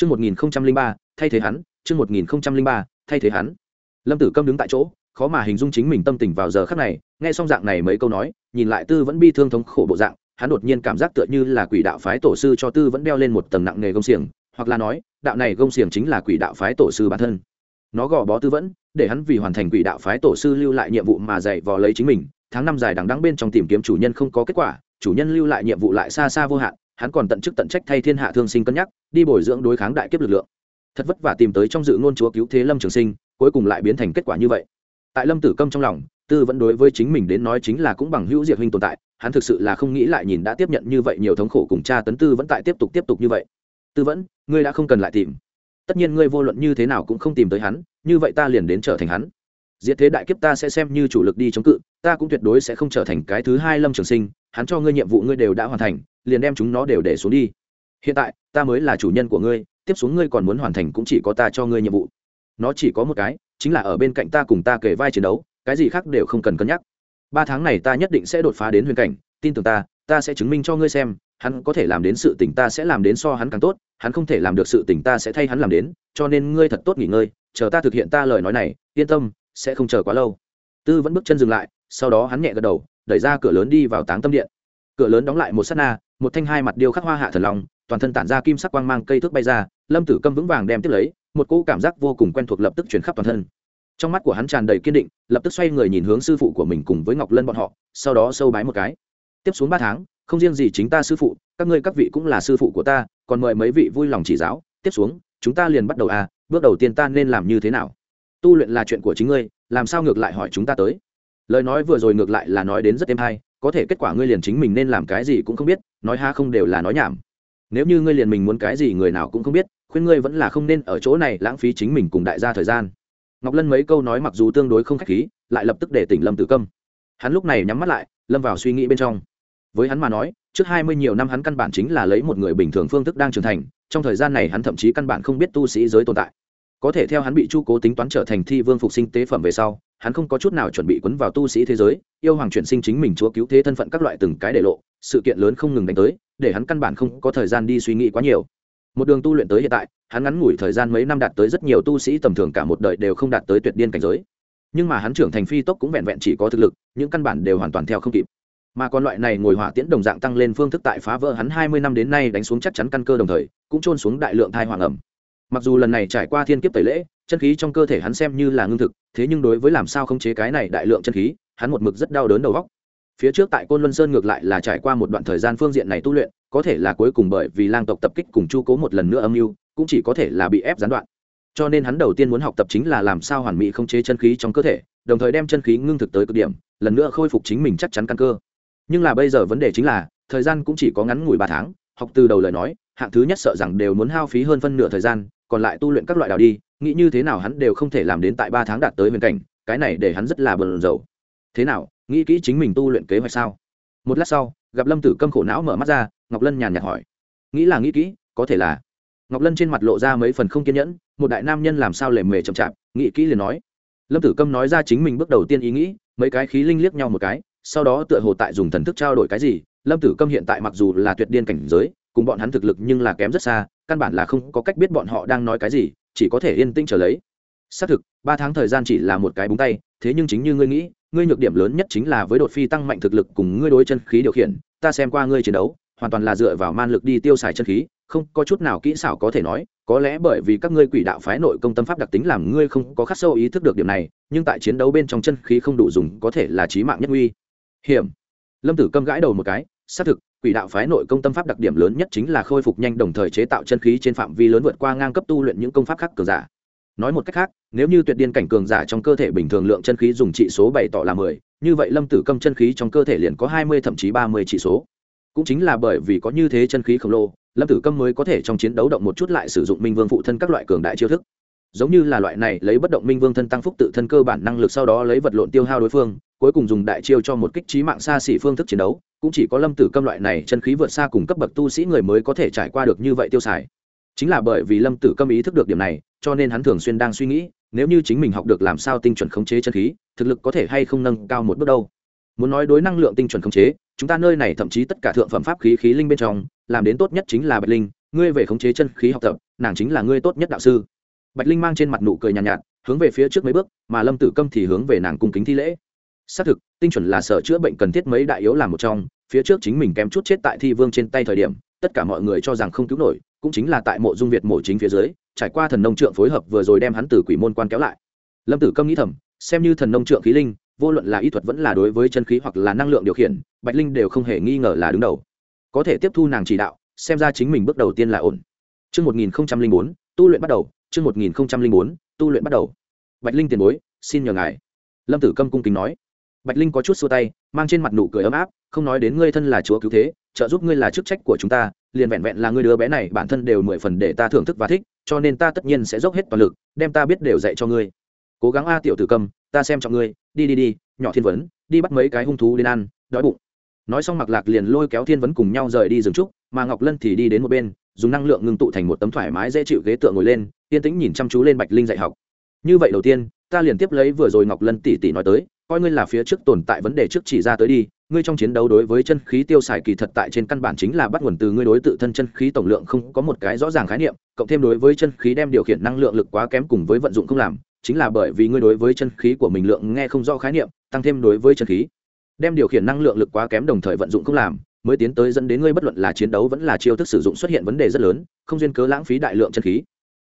Chương 1003, thay thế hắn, chương 1003, thay thế hắn. Lâm Tử Câm đứng tại chỗ, khó mà hình dung chính mình tâm tình vào giờ khắc này, nghe xong dạng này mấy câu nói, nhìn lại Tư vẫn bi thương thống khổ bộ dạng, hắn đột nhiên cảm giác tựa như là quỷ đạo phái tổ sư cho Tư vẫn đeo lên một tầng nặng nghề gông xiềng, hoặc là nói, đạo này gông xiềng chính là quỷ đạo phái tổ sư bản thân. Nó gò bó Tư vẫn, để hắn vì hoàn thành quỷ đạo phái tổ sư lưu lại nhiệm vụ mà dạy vò lấy chính mình, tháng năm dài đằng đẵng bên trong tìm kiếm chủ nhân không có kết quả, chủ nhân lưu lại nhiệm vụ lại xa xa vô hạn, hắn còn tận chức tận trách thay thiên hạ thương sinh cân nhắc, đi bồi dưỡng đối kháng đại kiếp lực lượng. Thật vất vả tìm tới trong dự ngôn chúa cứu thế lâm trường sinh, cuối cùng lại biến thành kết quả như vậy. Tại lâm tử câm trong lòng, tư vẫn đối với chính mình đến nói chính là cũng bằng hữu diệt huynh tồn tại, hắn thực sự là không nghĩ lại nhìn đã tiếp nhận như vậy nhiều thống khổ cùng cha tấn tư vẫn tại tiếp tục tiếp tục như vậy. Tư vẫn, ngươi đã không cần lại tìm. Tất nhiên ngươi vô luận như thế nào cũng không tìm tới hắn, như vậy ta liền đến trở thành hắn. Diệt thế đại kiếp ta sẽ xem như chủ lực đi chống cự, ta cũng tuyệt đối sẽ không trở thành cái thứ hai lâm trường sinh hắn cho ngươi nhiệm vụ ngươi đều đã hoàn thành, liền đem chúng nó đều để xuống đi. Hiện tại, ta mới là chủ nhân của ngươi, tiếp xuống ngươi còn muốn hoàn thành cũng chỉ có ta cho ngươi nhiệm vụ. Nó chỉ có một cái, chính là ở bên cạnh ta cùng ta kể vai chiến đấu, cái gì khác đều không cần cân nhắc. Ba tháng này ta nhất định sẽ đột phá đến huyền cảnh, tin tưởng ta ta sẽ chứng minh cho ngươi xem, hắn có thể làm đến sự tình ta sẽ làm đến so hắn càng tốt, hắn không thể làm được sự tình ta sẽ thay hắn làm đến, cho nên ngươi thật tốt nghỉ ngơi, chờ ta thực hiện ta lời nói này, yên tâm, sẽ không chờ quá lâu. Tư vẫn bước chân dừng lại, sau đó hắn nhẹ gật đầu đẩy ra cửa lớn đi vào táng tâm điện. Cửa lớn đóng lại một s á t na, một thanh hai mặt điêu khắc hoa hạ thần lòng toàn thân tản ra kim sắc quang mang cây thước bay ra, lâm tử câm vững vàng đem tiếp lấy, một cỗ cảm giác vô cùng quen thuộc lập tức chuyển khắp toàn thân. Trong mắt của hắn tràn đầy kiên định, lập tức xoay người nhìn hướng sư phụ của mình cùng với ngọc lân bọn họ, sau đó sâu bái một cái. Tiếp xuống ba tháng, không riêng gì chính ta sư phụ, các ngươi các vị cũng là sư phụ của ta, còn mời mấy vị vui lòng chỉ giáo. Tiếp xuống, chúng ta liền bắt đầu à bước đầu tiên ta nên làm như thế nào? Tu luyện là chuyện của chính ngươi, làm sao ngược lại hỏi chúng ta tới? Lời nói vừa rồi ngược lại là nói đến rất êm hay, có thể kết quả ngươi liền chính mình nên làm cái gì cũng không biết, nói ha không đều là nói nhảm. Nếu như ngươi liền mình muốn cái gì người nào cũng không biết, khuyên ngươi vẫn là không nên ở chỗ này lãng phí chính mình cùng đại gia thời gian. Ngọc lân mấy câu nói mặc dù tương đối không k h á c h khí, lại lập tức để tỉnh lâm tử câm. Hắn lúc này nhắm mắt lại, lâm vào suy nghĩ bên trong. Với hắn mà nói, trước hai mươi nhiều năm hắn căn bản chính là lấy một người bình thường phương thức đang trưởng thành, trong thời gian này hắn thậm chí căn bản không biết tu sĩ giới tồn tại. Có thể theo hắn bị chu cố tính toán trở thành thi vương phục sinh tế phẩm về sau hắn không có chút nào chuẩn bị quấn vào tu sĩ thế giới, yêu hoàng chuyển sinh chính mình chúa cứu thế thân phận các loại từng cái để lộ, sự kiện lớn không ngừng đánh tới, để hắn căn bản không có thời gian đi suy nghĩ quá nhiều. Một đường tu luyện tới hiện tại, hắn ngắn ngủi thời gian mấy năm đạt tới rất nhiều tu sĩ tầm thường cả một đời đều không đạt tới tuyệt điên cảnh giới. Nhưng mà hắn trưởng thành phi tốc cũng vẹn vẹn chỉ có thực lực, những căn bản đều hoàn toàn theo không kịp. Mà còn loại này ngồi hỏa tiễn đồng dạng tăng lên phương thức tại phá vỡ hắn hai mươi năm đến nay đánh xuống chắc chắn căn cơ đồng thời, cũng trôn xuống đại lượng thai hoàng ẩm mặc dù lần này trải qua thiên kiếp tẩy lễ, chân khí trong cơ thể hắn xem như là ngưng thực, thế nhưng đối với làm sao không chế cái này đại lượng chân khí, hắn một mực rất đau đớn đầu góc phía trước tại côn luân sơn ngược lại là trải qua một đoạn thời gian phương diện này tu luyện, có thể là cuối cùng bởi vì lang tộc tập kích cùng chu cố một lần nữa âm mưu, cũng chỉ có thể là bị ép gián đoạn. Cho nên hắn đầu tiên muốn học tập chính là làm sao hoàn mỹ không chế chân khí trong cơ thể, đồng thời đem chân khí ngưng thực tới cực điểm, lần nữa khôi phục chính mình chắc chắn căn cơ. Nhưng là bây giờ vấn đề chính là, thời gian cũng chỉ có ngắn ngủi ba tháng, học từ đầu lời nói, hạng thứ nhất sợ rằng đều muốn hao phí hơn phân nửa thời gian còn lại tu luyện các loại đào đi, nghĩ như thế nào hắn đều không thể làm đến tại ba tháng đạt tới huyền cảnh, cái này để hắn rất là bờn dầu thế nào, nghĩ kỹ chính mình tu luyện kế hoạch sao? Một lát sau, gặp lâm tử câm khổ não mở mắt ra, ngọc lân nhàn nhạt hỏi. Nghĩ là nghĩ kỹ, có thể là. Ngọc lân trên mặt lộ ra mấy phần không kiên nhẫn, một đại nam nhân làm sao lề mề chậm chạp, nghĩ kỹ liền nói. Lâm tử câm nói ra chính mình bước đầu tiên ý nghĩ, mấy cái khí linh liếc nhau một cái, sau đó tựa hồ tại dùng thần thức trao đổi cái gì, lâm tử câm hiện tại mặc dù là tuyệt điên cảnh giới cùng bọn hắn thực lực nhưng là kém rất xa, căn bản là không có cách biết bọn họ đang nói cái gì, chỉ có thể yên tĩnh trở lấy. Xác thực, ba tháng thời gian chỉ là một cái búng tay, thế nhưng chính như ngươi nghĩ, ngươi nhược điểm lớn nhất chính là với đột phi tăng mạnh thực lực cùng ngươi đối chân khí điều khiển, ta xem qua ngươi chiến đấu, hoàn toàn là dựa vào man lực đi tiêu xài chân khí, không có chút nào kỹ xảo có thể nói, có lẽ bởi vì các ngươi quỷ đạo phái nội công tâm pháp đặc tính làm ngươi không có khắc sâu ý thức được điểm này, nhưng tại chiến đấu bên trong chân khí không đủ dùng có thể là trí mạng nhất nguy. Hiểm. Lâm tử câm gãi đầu một cái, xác thực quỷ đạo phái nội công tâm pháp đặc điểm lớn nhất chính là khôi phục nhanh đồng thời chế tạo chân khí trên phạm vi lớn vượt qua ngang cấp tu luyện những công pháp khác cường giả. Nói một cách khác, nếu như tuyệt điên cảnh cường giả trong cơ thể bình thường lượng chân khí dùng trị số bảy tỏ là mười, như vậy lâm tử câm chân khí trong cơ thể liền có hai mươi thậm chí ba mươi trị số. Cũng chính là bởi vì có như thế chân khí khổng lồ, lâm tử câm mới có thể trong chiến đấu động một chút lại sử dụng minh vương phụ thân các loại cường đại chiêu thức giống như là loại này lấy bất động minh vương thân tăng phúc tự thân cơ bản năng lực sau đó lấy vật lộn tiêu hao đối phương, cuối cùng dùng đại chiêu cho một kích trí mạng xa xỉ phương thức chiến đấu, cũng chỉ có lâm tử câm loại này chân khí vượt xa cùng cấp bậc tu sĩ người mới có thể trải qua được như vậy tiêu xài. Chính là bởi vì lâm tử câm ý thức được điểm này, cho nên hắn thường xuyên đang suy nghĩ, nếu như chính mình học được làm sao tinh chuẩn khống chế chân khí, thực lực có thể hay không nâng cao một bước đâu. Muốn nói đối năng lượng tinh chuẩn khống chế, chúng ta nơi này thậm chí tất cả thượng phẩm pháp khí khí linh bên trong, làm đến tốt nhất chính là bạch linh, ngươi về khống chế chân khí học tập, nàng chính là ngươi tốt nhất đạo sư bạch linh mang trên mặt nụ cười nhàn nhạt, nhạt hướng về phía trước mấy bước mà lâm tử câm thì hướng về nàng cung kính thi lễ. Xác thực tinh chuẩn là sở chữa bệnh cần thiết mấy đại yếu làm một trong phía trước chính mình kém chút chết tại thi vương trên tay thời điểm tất cả mọi người cho rằng không cứu nổi cũng chính là tại mộ dung việt mổ chính phía dưới trải qua thần nông trượng phối hợp vừa rồi đem hắn từ quỷ môn quan kéo lại. Lâm tử câm nghĩ thầm xem như thần nông trượng khí linh vô luận là y thuật vẫn là đối với chân khí hoặc là năng lượng điều khiển bạch linh đều không hề nghi ngờ là đứng đầu. Có thể tiếp thu nàng chỉ đạo xem ra chính mình bước đầu tiên là ổn. Trước 1004, tu luyện bắt đầu, Trước 1004, tu luyện bắt đầu. Bạch Linh tiền bối, xin nhờ ngài. Lâm Tử Câm cung kính nói. Bạch Linh có chút xua tay, mang trên mặt nụ cười ấm áp, không nói đến ngươi thân là chúa cứu thế, trợ giúp ngươi là chức trách của chúng ta, liền vẹn vẹn là ngươi đứa bé này bản thân đều mười phần để ta thưởng thức và thích, cho nên ta tất nhiên sẽ dốc hết toàn lực, đem ta biết đều dạy cho ngươi. Cố gắng a tiểu tử Câm, ta xem trọng ngươi, đi đi đi, nhỏ thiên vấn, đi bắt mấy cái hung thú đến ăn, đói bụng. Nói xong Mặc Lạc liền lôi kéo Thiên Vấn cùng nhau rời đi rừng trúc, mà Ngọc Lân thì đi đến một bên, dùng năng lượng ngưng tụ thành một tấm thoải mái dễ chịu ghế tựa ngồi lên, yên tĩnh nhìn chăm chú lên Bạch Linh dạy học. Như vậy đầu tiên, ta liền tiếp lấy vừa rồi Ngọc Lân tỷ tỷ nói tới, coi ngươi là phía trước tồn tại vấn đề trước chỉ ra tới đi ngươi trong chiến đấu đối với chân khí tiêu xài kỳ thật tại trên căn bản chính là bắt nguồn từ ngươi đối tự thân chân khí tổng lượng không có một cái rõ ràng khái niệm cộng thêm đối với chân khí đem điều khiển năng lượng lực quá kém cùng với vận dụng không làm chính là bởi vì ngươi đối với chân khí của mình lượng nghe không rõ khái niệm tăng thêm đối với chân khí đem điều khiển năng lượng lực quá kém đồng thời vận dụng không làm mới tiến tới dẫn đến ngươi bất luận là chiến đấu vẫn là chiêu thức sử dụng xuất hiện vấn đề rất lớn không duyên cớ lãng phí đại lượng chân khí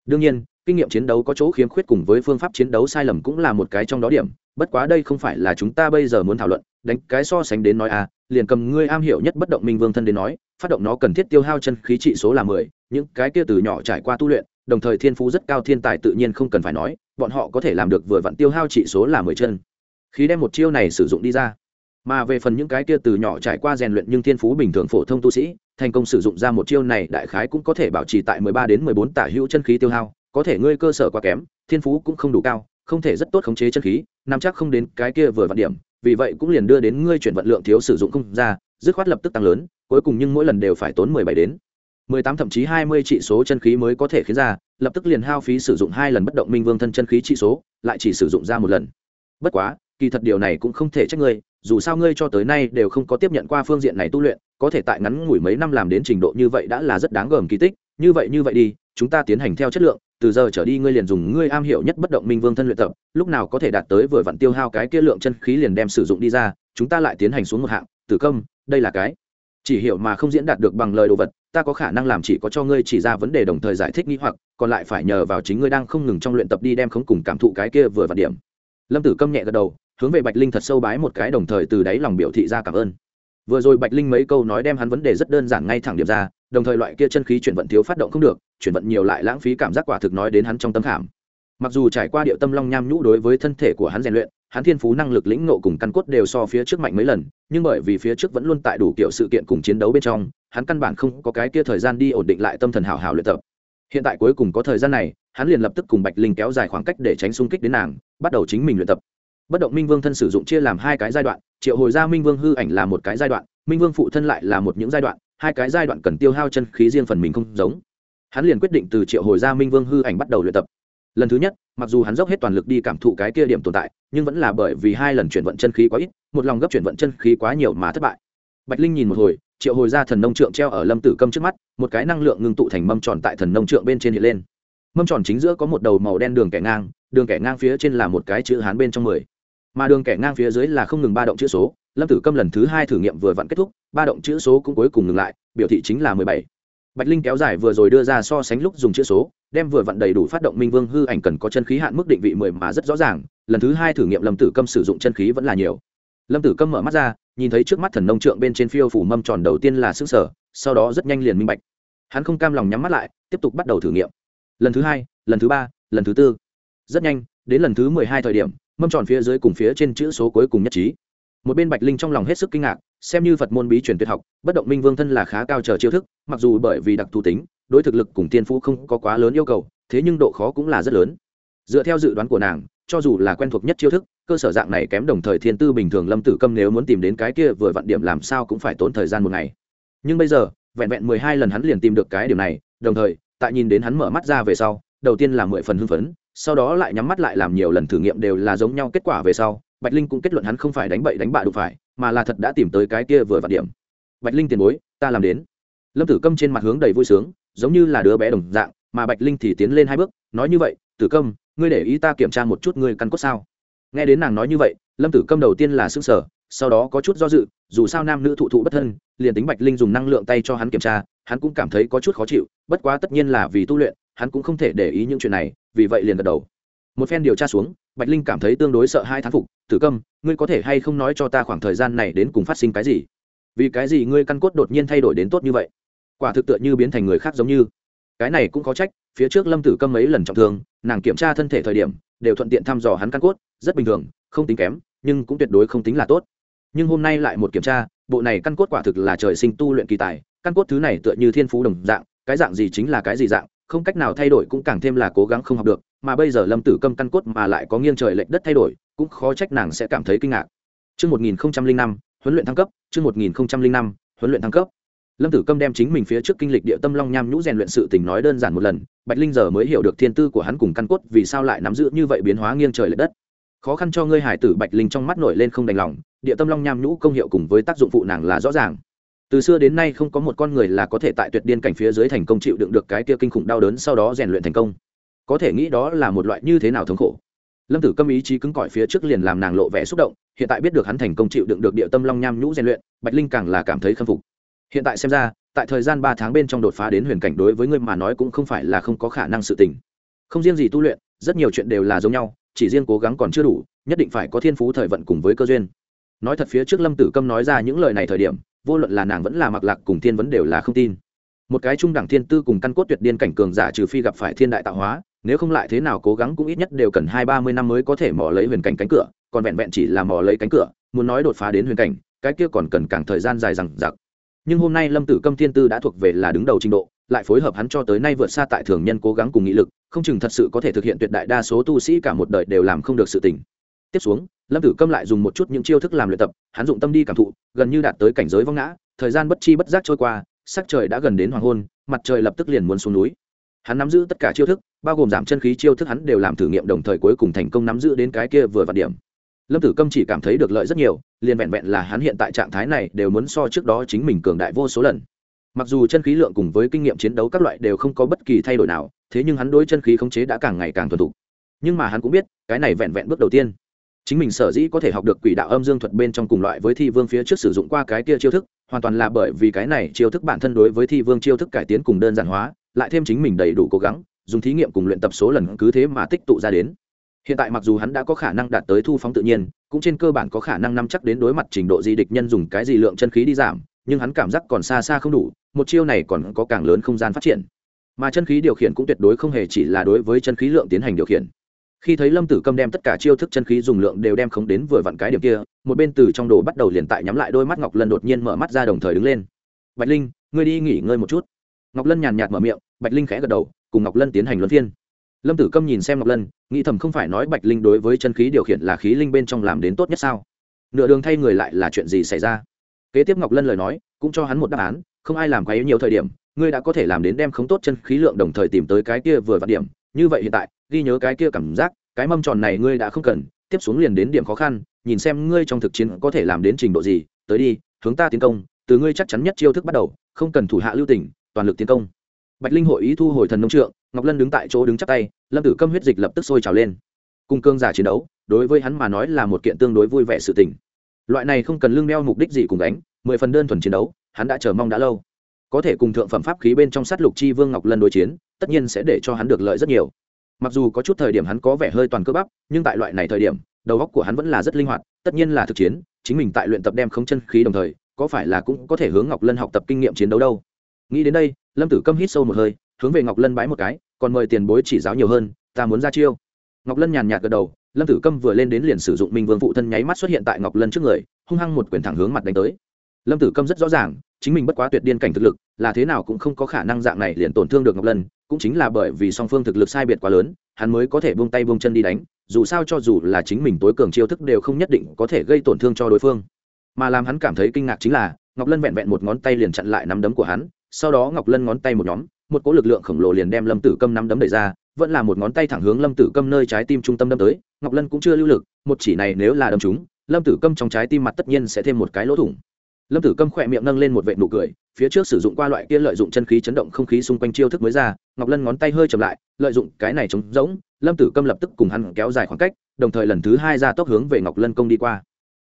đương nhiên, kinh nghiệm chiến đấu có chỗ khiếm khuyết cùng với phương pháp chiến đấu sai lầm cũng là một cái trong đó điểm, bất quá đây không phải là chúng ta bây giờ muốn thảo luận, đánh cái so sánh đến nói à liền cầm ngươi am hiểu nhất bất động minh vương thân đến nói, phát động nó cần thiết tiêu hao chân khí trị số là mười, những cái kia từ nhỏ trải qua tu luyện, đồng thời thiên phú rất cao thiên tài tự nhiên không cần phải nói, bọn họ có thể làm được vừa vặn tiêu hao trị số là mười chân. Khí đem một chiêu này sử dụng đi ra. Mà về phần những cái kia từ nhỏ trải qua rèn luyện nhưng thiên phú bình thường phổ thông tu sĩ thành công sử dụng ra một chiêu này, đại khái cũng có thể bảo trì tại mười ba đến mười bốn tả hữu chân khí tiêu hao. Có thể ngươi cơ sở quá kém, thiên phú cũng không đủ cao, không thể rất tốt khống chế chân khí, nắm chắc không đến cái kia vừa vặn điểm. Vì vậy cũng liền đưa đến ngươi chuyển vận lượng thiếu sử dụng không ra, dứt khoát lập tức tăng lớn, cuối cùng nhưng mỗi lần đều phải tốn mười bảy đến mười tám, thậm chí hai mươi trị số chân khí mới có thể khiến ra, lập tức liền hao phí sử dụng hai lần bất động minh vương thân chân khí trị số, lại chỉ sử dụng ra một lần. Bất quá kỳ thật điều này cũng không thể trách ngươi, dù sao ngươi cho tới nay đều không có tiếp nhận qua phương diện này tu luyện, có thể tại ngắn ngủi mấy năm làm đến trình độ như vậy đã là rất đáng gờm kỳ tích, như vậy như vậy đi, chúng ta tiến hành theo chất lượng, từ giờ trở đi ngươi liền dùng ngươi am hiểu nhất bất động minh vương thân luyện tập, lúc nào có thể đạt tới vừa vặn tiêu hao cái kia lượng chân khí liền đem sử dụng đi ra, chúng ta lại tiến hành xuống một hạng, tử công, đây là cái. Chỉ hiểu mà không diễn đạt được bằng lời đồ vật, ta có khả năng làm chỉ có cho ngươi chỉ ra vấn đề đồng thời giải thích nghi hoặc, còn lại phải nhờ vào chính ngươi đang không ngừng trong luyện tập đi đem không cùng cảm thụ cái kia vừa vặn điểm. Lâm tử câm nhẹ gật đầu hướng về bạch linh thật sâu bái một cái đồng thời từ đáy lòng biểu thị ra cảm ơn. Vừa rồi bạch linh mấy câu nói đem hắn vấn đề rất đơn giản ngay thẳng điểm ra, đồng thời loại kia chân khí chuyển vận thiếu phát động không được, chuyển vận nhiều lại lãng phí cảm giác quả thực nói đến hắn trong tâm khảm. Mặc dù trải qua điệu tâm long nham nhũ đối với thân thể của hắn rèn luyện, hắn thiên phú năng lực lĩnh nộ cùng căn cốt đều so phía trước mạnh mấy lần, nhưng bởi vì phía trước vẫn luôn tại đủ kiểu sự kiện cùng chiến đấu bên trong, hắn căn bản không có cái kia thời gian đi ổn định lại tâm thần hảo hảo luyện tập. Hiện tại cuối cùng có thời gian này, hắn liền lập tức cùng bạch linh kéo dài khoảng cách để tránh xung kích đến nàng, bắt đầu chính mình luyện tập bất động minh vương thân sử dụng chia làm hai cái giai đoạn, triệu hồi ra minh vương hư ảnh là một cái giai đoạn, minh vương phụ thân lại là một những giai đoạn, hai cái giai đoạn cần tiêu hao chân khí riêng phần mình không giống. Hắn liền quyết định từ triệu hồi ra minh vương hư ảnh bắt đầu luyện tập. Lần thứ nhất, mặc dù hắn dốc hết toàn lực đi cảm thụ cái kia điểm tồn tại, nhưng vẫn là bởi vì hai lần chuyển vận chân khí quá ít, một lòng gấp chuyển vận chân khí quá nhiều mà thất bại. Bạch linh nhìn một hồi, triệu hồi ra thần nông trượng treo ở lâm tử câm trước mắt, một cái năng lượng ngưng tụ thành mâm tròn tại thần nông trượng bên trên hiện lên. Mâm tròn chính giữa có một đầu màu đen đường kẻ ngang, đường kẻ ngang phía trên là một cái chữ hán bên trong mười mà đường kẻ ngang phía dưới là không ngừng ba động chữ số. Lâm tử câm lần thứ hai thử nghiệm vừa vặn kết thúc, ba động chữ số cũng cuối cùng ngừng lại, biểu thị chính là mười bảy. Bạch linh kéo dài vừa rồi đưa ra so sánh lúc dùng chữ số, đem vừa vặn đầy đủ phát động minh vương hư ảnh cần có chân khí hạn mức định vị mười mà rất rõ ràng, lần thứ hai thử nghiệm lâm tử câm sử dụng chân khí vẫn là nhiều. Lâm tử câm mở mắt ra, nhìn thấy trước mắt thần nông trượng bên trên phiêu phủ mâm tròn đầu tiên là xứ sở, sau đó rất nhanh liền minh bạch. Hắn không cam lòng nhắm mắt lại, tiếp tục bắt đầu thử nghiệm. Lần thứ hai, lần thứ ba, lần thứ tư. Rất nhanh, đến lần thứ mười hai thời điểm mâm tròn phía dưới cùng phía trên chữ số cuối cùng nhất trí. Một bên bạch linh trong lòng hết sức kinh ngạc, xem như phật môn bí truyền tuyệt học, bất động minh vương thân là khá cao chờ chiêu thức, mặc dù bởi vì đặc thù tính, đối thực lực cùng tiên phú không có quá lớn yêu cầu, thế nhưng độ khó cũng là rất lớn. Dựa theo dự đoán của nàng, cho dù là quen thuộc nhất chiêu thức, cơ sở dạng này kém đồng thời thiên tư bình thường lâm tử câm nếu muốn tìm đến cái kia vừa vặn điểm làm sao cũng phải tốn thời gian một ngày. Nhưng bây giờ, vẹn vẹn mười hai lần hắn liền tìm được cái điểm này, đồng thời, tại nhìn đến hắn mở mắt ra về sau, đầu tiên là mười phần hưng phấn sau đó lại nhắm mắt lại làm nhiều lần thử nghiệm đều là giống nhau kết quả về sau, bạch linh cũng kết luận hắn không phải đánh bậy đánh bạ đụng phải, mà là thật đã tìm tới cái kia vừa vặn điểm. Bạch linh tiền bối, ta làm đến. Lâm tử câm trên mặt hướng đầy vui sướng, giống như là đứa bé đồng dạng, mà bạch linh thì tiến lên hai bước, nói như vậy, tử câm, ngươi để ý ta kiểm tra một chút ngươi căn cốt sao? Nghe đến nàng nói như vậy, lâm tử câm đầu tiên là s ư n g sở sau đó có chút do dự, dù sao nam nữ thụ thụ bất thân, liền tính bạch linh dùng năng lượng tay cho hắn kiểm tra, hắn cũng cảm thấy có chút khó chịu, bất quá tất nhiên là vì tu luyện hắn cũng không thể để ý những chuyện này, vì vậy liền gật đầu. Một phen điều tra xuống, bạch linh cảm thấy tương đối sợ hai thán phục, tử câm, ngươi có thể hay không nói cho ta khoảng thời gian này đến cùng phát sinh cái gì? Vì cái gì ngươi căn cốt đột nhiên thay đổi đến tốt như vậy? Quả thực tựa như biến thành người khác giống như. Cái này cũng có trách, phía trước lâm tử câm mấy lần trọng thương, nàng kiểm tra thân thể thời điểm, đều thuận tiện thăm dò hắn căn cốt, rất bình thường, không tính kém, nhưng cũng tuyệt đối không tính là tốt. Nhưng hôm nay lại một kiểm tra, bộ này căn cốt quả thực là trời sinh tu luyện kỳ tài, căn cốt thứ này tựa như thiên phú đồng dạng, cái dạng gì chính là cái gì dạng không cách nào thay đổi cũng càng thêm là cố gắng không học được mà bây giờ lâm tử câm căn cốt mà lại có nghiêng trời lệch đất thay đổi cũng khó trách nàng sẽ cảm thấy kinh ngạc Trước 1005, huấn luyện thăng cấp, trước 1005, huấn luyện thăng cấp. Lâm Tử Câm đem chính mình phía trước kinh lịch địa tâm long nham nhũ rèn luyện sự tình nói đơn giản một lần, Bạch Linh giờ mới hiểu được thiên tư của hắn cùng căn cốt vì sao lại nắm giữ như vậy biến hóa nghiêng trời lệch đất. Khó khăn cho ngươi hải tử Bạch Linh trong mắt nổi lên không đành lòng, địa tâm long nham nhũ công hiệu cùng với tác dụng phụ nàng là rõ ràng. Từ xưa đến nay không có một con người là có thể tại tuyệt điên cảnh phía dưới thành công chịu đựng được cái kia kinh khủng đau đớn sau đó rèn luyện thành công. Có thể nghĩ đó là một loại như thế nào thống khổ. Lâm tử câm ý chí cứng cỏi phía trước liền làm nàng lộ vẻ xúc động, hiện tại biết được hắn thành công chịu đựng được địa tâm long nham nhũ rèn luyện, bạch linh càng là cảm thấy khâm phục. Hiện tại xem ra, tại thời gian ba tháng bên trong đột phá đến huyền cảnh đối với người mà nói cũng không phải là không có khả năng sự tình. Không riêng gì tu luyện, rất nhiều chuyện đều là giống nhau, chỉ riêng cố gắng còn chưa đủ, nhất định phải có thiên phú thời vận cùng với cơ duyên. Nói thật phía trước lâm tử câm nói ra những lời này thời điểm vô luận là nàng vẫn là mặc lạc cùng thiên vấn đều là không tin. Một cái trung đẳng thiên tư cùng căn cốt tuyệt điên cảnh cường giả trừ phi gặp phải thiên đại tạo hóa, nếu không lại thế nào cố gắng cũng ít nhất đều cần hai ba mươi năm mới có thể mò lấy huyền cảnh cánh cửa, còn vẹn vẹn chỉ là mò lấy cánh cửa, muốn nói đột phá đến huyền cảnh, cái kia còn cần càng thời gian dài rằng giặc nhưng hôm nay lâm tử câm thiên tư đã thuộc về là đứng đầu trình độ, lại phối hợp hắn cho tới nay vượt xa tại thường nhân cố gắng cùng nghị lực, không chừng thật sự có thể thực hiện tuyệt đại đa số tu sĩ cả một đời đều làm không được sự tình. Tiếp xuống lâm tử câm lại dùng một chút những chiêu thức làm luyện tập, hắn dụng tâm đi cảm thụ, gần như đạt tới cảnh giới vong ngã, thời gian bất chi bất giác trôi qua, sắc trời đã gần đến hoàng hôn, mặt trời lập tức liền muốn xuống núi. Hắn nắm giữ tất cả chiêu thức, bao gồm giảm chân khí chiêu thức hắn đều làm thử nghiệm đồng thời cuối cùng thành công nắm giữ đến cái kia vừa vặn điểm. Lâm tử câm chỉ cảm thấy được lợi rất nhiều, liền vẹn vẹn là hắn hiện tại trạng thái này đều muốn so trước đó chính mình cường đại vô số lần. Mặc dù chân khí lượng cùng với kinh nghiệm chiến đấu các loại đều không có bất kỳ thay đổi nào, thế nhưng hắn đối chân khí khống chế đã càng ngày càng thuần thục. Nhưng mà hắn cũng biết, cái này vẹn vẹn bước đầu tiên chính mình sở dĩ có thể học được quỷ đạo âm dương thuật bên trong cùng loại với thi vương phía trước sử dụng qua cái kia chiêu thức, hoàn toàn là bởi vì cái này chiêu thức bản thân đối với thi vương chiêu thức cải tiến cùng đơn giản hóa, lại thêm chính mình đầy đủ cố gắng, dùng thí nghiệm cùng luyện tập số lần cứ thế mà tích tụ ra đến. Hiện tại mặc dù hắn đã có khả năng đạt tới thu phóng tự nhiên, cũng trên cơ bản có khả năng nắm chắc đến đối mặt trình độ gì địch nhân dùng cái gì lượng chân khí đi giảm, nhưng hắn cảm giác còn xa xa không đủ, một chiêu này còn có càng lớn không gian phát triển. Mà chân khí điều khiển cũng tuyệt đối không hề chỉ là đối với chân khí lượng tiến hành điều khiển khi thấy lâm tử câm đem tất cả chiêu thức chân khí dùng lượng đều đem khống đến vừa vặn cái điểm kia, một bên từ trong đồ bắt đầu liền tại nhắm lại đôi mắt ngọc lân đột nhiên mở mắt ra đồng thời đứng lên. Bạch linh, ngươi đi nghỉ ngơi một chút. Ngọc lân nhàn nhạt mở miệng, bạch linh khẽ gật đầu, cùng ngọc lân tiến hành luân phiên. Lâm tử câm nhìn xem ngọc lân, nghĩ thầm không phải nói bạch linh đối với chân khí điều khiển là khí linh bên trong làm đến tốt nhất sao? Nửa đường thay người lại là chuyện gì xảy ra? Kế tiếp ngọc lân lời nói, cũng cho hắn một đáp án, không ai làm quá yếu nhiều thời điểm, ngươi đã có thể làm đến đem không tốt chân khí lượng đồng thời tìm tới cái kia vừa vặn điểm, như vậy hiện tại ghi nhớ cái kia cảm giác, cái mâm tròn này ngươi đã không cần, tiếp xuống liền đến điểm khó khăn, nhìn xem ngươi trong thực chiến có thể làm đến trình độ gì, tới đi, hướng ta tiến công, từ ngươi chắc chắn nhất chiêu thức bắt đầu, không cần thủ hạ lưu tình, toàn lực tiến công. Bạch linh hội ý thu hồi thần nông trượng, ngọc lân đứng tại chỗ đứng chắc tay, lâm tử câm huyết dịch lập tức sôi trào lên. Cung cương giả chiến đấu, đối với hắn mà nói là một kiện tương đối vui vẻ sự tình. Loại này không cần lương đeo mục đích gì cùng đánh mười phần đơn thuần chiến đấu, hắn đã chờ mong đã lâu. Có thể cùng thượng phẩm pháp khí bên trong sát lục chi vương ngọc lân đối chiến, tất nhiên sẽ để cho hắn được lợi rất nhiều mặc dù có chút thời điểm hắn có vẻ hơi toàn cơ bắp, nhưng tại loại này thời điểm, đầu óc của hắn vẫn là rất linh hoạt, tất nhiên là thực chiến, chính mình tại luyện tập đem không chân khí đồng thời, có phải là cũng có thể hướng ngọc lân học tập kinh nghiệm chiến đấu đâu? Nghĩ đến đây, lâm tử câm hít sâu một hơi, hướng về ngọc lân bái một cái, còn mời tiền bối chỉ giáo nhiều hơn, ta muốn ra chiêu. Ngọc lân nhàn nhạt gật đầu, lâm tử câm vừa lên đến liền sử dụng minh vương phụ thân nháy mắt xuất hiện tại ngọc lân trước người, hung hăng một quyền thẳng hướng mặt đánh tới. Lâm tử câm rất rõ ràng, chính mình bất quá tuyệt điên cảnh thực lực, là thế nào cũng không có khả năng dạng này liền tổn thương được ngọc lân cũng chính là bởi vì song phương thực lực sai biệt quá lớn, hắn mới có thể buông tay buông chân đi đánh, dù sao cho dù là chính mình tối cường chiêu thức đều không nhất định có thể gây tổn thương cho đối phương. Mà làm hắn cảm thấy kinh ngạc chính là, ngọc lân vẹn vẹn một ngón tay liền chặn lại nắm đấm của hắn, sau đó ngọc lân ngón tay một nhóm, một cỗ lực lượng khổng lồ liền đem lâm tử câm nắm đấm đẩy ra, vẫn là một ngón tay thẳng hướng lâm tử câm nơi trái tim trung tâm đâm tới, ngọc lân cũng chưa lưu lực, một chỉ này nếu là đâm chúng lâm tử câm trong trái tim mặt tất nhiên sẽ thêm một cái lỗ thủng. Lâm tử câm khỏe miệng nâng lên một vệ nụ cười phía trước sử dụng qua loại kia lợi dụng chân khí chấn động không khí xung quanh chiêu thức mới ra, ngọc lân ngón tay hơi chậm lại, lợi dụng cái này trống rỗng, lâm tử câm lập tức cùng hắn kéo dài khoảng cách, đồng thời lần thứ hai ra tốc hướng về ngọc lân công đi qua.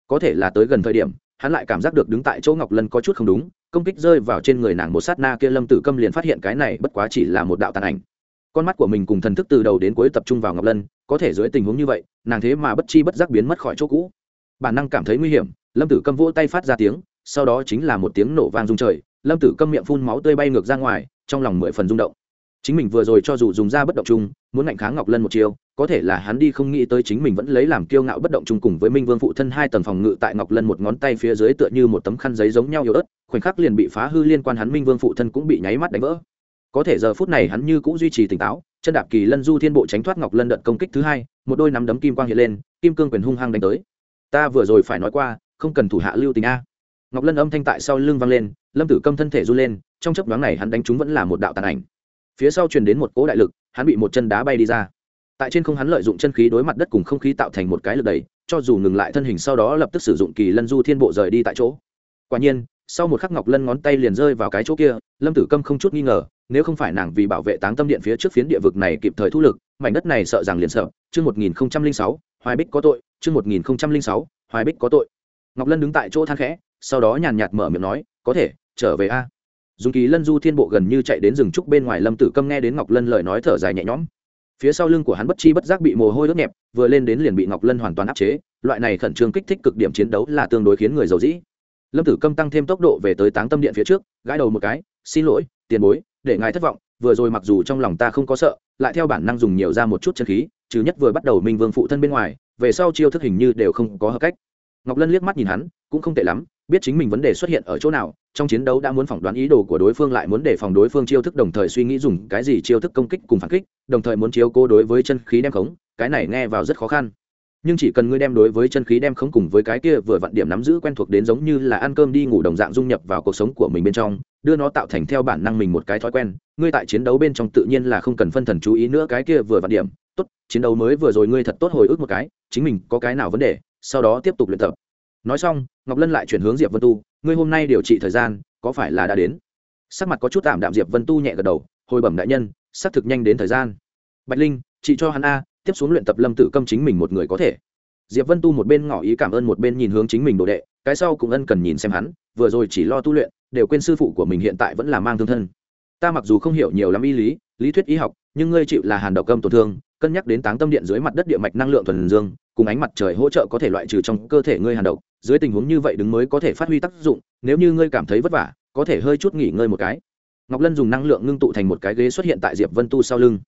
Có thể là tới gần thời điểm, hắn lại cảm giác được đứng tại chỗ ngọc lân có chút không đúng, công kích rơi vào trên người nàng một sát na kia lâm tử câm liền phát hiện cái này bất quá chỉ là một đạo tàn ảnh. Con mắt của mình cùng thần thức từ đầu đến cuối tập trung vào ngọc lân, có thể dưới tình huống như vậy, nàng thế mà bất chi bất giác biến mất khỏi chỗ cũ. Bản năng cảm thấy nguy hiểm, lâm tử câm vỗ tay phát ra tiếng, sau đó chính là một tiếng nổ vang rung trời lâm tử câm miệng phun máu tươi bay ngược ra ngoài, trong lòng mười phần rung động. Chính mình vừa rồi cho dù dùng ra bất động chung, muốn ngạnh kháng ngọc lân một chiều có thể là hắn đi không nghĩ tới chính mình vẫn lấy làm kiêu ngạo bất động chung cùng với minh vương phụ thân hai tầng phòng ngự tại ngọc lân một ngón tay phía dưới tựa như một tấm khăn giấy giống nhau yếu ớt, khoảnh khắc liền bị phá hư liên quan hắn minh vương phụ thân cũng bị nháy mắt đánh vỡ. Có thể giờ phút này hắn như cũng duy trì tỉnh táo, chân đạp kỳ lân du thiên bộ tránh thoát ngọc lân đợt công kích thứ hai, một đôi nắm đấm kim quang hiện lên, kim cương quyền hung hăng đánh tới. Ta vừa rồi phải nói qua, không cần thủ hạ lưu tình a. Ngọc lân âm thanh tại sau lưng vang lên lâm tử câm thân thể run lên, trong chấp đoán này hắn đánh chúng vẫn là một đạo tàn ảnh. Phía sau truyền đến một cỗ đại lực, hắn bị một chân đá bay đi ra. Tại trên không hắn lợi dụng chân khí đối mặt đất cùng không khí tạo thành một cái lực đẩy, cho dù ngừng lại thân hình sau đó lập tức sử dụng kỳ lân du thiên bộ rời đi tại chỗ. Quả nhiên, sau một khắc ngọc lân ngón tay liền rơi vào cái chỗ kia, lâm tử câm không chút nghi ngờ, nếu không phải nàng vì bảo vệ táng tâm điện phía trước phiến địa vực này kịp thời thu lực, mảnh đất này sợ rằng liền sợ. Chương một nghìn sáu, hoài bích có tội. Chương một nghìn sáu, hoài bích có tội. Ngọc lân đứng tại chỗ than khẽ, sau đó nhàn nhạt mở miệng nói, có thể trở về a. Dùng kỳ lân du thiên bộ gần như chạy đến rừng trúc bên ngoài lâm tử câm nghe đến ngọc lân lời nói thở dài nhẹ nhõm. Phía sau lưng của hắn bất chi bất giác bị mồ hôi đốt nhẹp, vừa lên đến liền bị ngọc lân hoàn toàn áp chế, loại này khẩn trương kích thích cực điểm chiến đấu là tương đối khiến người giàu dĩ. Lâm tử câm tăng thêm tốc độ về tới táng tâm điện phía trước, gãi đầu một cái, xin lỗi, tiền bối, để ngài thất vọng, vừa rồi mặc dù trong lòng ta không có sợ, lại theo bản năng dùng nhiều ra một chút chân khí chứ nhất vừa bắt đầu minh vương phụ thân bên ngoài, về sau chiêu thức hình như đều không có hợp cách ngọc lân liếc mắt nhìn hắn, cũng không tệ lắm, biết chính mình vấn đề xuất hiện ở chỗ nào, trong chiến đấu đã muốn phỏng đoán ý đồ của đối phương lại muốn đề phòng đối phương chiêu thức đồng thời suy nghĩ dùng cái gì chiêu thức công kích cùng phản kích, đồng thời muốn chiếu cố đối với chân khí đem khống, cái này nghe vào rất khó khăn. Nhưng chỉ cần ngươi đem đối với chân khí đem khống cùng với cái kia vừa vặn điểm nắm giữ quen thuộc đến giống như là ăn cơm đi ngủ đồng dạng dung nhập vào cuộc sống của mình bên trong, đưa nó tạo thành theo bản năng mình một cái thói quen, ngươi tại chiến đấu bên trong tự nhiên là không cần phân thần chú ý nữa cái kia vừa vặn điểm. Tốt, chiến đấu mới vừa rồi ngươi thật tốt hồi ức một cái, chính mình có cái nào vấn đề? Sau đó tiếp tục luyện tập. Nói xong, ngọc lân lại chuyển hướng diệp vân tu, ngươi hôm nay điều trị thời gian, có phải là đã đến? Sắc mặt có chút tạm đạm, diệp vân tu nhẹ gật đầu, hồi bẩm đại nhân, xác thực nhanh đến thời gian. Bạch linh, chị cho hắn a, tiếp xuống luyện tập lâm tử câm chính mình một người có thể. Diệp vân tu một bên ngỏ ý cảm ơn, một bên nhìn hướng chính mình đồ đệ, cái sau cũng ân cần nhìn xem hắn, vừa rồi chỉ lo tu luyện, đều quên sư phụ của mình hiện tại vẫn là mang thương thân. Ta mặc dù không hiểu nhiều lắm y lý lý thuyết y học, nhưng ngươi chịu là hàn độc cơm tổn thương, cân nhắc đến táng tâm điện dưới mặt đất địa mạch năng lượng thuần dương cùng ánh mặt trời hỗ trợ có thể loại trừ trong cơ thể ngươi hàn độc, dưới tình huống như vậy đứng mới có thể phát huy tác dụng, nếu như ngươi cảm thấy vất vả, có thể hơi chút nghỉ ngơi một cái. Ngọc lân dùng năng lượng ngưng tụ thành một cái ghế xuất hiện tại diệp vân tu sau lưng.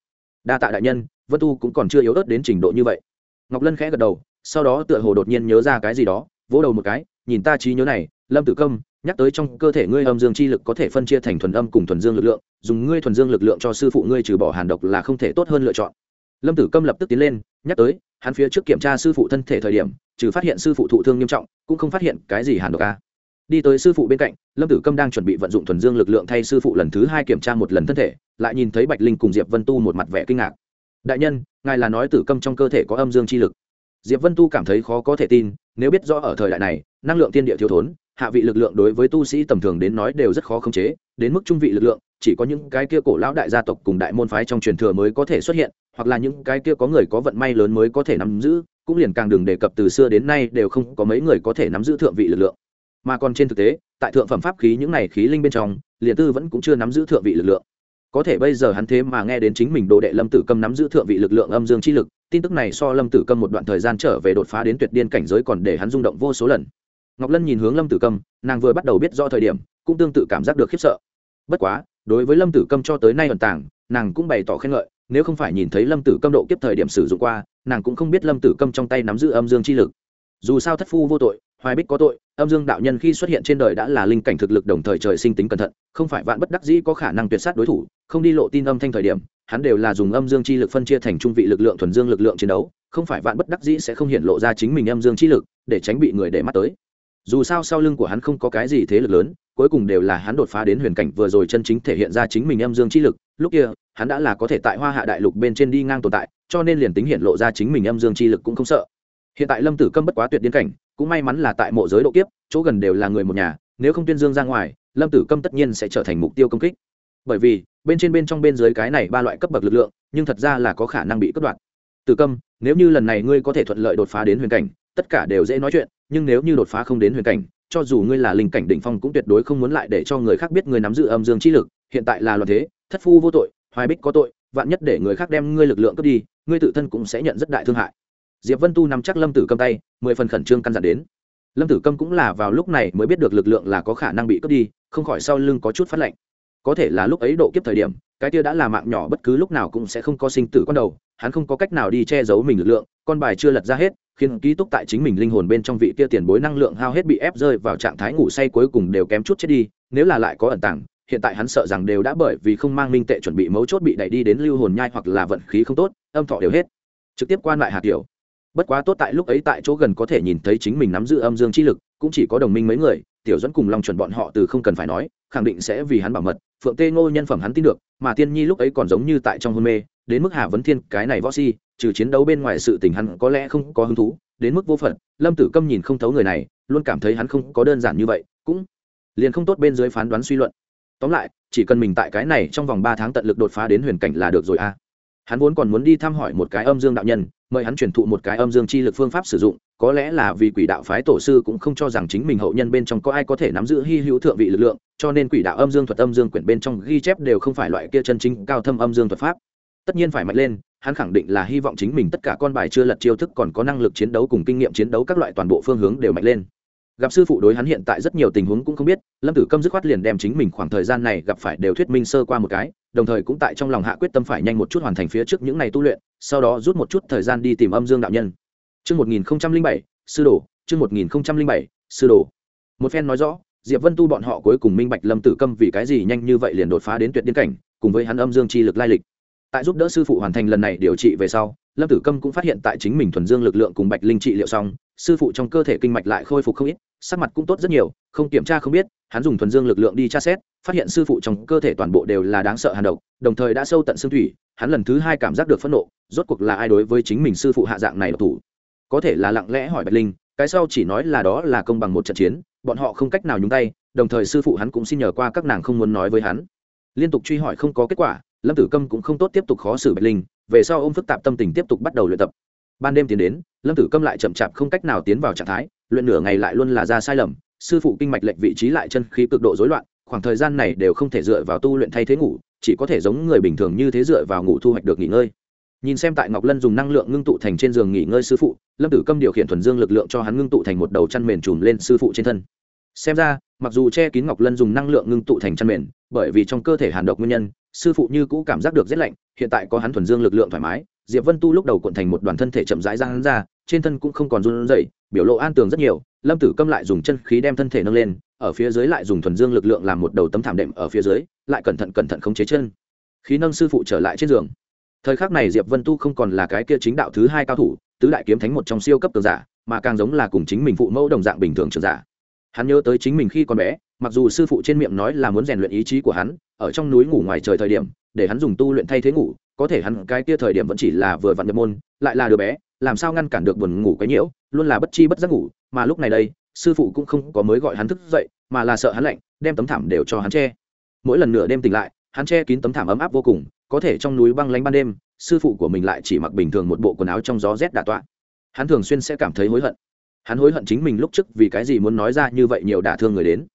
Đa tạ đại nhân, vân tu cũng còn chưa yếu ớt đến trình độ như vậy. Ngọc lân khẽ gật đầu, sau đó tựa hồ đột nhiên nhớ ra cái gì đó, vỗ đầu một cái, nhìn ta trí nhớ này, lâm tử công, nhắc tới trong cơ thể ngươi âm dương chi lực có thể phân chia thành thuần âm cùng thuần dương lực lượng, dùng ngươi thuần dương lực lượng cho sư phụ ngươi trừ bỏ hàn độc là không thể tốt hơn lựa chọn lâm tử câm lập tức tiến lên, nhắc tới, hắn phía trước kiểm tra sư phụ thân thể thời điểm, trừ phát hiện sư phụ thụ thương nghiêm trọng, cũng không phát hiện cái gì hàn độc a. Đi tới sư phụ bên cạnh, lâm tử câm đang chuẩn bị vận dụng thuần dương lực lượng thay sư phụ lần thứ hai kiểm tra một lần thân thể, lại nhìn thấy bạch linh cùng diệp vân tu một mặt vẻ kinh ngạc. Đại nhân, ngài là nói tử câm trong cơ thể có âm dương chi lực. Diệp vân tu cảm thấy khó có thể tin, nếu biết rõ ở thời đại này, năng lượng tiên địa thiếu thốn, hạ vị lực lượng đối với tu sĩ tầm thường đến nói đều rất khó khống chế, đến mức trung vị lực lượng, chỉ có những cái kia cổ lão đại gia tộc cùng đại môn phái trong truyền thừa mới có thể xuất hiện hoặc là những cái kia có người có vận may lớn mới có thể nắm giữ, cũng liền càng đừng đề cập từ xưa đến nay đều không có mấy người có thể nắm giữ thượng vị lực lượng. Mà còn trên thực tế, tại thượng phẩm pháp khí những này khí linh bên trong, liền tư vẫn cũng chưa nắm giữ thượng vị lực lượng. Có thể bây giờ hắn thế mà nghe đến chính mình đồ đệ lâm tử câm nắm giữ thượng vị lực lượng âm dương chi lực, tin tức này so lâm tử câm một đoạn thời gian trở về đột phá đến tuyệt điên cảnh giới còn để hắn rung động vô số lần. Ngọc lân nhìn hướng lâm tử câm, nàng vừa bắt đầu biết do thời điểm, cũng tương tự cảm giác được khiếp sợ. Bất quá, đối với lâm tử câm cho tới nay ẩn tàng, nàng cũng bày tỏ khen ngợi nếu không phải nhìn thấy lâm tử câm độ kiếp thời điểm sử dụng qua, nàng cũng không biết lâm tử câm trong tay nắm giữ âm dương chi lực. Dù sao thất phu vô tội, hoài bích có tội, âm dương đạo nhân khi xuất hiện trên đời đã là linh cảnh thực lực đồng thời trời sinh tính cẩn thận, không phải vạn bất đắc dĩ có khả năng tuyệt sát đối thủ, không đi lộ tin âm thanh thời điểm, hắn đều là dùng âm dương chi lực phân chia thành trung vị lực lượng thuần dương lực lượng chiến đấu, không phải vạn bất đắc dĩ sẽ không hiện lộ ra chính mình âm dương chi lực, để tránh bị người để mắt tới. Dù sao sau lưng của hắn không có cái gì thế lực lớn, cuối cùng đều là hắn đột phá đến huyền cảnh vừa rồi chân chính thể hiện ra chính mình âm dương chi lực, lúc kia hắn đã là có thể tại hoa hạ đại lục bên trên đi ngang tồn tại, cho nên liền tính hiện lộ ra chính mình âm dương chi lực cũng không sợ. Hiện tại lâm tử câm bất quá tuyệt điên cảnh, cũng may mắn là tại mộ giới độ kiếp, chỗ gần đều là người một nhà, nếu không tuyên dương ra ngoài, lâm tử câm tất nhiên sẽ trở thành mục tiêu công kích. Bởi vì, bên trên bên trong bên dưới cái này ba loại cấp bậc lực lượng, nhưng thật ra là có khả năng bị cất đoạn tử câm, nếu như lần này ngươi có thể thuận lợi đột phá đến huyền cảnh, tất cả đều dễ nói chuyện, nhưng nếu như đột phá không đến huyền cảnh, cho dù ngươi là linh cảnh đỉnh phong cũng tuyệt đối không muốn lại để cho người khác biết ngươi nắm giữ âm dương chi lực, hiện tại là loạn thế, thất phu vô tội hoài bích có tội, vạn nhất để người khác đem ngươi lực lượng cướp đi, ngươi tự thân cũng sẽ nhận rất đại thương hại. Diệp vân tu nắm chắc lâm tử Cầm tay, mười phần khẩn trương căn dặn đến. Lâm tử Cầm cũng là vào lúc này mới biết được lực lượng là có khả năng bị cướp đi, không khỏi sau lưng có chút phát lạnh có thể là lúc ấy độ kiếp thời điểm, cái tia đã là mạng nhỏ bất cứ lúc nào cũng sẽ không có sinh tử con đầu, hắn không có cách nào đi che giấu mình lực lượng, con bài chưa lật ra hết, khiến ký túc tại chính mình linh hồn bên trong vị kia tiền bối năng lượng hao hết bị ép rơi vào trạng thái ngủ say cuối cùng đều kém chút chết đi, nếu là lại có ẩn tàng hiện tại hắn sợ rằng đều đã bởi vì không mang minh tệ chuẩn bị mấu chốt bị đẩy đi đến lưu hồn nhai hoặc là vận khí không tốt, âm thọ đều hết. Trực tiếp quan lại hạt tiểu. Bất quá tốt tại lúc ấy tại chỗ gần có thể nhìn thấy chính mình nắm giữ âm dương chi lực, cũng chỉ có đồng minh mấy người, tiểu dẫn cùng lòng chuẩn bọn họ từ không cần phải nói, khẳng định sẽ vì hắn bảo mật, phượng tê ngô nhân phẩm hắn tin được, mà tiên nhi lúc ấy còn giống như tại trong hôn mê, đến mức hà vấn thiên, cái này võ si, trừ chiến đấu bên ngoài sự tình hắn có lẽ không có hứng thú, đến mức vô phận, lâm tử câm nhìn không thấu người này, luôn cảm thấy hắn không có đơn giản như vậy, cũng liền không tốt bên dưới phán đoán suy luận tóm lại, chỉ cần mình tại cái này trong vòng ba tháng tận lực đột phá đến huyền cảnh là được rồi a hắn vốn còn muốn đi thăm hỏi một cái âm dương đạo nhân, mời hắn truyền thụ một cái âm dương chi lực phương pháp sử dụng, có lẽ là vì quỷ đạo phái tổ sư cũng không cho rằng chính mình hậu nhân bên trong có ai có thể nắm giữ hy hữu thượng vị lực lượng, cho nên quỷ đạo âm dương thuật âm dương quyển bên trong ghi chép đều không phải loại kia chân chính cao thâm âm dương thuật pháp. Tất nhiên phải mạnh lên, hắn khẳng định là hy vọng chính mình tất cả con bài chưa lật chiêu thức còn có năng lực chiến đấu cùng kinh nghiệm chiến đấu các loại toàn bộ phương hướng đều mạnh lên gặp sư phụ đối hắn hiện tại rất nhiều tình huống cũng không biết lâm tử câm dứt khoát liền đem chính mình khoảng thời gian này gặp phải đều thuyết minh sơ qua một cái đồng thời cũng tại trong lòng hạ quyết tâm phải nhanh một chút hoàn thành phía trước những ngày tu luyện sau đó rút một chút thời gian đi tìm âm dương đạo nhân Chương 1007, sư đồ, chương 1007, sư đồ. Một phen nói rõ, Diệp Vân Tu bọn họ cuối cùng minh bạch Lâm Tử Câm vì cái gì nhanh như vậy liền đột phá đến tuyệt điên cảnh, cùng với hắn âm dương chi lực lai lịch. Tại giúp đỡ sư phụ hoàn thành lần này điều trị về sau, Lâm Tử Câm cũng phát hiện tại chính mình thuần dương lực lượng cùng bạch linh trị liệu xong, sư phụ trong cơ thể kinh mạch lại khôi phục không ít, sắc mặt cũng tốt rất nhiều, không kiểm tra không biết, hắn dùng thuần dương lực lượng đi tra xét, phát hiện sư phụ trong cơ thể toàn bộ đều là đáng sợ hàn độc, đồng thời đã sâu tận xương thủy, hắn lần thứ hai cảm giác được phẫn nộ, rốt cuộc là ai đối với chính mình sư phụ hạ dạng này độc thủ? Có thể là lặng lẽ hỏi bạch linh cái sau chỉ nói là đó là công bằng một trận chiến bọn họ không cách nào nhúng tay đồng thời sư phụ hắn cũng xin nhờ qua các nàng không muốn nói với hắn. Liên tục truy hỏi không có kết quả lâm tử câm cũng không tốt tiếp tục khó xử bạch linh về sau ô m phức tạp tâm tình tiếp tục bắt đầu luyện tập. Ban đêm tiến đến lâm tử câm lại chậm chạp không cách nào tiến vào trạng thái luyện nửa ngày lại luôn là ra sai lầm, sư phụ kinh mạch lệnh vị trí lại chân khí cực độ rối loạn, khoảng thời gian này đều không thể dựa vào tu luyện thay thế ngủ, chỉ có thể giống người bình thường như thế dựa vào ngủ thu hoạch được nghỉ ngơi. Nhìn xem tại ngọc lân dùng năng lượng ngưng tụ thành trên giường nghỉ ngơi sư phụ, lâm tử câm điều khiển thuần dương lực lượng cho hắn ngưng tụ thành một đầu chăn mền trùm lên sư phụ trên thân. Xem ra, mặc dù che kín ngọc lân dùng năng lượng ngưng tụ thành chăn mền, bởi vì trong cơ thể hàn độc nguyên nhân, sư phụ như cũ cảm giác được rét lạnh, hiện tại có hắn thuần dương lực lượng thoải mái, diệp vân tu lúc đầu cuộn thành một đoàn thân thể chậm rãi ra hắn ra trên thân cũng không còn run rẩy, biểu lộ an tường rất nhiều, lâm tử câm lại dùng chân khí đem thân thể nâng lên, ở phía dưới lại dùng thuần dương lực lượng làm một đầu tấm thảm đệm ở phía dưới, lại cẩn thận cẩn thận khống chế chân. Khí nâng sư phụ trở lại trên giường. Thời khắc này diệp vân tu không còn là cái kia chính đạo thứ hai cao thủ, tứ đại kiếm thánh một trong siêu cấp cường giả, mà càng giống là cùng chính mình phụ mẫu đồng dạng bình thường trường giả. Hắn nhớ tới chính mình khi còn bé, mặc dù sư phụ trên miệng nói là muốn rèn luyện ý chí của hắn, ở trong núi ngủ ngoài trời thời điểm, để hắn dùng tu luyện thay thế ngủ, có thể hắn cái kia thời điểm vẫn chỉ là vừa vặn nhập môn, lại là đứa bé làm sao ngăn cản được buồn ngủ cái nhiễu, luôn là bất chi bất giác ngủ, mà lúc này đây, sư phụ cũng không có mới gọi hắn thức dậy, mà là sợ hắn lạnh, đem tấm thảm đều cho hắn che. Mỗi lần nửa đêm tỉnh lại, hắn che kín tấm thảm ấm áp vô cùng, có thể trong núi băng lánh ban đêm, sư phụ của mình lại chỉ mặc bình thường một bộ quần áo trong gió rét đà tọa. Hắn thường xuyên sẽ cảm thấy hối hận. Hắn hối hận chính mình lúc trước vì cái gì muốn nói ra như vậy nhiều đả thương người đến.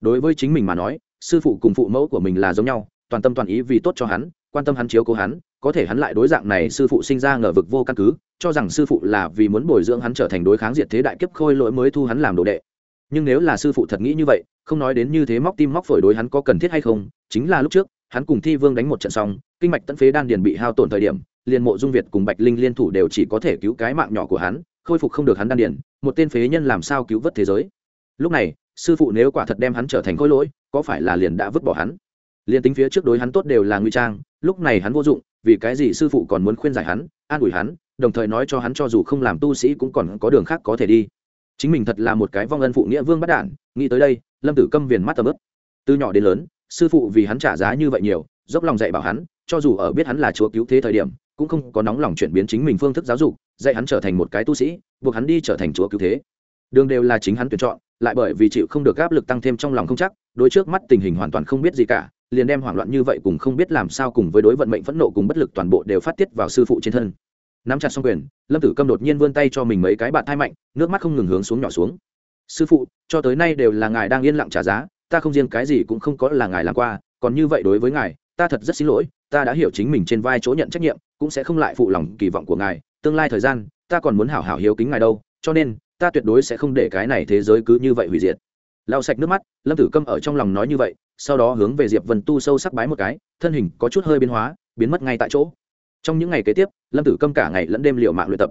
Đối với chính mình mà nói, sư phụ cùng phụ mẫu của mình là giống nhau, toàn tâm toàn ý vì tốt cho hắn, quan tâm hắn chiếu cố hắn có thể hắn lại đối dạng này sư phụ sinh ra ngờ vực vô căn cứ, cho rằng sư phụ là vì muốn bồi dưỡng hắn trở thành đối kháng diệt thế đại kiếp khôi lỗi mới thu hắn làm đồ đệ. Nhưng nếu là sư phụ thật nghĩ như vậy, không nói đến như thế móc tim móc phổi đối hắn có cần thiết hay không, chính là lúc trước, hắn cùng thi vương đánh một trận xong, kinh mạch tận phế đan điền bị hao tổn thời điểm, liền mộ dung việt cùng bạch linh liên thủ đều chỉ có thể cứu cái mạng nhỏ của hắn, khôi phục không được hắn đan điền, một tên phế nhân làm sao cứu vớt thế giới. Lúc này, sư phụ nếu quả thật đem hắn trở thành khối lỗi, có phải là liền đã vứt bỏ hắn? Liền tính phía trước đối hắn tốt đều là nguy trang lúc này hắn vô dụng, vì cái gì sư phụ còn muốn khuyên giải hắn, an ủi hắn, đồng thời nói cho hắn cho dù không làm tu sĩ cũng còn có đường khác có thể đi. Chính mình thật là một cái vong ân phụ nghĩa vương bắt đản, nghĩ tới đây, lâm tử câm viền mắt tầm ướp từ nhỏ đến lớn, sư phụ vì hắn trả giá như vậy nhiều, dốc lòng dạy bảo hắn, cho dù ở biết hắn là chúa cứu thế thời điểm, cũng không có nóng lòng chuyển biến chính mình phương thức giáo dục, dạy hắn trở thành một cái tu sĩ, buộc hắn đi trở thành chúa cứu thế. Đường đều là chính hắn tuyển chọn, lại bởi vì chịu không được áp lực tăng thêm trong lòng không chắc, đối trước mắt tình hình hoàn toàn không biết gì cả liền đem hoảng loạn như vậy cùng không biết làm sao cùng với đối vận mệnh phẫn nộ cùng bất lực toàn bộ đều phát tiết vào sư phụ trên thân. Nắm chặt xong quyền, lâm tử câm đột nhiên vươn tay cho mình mấy cái bạn thai mạnh, nước mắt không ngừng hướng xuống nhỏ xuống. Sư phụ, cho tới nay đều là ngài đang yên lặng trả giá, ta không riêng cái gì cũng không có là ngài làm qua, còn như vậy đối với ngài, ta thật rất xin lỗi, ta đã hiểu chính mình trên vai chỗ nhận trách nhiệm, cũng sẽ không lại phụ lòng kỳ vọng của ngài, tương lai thời gian, ta còn muốn hảo hảo hiếu kính ngài đâu, cho nên, ta tuyệt đối sẽ không để cái này thế giới cứ như vậy hủy diệt. Lau sạch nước mắt, lâm tử câm ở trong lòng nói như vậy sau đó hướng về diệp vân tu sâu sắc bái một cái, thân hình có chút hơi biến hóa, biến mất ngay tại chỗ. Trong những ngày kế tiếp, lâm tử câm cả ngày lẫn đêm liệu mạng luyện tập.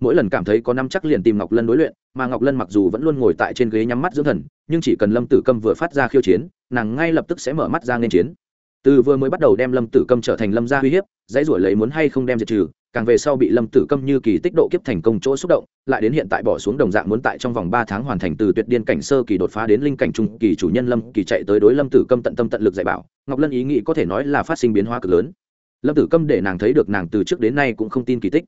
Mỗi lần cảm thấy có năm chắc liền tìm ngọc lân đối luyện, mà ngọc lân mặc dù vẫn luôn ngồi tại trên ghế nhắm mắt dưỡng thần, nhưng chỉ cần lâm tử câm vừa phát ra khiêu chiến, nàng ngay lập tức sẽ mở mắt ra nên chiến. Từ vừa mới bắt đầu đem lâm tử câm trở thành lâm gia uy hiếp, dãy ruổi lấy muốn hay không đem diệt trừ càng về sau bị lâm tử câm như kỳ tích độ kiếp thành công chỗ xúc động, lại đến hiện tại bỏ xuống đồng dạng muốn tại trong vòng ba tháng hoàn thành từ tuyệt điên cảnh sơ kỳ đột phá đến linh cảnh trung kỳ chủ nhân lâm kỳ chạy tới đối lâm tử câm tận tâm tận lực dạy bảo, ngọc lân ý nghĩ có thể nói là phát sinh biến hóa cực lớn. Lâm tử câm để nàng thấy được nàng từ trước đến nay cũng không tin kỳ tích.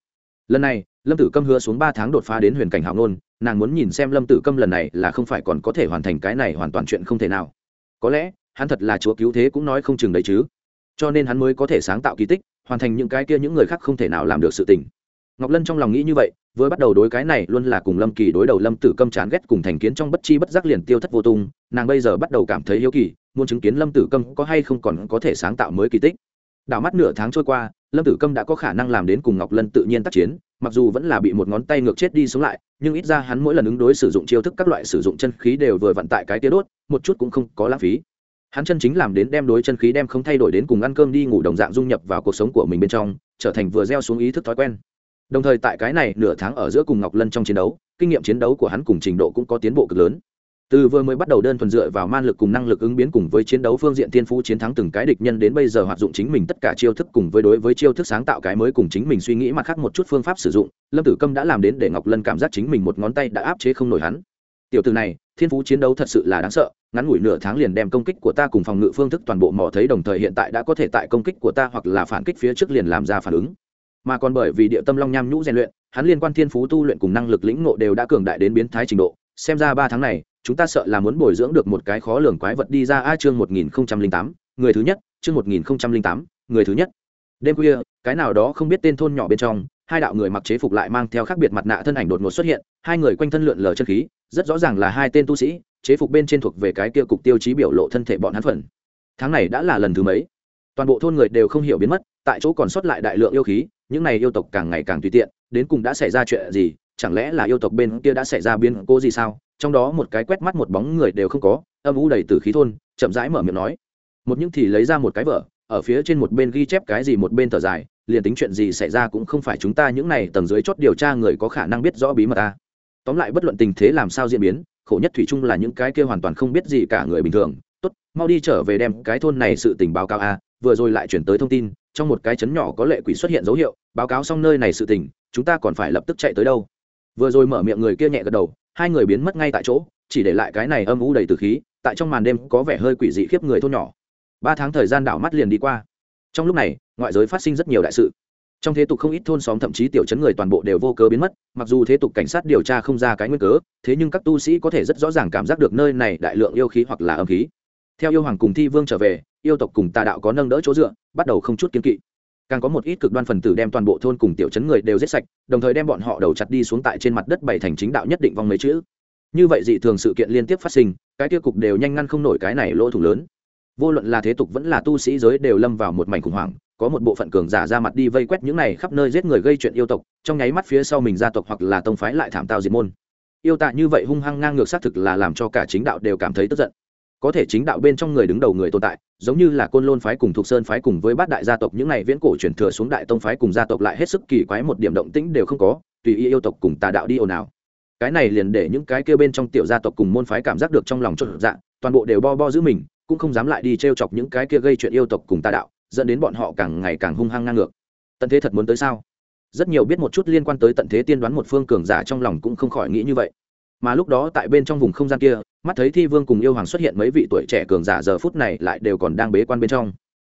Lần này, lâm tử câm hứa xuống ba tháng đột phá đến huyền cảnh hào nôn nàng muốn nhìn xem lâm tử câm lần này là không phải còn có thể hoàn thành cái này hoàn toàn chuyện không thể nào. Có lẽ, hắn thật là chúa cứu thế cũng nói không chừng đấy chứ cho nên hắn mới có thể sáng tạo kỳ tích, hoàn thành những cái kia những người khác không thể nào làm được sự tình. Ngọc lân trong lòng nghĩ như vậy với bắt đầu đối cái này luôn là cùng lâm kỳ đối đầu lâm tử câm chán ghét cùng thành kiến trong bất chi bất giác liền tiêu thất vô tung, nàng bây giờ bắt đầu cảm thấy hiếu kỳ, muốn chứng kiến lâm tử câm có hay không còn có thể sáng tạo mới kỳ tích. Đảo mắt nửa tháng trôi qua, lâm tử câm đã có khả năng làm đến cùng ngọc lân tự nhiên tác chiến, mặc dù vẫn là bị một ngón tay ngược chết đi sống lại, nhưng ít ra hắn mỗi lần ứng đối sử dụng chiêu thức các loại sử dụng chân khí đều vừa vận tại cái tia đốt, một chút cũng không có lãng phí hắn chân chính làm đến đem đối chân khí đem không thay đổi đến cùng ăn cơm đi ngủ đồng dạng dung nhập vào cuộc sống của mình bên trong, trở thành vừa gieo xuống ý thức thói quen. Đồng thời tại cái này nửa tháng ở giữa cùng ngọc lân trong chiến đấu, kinh nghiệm chiến đấu của hắn cùng trình độ cũng có tiến bộ cực lớn. Từ vừa mới bắt đầu đơn thuần dựa vào man lực cùng năng lực ứng biến cùng với chiến đấu phương diện thiên phú chiến thắng từng cái địch nhân đến bây giờ hoạt dụng chính mình tất cả chiêu thức cùng với đối với chiêu thức sáng tạo cái mới cùng chính mình suy nghĩ mặt khác một chút phương pháp sử dụng, lâm tử câm đã làm đến để ngọc lân cảm giác chính mình một ngón tay đã áp chế không nổi hắn. Tiểu từ này thiên phú chiến đấu thật sự là đáng sợ, ngắn ngủi nửa tháng liền đem công kích của ta cùng phòng ngự phương thức toàn bộ mò thấy đồng thời hiện tại đã có thể tại công kích của ta hoặc là phản kích phía trước liền làm ra phản ứng. Mà còn bởi vì địa tâm long nham nhũ rèn luyện, hắn liên quan thiên phú tu luyện cùng năng lực lĩnh ngộ đều đã cường đại đến biến thái trình độ. Xem ra ba tháng này, chúng ta sợ là muốn bồi dưỡng được một cái khó lường quái vật đi ra a chương một nghìn tám, người thứ nhất, chương một nghìn tám, người thứ nhất. Đêm khuya, cái nào đó không biết tên thôn nhỏ bên trong hai đạo người mặc chế phục lại mang theo khác biệt mặt nạ thân ảnh đột ngột xuất hiện, hai người quanh thân lượn lờ chân khí, rất rõ ràng là hai tên tu sĩ, chế phục bên trên thuộc về cái kia cục tiêu chí biểu lộ thân thể bọn hắn phần. Tháng này đã là lần thứ mấy? Toàn bộ thôn người đều không hiểu biến mất, tại chỗ còn sót lại đại lượng yêu khí, những này yêu tộc càng ngày càng tùy tiện, đến cùng đã xảy ra chuyện gì? Chẳng lẽ là yêu tộc bên kia đã xảy ra biến cố gì sao? Trong đó một cái quét mắt một bóng người đều không có, âm u đầy từ khí thôn, chậm rãi mở miệng nói. Một những thì lấy ra một cái vở ở phía trên một bên ghi chép cái gì một bên thở dài, liền tính chuyện gì xảy ra cũng không phải chúng ta những này tầng dưới chốt điều tra người có khả năng biết rõ bí mật ta. Tóm lại bất luận tình thế làm sao diễn biến, khổ nhất thủy chung là những cái kia hoàn toàn không biết gì cả người bình thường. Tốt, mau đi trở về đem cái thôn này sự tình báo cáo a, vừa rồi lại chuyển tới thông tin, trong một cái chấn nhỏ có lệ quỷ xuất hiện dấu hiệu, báo cáo xong nơi này sự tình, chúng ta còn phải lập tức chạy tới đâu. Vừa rồi mở miệng người kia nhẹ gật đầu, hai người biến mất ngay tại chỗ, chỉ để lại cái này âm u đầy từ khí, tại trong màn đêm có vẻ hơi quỷ dị khiếp người thôn nhỏ ba tháng thời gian đảo mắt liền đi qua. Trong lúc này, ngoại giới phát sinh rất nhiều đại sự. Trong thế tục không ít thôn xóm thậm chí tiểu chấn người toàn bộ đều vô cớ biến mất, mặc dù thế tục cảnh sát điều tra không ra cái nguyên cớ, thế nhưng các tu sĩ có thể rất rõ ràng cảm giác được nơi này đại lượng yêu khí hoặc là âm khí. Theo yêu hoàng cùng thi vương trở về, yêu tộc cùng tà đạo có nâng đỡ chỗ dựa, bắt đầu không chút kiên kỵ. Càng có một ít cực đoan phần tử đem toàn bộ thôn cùng tiểu chấn người đều giết sạch, đồng thời đem bọn họ đầu chặt đi xuống tại trên mặt đất bảy thành chính đạo nhất định vong mấy chữ. Như vậy dị thường sự kiện liên tiếp phát sinh, cái tiêu cục đều nhanh ngăn không nổi cái này lỗ thủ lớn vô luận là thế tục vẫn là tu sĩ giới đều lâm vào một mảnh khủng hoảng, có một bộ phận cường giả ra mặt đi vây quét những này khắp nơi giết người gây chuyện yêu tộc, trong nháy mắt phía sau mình gia tộc hoặc là tông phái lại thảm tạo diệt môn. Yêu tạ như vậy hung hăng ngang ngược xác thực là làm cho cả chính đạo đều cảm thấy tức giận. Có thể chính đạo bên trong người đứng đầu người tồn tại, giống như là côn lôn phái cùng thuộc sơn phái cùng với bát đại gia tộc, những này viễn cổ truyền thừa xuống đại tông phái cùng gia tộc lại hết sức kỳ quái một điểm động tĩnh đều không có, tùy ý yêu tộc cùng tà đạo đi ồn ào. Cái này liền để những cái kêu bên trong tiểu gia tộc cùng môn phái cảm giác được trong lòng chột dạ toàn bộ đều bo bo giữ mình cũng không dám lại đi t chọc những cái kia gây chuyện yêu tộc cùng tà đạo, dẫn đến bọn họ càng ngày càng hung hăng ngang ngược. Tận thế thật muốn tới sao? Rất nhiều biết một chút liên quan tới tận thế tiên đoán một phương cường giả trong lòng cũng không khỏi nghĩ như vậy. Mà lúc đó tại bên trong vùng không gian kia, mắt thấy thi vương cùng yêu hoàng xuất hiện mấy vị tuổi trẻ cường giả giờ phút này lại đều còn đang bế quan bên trong.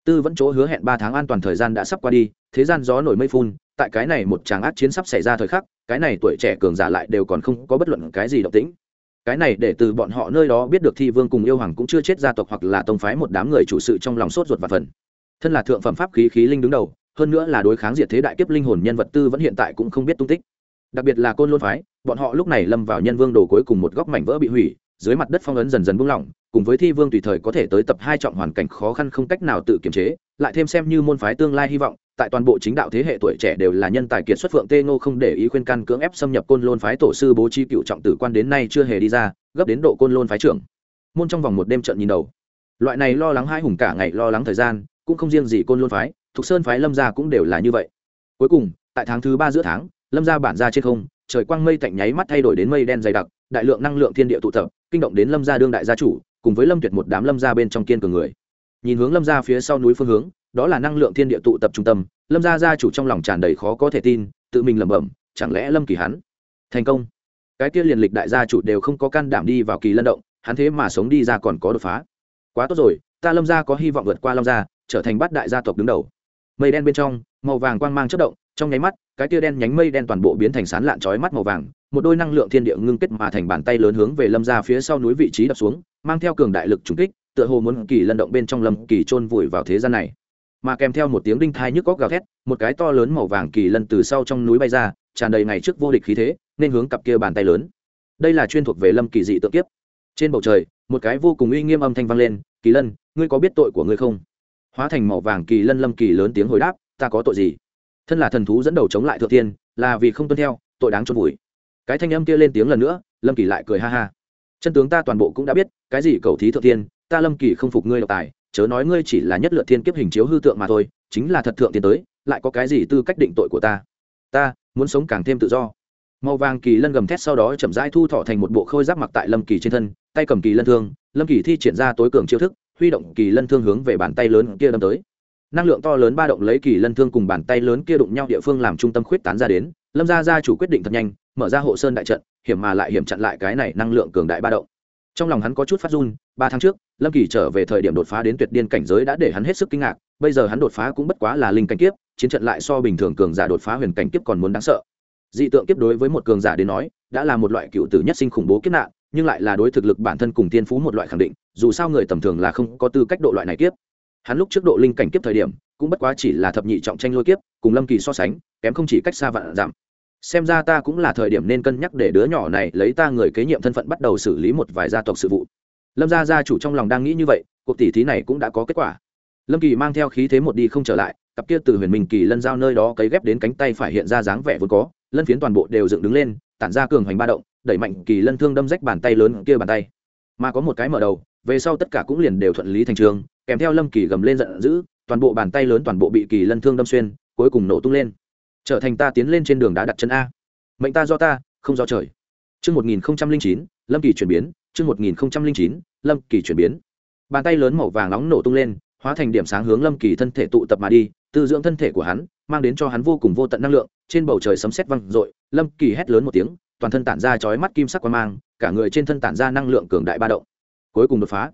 Tư vẫn chỗ hứa hẹn ba tháng an toàn thời gian đã sắp qua đi, thế gian gió nổi mây phun, tại cái này một tràng át chiến sắp xảy ra thời khắc, cái này tuổi trẻ cường giả lại đều còn không có bất luận cái gì động tĩnh cái này để từ bọn họ nơi đó biết được thi vương cùng yêu hoàng cũng chưa chết gia tộc hoặc là tông phái một đám người chủ sự trong lòng sốt ruột và phần. Thân là thượng phẩm pháp khí khí linh đứng đầu, hơn nữa là đối kháng diệt thế đại kiếp linh hồn nhân vật tư vẫn hiện tại cũng không biết tung tích. Đặc biệt là côn lôn phái, bọn họ lúc này lâm vào nhân vương đồ cuối cùng một góc mảnh vỡ bị hủy, dưới mặt đất phong ấn dần dần buông lỏng, cùng với thi vương tùy thời có thể tới tập hai trọng hoàn cảnh khó khăn không cách nào tự kiềm chế, lại thêm xem như môn phái tương lai hy vọng tại toàn bộ chính đạo thế hệ tuổi trẻ đều là nhân tài kiệt xuất phượng tê ngô không để ý khuyên can cưỡng ép xâm nhập côn lôn phái tổ sư bố trí cựu trọng tử quan đến nay chưa hề đi ra, gấp đến độ côn lôn phái trưởng. Môn trong vòng một đêm trận nhìn đầu. Loại này lo lắng hai hùng cả ngày lo lắng thời gian, cũng không riêng gì côn lôn phái, thục sơn phái lâm gia cũng đều là như vậy. Cuối cùng, tại tháng thứ ba giữa tháng, lâm gia bản ra trên không, trời quang mây tạnh nháy mắt thay đổi đến mây đen dày đặc, đại lượng năng lượng thiên địa tụ tập, kinh động đến lâm gia đương đại gia chủ, cùng với lâm tuyệt một đám lâm gia bên trong kiên cường người. Nhìn hướng lâm gia phía sau núi phương hướng đó là năng lượng thiên địa tụ tập trung tâm, lâm gia gia chủ trong lòng tràn đầy khó có thể tin, tự mình lẩm bẩm, chẳng lẽ lâm kỳ hắn thành công? Cái kia liền lịch đại gia chủ đều không có can đảm đi vào kỳ lân động, hắn thế mà sống đi ra còn có đột phá. Quá tốt rồi, ta lâm gia có hy vọng vượt qua Long gia, trở thành bát đại gia tộc đứng đầu. Mây đen bên trong, màu vàng quang mang chất động, trong nháy mắt, cái tia đen nhánh mây đen toàn bộ biến thành sán lạn chói mắt màu vàng, một đôi năng lượng thiên địa ngưng kết mà thành bàn tay lớn hướng về lâm ra phía sau núi vị trí đập xuống, mang theo cường đại lực trùng kích, tựa hồ muốn kỳ lân động bên trong lâm kỳ trôn vùi vào thế gian này mà kèm theo một tiếng đinh thai nhức góc gào thét, một cái to lớn màu vàng kỳ lân từ sau trong núi bay ra, tràn đầy ngày trước vô địch khí thế, nên hướng cặp kia bàn tay lớn. Đây là chuyên thuộc về lâm kỳ dị tự kiếp. Trên bầu trời, một cái vô cùng uy nghiêm âm thanh vang lên, kỳ lân, ngươi có biết tội của ngươi không? Hóa thành màu vàng kỳ lân lâm kỳ lớn tiếng hồi đáp, ta có tội gì? Thân là thần thú dẫn đầu chống lại thượng tiên là vì không tuân theo, tội đáng trôn vùi. Cái thanh âm kia lên tiếng lần nữa, lâm kỳ lại cười ha ha. Chân tướng ta toàn bộ cũng đã biết, cái gì cầu thí thượng tiên ta lâm kỳ không phục ngươi độc tài chớ nói ngươi chỉ là nhất lượt thiên kiếp hình chiếu hư tượng mà thôi, chính là thật thượng tiến tới, lại có cái gì tư cách định tội của ta? Ta muốn sống càng thêm tự do. Màu vàng kỳ lân gầm thét sau đó chậm rãi thu thọ thành một bộ khôi giáp mặc tại lâm kỳ trên thân, tay cầm kỳ lân thương, lâm kỳ thi triển ra tối cường chiêu thức, huy động kỳ lân thương hướng về bàn tay lớn kia đâm tới. Năng lượng to lớn ba động lấy kỳ lân thương cùng bàn tay lớn kia đụng nhau địa phương làm trung tâm khuyết tán ra đến, lâm gia gia chủ quyết định thật nhanh, mở ra hộ sơn đại trận, hiểm mà lại hiểm chặn lại cái này năng lượng cường đại ba động trong lòng hắn có chút phát run, ba tháng trước, lâm kỳ trở về thời điểm đột phá đến tuyệt điên cảnh giới đã để hắn hết sức kinh ngạc, bây giờ hắn đột phá cũng bất quá là linh cảnh kiếp, chiến trận lại so bình thường cường giả đột phá huyền cảnh kiếp còn muốn đáng sợ. Dị tượng kiếp đối với một cường giả đến nói, đã là một loại cựu tử nhất sinh khủng bố kiếp nạn, nhưng lại là đối thực lực bản thân cùng tiên phú một loại khẳng định, dù sao người tầm thường là không có tư cách độ loại này kiếp. Hắn lúc trước độ linh cảnh kiếp thời điểm, cũng bất quá chỉ là thập nhị trọng tranh lôi kiếp, cùng lâm kỳ so sánh, kém không chỉ cách xa vạn giảm xem ra ta cũng là thời điểm nên cân nhắc để đứa nhỏ này lấy ta người kế nhiệm thân phận bắt đầu xử lý một vài gia tộc sự vụ. Lâm gia gia chủ trong lòng đang nghĩ như vậy, cuộc tỷ thí này cũng đã có kết quả. Lâm kỳ mang theo khí thế một đi không trở lại, cặp kia từ huyền minh kỳ lân giao nơi đó cấy ghép đến cánh tay phải hiện ra dáng vẻ vốn có, lân phiến toàn bộ đều dựng đứng lên, tản ra cường hoành ba động, đẩy mạnh kỳ lân thương đâm rách bàn tay lớn kia bàn tay. Mà có một cái mở đầu, về sau tất cả cũng liền đều thuận lý thành trường, kèm theo lâm kỳ gầm lên giận dữ, toàn bộ bàn tay lớn toàn bộ bị kỳ lân thương đâm xuyên, cuối cùng nổ tung lên trở thành ta tiến lên trên đường đá đặt chân a. Mệnh ta do ta không do trời. Chương 1009, Lâm Kỳ chuyển biến, chương 1009, Lâm Kỳ chuyển biến. Bàn tay lớn màu vàng nóng nổ tung lên, hóa thành điểm sáng hướng Lâm Kỳ thân thể tụ tập mà đi, tư dưỡng thân thể của hắn, mang đến cho hắn vô cùng vô tận năng lượng, trên bầu trời sấm sét vang rội, Lâm Kỳ hét lớn một tiếng, toàn thân tản ra chói mắt kim sắc quang mang, cả người trên thân tản ra năng lượng cường đại ba động. Cuối cùng đột phá.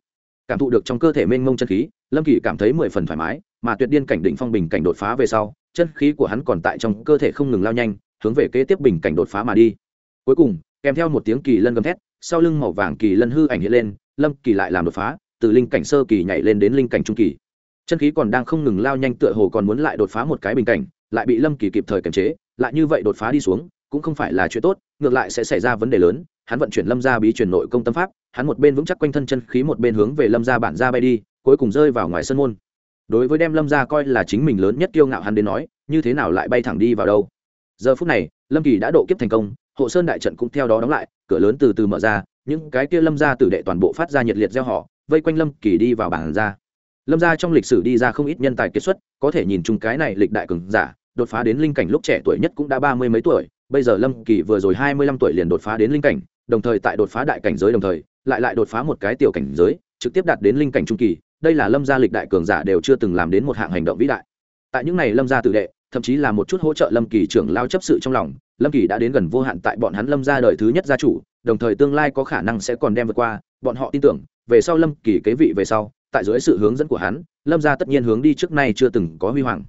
Cảm thụ được trong cơ thể mênh mông chân khí lâm kỳ cảm thấy mười phần thoải mái mà tuyệt điên cảnh định phong bình cảnh đột phá về sau chân khí của hắn còn tại trong cơ thể không ngừng lao nhanh, hướng về kế tiếp bình cảnh đột phá mà đi. Cuối cùng, kèm theo một tiếng kỳ lân gầm thét, sau lưng màu vàng kỳ lân hư ảnh hiện lên, lâm kỳ lại làm đột phá, từ linh cảnh sơ kỳ nhảy lên đến linh cảnh trung kỳ. Chân khí còn đang không ngừng lao nhanh tựa hồ còn muốn lại đột phá một cái bình cảnh, lại bị lâm kỳ kịp thời kiềm chế, lại như vậy đột phá đi xuống, cũng không phải là chuyện tốt, ngược lại sẽ xảy ra vấn đề lớn, hắn vận chuyển lâm ra bí truyền nội công tâm pháp, hắn một bên vững chắc quanh thân chân khí một bên hướng về lâm ra bản ra bay đi, cuối cùng rơi vào ngoài sân môn đối với đem lâm ra coi là chính mình lớn nhất kiêu ngạo hắn đến nói, như thế nào lại bay thẳng đi vào đâu? Giờ phút này, lâm kỳ đã độ kiếp thành công, hộ sơn đại trận cũng theo đó đóng lại, cửa lớn từ từ mở ra, những cái kia lâm ra tử đệ toàn bộ phát ra nhiệt liệt gieo họ, vây quanh lâm kỳ đi vào bản ra lâm ra trong lịch sử đi ra không ít nhân tài kết xuất, có thể nhìn chung cái này lịch đại cường giả, đột phá đến linh cảnh lúc trẻ tuổi nhất cũng đã ba mươi mấy tuổi, bây giờ lâm kỳ vừa rồi hai mươi lăm tuổi liền đột phá đến linh cảnh, đồng thời tại đột phá đại cảnh giới đồng thời, lại lại đột phá một cái tiểu cảnh giới, trực tiếp đạt đến linh cảnh trung kỳ đây là lâm gia lịch đại cường giả đều chưa từng làm đến một hạng hành động vĩ đại. Tại những này lâm gia tự đệ, thậm chí là một chút hỗ trợ lâm kỳ trưởng lao chấp sự trong lòng, lâm kỳ đã đến gần vô hạn tại bọn hắn lâm gia đời thứ nhất gia chủ, đồng thời tương lai có khả năng sẽ còn đem vượt qua, bọn họ tin tưởng, về sau lâm kỳ kế vị về sau, tại dưới sự hướng dẫn của hắn, lâm gia tất nhiên hướng đi trước nay chưa từng có huy hoàng.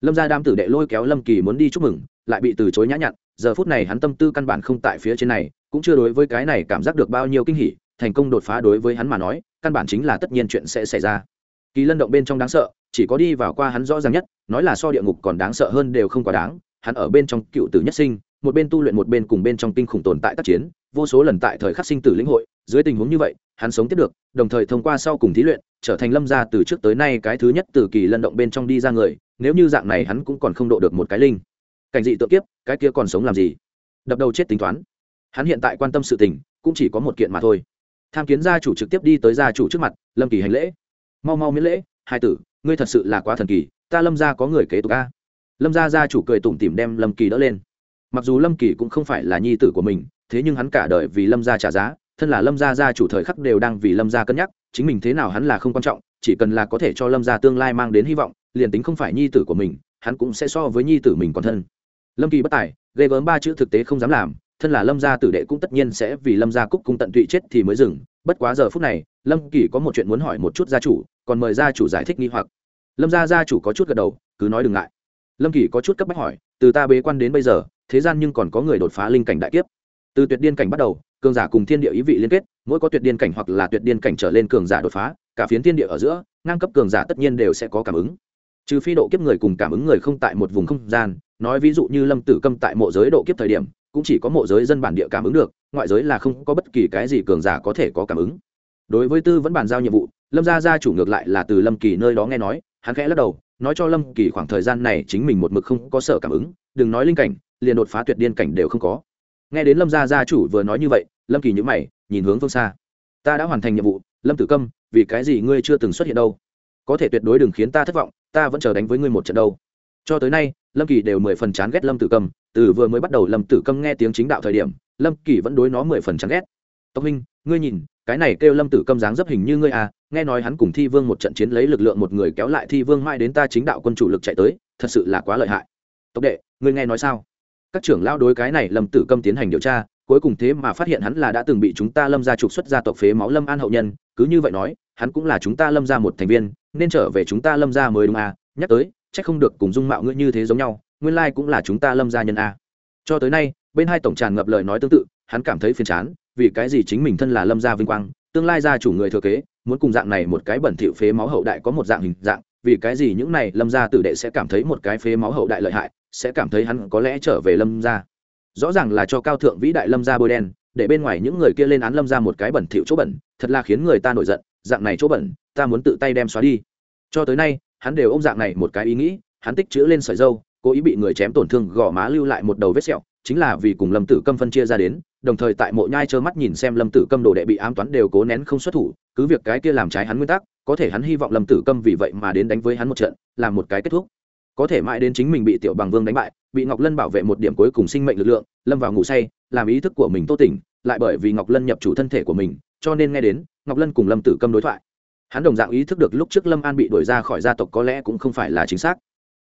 Lâm gia đam tử đệ lôi kéo lâm kỳ muốn đi chúc mừng, lại bị từ chối nhã nhặn, giờ phút này hắn tâm tư căn bản không tại phía trên này, cũng chưa đối với cái này cảm giác được bao nhiêu kinh hỉ thành công đột phá đối với hắn mà nói, căn bản chính là tất nhiên chuyện sẽ xảy ra. Kỳ lân động bên trong đáng sợ, chỉ có đi vào qua hắn rõ ràng nhất, nói là so địa ngục còn đáng sợ hơn đều không quá đáng. Hắn ở bên trong cựu tử nhất sinh, một bên tu luyện một bên cùng bên trong kinh khủng tồn tại tác chiến, vô số lần tại thời khắc sinh tử lĩnh hội, dưới tình huống như vậy, hắn sống tiếp được, đồng thời thông qua sau cùng thí luyện, trở thành lâm gia từ trước tới nay cái thứ nhất từ kỳ lân động bên trong đi ra người, nếu như dạng này hắn cũng còn không độ được một cái linh. Cảnh dị tự kiếp, cái kia còn sống làm gì? Đập đầu chết tính toán. Hắn hiện tại quan tâm sự tình, cũng chỉ có một kiện mà thôi tham kiến gia chủ trực tiếp đi tới gia chủ trước mặt, lâm kỳ hành lễ. Mau mau miễn lễ, hai tử, ngươi thật sự là quá thần kỳ, ta lâm gia có người kế tục a. Lâm gia gia chủ cười tủm tỉm đem lâm kỳ đỡ lên. Mặc dù lâm kỳ cũng không phải là nhi tử của mình, thế nhưng hắn cả đời vì lâm gia trả giá, thân là lâm gia gia chủ thời khắc đều đang vì lâm gia cân nhắc, chính mình thế nào hắn là không quan trọng, chỉ cần là có thể cho lâm gia tương lai mang đến hy vọng, liền tính không phải nhi tử của mình, hắn cũng sẽ so với nhi tử mình còn thân. Lâm kỳ bất tài, ghê gớm ba chữ thực tế không dám làm thân là lâm gia tử đệ cũng tất nhiên sẽ vì lâm gia cúc cung tận tụy chết thì mới dừng. Bất quá giờ phút này, lâm kỳ có một chuyện muốn hỏi một chút gia chủ, còn mời gia chủ giải thích nghi hoặc. Lâm gia gia chủ có chút gật đầu, cứ nói đừng ngại. Lâm kỳ có chút cấp bách hỏi, từ ta bế quan đến bây giờ, thế gian nhưng còn có người đột phá linh cảnh đại kiếp. Từ tuyệt điên cảnh bắt đầu, cường giả cùng thiên địa ý vị liên kết, mỗi có tuyệt điên cảnh hoặc là tuyệt điên cảnh trở lên cường giả đột phá, cả phiến thiên địa ở giữa, ngang cấp cường giả tất nhiên đều sẽ có cảm ứng. Trừ phi độ kiếp người cùng cảm ứng người không tại một vùng không gian, nói ví dụ như lâm tử câm tại mộ giới độ kiếp thời điểm cũng chỉ có mộ giới dân bản địa cảm ứng được, ngoại giới là không có bất kỳ cái gì cường giả có thể có cảm ứng. Đối với tư vẫn bàn giao nhiệm vụ, lâm gia gia chủ ngược lại là từ lâm kỳ nơi đó nghe nói, hắn khẽ lắc đầu, nói cho lâm kỳ khoảng thời gian này chính mình một mực không có sở cảm ứng, đừng nói linh cảnh, liền đột phá tuyệt điên cảnh đều không có. Nghe đến lâm gia gia chủ vừa nói như vậy, lâm kỳ nhữ mày, nhìn hướng phương xa. Ta đã hoàn thành nhiệm vụ, lâm tử câm, vì cái gì ngươi chưa từng xuất hiện đâu? Có thể tuyệt đối đừng khiến ta thất vọng, ta vẫn chờ đánh với ngươi một trận đâu. Cho tới nay, lâm kỳ đều mười phần chán ghét lâm tử cầm từ vừa mới bắt đầu lâm tử câm nghe tiếng chính đạo thời điểm, lâm kỳ vẫn đối nó mười phần chán ghét. Tộc huynh, ngươi nhìn, cái này kêu lâm tử câm dáng dấp hình như ngươi à nghe nói hắn cùng thi vương một trận chiến lấy lực lượng một người kéo lại thi vương mãi đến ta chính đạo quân chủ lực chạy tới, thật sự là quá lợi hại. Tộc đệ, ngươi nghe nói sao? Các trưởng lao đối cái này lâm tử câm tiến hành điều tra, cuối cùng thế mà phát hiện hắn là đã từng bị chúng ta lâm ra trục xuất gia tộc phế máu lâm an hậu nhân, cứ như vậy nói, hắn cũng là chúng ta lâm ra một thành viên, nên trở về chúng ta lâm ra mới đúng à nhắc tới c h ắ c không được cùng dung mạo ngươi như thế giống nhau nguyên lai cũng là chúng ta lâm gia nhân a. Cho tới nay, bên hai tổng tràn ngập lời nói tương tự, hắn cảm thấy phiền chán, vì cái gì chính mình thân là lâm gia vinh quang, tương lai gia chủ người thừa kế, muốn cùng dạng này một cái bẩn thỉu phế máu hậu đại có một dạng hình dạng, vì cái gì những này lâm gia tử đệ sẽ cảm thấy một cái phế máu hậu đại lợi hại, sẽ cảm thấy hắn có lẽ trở về lâm gia. Rõ ràng là cho cao thượng vĩ đại lâm gia bôi đen, để bên ngoài những người kia lên án lâm gia một cái bẩn thỉu chỗ bẩn, thật là khiến người ta nổi giận, dạng này chỗ bẩn, ta muốn tự tay đem xóa đi. Cho tới nay, hắn đều ôm dạng này một cái ý nghĩ, hắn tích chữ lên sợi dâu cố ý bị người chém tổn thương gò má lưu lại một đầu vết sẹo, chính là vì cùng lâm tử câm phân chia ra đến, đồng thời tại mộ nhai trơ mắt nhìn xem lâm tử câm đồ đệ bị ám toán đều cố nén không xuất thủ, cứ việc cái kia làm trái hắn nguyên tắc, có thể hắn hy vọng lâm tử câm vì vậy mà đến đánh với hắn một trận, làm một cái kết thúc. Có thể mãi đến chính mình bị tiểu bằng vương đánh bại, bị ngọc lân bảo vệ một điểm cuối cùng sinh mệnh lực lượng, lâm vào ngủ say, làm ý thức của mình tô tỉnh, lại bởi vì ngọc lân nhập chủ thân thể của mình, cho nên nghe đến, ngọc lân cùng lâm tử câm đối thoại. Hắn đồng dạng ý thức được lúc trước lâm an bị đuổi ra khỏi gia tộc có lẽ cũng không phải là chính xác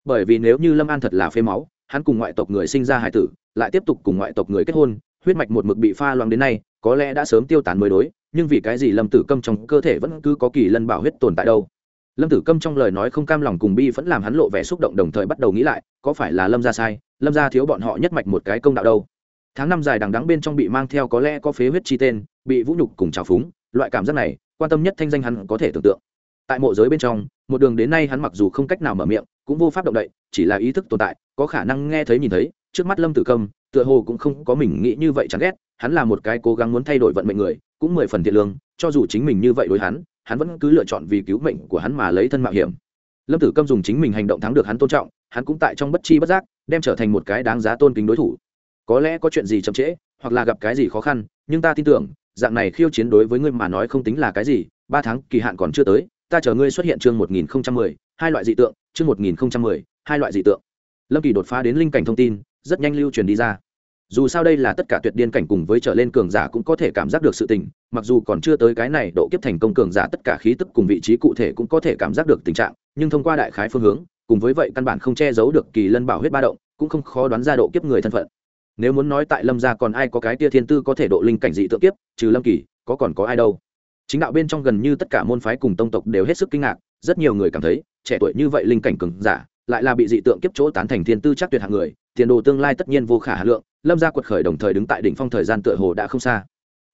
bởi vì nếu như lâm an thật là phế máu, hắn cùng ngoại tộc người sinh ra hải tử, lại tiếp tục cùng ngoại tộc người kết hôn, huyết mạch một mực bị pha loãng đến nay, có lẽ đã sớm tiêu tán mới đối, nhưng vì cái gì lâm tử câm trong cơ thể vẫn cứ có kỳ lân bảo huyết tồn tại đâu? Lâm tử câm trong lời nói không cam lòng cùng bi vẫn làm hắn lộ vẻ xúc động đồng thời bắt đầu nghĩ lại, có phải là lâm ra sai, lâm ra thiếu bọn họ nhất mạch một cái công đạo đâu? Tháng năm dài đằng đắng bên trong bị mang theo có lẽ có phế huyết chi tên, bị vũ nhục cùng trào phúng, loại cảm giác này, quan tâm nhất thanh danh hắn có thể tưởng tượng. Tại mộ giới bên trong, một đường đến nay hắn mặc dù không cách nào mở miệng cũng vô pháp động đậy, chỉ là ý thức tồn tại, có khả năng nghe thấy nhìn thấy, trước mắt lâm tử câm tựa hồ cũng không có mình nghĩ như vậy chán ghét, hắn là một cái cố gắng muốn thay đổi vận mệnh người, cũng mười phần thiện lương, cho dù chính mình như vậy đối hắn hắn vẫn cứ lựa chọn vì cứu mệnh của hắn mà lấy thân mạo hiểm. Lâm tử câm dùng chính mình hành động thắng được hắn tôn trọng, hắn cũng tại trong bất chi bất giác, đem trở thành một cái đáng giá tôn kính đối thủ. Có lẽ có chuyện gì chậm trễ, hoặc là gặp cái gì khó khăn, nhưng ta tin tưởng, dạng này khiêu chiến đối với ngươi mà nói không tính là cái gì, ba tháng kỳ hạn còn chưa tới ta chờ ngươi xuất hiện chương một nghìn mười, hai loại dị tượng, chương một nghìn mười, hai loại dị tượng. Lâm kỳ đột phá đến linh cảnh thông tin, rất nhanh lưu truyền đi ra. Dù sao đây là tất cả tuyệt điên cảnh cùng với trở lên cường giả cũng có thể cảm giác được sự tình, mặc dù còn chưa tới cái này độ kiếp thành công cường giả tất cả khí tức cùng vị trí cụ thể cũng có thể cảm giác được tình trạng, nhưng thông qua đại khái phương hướng, cùng với vậy căn bản không che giấu được kỳ lân bảo huyết ba động, cũng không khó đoán ra độ kiếp người thân phận. Nếu muốn nói tại lâm gia còn ai có cái tia thiên tư có thể độ linh cảnh dị tượng kiếp, trừ lâm kỳ, có còn có ai đâu chính đạo bên trong gần như tất cả môn phái cùng tông tộc đều hết sức kinh ngạc, rất nhiều người cảm thấy, trẻ tuổi như vậy linh cảnh cường giả, lại là bị dị tượng kiếp chỗ tán thành thiên tư chắc tuyệt hạng người, tiền đồ tương lai tất nhiên vô khả hà lượng, lâm gia quật khởi đồng thời đứng tại đỉnh phong thời gian tựa hồ đã không xa.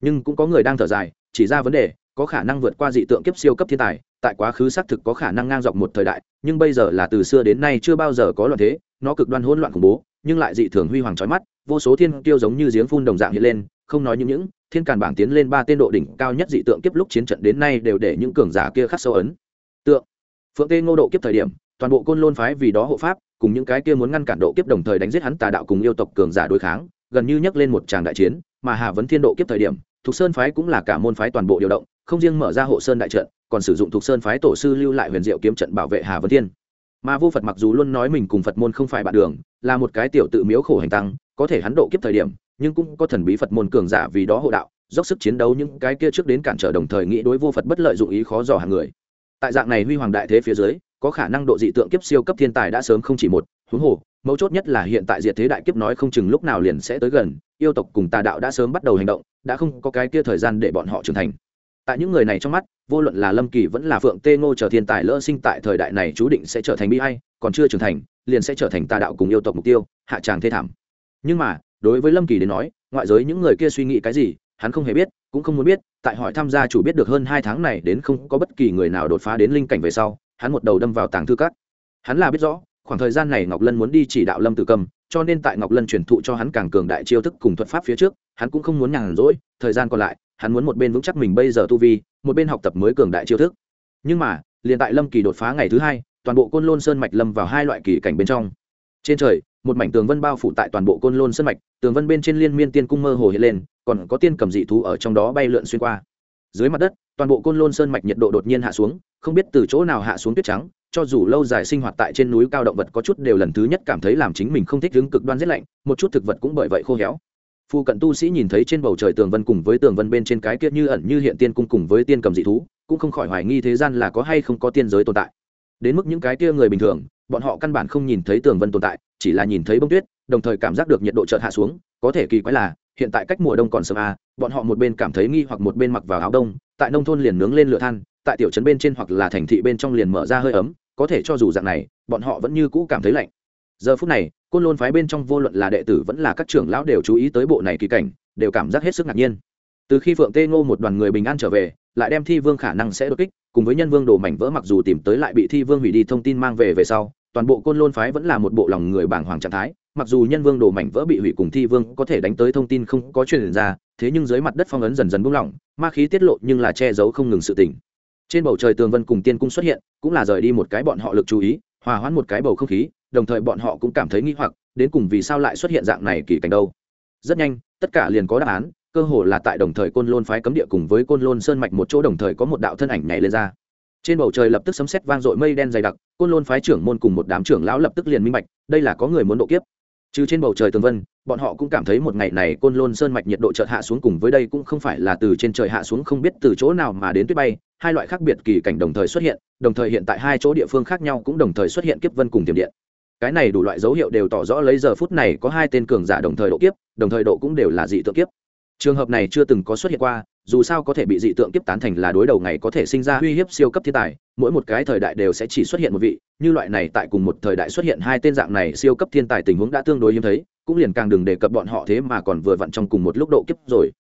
Nhưng cũng có người đang thở dài, chỉ ra vấn đề, có khả năng vượt qua dị tượng kiếp siêu cấp thiên tài, tại quá khứ xác thực có khả năng ngang dọc một thời đại, nhưng bây giờ là từ xưa đến nay chưa bao giờ có loạn thế, nó cực đoan hỗn loạn khủng bố nhưng lại dị thường huy hoàng trói mắt, vô số thiên tiêu giống như giếng phun đồng dạng hiện lên, không nói những những, thiên càn bảng tiến lên ba tên độ đỉnh cao nhất dị tượng kiếp lúc chiến trận đến nay đều để những cường giả kia khắc sâu ấn. Tượng, phượng tê ngô độ kiếp thời điểm, toàn bộ côn lôn phái vì đó hộ pháp, cùng những cái kia muốn ngăn cản độ kiếp đồng thời đánh giết hắn tà đạo cùng yêu tộc cường giả đối kháng, gần như nhấc lên một tràng đại chiến, mà hà vấn thiên độ kiếp thời điểm, thục sơn phái cũng là cả môn phái toàn bộ điều động, không riêng mở ra hộ sơn đại trận, còn sử dụng thục sơn phái tổ sư lưu lại huyền diệu kiếm trận bảo vệ hà vấn thiên mà vô phật mặc dù luôn nói mình cùng phật môn không phải bạn đường, là một cái tiểu tự miếu khổ hành tăng, có thể hắn độ kiếp thời điểm, nhưng cũng có thần bí phật môn cường giả vì đó hộ đạo, dốc sức chiến đấu những cái kia trước đến cản trở đồng thời nghĩ đối vô phật bất lợi dụng ý khó dò hàng người. Tại dạng này huy hoàng đại thế phía dưới, có khả năng độ dị tượng kiếp siêu cấp thiên tài đã sớm không chỉ một, huống hồ, mấu chốt nhất là hiện tại diệt thế đại kiếp nói không chừng lúc nào liền sẽ tới gần, yêu tộc cùng tà đạo đã sớm bắt đầu hành động, đã không có cái kia thời gian để bọn họ trưởng thành tại những người này trong mắt, vô luận là lâm kỳ vẫn là phượng tê ngô chờ thiên tài lỡ sinh tại thời đại này chú định sẽ trở thành bi hay còn chưa trưởng thành, liền sẽ trở thành tà đạo cùng yêu tộc mục tiêu, hạ tràng thê thảm. Nhưng mà, đối với lâm kỳ đến nói, ngoại giới những người kia suy nghĩ cái gì, hắn không hề biết, cũng không muốn biết, tại hỏi tham gia chủ biết được hơn hai tháng này đến không có bất kỳ người nào đột phá đến linh cảnh về sau, hắn một đầu đâm vào tàng thư cát hắn là biết rõ, khoảng thời gian này ngọc lân muốn đi chỉ đạo lâm tử cầm, cho nên tại ngọc lân truyền thụ cho hắn càng cường đại chiêu thức cùng thuật pháp phía trước, hắn cũng không muốn nhàn rỗi, thời gian còn lại hắn muốn một bên vững chắc mình bây giờ tu vi, một bên học tập mới cường đại chiêu thức. Nhưng mà, liền tại lâm kỳ đột phá ngày thứ hai, toàn bộ côn lôn sơn mạch lâm vào hai loại kỳ cảnh bên trong. Trên trời, một mảnh tường vân bao phủ tại toàn bộ côn lôn sơn mạch, tường vân bên trên liên miên tiên cung mơ hồ hiện lên, còn có tiên cầm dị thú ở trong đó bay lượn xuyên qua. Dưới mặt đất, toàn bộ côn lôn sơn mạch nhiệt độ đột nhiên hạ xuống, không biết từ chỗ nào hạ xuống tuyết trắng, cho dù lâu dài sinh hoạt tại trên núi cao động vật có chút đều lần thứ nhất cảm thấy làm chính mình không thích đứng cực đoan rét lạnh, một chút thực vật cũng bởi vậy khô héo phu cận tu sĩ nhìn thấy trên bầu trời tường vân cùng với tường vân bên trên cái kia như ẩn như hiện tiên cung cùng với tiên cầm dị thú, cũng không khỏi hoài nghi thế gian là có hay không có tiên giới tồn tại. Đến mức những cái kia người bình thường, bọn họ căn bản không nhìn thấy tường vân tồn tại, chỉ là nhìn thấy bông tuyết, đồng thời cảm giác được nhiệt độ chợt hạ xuống, có thể kỳ quái là, hiện tại cách mùa đông còn sớm à bọn họ một bên cảm thấy nghi hoặc một bên mặc vào áo đông, tại nông thôn liền nướng lên lửa than, tại tiểu trấn bên trên hoặc là thành thị bên trong liền mở ra hơi ấm, có thể cho dù dạng này, bọn họ vẫn như cũ cảm thấy lạnh. Giờ phút này côn lôn phái bên trong vô luận là đệ tử vẫn là các trưởng lão đều chú ý tới bộ này kỳ cảnh, đều cảm giác hết sức ngạc nhiên. Từ khi phượng tê ngô một đoàn người bình an trở về, lại đem thi vương khả năng sẽ đột kích, cùng với nhân vương đồ mảnh vỡ mặc dù tìm tới lại bị thi vương hủy đi thông tin mang về về sau, toàn bộ côn lôn phái vẫn là một bộ lòng người bảng hoàng trạng thái, mặc dù nhân vương đồ mảnh vỡ bị hủy cùng thi vương có thể đánh tới thông tin không có truyền ra, thế nhưng dưới mặt đất phong ấn dần dần buông lỏng, ma khí tiết lộ nhưng là che giấu không ngừng sự tỉnh trên bầu trời tường vân cùng tiên cung xuất hiện, cũng là rời đi một cái bọn họ lực chú ý, hòa hoãn một cái bầu không khí đồng thời bọn họ cũng cảm thấy nghi hoặc, đến cùng vì sao lại xuất hiện dạng này kỳ cảnh đâu. Rất nhanh, tất cả liền có đáp án, cơ hồ là tại đồng thời côn lôn phái cấm địa cùng với côn lôn sơn mạch một chỗ đồng thời có một đạo thân ảnh nhảy lên ra. Trên bầu trời lập tức sấm sét vang dội mây đen dày đặc, côn lôn phái trưởng môn cùng một đám trưởng lão lập tức liền minh bạch, đây là có người muốn độ kiếp. Trừ trên bầu trời tường vân, bọn họ cũng cảm thấy một ngày này côn lôn sơn mạch nhiệt độ chợt hạ xuống cùng với đây cũng không phải là từ trên trời hạ xuống không biết từ chỗ nào mà đến tuyết bay, hai loại khác biệt kỳ cảnh đồng thời xuất hiện, đồng thời hiện tại hai chỗ địa phương khác nhau cũng đồng thời xuất hiện kiếp vân cùng tiềm điện cái này đủ loại dấu hiệu đều tỏ rõ lấy giờ phút này có hai tên cường giả đồng thời độ kiếp, đồng thời độ cũng đều là dị tượng kiếp. Trường hợp này chưa từng có xuất hiện qua, dù sao có thể bị dị tượng kiếp tán thành là đối đầu ngày có thể sinh ra uy hiếp siêu cấp thiên tài, mỗi một cái thời đại đều sẽ chỉ xuất hiện một vị, như loại này tại cùng một thời đại xuất hiện hai tên dạng này siêu cấp thiên tài tình huống đã tương đối hiếm thấy, cũng liền càng đừng đề cập bọn họ thế mà còn vừa vặn trong cùng một lúc độ kiếp rồi.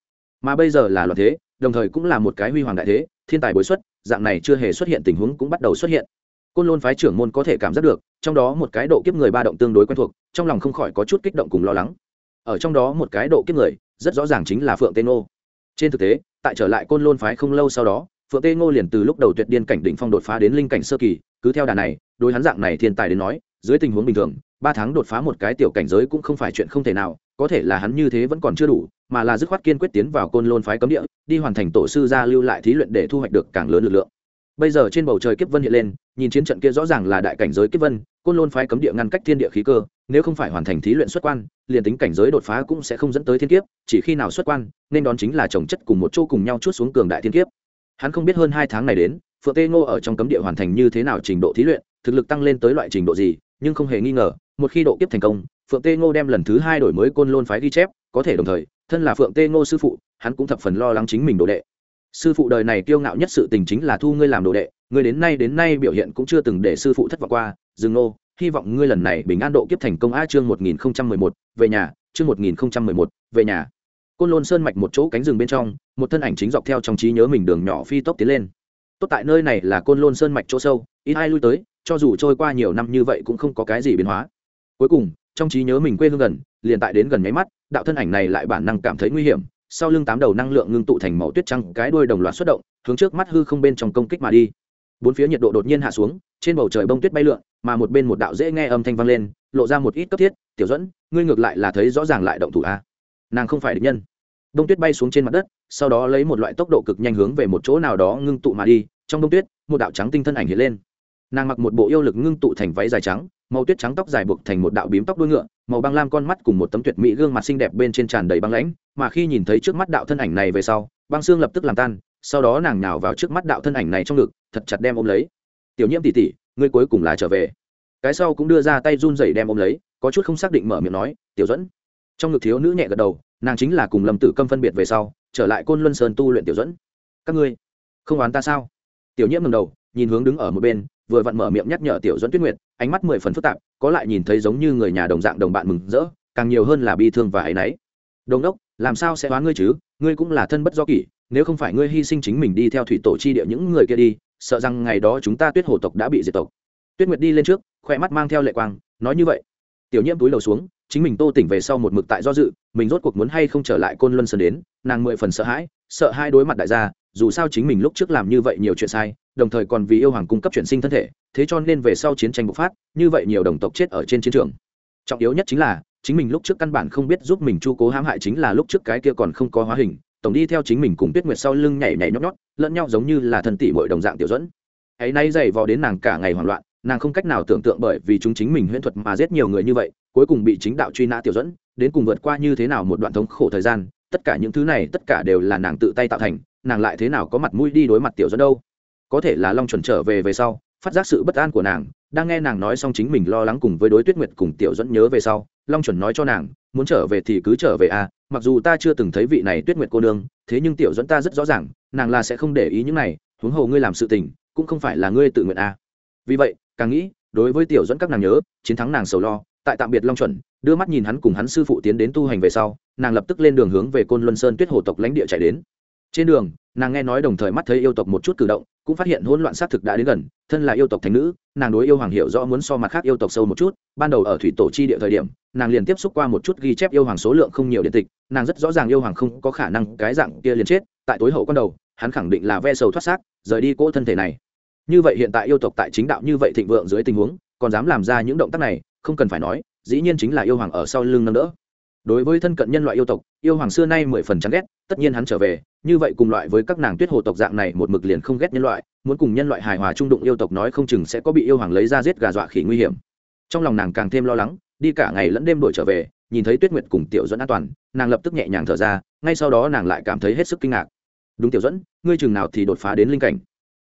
Mà bây giờ là loạn thế, đồng thời cũng là một cái huy hoàng đại thế, thiên tài bối xuất, dạng này chưa hề xuất hiện tình huống cũng bắt đầu xuất hiện côn lôn phái trưởng môn có thể cảm giác được, trong đó một cái độ kiếp người ba động tương đối quen thuộc, trong lòng không khỏi có chút kích động cùng lo lắng. Ở trong đó một cái độ kiếp người, rất rõ ràng chính là phượng tê ngô. Trên thực tế, tại trở lại côn lôn phái không lâu sau đó, phượng tê ngô liền từ lúc đầu tuyệt điên cảnh đỉnh phong đột phá đến linh cảnh sơ kỳ, cứ theo đà này, đối hắn dạng này thiên tài đến nói, dưới tình huống bình thường, ba tháng đột phá một cái tiểu cảnh giới cũng không phải chuyện không thể nào, có thể là hắn như thế vẫn còn chưa đủ, mà là dứt khoát kiên quyết tiến vào côn lôn phái cấm địa, đi hoàn thành tổ sư gia lưu lại thí luyện để thu hoạch được càng lớn lực lượng bây giờ trên bầu trời kiếp vân hiện lên, nhìn chiến trận kia rõ ràng là đại cảnh giới kiếp vân, côn lôn phái cấm địa ngăn cách thiên địa khí cơ, nếu không phải hoàn thành thí luyện xuất quan, liền tính cảnh giới đột phá cũng sẽ không dẫn tới thiên kiếp, chỉ khi nào xuất quan, nên đón chính là trồng chất cùng một chỗ cùng nhau chút xuống cường đại thiên kiếp. Hắn không biết hơn hai tháng này đến, phượng tê ngô ở trong cấm địa hoàn thành như thế nào trình độ thí luyện, thực lực tăng lên tới loại trình độ gì, nhưng không hề nghi ngờ, một khi độ kiếp thành công, phượng tê ngô đem lần thứ hai đổi mới côn lôn phái ghi chép, có thể đồng thời, thân là phượng tê ngô sư phụ, hắn cũng thập phần lo lắng chính mình đồ đệ sư phụ đời này kiêu ngạo nhất sự tình chính là thu ngươi làm đồ đệ, ngươi đến nay đến nay biểu hiện cũng chưa từng để sư phụ thất vọng qua, dừng nô, hy vọng ngươi lần này bình an độ kiếp thành công a chương một nghìn một, về nhà, chương một nghìn một, về nhà. Côn lôn sơn mạch một chỗ cánh rừng bên trong, một thân ảnh chính dọc theo trong trí nhớ mình đường nhỏ phi tốc tiến lên. Tốt tại nơi này là côn lôn sơn mạch chỗ sâu, ít ai lui tới, cho dù trôi qua nhiều năm như vậy cũng không có cái gì biến hóa. Cuối cùng, trong trí nhớ mình quê hương gần, liền tại đến gần nháy mắt, đạo thân ảnh này lại bản năng cảm thấy nguy hiểm sau lưng tám đầu năng lượng ngưng tụ thành màu tuyết trắng, cái đuôi đồng loạt xuất động, hướng trước mắt hư không bên trong công kích mà đi. Bốn phía nhiệt độ đột nhiên hạ xuống, trên bầu trời bông tuyết bay lượn, mà một bên một đạo dễ nghe âm thanh vang lên, lộ ra một ít cấp thiết, tiểu dẫn ngươi ngược lại là thấy rõ ràng lại động thủ a nàng không phải địch nhân. Bông tuyết bay xuống trên mặt đất, sau đó lấy một loại tốc độ cực nhanh hướng về một chỗ nào đó ngưng tụ mà đi, trong bông tuyết, một đạo trắng tinh thân ảnh hiện lên nàng mặc một bộ yêu lực ngưng tụ thành váy dài trắng, màu tuyết trắng tóc dài buộc thành một đạo bím tóc đuôi ngựa, màu băng lam con mắt cùng một tấm tuyệt mỹ gương mặt xinh đẹp bên trên tràn đầy băng lãnh, mà khi nhìn thấy trước mắt đạo thân ảnh này về sau, băng xương lập tức làm tan, sau đó nàng nhào vào trước mắt đạo thân ảnh này trong ngực, thật chặt đem ôm lấy. Tiểu nhiễm tỉ tỉ ngươi cuối cùng là trở về. Cái sau cũng đưa ra tay run rẩy đem ôm lấy, có chút không xác định mở miệng nói, tiểu dẫn trong ngực thiếu nữ nhẹ gật đầu, nàng chính là cùng lâm tử câm phân biệt về sau, trở lại côn luân sơn tu luyện tiểu dẫn các ngươi không oán ta sao? Tiểu nhiễm ngầm đầu, nhìn hướng đứng ở một bên vừa vặn mở miệng nhắc nhở tiểu dẫn tuyết nguyệt, ánh mắt mười phần phức tạp, có lại nhìn thấy giống như người nhà đồng dạng đồng bạn mừng rỡ, càng nhiều hơn là bi thương và áy náy. Đồng đốc, làm sao sẽ oán ngươi chứ? Ngươi cũng là thân bất do kỷ, nếu không phải ngươi hy sinh chính mình đi theo thủy tổ chi địa những người kia đi, sợ rằng ngày đó chúng ta tuyết hổ tộc đã bị diệt tộc. Tuyết nguyệt đi lên trước, khoe mắt mang theo lệ quang, nói như vậy. Tiểu nhiễm túi đầu xuống, chính mình tô tỉnh về sau một mực tại do dự, mình rốt cuộc muốn hay không trở lại côn luân sơn đến, nàng mười phần sợ hãi, sợ hai đối mặt đại gia, dù sao chính mình lúc trước làm như vậy nhiều chuyện sai đồng thời còn vì yêu hoàng cung cấp chuyển sinh thân thể, thế cho nên về sau chiến tranh bộc phát, như vậy nhiều đồng tộc chết ở trên chiến trường. Trọng yếu nhất chính là, chính mình lúc trước căn bản không biết giúp mình chu cố hãm hại chính là lúc trước cái kia còn không có hóa hình, tổng đi theo chính mình cùng tuyết nguyệt sau lưng nhảy nhảy nhót nhót, lẫn nhau giống như là thân tỷ mọi đồng dạng tiểu dẫn. Ấy nay dày vò đến nàng cả ngày hoảng loạn, nàng không cách nào tưởng tượng bởi vì chúng chính mình huyễn thuật mà giết nhiều người như vậy, cuối cùng bị chính đạo truy nã tiểu dẫn, đến cùng vượt qua như thế nào một đoạn thống khổ thời gian, tất cả những thứ này tất cả đều là nàng tự tay tạo thành, nàng lại thế nào có mặt mũi đi đối mặt tiểu dẫn đâu? Có thể là long chuẩn trở về về sau, phát giác sự bất an của nàng, đang nghe nàng nói xong chính mình lo lắng cùng với đối tuyết nguyệt cùng tiểu dẫn nhớ về sau, long chuẩn nói cho nàng, muốn trở về thì cứ trở về à mặc dù ta chưa từng thấy vị này tuyết nguyệt cô nương, thế nhưng tiểu dẫn ta rất rõ ràng, nàng là sẽ không để ý những này, huống hồ ngươi làm sự tình, cũng không phải là ngươi tự nguyện à. vì vậy, càng nghĩ, đối với tiểu dẫn các nàng nhớ, chiến thắng nàng sầu lo, tại tạm biệt long chuẩn, đưa mắt nhìn hắn cùng hắn sư phụ tiến đến tu hành về sau, nàng lập tức lên đường hướng về côn luân sơn tuyết hồ tộc lãnh địa chạy đến trên đường, nàng nghe nói đồng thời mắt thấy yêu tộc một chút cử động, cũng phát hiện hỗn loạn xác thực đã đến gần, thân là yêu tộc thành nữ, nàng đối yêu hoàng hiểu rõ muốn so mặt khác yêu tộc sâu một chút. Ban đầu ở thủy tổ chi địa thời điểm, nàng liền tiếp xúc qua một chút ghi chép yêu hoàng số lượng không nhiều điện tịch, nàng rất rõ ràng yêu hoàng không có khả năng cái dạng kia liền chết. Tại tối hậu con đầu, hắn khẳng định là ve sầu thoát xác, rời đi cỗ thân thể này. Như vậy hiện tại yêu tộc tại chính đạo như vậy thịnh vượng dưới tình huống, còn dám làm ra những động tác này, không cần phải nói, dĩ nhiên chính là yêu hoàng ở sau lưng nâng đỡ đối với thân cận nhân loại yêu tộc, yêu hoàng xưa nay mười phần chán ghét, tất nhiên hắn trở về, như vậy cùng loại với các nàng tuyết hồ tộc dạng này một mực liền không ghét nhân loại, muốn cùng nhân loại hài hòa trung đụng yêu tộc nói không chừng sẽ có bị yêu hoàng lấy ra giết gà dọa khỉ nguy hiểm. Trong lòng nàng càng thêm lo lắng, đi cả ngày lẫn đêm đổi trở về, nhìn thấy tuyết nguyệt cùng tiểu dẫn an toàn, nàng lập tức nhẹ nhàng thở ra, ngay sau đó nàng lại cảm thấy hết sức kinh ngạc. Đúng tiểu dẫn ngươi chừng nào thì đột phá đến linh cảnh?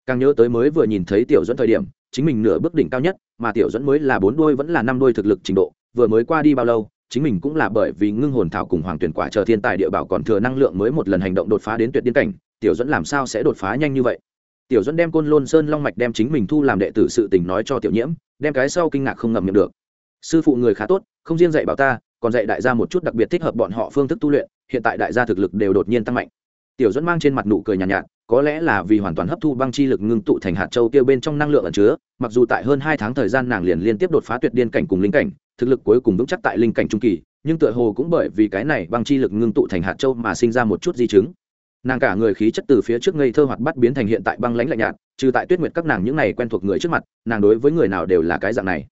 Càng nhớ tới mới vừa nhìn thấy tiểu dẫn thời điểm, chính mình nửa bước đỉnh cao nhất, mà tiểu dẫn mới là bốn đôi vẫn là năm đôi thực lực trình độ, vừa mới qua đi bao lâu chính mình cũng là bởi vì ngưng hồn thảo cùng hoàng tuyển quả chờ thiên tài địa bảo còn thừa năng lượng mới một lần hành động đột phá đến tuyệt điên cảnh tiểu dẫn làm sao sẽ đột phá nhanh như vậy? Tiểu dẫn đem côn lôn sơn long mạch đem chính mình thu làm đệ tử sự tình nói cho tiểu nhiễm đem cái sau kinh ngạc không ngầm miệng được. Sư phụ người khá tốt không riêng dạy bảo ta còn dạy đại gia một chút đặc biệt thích hợp bọn họ phương thức tu luyện hiện tại đại gia thực lực đều đột nhiên tăng mạnh. Tiểu dẫn mang trên mặt nụ cười nhàn nhạt, nhạt có lẽ là vì hoàn toàn hấp thu băng chi lực ngưng tụ thành hạt châu tiêu bên trong năng lượng ẩn chứa mặc dù tại hơn hai tháng thời gian nàng liền liên tiếp đột phá tuyệt điên cảnh cùng linh cảnh thực lực cuối cùng vững chắc tại linh cảnh trung kỳ, nhưng tựa hồ cũng bởi vì cái này băng chi lực ngưng tụ thành hạt châu mà sinh ra một chút di chứng. Nàng cả người khí chất từ phía trước ngây thơ hoạt bắt biến thành hiện tại băng lãnh lạnh nhạt, trừ tại tuyết nguyệt các nàng những này quen thuộc người trước mặt, nàng đối với người nào đều là cái dạng này.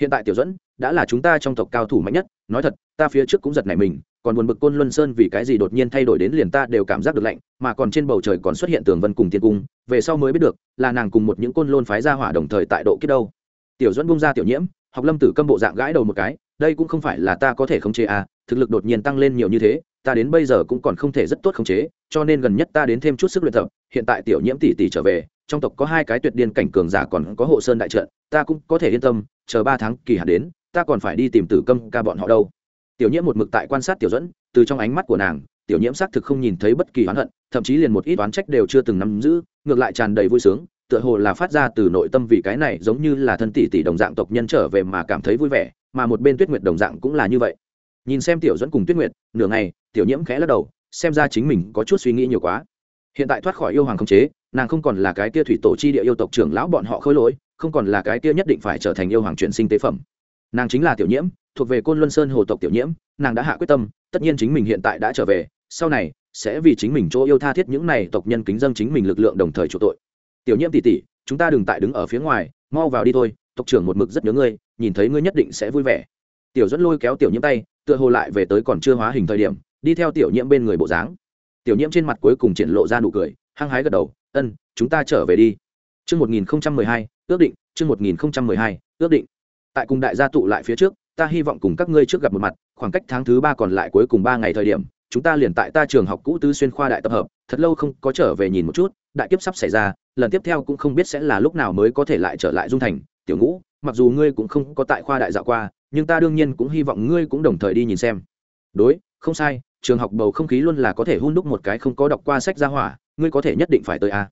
Hiện tại tiểu dẫn đã là chúng ta trong tộc cao thủ mạnh nhất, nói thật, ta phía trước cũng giật này mình, còn buồn bực côn luân sơn vì cái gì đột nhiên thay đổi đến liền ta đều cảm giác được lạnh, mà còn trên bầu trời còn xuất hiện tường vân cùng tiên cung, về sau mới biết được là nàng cùng một những côn lôn phái ra hỏa đồng thời tại độ kiếp đâu. Tiểu dẫn bung ra tiểu nhiễm học lâm tử câm bộ dạng gãi đầu một cái, đây cũng không phải là ta có thể khống chế à thực lực đột nhiên tăng lên nhiều như thế, ta đến bây giờ cũng còn không thể rất tốt khống chế, cho nên gần nhất ta đến thêm chút sức luyện tập, hiện tại tiểu nhiễm tỷ tỷ trở về, trong tộc có hai cái tuyệt điên cảnh cường giả còn có hộ sơn đại trận, ta cũng có thể yên tâm, chờ ba tháng kỳ hạn đến, ta còn phải đi tìm tử câm ca bọn họ đâu. Tiểu nhiễm một mực tại quan sát tiểu dẫn, từ trong ánh mắt của nàng, tiểu nhiễm xác thực không nhìn thấy bất kỳ oán hận, thậm chí liền một ít oán trách đều chưa từng nắm giữ, ngược lại tràn đầy vui sướng tựa hồ là phát ra từ nội tâm vì cái này giống như là thân tỷ tỷ đồng dạng tộc nhân trở về mà cảm thấy vui vẻ, mà một bên tuyết nguyệt đồng dạng cũng là như vậy. Nhìn xem tiểu dẫn cùng tuyết nguyệt, nửa ngày, tiểu nhiễm khẽ lắc đầu, xem ra chính mình có chút suy nghĩ nhiều quá. Hiện tại thoát khỏi yêu hoàng khống chế, nàng không còn là cái kia thủy tổ chi địa yêu tộc trưởng lão bọn họ khôi lỗi, không còn là cái kia nhất định phải trở thành yêu hoàng chuyển sinh tế phẩm. Nàng chính là tiểu nhiễm, thuộc về côn luân sơn hồ tộc tiểu nhiễm, nàng đã hạ quyết tâm, tất nhiên chính mình hiện tại đã trở về, sau này sẽ vì chính mình chỗ yêu tha thiết những này tộc nhân kính dân chính mình lực lượng đồng thời chủ tội tiểu nhiễm tỷ tỷ, chúng ta đừng tại đứng ở phía ngoài, mau vào đi thôi, tộc trưởng một mực rất nhớ ngươi, nhìn thấy ngươi nhất định sẽ vui vẻ. Tiểu dẫn lôi kéo tiểu nhiễm tay, tựa hồ lại về tới còn chưa hóa hình thời điểm, đi theo tiểu nhiễm bên người bộ dáng. Tiểu nhiễm trên mặt cuối cùng triển lộ ra nụ cười, hăng hái gật đầu, ân, chúng ta trở về đi. Chương một nghìn hai, ước định, chương một nghìn hai, ước định. Tại cùng đại gia tụ lại phía trước, ta hy vọng cùng các ngươi trước gặp một mặt, khoảng cách tháng thứ ba còn lại cuối cùng ba ngày thời điểm, chúng ta liền tại ta trường học cũ tứ xuyên khoa đại tập hợp, thật lâu không có trở về nhìn một chút đại kiếp sắp xảy ra, lần tiếp theo cũng không biết sẽ là lúc nào mới có thể lại trở lại dung thành. Tiểu ngũ, mặc dù ngươi cũng không có tại khoa đại dạo qua, nhưng ta đương nhiên cũng hy vọng ngươi cũng đồng thời đi nhìn xem. Đối, không sai, trường học bầu không khí luôn là có thể hun đúc một cái không có đọc qua sách ra hỏa, ngươi có thể nhất định phải tới a.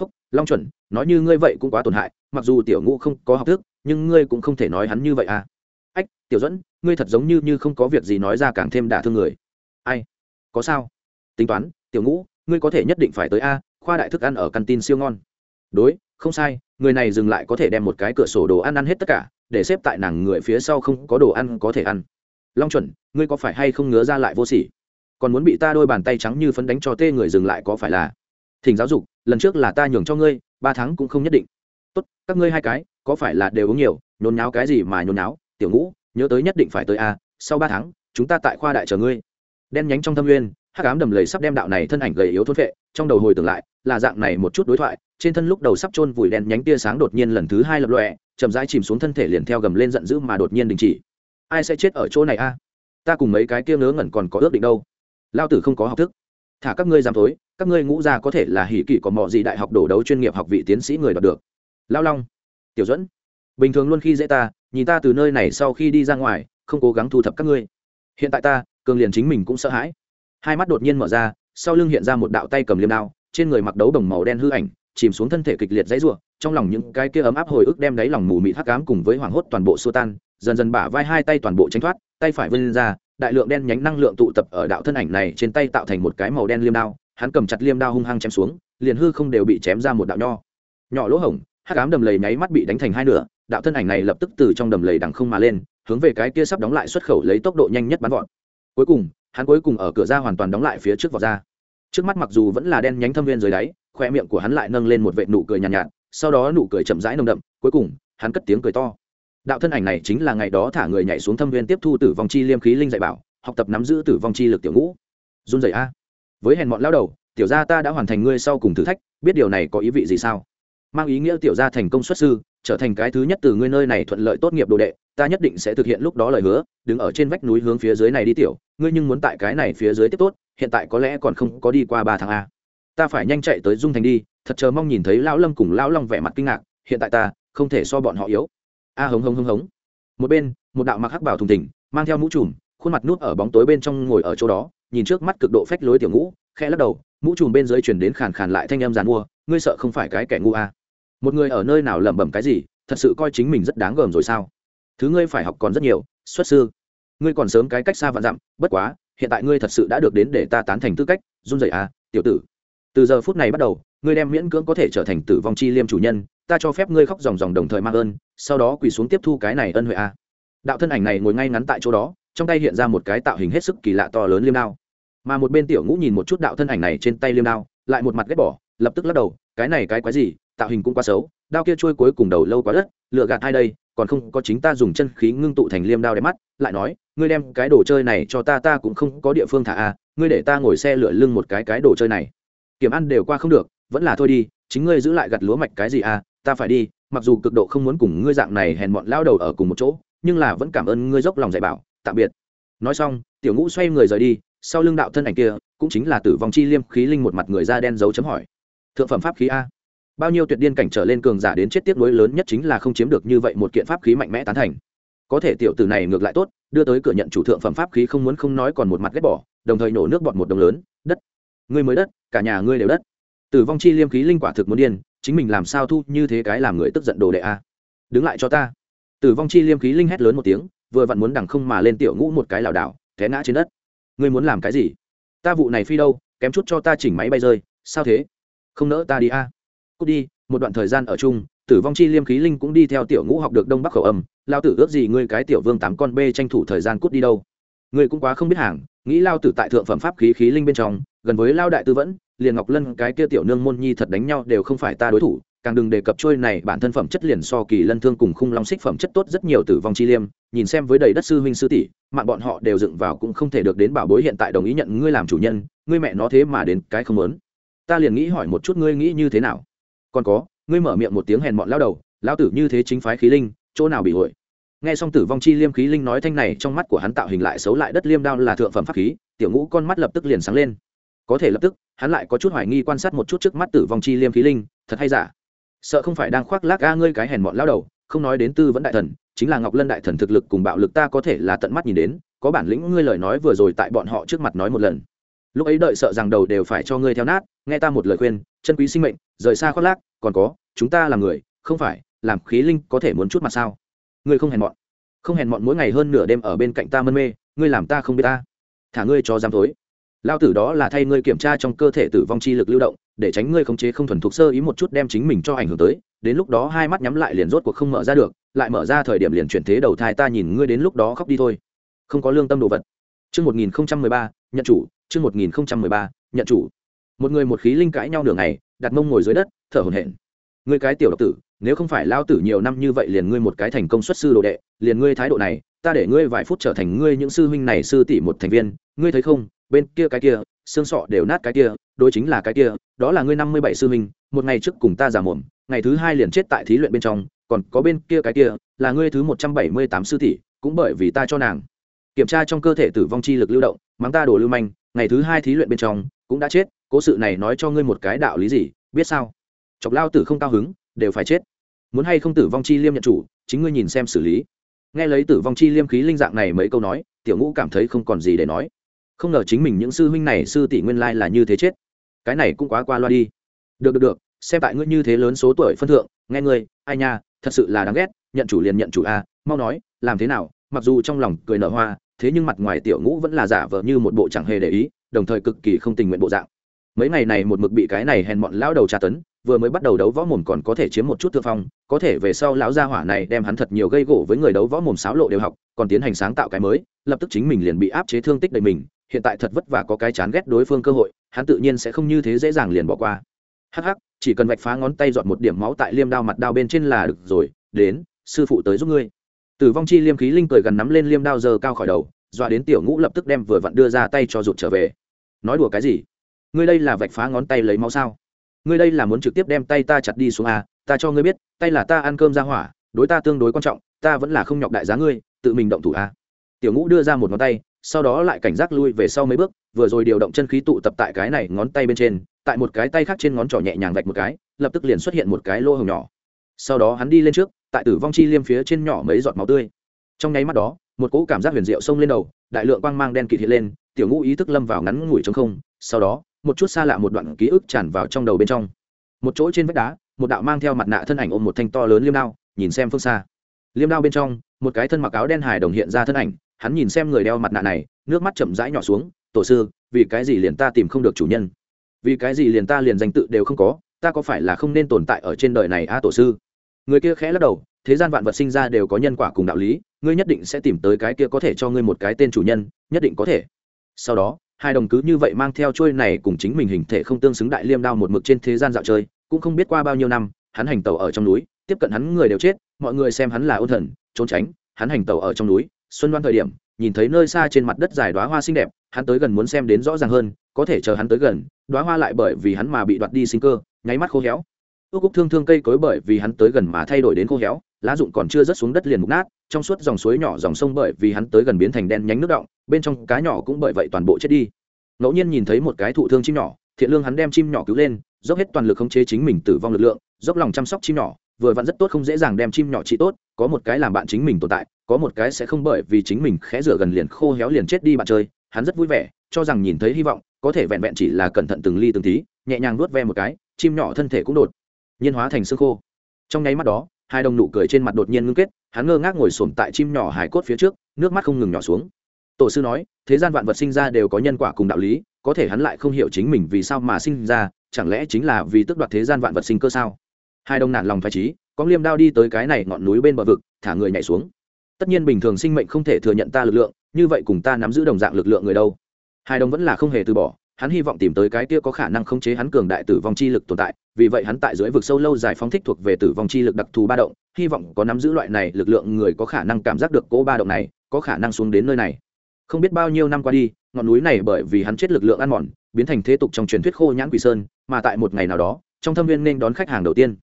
Phúc, long chuẩn, nói như ngươi vậy cũng quá tổn hại, mặc dù tiểu ngũ không có học thức, nhưng ngươi cũng không thể nói hắn như vậy a. Ách, tiểu dẫn ngươi thật giống như như không có việc gì nói ra càng thêm đả thương người. Ai? Có sao? Tính toán, tiểu ngũ, ngươi có thể nhất định phải tới a khoa đại thức ăn ở căn tin siêu ngon. Đối không sai người này dừng lại có thể đem một cái cửa sổ đồ ăn ăn hết tất cả để xếp tại nàng người phía sau không có đồ ăn có thể ăn. Long chuẩn ngươi có phải hay không ngứa ra lại vô sỉ? Còn muốn bị ta đôi bàn tay trắng như phấn đánh cho tê người dừng lại có phải là? Thỉnh giáo dục lần trước là ta nhường cho ngươi ba tháng cũng không nhất định. Tốt các ngươi hai cái có phải là đều uống nhiều nhốn nháo cái gì mà nhốn nháo, tiểu ngũ nhớ tới nhất định phải tới a sau ba tháng chúng ta tại khoa đại chờ ngươi. Đen nhánh trong thâm nguyên hắc ám đầm lầy sắp đem đạo này thân ảnh gầy yếu thôn vệ trong đầu hồi tưởng lại, là dạng này một chút đối thoại, trên thân lúc đầu sắp chôn vùi đen nhánh tia sáng đột nhiên lần thứ hai lập lọe chậm rãi chìm xuống thân thể liền theo gầm lên giận dữ mà đột nhiên đình chỉ. Ai sẽ chết ở chỗ này a? Ta cùng mấy cái kia ngớ ngẩn còn có ước định đâu. Lao tử không có học thức. Thả các ngươi giảm thối, các ngươi ngũ ra có thể là hỉ kỷ còn mọi gì đại học đổ đấu chuyên nghiệp học vị tiến sĩ người đoạt được. Lao long, tiểu dẫn bình thường luôn khi dễ ta, nhìn ta từ nơi này sau khi đi ra ngoài, không cố gắng thu thập các ngươi. Hiện tại ta, cường liền chính mình cũng sợ hãi hai mắt đột nhiên mở ra, sau lưng hiện ra một đạo tay cầm liêm đao, trên người mặc đấu đồng màu đen hư ảnh, chìm xuống thân thể kịch liệt dãy ruộng trong lòng những cái kia ấm áp hồi ức đem đáy lòng mù mịt hắc cám cùng với hoảng hốt toàn bộ xua tan, dần dần bả vai hai tay toàn bộ tránh thoát, tay phải vươn ra, đại lượng đen nhánh năng lượng tụ tập ở đạo thân ảnh này trên tay tạo thành một cái màu đen liêm đao, hắn cầm chặt liêm đao hung hăng chém xuống, liền hư không đều bị chém ra một đạo nho. Nhỏ lỗ hổng, hắc ám đầm lầy nháy mắt bị đánh thành hai nửa, đạo thân ảnh này lập tức từ trong đầm lầy đằng không mà lên, hướng về cái kia sắp đóng lại xuất khẩu lấy tốc độ nhanh nhất bắn vọt. Cuối cùng hắn cuối cùng ở cửa ra hoàn toàn đóng lại phía trước vọt ra. Trước mắt mặc dù vẫn là đen nhánh thâm viên dưới đáy khoe miệng của hắn lại nâng lên một vệ nụ cười nhàn nhạt, nhạt sau đó nụ cười chậm rãi nồng đậm cuối cùng hắn cất tiếng cười to. Đạo thân ảnh này chính là ngày đó thả người nhảy xuống thâm viên tiếp thu tử vong chi liêm khí linh dạy bảo học tập nắm giữ tử vong chi lực tiểu ngũ. Run rẩy a. Với hèn mọn lao đầu tiểu gia ta đã hoàn thành ngươi sau cùng thử thách biết điều này có ý vị gì sao? Mang ý nghĩa tiểu gia thành công xuất sư trở thành cái thứ nhất từ ngươi nơi này thuận lợi tốt nghiệp đồ đệ ta nhất định sẽ thực hiện lúc đó lời hứa đứng ở trên vách núi hướng phía dưới này đi tiểu, ngươi nhưng muốn tại cái này phía dưới tiếp tốt, hiện tại có lẽ còn không có đi qua ba tháng a. Ta phải nhanh chạy tới dung thành đi, thật chờ mong nhìn thấy lão lâm cùng lão long vẻ mặt kinh ngạc, hiện tại ta không thể so bọn họ yếu. A hống hống hống hống. Một bên, một đạo mặc hắc bảo thùng tỉnh mang theo mũ trùm, khuôn mặt nút ở bóng tối bên trong ngồi ở chỗ đó, nhìn trước mắt cực độ phách lối tiểu ngũ, khẽ lắc đầu, mũ trùm bên dưới chuyển đến khàn khàn lại thanh âm giàn mua, ngươi sợ không phải cái kẻ ngu a. Một người ở nơi nào lẩm bẩm cái gì, thật sự coi chính mình rất đáng gờm rồi sao? Thứ ngươi phải học còn rất nhiều xuất sư, ngươi còn sớm cái cách xa vạn dặm, bất quá, hiện tại ngươi thật sự đã được đến để ta tán thành tư cách, run rẩy à tiểu tử. Từ giờ phút này bắt đầu, ngươi đem miễn cưỡng có thể trở thành tử vong chi liêm chủ nhân, ta cho phép ngươi khóc dòng dòng đồng thời mang ơn, sau đó quỳ xuống tiếp thu cái này ân huệ a đạo thân ảnh này ngồi ngay ngắn tại chỗ đó, trong tay hiện ra một cái tạo hình hết sức kỳ lạ to lớn liêm đao. Mà một bên tiểu ngũ nhìn một chút đạo thân ảnh này trên tay liêm đao, lại một mặt ghét bỏ, lập tức lắc đầu, cái này cái quái gì tạo hình cũng quá xấu, đao kia trôi cuối cùng đầu lâu quá đất, lựa gạt ai đây, còn không có chính ta dùng chân khí ngưng tụ thành liêm đao đẹp mắt, lại nói, ngươi đem cái đồ chơi này cho ta ta cũng không có địa phương thả a, ngươi để ta ngồi xe lửa lưng một cái cái đồ chơi này. Kiểm ăn đều qua không được, vẫn là thôi đi, chính ngươi giữ lại gặt lúa mạch cái gì à ta phải đi, mặc dù cực độ không muốn cùng ngươi dạng này hèn mọn lao đầu ở cùng một chỗ, nhưng là vẫn cảm ơn ngươi dốc lòng dạy bảo, tạm biệt. Nói xong, tiểu ngũ xoay người rời đi, sau lưng đạo thân ảnh kia, cũng chính là tử vong chi liêm khí linh một mặt người da đen dấu chấm hỏi. Thượng phẩm pháp khí a? Bao nhiêu tuyệt điên cảnh trở lên cường giả đến chết tiếp nối lớn nhất chính là không chiếm được như vậy một kiện pháp khí mạnh mẽ tán thành. Có thể tiểu tử này ngược lại tốt, đưa tới cửa nhận chủ thượng phẩm pháp khí không muốn không nói còn một mặt ghét bỏ, đồng thời nổ nước bọt một đồng lớn. Đất. Ngươi mới đất, cả nhà ngươi đều đất. Tử vong chi liêm khí linh quả thực muốn điên, chính mình làm sao thu như thế cái làm người tức giận đồ đệ a? Đứng lại cho ta. Tử vong chi liêm khí linh hét lớn một tiếng, vừa vặn muốn đằng không mà lên tiểu ngũ một cái lảo đảo, té ngã trên đất. Ngươi muốn làm cái gì? Ta vụ này phi đâu, kém chút cho ta chỉnh máy bay rơi, sao thế? Không nỡ ta đi a? Cút đi, một đoạn thời gian ở chung, tử vong chi liêm khí linh cũng đi theo tiểu ngũ học được đông bắc khẩu âm. Lao tử ước gì ngươi cái tiểu vương tám con bê tranh thủ thời gian cút đi đâu. Ngươi cũng quá không biết hàng, nghĩ lao tử tại thượng phẩm pháp khí khí linh bên trong, gần với lao đại tư vẫn, liền ngọc lân cái kia tiểu nương môn nhi thật đánh nhau đều không phải ta đối thủ, càng đừng đề cập trôi này, bản thân phẩm chất liền so kỳ lân thương cùng khung long xích phẩm chất tốt rất nhiều tử vong chi liêm, nhìn xem với đầy đất sư huynh sư tỷ, mạng bọn họ đều dựng vào cũng không thể được đến bảo bối hiện tại đồng ý nhận ngươi làm chủ nhân, ngươi mẹ nó thế mà đến cái không lớn ta liền nghĩ hỏi một chút ngươi nghĩ như thế nào còn có, ngươi mở miệng một tiếng hèn mọn lao đầu, lao tử như thế chính phái khí linh, chỗ nào bị hội? Nghe xong tử vong chi liêm khí linh nói thanh này, trong mắt của hắn tạo hình lại xấu lại đất liêm đao là thượng phẩm pháp khí, tiểu ngũ con mắt lập tức liền sáng lên. Có thể lập tức, hắn lại có chút hoài nghi quan sát một chút trước mắt tử vong chi liêm khí linh, thật hay giả? Sợ không phải đang khoác lác ga ngươi cái hèn mọn lao đầu, không nói đến tư vẫn đại thần, chính là ngọc lân đại thần thực lực cùng bạo lực ta có thể là tận mắt nhìn đến, có bản lĩnh ngươi lời nói vừa rồi tại bọn họ trước mặt nói một lần. Lúc ấy đợi sợ rằng đầu đều phải cho ngươi theo nát, nghe ta một lời khuyên chân quý sinh mệnh, rời xa khoác lác, còn có, chúng ta là người, không phải, làm khí linh có thể muốn chút mặt sao? Ngươi không hèn mọn. Không hèn mọn mỗi ngày hơn nửa đêm ở bên cạnh ta mân mê, ngươi làm ta không biết ta. Thả ngươi cho dám thối. Lao tử đó là thay ngươi kiểm tra trong cơ thể tử vong chi lực lưu động, để tránh ngươi khống chế không thuần thục sơ ý một chút đem chính mình cho ảnh hưởng tới. Đến lúc đó hai mắt nhắm lại liền rốt cuộc không mở ra được, lại mở ra thời điểm liền chuyển thế đầu thai ta nhìn ngươi đến lúc đó khóc đi thôi. Không có lương tâm đồ vật. Chương một nghìn ba, nhận chủ, chương một nghìn ba, nhận chủ một người một khí linh cãi nhau nửa ngày, đặt mông ngồi dưới đất, thở hổn hển. Ngươi cái tiểu độc tử, nếu không phải lao tử nhiều năm như vậy liền ngươi một cái thành công xuất sư đồ đệ, liền ngươi thái độ này, ta để ngươi vài phút trở thành ngươi những sư huynh này sư tỷ một thành viên. Ngươi thấy không, bên kia cái kia, xương sọ đều nát cái kia, đối chính là cái kia, đó là ngươi năm mươi bảy sư huynh, một ngày trước cùng ta giả muộn, ngày thứ hai liền chết tại thí luyện bên trong, còn có bên kia cái kia, là ngươi thứ một trăm bảy mươi tám sư tỷ, cũng bởi vì ta cho nàng. Kiểm tra trong cơ thể tử vong chi lực lưu động, mắng ta đồ lưu manh, ngày thứ hai thí luyện bên trong, cũng đã chết cố sự này nói cho ngươi một cái đạo lý gì, biết sao? Chọc lao tử không cao hứng, đều phải chết. Muốn hay không tử vong chi liêm nhận chủ, chính ngươi nhìn xem xử lý. Nghe lấy tử vong chi liêm khí linh dạng này mấy câu nói, tiểu ngũ cảm thấy không còn gì để nói. Không ngờ chính mình những sư huynh này sư tỷ nguyên lai là như thế chết. Cái này cũng quá qua loa đi. Được được được, xem tại ngươi như thế lớn số tuổi phân thượng, nghe ngươi, ai nha, thật sự là đáng ghét, nhận chủ liền nhận chủ a mau nói, làm thế nào, mặc dù trong lòng cười nở hoa, thế nhưng mặt ngoài tiểu ngũ vẫn là giả vờ như một bộ chẳng hề để ý, đồng thời cực kỳ không tình nguyện bộ dạng mấy ngày này một mực bị cái này hèn mọn lão đầu tra tấn, vừa mới bắt đầu đấu võ mồm còn có thể chiếm một chút thương phong, có thể về sau lão gia hỏa này đem hắn thật nhiều gây gỗ với người đấu võ mồm sáo lộ đều học, còn tiến hành sáng tạo cái mới, lập tức chính mình liền bị áp chế thương tích đầy mình, hiện tại thật vất vả có cái chán ghét đối phương cơ hội, hắn tự nhiên sẽ không như thế dễ dàng liền bỏ qua. Hắc hắc, chỉ cần vạch phá ngón tay dọn một điểm máu tại liêm đao mặt đao bên trên là được rồi, đến, sư phụ tới giúp ngươi. Tử vong chi liêm khí linh cười gần nắm lên liêm đao giờ cao khỏi đầu, dọa đến tiểu ngũ lập tức đem vừa vặn đưa ra tay cho rụt trở về. Nói đùa cái gì? Ngươi đây là vạch phá ngón tay lấy máu sao? Ngươi đây là muốn trực tiếp đem tay ta chặt đi xuống à? Ta cho ngươi biết, tay là ta ăn cơm ra hỏa, đối ta tương đối quan trọng, ta vẫn là không nhọc đại giá ngươi, tự mình động thủ à? Tiểu ngũ đưa ra một ngón tay, sau đó lại cảnh giác lui về sau mấy bước, vừa rồi điều động chân khí tụ tập tại cái này ngón tay bên trên, tại một cái tay khác trên ngón trỏ nhẹ nhàng vạch một cái, lập tức liền xuất hiện một cái lô hồng nhỏ. Sau đó hắn đi lên trước, tại tử vong chi liêm phía trên nhỏ mấy giọt máu tươi. Trong nháy mắt đó, một cỗ cảm giác huyền diệu xông lên đầu, đại lượng quang mang đen kịt hiện lên, tiểu ngũ ý thức lâm vào ngắn ngủi trong không, sau đó một chút xa lạ một đoạn ký ức tràn vào trong đầu bên trong. Một chỗ trên vách đá, một đạo mang theo mặt nạ thân ảnh ôm một thanh to lớn liêm đao, nhìn xem phương xa. Liêm đao bên trong, một cái thân mặc áo đen hài đồng hiện ra thân ảnh, hắn nhìn xem người đeo mặt nạ này, nước mắt chậm rãi nhỏ xuống, tổ sư, vì cái gì liền ta tìm không được chủ nhân? Vì cái gì liền ta liền danh tự đều không có, ta có phải là không nên tồn tại ở trên đời này a tổ sư? Người kia khẽ lắc đầu, thế gian vạn vật sinh ra đều có nhân quả cùng đạo lý, ngươi nhất định sẽ tìm tới cái kia có thể cho ngươi một cái tên chủ nhân, nhất định có thể. Sau đó hai đồng cứ như vậy mang theo trôi này cùng chính mình hình thể không tương xứng đại liêm đao một mực trên thế gian dạo chơi, cũng không biết qua bao nhiêu năm, hắn hành tàu ở trong núi, tiếp cận hắn người đều chết, mọi người xem hắn là ôn thần, trốn tránh, hắn hành tàu ở trong núi, xuân đoan thời điểm, nhìn thấy nơi xa trên mặt đất dài đoá hoa xinh đẹp, hắn tới gần muốn xem đến rõ ràng hơn, có thể chờ hắn tới gần đoá hoa lại bởi vì hắn mà bị đoạt đi sinh cơ, nháy mắt khô héo. Ước cúc thương thương cây cối bởi vì hắn tới gần mà thay đổi đến khô héo, lá rụng còn chưa rớt xuống đất liền mục nát, trong suốt dòng suối nhỏ dòng sông bởi vì hắn tới gần biến thành đen nhánh nước động bên trong cá nhỏ cũng bởi vậy toàn bộ chết đi. Ngẫu nhiên nhìn thấy một cái thụ thương chim nhỏ, thiện lương hắn đem chim nhỏ cứu lên, dốc hết toàn lực khống chế chính mình tử vong lực lượng, dốc lòng chăm sóc chim nhỏ, vừa vặn rất tốt không dễ dàng đem chim nhỏ trị tốt, có một cái làm bạn chính mình tồn tại, có một cái sẽ không bởi vì chính mình khẽ rửa gần liền khô héo liền chết đi bạn chơi, hắn rất vui vẻ, cho rằng nhìn thấy hy vọng, có thể vẹn vẹn chỉ là cẩn thận từng ly từng tí, nhẹ nhàng nuốt ve một cái, chim nhỏ thân thể cũng đột nhiên hóa thành xương khô. Trong nháy mắt đó, hai đồng nụ cười trên mặt đột nhiên ngưng kết, hắn ngơ ngác ngồi sồn tại chim nhỏ hải cốt phía trước, nước mắt không ngừng nhỏ xuống tổ sư nói, thế gian vạn vật sinh ra đều có nhân quả cùng đạo lý, có thể hắn lại không hiểu chính mình vì sao mà sinh ra, chẳng lẽ chính là vì tước đoạt thế gian vạn vật sinh cơ sao? Hai đồng nản lòng phải trí, có liêm đao đi tới cái này ngọn núi bên bờ vực, thả người nhảy xuống. Tất nhiên bình thường sinh mệnh không thể thừa nhận ta lực lượng, như vậy cùng ta nắm giữ đồng dạng lực lượng người đâu? Hai đồng vẫn là không hề từ bỏ, hắn hy vọng tìm tới cái kia có khả năng khống chế hắn cường đại tử vong chi lực tồn tại, vì vậy hắn tại dưới vực sâu lâu dài phóng thích thuộc về tử vong chi lực đặc thù ba động, hy vọng có nắm giữ loại này lực lượng người có khả năng cảm giác được cỗ ba động này, có khả năng xuống đến nơi này không biết bao nhiêu năm qua đi, ngọn núi này bởi vì hắn chết lực lượng ăn mòn, biến thành thế tục trong truyền thuyết khô nhãn quỷ sơn, mà tại một ngày nào đó, trong thâm viên nên đón khách hàng đầu tiên.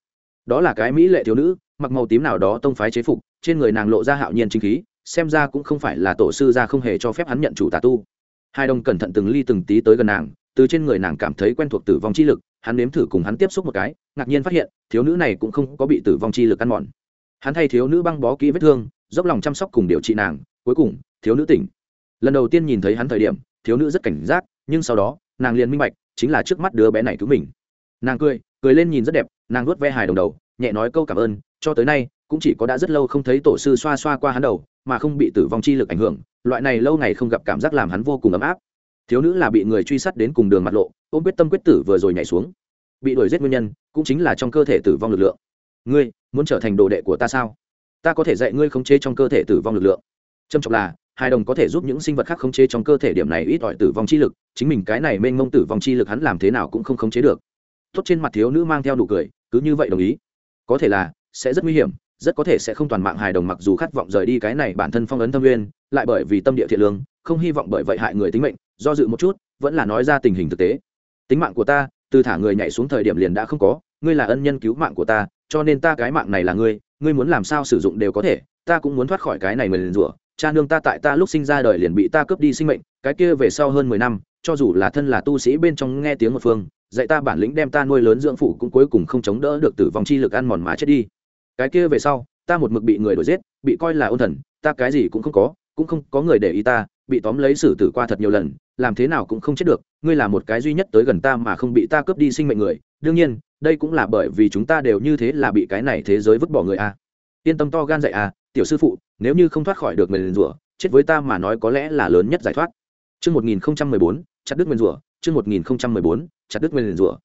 Đó là cái mỹ lệ thiếu nữ, mặc màu tím nào đó tông phái chế phục, trên người nàng lộ ra hạo nhiên chính khí, xem ra cũng không phải là tổ sư ra không hề cho phép hắn nhận chủ tà tu. Hai đồng cẩn thận từng ly từng tí tới gần nàng, từ trên người nàng cảm thấy quen thuộc tử vong chi lực, hắn nếm thử cùng hắn tiếp xúc một cái, ngạc nhiên phát hiện, thiếu nữ này cũng không có bị tử vong chi lực ăn mòn. Hắn thay thiếu nữ băng bó kỹ vết thương, dốc lòng chăm sóc cùng điều trị nàng, cuối cùng, thiếu nữ tỉnh lần đầu tiên nhìn thấy hắn thời điểm, thiếu nữ rất cảnh giác, nhưng sau đó, nàng liền minh bạch, chính là trước mắt đứa bé này cứu mình. Nàng cười cười lên nhìn rất đẹp, nàng nuốt ve hài đồng đầu, nhẹ nói câu cảm ơn, cho tới nay, cũng chỉ có đã rất lâu không thấy tổ sư xoa xoa qua hắn đầu, mà không bị tử vong chi lực ảnh hưởng, loại này lâu ngày không gặp cảm giác làm hắn vô cùng ấm áp. Thiếu nữ là bị người truy sát đến cùng đường mặt lộ, ôm quyết tâm quyết tử vừa rồi nhảy xuống. Bị đuổi giết nguyên nhân, cũng chính là trong cơ thể tử vong lực lượng. Ngươi, muốn trở thành đồ đệ của ta sao? Ta có thể dạy ngươi khống chế trong cơ thể tử vong lực lượng. Trâm trọng là hai đồng có thể giúp những sinh vật khác khống chế trong cơ thể điểm này ít ỏi tử vong chi lực, chính mình cái này mênh mông tử vong chi lực hắn làm thế nào cũng không khống chế được. Tốt trên mặt thiếu nữ mang theo nụ cười, cứ như vậy đồng ý. Có thể là, sẽ rất nguy hiểm, rất có thể sẽ không toàn mạng hài đồng mặc dù khát vọng rời đi cái này bản thân phong ấn tâm nguyên, lại bởi vì tâm địa thiện lương, không hy vọng bởi vậy hại người tính mệnh, do dự một chút, vẫn là nói ra tình hình thực tế. Tính mạng của ta, từ thả người nhảy xuống thời điểm liền đã không có, ngươi là ân nhân cứu mạng của ta, cho nên ta cái mạng này là ngươi ngươi muốn làm sao sử dụng đều có thể, ta cũng muốn thoát khỏi cái này mình rủa cha nương ta tại ta lúc sinh ra đời liền bị ta cướp đi sinh mệnh, cái kia về sau hơn mười năm, cho dù là thân là tu sĩ bên trong nghe tiếng một phương, dạy ta bản lĩnh đem ta nuôi lớn dưỡng phụ cũng cuối cùng không chống đỡ được tử vong chi lực ăn mòn mà chết đi cái kia về sau, ta một mực bị người đuổi giết, bị coi là ôn thần, ta cái gì cũng không có, cũng không có người để ý ta, bị tóm lấy xử tử qua thật nhiều lần, làm thế nào cũng không chết được, ngươi là một cái duy nhất tới gần ta mà không bị ta cướp đi sinh mệnh người, đương nhiên, đây cũng là bởi vì chúng ta đều như thế là bị cái này thế giới vứt bỏ người a yên tâm to gan dạy à? Tiểu sư phụ nếu như không thoát khỏi được mình rủa chết với ta mà nói có lẽ là lớn nhất giải thoát Trước 1014, chặt đứt nguyên rủa, trước 1014, chặt đứt nguyên rủa.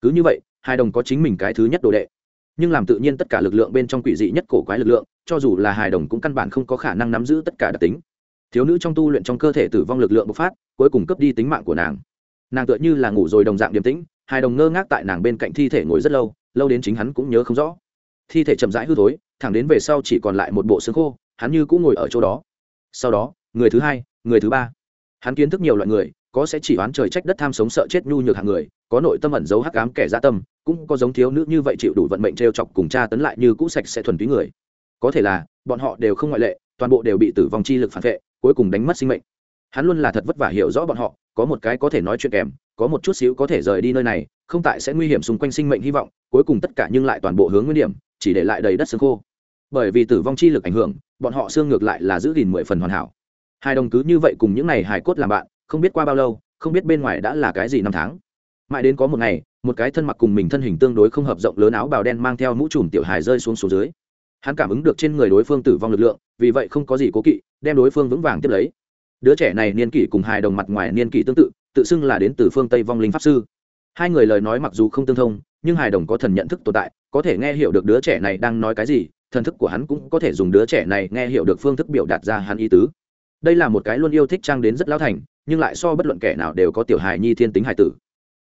Cứ như vậy, hai đồng có chính mình cái thứ nhất đồ đệ. Nhưng làm tự nhiên tất cả lực lượng bên trong quỷ dị nhất cổ quái lực lượng, cho dù là hài đồng cũng căn bản không có khả năng nắm giữ tất cả đặc tính. Thiếu nữ trong tu luyện trong cơ thể tử vong lực lượng bộc phát, cuối cùng cấp đi tính mạng của nàng. Nàng tựa như là ngủ rồi đồng dạng điềm tĩnh, hài đồng ngơ ngác tại nàng bên cạnh thi thể ngồi rất lâu, lâu đến chính hắn cũng nhớ không rõ. Thi thể chậm rãi hư thối, thẳng đến về sau chỉ còn lại một bộ xương khô, hắn như cũng ngồi ở chỗ đó. Sau đó, người thứ hai, người thứ ba, hắn kiến thức nhiều loại người, có sẽ chỉ oán trời trách đất tham sống sợ chết nhu nhược hạng người có nội tâm ẩn giấu hắc ám kẻ dã tâm cũng có giống thiếu nữ như vậy chịu đủ vận mệnh trêu chọc cùng cha tấn lại như cũ sạch sẽ thuần túy người. Có thể là bọn họ đều không ngoại lệ toàn bộ đều bị tử vong chi lực phản vệ cuối cùng đánh mất sinh mệnh. Hắn luôn là thật vất vả hiểu rõ bọn họ có một cái có thể nói chuyện kèm có một chút xíu có thể rời đi nơi này không tại sẽ nguy hiểm xung quanh sinh mệnh hy vọng cuối cùng tất cả nhưng lại toàn bộ hướng nguyên điểm chỉ để lại đầy đất xương khô. Bởi vì tử vong chi lực ảnh hưởng, bọn họ xương ngược lại là giữ gìn mười phần hoàn hảo. Hai đồng cứ như vậy cùng những n à y hài cốt làm bạn, không biết qua bao lâu, không biết bên ngoài đã là cái gì năm tháng. Mãi đến có một ngày, một cái thân mặc cùng mình thân hình tương đối không hợp rộng lớn áo bào đen mang theo mũ trùm tiểu hài rơi xuống số dưới. Hắn cảm ứng được trên người đối phương tử vong lực lượng, vì vậy không có gì cố kỵ, đem đối phương vững vàng tiếp lấy. Đứa trẻ này niên kỷ cùng hài đồng mặt ngoài niên kỷ tương tự tự xưng là đến từ phương tây vong linh pháp sư. Hai người lời nói mặc dù không tương thông nhưng hài đồng có thần nhận thức tồn tại, có thể nghe hiểu được đứa trẻ này đang nói cái gì, thần thức của hắn cũng có thể dùng đứa trẻ này nghe hiểu được phương thức biểu đạt ra hắn ý tứ. Đây là một cái luôn yêu thích trang đến rất lao thành, nhưng lại so bất luận kẻ nào đều có tiểu hài nhi thiên tính hài tử.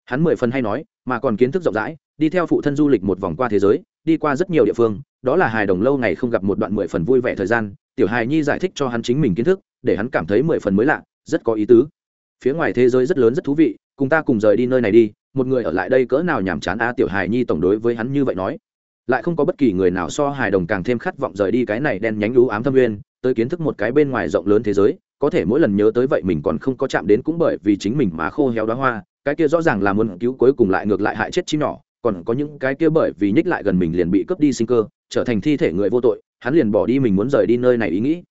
Hắn mười phần hay nói, mà còn kiến thức rộng rãi, đi theo phụ thân du lịch một vòng qua thế giới, đi qua rất nhiều địa phương, đó là hài đồng lâu ngày không gặp một đoạn mười phần vui vẻ thời gian, tiểu hài nhi giải thích cho hắn chính mình kiến thức, để hắn cảm thấy mười phần mới lạ, rất có ý tứ. Phía ngoài thế giới rất lớn rất thú vị cùng ta cùng rời đi nơi này đi, một người ở lại đây cỡ nào nhàm chán a tiểu hài nhi tổng đối với hắn như vậy nói. Lại không có bất kỳ người nào so hài đồng càng thêm khát vọng rời đi cái này đen nhánh lú ám thâm nguyên, tới kiến thức một cái bên ngoài rộng lớn thế giới, có thể mỗi lần nhớ tới vậy mình còn không có chạm đến cũng bởi vì chính mình mà khô héo đóa hoa, cái kia rõ ràng là muốn cứu cuối cùng lại ngược lại hại chết chim nhỏ, còn có những cái kia bởi vì nhích lại gần mình liền bị cướp đi sinh cơ, trở thành thi thể người vô tội, hắn liền bỏ đi mình muốn rời đi nơi này ý nghĩ.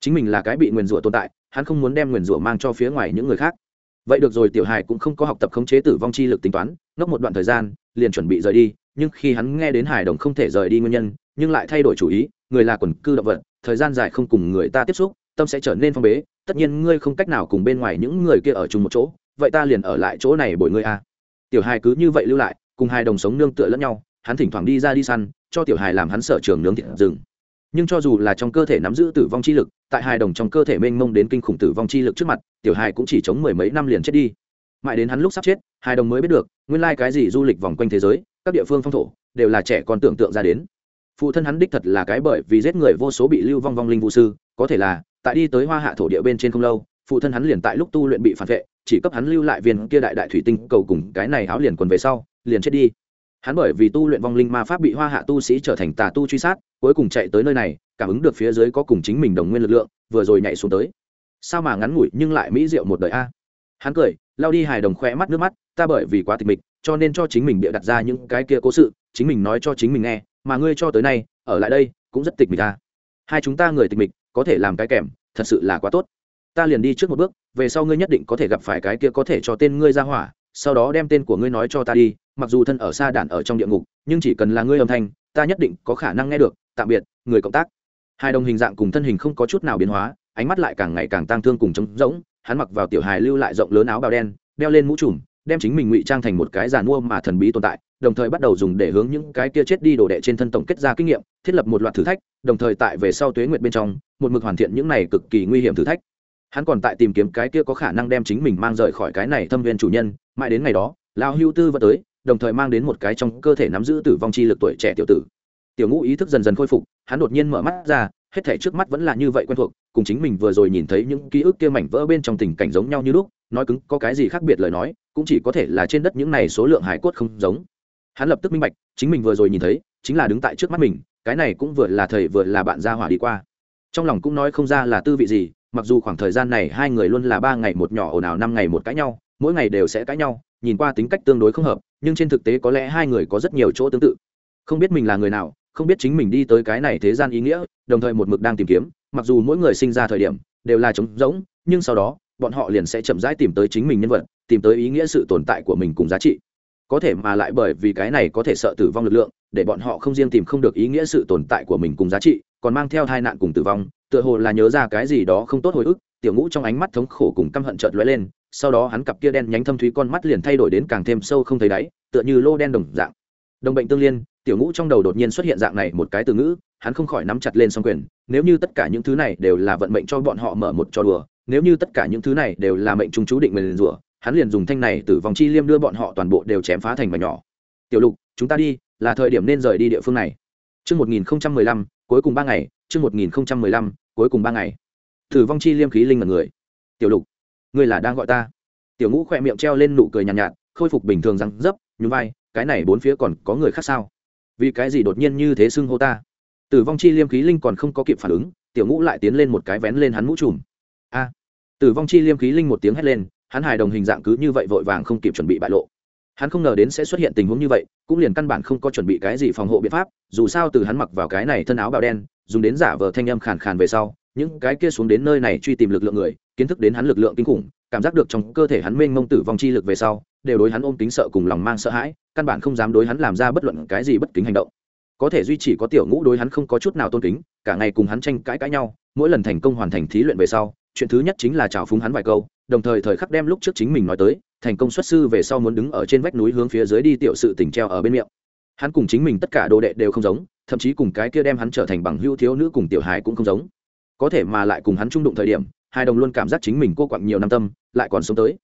Chính mình là cái bị nguyền rủa tồn tại, hắn không muốn đem nguyền rủa mang cho phía ngoài những người khác vậy được rồi, tiểu hài cũng không có học tập khống chế tử vong chi lực tính toán, ngốc một đoạn thời gian, liền chuẩn bị rời đi. Nhưng khi hắn nghe đến hải đồng không thể rời đi nguyên nhân, nhưng lại thay đổi chủ ý, người là quần cư động vật, thời gian dài không cùng người ta tiếp xúc, tâm sẽ trở nên phong bế. Tất nhiên ngươi không cách nào cùng bên ngoài những người kia ở chung một chỗ, vậy ta liền ở lại chỗ này bồi ngươi a. Tiểu hài cứ như vậy lưu lại, cùng hai đồng sống nương tựa lẫn nhau, hắn thỉnh thoảng đi ra đi săn, cho tiểu hài làm hắn sở trường nướng thịt rừng nhưng cho dù là trong cơ thể nắm giữ tử vong chi lực, tại hài đồng trong cơ thể mênh mông đến kinh khủng tử vong chi lực trước mặt, tiểu hài cũng chỉ chống mười mấy năm liền chết đi. Mãi đến hắn lúc sắp chết, hài đồng mới biết được, nguyên lai cái gì du lịch vòng quanh thế giới, các địa phương phong thổ, đều là trẻ còn tưởng tượng ra đến. Phụ thân hắn đích thật là cái bởi vì giết người vô số bị lưu vong vong linh vũ sư, có thể là, tại đi tới hoa hạ thổ địa bên trên không lâu, phụ thân hắn liền tại lúc tu luyện bị phản vệ, chỉ cấp hắn lưu lại viên kia đại đại thủy tinh cầu cùng cái này áo liền quần về sau, liền chết đi hắn bởi vì tu luyện vong linh ma pháp bị hoa hạ tu sĩ trở thành tà tu truy sát, cuối cùng chạy tới nơi này, cảm ứng được phía dưới có cùng chính mình đồng nguyên lực lượng, vừa rồi nhảy xuống tới. Sao mà ngắn ngủi nhưng lại mỹ diệu một đời a? Hắn cười lao đi hài đồng khoe mắt nước mắt, ta bởi vì quá tịch mịch, cho nên cho chính mình bịa đặt ra những cái kia cố sự, chính mình nói cho chính mình nghe, mà ngươi cho tới nay, ở lại đây, cũng rất tịch mịch ta hai chúng ta người tịch mịch, có thể làm cái kèm, thật sự là quá tốt. Ta liền đi trước một bước, về sau ngươi nhất định có thể gặp phải cái kia có thể cho tên ngươi ra hỏa sau đó đem tên của ngươi nói cho ta đi, mặc dù thân ở xa đản ở trong địa ngục, nhưng chỉ cần là ngươi âm thanh, ta nhất định có khả năng nghe được, tạm biệt, người cộng tác. Hai đồng hình dạng cùng thân hình không có chút nào biến hóa, ánh mắt lại càng ngày càng tang thương cùng trống rỗng, hắn mặc vào tiểu hài lưu lại rộng lớn áo bào đen, đeo lên mũ trùm, đem chính mình ngụy trang thành một cái giàn mua mà thần bí tồn tại, đồng thời bắt đầu dùng để hướng những cái kia chết đi đồ đệ trên thân tổng kết ra kinh nghiệm, thiết lập một loạt thử thách, đồng thời tại về sau tuế nguyệt bên trong, một mực hoàn thiện những này cực kỳ nguy hiểm thử thách hắn còn tại tìm kiếm cái kia có khả năng đem chính mình mang rời khỏi cái này thâm viên chủ nhân, mãi đến ngày đó lao hưu tư vẫn tới, đồng thời mang đến một cái trong cơ thể nắm giữ tử vong chi lực tuổi trẻ tiểu tử. Tiểu ngũ ý thức dần dần khôi phục, hắn đột nhiên mở mắt ra, hết thể trước mắt vẫn là như vậy quen thuộc, cùng chính mình vừa rồi nhìn thấy những ký ức kia mảnh vỡ bên trong tình cảnh giống nhau như lúc, nói cứng, có cái gì khác biệt lời nói, cũng chỉ có thể là trên đất những này số lượng hải cốt không giống. Hắn lập tức minh bạch, chính mình vừa rồi nhìn thấy, chính là đứng tại trước mắt mình, cái này cũng vừa là thầy vừa là bạn gia hỏa đi qua. Trong lòng cũng nói không ra là tư vị gì mặc dù khoảng thời gian này hai người luôn là ba ngày một nhỏ ồn ào, năm ngày một cãi nhau, mỗi ngày đều sẽ cãi nhau, nhìn qua tính cách tương đối không hợp, nhưng trên thực tế có lẽ hai người có rất nhiều chỗ tương tự. Không biết mình là người nào, không biết chính mình đi tới cái này thế gian ý nghĩa, đồng thời một mực đang tìm kiếm, mặc dù mỗi người sinh ra thời điểm đều là trống rỗng, nhưng sau đó, bọn họ liền sẽ chậm rãi tìm tới chính mình nhân vật, tìm tới ý nghĩa sự tồn tại của mình cùng giá trị. Có thể mà lại bởi vì cái này có thể sợ tử vong lực lượng, để bọn họ không riêng tìm không được ý nghĩa sự tồn tại của mình cùng giá trị, còn mang theo tai nạn cùng tử vong tựa hồ là nhớ ra cái gì đó không tốt hồi ức tiểu ngũ trong ánh mắt thống khổ cùng căm hận chợt lóe lên sau đó hắn cặp kia đen nhánh thâm thúy con mắt liền thay đổi đến càng thêm sâu không thấy đáy tựa như lô đen đồng dạng. Đồng bệnh tương liên tiểu ngũ trong đầu đột nhiên xuất hiện dạng này một cái từ ngữ hắn không khỏi nắm chặt lên song quyền nếu như tất cả những thứ này đều là vận mệnh cho bọn họ mở một trò đùa nếu như tất cả những thứ này đều là mệnh trung chú định mình rủa hắn liền dùng thanh này từ vòng chi liêm đưa bọn họ toàn bộ đều chém phá thành mảnh nhỏ. Tiểu lục chúng ta đi là thời điểm nên rời đi địa phương này. Trước 1015, cuối cùng ba ngày, trước 1015, cuối cùng ba ngày. Tử vong chi liêm khí linh là người. Tiểu lục, ngươi là đang gọi ta? Tiểu ngũ khỏe miệng treo lên nụ cười nhàn nhạt, nhạt, khôi phục bình thường răng dấp, nhún vai, cái này bốn phía còn có người khác sao? Vì cái gì đột nhiên như thế xưng hô ta? Tử vong chi liêm khí linh còn không có kịp phản ứng, tiểu ngũ lại tiến lên một cái vén lên hắn mũ trùm. A! Tử vong chi liêm khí linh một tiếng hét lên, hắn hài đồng hình dạng cứ như vậy vội vàng không kịp chuẩn bị bại lộ hắn không ngờ đến sẽ xuất hiện tình huống như vậy cũng liền căn bản không có chuẩn bị cái gì phòng hộ biện pháp dù sao từ hắn mặc vào cái này thân áo bào đen dùng đến giả vờ thanh âm khàn khàn về sau, những cái kia xuống đến nơi này truy tìm lực lượng người, kiến thức đến hắn lực lượng kinh khủng, cảm giác được trong cơ thể hắn mênh mông tử vong chi lực về sau, đều đối hắn ôm tính sợ cùng lòng mang sợ hãi, căn bản không dám đối hắn làm ra bất luận cái gì bất kính hành động. Có thể duy trì có tiểu ngũ đối hắn không có chút nào tôn kính, cả ngày cùng hắn tranh cãi cãi nhau, mỗi lần thành công hoàn thành thí luyện về sau, chuyện thứ nhất chính là chào phúng hắn vài câu, đồng thời thời khắc đem lúc trước chính mình nói tới, thành công xuất sư về sau muốn đứng ở trên vách núi hướng phía dưới đi tiểu sự tỉnh treo ở bên miệng. Hắn cùng chính mình tất cả đồ đệ đều không giống thậm chí cùng cái kia đem hắn trở thành bằng hữu thiếu nữ cùng tiểu hài cũng không giống. Có thể mà lại cùng hắn trung đụng thời điểm, hai đồng luôn cảm giác chính mình cô quặng nhiều năm tâm, lại còn sống tới.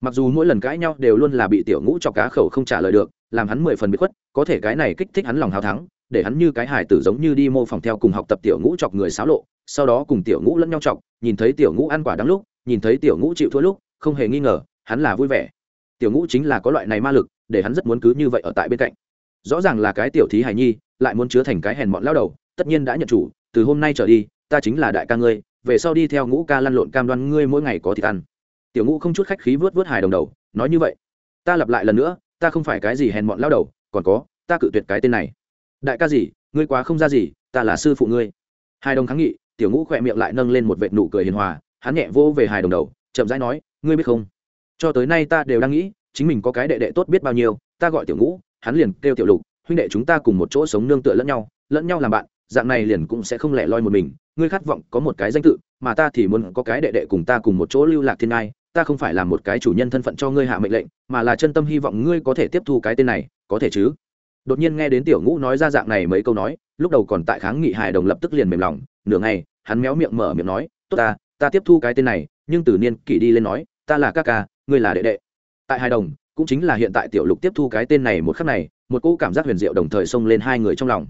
Mặc dù mỗi lần cãi nhau đều luôn là bị tiểu ngũ cho cá khẩu không trả lời được, làm hắn mười phần bị khuất, có thể cái này kích thích hắn lòng hào thắng, để hắn như cái hài tử giống như đi mô phỏng theo cùng học tập tiểu ngũ chọc người xáo lộ, sau đó cùng tiểu ngũ lẫn nhau chọc, nhìn thấy tiểu ngũ ăn quả đắng lúc, nhìn thấy tiểu ngũ chịu thua lúc, không hề nghi ngờ, hắn là vui vẻ. Tiểu ngũ chính là có loại này ma lực, để hắn rất muốn cứ như vậy ở tại bên cạnh. Rõ ràng là cái tiểu thí hài nhi lại muốn chứa thành cái hèn mọn lao đầu, tất nhiên đã nhận chủ, từ hôm nay trở đi, ta chính là đại ca ngươi, về sau đi theo ngũ ca lăn lộn cam đoan ngươi mỗi ngày có thịt ăn. Tiểu ngũ không chút khách khí vớt vớt hài đồng đầu, nói như vậy, ta lặp lại lần nữa, ta không phải cái gì hèn mọn lao đầu, còn có, ta cự tuyệt cái tên này. Đại ca gì, ngươi quá không ra gì, ta là sư phụ ngươi. Hai đồng kháng nghị, tiểu ngũ khỏe miệng lại nâng lên một vệt nụ cười hiền hòa, hắn nhẹ vô về hài đồng đầu, chậm rãi nói, ngươi biết không? Cho tới nay ta đều đang nghĩ, chính mình có cái đệ đệ tốt biết bao nhiêu, ta gọi tiểu ngũ, hắn liền kêu tiểu lục huynh đệ chúng ta cùng một chỗ sống nương tựa lẫn nhau lẫn nhau làm bạn, dạng này liền cũng sẽ không lẻ loi một mình. Ngươi khát vọng có một cái danh tự, mà ta thì muốn có cái đệ đệ cùng ta cùng một chỗ lưu lạc thiên ngai. Ta không phải là một cái chủ nhân thân phận cho ngươi hạ mệnh lệnh, mà là chân tâm hy vọng ngươi có thể tiếp thu cái tên này, có thể chứ? Đột nhiên nghe đến tiểu ngũ nói ra dạng này mấy câu nói, lúc đầu còn tại kháng nghị hài đồng lập tức liền mềm lòng. Nửa ngày, hắn méo miệng mở miệng nói, tốt ta ta tiếp thu cái tên này, nhưng từ niên kỷ đi lên nói, ta là ca ca, ngươi là đệ đệ. Tại hài đồng cũng chính là hiện tại tiểu lục tiếp thu cái tên này một khắc này, một cỗ cảm giác huyền diệu đồng thời xông lên hai người trong lòng.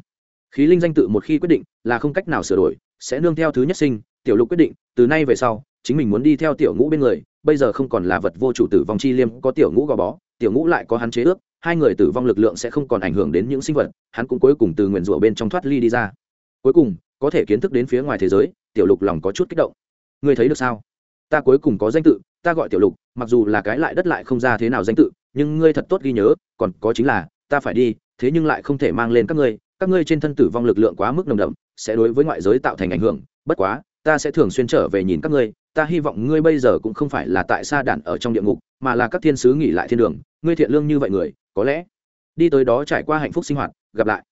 Khí linh danh tự một khi quyết định, là không cách nào sửa đổi, sẽ nương theo thứ nhất sinh, tiểu lục quyết định, từ nay về sau, chính mình muốn đi theo tiểu ngũ bên người, bây giờ không còn là vật vô chủ tử vong chi liêm, có tiểu ngũ gò bó, tiểu ngũ lại có hắn chế ước, hai người tử vong lực lượng sẽ không còn ảnh hưởng đến những sinh vật, hắn cũng cuối cùng từ nguyện rủa bên trong thoát ly đi ra. Cuối cùng, có thể kiến thức đến phía ngoài thế giới, tiểu lục lòng có chút kích động. Ngươi thấy được sao? Ta cuối cùng có danh tự, ta gọi tiểu lục, mặc dù là cái lại đất lại không ra thế nào danh tự, nhưng ngươi thật tốt ghi nhớ, còn có chính là, ta phải đi, thế nhưng lại không thể mang lên các ngươi các ngươi trên thân tử vong lực lượng quá mức nồng đậm, sẽ đối với ngoại giới tạo thành ảnh hưởng, bất quá, ta sẽ thường xuyên trở về nhìn các ngươi, ta hy vọng ngươi bây giờ cũng không phải là tại sa đản ở trong địa ngục, mà là các thiên sứ nghỉ lại thiên đường, ngươi thiện lương như vậy người, có lẽ, đi tới đó trải qua hạnh phúc sinh hoạt, gặp lại.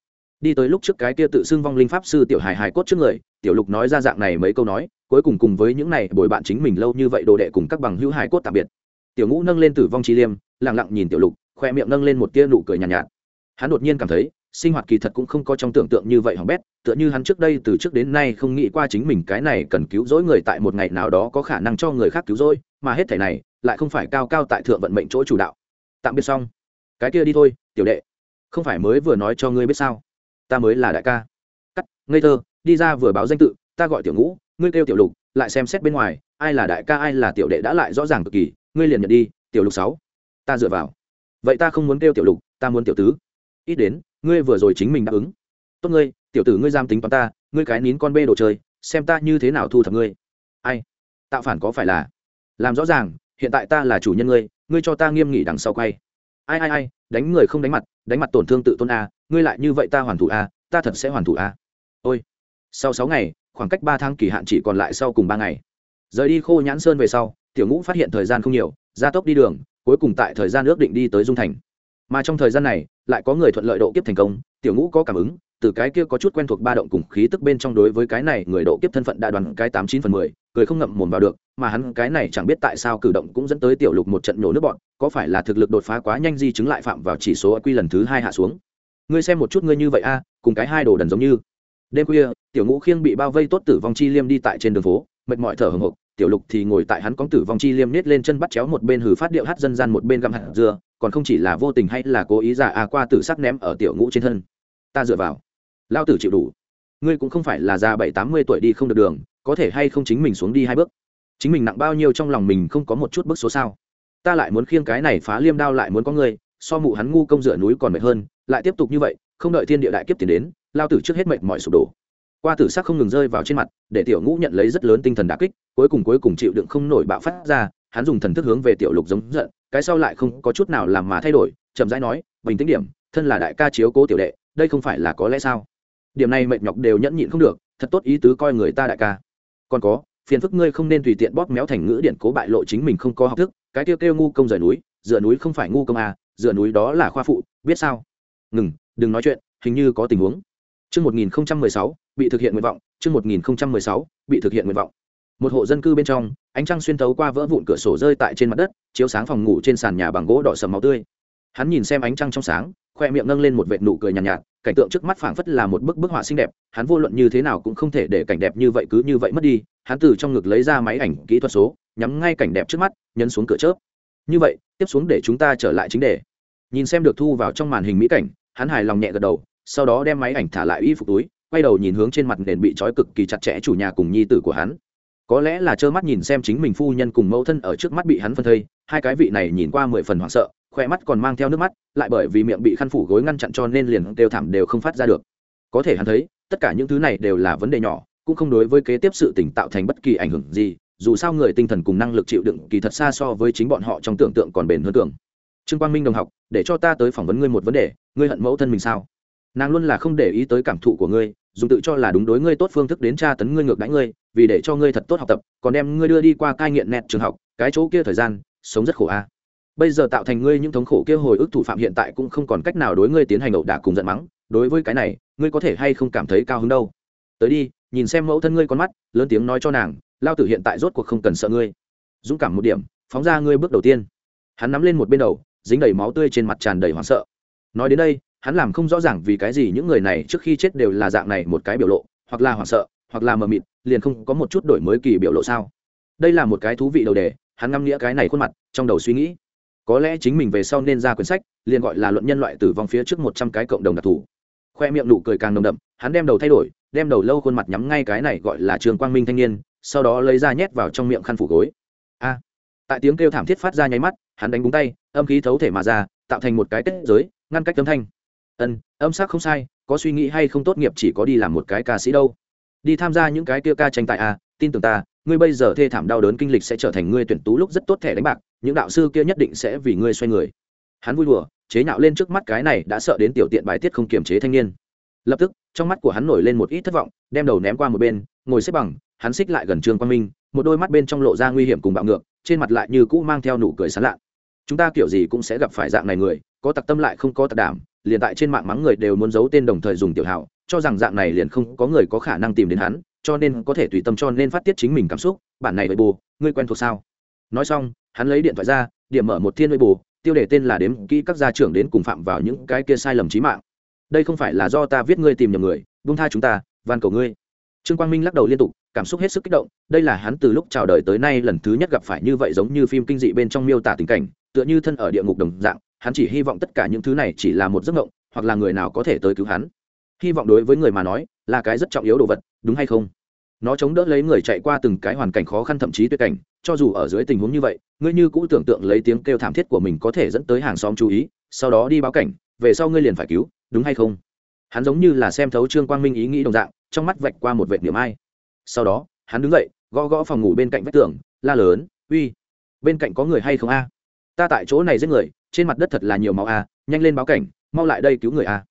Đi tới lúc trước cái kia tự xưng vong linh pháp sư tiểu hài hài cốt trước người, tiểu lục nói ra dạng này mấy câu nói cuối cùng cùng với những này bồi bạn chính mình lâu như vậy đồ đệ cùng các bằng hữu hài cốt tạm biệt. Tiểu ngũ nâng lên tử vong chi liêm lẳng lặng nhìn tiểu lục khoe miệng nâng lên một tia nụ cười nhàn nhạt, nhạt. Hắn đột nhiên cảm thấy sinh hoạt kỳ thật cũng không có trong tưởng tượng như vậy hỏng bét tựa như hắn trước đây từ trước đến nay không nghĩ qua chính mình cái này cần cứu rỗi người tại một ngày nào đó có khả năng cho người khác cứu rỗi mà hết thể này lại không phải cao cao tại thượng vận mệnh chỗ chủ đạo. Tạm biệt xong. Cái kia đi thôi tiểu đệ. Không phải mới vừa nói cho ngươi biết sao? Ta mới là đại ca. Cắt ngây thơ đi ra vừa báo danh tự ta gọi tiểu ngũ ngươi kêu tiểu lục, lại xem xét bên ngoài, ai là đại ca, ai là tiểu đệ đã lại rõ ràng cực kỳ, ngươi liền nhận đi, tiểu lục sáu. Ta dựa vào. Vậy ta không muốn kêu tiểu lục, ta muốn tiểu tứ. Ít đến, ngươi vừa rồi chính mình đáp ứng. Tốt ngươi, tiểu tử ngươi giam tính toán ta, ngươi cái nín con bê đồ chơi, xem ta như thế nào thu thập ngươi. Ai? Tạo phản có phải là? Làm rõ ràng, hiện tại ta là chủ nhân ngươi ngươi cho ta nghiêm nghị đằng sau quay. Ai ai ai, đánh người không đánh mặt đánh mặt tổn thương tự tôn a, ngươi lại như vậy ta hoàn thủ a, ta thật sẽ hoàn thủ a. Ôi. Sau sáu ngày khoảng cách ba tháng kỳ hạn chỉ còn lại sau cùng ba ngày. Rời đi khô nhãn sơn về sau, tiểu ngũ phát hiện thời gian không nhiều, gia tốc đi đường, cuối cùng tại thời gian ước định đi tới dung thành. Mà trong thời gian này, lại có người thuận lợi độ kiếp thành công, tiểu ngũ có cảm ứng, từ cái kia có chút quen thuộc ba động cùng khí tức bên trong đối với cái này người độ kiếp thân phận đã đoàn cái tám chín phần mười, cười không ngậm mồm vào được, mà hắn cái này chẳng biết tại sao cử động cũng dẫn tới tiểu lục một trận nhổ nước bọn, có phải là thực lực đột phá quá nhanh di chứng lại phạm vào chỉ số quy lần thứ hai hạ xuống. Ngươi xem một chút ngươi như vậy a, cùng cái hai đồ đần giống như đêm khuya, tiểu ngũ khiêng bị bao vây tốt tử vong chi liêm đi tại trên đường phố, mệt mỏi thở hồng hộc, tiểu lục thì ngồi tại hắn cóng tử vong chi liêm nết lên chân bắt chéo một bên hử phát điệu hát dân gian một bên găm hạt dưa, còn không chỉ là vô tình hay là cố ý giả à qua tử sắc ném ở tiểu ngũ trên thân. Ta dựa vào. Lao tử chịu đủ. Ngươi cũng không phải là già bảy tám mươi tuổi đi không được đường, có thể hay không chính mình xuống đi hai bước? Chính mình nặng bao nhiêu trong lòng mình không có một chút bước số sao? Ta lại muốn khiêng cái này phá liêm đao lại muốn có ngươi, so mụ hắn ngu công dựa núi còn mệt hơn, lại tiếp tục như vậy không đợi thiên địa đại kiếp tiền đến, lao tử trước hết mệnh mọi sụp đổ. Qua tử sắc không ngừng rơi vào trên mặt, để tiểu ngũ nhận lấy rất lớn tinh thần đà kích, cuối cùng cuối cùng chịu đựng không nổi bạo phát ra, hắn dùng thần thức hướng về tiểu lục giống giận, cái sau lại không có chút nào làm mà thay đổi, chậm rãi nói, bình tĩnh điểm, thân là đại ca chiếu cố tiểu đệ, đây không phải là có lẽ sao? Điểm này mệt nhọc đều nhẫn nhịn không được, thật tốt ý tứ coi người ta đại ca. Còn có, phiền phức ngươi không nên tùy tiện bóp méo thành ngữ điện cố bại lộ chính mình không có học thức, cái kêu kêu ngu công rời núi dựa núi không phải ngu công à dựa núi đó là khoa phụ, biết sao? Ngừng đừng nói chuyện hình như có tình huống Chương 1016, bị thực hiện nguyện vọng, chương 1016, bị thực hiện nguyện vọng. Một hộ dân cư bên trong, ánh trăng xuyên thấu qua vỡ vụn cửa sổ rơi tại trên mặt đất, chiếu sáng phòng ngủ trên sàn nhà bằng gỗ đỏ sẫm máu tươi. Hắn nhìn xem ánh trăng trong sáng, khoe miệng nâng lên một vệt nụ cười nhàn nhạt, nhạt, cảnh tượng trước mắt phảng phất là một bức bức họa xinh đẹp, hắn vô luận như thế nào cũng không thể để cảnh đẹp như vậy cứ như vậy mất đi. Hắn từ trong ngực lấy ra máy ảnh kỹ thuật số, nhắm ngay cảnh đẹp trước mắt, nhấn xuống cửa chớp. Như vậy, tiếp xuống để chúng ta trở lại chính đề. Nhìn xem được thu vào trong màn hình mỹ cảnh, hắn hài lòng nhẹ gật đầu, sau đó đem máy ảnh thả lại y phục túi quay đầu nhìn hướng trên mặt nền bị trói cực kỳ chặt chẽ chủ nhà cùng nhi tử của hắn. Có lẽ là trơ mắt nhìn xem chính mình phu nhân cùng mẫu thân ở trước mắt bị hắn phân thây hai cái vị này nhìn qua mười phần hoảng sợ khoe mắt còn mang theo nước mắt lại bởi vì miệng bị khăn phủ gối ngăn chặn cho nên liền đều thảm đều không phát ra được. Có thể hắn thấy tất cả những thứ này đều là vấn đề nhỏ cũng không đối với kế tiếp sự tỉnh tạo thành bất kỳ ảnh hưởng gì dù sao người tinh thần cùng năng lực chịu đựng kỳ thật xa so với chính bọn họ trong tưởng tượng còn bền hơn tưởng trương quang minh đồng học, để cho ta tới phỏng vấn ngươi một vấn đề, ngươi hận mẫu thân mình sao? Nàng luôn là không để ý tới cảm thụ của ngươi, dùng tự cho là đúng đối ngươi tốt phương thức đến tra tấn ngươi ngược đãi ngươi, vì để cho ngươi thật tốt học tập, còn đem ngươi đưa đi qua cai nghiện nẹt trường học, cái chỗ kia thời gian, sống rất khổ a. Bây giờ tạo thành ngươi những thống khổ kia hồi ức thủ phạm hiện tại cũng không còn cách nào đối ngươi tiến hành ẩu đả cùng giận mắng, đối với cái này, ngươi có thể hay không cảm thấy cao hứng đâu? Tới đi, nhìn xem mẫu thân ngươi con mắt, lớn tiếng nói cho nàng, lao tử hiện tại rốt cuộc không cần sợ ngươi. Dũng cảm một điểm, phóng ra ngươi bước đầu tiên. Hắn nắm lên một bên đầu dính đầy máu tươi trên mặt tràn đầy hoảng sợ. Nói đến đây, hắn làm không rõ ràng vì cái gì những người này trước khi chết đều là dạng này một cái biểu lộ, hoặc là hoảng sợ, hoặc là mờ mịt, liền không có một chút đổi mới kỳ biểu lộ sao? Đây là một cái thú vị đầu đề, hắn ngâm nghĩa cái này khuôn mặt, trong đầu suy nghĩ. Có lẽ chính mình về sau nên ra quyển sách, liền gọi là luận nhân loại tử vong phía trước một trăm cái cộng đồng đặc thù. Khoe miệng nụ cười càng nồng đậm, hắn đem đầu thay đổi, đem đầu lâu khuôn mặt nhắm ngay cái này gọi là trường quang minh thanh niên, sau đó lấy ra nhét vào trong miệng khăn phủ gối. A! Tại tiếng kêu thảm thiết phát ra nháy mắt, hắn đánh búng tay, âm khí thấu thể mà ra, tạo thành một cái kết giới, ngăn cách âm thanh. Ân, âm sắc không sai, có suy nghĩ hay không tốt nghiệp chỉ có đi làm một cái ca sĩ đâu. Đi tham gia những cái kia ca tranh tài à tin tưởng ta, ngươi bây giờ thê thảm đau đớn kinh lịch sẽ trở thành ngươi tuyển tú lúc rất tốt thẻ đánh bạc, những đạo sư kia nhất định sẽ vì ngươi xoay người. Hắn vui đùa, chế nhạo lên trước mắt cái này đã sợ đến tiểu tiện bài tiết không kiềm chế thanh niên. Lập tức, trong mắt của hắn nổi lên một ít thất vọng, đem đầu ném qua một bên, ngồi xếp bằng hắn xích lại gần trương quang minh, một đôi mắt bên trong lộ ra nguy hiểm cùng bạo ngược, trên mặt lại như cũ mang theo nụ cười sán lạ. Chúng ta kiểu gì cũng sẽ gặp phải dạng này người, có tặc tâm lại không có tặc đảm, liền tại trên mạng mắng người đều muốn giấu tên đồng thời dùng tiểu hảo, cho rằng dạng này liền không có người có khả năng tìm đến hắn, cho nên có thể tùy tâm cho nên phát tiết chính mình cảm xúc, bản này với bù, ngươi quen thuộc sao? Nói xong, hắn lấy điện thoại ra, điểm mở một thiên với bù, tiêu đề tên là đếm kỹ các gia trưởng đến cùng phạm vào những cái kia sai lầm trí mạng. Đây không phải là do ta viết ngươi tìm nhầm người, buông tha chúng ta, van cầu ngươi trương quang minh lắc đầu liên tục, cảm xúc hết sức kích động, đây là hắn từ lúc chào đời tới nay lần thứ nhất gặp phải như vậy giống như phim kinh dị bên trong miêu tả tình cảnh, tựa như thân ở địa ngục đồng dạng, hắn chỉ hy vọng tất cả những thứ này chỉ là một giấc mộng, hoặc là người nào có thể tới cứu hắn. Hy vọng đối với người mà nói, là cái rất trọng yếu đồ vật, đúng hay không? Nó chống đỡ lấy người chạy qua từng cái hoàn cảnh khó khăn thậm chí tuyệt cảnh, cho dù ở dưới tình huống như vậy, ngươi như cũ tưởng tượng lấy tiếng kêu thảm thiết của mình có thể dẫn tới hàng xóm chú ý, sau đó đi báo cảnh, về sau ngươi liền phải cứu, đúng hay không? Hắn giống như là xem thấu trương quang minh ý nghĩ đồng dạng trong mắt vạch qua một vệt niệm ai. Sau đó, hắn đứng dậy, gõ gõ phòng ngủ bên cạnh vách tường, la lớn, uy, bên cạnh có người hay không a? Ta tại chỗ này giết người, trên mặt đất thật là nhiều máu a, nhanh lên báo cảnh, mau lại đây cứu người a.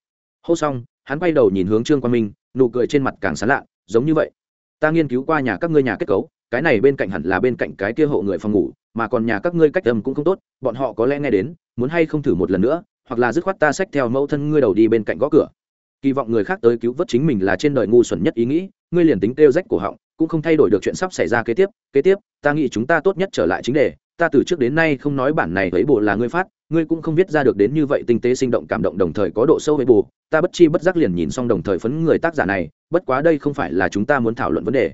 Hô xong, hắn quay đầu nhìn hướng trương quang minh, nụ cười trên mặt càng sán lạ, giống như vậy. Ta nghiên cứu qua nhà các ngươi nhà kết cấu, cái này bên cạnh hẳn là bên cạnh cái kia hộ người phòng ngủ, mà còn nhà các ngươi cách âm cũng không tốt, bọn họ có lẽ nghe đến, muốn hay không thử một lần nữa, hoặc là dứt khoát ta xách theo mẫu thân ngươi đầu đi bên cạnh gõ cửa kỳ vọng người khác tới cứu vớt chính mình là trên đời ngu xuẩn nhất ý nghĩ, ngươi liền tính kêu rách cổ họng, cũng không thay đổi được chuyện sắp xảy ra kế tiếp. Kế tiếp, ta nghĩ chúng ta tốt nhất trở lại chính đề. Ta từ trước đến nay không nói bản này với bộ là ngươi phát, ngươi cũng không viết ra được đến như vậy tinh tế sinh động cảm động đồng thời có độ sâu với bù ta bất chi bất giác liền nhìn xong đồng thời phấn người tác giả này, bất quá đây không phải là chúng ta muốn thảo luận vấn đề.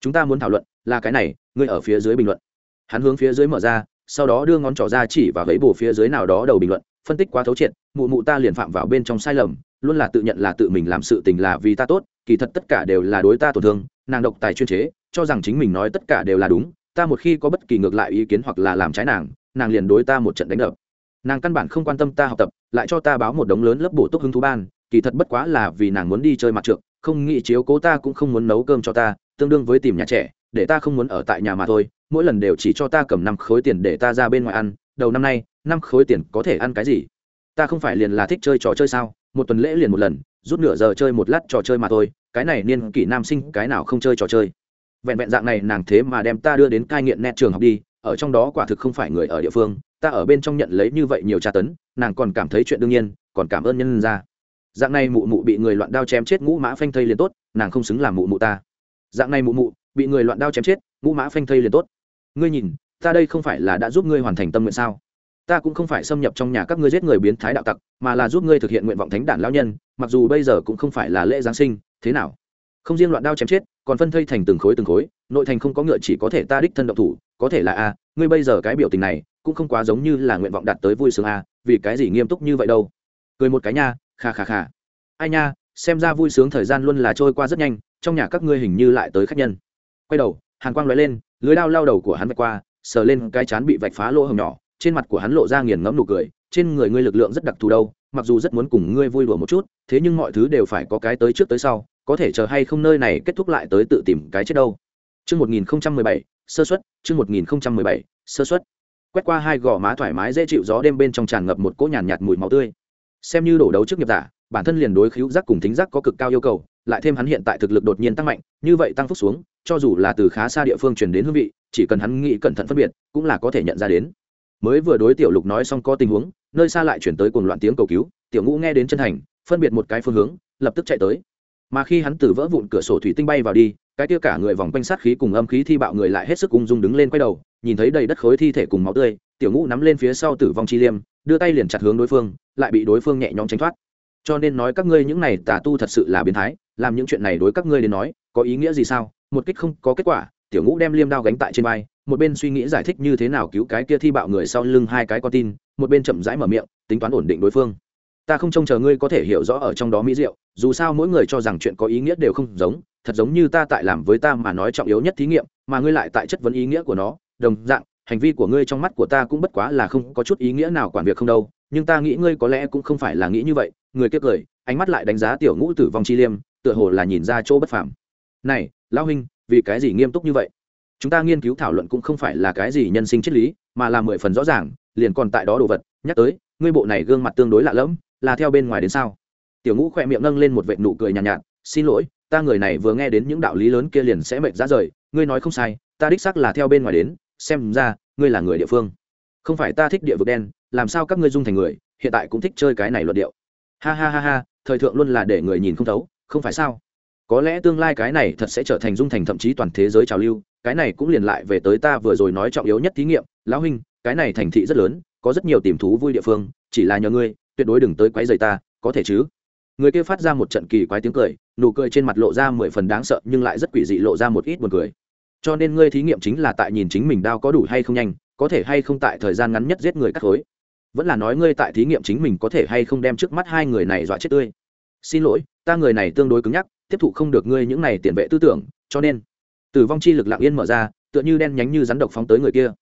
Chúng ta muốn thảo luận là cái này, ngươi ở phía dưới bình luận. Hắn hướng phía dưới mở ra, sau đó đưa ngón trỏ ra chỉ và gãy bù phía dưới nào đó đầu bình luận, phân tích quá thấu triệt, mụ mụ ta liền phạm vào bên trong sai lầm luôn là tự nhận là tự mình làm sự tình là vì ta tốt, kỳ thật tất cả đều là đối ta tổn thương, nàng độc tài chuyên chế, cho rằng chính mình nói tất cả đều là đúng, ta một khi có bất kỳ ngược lại ý kiến hoặc là làm trái nàng nàng liền đối ta một trận đánh đập. Nàng căn bản không quan tâm ta học tập, lại cho ta báo một đống lớn lớp bổ túc hứng thú ban, kỳ thật bất quá là vì nàng muốn đi chơi mặt trượt không nghĩ chiếu cố ta cũng không muốn nấu cơm cho ta, tương đương với tìm nhà trẻ, để ta không muốn ở tại nhà mà thôi, mỗi lần đều chỉ cho ta cầm năm khối tiền để ta ra bên ngoài ăn, đầu năm nay, năm khối tiền có thể ăn cái gì? Ta không phải liền là thích chơi trò chơi sao? Một tuần lễ liền một lần, rút nửa giờ chơi một lát trò chơi mà thôi, cái này niên kỷ nam sinh, cái nào không chơi trò chơi? Vẹn vẹn dạng này nàng thế mà đem ta đưa đến cai nghiện nét trường học đi, ở trong đó quả thực không phải người ở địa phương, ta ở bên trong nhận lấy như vậy nhiều tra tấn, nàng còn cảm thấy chuyện đương nhiên, còn cảm ơn nhân ra dạng này mụ mụ bị người loạn đao chém chết ngũ mã phanh thây liền tốt, nàng không xứng làm mụ mụ ta. Dạng này mụ mụ bị người loạn đao chém chết, ngũ mã phanh thây liền tốt. Ngươi nhìn, ta đây không phải là đã giúp ngươi hoàn thành tâm nguyện sao? Ta cũng không phải xâm nhập trong nhà các ngươi giết người biến thái đạo tặc, mà là giúp ngươi thực hiện nguyện vọng thánh đản lão nhân, mặc dù bây giờ cũng không phải là lễ giáng sinh, thế nào? Không riêng loạn đao chém chết, còn phân thây thành từng khối từng khối, nội thành không có ngựa chỉ có thể ta đích thân động thủ, có thể là a, ngươi bây giờ cái biểu tình này, cũng không quá giống như là nguyện vọng đạt tới vui sướng a, vì cái gì nghiêm túc như vậy đâu? Cười một cái nha, kha kha kha. Ai nha, xem ra vui sướng thời gian luôn là trôi qua rất nhanh, trong nhà các ngươi hình như lại tới khách nhân. Quay đầu, hàn quang lóe lên, lưới đao lao đầu của hắn vạch qua, sờ lên cái chán bị vạch phá lỗ hồng nhỏ trên mặt của hắn lộ ra nghiền ngẫm nụ cười trên người ngươi lực lượng rất đặc thù đâu mặc dù rất muốn cùng ngươi vui đùa một chút thế nhưng mọi thứ đều phải có cái tới trước tới sau có thể chờ hay không nơi này kết thúc lại tới tự tìm cái chết đâu Chương 1017, sơ suất, chương 1017, sơ suất. Quét qua hai gò má thoải mái dễ chịu gió đêm bên trong tràn ngập một cỗ nhàn nhạt, nhạt mùi máu tươi. Xem như đổ đấu trước nghiệp giả, bản thân liền đối khíu giác cùng thính giác có cực cao yêu cầu, lại thêm hắn hiện tại thực lực đột nhiên tăng mạnh, như vậy tăng phúc xuống, cho dù là từ khá xa địa phương truyền đến hương vị, chỉ cần hắn nghĩ cẩn thận phân biệt, cũng là có thể nhận ra đến mới vừa đối tiểu lục nói xong có tình huống, nơi xa lại chuyển tới cuồng loạn tiếng cầu cứu, tiểu ngũ nghe đến chân thành, phân biệt một cái phương hướng, lập tức chạy tới. Mà khi hắn từ vỡ vụn cửa sổ thủy tinh bay vào đi, cái kia cả người vòng quanh sát khí cùng âm khí thi bạo người lại hết sức ung dung đứng lên quay đầu, nhìn thấy đầy đất khối thi thể cùng máu tươi, tiểu ngũ nắm lên phía sau tử vong chi liêm, đưa tay liền chặt hướng đối phương, lại bị đối phương nhẹ nhõm tránh thoát. Cho nên nói các ngươi những này tà tu thật sự là biến thái, làm những chuyện này đối các ngươi đến nói, có ý nghĩa gì sao? Một kích không có kết quả tiểu ngũ đem liêm đao gánh tại trên vai, một bên suy nghĩ giải thích như thế nào cứu cái kia thi bạo người sau lưng hai cái con tin, một bên chậm rãi mở miệng, tính toán ổn định đối phương. Ta không trông chờ ngươi có thể hiểu rõ ở trong đó mỹ diệu, dù sao mỗi người cho rằng chuyện có ý nghĩa đều không giống, thật giống như ta tại làm với ta mà nói trọng yếu nhất thí nghiệm, mà ngươi lại tại chất vấn ý nghĩa của nó. Đồng dạng, hành vi của ngươi trong mắt của ta cũng bất quá là không có chút ý nghĩa nào quản việc không đâu, nhưng ta nghĩ ngươi có lẽ cũng không phải là nghĩ như vậy. Người kia cười ánh mắt lại đánh giá tiểu ngũ tử vong chi liêm, tựa hồ là nhìn ra chỗ bất phàm. Này, lão huynh vì cái gì nghiêm túc như vậy? Chúng ta nghiên cứu thảo luận cũng không phải là cái gì nhân sinh triết lý mà là mười phần rõ ràng liền còn tại đó đồ vật nhắc tới ngươi bộ này gương mặt tương đối lạ lẫm là theo bên ngoài đến sao? Tiểu ngũ khỏe miệng nâng lên một vệ nụ cười nhàn nhạt, nhạt xin lỗi ta người này vừa nghe đến những đạo lý lớn kia liền sẽ mệt ra rời ngươi nói không sai ta đích xác là theo bên ngoài đến xem ra ngươi là người địa phương. Không phải ta thích địa vực đen làm sao các ngươi dung thành người hiện tại cũng thích chơi cái này luận điệu. Ha ha ha ha thời thượng luôn là để người nhìn không thấu không phải sao? Có lẽ tương lai cái này thật sẽ trở thành dung thành thậm chí toàn thế giới trào lưu, cái này cũng liền lại về tới ta vừa rồi nói trọng yếu nhất thí nghiệm, lão huynh, cái này thành thị rất lớn, có rất nhiều tìm thú vui địa phương, chỉ là nhờ ngươi, tuyệt đối đừng tới quấy rầy ta, có thể chứ? Người kia phát ra một trận kỳ quái tiếng cười, nụ cười trên mặt lộ ra mười phần đáng sợ nhưng lại rất quỷ dị lộ ra một ít buồn cười. Cho nên ngươi thí nghiệm chính là tại nhìn chính mình đao có đủ hay không nhanh, có thể hay không tại thời gian ngắn nhất giết người cắt khối. Vẫn là nói ngươi tại thí nghiệm chính mình có thể hay không đem trước mắt hai người này dọa chết tươi xin lỗi, ta người này tương đối cứng nhắc, tiếp thụ không được ngươi những này tiền vệ tư tưởng, cho nên, tử vong chi lực lặng yên mở ra, tựa như đen nhánh như rắn độc phóng tới người kia.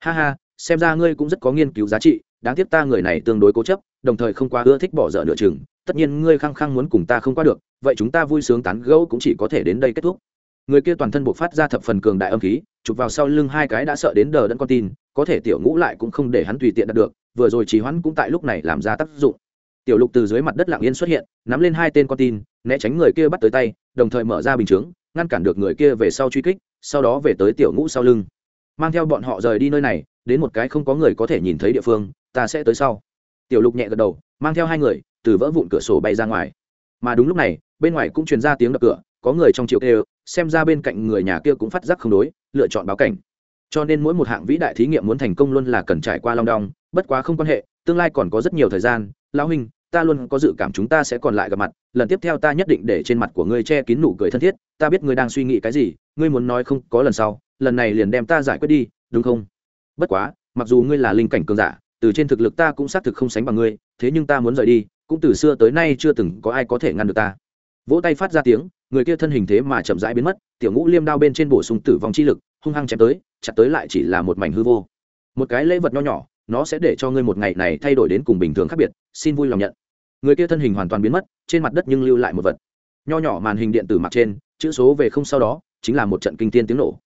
Ha ha, xem ra ngươi cũng rất có nghiên cứu giá trị, đáng tiếc ta người này tương đối cố chấp, đồng thời không quá ưa thích bỏ dở nửa chừng, tất nhiên ngươi khăng khăng muốn cùng ta không qua được, vậy chúng ta vui sướng tán gẫu cũng chỉ có thể đến đây kết thúc. Người kia toàn thân buộc phát ra thập phần cường đại âm khí, chụp vào sau lưng hai cái đã sợ đến đờ đẫn con tin, có thể tiểu ngũ lại cũng không để hắn tùy tiện đạt được, vừa rồi trì hoãn cũng tại lúc này làm ra tác dụng tiểu lục từ dưới mặt đất lặng yên xuất hiện, nắm lên hai tên con tin, né tránh người kia bắt tới tay, đồng thời mở ra bình chướng, ngăn cản được người kia về sau truy kích, sau đó về tới tiểu ngũ sau lưng. Mang theo bọn họ rời đi nơi này, đến một cái không có người có thể nhìn thấy địa phương, ta sẽ tới sau. Tiểu lục nhẹ gật đầu, mang theo hai người, từ vỡ vụn cửa sổ bay ra ngoài. Mà đúng lúc này, bên ngoài cũng truyền ra tiếng đập cửa, có người trong triệu kêu, xem ra bên cạnh người nhà kia cũng phát giác không đối, lựa chọn báo cảnh. Cho nên mỗi một hạng vĩ đại thí nghiệm muốn thành công luôn là cần trải qua long đong, bất quá không quan hệ, tương lai còn có rất nhiều thời gian, lão huynh ta luôn có dự cảm chúng ta sẽ còn lại gặp mặt, lần tiếp theo ta nhất định để trên mặt của ngươi che kín nụ cười thân thiết, ta biết ngươi đang suy nghĩ cái gì, ngươi muốn nói không có lần sau, lần này liền đem ta giải quyết đi, đúng không? Bất quá, mặc dù ngươi là linh cảnh cường giả, từ trên thực lực ta cũng xác thực không sánh bằng ngươi, thế nhưng ta muốn rời đi, cũng từ xưa tới nay chưa từng có ai có thể ngăn được ta. Vỗ tay phát ra tiếng, người kia thân hình thế mà chậm rãi biến mất, tiểu ngũ liêm đao bên trên bổ sung tử vong chi lực, hung hăng chém tới, chặt tới lại chỉ là một mảnh hư vô. Một cái lễ vật nho nhỏ, nó sẽ để cho ngươi một ngày này thay đổi đến cùng bình thường khác biệt, xin vui lòng nhận người kia thân hình hoàn toàn biến mất, trên mặt đất nhưng lưu lại một vật. Nho nhỏ màn hình điện tử mặt trên, chữ số về không sau đó, chính là một trận kinh tiên tiếng nổ.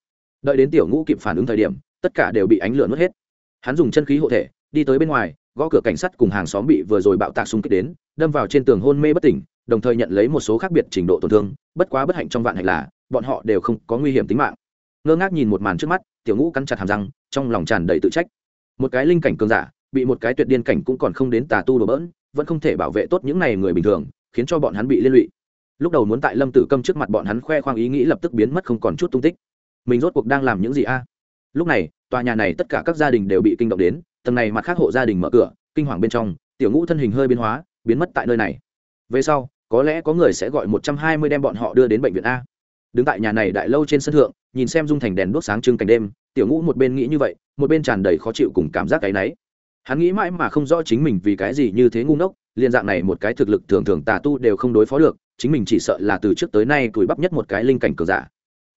Đợi đến tiểu ngũ kịp phản ứng thời điểm, tất cả đều bị ánh lửa mất hết. Hắn dùng chân khí hộ thể, đi tới bên ngoài, gõ cửa cảnh sát cùng hàng xóm bị vừa rồi bạo tạc xung kích đến, đâm vào trên tường hôn mê bất tỉnh, đồng thời nhận lấy một số khác biệt trình độ tổn thương, bất quá bất hạnh trong vạn hạnh là, bọn họ đều không có nguy hiểm tính mạng. Ngơ ngác nhìn một màn trước mắt, tiểu ngũ cắn chặt hàm răng, trong lòng tràn đầy tự trách. Một cái linh cảnh cường giả, bị một cái tuyệt điên cảnh cũng còn không đến tà tu đổ bỡn vẫn không thể bảo vệ tốt những này người bình thường, khiến cho bọn hắn bị liên lụy. Lúc đầu muốn tại lâm tử câm trước mặt bọn hắn khoe khoang ý nghĩ lập tức biến mất không còn chút tung tích. Mình rốt cuộc đang làm những gì a? Lúc này, tòa nhà này tất cả các gia đình đều bị kinh động đến, tầng này mặt khác hộ gia đình mở cửa, kinh hoàng bên trong, tiểu ngũ thân hình hơi biến hóa, biến mất tại nơi này. Về sau, có lẽ có người sẽ gọi một trăm hai mươi đem bọn họ đưa đến bệnh viện a. Đứng tại nhà này đại lâu trên sân thượng, nhìn xem dung thành đèn đuốc sáng trưng cảnh đêm, tiểu ngũ một bên nghĩ như vậy, một bên tràn đầy khó chịu cùng cảm giác cái náy hắn nghĩ mãi mà không rõ chính mình vì cái gì như thế ngu ngốc liên dạng này một cái thực lực thường thường tà tu đều không đối phó được, chính mình chỉ sợ là từ trước tới nay cùi bắp nhất một cái linh cảnh cường giả.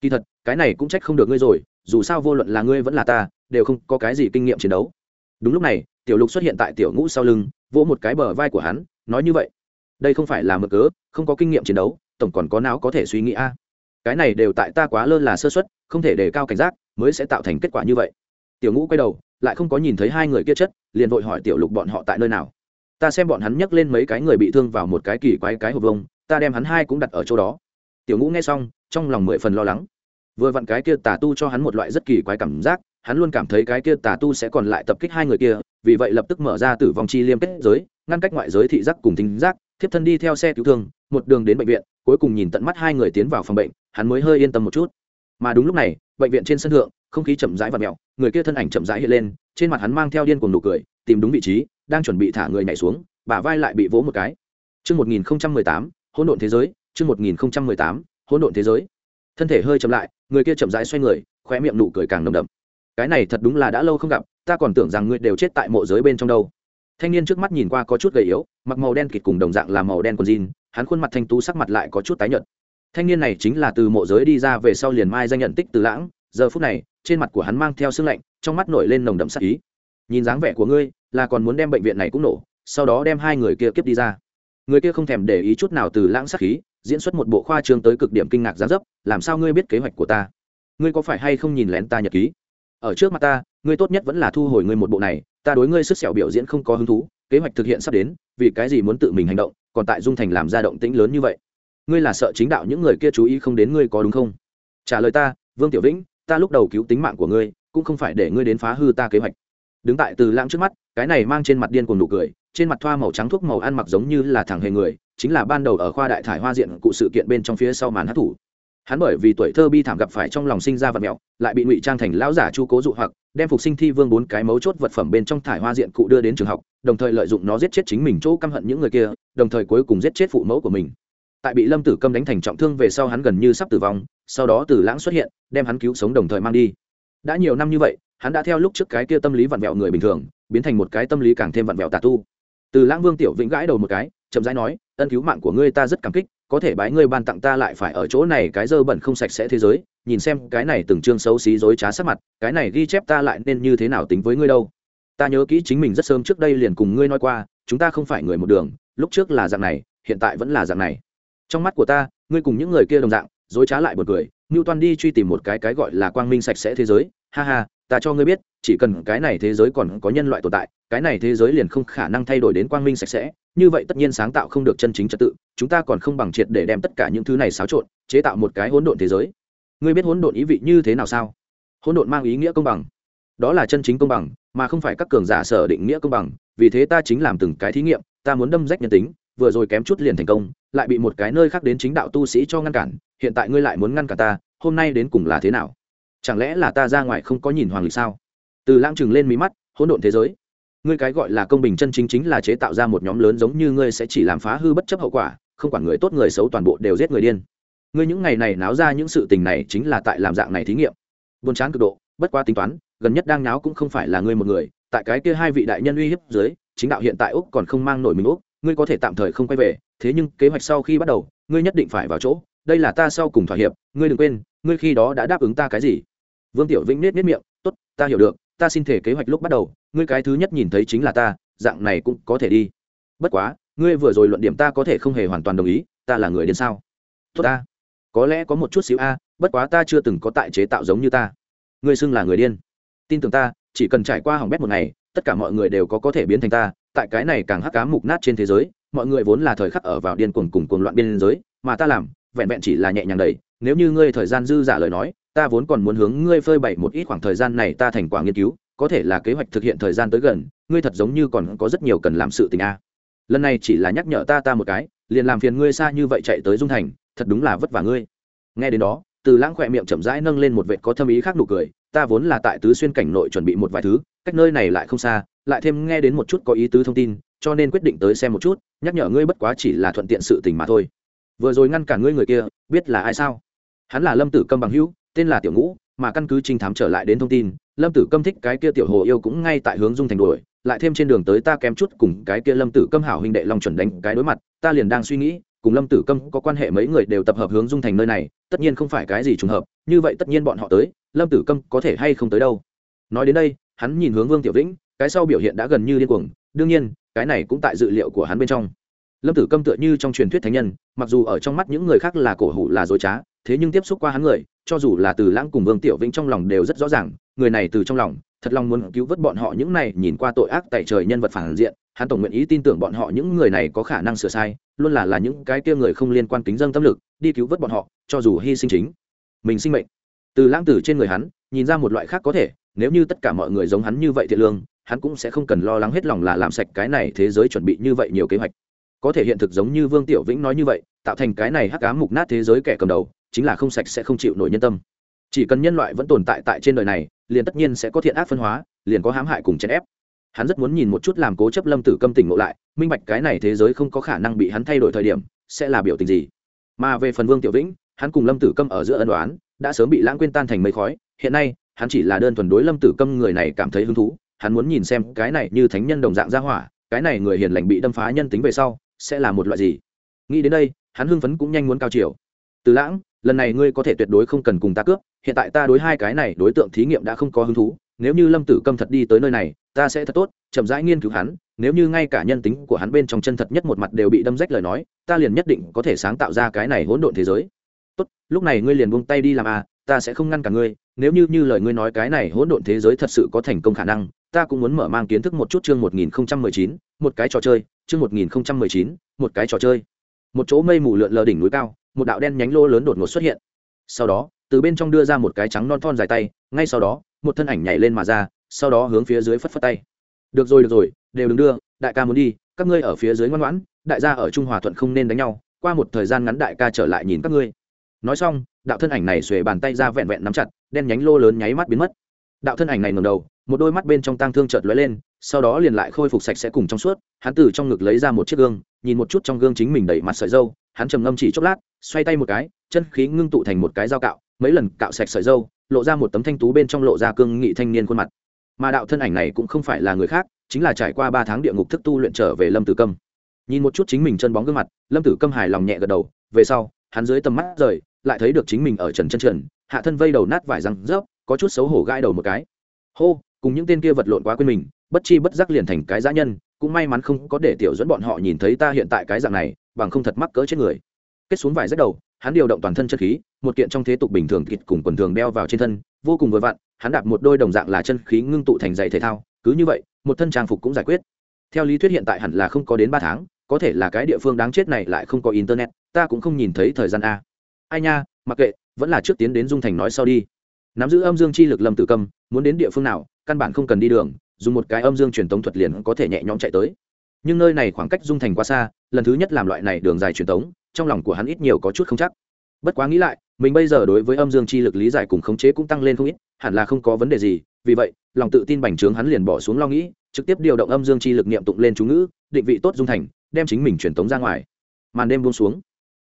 Kỳ thật, cái này cũng trách không được ngươi rồi, dù sao vô luận là ngươi vẫn là ta, đều không có cái gì kinh nghiệm chiến đấu. Đúng lúc này, tiểu lục xuất hiện tại tiểu ngũ sau lưng, vỗ một cái bờ vai của hắn, nói như vậy. Đây không phải là mực cớ, không có kinh nghiệm chiến đấu, tổng còn có não có thể suy nghĩ a. Cái này đều tại ta quá lơ là sơ xuất không thể đề cao cảnh giác, mới sẽ tạo thành kết quả như vậy. Tiểu ngũ quay đầu lại không có nhìn thấy hai người kia chất, liền vội hỏi tiểu lục bọn họ tại nơi nào. Ta xem bọn hắn nhấc lên mấy cái người bị thương vào một cái kỳ quái cái hộp vông ta đem hắn hai cũng đặt ở chỗ đó. Tiểu ngũ nghe xong, trong lòng mười phần lo lắng. Vừa vặn cái kia tà tu cho hắn một loại rất kỳ quái cảm giác, hắn luôn cảm thấy cái kia tà tu sẽ còn lại tập kích hai người kia, vì vậy lập tức mở ra tử vong chi liêm kết giới, ngăn cách ngoại giới thị giác cùng thính giác, thiếp thân đi theo xe cứu thương, một đường đến bệnh viện, cuối cùng nhìn tận mắt hai người tiến vào phòng bệnh, hắn mới hơi yên tâm một chút. Mà đúng lúc này, bệnh viện trên sân thượng không khí chậm rãi và mẹo người kia thân ảnh chậm rãi hiện lên trên mặt hắn mang theo điên cuồng nụ cười tìm đúng vị trí đang chuẩn bị thả người nhảy xuống bả vai lại bị vỗ một cái Trước 1018, hỗn độn thế giới, trước 1018, hỗn độn thế giới. Thân thể hơi chậm lại, người kia chậm rãi xoay người, khóe miệng nụ cười càng nồng đậm. Cái này thật đúng là đã lâu không gặp, ta còn tưởng rằng ngươi đều chết tại mộ giới bên trong đâu. Thanh niên trước mắt nhìn qua có chút gầy yếu, mặc màu đen kịt cùng đồng dạng là màu đen quần jean, hắn khuôn mặt thanh tú sắc mặt lại có chút tái nhợt. Thanh niên này chính là từ mộ giới đi ra về sau liền mai danh nhận tích từ lãng, giờ phút này, trên mặt của hắn mang theo sương lạnh, trong mắt nổi lên nồng đậm sát ý. Nhìn dáng vẻ của ngươi, là còn muốn đem bệnh viện này cũng nổ, sau đó đem hai người kia kiếp đi ra. Người kia không thèm để ý chút nào từ lãng sát khí diễn xuất một bộ khoa trương tới cực điểm kinh ngạc giá dấp làm sao ngươi biết kế hoạch của ta? Ngươi có phải hay không nhìn lén ta nhật ký? Ở trước mặt ta ngươi tốt nhất vẫn là thu hồi ngươi một bộ này ta đối ngươi sức sẹo biểu diễn không có hứng thú kế hoạch thực hiện sắp đến vì cái gì muốn tự mình hành động còn tại dung thành làm ra động tĩnh lớn như vậy. Ngươi là sợ chính đạo những người kia chú ý không đến ngươi có đúng không? Trả lời ta vương tiểu vĩnh ta lúc đầu cứu tính mạng của ngươi, cũng không phải để ngươi đến phá hư ta kế hoạch. Đứng tại từ lãng trước mắt, cái này mang trên mặt điên cùng nụ cười, trên mặt thoa màu trắng thuốc màu ăn mặc giống như là thằng hề người, chính là ban đầu ở khoa đại thải hoa diện cụ sự kiện bên trong phía sau màn hát thủ. Hắn bởi vì tuổi thơ bi thảm gặp phải trong lòng sinh ra vật mẹo, lại bị ngụy trang thành lão giả chu cố dụ hoặc, đem phục sinh thi vương bốn cái mấu chốt vật phẩm bên trong thải hoa diện cụ đưa đến trường học, đồng thời lợi dụng nó giết chết chính mình chỗ căm hận những người kia, đồng thời cuối cùng giết chết phụ mẫu của mình. Tại bị lâm tử câm đánh thành trọng thương về sau hắn gần như sắp tử vong sau đó từ lãng xuất hiện, đem hắn cứu sống đồng thời mang đi. Đã nhiều năm như vậy, hắn đã theo lúc trước cái kia tâm lý vặn vẹo người bình thường, biến thành một cái tâm lý càng thêm vặn vẹo tà tu. Từ lãng vương tiểu vĩnh gãi đầu một cái, chậm rãi nói, ân cứu mạng của ngươi ta rất cảm kích, có thể bái ngươi ban tặng ta lại phải ở chỗ này cái dơ bẩn không sạch sẽ thế giới, nhìn xem cái này từng chương xấu xí dối trá sắc mặt, cái này ghi chép ta lại nên như thế nào tính với ngươi đâu. Ta nhớ kỹ chính mình rất sớm trước đây liền cùng ngươi nói qua, chúng ta không phải người một đường, lúc trước là dạng này, hiện tại vẫn là dạng này. Trong mắt của ta, ngươi cùng những người kia đồng dạng dối trá lại một cười ngưu toan đi truy tìm một cái cái gọi là quang minh sạch sẽ thế giới. Ha ha, ta cho ngươi biết, chỉ cần cái này thế giới còn có nhân loại tồn tại, cái này thế giới liền không khả năng thay đổi đến quang minh sạch sẽ. Như vậy tất nhiên sáng tạo không được chân chính trật tự, chúng ta còn không bằng triệt để đem tất cả những thứ này xáo trộn, chế tạo một cái hỗn độn thế giới. Ngươi biết hỗn độn ý vị như thế nào sao? Hỗn độn mang ý nghĩa công bằng. Đó là chân chính công bằng, mà không phải các cường giả sở định nghĩa công bằng. Vì thế ta chính làm từng cái thí nghiệm, ta muốn đâm rách nhân tính vừa rồi kém chút liền thành công, lại bị một cái nơi khác đến chính đạo tu sĩ cho ngăn cản, hiện tại ngươi lại muốn ngăn cản ta, hôm nay đến cùng là thế nào? Chẳng lẽ là ta ra ngoài không có nhìn hoàng lịch sao? Từ lãng chừng lên mí mắt, hỗn độn thế giới. Ngươi cái gọi là công bình chân chính chính là chế tạo ra một nhóm lớn giống như ngươi sẽ chỉ làm phá hư bất chấp hậu quả, không quản người tốt người xấu toàn bộ đều giết người điên. Ngươi những ngày này náo ra những sự tình này chính là tại làm dạng này thí nghiệm. Buồn chán cực độ, bất quá tính toán, gần nhất đang náo cũng không phải là ngươi một người, tại cái kia hai vị đại nhân uy hiếp dưới, chính đạo hiện tại úc còn không mang nổi mình úc ngươi có thể tạm thời không quay về, thế nhưng kế hoạch sau khi bắt đầu, ngươi nhất định phải vào chỗ, đây là ta sau cùng thỏa hiệp, ngươi đừng quên, ngươi khi đó đã đáp ứng ta cái gì. Vương tiểu vĩnh nết nết miệng, tốt, ta hiểu được, ta xin thể kế hoạch lúc bắt đầu, ngươi cái thứ nhất nhìn thấy chính là ta, dạng này cũng có thể đi. Bất quá, ngươi vừa rồi luận điểm ta có thể không hề hoàn toàn đồng ý, ta là người điên sao? Tốt ta, có lẽ có một chút xíu a, bất quá ta chưa từng có tại chế tạo giống như ta. Ngươi xưng là người điên. Tin tưởng ta, chỉ cần trải qua hỏng bét một ngày, tất cả mọi người đều có có thể biến thành ta tại cái này càng hắc cá mục nát trên thế giới, mọi người vốn là thời khắc ở vào điên cuồng cùng cuồng loạn biên giới, mà ta làm, vẹn vẹn chỉ là nhẹ nhàng đầy nếu như ngươi thời gian dư giả lời nói, ta vốn còn muốn hướng ngươi phơi bày một ít khoảng thời gian này ta thành quả nghiên cứu, có thể là kế hoạch thực hiện thời gian tới gần, ngươi thật giống như còn có rất nhiều cần làm sự tình a. Lần này chỉ là nhắc nhở ta ta một cái, liền làm phiền ngươi xa như vậy chạy tới dung thành, thật đúng là vất vả ngươi. Nghe đến đó, từ lãng khỏe miệng chậm rãi nâng lên một vệt có thâm ý khác nụ cười, ta vốn là tại tứ xuyên cảnh nội chuẩn bị một vài thứ, cách nơi này lại không xa lại thêm nghe đến một chút có ý tứ thông tin, cho nên quyết định tới xem một chút, nhắc nhở ngươi bất quá chỉ là thuận tiện sự tình mà thôi. Vừa rồi ngăn cản ngươi người kia, biết là ai sao? Hắn là lâm tử câm bằng hữu, tên là tiểu ngũ, mà căn cứ trinh thám trở lại đến thông tin, lâm tử câm thích cái kia tiểu hồ yêu cũng ngay tại hướng dung thành đuổi, lại thêm trên đường tới ta kém chút cùng cái kia lâm tử câm hảo huynh đệ long chuẩn đánh cái đối mặt, ta liền đang suy nghĩ, cùng lâm tử câm có quan hệ mấy người đều tập hợp hướng dung thành nơi này, tất nhiên không phải cái gì trùng hợp, như vậy tất nhiên bọn họ tới, lâm tử câm có thể hay không tới đâu? Nói đến đây, hắn nhìn hướng vương tiểu vĩnh cái sau biểu hiện đã gần như điên cuồng, đương nhiên, cái này cũng tại dự liệu của hắn bên trong. Lâm tử câm tựa như trong truyền thuyết thánh nhân, mặc dù ở trong mắt những người khác là cổ hủ là dối trá, thế nhưng tiếp xúc qua hắn người, cho dù là từ lãng cùng vương tiểu vĩnh trong lòng đều rất rõ ràng, người này từ trong lòng, thật lòng muốn cứu vớt bọn họ những này, nhìn qua tội ác tại trời nhân vật phản diện, hắn tổng nguyện ý tin tưởng bọn họ những người này có khả năng sửa sai, luôn là là những cái kia người không liên quan kính dân tâm lực, đi cứu vớt bọn họ, cho dù hy sinh chính mình sinh mệnh. Từ lãng tử trên người hắn, nhìn ra một loại khác có thể, nếu như tất cả mọi người giống hắn như vậy thiện lương hắn cũng sẽ không cần lo lắng hết lòng là làm sạch cái này thế giới chuẩn bị như vậy nhiều kế hoạch. Có thể hiện thực giống như vương tiểu vĩnh nói như vậy, tạo thành cái này hắc ám mục nát thế giới kẻ cầm đầu, chính là không sạch sẽ không chịu nổi nhân tâm. Chỉ cần nhân loại vẫn tồn tại tại trên đời này, liền tất nhiên sẽ có thiện ác phân hóa, liền có hãm hại cùng chèn ép. Hắn rất muốn nhìn một chút làm cố chấp lâm tử câm tỉnh ngộ lại, minh bạch cái này thế giới không có khả năng bị hắn thay đổi thời điểm, sẽ là biểu tình gì. Mà về phần vương tiểu vĩnh, hắn cùng lâm tử câm ở giữa ân đoán đã sớm bị lãng quên tan thành mây khói, hiện nay, hắn chỉ là đơn thuần đối lâm tử câm người này cảm thấy hứng thú hắn muốn nhìn xem cái này như thánh nhân đồng dạng ra hỏa, cái này người hiền lành bị đâm phá nhân tính về sau, sẽ là một loại gì? Nghĩ đến đây, hắn hưng phấn cũng nhanh muốn cao chiều. Từ lãng, lần này ngươi có thể tuyệt đối không cần cùng ta cướp, hiện tại ta đối hai cái này đối tượng thí nghiệm đã không có hứng thú, nếu như lâm tử câm thật đi tới nơi này, ta sẽ thật tốt, chậm rãi nghiên cứu hắn, nếu như ngay cả nhân tính của hắn bên trong chân thật nhất một mặt đều bị đâm rách lời nói, ta liền nhất định có thể sáng tạo ra cái này hỗn độn thế giới. Tốt, lúc này ngươi liền buông tay đi làm à ta sẽ không ngăn cả ngươi nếu như như lời ngươi nói cái này hỗn độn thế giới thật sự có thành công khả năng ta cũng muốn mở mang kiến thức một chút chương 1019, một cái trò chơi chương 1019, một cái trò chơi. Một chỗ mây mù lượn lờ đỉnh núi cao một đạo đen nhánh lô lớn đột ngột xuất hiện. Sau đó từ bên trong đưa ra một cái trắng non thon dài tay ngay sau đó một thân ảnh nhảy lên mà ra sau đó hướng phía dưới phất phất tay. Được rồi được rồi đều đừng đưa đại ca muốn đi các ngươi ở phía dưới ngoan ngoãn đại gia ở trung hòa thuận không nên đánh nhau qua một thời gian ngắn đại ca trở lại nhìn các ngươi nói xong, đạo thân ảnh này xuề bàn tay ra vẹn vẹn nắm chặt, đen nhánh lô lớn nháy mắt biến mất. Đạo thân ảnh này ngầm đầu, một đôi mắt bên trong tang thương chợt lóe lên, sau đó liền lại khôi phục sạch sẽ cùng trong suốt, hắn từ trong ngực lấy ra một chiếc gương, nhìn một chút trong gương chính mình đẩy mặt sợi dâu, hắn trầm ngâm chỉ chốc lát, xoay tay một cái, chân khí ngưng tụ thành một cái dao cạo, mấy lần cạo sạch sợi dâu, lộ ra một tấm thanh tú bên trong lộ ra cương nghị thanh niên khuôn mặt. Mà đạo thân ảnh này cũng không phải là người khác, chính là trải qua ba tháng địa ngục thức tu luyện trở về lâm tử câm. Nhìn một chút chính mình chân bóng gương mặt, lâm tử câm hài lòng nhẹ gật đầu, về sau, hắn dưới tầm mắt rời lại thấy được chính mình ở trần chân trần, hạ thân vây đầu nát vải răng rớp, có chút xấu hổ gai đầu một cái. Hô, cùng những tên kia vật lộn quá quên mình, bất chi bất giác liền thành cái dã nhân, cũng may mắn không có để tiểu dẫn bọn họ nhìn thấy ta hiện tại cái dạng này, bằng không thật mắc cỡ chết người. Kết xuống vải rất đầu, hắn điều động toàn thân chân khí, một kiện trong thế tục bình thường kịt cùng quần thường đeo vào trên thân, vô cùng vừa vặn, hắn đạp một đôi đồng dạng là chân khí ngưng tụ thành dạy thể thao, cứ như vậy, một thân trang phục cũng giải quyết. Theo lý thuyết hiện tại hẳn là không có đến ba tháng, có thể là cái địa phương đáng chết này lại không có internet, ta cũng không nhìn thấy thời gian a ai nha mặc kệ vẫn là trước tiến đến dung thành nói sau đi. Nắm giữ âm dương chi lực lâm tử Cầm, muốn đến địa phương nào căn bản không cần đi đường dùng một cái âm dương truyền tống thuật liền có thể nhẹ nhõm chạy tới. Nhưng nơi này khoảng cách dung thành quá xa lần thứ nhất làm loại này đường dài truyền tống trong lòng của hắn ít nhiều có chút không chắc. Bất quá nghĩ lại mình bây giờ đối với âm dương chi lực lý giải cùng khống chế cũng tăng lên không ít hẳn là không có vấn đề gì vì vậy lòng tự tin bành trướng hắn liền bỏ xuống lo nghĩ trực tiếp điều động âm dương chi lực niệm tụng lên chú ngữ định vị tốt dung thành đem chính mình truyền tống ra ngoài. Màn đêm buông xuống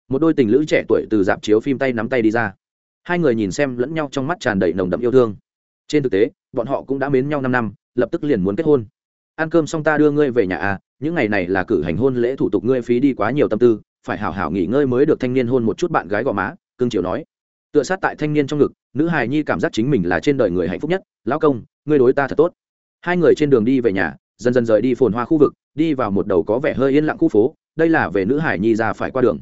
một đôi tình lữ trẻ tuổi từ dạp chiếu phim tay nắm tay đi ra. Hai người nhìn xem lẫn nhau trong mắt tràn đầy nồng đậm yêu thương. Trên thực tế, bọn họ cũng đã mến nhau năm năm, lập tức liền muốn kết hôn. Ăn cơm xong ta đưa ngươi về nhà à những ngày này là cử hành hôn lễ thủ tục ngươi phí đi quá nhiều tâm tư, phải hảo hảo nghỉ ngơi mới được thanh niên hôn một chút bạn gái gò má cương triều nói. Tựa sát tại thanh niên trong ngực, nữ hài nhi cảm giác chính mình là trên đời người hạnh phúc nhất, lão công, ngươi đối ta thật tốt. Hai người trên đường đi về nhà, dần dần rời đi phồn hoa khu vực, đi vào một đầu có vẻ hơi yên lặng khu phố, đây là về nữ hải nhi ra phải qua đường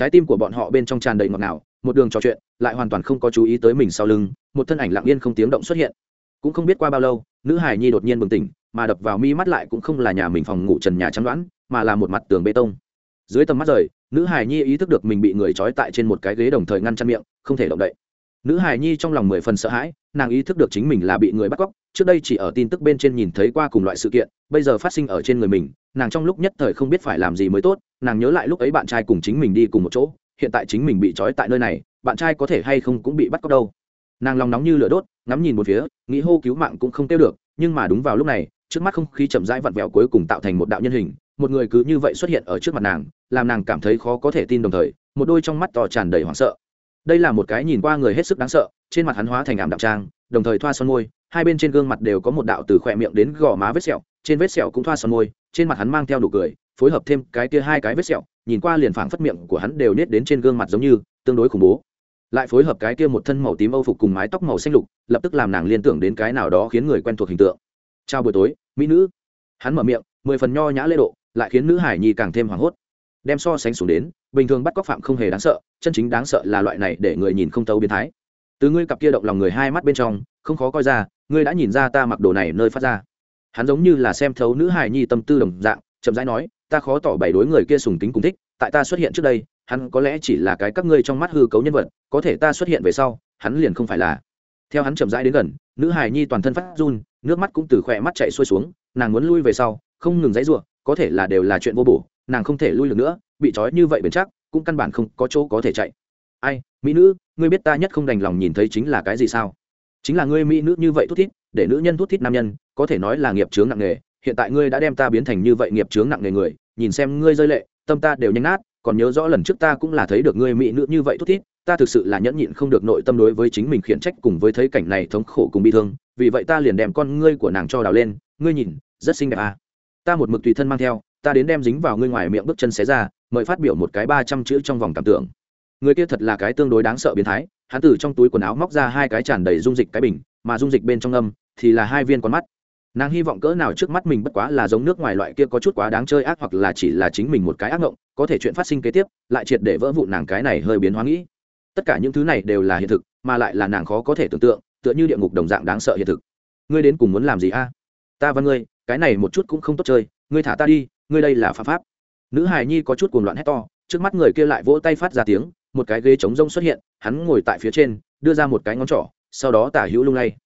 trái tim của bọn họ bên trong tràn đầy ngọt ngào, một đường trò chuyện, lại hoàn toàn không có chú ý tới mình sau lưng, một thân ảnh lặng yên không tiếng động xuất hiện. Cũng không biết qua bao lâu, nữ hải nhi đột nhiên bừng tỉnh, mà đập vào mi mắt lại cũng không là nhà mình phòng ngủ trần nhà chắn đoán, mà là một mặt tường bê tông. Dưới tầm mắt rời, nữ hải nhi ý thức được mình bị người trói tại trên một cái ghế đồng thời ngăn chặn miệng, không thể động đậy. Nữ hải nhi trong lòng mười phần sợ hãi, nàng ý thức được chính mình là bị người bắt cóc, trước đây chỉ ở tin tức bên trên nhìn thấy qua cùng loại sự kiện, bây giờ phát sinh ở trên người mình nàng trong lúc nhất thời không biết phải làm gì mới tốt, nàng nhớ lại lúc ấy bạn trai cùng chính mình đi cùng một chỗ, hiện tại chính mình bị trói tại nơi này, bạn trai có thể hay không cũng bị bắt cóc đâu. Nàng lòng nóng như lửa đốt, ngắm nhìn một phía, nghĩ hô cứu mạng cũng không tiêu được, nhưng mà đúng vào lúc này, trước mắt không khí chậm rãi vặn vẹo cuối cùng tạo thành một đạo nhân hình, một người cứ như vậy xuất hiện ở trước mặt nàng, làm nàng cảm thấy khó có thể tin đồng thời, một đôi trong mắt to tràn đầy hoảng sợ. Đây là một cái nhìn qua người hết sức đáng sợ, trên mặt hắn hóa thành ảm đạm trang, đồng thời thoa son môi, hai bên trên gương mặt đều có một đạo từ khỏe miệng đến gò má vết sẹo trên vết sẹo cũng thoa son môi, trên mặt hắn mang theo nụ cười, phối hợp thêm cái kia hai cái vết sẹo, nhìn qua liền phảng phất miệng của hắn đều nết đến trên gương mặt giống như, tương đối khủng bố. Lại phối hợp cái kia một thân màu tím âu phục cùng mái tóc màu xanh lục, lập tức làm nàng liên tưởng đến cái nào đó khiến người quen thuộc hình tượng. Chào buổi tối, mỹ nữ. Hắn mở miệng, mười phần nho nhã lễ độ, lại khiến nữ hải nhi càng thêm hoảng hốt. Đem so sánh xuống đến, bình thường bắt cóc phạm không hề đáng sợ, chân chính đáng sợ là loại này để người nhìn không tấu biến thái. Từ ngươi cặp kia động lòng người hai mắt bên trong, không khó coi ra, ngươi đã nhìn ra ta mặc đồ này nơi phát ra hắn giống như là xem thấu nữ hài nhi tâm tư đồng dạng, chậm rãi nói, ta khó tỏ bày đối người kia sùng kính cùng thích, tại ta xuất hiện trước đây, hắn có lẽ chỉ là cái các ngươi trong mắt hư cấu nhân vật, có thể ta xuất hiện về sau, hắn liền không phải là. Theo hắn chậm rãi đến gần, nữ hài nhi toàn thân phát run, nước mắt cũng từ khỏe mắt chạy xuôi xuống, nàng muốn lui về sau, không ngừng dãy ruộng, có thể là đều là chuyện vô bổ, nàng không thể lui được nữa, bị trói như vậy bền chắc, cũng căn bản không có chỗ có thể chạy. Ai, mỹ nữ, ngươi biết ta nhất không đành lòng nhìn thấy chính là cái gì sao? Chính là ngươi mỹ nữ như vậy thút thít, để nữ nhân thút thít nam nhân có thể nói là nghiệp chướng nặng nề, hiện tại ngươi đã đem ta biến thành như vậy nghiệp chướng nặng nề người, nhìn xem ngươi rơi lệ, tâm ta đều nhanh nát, còn nhớ rõ lần trước ta cũng là thấy được ngươi mỹ nữ như vậy thút thít, ta thực sự là nhẫn nhịn không được nội tâm đối với chính mình khiển trách cùng với thấy cảnh này thống khổ cùng bi thương, vì vậy ta liền đem con ngươi của nàng cho đào lên, ngươi nhìn, rất xinh đẹp à. ta một mực tùy thân mang theo, ta đến đem dính vào ngươi ngoài miệng bước chân xé ra, mời phát biểu một cái ba trăm chữ trong vòng cảm tưởng người kia thật là cái tương đối đáng sợ biến thái, hắn từ trong túi quần áo móc ra hai cái tràn đầy dung dịch cái bình, mà dung dịch bên trong âm thì là hai viên con mắt nàng hy vọng cỡ nào trước mắt mình bất quá là giống nước ngoài loại kia có chút quá đáng chơi ác hoặc là chỉ là chính mình một cái ác ngộng, có thể chuyện phát sinh kế tiếp, lại triệt để vỡ vụn nàng cái này hơi biến hóa nghĩ. Tất cả những thứ này đều là hiện thực, mà lại là nàng khó có thể tưởng tượng, tựa như địa ngục đồng dạng đáng sợ hiện thực. Ngươi đến cùng muốn làm gì a? Ta và ngươi, cái này một chút cũng không tốt chơi, ngươi thả ta đi, ngươi đây là phạm pháp. Nữ hài nhi có chút cuồng loạn hét to, trước mắt người kia lại vỗ tay phát ra tiếng, một cái ghế trống rông xuất hiện, hắn ngồi tại phía trên, đưa ra một cái ngón trỏ, sau đó tả hữu lung lay.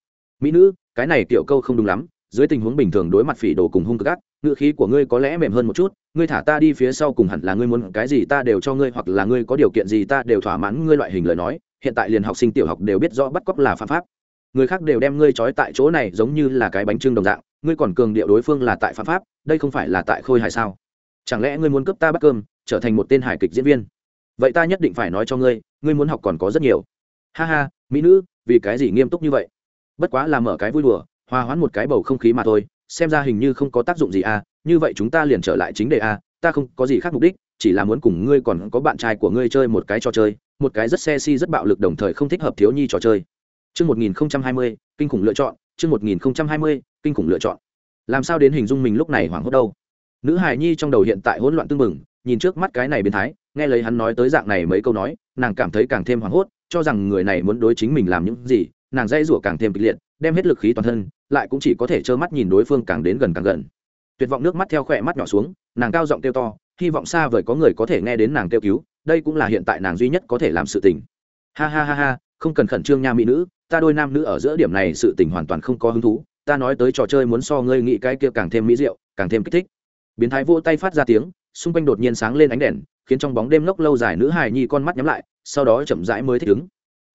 Mỹ nữ, cái này tiểu câu không đúng lắm dưới tình huống bình thường đối mặt phỉ đồ cùng hung cực ngữ khí của ngươi có lẽ mềm hơn một chút, ngươi thả ta đi phía sau cùng hẳn là ngươi muốn cái gì ta đều cho ngươi hoặc là ngươi có điều kiện gì ta đều thỏa mãn ngươi loại hình lời nói, hiện tại liền học sinh tiểu học đều biết rõ bắt cóc là phạm pháp. Người khác đều đem ngươi trói tại chỗ này giống như là cái bánh trưng đồng dạng, ngươi còn cường điệu đối phương là tại phạm pháp, đây không phải là tại khôi hài sao? Chẳng lẽ ngươi muốn cướp ta bắt cơm, trở thành một tên hài kịch diễn viên? Vậy ta nhất định phải nói cho ngươi ngươi muốn học còn có rất nhiều. Ha ha, mỹ nữ, vì cái gì nghiêm túc như vậy? Bất quá là mở cái vui đùa hòa hoãn một cái bầu không khí mà thôi xem ra hình như không có tác dụng gì à như vậy chúng ta liền trở lại chính đề à? ta không có gì khác mục đích chỉ là muốn cùng ngươi còn có bạn trai của ngươi chơi một cái trò chơi một cái rất sexy rất bạo lực đồng thời không thích hợp thiếu nhi trò chơi Trước 1020, kinh khủng lựa chọn, trước 1020, kinh khủng lựa chọn. Làm sao đến hình dung mình lúc này hoảng hốt đâu? Nữ hài nhi trong đầu hiện tại hỗn loạn tương mừng, nhìn trước mắt cái này biến thái, nghe lấy hắn nói tới dạng này mấy câu nói, nàng cảm thấy càng thêm hoảng hốt, cho rằng người này muốn đối chính mình làm những gì, nàng dây rủa càng thêm kịch liệt, đem hết lực khí toàn thân, lại cũng chỉ có thể trơ mắt nhìn đối phương càng đến gần càng gần. Tuyệt vọng nước mắt theo khỏe mắt nhỏ xuống nàng cao giọng kêu to hy vọng xa vời có người có thể nghe đến nàng kêu cứu đây cũng là hiện tại nàng duy nhất có thể làm sự tình. Ha ha ha ha không cần khẩn trương nha mỹ nữ ta đôi nam nữ ở giữa điểm này sự tình hoàn toàn không có hứng thú ta nói tới trò chơi muốn so ngươi nghĩ cái kia càng thêm mỹ diệu càng thêm kích thích. Biến thái vỗ tay phát ra tiếng xung quanh đột nhiên sáng lên ánh đèn khiến trong bóng đêm lốc lâu dài nữ hài nhi con mắt nhắm lại sau đó chậm rãi mới thích ứng.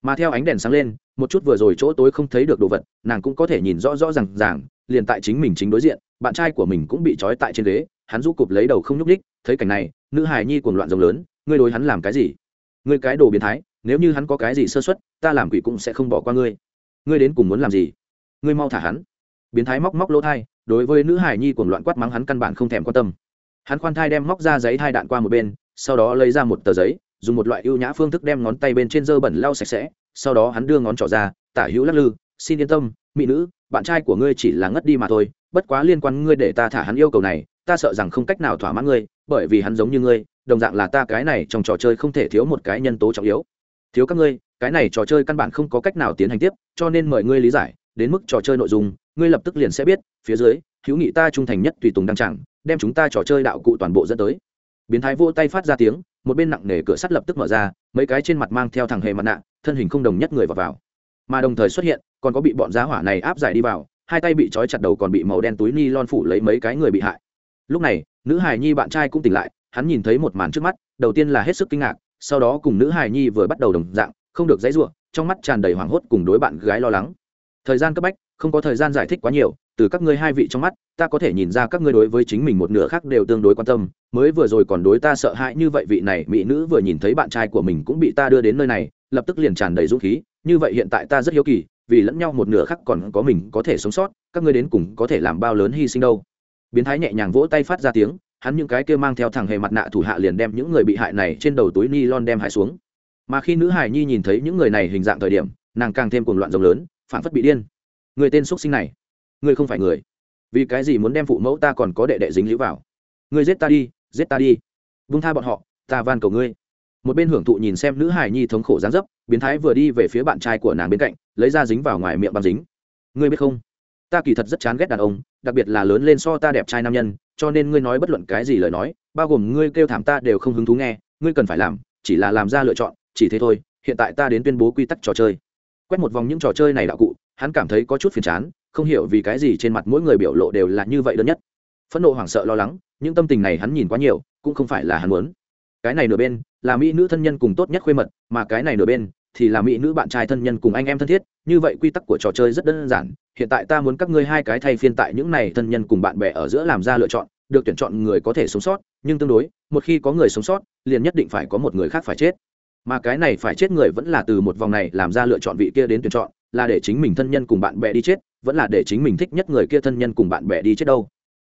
Mà theo ánh đèn sáng lên một chút vừa rồi chỗ tối không thấy được đồ vật, nàng cũng có thể nhìn rõ rõ r à n g ràng, liền tại chính mình chính đối diện, bạn trai của mình cũng bị trói tại trên ghế, hắn rũ cụp lấy đầu không nhúc ních thấy cảnh này, nữ hài nhi cuồng loạn rồng lớn, ngươi đối hắn làm cái gì? Ngươi cái đồ biến thái, nếu như hắn có cái gì sơ xuất ta làm quỷ cũng sẽ không bỏ qua ngươi. Ngươi đến cùng muốn làm gì? Ngươi mau thả hắn. Biến thái móc móc lỗ thai, đối với nữ hài nhi cuồng loạn quát mắng hắn căn bản không thèm quan tâm. Hắn khoan thai đem móc ra giấy thai đạn qua một bên, sau đó lấy ra một tờ giấy, dùng một loại ưu nhã phương thức đem ngón tay bên trên dơ bẩn lau sạch sẽ sau đó hắn đưa ngón trỏ ra, tả hữu lắc lư, xin yên tâm, mỹ nữ, bạn trai của ngươi chỉ là ngất đi mà thôi, bất quá liên quan ngươi để ta thả hắn yêu cầu này, ta sợ rằng không cách nào thỏa mãn ngươi, bởi vì hắn giống như ngươi, đồng dạng là ta cái này trong trò chơi không thể thiếu một cái nhân tố trọng yếu. Thiếu các ngươi, cái này trò chơi căn bản không có cách nào tiến hành tiếp, cho nên mời ngươi lý giải, đến mức trò chơi nội dung, ngươi lập tức liền sẽ biết, phía dưới, hữu nghị ta trung thành nhất tùy tùng đăng chẳng đem chúng ta trò chơi đạo cụ toàn bộ dẫn tới. Biến thái vô tay phát ra tiếng, một bên nặng nề cửa sắt lập tức mở ra, mấy cái trên mặt mang theo thằng hề mặt nạ thân hình không đồng nhất người vào, vào. Mà đồng thời xuất hiện còn có bị bọn giá hỏa này áp giải đi vào hai tay bị trói chặt đầu còn bị màu đen túi ni lon phủ lấy mấy cái người bị hại. Lúc này nữ hài nhi bạn trai cũng tỉnh lại hắn nhìn thấy một màn trước mắt đầu tiên là hết sức kinh ngạc sau đó cùng nữ hài nhi vừa bắt đầu đồng dạng không được dãy ruộng trong mắt tràn đầy hoảng hốt cùng đối bạn gái lo lắng. Thời gian cấp bách không có thời gian giải thích quá nhiều từ các ngươi hai vị trong mắt ta có thể nhìn ra các ngươi đối với chính mình một nửa khác đều tương đối quan tâm mới vừa rồi còn đối ta sợ hãi như vậy vị này mỹ nữ vừa nhìn thấy bạn trai của mình cũng bị ta đưa đến nơi này lập tức liền tràn đầy dũng khí, như vậy hiện tại ta rất hiếu kỳ, vì lẫn nhau một nửa khác còn có mình có thể sống sót, các ngươi đến cùng có thể làm bao lớn hy sinh đâu? Biến thái nhẹ nhàng vỗ tay phát ra tiếng, hắn những cái kia mang theo thằng hề mặt nạ thủ hạ liền đem những người bị hại này trên đầu túi ni lon đem hại xuống. Mà khi nữ hải nhi nhìn thấy những người này hình dạng thời điểm, nàng càng thêm cuồng loạn rồng lớn, phản phất bị điên. Người tên x sinh này người không phải người. Vì cái gì muốn đem phụ mẫu ta còn có đệ đệ dính lũ vào? Người giết ta đi, giết ta đi. Vung tha bọn họ, ta van cầu ngươi một bên hưởng thụ nhìn xem nữ hải nhi thống khổ gián dấp, biến thái vừa đi về phía bạn trai của nàng bên cạnh, lấy ra dính vào ngoài miệng băng dính. Ngươi biết không? Ta kỳ thật rất chán ghét đàn ông, đặc biệt là lớn lên so ta đẹp trai nam nhân, cho nên ngươi nói bất luận cái gì lời nói, bao gồm ngươi kêu thảm ta đều không hứng thú nghe, ngươi cần phải làm, chỉ là làm ra lựa chọn, chỉ thế thôi, hiện tại ta đến tuyên bố quy tắc trò chơi. Quét một vòng những trò chơi này đạo cụ, hắn cảm thấy có chút phiền chán, không hiểu vì cái gì trên mặt mỗi người biểu lộ đều là như vậy đơn nhất. Phẫn nộ hoảng sợ lo lắng những tâm tình này hắn nhìn quá nhiều, cũng không phải là hắn muốn cái này nửa bên là mỹ nữ thân nhân cùng tốt nhất khuê mật, mà cái này nửa bên thì là mỹ nữ bạn trai thân nhân cùng anh em thân thiết. Như vậy quy tắc của trò chơi rất đơn giản. Hiện tại ta muốn các ngươi hai cái thay phiên tại những này thân nhân cùng bạn bè ở giữa làm ra lựa chọn, được tuyển chọn người có thể sống sót, nhưng tương đối, một khi có người sống sót, liền nhất định phải có một người khác phải chết. Mà cái này phải chết người vẫn là từ một vòng này làm ra lựa chọn vị kia đến tuyển chọn, là để chính mình thân nhân cùng bạn bè đi chết, vẫn là để chính mình thích nhất người kia thân nhân cùng bạn bè đi chết đâu.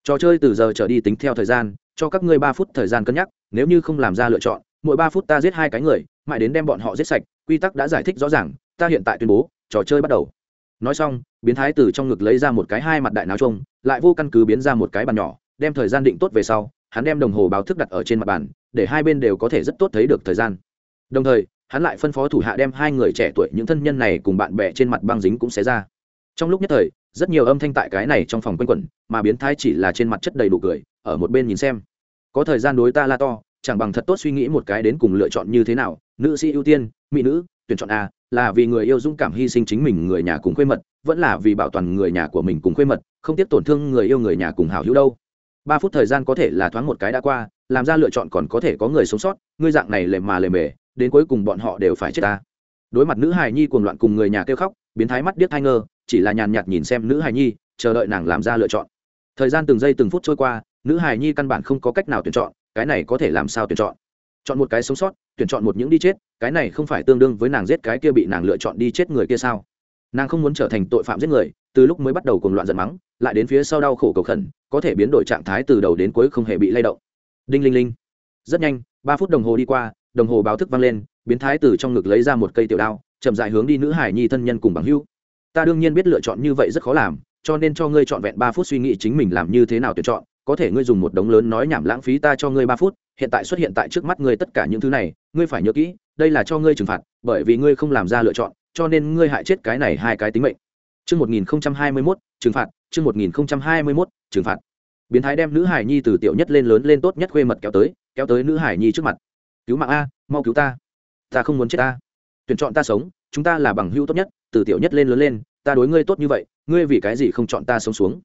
Trò chơi từ giờ trở đi tính theo thời gian cho các ngươi ba phút thời gian cân nhắc, nếu như không làm ra lựa chọn, mỗi ba phút ta giết hai cái người, mãi đến đem bọn họ giết sạch, quy tắc đã giải thích rõ ràng, ta hiện tại tuyên bố, trò chơi bắt đầu. Nói xong, biến thái từ trong ngực lấy ra một cái hai mặt đại náo trông lại vô căn cứ biến ra một cái bàn nhỏ, đem thời gian định tốt về sau, hắn đem đồng hồ báo thức đặt ở trên mặt bàn, để hai bên đều có thể rất tốt thấy được thời gian. Đồng thời, hắn lại phân phó thủ hạ đem hai người trẻ tuổi, những thân nhân này cùng bạn bè trên mặt băng dính cũng sẽ ra. Trong lúc nhất thời, rất nhiều âm thanh tại cái này trong phòng quanh quẩn, mà biến thái chỉ là trên mặt chất đầy đủ cười ở một bên nhìn xem. Có thời gian đối ta la to, chẳng bằng thật tốt suy nghĩ một cái đến cùng lựa chọn như thế nào. Nữ sĩ ưu tiên, mỹ nữ, tuyển chọn a, là vì người yêu dũng cảm hy sinh chính mình người nhà cùng khuê mật, vẫn là vì bảo toàn người nhà của mình cùng khuê mật, không tiếp tổn thương người yêu người nhà cùng hảo hữu đâu. Ba phút thời gian có thể là thoáng một cái đã qua, làm ra lựa chọn còn có thể có người sống sót, ngươi dạng này lề mà lề mề, đến cuối cùng bọn họ đều phải chết ta. Đối mặt nữ hài nhi cuồng loạn cùng người nhà kêu khóc, biến thái mắt điếc thai ngơ, chỉ là nhàn nhạt nhìn xem nữ hài nhi, chờ đợi nàng làm ra lựa chọn. Thời gian từng giây từng phút trôi qua nữ hài nhi căn bản không có cách nào tuyển chọn, cái này có thể làm sao tuyển chọn? Chọn một cái sống sót, tuyển chọn một những đi chết, cái này không phải tương đương với nàng giết cái kia bị nàng lựa chọn đi chết người kia sao? Nàng không muốn trở thành tội phạm giết người, từ lúc mới bắt đầu cùng loạn giận mắng, lại đến phía sau đau khổ cầu khẩn, có thể biến đổi trạng thái từ đầu đến cuối không hề bị lay động. Đinh linh linh. Rất nhanh, ba phút đồng hồ đi qua, đồng hồ báo thức vang lên, biến thái từ trong ngực lấy ra một cây tiểu đao, chậm dại hướng đi nữ hải nhi thân nhân cùng bằng hưu ta đương nhiên biết lựa chọn như vậy rất khó làm, cho nên cho ngươi trọn vẹn ba phút suy nghĩ chính mình làm như thế nào tuyển chọn có thể ngươi dùng một đống lớn nói nhảm lãng phí ta cho ngươi ba phút hiện tại xuất hiện tại trước mắt ngươi tất cả những thứ này ngươi phải nhớ kỹ đây là cho ngươi trừng phạt bởi vì ngươi không làm ra lựa chọn cho nên ngươi hại chết cái này hai cái tính mệnh Chương 1021, trừng phạt, chương 1021, trừng phạt. Biến thái đem nữ hải nhi từ tiểu nhất lên lớn lên tốt nhất khuê mật kéo tới, kéo tới nữ hải nhi trước mặt. "Cứu mạng a, mau cứu ta. Ta không muốn chết ta. Tuyển chọn ta sống, chúng ta là bằng hữu tốt nhất, từ tiểu nhất lên lớn lên, ta đối ngươi tốt như vậy, ngươi vì cái gì không chọn ta sống xuống?"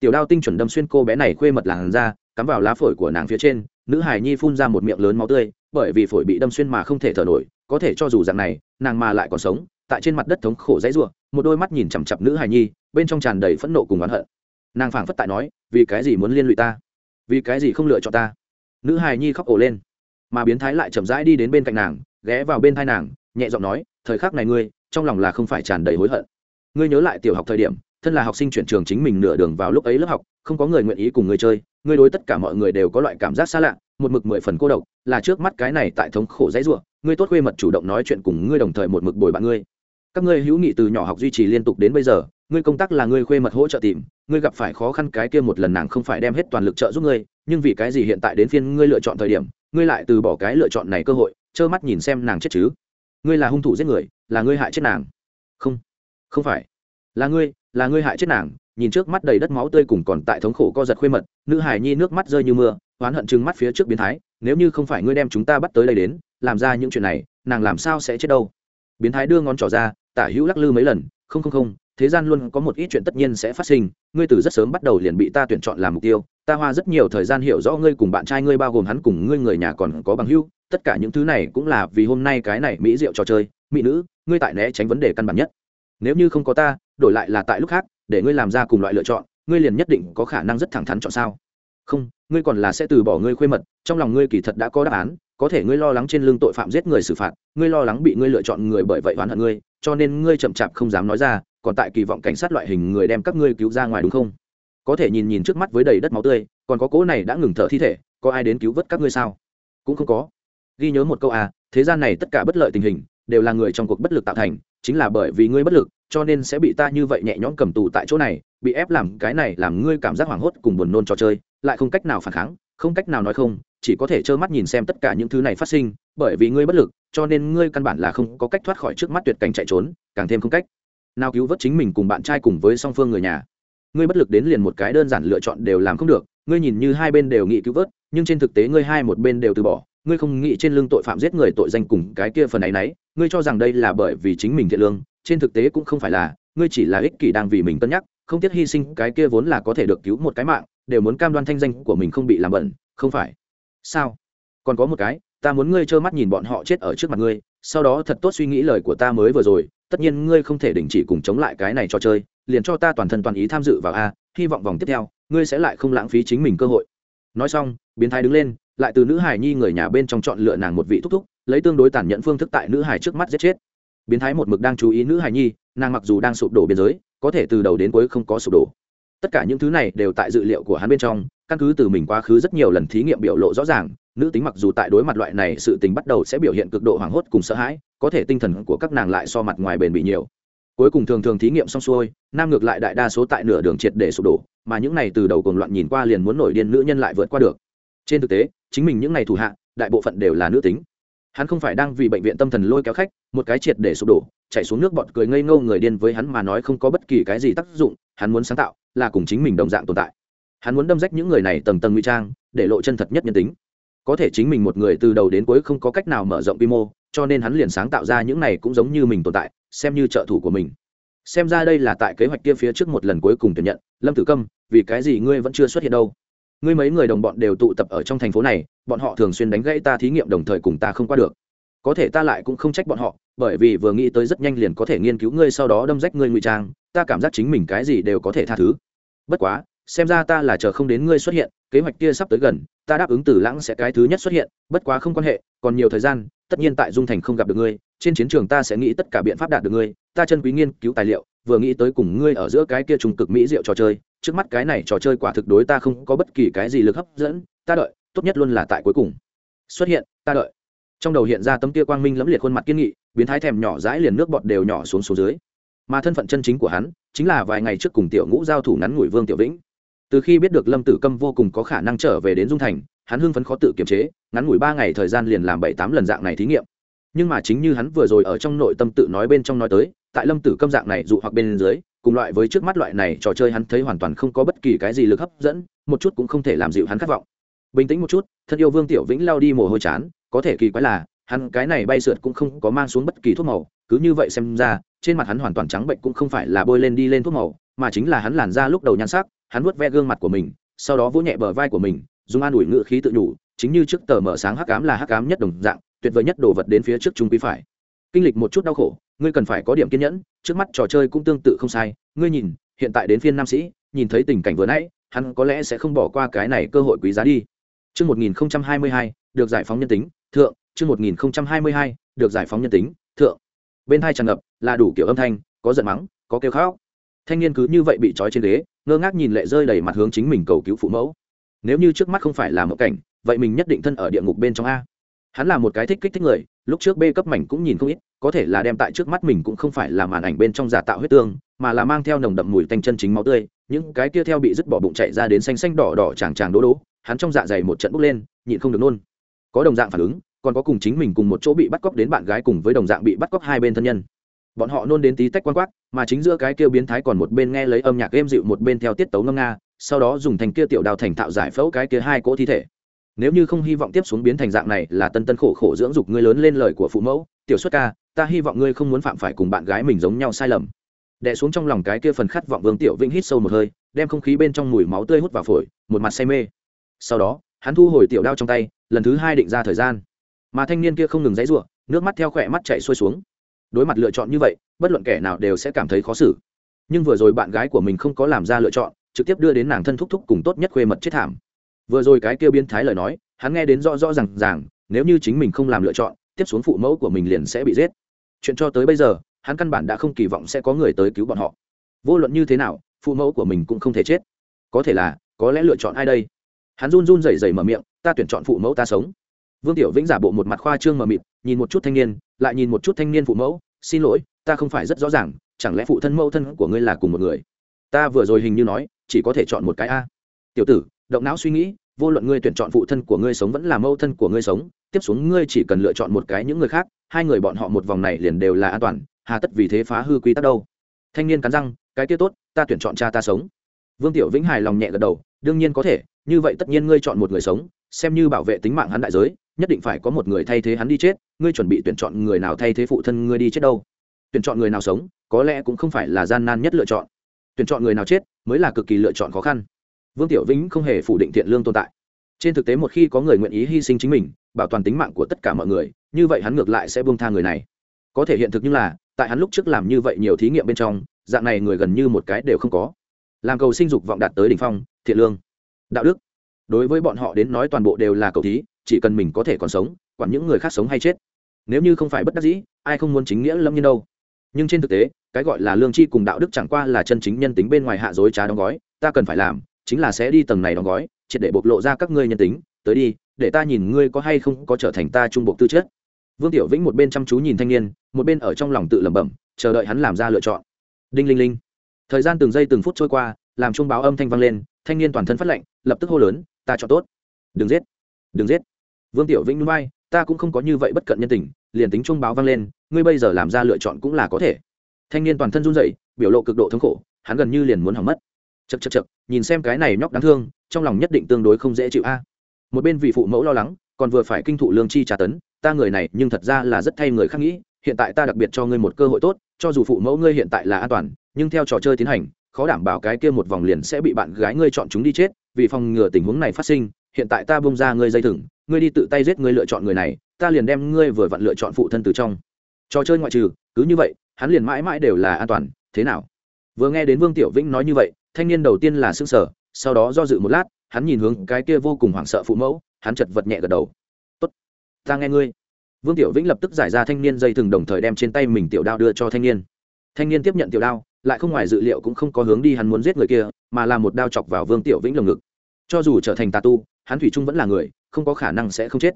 Tiểu đao tinh chuẩn đâm xuyên cô bé này khuê mật làn ra, cắm vào lá phổi của nàng phía trên, nữ hải nhi phun ra một miệng lớn máu tươi, bởi vì phổi bị đâm xuyên mà không thể thở nổi, có thể cho dù dạng này, nàng mà lại còn sống, tại trên mặt đất thống khổ dãy rủa, một đôi mắt nhìn chằm chặp nữ hài nhi, bên trong tràn đầy phẫn nộ cùng oán hận. Nàng phảng phất tại nói, vì cái gì muốn liên lụy ta? Vì cái gì không lựa chọn ta? Nữ hài nhi khóc ồ lên, mà biến thái lại chậm rãi đi đến bên cạnh nàng, ghé vào bên tai nàng, nhẹ giọng nói, thời khắc này ngươi, trong lòng là không phải tràn đầy hối hận. Ngươi nhớ lại tiểu học thời điểm, thân là học sinh chuyển trường chính mình nửa đường vào lúc ấy lớp học, không có người nguyện ý cùng người chơi, ngươi đối tất cả mọi người đều có loại cảm giác xa lạ, một mực mười phần cô độc, là trước mắt cái này tại thống khổ dãy rủa, ngươi tốt quê mật chủ động nói chuyện cùng ngươi đồng thời một mực bồi bạn ngươi. Các ngươi hữu nghị từ nhỏ học duy trì liên tục đến bây giờ ngươi công tác là ngươi khuê mật hỗ trợ tìm ngươi gặp phải khó khăn cái kia một lần nàng không phải đem hết toàn lực trợ giúp ngươi nhưng vì cái gì hiện tại đến phiên ngươi lựa chọn thời điểm ngươi lại từ bỏ cái lựa chọn này cơ hội trơ mắt nhìn xem nàng chết chứ? Ngươi là hung thủ giết người là ngươi hại chết nàng. Không không phải là ngươi là ngươi hại chết nàng, nhìn trước mắt đầy đất máu tươi cùng còn tại thống khổ co giật khuê mật, nữ hải nhi nước mắt rơi như mưa, oán hận chừng mắt phía trước biến thái, nếu như không phải ngươi đem chúng ta bắt tới đây đến, làm ra những chuyện này, nàng làm sao sẽ chết đâu? Biến thái đưa ngón trỏ ra, tả hữu lắc lư mấy lần, không không không, thế gian luôn có một ít chuyện tất nhiên sẽ phát sinh, ngươi từ rất sớm bắt đầu liền bị ta tuyển chọn làm mục tiêu, ta hoa rất nhiều thời gian hiểu rõ ngươi cùng bạn trai ngươi bao gồm hắn cùng ngươi người nhà còn có bằng hữu, tất cả những thứ này cũng là vì hôm nay cái này mỹ rượu trò chơi, mỹ nữ, ngươi tại né tránh vấn đề căn bản nhất nếu như không có ta, đổi lại là tại lúc khác, để ngươi làm ra cùng loại lựa chọn, ngươi liền nhất định có khả năng rất thẳng thắn chọn sao? Không, ngươi còn là sẽ từ bỏ ngươi khuê mật, trong lòng ngươi kỳ thật đã có đáp án, có thể ngươi lo lắng trên lưng tội phạm giết người xử phạt, ngươi lo lắng bị ngươi lựa chọn người bởi vậy oán hận ngươi, cho nên ngươi chậm chạp không dám nói ra, còn tại kỳ vọng cảnh sát loại hình người đem các ngươi cứu ra ngoài đúng không? Có thể nhìn nhìn trước mắt với đầy đất máu tươi, còn có cố này đã ngừng thở thi thể, có ai đến cứu vớt các ngươi sao? Cũng không có. Ghi nhớ một câu à thế gian này tất cả bất lợi tình hình đều là người trong cuộc bất lực tạo thành, chính là bởi vì ngươi bất lực, cho nên sẽ bị ta như vậy nhẹ nhõm cầm tù tại chỗ này, bị ép làm cái này làm ngươi cảm giác hoảng hốt cùng buồn nôn trò chơi, lại không cách nào phản kháng, không cách nào nói không, chỉ có thể trơ mắt nhìn xem tất cả những thứ này phát sinh, bởi vì ngươi bất lực, cho nên ngươi căn bản là không có cách thoát khỏi trước mắt tuyệt cảnh chạy trốn, càng thêm không cách. Nào cứu vớt chính mình cùng bạn trai cùng với song phương người nhà. Ngươi bất lực đến liền một cái đơn giản lựa chọn đều làm không được, ngươi nhìn như hai bên đều nghĩ cứu vớt, nhưng trên thực tế ngươi hai một bên đều từ bỏ, ngươi không nghĩ trên lưng tội phạm giết người tội danh cùng cái kia phần ấ y n ấ y ngươi cho rằng đây là bởi vì chính mình thiện lương, trên thực tế cũng không phải là, ngươi chỉ là ích kỷ đang vì mình cân nhắc, không tiếc hy sinh, cái kia vốn là có thể được cứu một cái mạng, đều muốn cam đoan thanh danh của mình không bị làm bẩn, không phải. Sao? Còn có một cái, ta muốn ngươi trơ mắt nhìn bọn họ chết ở trước mặt ngươi, sau đó thật tốt suy nghĩ lời của ta mới vừa rồi, tất nhiên ngươi không thể đình chỉ cùng chống lại cái này cho chơi, liền cho ta toàn thân toàn ý tham dự vào a, hy vọng vòng tiếp theo, ngươi sẽ lại không lãng phí chính mình cơ hội. Nói xong, biến thái đứng lên, lại từ nữ hải nhi người nhà bên trong chọn lựa nàng một vị thúc thúc lấy tương đối tàn nhẫn phương thức tại nữ hải trước mắt giết chết. Biến thái một mực đang chú ý nữ hải nhi, nàng mặc dù đang sụp đổ biên giới, có thể từ đầu đến cuối không có sụp đổ. Tất cả những thứ này đều tại dự liệu của hắn bên trong, căn cứ từ mình quá khứ rất nhiều lần thí nghiệm biểu lộ rõ ràng, nữ tính mặc dù tại đối mặt loại này sự tình bắt đầu sẽ biểu hiện cực độ hoảng hốt cùng sợ hãi, có thể tinh thần của các nàng lại so mặt ngoài bền bị nhiều. Cuối cùng thường thường thí nghiệm xong xuôi, nam ngược lại đại đa số tại nửa đường triệt để sụp đổ, mà những này từ đầu cùng loạn nhìn qua liền muốn nổi điên nữ nhân lại vượt qua được. Trên thực tế, chính mình những này thủ hạ, đại bộ phận đều là nữ tính hắn không phải đang vì bệnh viện tâm thần lôi kéo khách, một cái triệt để sụp đổ chạy xuống nước bọt cười ngây ngô người điên với hắn mà nói không có bất kỳ cái gì tác dụng, hắn muốn sáng tạo, là cùng chính mình đồng dạng tồn tại. Hắn muốn đâm rách những người này tầng tầng nguy trang, để lộ chân thật nhất nhân tính. Có thể chính mình một người từ đầu đến cuối không có cách nào mở rộng quy mô, cho nên hắn liền sáng tạo ra những này cũng giống như mình tồn tại, xem như trợ thủ của mình. Xem ra đây là tại kế hoạch kia phía trước một lần cuối cùng tuyển nhận, lâm tử câm, vì cái gì ngươi vẫn chưa xuất hiện đâu? Ngươi mấy người đồng bọn đều tụ tập ở trong thành phố này, bọn họ thường xuyên đánh gãy ta thí nghiệm đồng thời cùng ta không qua được. Có thể ta lại cũng không trách bọn họ, bởi vì vừa nghĩ tới rất nhanh liền có thể nghiên cứu ngươi sau đó đâm rách ngươi ngụy trang, ta cảm giác chính mình cái gì đều có thể tha thứ. Bất quá, xem ra ta là chờ không đến ngươi xuất hiện, kế hoạch kia sắp tới gần, ta đáp ứng từ lãng sẽ cái thứ nhất xuất hiện, bất quá không quan hệ, còn nhiều thời gian, tất nhiên tại dung thành không gặp được ngươi, trên chiến trường ta sẽ nghĩ tất cả biện pháp đạt được ngươi, ta chân quý nghiên cứu tài liệu vừa nghĩ tới cùng ngươi ở giữa cái kia trùng cực mỹ diệu trò chơi, trước mắt cái này trò chơi quả thực đối ta không có bất kỳ cái gì lực hấp dẫn, ta đợi, tốt nhất luôn là tại cuối cùng. Xuất hiện, ta đợi. Trong đầu hiện ra tấm kia quang minh lẫm liệt khuôn mặt kiên nghị, biến thái thèm nhỏ dãi liền nước bọt đều nhỏ xuống xuống dưới. Mà thân phận chân chính của hắn, chính là vài ngày trước cùng tiểu ngũ giao thủ ngắn ngủi vương tiểu vĩnh. Từ khi biết được lâm tử câm vô cùng có khả năng trở về đến dung thành, hắn hưng phấn khó tự kiềm chế, ngắn ngủi ba ngày thời gian liền làm bảy tám lần dạng này thí nghiệm. Nhưng mà chính như hắn vừa rồi ở trong nội tâm tự nói bên trong nói tới tại lâm tử câm dạng này dụ hoặc bên dưới, cùng loại với trước mắt loại này trò chơi hắn thấy hoàn toàn không có bất kỳ cái gì lực hấp dẫn, một chút cũng không thể làm dịu hắn khát vọng. Bình tĩnh một chút, thân yêu vương tiểu vĩnh lao đi mồ hôi chán, có thể kỳ quái là, hắn cái này bay sượt cũng không có mang xuống bất kỳ thuốc màu, cứ như vậy xem ra, trên mặt hắn hoàn toàn trắng bệnh cũng không phải là bôi lên đi lên thuốc màu, mà chính là hắn làn da lúc đầu nhan sắc, hắn vuốt ve gương mặt của mình, sau đó vỗ nhẹ bờ vai của mình, dùng an ủi ngự khí tự nhủ, chính như trước tờ mở sáng hắc ám là hắc ám nhất đồng dạng, tuyệt vời nhất đồ vật đến phía trước trung quy phải. Kinh lịch một chút đau khổ ngươi cần phải có điểm kiên nhẫn trước mắt trò chơi cũng tương tự không sai ngươi nhìn hiện tại đến phiên nam sĩ nhìn thấy tình cảnh vừa nãy hắn có lẽ sẽ không bỏ qua cái này cơ hội quý giá đi Trước 1022, được giải phóng nhân tính, thượng, chương 1022, được giải phóng nhân tính, thượng. Bên hai tràn ngập là đủ kiểu âm thanh, có giận mắng, có kêu khóc. Thanh niên cứ như vậy bị trói trên ghế, ngơ ngác nhìn lệ rơi đầy mặt hướng chính mình cầu cứu phụ mẫu. Nếu như trước mắt không phải là một cảnh, vậy mình nhất định thân ở địa ngục bên trong a. Hắn là một cái thích kích thích người, lúc trước B cấp mảnh cũng nhìn không ít, có thể là đem tại trước mắt mình cũng không phải là màn ảnh bên trong giả tạo huyết tương, mà là mang theo nồng đậm mùi tanh chân chính máu tươi, những cái kia theo bị dứt bỏ bụng chạy ra đến xanh xanh đỏ đỏ chàng chàng đố đố, hắn trong dạ dày một trận bốc lên, nhịn không được nôn. Có đồng dạng phản ứng, còn có cùng chính mình cùng một chỗ bị bắt cóc đến bạn gái cùng với đồng dạng bị bắt cóc hai bên thân nhân. Bọn họ nôn đến tí tách quan quát mà chính giữa cái kia biến thái còn một bên nghe lấy âm nhạc êm dịu một bên theo tiết tấu ngâm nga sau đó dùng thành kia tiểu đào thành thạo giải phẫu cái kia hai cỗ thi thể nếu như không hy vọng tiếp xuống biến thành dạng này là tân tân khổ khổ dưỡng dục ngươi lớn lên lời của phụ mẫu, tiểu xuất ca, ta hy vọng ngươi không muốn phạm phải cùng bạn gái mình giống nhau sai lầm. Đẻ xuống trong lòng cái kia phần khát vọng vương tiểu vĩnh hít sâu một hơi, đem không khí bên trong mùi máu tươi hút vào phổi, một mặt say mê. Sau đó, hắn thu hồi tiểu đao trong tay, lần thứ hai định ra thời gian. Mà thanh niên kia không ngừng dãy ruộng nước mắt theo khỏe mắt chạy xuôi xuống. Đối mặt lựa chọn như vậy, bất luận kẻ nào đều sẽ cảm thấy khó xử. Nhưng vừa rồi bạn gái của mình không có làm ra lựa chọn, trực tiếp đưa đến nàng thân thúc thúc cùng tốt nhất khuê mật chết thảm vừa rồi cái kia biến thái lời nói, hắn nghe đến rõ rõ r à n g ràng, nếu như chính mình không làm lựa chọn, tiếp xuống phụ mẫu của mình liền sẽ bị giết. Chuyện cho tới bây giờ, hắn căn bản đã không kỳ vọng sẽ có người tới cứu bọn họ. Vô luận như thế nào, phụ mẫu của mình cũng không thể chết. Có thể là, có lẽ lựa chọn ai đây? Hắn run run rẩy rẩy mở miệng, ta tuyển chọn phụ mẫu ta sống. Vương tiểu vĩnh giả bộ một mặt khoa trương mờ mịt, nhìn một chút thanh niên, lại nhìn một chút thanh niên phụ mẫu, xin lỗi, ta không phải rất rõ ràng, chẳng lẽ phụ thân mẫu thân của ngươi là cùng một người? Ta vừa rồi hình như nói, chỉ có thể chọn một cái a. Tiểu tử động não suy nghĩ, vô luận ngươi tuyển chọn phụ thân của ngươi sống vẫn là mẫu thân của ngươi sống, tiếp xuống ngươi chỉ cần lựa chọn một cái những người khác, hai người bọn họ một vòng này liền đều là an toàn, hà tất vì thế phá hư quy tắc đâu. Thanh niên cắn răng, cái kia tốt, ta tuyển chọn cha ta sống. Vương tiểu vĩnh hài lòng nhẹ gật đầu, đương nhiên có thể, như vậy tất nhiên ngươi chọn một người sống, xem như bảo vệ tính mạng hắn đại giới, nhất định phải có một người thay thế hắn đi chết, ngươi chuẩn bị tuyển chọn người nào thay thế phụ thân ngươi đi chết đâu. Tuyển chọn người nào sống, có lẽ cũng không phải là gian nan nhất lựa chọn. Tuyển chọn người nào chết, mới là cực kỳ lựa chọn khó khăn vương tiểu vĩnh không hề phủ định thiện lương tồn tại. Trên thực tế một khi có người nguyện ý hy sinh chính mình, bảo toàn tính mạng của tất cả mọi người, như vậy hắn ngược lại sẽ buông tha người này. Có thể hiện thực như là, tại hắn lúc trước làm như vậy nhiều thí nghiệm bên trong, dạng này người gần như một cái đều không có. Làm cầu sinh dục vọng đạt tới đỉnh phong, thiện lương, đạo đức. Đối với bọn họ đến nói toàn bộ đều là cầu thí, chỉ cần mình có thể còn sống, quản những người khác sống hay chết. Nếu như không phải bất đắc dĩ, ai không muốn chính nghĩa lâm nhiên đâu. Nhưng trên thực tế, cái gọi là lương tri cùng đạo đức chẳng qua là chân chính nhân tính bên ngoài hạ dối trá đóng gói, ta cần phải làm chính là sẽ đi tầng này đóng gói, triệt để bộc lộ ra các ngươi nhân tính, tới đi, để ta nhìn ngươi có hay không có trở thành ta trung bộ tư chất. Vương tiểu vĩnh một bên chăm chú nhìn thanh niên, một bên ở trong lòng tự lẩm bẩm, chờ đợi hắn làm ra lựa chọn. Đinh linh linh. Thời gian từng giây từng phút trôi qua, làm chuông báo âm thanh vang lên, thanh niên toàn thân phát lệnh lập tức hô lớn, ta chọn tốt. Đừng giết đừng giết. Vương tiểu vĩnh núi bay ta cũng không có như vậy bất cận nhân tình, liền tính chuông báo vang lên, ngươi bây giờ làm ra lựa chọn cũng là có thể. Thanh niên toàn thân run rẩy, biểu lộ cực độ thống khổ, hắn gần như liền muốn hỏng mất chật chật chật nhìn xem cái này nhóc đáng thương, trong lòng nhất định tương đối không dễ chịu a. Một bên vị phụ mẫu lo lắng, còn vừa phải kinh thụ lương chi trả tấn, ta người này, nhưng thật ra là rất thay người khác nghĩ, hiện tại ta đặc biệt cho ngươi một cơ hội tốt, cho dù phụ mẫu ngươi hiện tại là an toàn, nhưng theo trò chơi tiến hành, khó đảm bảo cái kia một vòng liền sẽ bị bạn gái ngươi chọn chúng đi chết, vì phòng ngừa tình huống này phát sinh, hiện tại ta bông ra ngươi dây thừng, ngươi đi tự tay giết ngươi lựa chọn người này, ta liền đem ngươi vừa vặn lựa chọn phụ thân từ trong. Trò chơi ngoại trừ, cứ như vậy, hắn liền mãi mãi đều là an toàn, thế nào? Vừa nghe đến vương tiểu vĩnh nói như vậy thanh niên đầu tiên là s ư n g sở, sau đó do dự một lát, hắn nhìn hướng cái kia vô cùng hoảng sợ phụ mẫu, hắn chật vật nhẹ gật đầu. Tốt, ta nghe ngươi. Vương tiểu vĩnh lập tức giải ra thanh niên dây thừng đồng thời đem trên tay mình tiểu đao đưa cho thanh niên. Thanh niên tiếp nhận tiểu đao, lại không ngoài dự liệu cũng không có hướng đi hắn muốn giết người kia, mà là một đao chọc vào vương tiểu vĩnh lồng ngực. Cho dù trở thành tà tu, hắn thủy trung vẫn là người, không có khả năng sẽ không chết.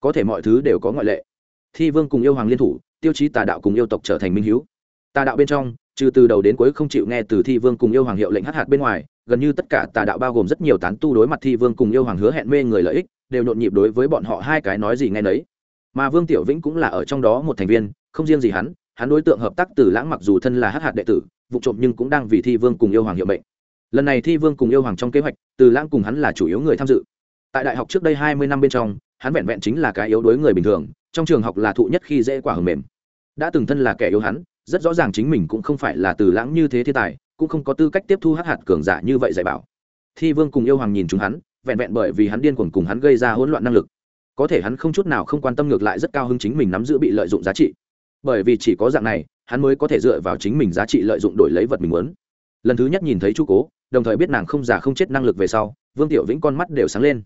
Có thể mọi thứ đều có ngoại lệ. Thi vương cùng yêu hoàng liên thủ, tiêu chí tà đạo cùng yêu tộc trở thành minh h tà đạo bên trong trừ từ đầu đến cuối không chịu nghe từ thi vương cùng yêu hoàng hiệu lệnh hát hạt bên ngoài, gần như tất cả tà đạo bao gồm rất nhiều tán tu đối mặt thi vương cùng yêu hoàng hứa hẹn mê người lợi ích, đều nhộn nhịp đối với bọn họ hai cái nói gì nghe nấy. Mà vương tiểu vĩnh cũng là ở trong đó một thành viên, không riêng gì hắn hắn đối tượng hợp tác từ lãng mặc dù thân là hát hạt đệ tử, vụ trộm nhưng cũng đang vì thi vương cùng yêu hoàng hiệu mệnh. Lần này thi vương cùng yêu hoàng trong kế hoạch, từ lãng cùng hắn là chủ yếu người tham dự. Tại đại học trước đây hai mươi năm bên trong, hắn vẹn vẹn chính là cái yếu đối người bình thường, trong trường học là thụ nhất khi dễ quả hầm mềm. Đã từng thân là kẻ yếu hắn rất rõ ràng chính mình cũng không phải là từ lãng như thế thiên tài, cũng không có tư cách tiếp thu hắc hạt cường giả như vậy dạy bảo. Thi vương cùng yêu hoàng nhìn chúng hắn, vẹn vẹn bởi vì hắn điên cuồng cùng hắn gây ra hỗn loạn năng lực. Có thể hắn không chút nào không quan tâm ngược lại rất cao hứng chính mình nắm giữ bị lợi dụng giá trị. Bởi vì chỉ có dạng này, hắn mới có thể dựa vào chính mình giá trị lợi dụng đổi lấy vật mình muốn. Lần thứ nhất nhìn thấy chu cố, đồng thời biết nàng không già không chết năng lực về sau, vương tiểu vĩnh con mắt đều sáng lên.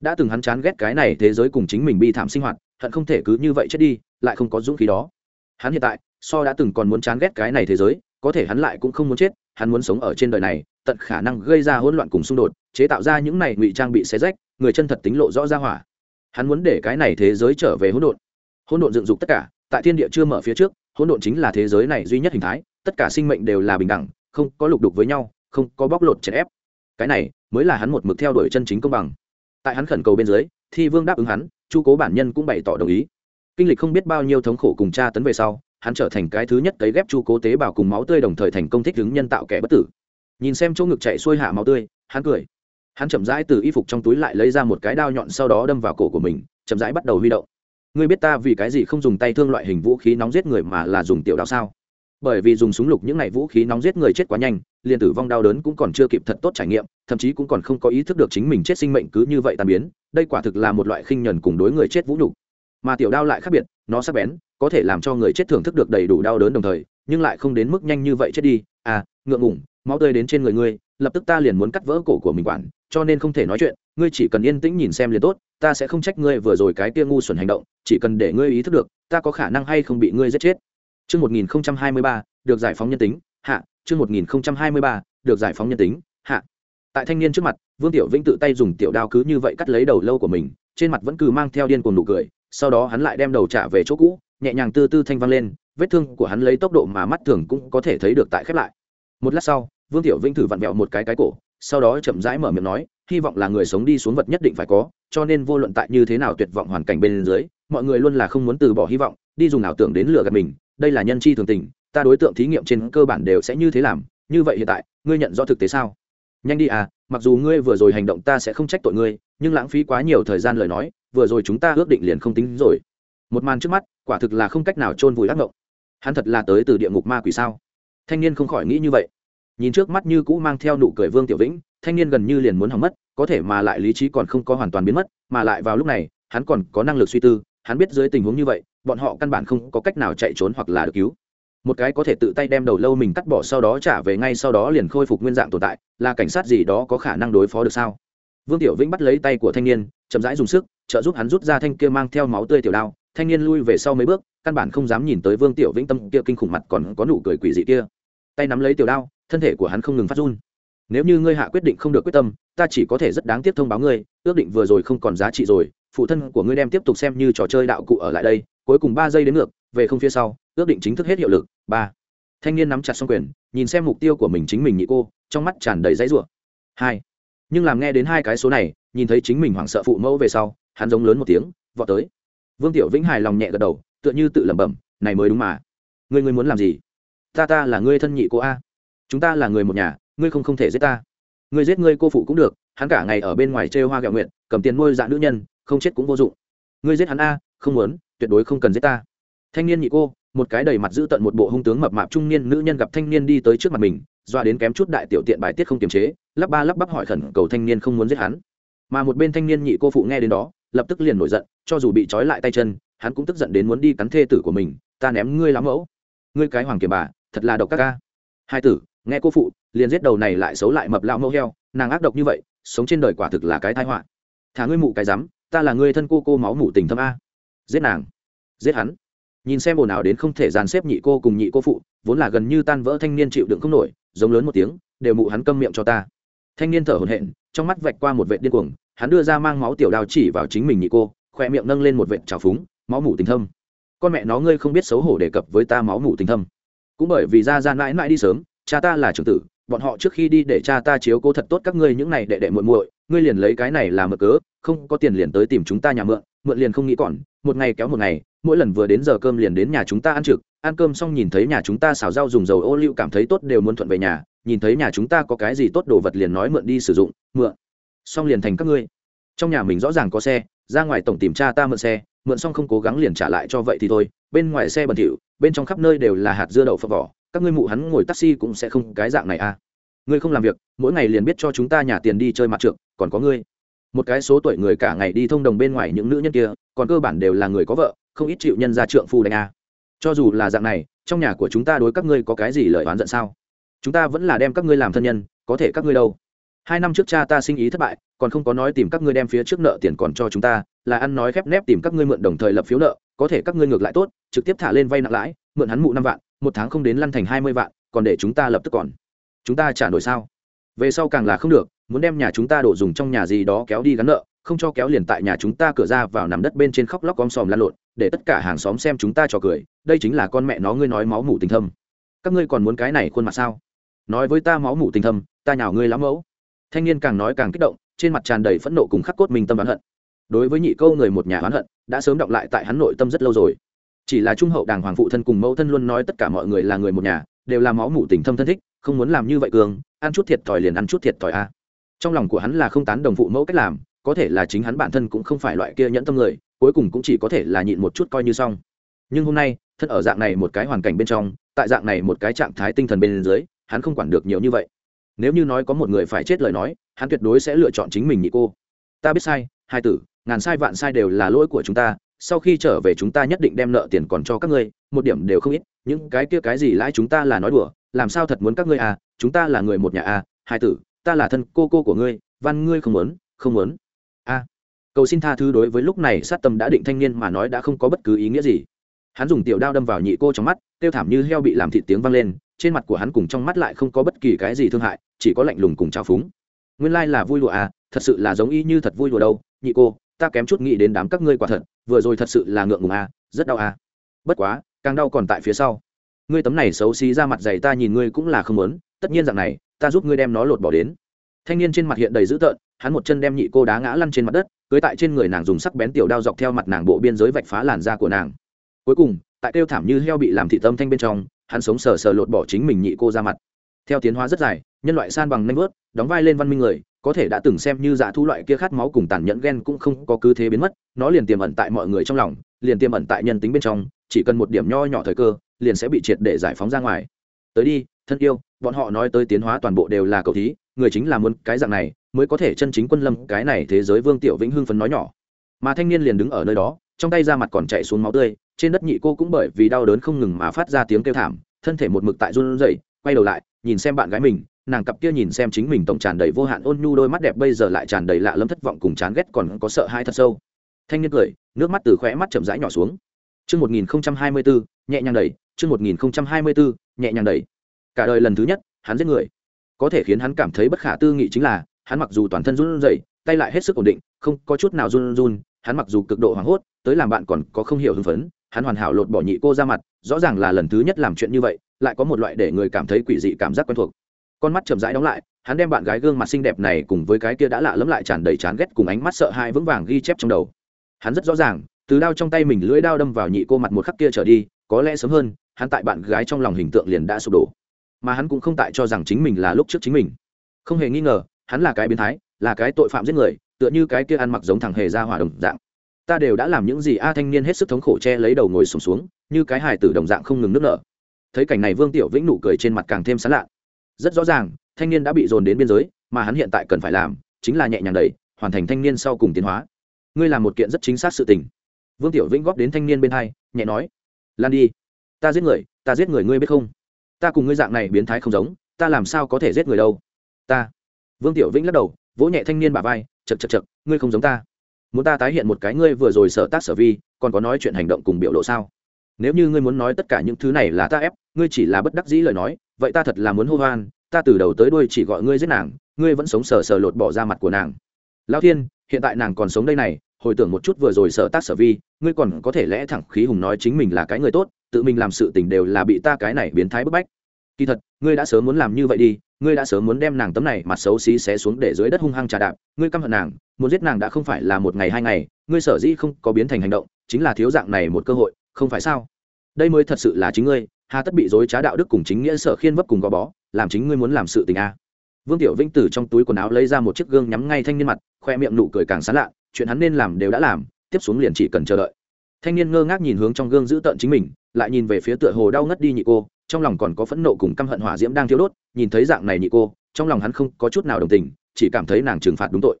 Đã từng hắn chán ghét cái này thế giới cùng chính mình bi thảm sinh hoạt, hận không thể cứ như vậy chết đi, lại không có dũng khí đó hắn hiện tại, so đã từng còn muốn chán ghét cái này thế giới, có thể hắn lại cũng không muốn chết, hắn muốn sống ở trên đời này, tận khả năng gây ra hỗn loạn cùng xung đột, chế tạo ra những này ngụy trang bị xé rách, người chân thật tính lộ rõ ra hỏa. Hắn muốn để cái này thế giới trở về hỗn độn. Hỗn độn dựng dục tất cả, tại thiên địa chưa mở phía trước, hỗn độn chính là thế giới này duy nhất hình thái, tất cả sinh mệnh đều là bình đẳng, không có lục đục với nhau, không có bóc lột chèn ép. Cái này mới là hắn một mực theo đuổi chân chính công bằng. Tại hắn khẩn cầu bên dưới, thi vương đáp ứng hắn, chu cố bản nhân cũng bày tỏ đồng ý kinh lịch không biết bao nhiêu thống khổ cùng tra tấn về sau, hắn trở thành cái thứ nhất cấy ghép chu cố tế bào cùng máu tươi đồng thời thành công thích ứng nhân tạo kẻ bất tử. Nhìn xem chỗ ngực chạy xuôi hạ máu tươi, hắn cười. Hắn chậm rãi từ y phục trong túi lại lấy ra một cái đao nhọn sau đó đâm vào cổ của mình, chậm rãi bắt đầu huy động. Ngươi biết ta vì cái gì không dùng tay thương loại hình vũ khí nóng giết người mà là dùng tiểu đao sao? Bởi vì dùng súng lục những ngày vũ khí nóng giết người chết quá nhanh, liền tử vong đau đớn cũng còn chưa kịp thật tốt trải nghiệm, thậm chí cũng còn không có ý thức được chính mình chết sinh mệnh cứ như vậy tàn biến, đây quả thực là một loại khinh nhuần cùng đối người chết vũ nhục mà tiểu đao lại khác biệt nó sắc bén có thể làm cho người chết thưởng thức được đầy đủ đau đớn đồng thời nhưng lại không đến mức nhanh như vậy chết đi à ngượng ngủng máu tươi đến trên người ngươi lập tức ta liền muốn cắt vỡ cổ của mình quản cho nên không thể nói chuyện ngươi chỉ cần yên tĩnh nhìn xem liền tốt ta sẽ không trách ngươi vừa rồi cái tia ngu xuẩn hành động chỉ cần để ngươi ý thức được ta có khả năng hay không bị ngươi giết chết Trước 1023, được giải phóng nhân tính, hạ, trước 1023, được giải phóng nhân tính, hạ. Tại thanh niên trước mặt, Vương Tiểu Vĩnh tự tay dùng tiểu đao cứ như vậy cắt lấy đầu lâu của mình, trên mặt vẫn cứ mang theo điên cuồng nụ cười, sau đó hắn lại đem đầu trả về chỗ cũ, nhẹ nhàng tư tư thanh văng lên, vết thương của hắn lấy tốc độ mà mắt thường cũng có thể thấy được tại khép lại. Một lát sau, Vương Tiểu Vĩnh thử vặn vẹo một cái cái cổ, sau đó chậm rãi mở miệng nói, hy vọng là người sống đi xuống vật nhất định phải có, cho nên vô luận tại như thế nào tuyệt vọng hoàn cảnh bên dưới, mọi người luôn là không muốn từ bỏ hy vọng, đi dùng ảo tưởng đến lừa gạt mình, đây là nhân chi thường tình ta đối tượng thí nghiệm trên cơ bản đều sẽ như thế làm như vậy hiện tại ngươi nhận rõ thực tế sao nhanh đi à mặc dù ngươi vừa rồi hành động ta sẽ không trách tội ngươi, nhưng lãng phí quá nhiều thời gian lời nói, vừa rồi chúng ta ước định liền không tính rồi. Một màn trước mắt, quả thực là không cách nào chôn vùi ác mộng. Hắn thật là tới từ địa ngục ma quỷ sao? Thanh niên không khỏi nghĩ như vậy. Nhìn trước mắt như cũ mang theo nụ cười vương tiểu vĩnh, thanh niên gần như liền muốn hỏng mất, có thể mà lại lý trí còn không có hoàn toàn biến mất, mà lại vào lúc này, hắn còn có năng lực suy tư, hắn biết dưới tình huống như vậy, bọn họ căn bản không có cách nào chạy trốn hoặc là được cứu một cái có thể tự tay đem đầu lâu mình cắt bỏ sau đó trả về ngay sau đó liền khôi phục nguyên dạng tồn tại, là cảnh sát gì đó có khả năng đối phó được sao? Vương tiểu vĩnh bắt lấy tay của thanh niên, chậm rãi dùng sức, trợ giúp hắn rút ra thanh kia mang theo máu tươi tiểu đao. Thanh niên lui về sau mấy bước, căn bản không dám nhìn tới vương tiểu vĩnh tâm kia kinh khủng mặt còn có nụ cười quỷ dị kia. Tay nắm lấy tiểu đao, thân thể của hắn không ngừng phát run. Nếu như ngươi hạ quyết định không được quyết tâm, ta chỉ có thể rất đáng tiếc thông báo ngươi, ước định vừa rồi không còn giá trị rồi, phụ thân của ngươi đem tiếp tục xem như trò chơi đạo cụ ở lại đây, cuối cùng ba giây đến ngược về không phía sau, ước định chính thức hết hiệu lực. Ba. Thanh niên nắm chặt xong quyền, nhìn xem mục tiêu của mình chính mình nhị cô, trong mắt tràn đầy dãy rủa. Hai. Nhưng làm nghe đến hai cái số này, nhìn thấy chính mình hoảng sợ phụ mẫu về sau, hắn giống lớn một tiếng, vọt tới. Vương tiểu vĩnh hài lòng nhẹ gật đầu, tựa như tự lẩm bẩm, này mới đúng mà. Ngươi ngươi muốn làm gì? Ta ta là ngươi thân nhị cô a. Chúng ta là người một nhà, ngươi không không thể giết ta. Ngươi giết ngươi cô phụ cũng được, hắn cả ngày ở bên ngoài chơi hoa gạo nguyện, cầm tiền nuôi dạ nữ nhân, không chết cũng vô dụng. Ngươi giết hắn a, không muốn, tuyệt đối không cần giết ta thanh niên nhị cô, một cái đầy mặt giữ tận một bộ hung tướng mập mạp trung niên nữ nhân gặp thanh niên đi tới trước mặt mình, doa đến kém chút đại tiểu tiện bài tiết không kiềm chế, lắp ba lắp bắp hỏi khẩn cầu thanh niên không muốn giết hắn. Mà một bên thanh niên nhị cô phụ nghe đến đó, lập tức liền nổi giận, cho dù bị trói lại tay chân, hắn cũng tức giận đến muốn đi cắn thê tử của mình, ta ném ngươi lắm mẫu. Ngươi cái hoàng kiềm bà, thật là độc các ca hai tử, nghe cô phụ, liền giết đầu này lại xấu lại mập lão mẫu heo, nàng ác độc như vậy, sống trên đời quả thực là cái tai họa. Thả ngươi mụ cái rắm, ta là ngươi thân cô cô máu mủ tình thâm a. Giết nàng. Giết hắn nhìn xem ồn ào đến không thể dàn xếp nhị cô cùng nhị cô phụ, vốn là gần như tan vỡ thanh niên chịu đựng không nổi, giống lớn một tiếng, đều mụ hắn câm miệng cho ta. Thanh niên thở hổn hển, trong mắt vạch qua một vệ điên cuồng, hắn đưa ra mang máu tiểu đao chỉ vào chính mình nhị cô, khoe miệng nâng lên một vệt trào phúng, máu mủ tình thâm. Con mẹ nó ngươi không biết xấu hổ đề cập với ta máu mủ tình thâm. Cũng bởi vì ra ra mãi mãi đi sớm, cha ta là trưởng tử, bọn họ trước khi đi để cha ta chiếu cố thật tốt các ngươi những này đệ đệ muội muội, ngươi liền lấy cái này làm mở cớ, không có tiền liền tới tìm chúng ta nhà mượn mượn liền không nghĩ còn, một ngày kéo một ngày mỗi lần vừa đến giờ cơm liền đến nhà chúng ta ăn trực, ăn cơm xong nhìn thấy nhà chúng ta xào rau dùng dầu ô liu cảm thấy tốt đều muốn thuận về nhà, nhìn thấy nhà chúng ta có cái gì tốt đồ vật liền nói mượn đi sử dụng, mượn. Xong liền thành các ngươi. Trong nhà mình rõ ràng có xe, ra ngoài tổng tìm cha ta mượn xe, mượn xong không cố gắng liền trả lại cho vậy thì thôi, bên ngoài xe bẩn thỉu, bên trong khắp nơi đều là hạt dưa đậu phập vỏ, các ngươi mụ hắn ngồi taxi cũng sẽ không cái dạng này à. Ngươi không làm việc, mỗi ngày liền biết cho chúng ta nhà tiền đi chơi mặt trượt, còn có ngươi. Một cái số tuổi người cả ngày đi thông đồng bên ngoài những nữ nhân kia, còn cơ bản đều là người có vợ không ít chịu nhân ra trượng phu đánh a. Cho dù là dạng này, trong nhà của chúng ta đối các ngươi có cái gì lời oán giận sao? Chúng ta vẫn là đem các ngươi làm thân nhân, có thể các ngươi đâu. Hai năm trước cha ta sinh ý thất bại, còn không có nói tìm các ngươi đem phía trước nợ tiền còn cho chúng ta, là ăn nói khép nép tìm các ngươi mượn đồng thời lập phiếu nợ, có thể các ngươi ngược lại tốt, trực tiếp thả lên vay nặng lãi, mượn hắn mụ năm vạn, một tháng không đến lăn thành hai mươi vạn, còn để chúng ta lập tức còn. Chúng ta trả nổi sao? Về sau càng là không được, muốn đem nhà chúng ta đổ dùng trong nhà gì đó kéo đi gắn nợ không cho kéo liền tại nhà chúng ta cửa ra vào nằm đất bên trên khóc lóc om sòm lan lộn, để tất cả hàng xóm xem chúng ta trò cười, đây chính là con mẹ nó ngươi nói máu mủ tình thâm. Các ngươi còn muốn cái này khuôn mặt sao? Nói với ta máu mủ tình thâm, ta nhào ngươi lắm mẫu. Thanh niên càng nói càng kích động, trên mặt tràn đầy phẫn nộ cùng khắc cốt mình tâm oán hận. Đối với nhị câu người một nhà oán hận, đã sớm đọng lại tại hắn nội tâm rất lâu rồi. Chỉ là trung hậu đàng hoàng phụ thân cùng mẫu thân luôn nói tất cả mọi người là người một nhà, đều là máu mủ tình thâm thân thích, không muốn làm như vậy cường, ăn chút thiệt thòi liền ăn chút thiệt thòi a. Trong lòng của hắn là không tán đồng phụ mẫu cách làm có thể là chính hắn bản thân cũng không phải loại kia nhẫn tâm người, cuối cùng cũng chỉ có thể là nhịn một chút coi như xong. Nhưng hôm nay, thân ở dạng này một cái hoàn cảnh bên trong, tại dạng này một cái trạng thái tinh thần bên dưới, hắn không quản được nhiều như vậy. Nếu như nói có một người phải chết lời nói, hắn tuyệt đối sẽ lựa chọn chính mình nhị cô. Ta biết sai, hai tử, ngàn sai vạn sai đều là lỗi của chúng ta, sau khi trở về chúng ta nhất định đem nợ tiền còn cho các ngươi, một điểm đều không ít, những cái kia cái gì lãi chúng ta là nói đùa, làm sao thật muốn các ngươi à chúng ta là người một nhà à hai tử, ta là thân cô cô của ngươi, văn ngươi không muốn không muốn cầu xin tha thứ đối với lúc này sát tâm đã định thanh niên mà nói đã không có bất cứ ý nghĩa gì. Hắn dùng tiểu đao đâm vào nhị cô trong mắt tiêu thảm như heo bị làm thịt tiếng vang lên, trên mặt của hắn cùng trong mắt lại không có bất kỳ cái gì thương hại, chỉ có lạnh lùng cùng trào phúng. Nguyên lai là vui lụa à thật sự là giống y như thật vui lụa đâu, nhị cô, ta kém chút nghĩ đến đám các ngươi quả thật, vừa rồi thật sự là ngượng ngùng à rất đau à. Bất quá, càng đau còn tại phía sau. Ngươi tấm này xấu xí ra mặt dày ta nhìn ngươi cũng là không muốn, tất nhiên rằng này, ta giúp ngươi đem nó lột bỏ đến. Thanh niên trên mặt hiện đầy dữ tợn, hắn một chân đem nhị cô đá ngã lăn trên mặt đất cưới tại trên người nàng dùng sắc bén tiểu đao dọc theo mặt nàng bộ biên giới vạch phá làn da của nàng. Cuối cùng, tại kêu thảm như heo bị làm thị tâm thanh bên trong, hắn sống sờ sờ lột bỏ chính mình nhị cô ra mặt. Theo tiến hóa rất dài, nhân loại san bằng nanh vớt, đóng vai lên văn minh người, có thể đã từng xem như dạ thu loại kia khát máu cùng tàn nhẫn ghen cũng không có cứ thế biến mất, nó liền tiềm ẩn tại mọi người trong lòng, liền tiềm ẩn tại nhân tính bên trong, chỉ cần một điểm nho nhỏ thời cơ, liền sẽ bị triệt để giải phóng ra ngoài. Tới đi, thân yêu, bọn họ nói tới tiến hóa toàn bộ đều là cầu thí người chính là muốn cái dạng này mới có thể chân chính quân lâm cái này thế giới vương tiểu vĩnh hưng phấn nói nhỏ mà thanh niên liền đứng ở nơi đó trong tay ra mặt còn chạy xuống máu tươi trên đất nhị cô cũng bởi vì đau đớn không ngừng mà phát ra tiếng kêu thảm thân thể một mực tại run rẩy quay đầu lại nhìn xem bạn gái mình nàng cặp kia nhìn xem chính mình tổng tràn đầy vô hạn ôn nhu đôi mắt đẹp bây giờ lại tràn đầy lạ lẫm thất vọng cùng chán ghét còn có sợ hãi thật sâu thanh niên cười nước mắt từ khóe mắt chậm rãi nhỏ xuống Chương 1024, nhẹ nhàng đẩy, chương 1024, nhẹ nhàng đẩy. Cả đời lần thứ nhất, hắn giết người. Có thể khiến hắn cảm thấy bất khả tư nghị chính là, hắn mặc dù toàn thân run rẩy, tay lại hết sức ổn định, không có chút nào run run, hắn mặc dù cực độ hoảng hốt, tới làm bạn còn có không hiểu hưng phấn, hắn hoàn hảo lột bỏ nhị cô ra mặt, rõ ràng là lần thứ nhất làm chuyện như vậy, lại có một loại để người cảm thấy quỷ dị cảm giác quen thuộc. Con mắt chậm rãi đóng lại, hắn đem bạn gái gương mặt xinh đẹp này cùng với cái kia đã lạ lẫm lại tràn đầy chán ghét cùng ánh mắt sợ hãi vững vàng ghi chép trong đầu. Hắn rất rõ ràng, từ đao trong tay mình lưỡi đao đâm vào nhị cô mặt một khắc kia trở đi có lẽ sớm hơn hắn tại bạn gái trong lòng hình tượng liền đã sụp đổ mà hắn cũng không tại cho rằng chính mình là lúc trước chính mình. Không hề nghi ngờ hắn là cái biến thái là cái tội phạm giết người tựa như cái kia ăn mặc giống thằng hề ra hỏa đồng dạng. Ta đều đã làm những gì a thanh niên hết sức thống khổ che lấy đầu ngồi sùng xuống, xuống như cái hài tử đồng dạng không ngừng nước nở. Thấy cảnh này vương tiểu vĩnh nụ cười trên mặt càng thêm sán lạ. Rất rõ ràng thanh niên đã bị dồn đến biên giới mà hắn hiện tại cần phải làm chính là nhẹ nhàng đẩy hoàn thành thanh niên sau cùng tiến hóa. Ngươi làm một kiện rất chính xác sự tình. Vương tiểu vĩnh góp đến thanh niên bên hai nhẹ nói lan đi ta giết người ta giết người ngươi biết không? Ta cùng ngươi dạng này biến thái không giống, ta làm sao có thể giết người đâu? Ta. Vương tiểu vĩnh lắc đầu, vỗ nhẹ thanh niên bà vai chật chật chật ngươi không giống ta. Muốn ta tái hiện một cái ngươi vừa rồi sở tác sở vi, còn có nói chuyện hành động cùng biểu lộ sao? Nếu như ngươi muốn nói tất cả những thứ này là ta ép, ngươi chỉ là bất đắc dĩ lời nói, vậy ta thật là muốn hô hoan, ta từ đầu tới đuôi chỉ gọi ngươi giết nàng, ngươi vẫn sống sờ sờ lột bỏ ra mặt của nàng. Lao thiên, hiện tại nàng còn sống đây này, hồi tưởng một chút vừa rồi sở tác sở vi, ngươi còn có thể lẽ thẳng khí hùng nói chính mình là cái người tốt tự mình làm sự tình đều là bị ta cái này biến thái bức bách. Kỳ thật, ngươi đã sớm muốn làm như vậy đi, ngươi đã sớm muốn đem nàng tấm này mặt xấu xí xé xuống để dưới đất hung hăng trà đạp, ngươi căm hận nàng, muốn giết nàng đã không phải là một ngày hai ngày, ngươi sở dĩ không có biến thành hành động, chính là thiếu dạng này một cơ hội, không phải sao? Đây mới thật sự là chính ngươi, hà tất bị dối trá đạo đức cùng chính nghĩa sở khiên vấp cùng gò bó, làm chính ngươi muốn làm sự tình a. Vương tiểu vĩnh từ trong túi quần áo lấy ra một chiếc gương nhắm ngay thanh niên mặt, khoe miệng nụ cười càng sán lạ, chuyện hắn nên làm đều đã làm, tiếp xuống liền chỉ cần chờ đợi thanh niên ngơ ngác nhìn hướng trong gương giữ tợn chính mình, lại nhìn về phía tựa hồ đau ngất đi nhị cô, trong lòng còn có phẫn nộ cùng căm hận hỏa diễm đang thiêu đốt, nhìn thấy dạng này nhị cô, trong lòng hắn không có chút nào đồng tình, chỉ cảm thấy nàng trừng phạt đúng tội.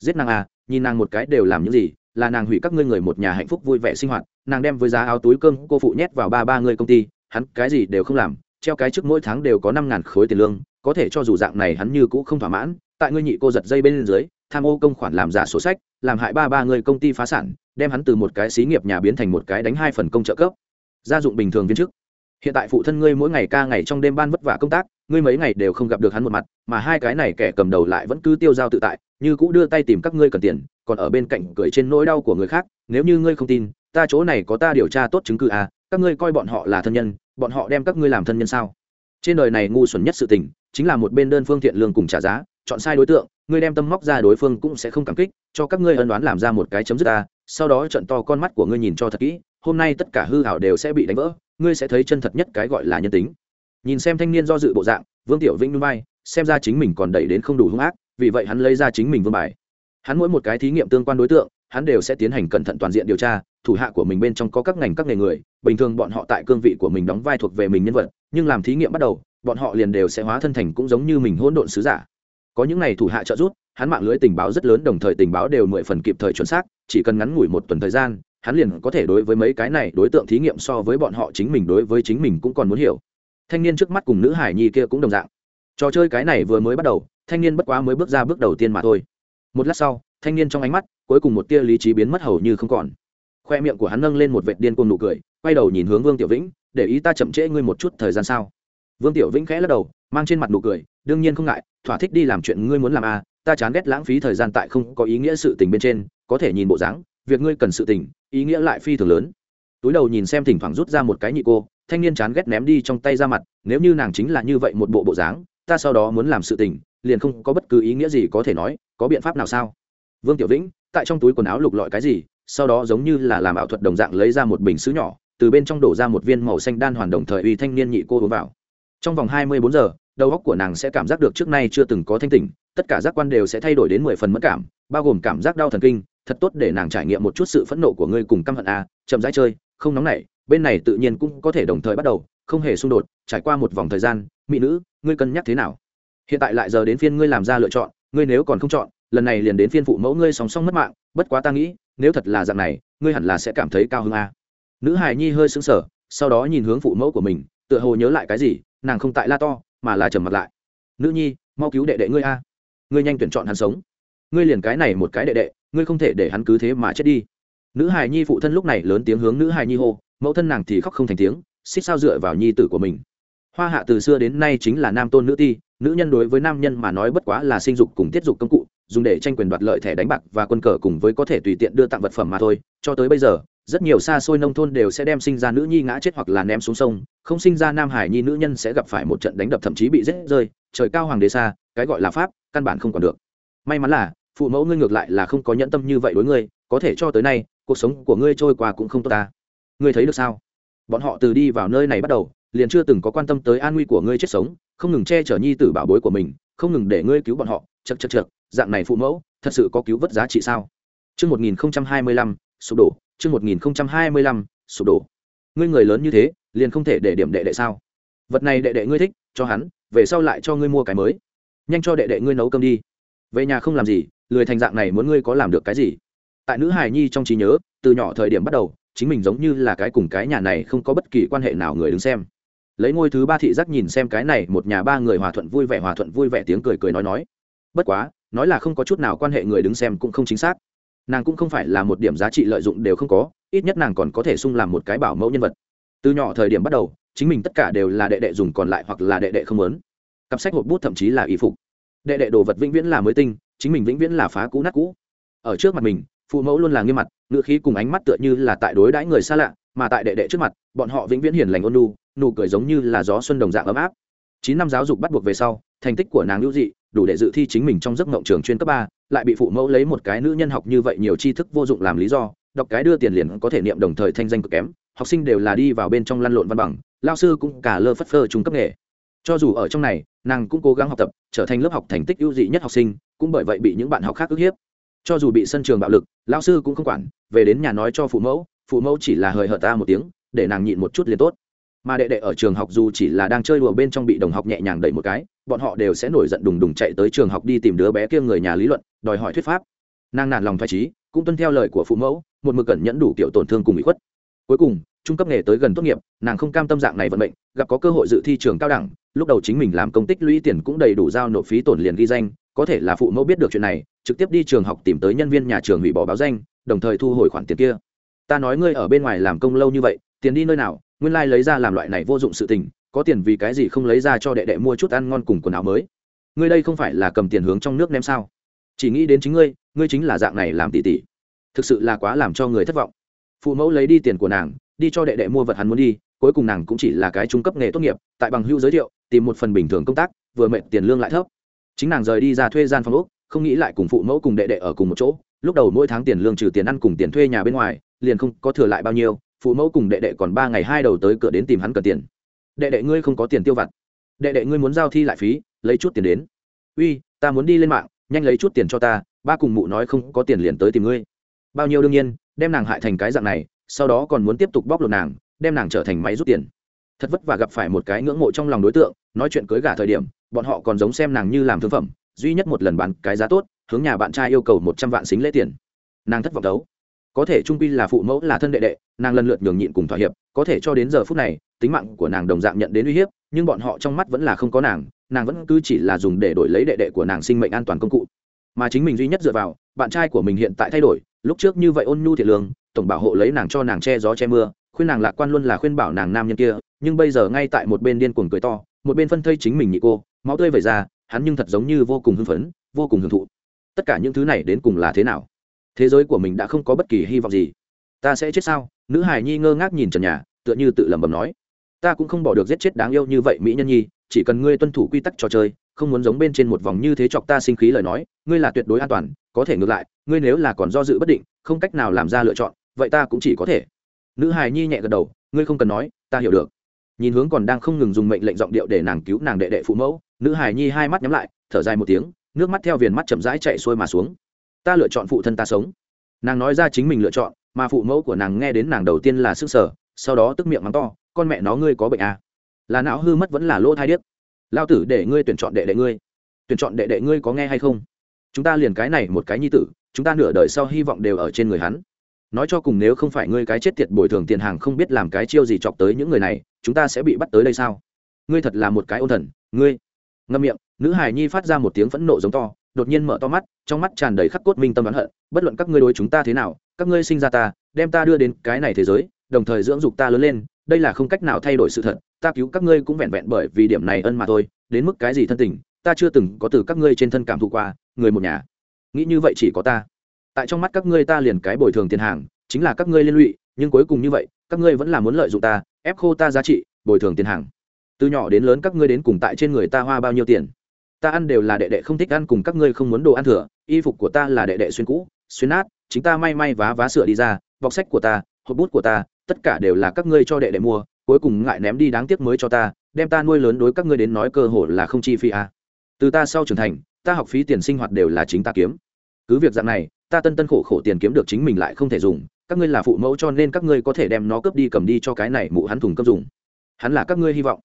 Giết nàng à nhìn nàng một cái đều làm những gì, là nàng hủy các ngươi người một nhà hạnh phúc vui vẻ sinh hoạt, nàng đem với giá áo túi cơm cô phụ nhét vào ba ba người công ty, hắn cái gì đều không làm, treo cái trước mỗi tháng đều có năm ngàn khối tiền lương, có thể cho dù dạng này hắn như cũ không thỏa mãn, tại ngươi nhị cô giật dây bên dưới, tham ô công khoản làm giả sổ sách, làm hại ba ba người công ty phá sản đem hắn từ một cái xí nghiệp nhà biến thành một cái đánh hai phần công trợ cấp. Gia dụng bình thường viên chức. Hiện tại phụ thân ngươi mỗi ngày ca ngày trong đêm ban vất vả công tác, ngươi mấy ngày đều không gặp được hắn một mặt, mà hai cái này kẻ cầm đầu lại vẫn cứ tiêu dao tự tại, như cũ đưa tay tìm các ngươi cần tiền, còn ở bên cạnh cười trên nỗi đau của người khác, nếu như ngươi không tin, ta chỗ này có ta điều tra tốt chứng cứ à các ngươi coi bọn họ là thân nhân, bọn họ đem các ngươi làm thân nhân sao? Trên đời này ngu xuẩn nhất sự tình, chính là một bên đơn phương thiện lương cùng trả giá chọn sai đối tượng, ngươi đem tâm móc ra đối phương cũng sẽ không cảm kích, cho các ngươi ân đoán làm ra một cái chấm dứt ta, sau đó trận to con mắt của ngươi nhìn cho thật kỹ, hôm nay tất cả hư hảo đều sẽ bị đánh vỡ, ngươi sẽ thấy chân thật nhất cái gọi là nhân tính. Nhìn xem thanh niên do dự bộ dạng, vương tiểu vĩnh núi bay xem ra chính mình còn đẩy đến không đủ hung ác, vì vậy hắn lấy ra chính mình vương bài. Hắn mỗi một cái thí nghiệm tương quan đối tượng, hắn đều sẽ tiến hành cẩn thận toàn diện điều tra, thủ hạ của mình bên trong có các ngành các nghề người, bình thường bọn họ tại cương vị của mình đóng vai thuộc về mình nhân vật, nhưng làm thí nghiệm bắt đầu, bọn họ liền đều sẽ hóa thân thành cũng giống như mình hỗn độn sứ giả có những ngày thủ hạ trợ giúp, hắn mạng lưới tình báo rất lớn, đồng thời tình báo đều mười phần kịp thời chuẩn xác, chỉ cần ngắn ngủi một tuần thời gian, hắn liền có thể đối với mấy cái này đối tượng thí nghiệm so với bọn họ chính mình đối với chính mình cũng còn muốn hiểu. Thanh niên trước mắt cùng nữ hải nhi kia cũng đồng dạng. Trò chơi cái này vừa mới bắt đầu, thanh niên bất quá mới bước ra bước đầu tiên mà thôi. Một lát sau, thanh niên trong ánh mắt, cuối cùng một tia lý trí biến mất hầu như không còn. Khoe miệng của hắn nâng lên một vệt điên cuồng nụ cười, quay đầu nhìn hướng vương tiểu vĩnh, để ý ta chậm trễ ngươi một chút thời gian sao? Vương tiểu vĩnh khẽ lắc đầu mang trên mặt nụ cười, đương nhiên không ngại, thỏa thích đi làm chuyện ngươi muốn làm à ta chán ghét lãng phí thời gian tại không có ý nghĩa sự tình bên trên, có thể nhìn bộ dáng, việc ngươi cần sự tình, ý nghĩa lại phi thường lớn. Túi đầu nhìn xem thỉnh thoảng rút ra một cái nhị cô, thanh niên chán ghét ném đi trong tay ra mặt, nếu như nàng chính là như vậy một bộ bộ dáng, ta sau đó muốn làm sự tình, liền không có bất cứ ý nghĩa gì có thể nói, có biện pháp nào sao? Vương tiểu vĩnh, tại trong túi quần áo lục lọi cái gì, sau đó giống như là làm ảo thuật đồng dạng lấy ra một bình xứ nhỏ, từ bên trong đổ ra một viên màu xanh đan hoàn đồng thời uy thanh niên nhị cô uống vào. Trong vòng hai mươi bốn giờ đầu óc của nàng sẽ cảm giác được trước nay chưa từng có thanh tỉnh, tất cả giác quan đều sẽ thay đổi đến mười phần mất cảm, bao gồm cảm giác đau thần kinh, thật tốt để nàng trải nghiệm một chút sự phẫn nộ của ngươi cùng căm hận a, chậm rãi chơi, không nóng nảy, bên này tự nhiên cũng có thể đồng thời bắt đầu, không hề xung đột, trải qua một vòng thời gian, mỹ nữ, ngươi cân nhắc thế nào? Hiện tại lại giờ đến phiên ngươi làm ra lựa chọn, ngươi nếu còn không chọn, lần này liền đến phiên phụ mẫu ngươi song song mất mạng, bất quá ta nghĩ, nếu thật là dạng này, ngươi hẳn là sẽ cảm thấy cao hơn a. Nữ hài nhi hơi sững sờ, sau đó nhìn hướng phụ mẫu của mình, tựa hồ nhớ lại cái gì, nàng không tại la to mà là trầm mặt lại. Nữ nhi, mau cứu đệ đệ ngươi a. Ngươi nhanh tuyển chọn hắn sống. Ngươi liền cái này một cái đệ đệ, ngươi không thể để hắn cứ thế mà chết đi. Nữ hài nhi phụ thân lúc này lớn tiếng hướng nữ hài nhi hô, mẫu thân nàng thì khóc không thành tiếng, xích sao dựa vào nhi tử của mình. Hoa hạ từ xưa đến nay chính là nam tôn nữ ti, nữ nhân đối với nam nhân mà nói bất quá là sinh dục cùng tiết dục công cụ, dùng để tranh quyền đoạt lợi thẻ đánh bạc và quân cờ cùng với có thể tùy tiện đưa tặng vật phẩm mà thôi, cho tới bây giờ rất nhiều xa xôi nông thôn đều sẽ đem sinh ra nữ nhi ngã chết hoặc là ném xuống sông không sinh ra nam hải nhi nữ nhân sẽ gặp phải một trận đánh đập thậm chí bị rết rơi trời cao hoàng đế xa cái gọi là pháp căn bản không còn được. May mắn là phụ mẫu ngươi ngược lại là không có nhẫn tâm như vậy đối ngươi có thể cho tới nay cuộc sống của ngươi trôi qua cũng không tốt ta. Ngươi thấy được sao? Bọn họ từ đi vào nơi này bắt đầu liền chưa từng có quan tâm tới an nguy của ngươi chết sống không ngừng che chở nhi tử bảo bối của mình không ngừng để ngươi cứu bọn họ chật chật chật dạng này phụ mẫu thật sự có cứu vớt giá trị sao? Chương 1025, sụp đổ, chương 1025, sụp đổ. Ngươi người lớn như thế, liền không thể để điểm đệ đệ sao? Vật này đệ đệ ngươi thích, cho hắn, về sau lại cho ngươi mua cái mới. Nhanh cho đệ đệ ngươi nấu cơm đi. Về nhà không làm gì, lười thành dạng này muốn ngươi có làm được cái gì? Tại nữ hài nhi trong trí nhớ, từ nhỏ thời điểm bắt đầu, chính mình giống như là cái cùng cái nhà này không có bất kỳ quan hệ nào người đứng xem lấy ngôi thứ ba thị giác nhìn xem cái này một nhà ba người hòa thuận vui vẻ hòa thuận vui vẻ tiếng cười cười nói nói bất quá nói là không có chút nào quan hệ người đứng xem cũng không chính xác nàng cũng không phải là một điểm giá trị lợi dụng đều không có, ít nhất nàng còn có thể sung làm một cái bảo mẫu nhân vật. Từ nhỏ thời điểm bắt đầu, chính mình tất cả đều là đệ đệ dùng còn lại hoặc là đệ đệ không lớn cặp sách hộp bút thậm chí là y phục. Đệ đệ đồ vật vĩnh viễn là mới tinh, chính mình vĩnh viễn là phá cũ nát cũ. Ở trước mặt mình, phụ mẫu luôn là nghiêm mặt, ngữ khí cùng ánh mắt tựa như là tại đối đãi người xa lạ, mà tại đệ đệ trước mặt, bọn họ vĩnh viễn hiền lành ôn nu nụ cười giống như là gió xuân đồng dạng ấm áp. Chín năm giáo dục bắt buộc về sau, thành tích của nàng hữu dị, đủ để dự thi chính mình trong giấc mộng trường chuyên cấp ba lại bị phụ mẫu lấy một cái nữ nhân học như vậy nhiều tri thức vô dụng làm lý do, đọc cái đưa tiền liền có thể niệm đồng thời thanh danh cực kém, học sinh đều là đi vào bên trong lăn lộn văn bằng, lao sư cũng cả lơ phất phơ trung cấp nghề. Cho dù ở trong này, nàng cũng cố gắng học tập, trở thành lớp học thành tích ưu dị nhất học sinh, cũng bởi vậy bị những bạn học khác ức hiếp. Cho dù bị sân trường bạo lực, lao sư cũng không quản, về đến nhà nói cho phụ mẫu phụ mẫu chỉ là hời hợt ta một tiếng, để nàng nhịn một chút liền tốt mà đệ đệ ở trường học dù chỉ là đang chơi đùa bên trong bị đồng học nhẹ nhàng đẩy một cái, bọn họ đều sẽ nổi giận đùng đùng chạy tới trường học đi tìm đứa bé kia người nhà lý luận, đòi hỏi thuyết pháp. Nàng nản lòng thoải trí cũng tuân theo lời của phụ mẫu, một mực cẩn nhẫn đủ kiểu tổn thương cùng bị khuất. Cuối cùng, trung cấp nghề tới gần tốt nghiệp, nàng không cam tâm dạng này vận mệnh, gặp có cơ hội dự thi trường cao đẳng, lúc đầu chính mình làm công tích lũy tiền cũng đầy đủ giao nộp phí tổn liền ghi danh, có thể là phụ mẫu biết được chuyện này, trực tiếp đi trường học tìm tới nhân viên nhà trường hủy bỏ báo danh, đồng thời thu hồi khoản tiền kia. Ta nói ngươi ở bên ngoài làm công lâu như vậy, tiền đi nơi nào nguyên lai lấy ra làm loại này vô dụng sự tình, có tiền vì cái gì không lấy ra cho đệ đệ mua chút ăn ngon cùng quần áo mới? Ngươi đây không phải là cầm tiền hướng trong nước ném sao? Chỉ nghĩ đến chính ngươi ngươi chính là dạng này làm tỉ tỉ. Thực sự là quá làm cho người thất vọng. Phụ mẫu lấy đi tiền của nàng, đi cho đệ đệ mua vật hắn muốn đi, cuối cùng nàng cũng chỉ là cái trung cấp nghề tốt nghiệp, tại bằng hưu giới thiệu, tìm một phần bình thường công tác, vừa mệnh tiền lương lại thấp. Chính nàng rời đi ra thuê gian phòng úc không nghĩ lại cùng phụ mẫu cùng đệ đệ ở cùng một chỗ, lúc đầu mỗi tháng tiền lương trừ tiền ăn cùng tiền thuê nhà bên ngoài, liền không có thừa lại bao nhiêu phụ mẫu cùng đệ đệ còn ba ngày hai đầu tới cửa đến tìm hắn cần tiền. Đệ đệ ngươi không có tiền tiêu vặt. Đệ đệ ngươi muốn giao thi lại phí, lấy chút tiền đến. Uy, ta muốn đi lên mạng, nhanh lấy chút tiền cho ta, ba cùng mụ nói không có tiền liền tới tìm ngươi. Bao nhiêu đương nhiên, đem nàng hại thành cái dạng này, sau đó còn muốn tiếp tục bóc lột nàng, đem nàng trở thành máy rút tiền. Thật vất vả gặp phải một cái ngưỡng mộ trong lòng đối tượng, nói chuyện cưới gả thời điểm, bọn họ còn giống xem nàng như làm thương phẩm, duy nhất một lần bán cái giá tốt, hướng nhà bạn trai yêu cầu một trăm vạn xính lễ tiền. Nàng thất vọng đấu có thể trung pi là phụ mẫu là thân đệ đệ, nàng lần lượt nhường nhịn cùng thỏa hiệp, có thể cho đến giờ phút này, tính mạng của nàng đồng dạng nhận đến uy hiếp, nhưng bọn họ trong mắt vẫn là không có nàng nàng vẫn cứ chỉ là dùng để đổi lấy đệ đệ của nàng sinh mệnh an toàn công cụ. Mà chính mình duy nhất dựa vào, bạn trai của mình hiện tại thay đổi, lúc trước như vậy ôn nhu thiệt lương, tổng bảo hộ lấy nàng cho nàng che gió che mưa, khuyên nàng lạc quan luôn là khuyên bảo nàng nam nhân kia, nhưng bây giờ ngay tại một bên điên cuồng cười to, một bên phân thây chính mình nhị cô, máu tươi vẩy ra, hắn nhưng thật giống như vô cùng hưng phấn, vô cùng hưởng thụ. Tất cả những thứ này đến cùng là thế nào? Thế giới của mình đã không có bất kỳ hy vọng gì. Ta sẽ chết sao? Nữ hải nhi ngơ ngác nhìn trần nhà, tựa như tự lẩm bẩm nói. Ta cũng không bỏ được giết chết đáng yêu như vậy mỹ nhân nhi, chỉ cần ngươi tuân thủ quy tắc trò chơi, không muốn giống bên trên một vòng như thế chọc ta sinh khí lời nói, ngươi là tuyệt đối an toàn, có thể ngược lại, ngươi nếu là còn do dự bất định, không cách nào làm ra lựa chọn, vậy ta cũng chỉ có thể. Nữ hài nhi nhẹ gật đầu, ngươi không cần nói, ta hiểu được. Nhìn hướng còn đang không ngừng dùng mệnh lệnh giọng điệu để nàng cứu nàng đệ đệ phụ mẫu, nữ hài nhi hai mắt nhắm lại, thở dài một tiếng, nước mắt theo viền mắt chậm rãi chạy xuôi mà xuống ta lựa chọn phụ thân ta sống. Nàng nói ra chính mình lựa chọn, mà phụ mẫu của nàng nghe đến nàng đầu tiên là sức sở, sau đó tức miệng mắng to, con mẹ nó ngươi có bệnh à. là não hư mất vẫn là lỗ thai điếc. Lao tử để ngươi tuyển chọn đệ đệ ngươi. Tuyển chọn đệ đệ ngươi có nghe hay không? Chúng ta liền cái này một cái nhi tử, chúng ta nửa đời sau hy vọng đều ở trên người hắn. Nói cho cùng nếu không phải ngươi cái chết tiệt bồi thường tiền hàng không biết làm cái chiêu gì chọc tới những người này, chúng ta sẽ bị bắt tới đây sao? Ngươi thật là một cái ôn thần, ngươi. Ngâm miệng, nữ hải nhi phát ra một tiếng phẫn nộ giống to đột nhiên mở to mắt, trong mắt tràn đầy khắc cốt minh tâm đoán hận, bất luận các ngươi đối chúng ta thế nào, các ngươi sinh ra ta, đem ta đưa đến cái này thế giới, đồng thời dưỡng dục ta lớn lên, đây là không cách nào thay đổi sự thật, ta cứu các ngươi cũng vẹn vẹn bởi vì điểm này ân mà thôi, đến mức cái gì thân tình, ta chưa từng có từ các ngươi trên thân cảm thụ qua, người một nhà. Nghĩ như vậy chỉ có ta. Tại trong mắt các ngươi ta liền cái bồi thường tiền hàng, chính là các ngươi liên lụy, nhưng cuối cùng như vậy, các ngươi vẫn là muốn lợi dụng ta, ép khô ta giá trị, bồi thường tiền hàng. Từ nhỏ đến lớn các ngươi đến cùng tại trên người ta hoa bao nhiêu tiền? Ta ăn đều là đệ đệ không thích ăn cùng các ngươi không muốn đồ ăn thừa, y phục của ta là đệ đệ xuyên cũ, xuyên nát, chính ta may may vá vá sửa đi ra, bọc sách của ta, hộp bút của ta, tất cả đều là các ngươi cho đệ đệ mua, cuối cùng ngại ném đi đáng tiếc mới cho ta, đem ta nuôi lớn đối các ngươi đến nói cơ hội là không chi phí à. từ ta sau trưởng thành, ta học phí tiền sinh hoạt đều là chính ta kiếm. Cứ việc dạng này, ta tân tân khổ khổ tiền kiếm được chính mình lại không thể dùng, các ngươi là phụ mẫu cho nên các ngươi có thể đem nó cướp đi cầm đi cho cái này mụ hắn thùng cấp dùng. Hắn là các ngươi hy vọng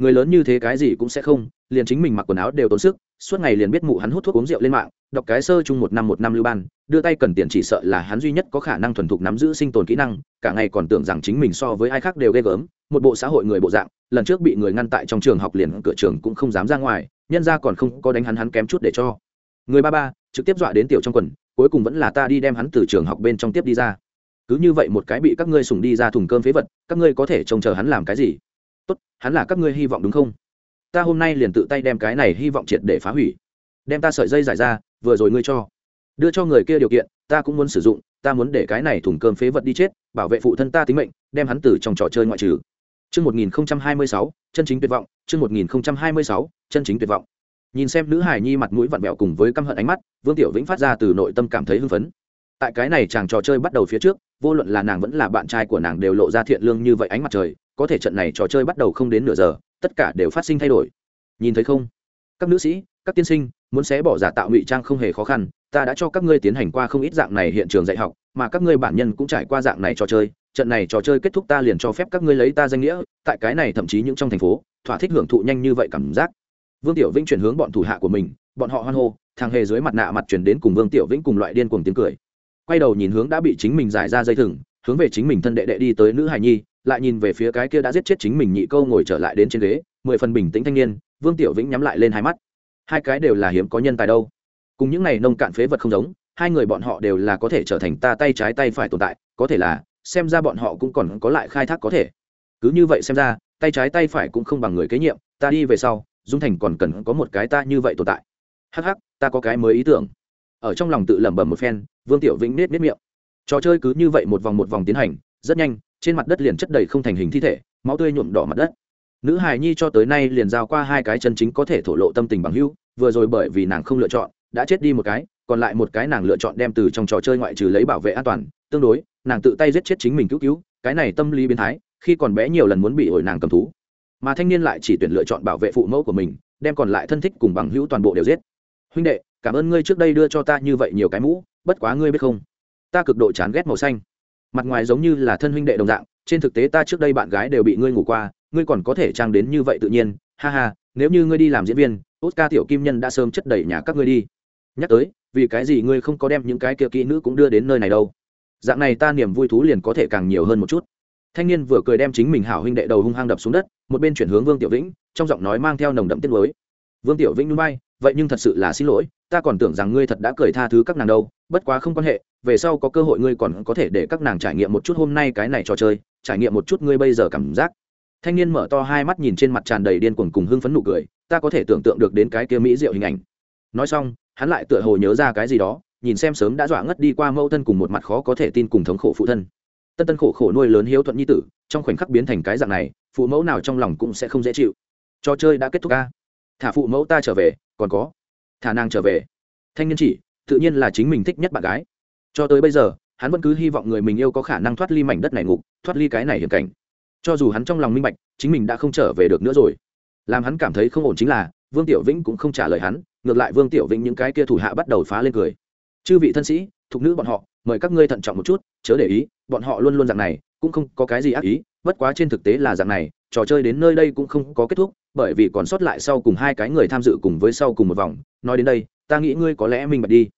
người lớn như thế cái gì cũng sẽ không, liền chính mình mặc quần áo đều tốn sức, suốt ngày liền biết mụ hắn hút thuốc uống rượu lên mạng, đọc cái sơ chung một năm một năm lưu ban, đưa tay cần tiền chỉ sợ là hắn duy nhất có khả năng thuần thục nắm giữ sinh tồn kỹ năng, cả ngày còn tưởng rằng chính mình so với ai khác đều ghê gớm, một bộ xã hội người bộ dạng, lần trước bị người ngăn tại trong trường học liền cửa trường cũng không dám ra ngoài, nhân ra còn không có đánh hắn hắn kém chút để cho. Người ba ba, trực tiếp dọa đến tiểu trong quần, cuối cùng vẫn là ta đi đem hắn từ trường học bên trong tiếp đi ra. Cứ như vậy một cái bị các ngươi sùng đi ra thùng cơm phế vật, các ngươi có thể trông chờ hắn làm cái gì? Tốt hắn là các ngươi hy vọng đúng không ta hôm nay liền tự tay đem cái này hy vọng triệt để phá hủy đem ta sợi dây giải ra vừa rồi ngươi cho đưa cho người kia điều kiện ta cũng muốn sử dụng ta muốn để cái này thùng cơm phế vật đi chết bảo vệ phụ thân ta tính mệnh đem hắn từ trong trò chơi ngoại trừ Chương 1026, chân chính tuyệt vọng, chương 1026, chân chính tuyệt vọng. Nhìn xem nữ hài nhi mặt mũi vặn vẹo cùng với căm hận ánh mắt, Vương Tiểu Vĩnh phát ra từ nội tâm cảm thấy hưng phấn. Tại cái này chàng trò chơi bắt đầu phía trước, vô luận là nàng vẫn là bạn trai của nàng đều lộ ra thiện lương như vậy ánh mặt trời, có thể trận này trò chơi bắt đầu không đến nửa giờ, tất cả đều phát sinh thay đổi. Nhìn thấy không? Các nữ sĩ, các tiên sinh, muốn xé bỏ giả tạo ngụy trang không hề khó khăn, ta đã cho các ngươi tiến hành qua không ít dạng này hiện trường dạy học, mà các ngươi bản nhân cũng trải qua dạng này trò chơi, trận này trò chơi kết thúc ta liền cho phép các ngươi lấy ta danh nghĩa tại cái này thậm chí những trong thành phố thỏa thích hưởng thụ nhanh như vậy cảm giác vương tiểu vĩnh chuyển hướng bọn thủ hạ của mình bọn họ hoan hô thằng hề dưới mặt nạ mặt chuyển đến cùng vương tiểu vĩnh cùng loại điên cuồng tiếng cười quay đầu nhìn hướng đã bị chính mình giải ra dây thừng hướng về chính mình thân đệ đệ đi tới nữ hài nhi lại nhìn về phía cái kia đã giết chết chính mình nhị câu ngồi trở lại đến trên ghế, mười phần bình tĩnh thanh niên, vương tiểu vĩnh nhắm lại lên hai mắt. Hai cái đều là hiếm có nhân tài đâu. Cùng những này nông cạn phế vật không giống, hai người bọn họ đều là có thể trở thành ta tay trái tay phải tồn tại, có thể là, xem ra bọn họ cũng còn có lại khai thác có thể. Cứ như vậy xem ra, tay trái tay phải cũng không bằng người kế nhiệm, ta đi về sau, dung thành còn cần có một cái ta như vậy tồn tại. Hắc hắc, ta có cái mới ý tưởng. Ở trong lòng tự lẩm bẩm một phen, vương tiểu vĩnh nết nết miệng. Trò chơi cứ như vậy một vòng một vòng tiến hành, rất nhanh trên mặt đất liền chất đầy không thành hình thi thể, máu tươi nhuộm đỏ mặt đất. Nữ hài nhi cho tới nay liền giao qua hai cái chân chính có thể thổ lộ tâm tình bằng hữu, vừa rồi bởi vì nàng không lựa chọn, đã chết đi một cái, còn lại một cái nàng lựa chọn đem từ trong trò chơi ngoại trừ lấy bảo vệ an toàn, tương đối, nàng tự tay giết chết chính mình cứu cứu, cái này tâm lý biến thái, khi còn bé nhiều lần muốn bị ổi nàng cầm thú. Mà thanh niên lại chỉ tuyển lựa chọn bảo vệ phụ mẫu của mình, đem còn lại thân thích cùng bằng hữu toàn bộ đều giết. Huynh đệ, cảm ơn ngươi trước đây đưa cho ta như vậy nhiều cái mũ, bất quá ngươi biết không? Ta cực độ chán ghét màu xanh mặt ngoài giống như là thân huynh đệ đồng dạng, trên thực tế ta trước đây bạn gái đều bị ngươi ngủ qua, ngươi còn có thể trang đến như vậy tự nhiên, ha ha, nếu như ngươi đi làm diễn viên, oscar tiểu kim nhân đã sớm chất đẩy nhà các ngươi đi. Nhắc tới, vì cái gì ngươi không có đem những cái kia kỹ nữ cũng đưa đến nơi này đâu? Dạng này ta niềm vui thú liền có thể càng nhiều hơn một chút. Thanh niên vừa cười đem chính mình hảo huynh đệ đầu hung hăng đập xuống đất, một bên chuyển hướng vương tiểu vĩnh, trong giọng nói mang theo nồng đậm tiết mới vương tiểu vĩnh núi bay vậy nhưng thật sự là xin lỗi ta còn tưởng rằng ngươi thật đã cười tha thứ các nàng đâu, bất quá không quan hệ, về sau có cơ hội ngươi còn có thể để các nàng trải nghiệm một chút hôm nay cái này trò chơi, trải nghiệm một chút ngươi bây giờ cảm giác. Thanh niên mở to hai mắt nhìn trên mặt tràn đầy điên cuồng cùng hưng phấn nụ cười, ta có thể tưởng tượng được đến cái kia mỹ diệu hình ảnh. Nói xong, hắn lại tựa hồ nhớ ra cái gì đó, nhìn xem sớm đã dọa ngất đi qua mẫu thân cùng một mặt khó có thể tin cùng thống khổ phụ thân. Tân tân khổ khổ nuôi lớn hiếu thuận nhi tử, trong khoảnh khắc biến thành cái dạng này, phụ mẫu nào trong lòng cũng sẽ không dễ chịu. Trò chơi đã kết thúc ca thả phụ mẫu ta trở về, còn có thả nàng trở về. Thanh niên chỉ, tự nhiên là chính mình thích nhất bạn gái. Cho tới bây giờ, hắn vẫn cứ hy vọng người mình yêu có khả năng thoát ly mảnh đất này ngục, thoát ly cái này hiểm cảnh. Cho dù hắn trong lòng minh bạch, chính mình đã không trở về được nữa rồi. Làm hắn cảm thấy không ổn chính là, vương tiểu vĩnh cũng không trả lời hắn, ngược lại vương tiểu vĩnh những cái kia thủ hạ bắt đầu phá lên cười. Chư vị thân sĩ, thục nữ bọn họ, mời các ngươi thận trọng một chút, chớ để ý, bọn họ luôn luôn dạng này, cũng không có cái gì ác ý, bất quá trên thực tế là dạng này trò chơi đến nơi đây cũng không có kết thúc, bởi vì còn sót lại sau cùng hai cái người tham dự cùng với sau cùng một vòng. Nói đến đây, ta nghĩ ngươi có lẽ minh bạch đi.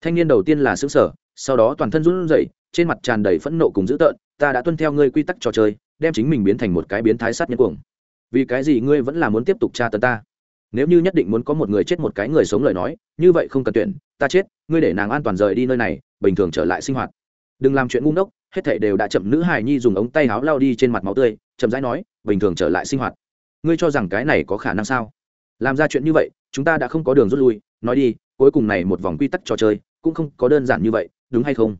Thanh niên đầu tiên là xứng sở, sau đó toàn thân run rẩy, trên mặt tràn đầy phẫn nộ cùng dữ tợn, ta đã tuân theo ngươi quy tắc trò chơi, đem chính mình biến thành một cái biến thái sát nhân cuồng. Vì cái gì ngươi vẫn là muốn tiếp tục tra tấn ta? Nếu như nhất định muốn có một người chết một cái người sống lời nói, như vậy không cần tuyển, ta chết, ngươi để nàng an toàn rời đi nơi này, bình thường trở lại sinh hoạt. Đừng làm chuyện ngu ngốc, hết thảy đều đã chậm, nữ hài nhi dùng ống tay áo lao đi trên mặt máu tươi chậm rãi nói, bình thường trở lại sinh hoạt. Ngươi cho rằng cái này có khả năng sao? Làm ra chuyện như vậy, chúng ta đã không có đường rút lui. Nói đi, cuối cùng này một vòng quy tắc trò chơi, cũng không có đơn giản như vậy, đúng hay không?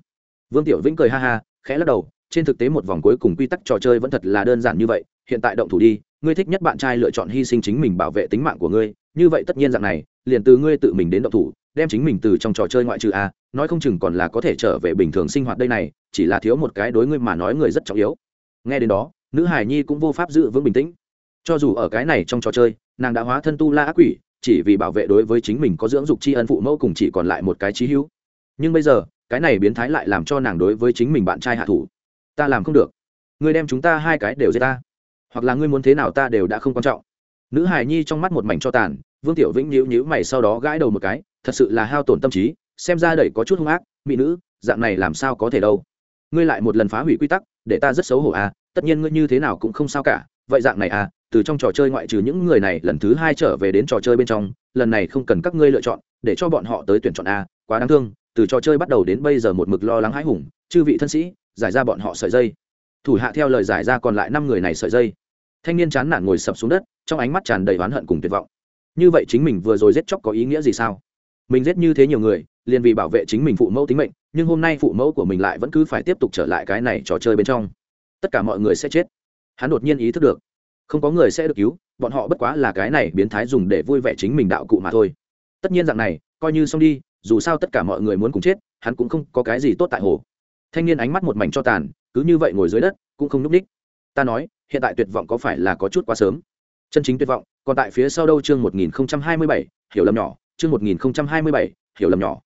Vương tiểu vĩnh cười ha ha, khẽ lắc đầu, trên thực tế một vòng cuối cùng quy tắc trò chơi vẫn thật là đơn giản như vậy. Hiện tại động thủ đi, ngươi thích nhất bạn trai lựa chọn hy sinh chính mình bảo vệ tính mạng của ngươi. Như vậy tất nhiên dạng này, liền từ ngươi tự mình đến động thủ, đem chính mình từ trong trò chơi ngoại trừ a, nói không chừng còn là có thể trở về bình thường sinh hoạt đây này, chỉ là thiếu một cái đối ngươi mà nói người rất trọng yếu. Nghe đến đó nữ hải nhi cũng vô pháp giữ vững bình tĩnh. Cho dù ở cái này trong trò chơi, nàng đã hóa thân tu la ác quỷ, chỉ vì bảo vệ đối với chính mình có dưỡng dục tri ân phụ mẫu cùng chỉ còn lại một cái trí hữu. Nhưng bây giờ, cái này biến thái lại làm cho nàng đối với chính mình bạn trai hạ thủ. Ta làm không được. Ngươi đem chúng ta hai cái đều giết ta. Hoặc là ngươi muốn thế nào ta đều đã không quan trọng. Nữ hài nhi trong mắt một mảnh cho tàn, vương tiểu vĩnh nhíu nhíu mày sau đó gãi đầu một cái, thật sự là hao tổn tâm trí, xem ra đẩy có chút hung ác, mỹ nữ, dạng này làm sao có thể đâu ngươi lại một lần phá hủy quy tắc, để ta rất xấu hổ à tất nhiên ngươi như thế nào cũng không sao cả, vậy dạng này à từ trong trò chơi ngoại trừ những người này, lần thứ hai trở về đến trò chơi bên trong, lần này không cần các ngươi lựa chọn, để cho bọn họ tới tuyển chọn a quá đáng thương, từ trò chơi bắt đầu đến bây giờ một mực lo lắng hãi hùng, chư vị thân sĩ, giải ra bọn họ sợi dây. Thủ hạ theo lời giải ra còn lại năm người này sợi dây. Thanh niên chán nản ngồi sập xuống đất, trong ánh mắt tràn đầy oán hận cùng tuyệt vọng. Như vậy chính mình vừa rồi giết chóc có ý nghĩa gì sao? Mình giết như thế nhiều người, liền vì bảo vệ chính mình phụ mẫu tính mệnh nhưng hôm nay phụ mẫu của mình lại vẫn cứ phải tiếp tục trở lại cái này trò chơi bên trong. Tất cả mọi người sẽ chết. Hắn đột nhiên ý thức được. Không có người sẽ được cứu, bọn họ bất quá là cái này biến thái dùng để vui vẻ chính mình đạo cụ mà thôi. Tất nhiên dạng này, coi như xong đi, dù sao tất cả mọi người muốn cùng chết, hắn cũng không có cái gì tốt tại hồ. Thanh niên ánh mắt một mảnh cho tàn, cứ như vậy ngồi dưới đất, cũng không núp ních. Ta nói, hiện tại tuyệt vọng có phải là có chút quá sớm? Chân chính tuyệt vọng, còn tại phía sau đâu chương một nghìn hai mươi bảy, hiểu lầm nhỏ, chương một nghìn hai mươi bảy, hiểu lầm nhỏ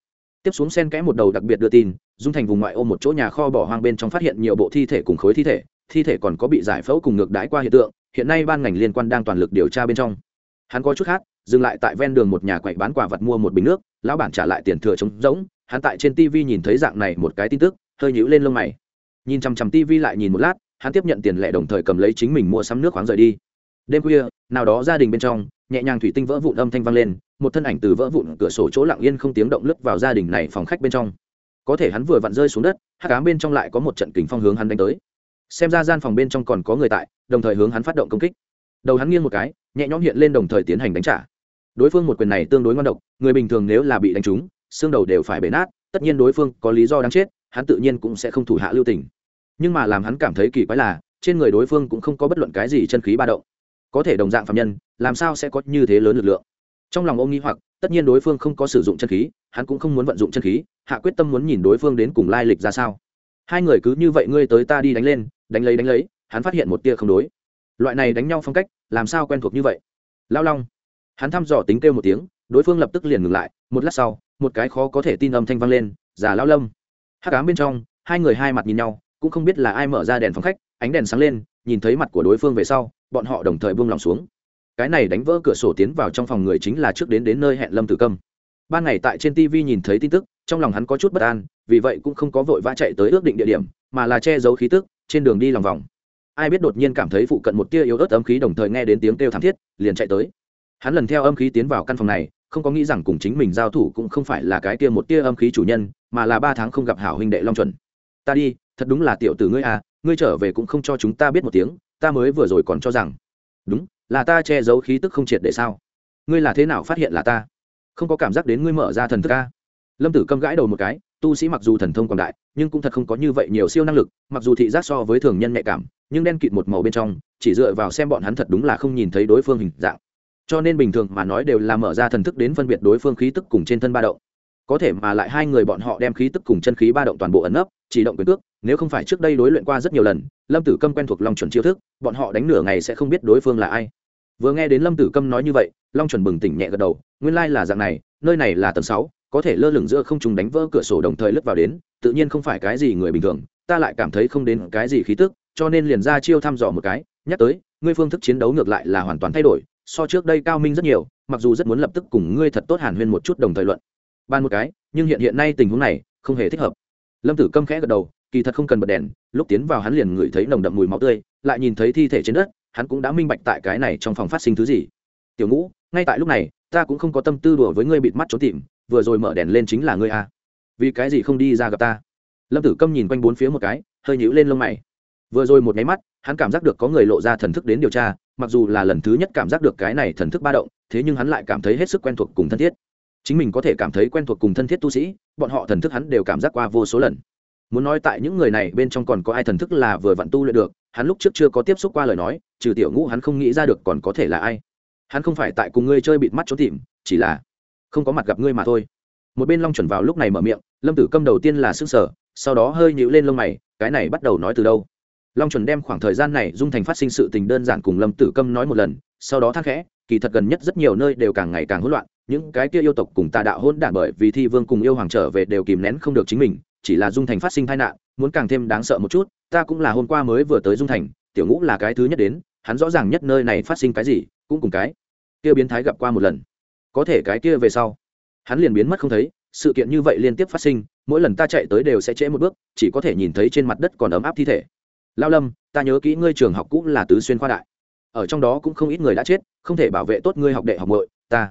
tiếp xuống sen kẽ một đầu đặc biệt đưa tin, dung thành vùng ngoại ô một chỗ nhà kho bỏ hoang bên trong phát hiện nhiều bộ thi thể cùng khối thi thể thi thể còn có bị giải phẫu cùng ngược đái qua hiện tượng, hiện nay ban ngành liên quan đang toàn lực điều tra bên trong. Hắn có chút khác, dừng lại tại ven đường một nhà quậy bán quả vật mua một bình nước, lão bản trả lại tiền thừa trống rỗng, hắn tại trên tv nhìn thấy dạng này một cái tin tức, hơi nhũ lên lông mày. Nhìn chằm chằm tv lại nhìn một lát, hắn tiếp nhận tiền lẻ đồng thời cầm lấy chính mình mua sắm nước khoáng rời đi. Đêm khuya, nào đó gia đình bên trong, nhẹ nhàng thủy tinh vỡ vụn âm thanh vang lên một thân ảnh từ vỡ vụn cửa sổ chỗ lặng yên không tiếng động lướt vào gia đình này phòng khách bên trong. Có thể hắn vừa vặn rơi xuống đất, hắc ám bên trong lại có một trận kính phong hướng hắn đánh tới. Xem ra gian phòng bên trong còn có người tại, đồng thời hướng hắn phát động công kích. Đầu hắn nghiêng một cái, nhẹ nhõm hiện lên đồng thời tiến hành đánh trả. Đối phương một quyền này tương đối ngon độc, người bình thường nếu là bị đánh trúng, xương đầu đều phải bể nát, tất nhiên đối phương có lý do đáng chết, hắn tự nhiên cũng sẽ không thủ hạ lưu tình. Nhưng mà làm hắn cảm thấy kỳ quái là, trên người đối phương cũng không có bất luận cái gì chân khí ba động. Có thể đồng dạng phạm nhân, làm sao sẽ có như thế lớn lực lượng? Trong lòng ông nghi hoặc, tất nhiên đối phương không có sử dụng chân khí, hắn cũng không muốn vận dụng chân khí, hạ quyết tâm muốn nhìn đối phương đến cùng lai lịch ra sao. Hai người cứ như vậy ngươi tới ta đi đánh lên, đánh lấy đánh lấy, hắn phát hiện một tia không đối. Loại này đánh nhau phong cách, làm sao quen thuộc như vậy? Lao long. Hắn thăm dò tính kêu một tiếng, đối phương lập tức liền ngừng lại, một lát sau, một cái khó có thể tin âm thanh vang lên, già lao lâm. Hắc ám bên trong, hai người hai mặt nhìn nhau, cũng không biết là ai mở ra đèn phòng khách, ánh đèn sáng lên, nhìn thấy mặt của đối phương về sau, bọn họ đồng thời buông lòng xuống cái này đánh vỡ cửa sổ tiến vào trong phòng người chính là trước đến đến nơi hẹn lâm tử câm. Ban ngày tại trên tv nhìn thấy tin tức, trong lòng hắn có chút bất an, vì vậy cũng không có vội vã chạy tới ước định địa điểm, mà là che giấu khí tức, trên đường đi lòng vòng. Ai biết đột nhiên cảm thấy phụ cận một tia yếu ớt âm khí đồng thời nghe đến tiếng kêu thảm thiết, liền chạy tới. Hắn lần theo âm khí tiến vào căn phòng này, không có nghĩ rằng cùng chính mình giao thủ cũng không phải là cái tia một tia âm khí chủ nhân, mà là ba tháng không gặp hảo huynh đệ long chuẩn. Ta đi, thật đúng là tiểu tử ngươi à ngươi trở về cũng không cho chúng ta biết một tiếng, ta mới vừa rồi còn cho rằng. Đúng là ta che giấu khí tức không triệt để sao? Ngươi là thế nào phát hiện là ta? Không có cảm giác đến ngươi mở ra thần thức ca lâm tử câm gãi đầu một cái, tu sĩ mặc dù thần thông quảng đại, nhưng cũng thật không có như vậy nhiều siêu năng lực, mặc dù thị giác so với thường nhân nhạy cảm, nhưng đen kịt một màu bên trong, chỉ dựa vào xem bọn hắn thật đúng là không nhìn thấy đối phương hình dạng. Cho nên bình thường mà nói đều là mở ra thần thức đến phân biệt đối phương khí tức cùng trên thân ba đậu có thể mà lại hai người bọn họ đem khí tức cùng chân khí ba động toàn bộ ẩn nấp, chỉ động quyền cước, nếu không phải trước đây đối luyện qua rất nhiều lần, lâm tử câm quen thuộc long chuẩn chiêu thức, bọn họ đánh nửa ngày sẽ không biết đối phương là ai. Vừa nghe đến lâm tử câm nói như vậy, long chuẩn bừng tỉnh nhẹ gật đầu, nguyên lai là dạng này, nơi này là tầng sáu, có thể lơ lửng giữa không trùng đánh vỡ cửa sổ đồng thời lướt vào đến, tự nhiên không phải cái gì người bình thường, ta lại cảm thấy không đến cái gì khí tức, cho nên liền ra chiêu thăm dò một cái, nhắc tới, ngươi phương thức chiến đấu ngược lại là hoàn toàn thay đổi, so trước đây cao minh rất nhiều, mặc dù rất muốn lập tức cùng ngươi thật tốt hàn huyên một chút đồng thời luận ban một cái, nhưng hiện hiện nay tình huống này không hề thích hợp. Lâm tử câm khẽ gật đầu, kỳ thật không cần bật đèn, lúc tiến vào hắn liền ngửi thấy nồng đậm mùi máu tươi, lại nhìn thấy thi thể trên đất, hắn cũng đã minh bạch tại cái này trong phòng phát sinh thứ gì. Tiểu ngũ, ngay tại lúc này, ta cũng không có tâm tư đùa với ngươi bịt mắt trốn tìm, vừa rồi mở đèn lên chính là ngươi à? vì cái gì không đi ra gặp ta? Lâm tử câm nhìn quanh bốn phía một cái, hơi nhíu lên lông mày. Vừa rồi một nháy mắt, hắn cảm giác được có người lộ ra thần thức đến điều tra, mặc dù là lần thứ nhất cảm giác được cái này thần thức ba động, thế nhưng hắn lại cảm thấy hết sức quen thuộc cùng thân thiết chính mình có thể cảm thấy quen thuộc cùng thân thiết tu sĩ, bọn họ thần thức hắn đều cảm giác qua vô số lần. Muốn nói tại những người này bên trong còn có ai thần thức là vừa vặn tu luyện được, hắn lúc trước chưa có tiếp xúc qua lời nói, trừ tiểu ngũ hắn không nghĩ ra được còn có thể là ai. Hắn không phải tại cùng ngươi chơi bịt mắt trốn tìm, chỉ là không có mặt gặp ngươi mà thôi. Một bên long chuẩn vào lúc này mở miệng, lâm tử câm đầu tiên là s ư n g sở sau đó hơi nhịu lên lông mày, cái này bắt đầu nói từ đâu? Long chuẩn đem khoảng thời gian này dung thành phát sinh sự tình đơn giản cùng lâm tử câm nói một lần, sau đó thắc khẽ, kỳ thật gần nhất rất nhiều nơi đều càng ngày càng hỗn loạn những cái kia yêu tộc cùng tà đạo hỗn đản bởi vì thi vương cùng yêu hoàng trở về đều kìm nén không được chính mình, chỉ là dung thành phát sinh tai nạn, muốn càng thêm đáng sợ một chút, ta cũng là hôm qua mới vừa tới dung thành, tiểu ngũ là cái thứ nhất đến, hắn rõ ràng nhất nơi này phát sinh cái gì, cũng cùng cái kia biến thái gặp qua một lần. Có thể cái kia về sau, hắn liền biến mất không thấy, sự kiện như vậy liên tiếp phát sinh, mỗi lần ta chạy tới đều sẽ trễ một bước, chỉ có thể nhìn thấy trên mặt đất còn ấm áp thi thể. Lao lâm, ta nhớ kỹ ngươi trường học cũ là tứ xuyên khoa đại. Ở trong đó cũng không ít người đã chết, không thể bảo vệ tốt ngươi học đệ học bội ta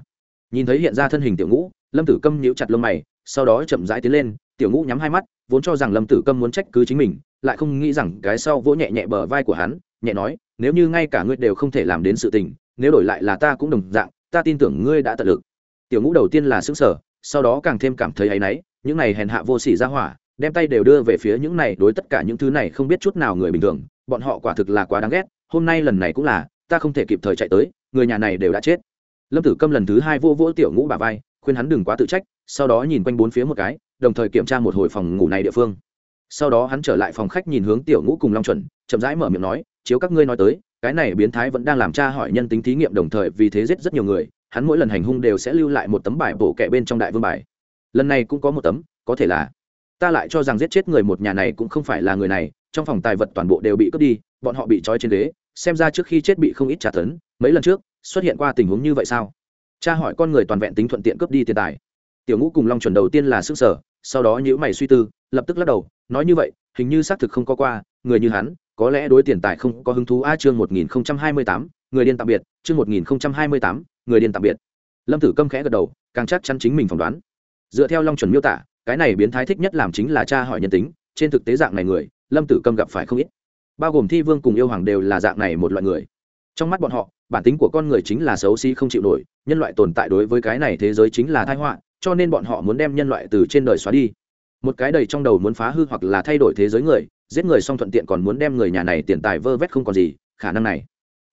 nhìn thấy hiện ra thân hình tiểu ngũ, lâm tử câm nhíu chặt lông mày, sau đó chậm rãi tiến lên, tiểu ngũ nhắm hai mắt, vốn cho rằng lâm tử câm muốn trách cứ chính mình, lại không nghĩ rằng cái sau vỗ nhẹ nhẹ bờ vai của hắn, nhẹ nói, nếu như ngay cả ngươi đều không thể làm đến sự tình, nếu đổi lại là ta cũng đồng dạng, ta tin tưởng ngươi đã tận lực. Tiểu ngũ đầu tiên là xứng sở sau đó càng thêm cảm thấy áy náy, những này hèn hạ vô sỉ ra hỏa, đem tay đều đưa về phía những này đối tất cả những thứ này không biết chút nào người bình thường, bọn họ quả thực là quá đáng ghét, hôm nay lần này cũng là, ta không thể kịp thời chạy tới, người nhà này đều đã chết lâm tử câm lần thứ hai vô vỗ tiểu ngũ bà vai, khuyên hắn đừng quá tự trách, sau đó nhìn quanh bốn phía một cái, đồng thời kiểm tra một hồi phòng ngủ này địa phương. Sau đó hắn trở lại phòng khách nhìn hướng tiểu ngũ cùng long chuẩn, chậm rãi mở miệng nói, chiếu các ngươi nói tới, cái này biến thái vẫn đang làm tra hỏi nhân tính thí nghiệm đồng thời vì thế giết rất nhiều người, hắn mỗi lần hành hung đều sẽ lưu lại một tấm bài bổ kẹ bên trong đại vương bài. Lần này cũng có một tấm, có thể là ta lại cho rằng giết chết người một nhà này cũng không phải là người này, trong phòng tài vật toàn bộ đều bị cướp đi, bọn họ bị trói trên ghế, xem ra trước khi chết bị không ít trả tấn, mấy lần trước xuất hiện qua tình huống như vậy sao? Cha hỏi con người toàn vẹn tính thuận tiện cướp đi tiền tài. Tiểu ngũ cùng long chuẩn đầu tiên là sức sở sau đó nhữ mày suy tư, lập tức lắc đầu, nói như vậy, hình như xác thực không có qua, người như hắn, có lẽ đối tiền tài không có hứng thú. A chương một nghìn hai mươi tám, người điên tạm biệt, chương một nghìn hai mươi tám, người điên tạm biệt. Lâm tử câm khẽ gật đầu, càng chắc chắn chính mình phỏng đoán. Dựa theo long chuẩn miêu tả, cái này biến thái thích nhất làm chính là cha hỏi nhân tính, trên thực tế dạng này người, lâm tử câm gặp phải không ít. Bao gồm thi vương cùng yêu hoàng đều là dạng này một loại người trong mắt bọn họ, bản tính của con người chính là xấu xí không chịu nổi, nhân loại tồn tại đối với cái này thế giới chính là thái họa, cho nên bọn họ muốn đem nhân loại từ trên đời xóa đi. Một cái đầy trong đầu muốn phá hư hoặc là thay đổi thế giới người, giết người xong thuận tiện còn muốn đem người nhà này tiền tài vơ vét không còn gì, khả năng này.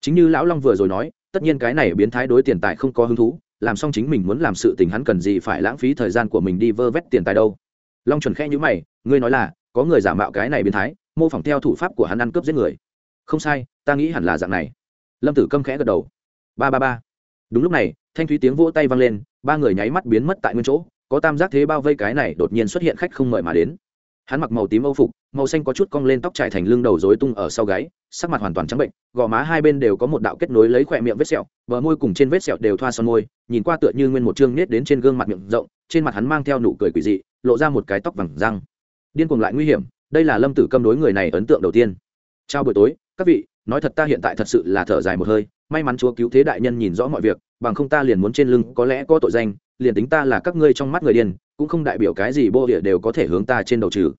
Chính như lão long vừa rồi nói, tất nhiên cái này biến thái đối tiền tài không có hứng thú, làm xong chính mình muốn làm sự tình hắn cần gì phải lãng phí thời gian của mình đi vơ vét tiền tài đâu. Long chuẩn khẽ nhữ mày, ngươi nói là, có người giả mạo cái này biến thái, mô phỏng theo thủ pháp của hắn ăn cướp giết người. Không sai, ta nghĩ hẳn là dạng này lâm tử câm khẽ gật đầu. Ba ba ba. Đúng lúc này, thanh thúy tiếng vỗ tay vang lên, ba người nháy mắt biến mất tại nguyên chỗ, có tam giác thế bao vây cái này đột nhiên xuất hiện khách không mời mà đến. Hắn mặc màu tím âu phục, màu xanh có chút cong lên tóc trải thành lưng đầu rối tung ở sau gáy, sắc mặt hoàn toàn trắng bệnh, gò má hai bên đều có một đạo kết nối lấy khỏe miệng vết sẹo, bờ môi cùng trên vết sẹo đều thoa son môi, nhìn qua tựa như nguyên một chương nết đến trên gương mặt miệng rộng, trên mặt hắn mang theo nụ cười quỷ dị, lộ ra một cái tóc vàng răng. Điên cuồng lại nguy hiểm, đây là lâm tử câm đối người này ấn tượng đầu tiên. Chào buổi tối, các vị nói thật ta hiện tại thật sự là thở dài một hơi, may mắn chúa cứu thế đại nhân nhìn rõ mọi việc, bằng không ta liền muốn trên lưng, có lẽ có tội danh, liền tính ta là các ngươi trong mắt người điên, cũng không đại biểu cái gì bô địa đều có thể hướng ta trên đầu trừ.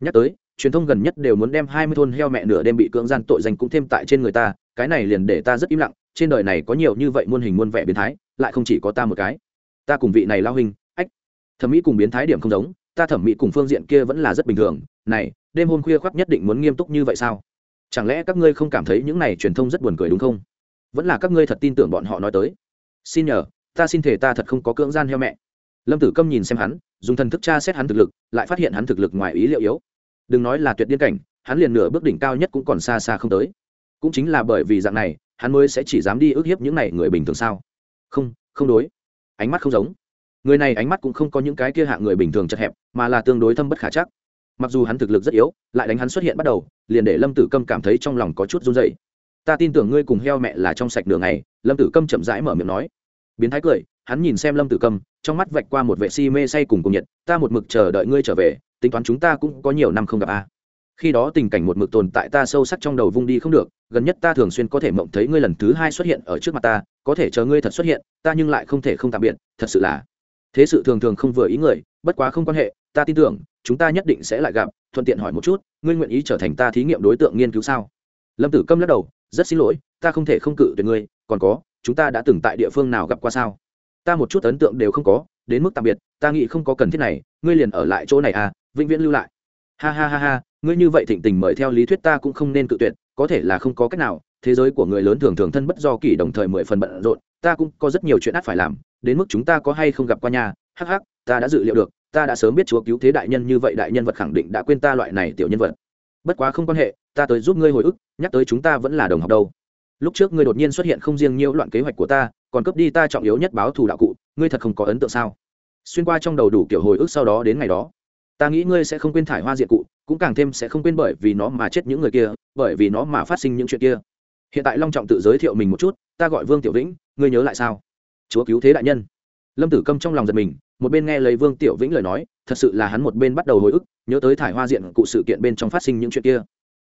Nhắc tới, truyền thông gần nhất đều muốn đem hai mươi thôn heo mẹ nửa đêm bị cưỡng gian tội danh cũng thêm tại trên người ta, cái này liền để ta rất im lặng, trên đời này có nhiều như vậy muôn hình muôn vẻ biến thái, lại không chỉ có ta một cái. Ta cùng vị này lao hình ách, thẩm mỹ cùng biến thái điểm không giống, ta thẩm mỹ cùng phương diện kia vẫn là rất bình thường, này, đêm hôm khuya khoác nhất định muốn nghiêm túc như vậy sao? Chẳng lẽ các ngươi không cảm thấy những này truyền thông rất buồn cười đúng không? Vẫn là các ngươi thật tin tưởng bọn họ nói tới. Xin nhờ, ta xin thể ta thật không có cưỡng gian heo mẹ. Lâm tử câm nhìn xem hắn, dùng thần thức tra xét hắn thực lực, lại phát hiện hắn thực lực ngoài ý liệu yếu. Đừng nói là tuyệt điên cảnh, hắn liền nửa bước đỉnh cao nhất cũng còn xa xa không tới. Cũng chính là bởi vì dạng này, hắn mới sẽ chỉ dám đi ức hiếp những này người bình thường sao? Không không đối. Ánh mắt không giống. Người này ánh mắt cũng không có những cái kia hạng người bình thường chật hẹp, mà là tương đối thâm bất khả chắc mặc dù hắn thực lực rất yếu, lại đánh hắn xuất hiện bắt đầu, liền để lâm tử câm cảm thấy trong lòng có chút run dày ta tin tưởng ngươi cùng heo mẹ là trong sạch đường này lâm tử câm chậm rãi mở miệng nói. Biến thái cười, hắn nhìn xem lâm tử câm, trong mắt vạch qua một vệ si mê say cùng cùng nhiệt, ta một mực chờ đợi ngươi trở về, tính toán chúng ta cũng có nhiều năm không gặp a. Khi đó tình cảnh một mực tồn tại ta sâu sắc trong đầu vung đi không được, gần nhất ta thường xuyên có thể mộng thấy ngươi lần thứ hai xuất hiện ở trước mặt ta, có thể chờ ngươi thật xuất hiện, ta nhưng lại không thể không tạm biệt, thật sự là. Thế sự thường thường không vừa ý người, bất quá không quan hệ, ta tin tưởng chúng ta nhất định sẽ lại gặp, thuận tiện hỏi một chút, ngươi nguyện ý trở thành ta thí nghiệm đối tượng nghiên cứu sao? Lâm tử câm lắc đầu, rất xin lỗi, ta không thể không cự tuyệt ngươi, còn có, chúng ta đã từng tại địa phương nào gặp qua sao? Ta một chút ấn tượng đều không có, đến mức tạm biệt, ta nghĩ không có cần thiết này, ngươi liền ở lại chỗ này à vĩnh viễn lưu lại. Ha ha ha ha, ngươi như vậy thịnh tình mời theo lý thuyết ta cũng không nên cự tuyệt, có thể là không có cách nào, thế giới của người lớn thường thường thân bất do kỷ đồng thời mười phần bận rộn, ta cũng có rất nhiều chuyện ắt phải làm, đến mức chúng ta có hay không gặp qua nhà hắc hắc, ta đã dự liệu được ta đã sớm biết chúa cứu thế đại nhân như vậy, đại nhân vật khẳng định đã quên ta loại này tiểu nhân vật. Bất quá không quan hệ, ta tới giúp ngươi hồi ức, nhắc tới chúng ta vẫn là đồng học đâu. Lúc trước ngươi đột nhiên xuất hiện không riêng nhiễu loạn kế hoạch của ta, còn cướp đi ta trọng yếu nhất báo thù đạo cụ, ngươi thật không có ấn tượng sao? Xuyên qua trong đầu đủ kiểu hồi ức sau đó đến ngày đó, ta nghĩ ngươi sẽ không quên thải hoa diện cụ, cũng càng thêm sẽ không quên bởi vì nó mà chết những người kia, bởi vì nó mà phát sinh những chuyện kia. Hiện tại long trọng tự giới thiệu mình một chút, ta gọi vương tiểu vĩnh, ngươi nhớ lại sao? Chúa cứu thế đại nhân. Lâm tử câm trong lòng giật mình một bên nghe lấy vương tiểu vĩnh lời nói, thật sự là hắn một bên bắt đầu hồi ức, nhớ tới thải hoa diện cụ sự kiện bên trong phát sinh những chuyện kia.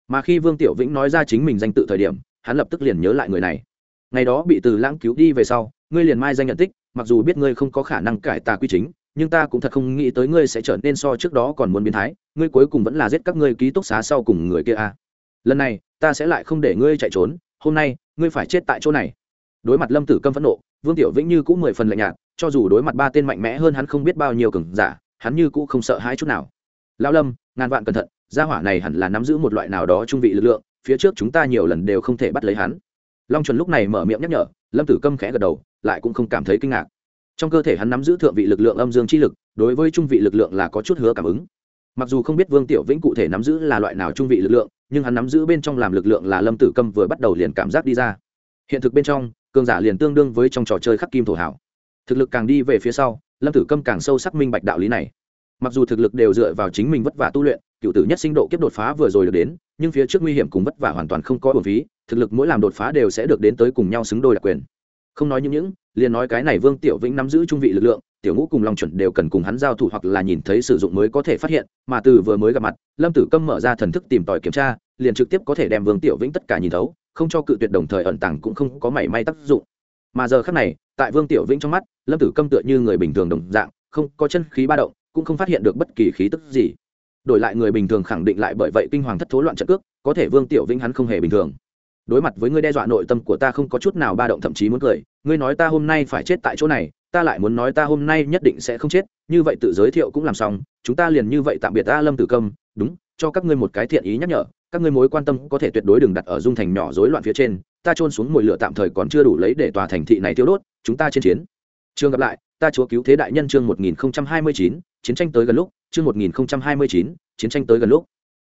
Mà khi vương tiểu vĩnh nói ra chính mình danh tự thời điểm, hắn lập tức liền nhớ lại người này. Ngày đó bị từ lãng cứu đi về sau, ngươi liền mai danh nhận tích, mặc dù biết ngươi không có khả năng cải tà quy chính, nhưng ta cũng thật không nghĩ tới ngươi sẽ trở nên so trước đó còn muốn biến thái, ngươi cuối cùng vẫn là giết các ngươi ký túc xá sau cùng người kia a à. lần này, ta sẽ lại không để ngươi chạy trốn, hôm nay, ngươi phải chết tại chỗ này. Đối mặt lâm tử câm phẫn nộ, vương tiểu vĩnh như cũng mười phần lạnh nhạt cho dù đối mặt ba tên mạnh mẽ hơn hắn không biết bao nhiêu cường giả, hắn như cũng không sợ hãi chút nào. Lão lâm, ngàn vạn cẩn thận, gia hỏa này hẳn là nắm giữ một loại nào đó trung vị lực lượng, phía trước chúng ta nhiều lần đều không thể bắt lấy hắn. Long chuẩn lúc này mở miệng nhắc nhở, lâm tử câm khẽ gật đầu, lại cũng không cảm thấy kinh ngạc. Trong cơ thể hắn nắm giữ thượng vị lực lượng âm dương chi lực, đối với trung vị lực lượng là có chút hứa cảm ứng. Mặc dù không biết vương tiểu vĩnh cụ thể nắm giữ là loại nào trung vị lực lượng, nhưng hắn nắm giữ bên trong làm lực lượng là lâm tử câm vừa bắt đầu liền cảm giác đi ra. Hiện thực bên trong, cường giả liền tương đương với trong trò chơi khắc kim thổ hảo thực lực càng đi về phía sau, lâm tử câm càng sâu sắc minh bạch đạo lý này. Mặc dù thực lực đều dựa vào chính mình vất vả tu luyện, cựu tử nhất sinh độ kiếp đột phá vừa rồi được đến, nhưng phía trước nguy hiểm cùng vất vả hoàn toàn không có bổn phí, thực lực mỗi làm đột phá đều sẽ được đến tới cùng nhau xứng đôi đặc quyền. Không nói những những, liền nói cái này vương tiểu vĩnh nắm giữ trung vị lực lượng, tiểu ngũ cùng long chuẩn đều cần cùng hắn giao thủ hoặc là nhìn thấy sử dụng mới có thể phát hiện, mà từ vừa mới gặp mặt, lâm tử câm mở ra thần thức tìm tòi kiểm tra, liền trực tiếp có thể đem vương tiểu vĩnh tất cả nhìn thấu, không cho cự tuyệt đồng thời ẩn tàng cũng không có mảy may tác dụng. Mà giờ khác này tại vương tiểu vĩnh trong mắt, lâm tử câm tựa như người bình thường đồng dạng, không có chân khí ba động, cũng không phát hiện được bất kỳ khí tức gì. Đổi lại người bình thường khẳng định lại bởi vậy kinh hoàng thất thố loạn trận cước, có thể vương tiểu vĩnh hắn không hề bình thường. Đối mặt với ngươi đe dọa nội tâm của ta không có chút nào ba động thậm chí muốn cười, ngươi nói ta hôm nay phải chết tại chỗ này, ta lại muốn nói ta hôm nay nhất định sẽ không chết, như vậy tự giới thiệu cũng làm xong, chúng ta liền như vậy tạm biệt ta lâm tử công đúng, cho các ngươi một cái thiện ý nhắc nhở, các ngươi mối quan tâm có thể tuyệt đối đừng đặt ở dung thành nhỏ rối loạn phía trên ta trôn xuống mồi lửa tạm thời còn chưa đủ lấy để tòa thành thị này tiêu đốt, chúng ta trên chiến. Trường gặp lại, ta chúa cứu thế đại nhân chương một nghìn hai mươi chín, chiến tranh tới gần lúc, chương một nghìn hai mươi chín, chiến tranh tới gần lúc.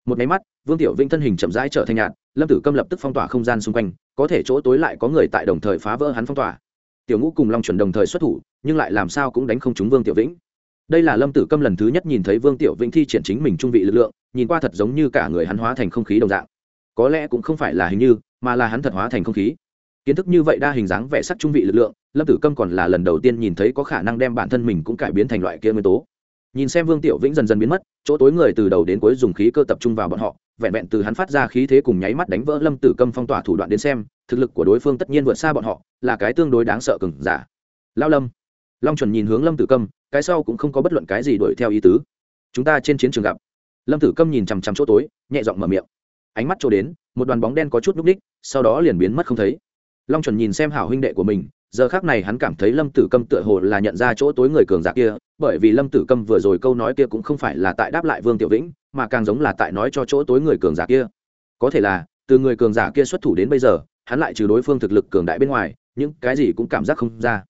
Một máy mắt, vương tiểu vinh thân hình chậm rãi trở thành nhạt, lâm tử câm lập tức phong tỏa không gian xung quanh, có thể chỗ tối lại có người tại đồng thời phá vỡ hắn phong tỏa. Tiểu ngũ cùng long chuẩn đồng thời xuất thủ, nhưng lại làm sao cũng đánh không trúng vương tiểu vĩnh. Đây là lâm tử câm lần thứ nhất nhìn thấy vương tiểu vĩnh thi triển chính mình trung vị lực lượng, nhìn qua thật giống như cả người hắn hóa thành không khí đồng dạng. Có lẽ cũng không phải là hình như mà là hắn thật hóa thành không khí. Kiến thức như vậy đa hình dáng vẻ sắc trung vị lực lượng, lâm tử câm còn là lần đầu tiên nhìn thấy có khả năng đem bản thân mình cũng cải biến thành loại kia nguyên tố. Nhìn xem vương tiểu vĩnh dần dần biến mất, chỗ tối người từ đầu đến cuối dùng khí cơ tập trung vào bọn họ, vẹn vẹn từ hắn phát ra khí thế cùng nháy mắt đánh vỡ lâm tử câm phong tỏa thủ đoạn đến xem, thực lực của đối phương tất nhiên vượt xa bọn họ, là cái tương đối đáng sợ cừng giả. Lao lâm, long chuẩn nhìn hướng lâm tử câm, cái sau cũng không có bất luận cái gì đuổi theo ý tứ. Chúng ta trên chiến trường gặp. Lâm tử câm nhìn chằm chằm chỗ tối, nhẹ giọng mở miệng. Ánh mắt chỗ đến một đoàn bóng đen có chút núp ních, sau đó liền biến mất không thấy. Long chuẩn nhìn xem hảo huynh đệ của mình, giờ khác này hắn cảm thấy lâm tử câm tựa hồ là nhận ra chỗ tối người cường giả kia, bởi vì lâm tử câm vừa rồi câu nói kia cũng không phải là tại đáp lại vương tiểu vĩnh, mà càng giống là tại nói cho chỗ tối người cường giả kia. Có thể là, từ người cường giả kia xuất thủ đến bây giờ, hắn lại trừ đối phương thực lực cường đại bên ngoài, những cái gì cũng cảm giác không ra.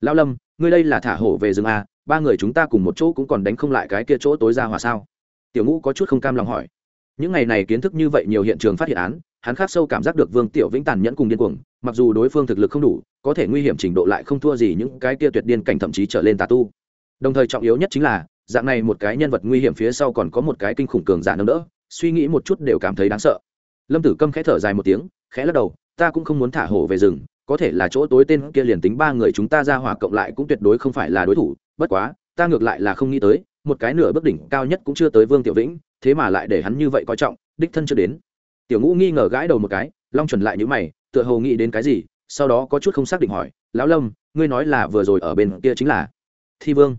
Lao lâm, ngươi đây là thả hổ về rừng a ba người chúng ta cùng một chỗ cũng còn đánh không lại cái kia chỗ tối ra hòa sao? Tiểu ngũ có chút không cam lòng hỏi những ngày này kiến thức như vậy nhiều hiện trường phát hiện án, hắn khắc sâu cảm giác được vương tiểu vĩnh tàn nhẫn cùng điên cuồng, mặc dù đối phương thực lực không đủ, có thể nguy hiểm trình độ lại không thua gì những cái kia tuyệt điên cảnh thậm chí trở lên tà tu. Đồng thời trọng yếu nhất chính là, dạng này một cái nhân vật nguy hiểm phía sau còn có một cái kinh khủng cường giả nâng đỡ, suy nghĩ một chút đều cảm thấy đáng sợ. Lâm tử câm khẽ thở dài một tiếng, khẽ lắc đầu, ta cũng không muốn thả hổ về rừng, có thể là chỗ tối tên kia liền tính ba người chúng ta ra hòa cộng lại cũng tuyệt đối không phải là đối thủ, bất quá, ta ngược lại là không nghĩ tới một cái nửa bước đỉnh cao nhất cũng chưa tới vương tiểu vĩnh, thế mà lại để hắn như vậy coi trọng, đích thân chưa đến. Tiểu ngũ nghi ngờ gãi đầu một cái, long chuẩn lại nhữ mày, tựa hồ nghĩ đến cái gì, sau đó có chút không xác định hỏi, lão lâm, ngươi nói là vừa rồi ở bên kia chính là thi vương?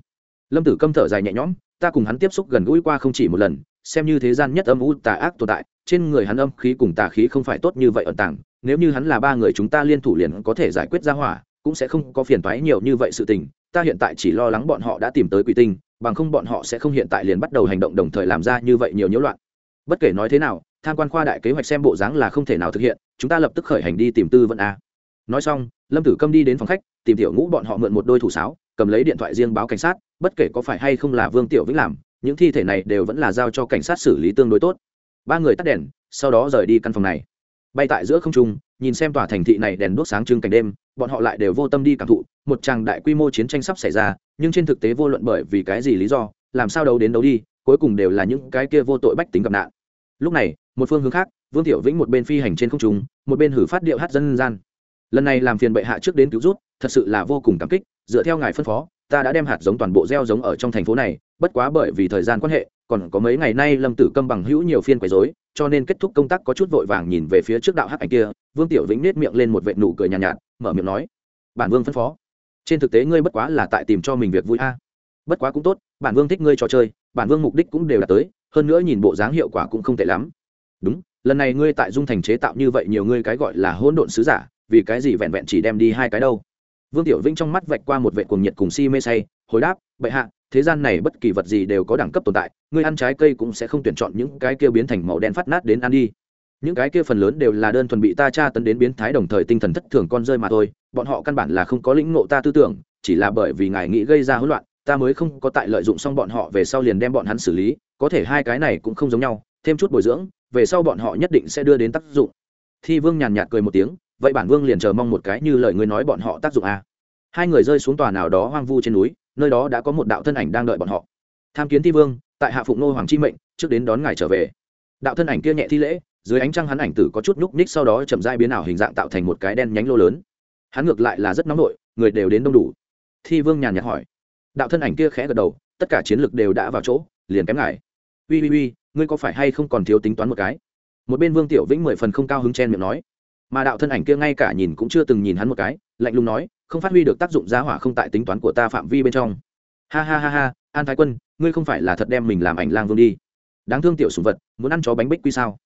Lâm tử câm thở dài nhẹ nhõm, ta cùng hắn tiếp xúc gần gũi qua không chỉ một lần, xem như thế gian nhất âm u tà ác tồn tại, trên người hắn âm khí cùng tà khí không phải tốt như vậy ẩn tàng, nếu như hắn là ba người chúng ta liên thủ liền có thể giải quyết ra hỏa, cũng sẽ không có phiền toái nhiều như vậy sự tình, ta hiện tại chỉ lo lắng bọn họ đã tìm tới quỷ tinh bằng không bọn họ sẽ không hiện tại liền bắt đầu hành động đồng thời làm ra như vậy nhiều nhiễu loạn. Bất kể nói thế nào, tham quan khoa đại kế hoạch xem bộ dáng là không thể nào thực hiện, chúng ta lập tức khởi hành đi tìm tư vận a. Nói xong, lâm tử câm đi đến phòng khách, tìm tiểu ngũ bọn họ mượn một đôi thủ sáo, cầm lấy điện thoại riêng báo cảnh sát, bất kể có phải hay không là vương tiểu vĩnh làm, những thi thể này đều vẫn là giao cho cảnh sát xử lý tương đối tốt. Ba người tắt đèn, sau đó rời đi căn phòng này. Bay tại giữa không trung nhìn xem tòa thành thị này đèn đuốc sáng trưng cảnh đêm, bọn họ lại đều vô tâm đi cảm thụ, một tràng đại quy mô chiến tranh sắp xảy ra, nhưng trên thực tế vô luận bởi vì cái gì lý do, làm sao đấu đến đấu đi, cuối cùng đều là những cái kia vô tội bách tính gặp nạn. Lúc này, một phương hướng khác, vương tiểu vĩnh một bên phi hành trên không trung, một bên hử phát điệu hát dân gian. Lần này làm phiền bệ hạ trước đến cứu rút thật sự là vô cùng cảm kích, dựa theo ngài phân phó, ta đã đem hạt giống toàn bộ gieo giống ở trong thành phố này, bất quá bởi vì thời gian quan hệ còn có mấy ngày nay lâm tử câm bằng hữu nhiều phiên quấy dối cho nên kết thúc công tác có chút vội vàng nhìn về phía trước đạo hắc ảnh kia vương tiểu vĩnh nết miệng lên một vệ nụ cười nhàn nhạt, nhạt mở miệng nói bản vương phân phó. Trên thực tế ngươi bất quá là tại tìm cho mình việc vui a. Bất quá cũng tốt bản vương thích ngươi trò chơi bản vương mục đích cũng đều đạt tới hơn nữa nhìn bộ dáng hiệu quả cũng không tệ lắm. Đúng lần này ngươi tại dung thành chế tạo như vậy nhiều ngươi cái gọi là hỗn độn sứ giả vì cái gì vẹn vẹn chỉ đem đi hai cái đâu? Vương tiểu vĩnh trong mắt vạch qua một vệ cuồng nhiệt cùng si mê say hồi đáp bệ hạ thế gian này bất kỳ vật gì đều có đẳng cấp tồn tại người ăn trái cây cũng sẽ không tuyển chọn những cái kia biến thành màu đen phát nát đến ăn đi những cái kia phần lớn đều là đơn thuần bị ta tra tấn đến biến thái đồng thời tinh thần thất thường con rơi mà thôi, bọn họ căn bản là không có lĩnh ngộ ta tư tưởng, chỉ là bởi vì ngài nghĩ gây ra hỗn loạn, ta mới không có tại lợi dụng xong bọn họ về sau liền đem bọn hắn xử lý, có thể hai cái này cũng không giống nhau, thêm chút bồi dưỡng, về sau bọn họ nhất định sẽ đưa đến tác dụng thi vương nhàn nhạt cười một tiếng, vậy bản vương liền chờ mong một cái như lời ngươi nói bọn họ tác dụng à hai người rơi xuống tòa nào đó hoang vu trên núi, nơi đó đã có một đạo thân ảnh đang đợi bọn họ. Tham kiến thi vương, tại hạ phụng nô hoàng chi mệnh, trước đến đón ngài trở về. Đạo thân ảnh kia nhẹ thi lễ, dưới ánh trăng hắn ảnh tử có chút nhúc ních sau đó chậm dai biến ảo hình dạng tạo thành một cái đen nhánh lô lớn. Hắn ngược lại là rất nóng nổi người đều đến đông đủ. Thi vương nhàn nhạt hỏi. Đạo thân ảnh kia khẽ gật đầu, tất cả chiến lược đều đã vào chỗ, liền kém ngài. Ui ui ui ngươi có phải hay không còn thiếu tính toán một cái? Một bên vương tiểu vĩnh mười phần không cao hứng chen miệng nói. Mà đạo thân ảnh kia ngay cả nhìn cũng chưa từng nhìn hắn một cái, lạnh lùng nói không phát huy được tác dụng giá hỏa không tại tính toán của ta phạm vi bên trong. Ha ha ha ha, an thái quân, ngươi không phải là thật đem mình làm ảnh lang vương đi. Đáng thương tiểu sùng vật, muốn ăn chó bánh bích quy sao?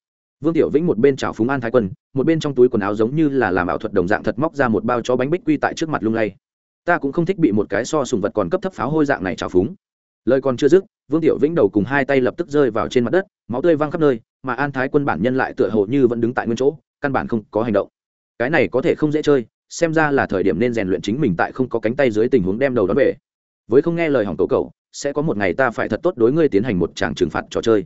Vương tiểu vĩnh một bên chào phúng an thái quân, một bên trong túi quần áo giống như là làm ảo thuật đồng dạng thật móc ra một bao chó bánh bích quy tại trước mặt lung lay. Ta cũng không thích bị một cái so sùng vật còn cấp thấp pháo hôi dạng này chào phúng. Lời còn chưa dứt, vương tiểu vĩnh đầu cùng hai tay lập tức rơi vào trên mặt đất, máu tươi văng khắp nơi, mà an thái quân bản nhân lại tựa hồ như vẫn đứng tại nguyên chỗ, căn bản không có hành động. Cái này có thể không dễ chơi xem ra là thời điểm nên rèn luyện chính mình tại không có cánh tay dưới tình huống đem đầu đón về. Với không nghe lời hỏng cầu cầu, sẽ có một ngày ta phải thật tốt đối ngươi tiến hành một tràng trừng phạt trò chơi.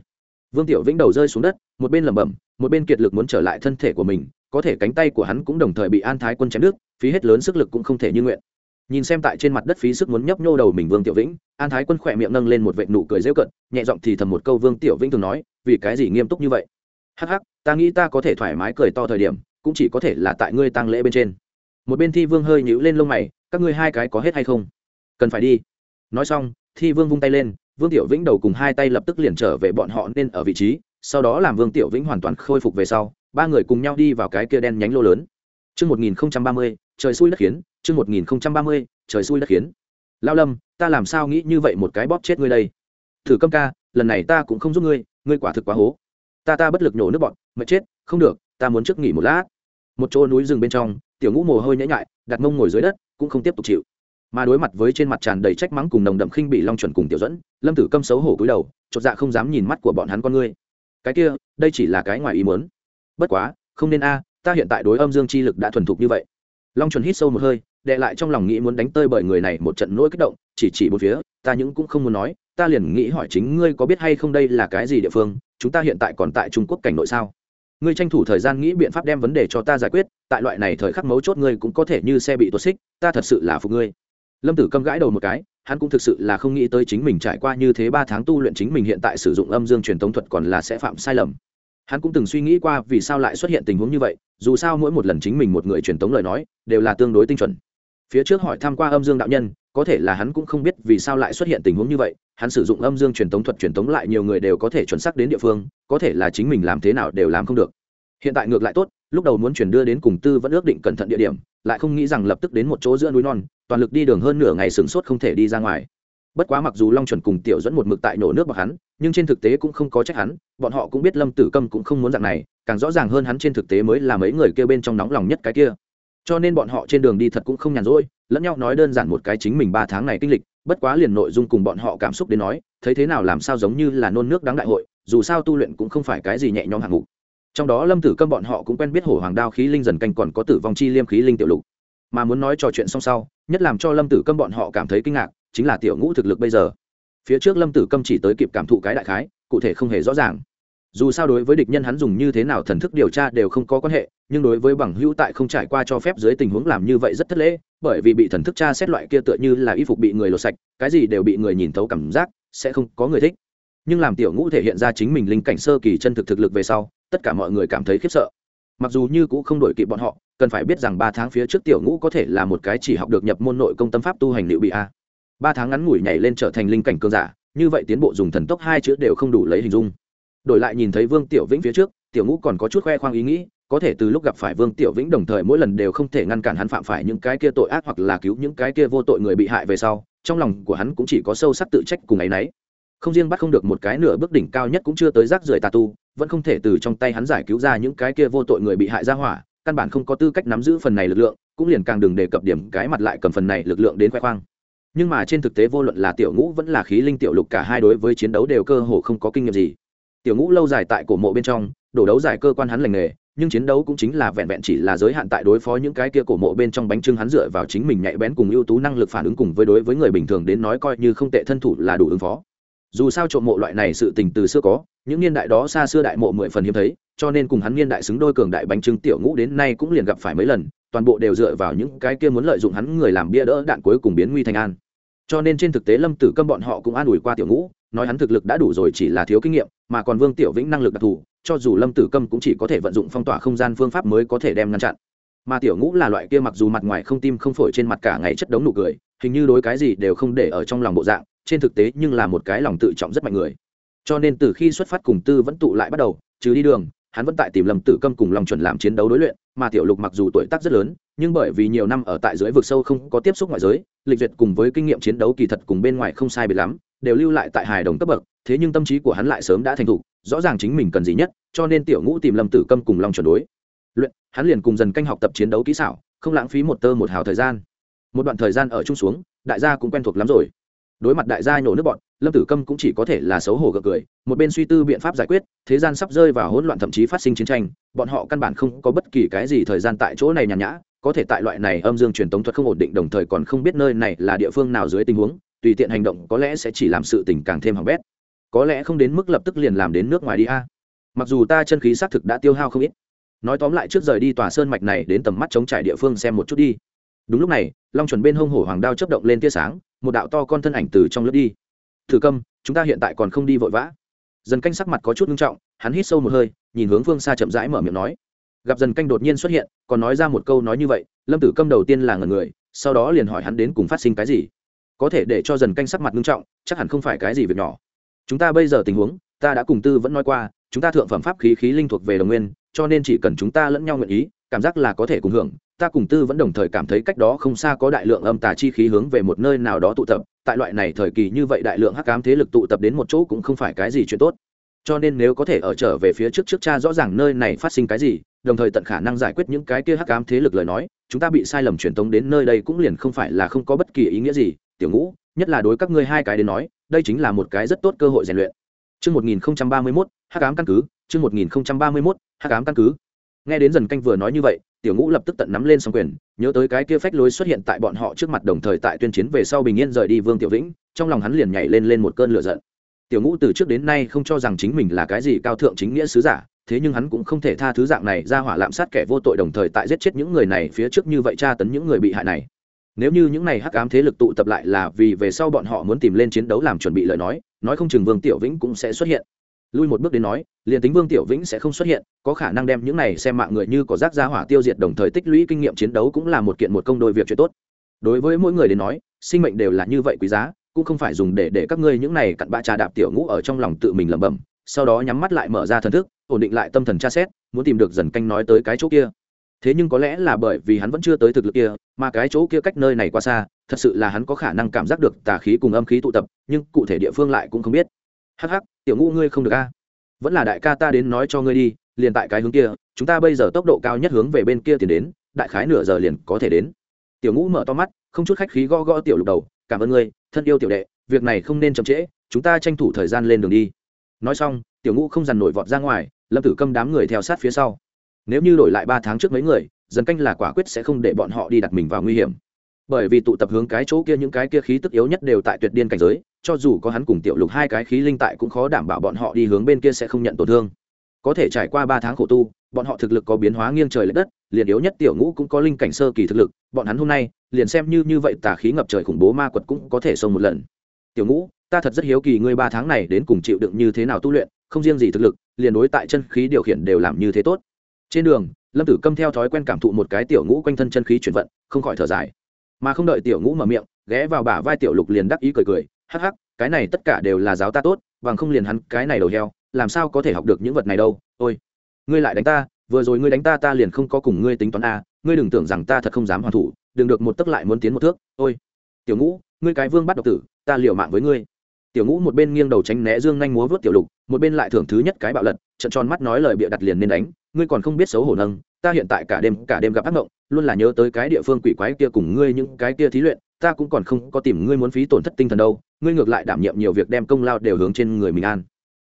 Vương tiểu vĩnh đầu rơi xuống đất, một bên lẩm bẩm, một bên kiệt lực muốn trở lại thân thể của mình, có thể cánh tay của hắn cũng đồng thời bị an thái quân chém nước phí hết lớn sức lực cũng không thể như nguyện. Nhìn xem tại trên mặt đất phí sức muốn nhấp nhô đầu mình vương tiểu vĩnh, an thái quân khỏe miệng nâng lên một vệ nụ cười rêu cận nhẹ giọng thì thầm một câu vương tiểu vĩnh thường nói, vì cái gì nghiêm túc như vậy? Hắc hắc, ta nghĩ ta có thể thoải mái cười to thời điểm, cũng chỉ có thể là tại ngươi tăng lễ bên trên một bên thi vương hơi nhũ lên lông mày các ngươi hai cái có hết hay không cần phải đi nói xong thi vương vung tay lên vương tiểu vĩnh đầu cùng hai tay lập tức liền trở về bọn họ nên ở vị trí sau đó làm vương tiểu vĩnh hoàn toàn khôi phục về sau ba người cùng nhau đi vào cái kia đen nhánh lô lớn Trước 1030, trời xui đất khiến, trước 1030, trời xui đất khiến. Lao lâm, ta làm sao nghĩ như vậy một cái bóp chết ngươi đây. Thử câm ca, lần này ta cũng không giúp ngươi, ngươi quả thực quá hố. Ta ta bất lực nhổ nước bọn, mệt chết, không được, ta muốn trước nghỉ một lát. Một chỗ núi rừng bên trong, tiểu ngũ mồ hôi nhễ nhại, đặt mông ngồi dưới đất, cũng không tiếp tục chịu. Mà đối mặt với trên mặt tràn đầy trách mắng cùng nồng đậm khinh bị long chuẩn cùng tiểu dẫn lâm tử câm xấu hổ cúi đầu chột dạ không dám nhìn mắt của bọn hắn con ngươi. Cái kia đây chỉ là cái ngoài ý muốn. Bất quá không nên a ta hiện tại đối âm dương chi lực đã thuần thục như vậy. Long chuẩn hít sâu một hơi đệ lại trong lòng nghĩ muốn đánh tơi bởi người này một trận nỗi kích động chỉ chỉ một phía ta những cũng không muốn nói ta liền nghĩ hỏi chính ngươi có biết hay không đây là cái gì địa phương chúng ta hiện tại còn tại trung quốc cảnh nội sao? Ngươi tranh thủ thời gian nghĩ biện pháp đem vấn đề cho ta giải quyết, tại loại này thời khắc mấu chốt ngươi cũng có thể như xe bị tuột xích, ta thật sự là phục ngươi. Lâm tử câm gãi đầu một cái, hắn cũng thực sự là không nghĩ tới chính mình trải qua như thế ba tháng tu luyện chính mình hiện tại sử dụng âm dương truyền thống thuật còn là sẽ phạm sai lầm. Hắn cũng từng suy nghĩ qua vì sao lại xuất hiện tình huống như vậy, dù sao mỗi một lần chính mình một người truyền thống lời nói, đều là tương đối tinh chuẩn phía trước hỏi tham q u a âm dương đạo nhân, có thể là hắn cũng không biết vì sao lại xuất hiện tình huống như vậy, hắn sử dụng âm dương truyền tống thuật truyền tống lại nhiều người đều có thể chuẩn xác đến địa phương, có thể là chính mình làm thế nào đều làm không được. Hiện tại ngược lại tốt, lúc đầu muốn chuyển đưa đến cùng tư vẫn ước định cẩn thận địa điểm, lại không nghĩ rằng lập tức đến một chỗ giữa núi non, toàn lực đi đường hơn nửa ngày sửng sốt không thể đi ra ngoài. Bất quá mặc dù long chuẩn cùng tiểu dẫn một mực tại nổ nước vào hắn, nhưng trên thực tế cũng không có trách hắn, bọn họ cũng biết lâm tử câm cũng không muốn dạng này, càng rõ ràng hơn hắn trên thực tế mới là mấy người kêu bên trong nóng lòng nhất cái kia cho nên bọn họ trên đường đi thật cũng không nhàn rỗi, lẫn nhau nói đơn giản một cái chính mình ba tháng này kinh lịch, bất quá liền nội dung cùng bọn họ cảm xúc đến nói, thấy thế nào làm sao giống như là nôn nước đáng đại hội, dù sao tu luyện cũng không phải cái gì nhẹ nhõm hạng mục. Trong đó lâm tử câm bọn họ cũng quen biết hổ hoàng đao khí linh dần canh còn có tử vong chi liêm khí linh tiểu lục. Mà muốn nói trò chuyện xong sau, nhất làm cho lâm tử câm bọn họ cảm thấy kinh ngạc, chính là tiểu ngũ thực lực bây giờ. Phía trước lâm tử câm chỉ tới kịp cảm thụ cái đại khái, cụ thể không hề rõ ràng. Dù sao đối với địch nhân hắn dùng như thế nào thần thức điều tra đều không có quan hệ nhưng đối với bằng hữu tại không trải qua cho phép dưới tình huống làm như vậy rất thất lễ, bởi vì bị thần thức tra xét loại kia tựa như là y phục bị người lột sạch, cái gì đều bị người nhìn thấu cảm giác, sẽ không có người thích. Nhưng làm tiểu ngũ thể hiện ra chính mình linh cảnh sơ kỳ chân thực thực lực về sau, tất cả mọi người cảm thấy khiếp sợ. Mặc dù như cũ không đổi kịp bọn họ, cần phải biết rằng ba tháng phía trước tiểu ngũ có thể là một cái chỉ học được nhập môn nội công tâm pháp tu hành liệu bị a. Ba tháng ngắn ngủi nhảy lên trở thành linh cảnh cơn giả, như vậy tiến bộ dùng thần tốc hai chữ đều không đủ lấy hình dung. Đổi lại nhìn thấy vương tiểu vĩnh phía trước, tiểu ngũ còn có chút khoe khoang ý nghĩ có thể từ lúc gặp phải vương tiểu vĩnh đồng thời mỗi lần đều không thể ngăn cản hắn phạm phải những cái kia tội ác hoặc là cứu những cái kia vô tội người bị hại về sau, trong lòng của hắn cũng chỉ có sâu sắc tự trách cùng ấ y n ấ y không riêng bắt không được một cái nửa bước đỉnh cao nhất cũng chưa tới rác rưởi tà tu, vẫn không thể từ trong tay hắn giải cứu ra những cái kia vô tội người bị hại ra hỏa, căn bản không có tư cách nắm giữ phần này lực lượng, cũng liền càng đừng đề cập điểm cái mặt lại cầm phần này lực lượng đến khoe khoang. Nhưng mà trên thực tế vô luận là tiểu ngũ vẫn là khí linh tiểu lục cả hai đối với chiến đấu đều cơ hồ không có kinh nghiệm gì. Tiểu ngũ lâu dài tại cổ mộ bên trong, đổ đấu giải cơ quan hắn lành nghề nhưng chiến đấu cũng chính là vẹn vẹn chỉ là giới hạn tại đối phó những cái kia cổ mộ bên trong bánh trưng hắn dựa vào chính mình nhạy bén cùng ưu tú năng lực phản ứng cùng với đối với người bình thường đến nói coi như không tệ thân thủ là đủ ứng phó. Dù sao trộm mộ loại này sự tình từ xưa có, những niên đại đó xa xưa đại mộ mười phần hiếm thấy, cho nên cùng hắn niên đại xứng đôi cường đại bánh trưng tiểu ngũ đến nay cũng liền gặp phải mấy lần, toàn bộ đều dựa vào những cái kia muốn lợi dụng hắn người làm bia đỡ đạn cuối cùng biến nguy thành an. Cho nên trên thực tế lâm tử câm bọn họ cũng an ủi qua tiểu ngũ, nói hắn thực lực đã đủ rồi chỉ là thiếu kinh nghiệm, mà còn vương tiểu vĩnh năng lực đặc thù cho dù lâm tử câm cũng chỉ có thể vận dụng phong tỏa không gian phương pháp mới có thể đem ngăn chặn. Mà tiểu ngũ là loại kia mặc dù mặt ngoài không tim không phổi trên mặt cả ngày chất đống nụ cười, hình như đối cái gì đều không để ở trong lòng bộ dạng, trên thực tế nhưng là một cái lòng tự trọng rất mạnh người. Cho nên từ khi xuất phát cùng tư vẫn tụ lại bắt đầu, trừ đi đường, hắn vẫn tại tìm lâm tử câm cùng lòng chuẩn làm chiến đấu đối luyện, mà tiểu lục mặc dù tuổi tác rất lớn, nhưng bởi vì nhiều năm ở tại dưới vực sâu không có tiếp xúc ngoại giới, lịch duyệt cùng với kinh nghiệm chiến đấu kỳ thật cùng bên ngoài không sai biệt lắm, đều lưu lại tại hài đồng cấp bậc, thế nhưng tâm trí của hắn lại sớm đã thành thục rõ ràng chính mình cần gì nhất, cho nên tiểu ngũ tìm lâm tử câm cùng long chuẩn đối. Luyện, hắn liền cùng dần canh học tập chiến đấu kỹ xảo, không lãng phí một tơ một hào thời gian. Một đoạn thời gian ở chung xuống, đại gia cũng quen thuộc lắm rồi. Đối mặt đại gia nhổ nước bọn, lâm tử câm cũng chỉ có thể là xấu hổ gật cười, một bên suy tư biện pháp giải quyết, thế gian sắp rơi vào hỗn loạn thậm chí phát sinh chiến tranh, bọn họ căn bản không có bất kỳ cái gì thời gian tại chỗ này nhàn nhã, có thể tại loại này âm dương truyền tống thuật không ổn định đồng thời còn không biết nơi này là địa phương nào dưới tình huống, tùy tiện hành động có lẽ sẽ chỉ làm sự tình càng thêm hỏng bét có lẽ không đến mức lập tức liền làm đến nước ngoài đi a. Mặc dù ta chân khí xác thực đã tiêu hao không ít, nói tóm lại trước rời đi tòa sơn mạch này đến tầm mắt chống trải địa phương xem một chút đi. Đúng lúc này, long chuẩn bên hông hổ hoàng đao chấp động lên tia sáng, một đạo to con thân ảnh từ trong lớp đi. Thử câm, chúng ta hiện tại còn không đi vội vã. Dần canh sắc mặt có chút nghiêm trọng, hắn hít sâu một hơi, nhìn hướng phương xa chậm rãi mở miệng nói. Gặp dần canh đột nhiên xuất hiện, còn nói ra một câu nói như vậy, lâm tử câm đầu tiên là ngần người, sau đó liền hỏi hắn đến cùng phát sinh cái gì. Có thể để cho dần canh sắc mặt nghiêm trọng, chắc hẳn không phải cái gì việc nhỏ chúng ta bây giờ tình huống, ta đã cùng tư vẫn nói qua, chúng ta thượng phẩm pháp khí khí linh thuộc về đồng nguyên, cho nên chỉ cần chúng ta lẫn nhau nguyện ý, cảm giác là có thể cùng hưởng. Ta cùng tư vẫn đồng thời cảm thấy cách đó không xa có đại lượng âm tà chi khí hướng về một nơi nào đó tụ tập, tại loại này thời kỳ như vậy đại lượng hắc cám thế lực tụ tập đến một chỗ cũng không phải cái gì chuyện tốt. Cho nên nếu có thể ở trở về phía trước trước cha rõ ràng nơi này phát sinh cái gì, đồng thời tận khả năng giải quyết những cái kia hắc ám thế lực lời nói, chúng ta bị sai lầm truyền tống đến nơi đây cũng liền không phải là không có bất kỳ ý nghĩa gì, tiểu ngũ nhất là đối các ngươi hai cái đến nói đây chính là một cái rất tốt cơ hội rèn luyện Chương 1031, Hắc ám căn cứ, chương 1031, Hắc ám căn cứ. Nghe đến dần canh vừa nói như vậy, Tiểu Ngũ lập tức tận nắm lên song quyền, nhớ tới cái kia phách lối xuất hiện tại bọn họ trước mặt đồng thời tại tuyên chiến về sau bình yên rời đi Vương Tiểu Vĩnh, trong lòng hắn liền nhảy lên lên một cơn lửa giận. Tiểu Ngũ từ trước đến nay không cho rằng chính mình là cái gì cao thượng chính nghĩa sứ giả, thế nhưng hắn cũng không thể tha thứ dạng này ra hỏa lạm sát kẻ vô tội đồng thời tại giết chết những người này phía trước như vậy tra tấn những người bị hại này nếu như những này hắc ám thế lực tụ tập lại là vì về sau bọn họ muốn tìm lên chiến đấu làm chuẩn bị lời nói nói không chừng vương tiểu vĩnh cũng sẽ xuất hiện. Lui một bước đến nói, liền tính vương tiểu vĩnh sẽ không xuất hiện, có khả năng đem những này xem mạng người như có rác ra hỏa tiêu diệt đồng thời tích lũy kinh nghiệm chiến đấu cũng là một kiện một công đôi việc chuyện tốt. Đối với mỗi người đến nói, sinh mệnh đều là như vậy quý giá, cũng không phải dùng để để các ngươi những này cặn bã trà đạp tiểu ngũ ở trong lòng tự mình lẩm bẩm, sau đó nhắm mắt lại mở ra thần thức, ổn định lại tâm thần tra xét, muốn tìm được dần canh nói tới cái chỗ kia thế nhưng có lẽ là bởi vì hắn vẫn chưa tới thực lực kia, mà cái chỗ kia cách nơi này quá xa, thật sự là hắn có khả năng cảm giác được tà khí cùng âm khí tụ tập, nhưng cụ thể địa phương lại cũng không biết. Hắc hắc, tiểu ngũ ngươi không được a. Vẫn là đại ca ta đến nói cho ngươi đi, liền tại cái hướng kia, chúng ta bây giờ tốc độ cao nhất hướng về bên kia tiến đến, đại khái nửa giờ liền có thể đến. Tiểu ngũ mở to mắt, không chút khách khí gõ gõ tiểu lục đầu, cảm ơn ngươi, thân yêu tiểu đệ, việc này không nên chậm trễ, chúng ta tranh thủ thời gian lên đường đi. Nói xong, tiểu ngũ không dằn nổi vọt ra ngoài, lâm tử câm đám người theo sát phía sau nếu như đổi lại ba tháng trước mấy người, dần canh là quả quyết sẽ không để bọn họ đi đặt mình vào nguy hiểm. Bởi vì tụ tập hướng cái chỗ kia những cái kia khí tức yếu nhất đều tại tuyệt điên cảnh giới, cho dù có hắn cùng tiểu lục hai cái khí linh tại cũng khó đảm bảo bọn họ đi hướng bên kia sẽ không nhận tổn thương. Có thể trải qua ba tháng khổ tu, bọn họ thực lực có biến hóa nghiêng trời l ệ đất, liền yếu nhất tiểu ngũ cũng có linh cảnh sơ kỳ thực lực, bọn hắn hôm nay, liền xem như như vậy tà khí ngập trời khủng bố ma quật cũng có thể xông một lần. Tiểu ngũ, ta thật rất hiếu kỳ ngươi ba tháng này đến cùng chịu đựng như thế nào tu luyện, không riêng gì thực lực, liền đối tại chân khí điều khiển đều làm như thế tốt trên đường, lâm tử câm theo thói quen cảm thụ một cái tiểu ngũ quanh thân chân khí chuyển vận, không khỏi thở dài. Mà không đợi tiểu ngũ mở miệng, ghé vào bả vai tiểu lục liền đắc ý cười cười, hắc hắc, cái này tất cả đều là giáo ta tốt, bằng không liền hắn cái này đầu heo, làm sao có thể học được những vật này đâu, ôi. Ngươi lại đánh ta, vừa rồi ngươi đánh ta ta liền không có cùng ngươi tính toán a ngươi đừng tưởng rằng ta thật không dám hoàn thủ, đừng được một tấc lại muốn tiến một thước, ôi. Tiểu ngũ, ngươi cái vương bắt độc tử, ta liều mạng với ngươi. Tiểu ngũ một bên nghiêng đầu tránh né dương nhanh múa vớt tiểu lục, một bên lại thưởng thứ nhất cái bạo lật trận tròn mắt nói lời bịa đặt liền nên đánh, ngươi còn không biết xấu hổ nâng, ta hiện tại cả đêm cả đêm gặp ác mộng, luôn là nhớ tới cái địa phương quỷ quái kia cùng ngươi những cái kia thí luyện, ta cũng còn không có tìm ngươi muốn phí tổn thất tinh thần đâu, ngươi ngược lại đảm nhiệm nhiều việc đem công lao đều hướng trên người mình an.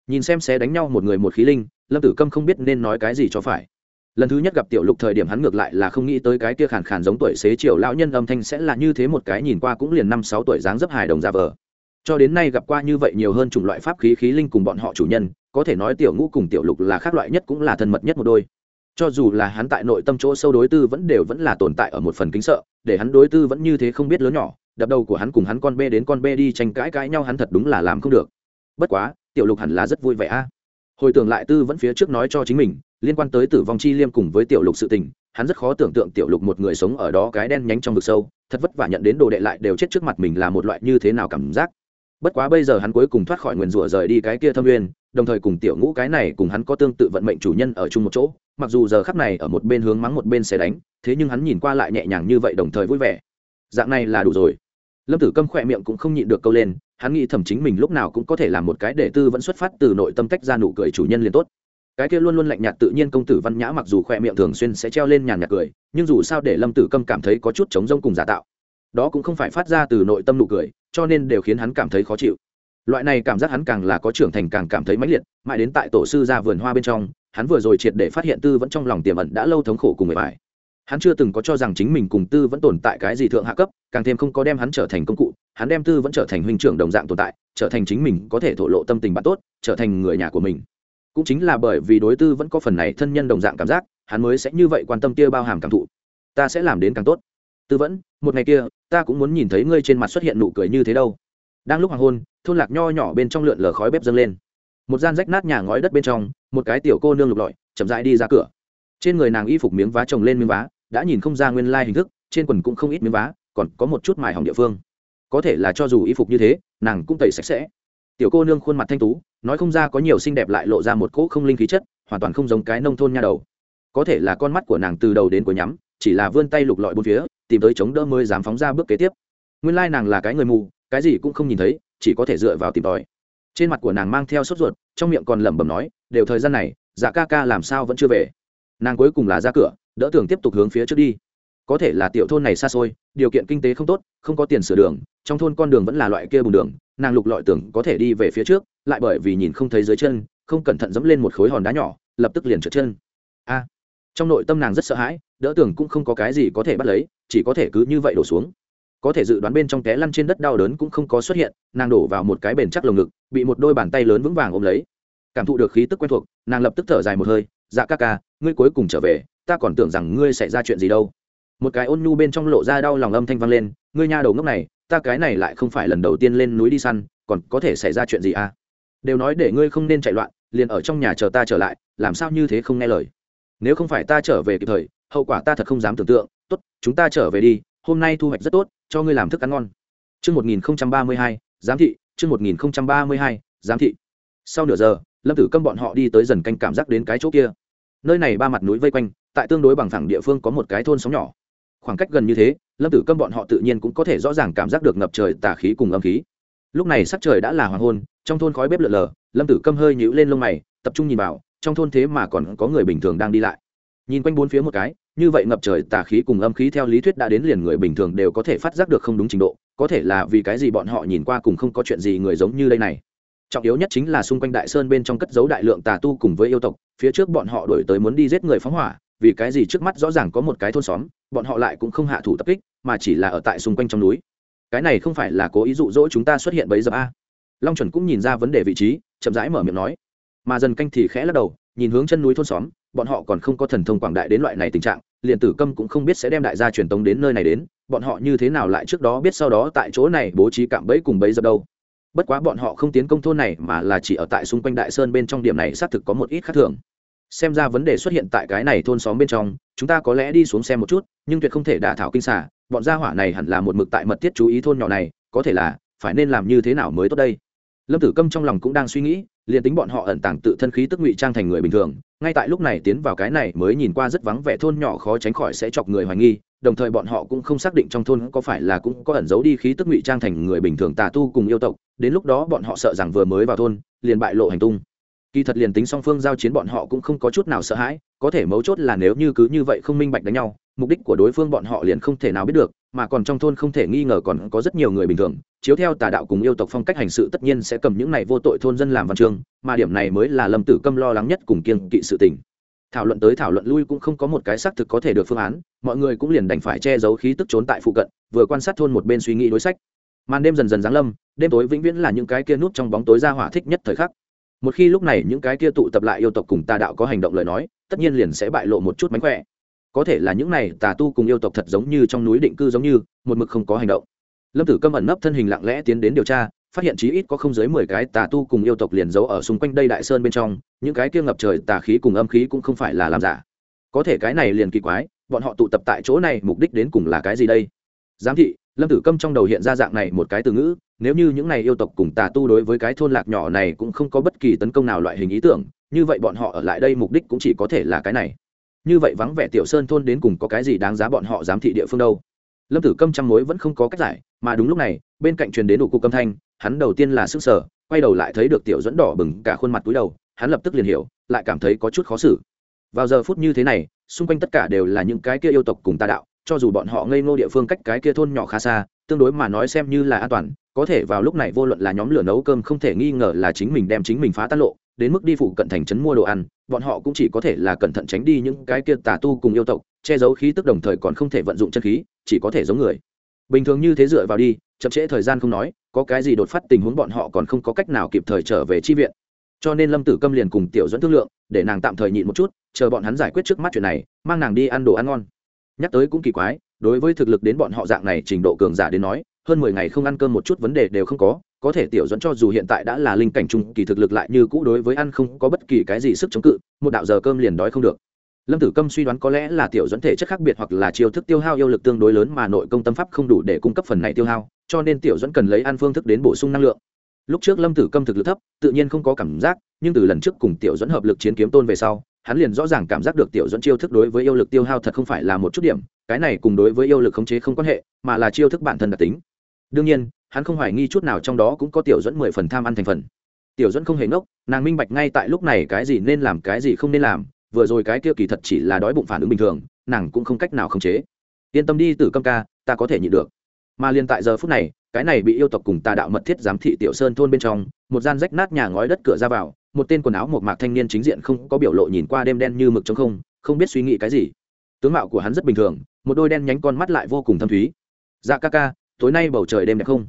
Nhìn xem xé đánh nhau một người một khí linh, lâm tử câm không biết nên nói cái gì cho phải. Lần thứ nhất gặp tiểu lục thời điểm hắn ngược lại là không nghĩ tới cái kia khàn khàn giống tuổi xế chiều lão nhân âm thanh sẽ là như thế một cái nhìn qua cũng liền năm sáu tuổi dáng dấp hài đồng ra vờ. Cho đến nay gặp qua như vậy nhiều hơn chủng loại pháp khí khí linh cùng bọn họ chủ nhân có thể nói tiểu ngũ cùng tiểu lục là khác loại nhất cũng là thân mật nhất một đôi. Cho dù là hắn tại nội tâm chỗ sâu đối tư vẫn đều vẫn là tồn tại ở một phần kính sợ, để hắn đối tư vẫn như thế không biết lớn nhỏ, đập đầu của hắn cùng hắn con bê đến con bê đi tranh cãi cãi nhau hắn thật đúng là làm không được. Bất quá, tiểu lục hẳn là rất vui vẻ a. Hồi tưởng lại tư vẫn phía trước nói cho chính mình, liên quan tới tử vong chi liêm cùng với tiểu lục sự tình, hắn rất khó tưởng tượng tiểu lục một người sống ở đó cái đen nhánh trong vực sâu, thật vất vả nhận đến đồ đệ lại đều chết trước mặt mình là một loại như thế nào cảm giác. Bất quá bây giờ hắn cuối cùng thoát khỏi nguyền rủa rời đi cái kia thâm nguyên đồng thời cùng tiểu ngũ cái này cùng hắn có tương tự vận mệnh chủ nhân ở chung một chỗ, mặc dù giờ khắp này ở một bên hướng mắng một bên sẽ đánh, thế nhưng hắn nhìn qua lại nhẹ nhàng như vậy đồng thời vui vẻ. Dạng này là đủ rồi. Lâm tử câm khỏe miệng cũng không nhịn được câu lên, hắn nghĩ thầm chính mình lúc nào cũng có thể làm một cái để tư vẫn xuất phát từ nội tâm tách ra nụ cười chủ nhân liền tốt. Cái kia luôn luôn lạnh nhạt tự nhiên công tử văn nhã mặc dù khỏe miệng thường xuyên sẽ treo lên nhàn nhạt cười, nhưng dù sao để lâm tử câm cảm thấy có chút chống rông cùng giả tạo, đó cũng không phải phát ra từ nội tâm nụ cười, cho nên đều khiến hắn cảm thấy khó chịu loại này cảm giác hắn càng là có trưởng thành càng cảm thấy mãnh liệt, mãi đến tại tổ sư ra vườn hoa bên trong, hắn vừa rồi triệt để phát hiện tư vẫn trong lòng tiềm ẩn đã lâu thống khổ cùng người bài hắn chưa từng có cho rằng chính mình cùng tư vẫn tồn tại cái gì thượng hạ cấp, càng thêm không có đem hắn trở thành công cụ, hắn đem tư vẫn trở thành huynh trưởng đồng dạng tồn tại, trở thành chính mình có thể thổ lộ tâm tình bạn tốt, trở thành người nhà của mình. Cũng chính là bởi vì đối tư vẫn có phần này thân nhân đồng dạng cảm giác, hắn mới sẽ như vậy quan tâm kia bao hàm cảm thụ. Ta sẽ làm đến càng tốt. Tư vẫn, một ngày kia, ta cũng muốn nhìn thấy ngươi trên mặt xuất hiện nụ cười như thế đâu đang lúc hoàng hôn, thôn lạc nho nhỏ bên trong lượn lờ khói bếp dâng lên. Một gian rách nát nhà ngói đất bên trong, một cái tiểu cô nương lục lọi, chậm rãi đi ra cửa. Trên người nàng y phục miếng vá trồng lên miếng vá, đã nhìn không ra nguyên lai hình thức, trên quần cũng không ít miếng vá, còn có một chút mài hỏng địa phương. Có thể là cho dù y phục như thế, nàng cũng tẩy sạch sẽ. Tiểu cô nương khuôn mặt thanh tú, nói không ra có nhiều xinh đẹp lại lộ ra một cỗ không linh khí chất, hoàn toàn không giống cái nông thôn nha đầu. Có thể là con mắt của nàng từ đầu đến cuối nhắm, chỉ là vươn tay lục lọi bốn phía, tìm tới chống đỡ mới dám phóng ra bước kế tiếp. Nguyên lai nàng là cái người mù cái gì cũng không nhìn thấy, chỉ có thể dựa vào tìm tòi. Trên mặt của nàng mang theo sốt ruột, trong miệng còn lẩm bẩm nói, đều thời gian này dạ ca ca làm sao vẫn chưa về? Nàng cuối cùng là ra cửa, đỡ tưởng tiếp tục hướng phía trước đi. Có thể là tiểu thôn này xa xôi, điều kiện kinh tế không tốt, không có tiền sửa đường, trong thôn con đường vẫn là loại kia bùn đường, nàng lục lọi tưởng có thể đi về phía trước, lại bởi vì nhìn không thấy dưới chân, không cẩn thận dẫm lên một khối hòn đá nhỏ, lập tức liền trượt chân. A! Trong nội tâm nàng rất sợ hãi, đỡ tưởng cũng không có cái gì có thể bắt lấy, chỉ có thể cứ như vậy đổ xuống có thể dự đoán bên trong té lăn trên đất đau đớn cũng không có xuất hiện, nàng đổ vào một cái bền chắc lồng ngực, bị một đôi bàn tay lớn vững vàng ôm lấy. Cảm thụ được khí tức quen thuộc, nàng lập tức thở dài một hơi dạ ca ca, ngươi cuối cùng trở về, ta còn tưởng rằng ngươi xảy ra chuyện gì đâu. Một cái ôn nhu bên trong lộ ra đau lòng âm thanh vang lên, ngươi nha đầu ngốc này, ta cái này lại không phải lần đầu tiên lên núi đi săn, còn có thể xảy ra chuyện gì à? Đều nói để ngươi không nên chạy loạn, liền ở trong nhà chờ ta trở lại, làm sao như thế không nghe lời? Nếu không phải ta trở về kịp thời, hậu quả ta thật không dám tưởng tượng. Tốt, chúng ta trở về đi hôm nay thu hoạch rất tốt cho ngươi làm thức ăn ngon Chương 1032, giám thị, Chương 1032, giám thị. Sau nửa giờ, Lâm Tử Câm bọn họ đi tới dần canh cảm giác đến cái chỗ kia. Nơi này ba mặt núi vây quanh, tại tương đối bằng phẳng địa phương có một cái thôn sóng nhỏ. Khoảng cách gần như thế, Lâm Tử Câm bọn họ tự nhiên cũng có thể rõ ràng cảm giác được ngập trời tà khí cùng âm khí. Lúc này sắc trời đã là hoàng hôn, trong thôn khói bếp lượn lờ, Lâm Tử Câm hơi nhíu lên lông mày, tập trung nhìn vào, trong thôn thế mà còn có người bình thường đang đi lại. Nhìn quanh bốn phía một cái, như vậy ngập trời tà khí cùng âm khí theo lý thuyết đã đến liền người bình thường đều có thể phát giác được không đúng trình độ, có thể là vì cái gì bọn họ nhìn qua cùng không có chuyện gì người giống như đây này. Trọng yếu nhất chính là xung quanh đại sơn bên trong cất giấu đại lượng tà tu cùng với yêu tộc, phía trước bọn họ đổi tới muốn đi giết người phóng hỏa, vì cái gì trước mắt rõ ràng có một cái thôn xóm, bọn họ lại cũng không hạ thủ tập kích, mà chỉ là ở tại xung quanh trong núi. Cái này không phải là cố ý dụ dỗ chúng ta xuất hiện bấy giờ a? Long chuẩn cũng nhìn ra vấn đề vị trí, chậm rãi mở miệng nói. Mà dần canh thì khẽ lắc đầu, nhìn hướng chân núi thôn xóm bọn họ còn không có thần thông quảng đại đến loại này tình trạng, liền tử câm cũng không biết sẽ đem đại gia truyền tống đến nơi này đến, bọn họ như thế nào lại trước đó biết sau đó tại chỗ này bố trí cạm bẫy cùng bẫy dập đâu. Bất quá bọn họ không tiến công thôn này mà là chỉ ở tại xung quanh đại sơn bên trong điểm này xác thực có một ít khác thường. Xem ra vấn đề xuất hiện tại cái này thôn xóm bên trong, chúng ta có lẽ đi xuống xem một chút, nhưng tuyệt không thể đả thảo kinh xả bọn gia hỏa này hẳn là một mực tại mật thiết chú ý thôn nhỏ này, có thể là, phải nên làm như thế nào mới tốt đây? Lâm tử câm trong lòng cũng đang suy nghĩ liền tính bọn họ ẩn tàng tự thân khí tức ngụy trang thành người bình thường, ngay tại lúc này tiến vào cái này mới nhìn qua rất vắng vẻ thôn nhỏ khó tránh khỏi sẽ chọc người hoài nghi, đồng thời bọn họ cũng không xác định trong thôn có phải là cũng có ẩn giấu đi khí tức ngụy trang thành người bình thường tà tu cùng yêu tộc, đến lúc đó bọn họ sợ rằng vừa mới vào thôn, liền bại lộ hành tung. Kỳ thật liền tính song phương giao chiến bọn họ cũng không có chút nào sợ hãi, có thể mấu chốt là nếu như cứ như vậy không minh bạch đánh nhau, mục đích của đối phương bọn họ liền không thể nào biết được mà còn trong thôn không thể nghi ngờ còn có rất nhiều người bình thường, chiếu theo tà đạo cùng yêu tộc phong cách hành sự tất nhiên sẽ cầm những này vô tội thôn dân làm văn chương, mà điểm này mới là lâm tử câm lo lắng nhất cùng kiên kỵ sự tình. Thảo luận tới thảo luận lui cũng không có một cái xác thực có thể được phương án, mọi người cũng liền đành phải che giấu khí tức trốn tại phụ cận, vừa quan sát thôn một bên suy nghĩ đối sách. Màn đêm dần dần giáng lâm, đêm tối vĩnh viễn là những cái kia nút trong bóng tối ra hỏa thích nhất thời khắc. Một khi lúc này những cái kia tụ tập lại yêu tộc cùng tà đạo có hành động lời nói, tất nhiên liền sẽ bại lộ một chút mánh khỏe có thể là những này tà tu cùng yêu tộc thật giống như trong núi định cư giống như, một mực không có hành động. Lâm tử câm ẩn nấp thân hình lặng lẽ tiến đến điều tra, phát hiện chí ít có không dưới mười cái tà tu cùng yêu tộc liền giấu ở xung quanh đây đại sơn bên trong, những cái kia ngập trời tà khí cùng âm khí cũng không phải là làm giả. Có thể cái này liền kỳ quái, bọn họ tụ tập tại chỗ này mục đích đến cùng là cái gì đây? Giám thị, lâm tử câm trong đầu hiện ra dạng này một cái từ ngữ, nếu như những này yêu tộc cùng tà tu đối với cái thôn lạc nhỏ này cũng không có bất kỳ tấn công nào loại hình ý tưởng, như vậy bọn họ ở lại đây mục đích cũng chỉ có thể là cái này như vậy vắng vẻ tiểu sơn thôn đến cùng có cái gì đáng giá bọn họ giám thị địa phương đâu? Lâm tử câm trăm mối vẫn không có cách giải, mà đúng lúc này, bên cạnh truyền đến đủ cục âm thanh, hắn đầu tiên là sức sở quay đầu lại thấy được tiểu dẫn đỏ bừng cả khuôn mặt túi đầu, hắn lập tức liền hiểu, lại cảm thấy có chút khó xử. Vào giờ phút như thế này, xung quanh tất cả đều là những cái kia yêu tộc cùng tà đạo, cho dù bọn họ ngây ngô địa phương cách cái kia thôn nhỏ khá xa, tương đối mà nói xem như là an toàn, có thể vào lúc này vô luận là nhóm lửa nấu cơm không thể nghi ngờ là chính mình đem chính mình phá tan lộ, đến mức đi phụ cận thành trấn mua đồ ăn bọn họ cũng chỉ có thể là cẩn thận tránh đi những cái kia tà tu cùng yêu tộc, che giấu khí tức đồng thời còn không thể vận dụng chân khí, chỉ có thể giống người. Bình thường như thế dựa vào đi, chậm trễ thời gian không nói, có cái gì đột phát tình huống bọn họ còn không có cách nào kịp thời trở về chi viện. Cho nên lâm tử câm liền cùng tiểu dẫn thương lượng, để nàng tạm thời nhịn một chút, chờ bọn hắn giải quyết trước mắt chuyện này, mang nàng đi ăn đồ ăn ngon. Nhắc tới cũng kỳ quái, đối với thực lực đến bọn họ dạng này trình độ cường giả đến nói, hơn mười ngày không ăn cơm một chút vấn đề đều không có có thể tiểu dẫn cho dù hiện tại đã là linh cảnh trung, kỳ thực lực lại như cũ đối với ăn không có bất kỳ cái gì sức chống cự, một đạo giờ cơm liền đói không được. Lâm tử câm suy đoán có lẽ là tiểu dẫn thể chất khác biệt hoặc là chiêu thức tiêu hao yêu lực tương đối lớn mà nội công tâm pháp không đủ để cung cấp phần này tiêu hao, cho nên tiểu dẫn cần lấy ăn phương thức đến bổ sung năng lượng. Lúc trước lâm tử câm thực lực thấp, tự nhiên không có cảm giác, nhưng từ lần trước cùng tiểu dẫn hợp lực chiến kiếm tôn về sau, hắn liền rõ ràng cảm giác được tiểu dẫn chiêu thức đối với yêu lực tiêu hao thật không phải là một chút điểm, cái này cùng đối với yêu lực khống chế không quan hệ, mà là chiêu thức bản thân đặc tính. Đương nhiên hắn không hoài nghi chút nào trong đó cũng có tiểu dẫn mười phần tham ăn thành phần. Tiểu dẫn không hề ngốc, nàng minh bạch ngay tại lúc này cái gì nên làm cái gì không nên làm, vừa rồi cái kia kỳ thật chỉ là đói bụng phản ứng bình thường, nàng cũng không cách nào khống chế. Yên tâm đi từ câm ca, ta có thể nhịn được. Mà liền tại giờ phút này, cái này bị yêu tộc cùng tà đạo mật thiết giám thị tiểu sơn thôn bên trong, một gian rách nát nhà ngói đất cửa ra vào, một tên quần áo một mạc thanh niên chính diện không có biểu lộ nhìn qua đêm đen như mực trống không không biết suy nghĩ cái gì. Tướng mạo của hắn rất bình thường, một đôi đen nhánh con mắt lại vô cùng thâm thúy. Dạ ca ca, tối nay bầu trời đêm đẹp không?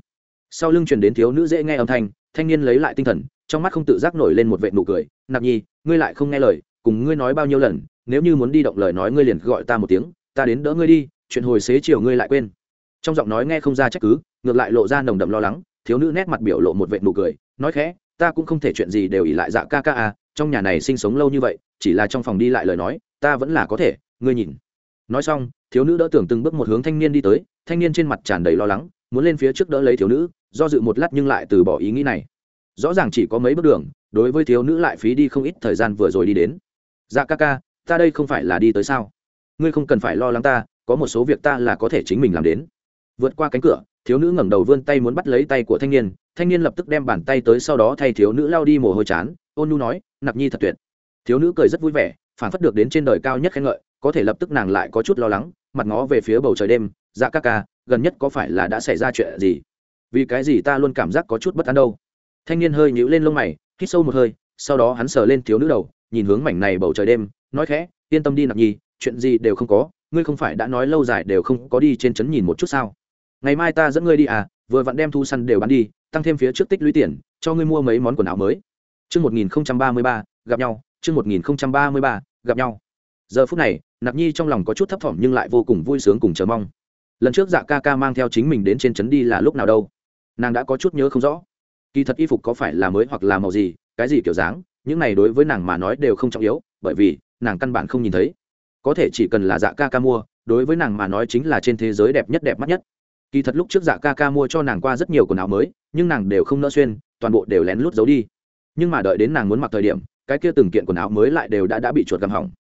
Sau lưng truyền đến thiếu nữ dễ nghe âm thanh thanh niên lấy lại tinh thần, trong mắt không tự giác nổi lên một vệ nụ cười, nạp nhi, ngươi lại không nghe lời, cùng ngươi nói bao nhiêu lần, nếu như muốn đi động lời nói ngươi liền gọi ta một tiếng, ta đến đỡ ngươi đi, chuyện hồi xế chiều ngươi lại quên. Trong giọng nói nghe không ra trách cứ, ngược lại lộ ra nồng đậm lo lắng, thiếu nữ nét mặt biểu lộ một vệ nụ cười, nói khẽ, ta cũng không thể chuyện gì đều ỉ lại dạ ca ca à trong nhà này sinh sống lâu như vậy, chỉ là trong phòng đi lại lời nói, ta vẫn là có thể, ngươi nhìn. Nói xong, thiếu nữ đỡ tưởng từng bước một hướng thanh niên đi tới, thanh niên trên mặt tràn đầy lo lắng, muốn lên phía trước đỡ lấy thiếu nữ do dự một lát nhưng lại từ bỏ ý nghĩ này. Rõ ràng chỉ có mấy bước đường, đối với thiếu nữ lại phí đi không ít thời gian vừa rồi đi đến. Dạ ca ca, ta đây không phải là đi tới sao? Ngươi không cần phải lo lắng ta, có một số việc ta là có thể chính mình làm đến. Vượt qua cánh cửa, thiếu nữ ngẩng đầu vươn tay muốn bắt lấy tay của thanh niên thanh niên lập tức đem bàn tay tới sau đó thay thiếu nữ lao đi mồ hôi chán, ôn nhu nói nặc nhi thật tuyệt. Thiếu nữ cười rất vui vẻ phản phất được đến trên đời cao nhất khen ngợi, có thể lập tức nàng lại có chút lo lắng, mặt ngó về phía bầu trời đêm dạ ca ca, gần nhất có phải là đã xảy ra chuyện gì? Vì cái gì ta luôn cảm giác có chút bất an đâu thanh niên hơi nhũ lên lông mày hít sâu một hơi sau đó hắn sờ lên thiếu nữ đầu nhìn hướng mảnh này bầu trời đêm nói khẽ yên tâm đi nặc nhi chuyện gì đều không có ngươi không phải đã nói lâu dài đều không có đi trên trấn nhìn một chút sao ngày mai ta dẫn ngươi đi à vừa vặn đem thu săn đều bán đi tăng thêm phía trước tích lũy tiền cho ngươi mua mấy món quần áo mới Chương 1033, gặp nhau, chương 1033, gặp nhau. Giờ phút này, Nạp Nhi trong lòng có chút thấp thỏm nhưng lại vô cùng vui sướng cùng chờ mong. Lần trước Dạ ca ca mang theo chính mình đến trên trấn đi là lúc nào đâu? Nàng đã có chút nhớ không rõ. Kỳ thật y phục có phải là mới hoặc là màu gì, cái gì kiểu dáng, những này đối với nàng mà nói đều không trọng yếu, bởi vì nàng căn bản không nhìn thấy. Có thể chỉ cần là Dạ ca ca mua, đối với nàng mà nói chính là trên thế giới đẹp nhất đẹp mắt nhất. Kỳ thật lúc trước Dạ ca ca mua cho nàng qua rất nhiều quần áo mới, nhưng nàng đều không nỡ xuyên, toàn bộ đều lén lút giấu đi nhưng mà đợi đến nàng muốn mặc thời điểm cái kia từng kiện quần áo mới lại đều đã đã bị chuột găm hỏng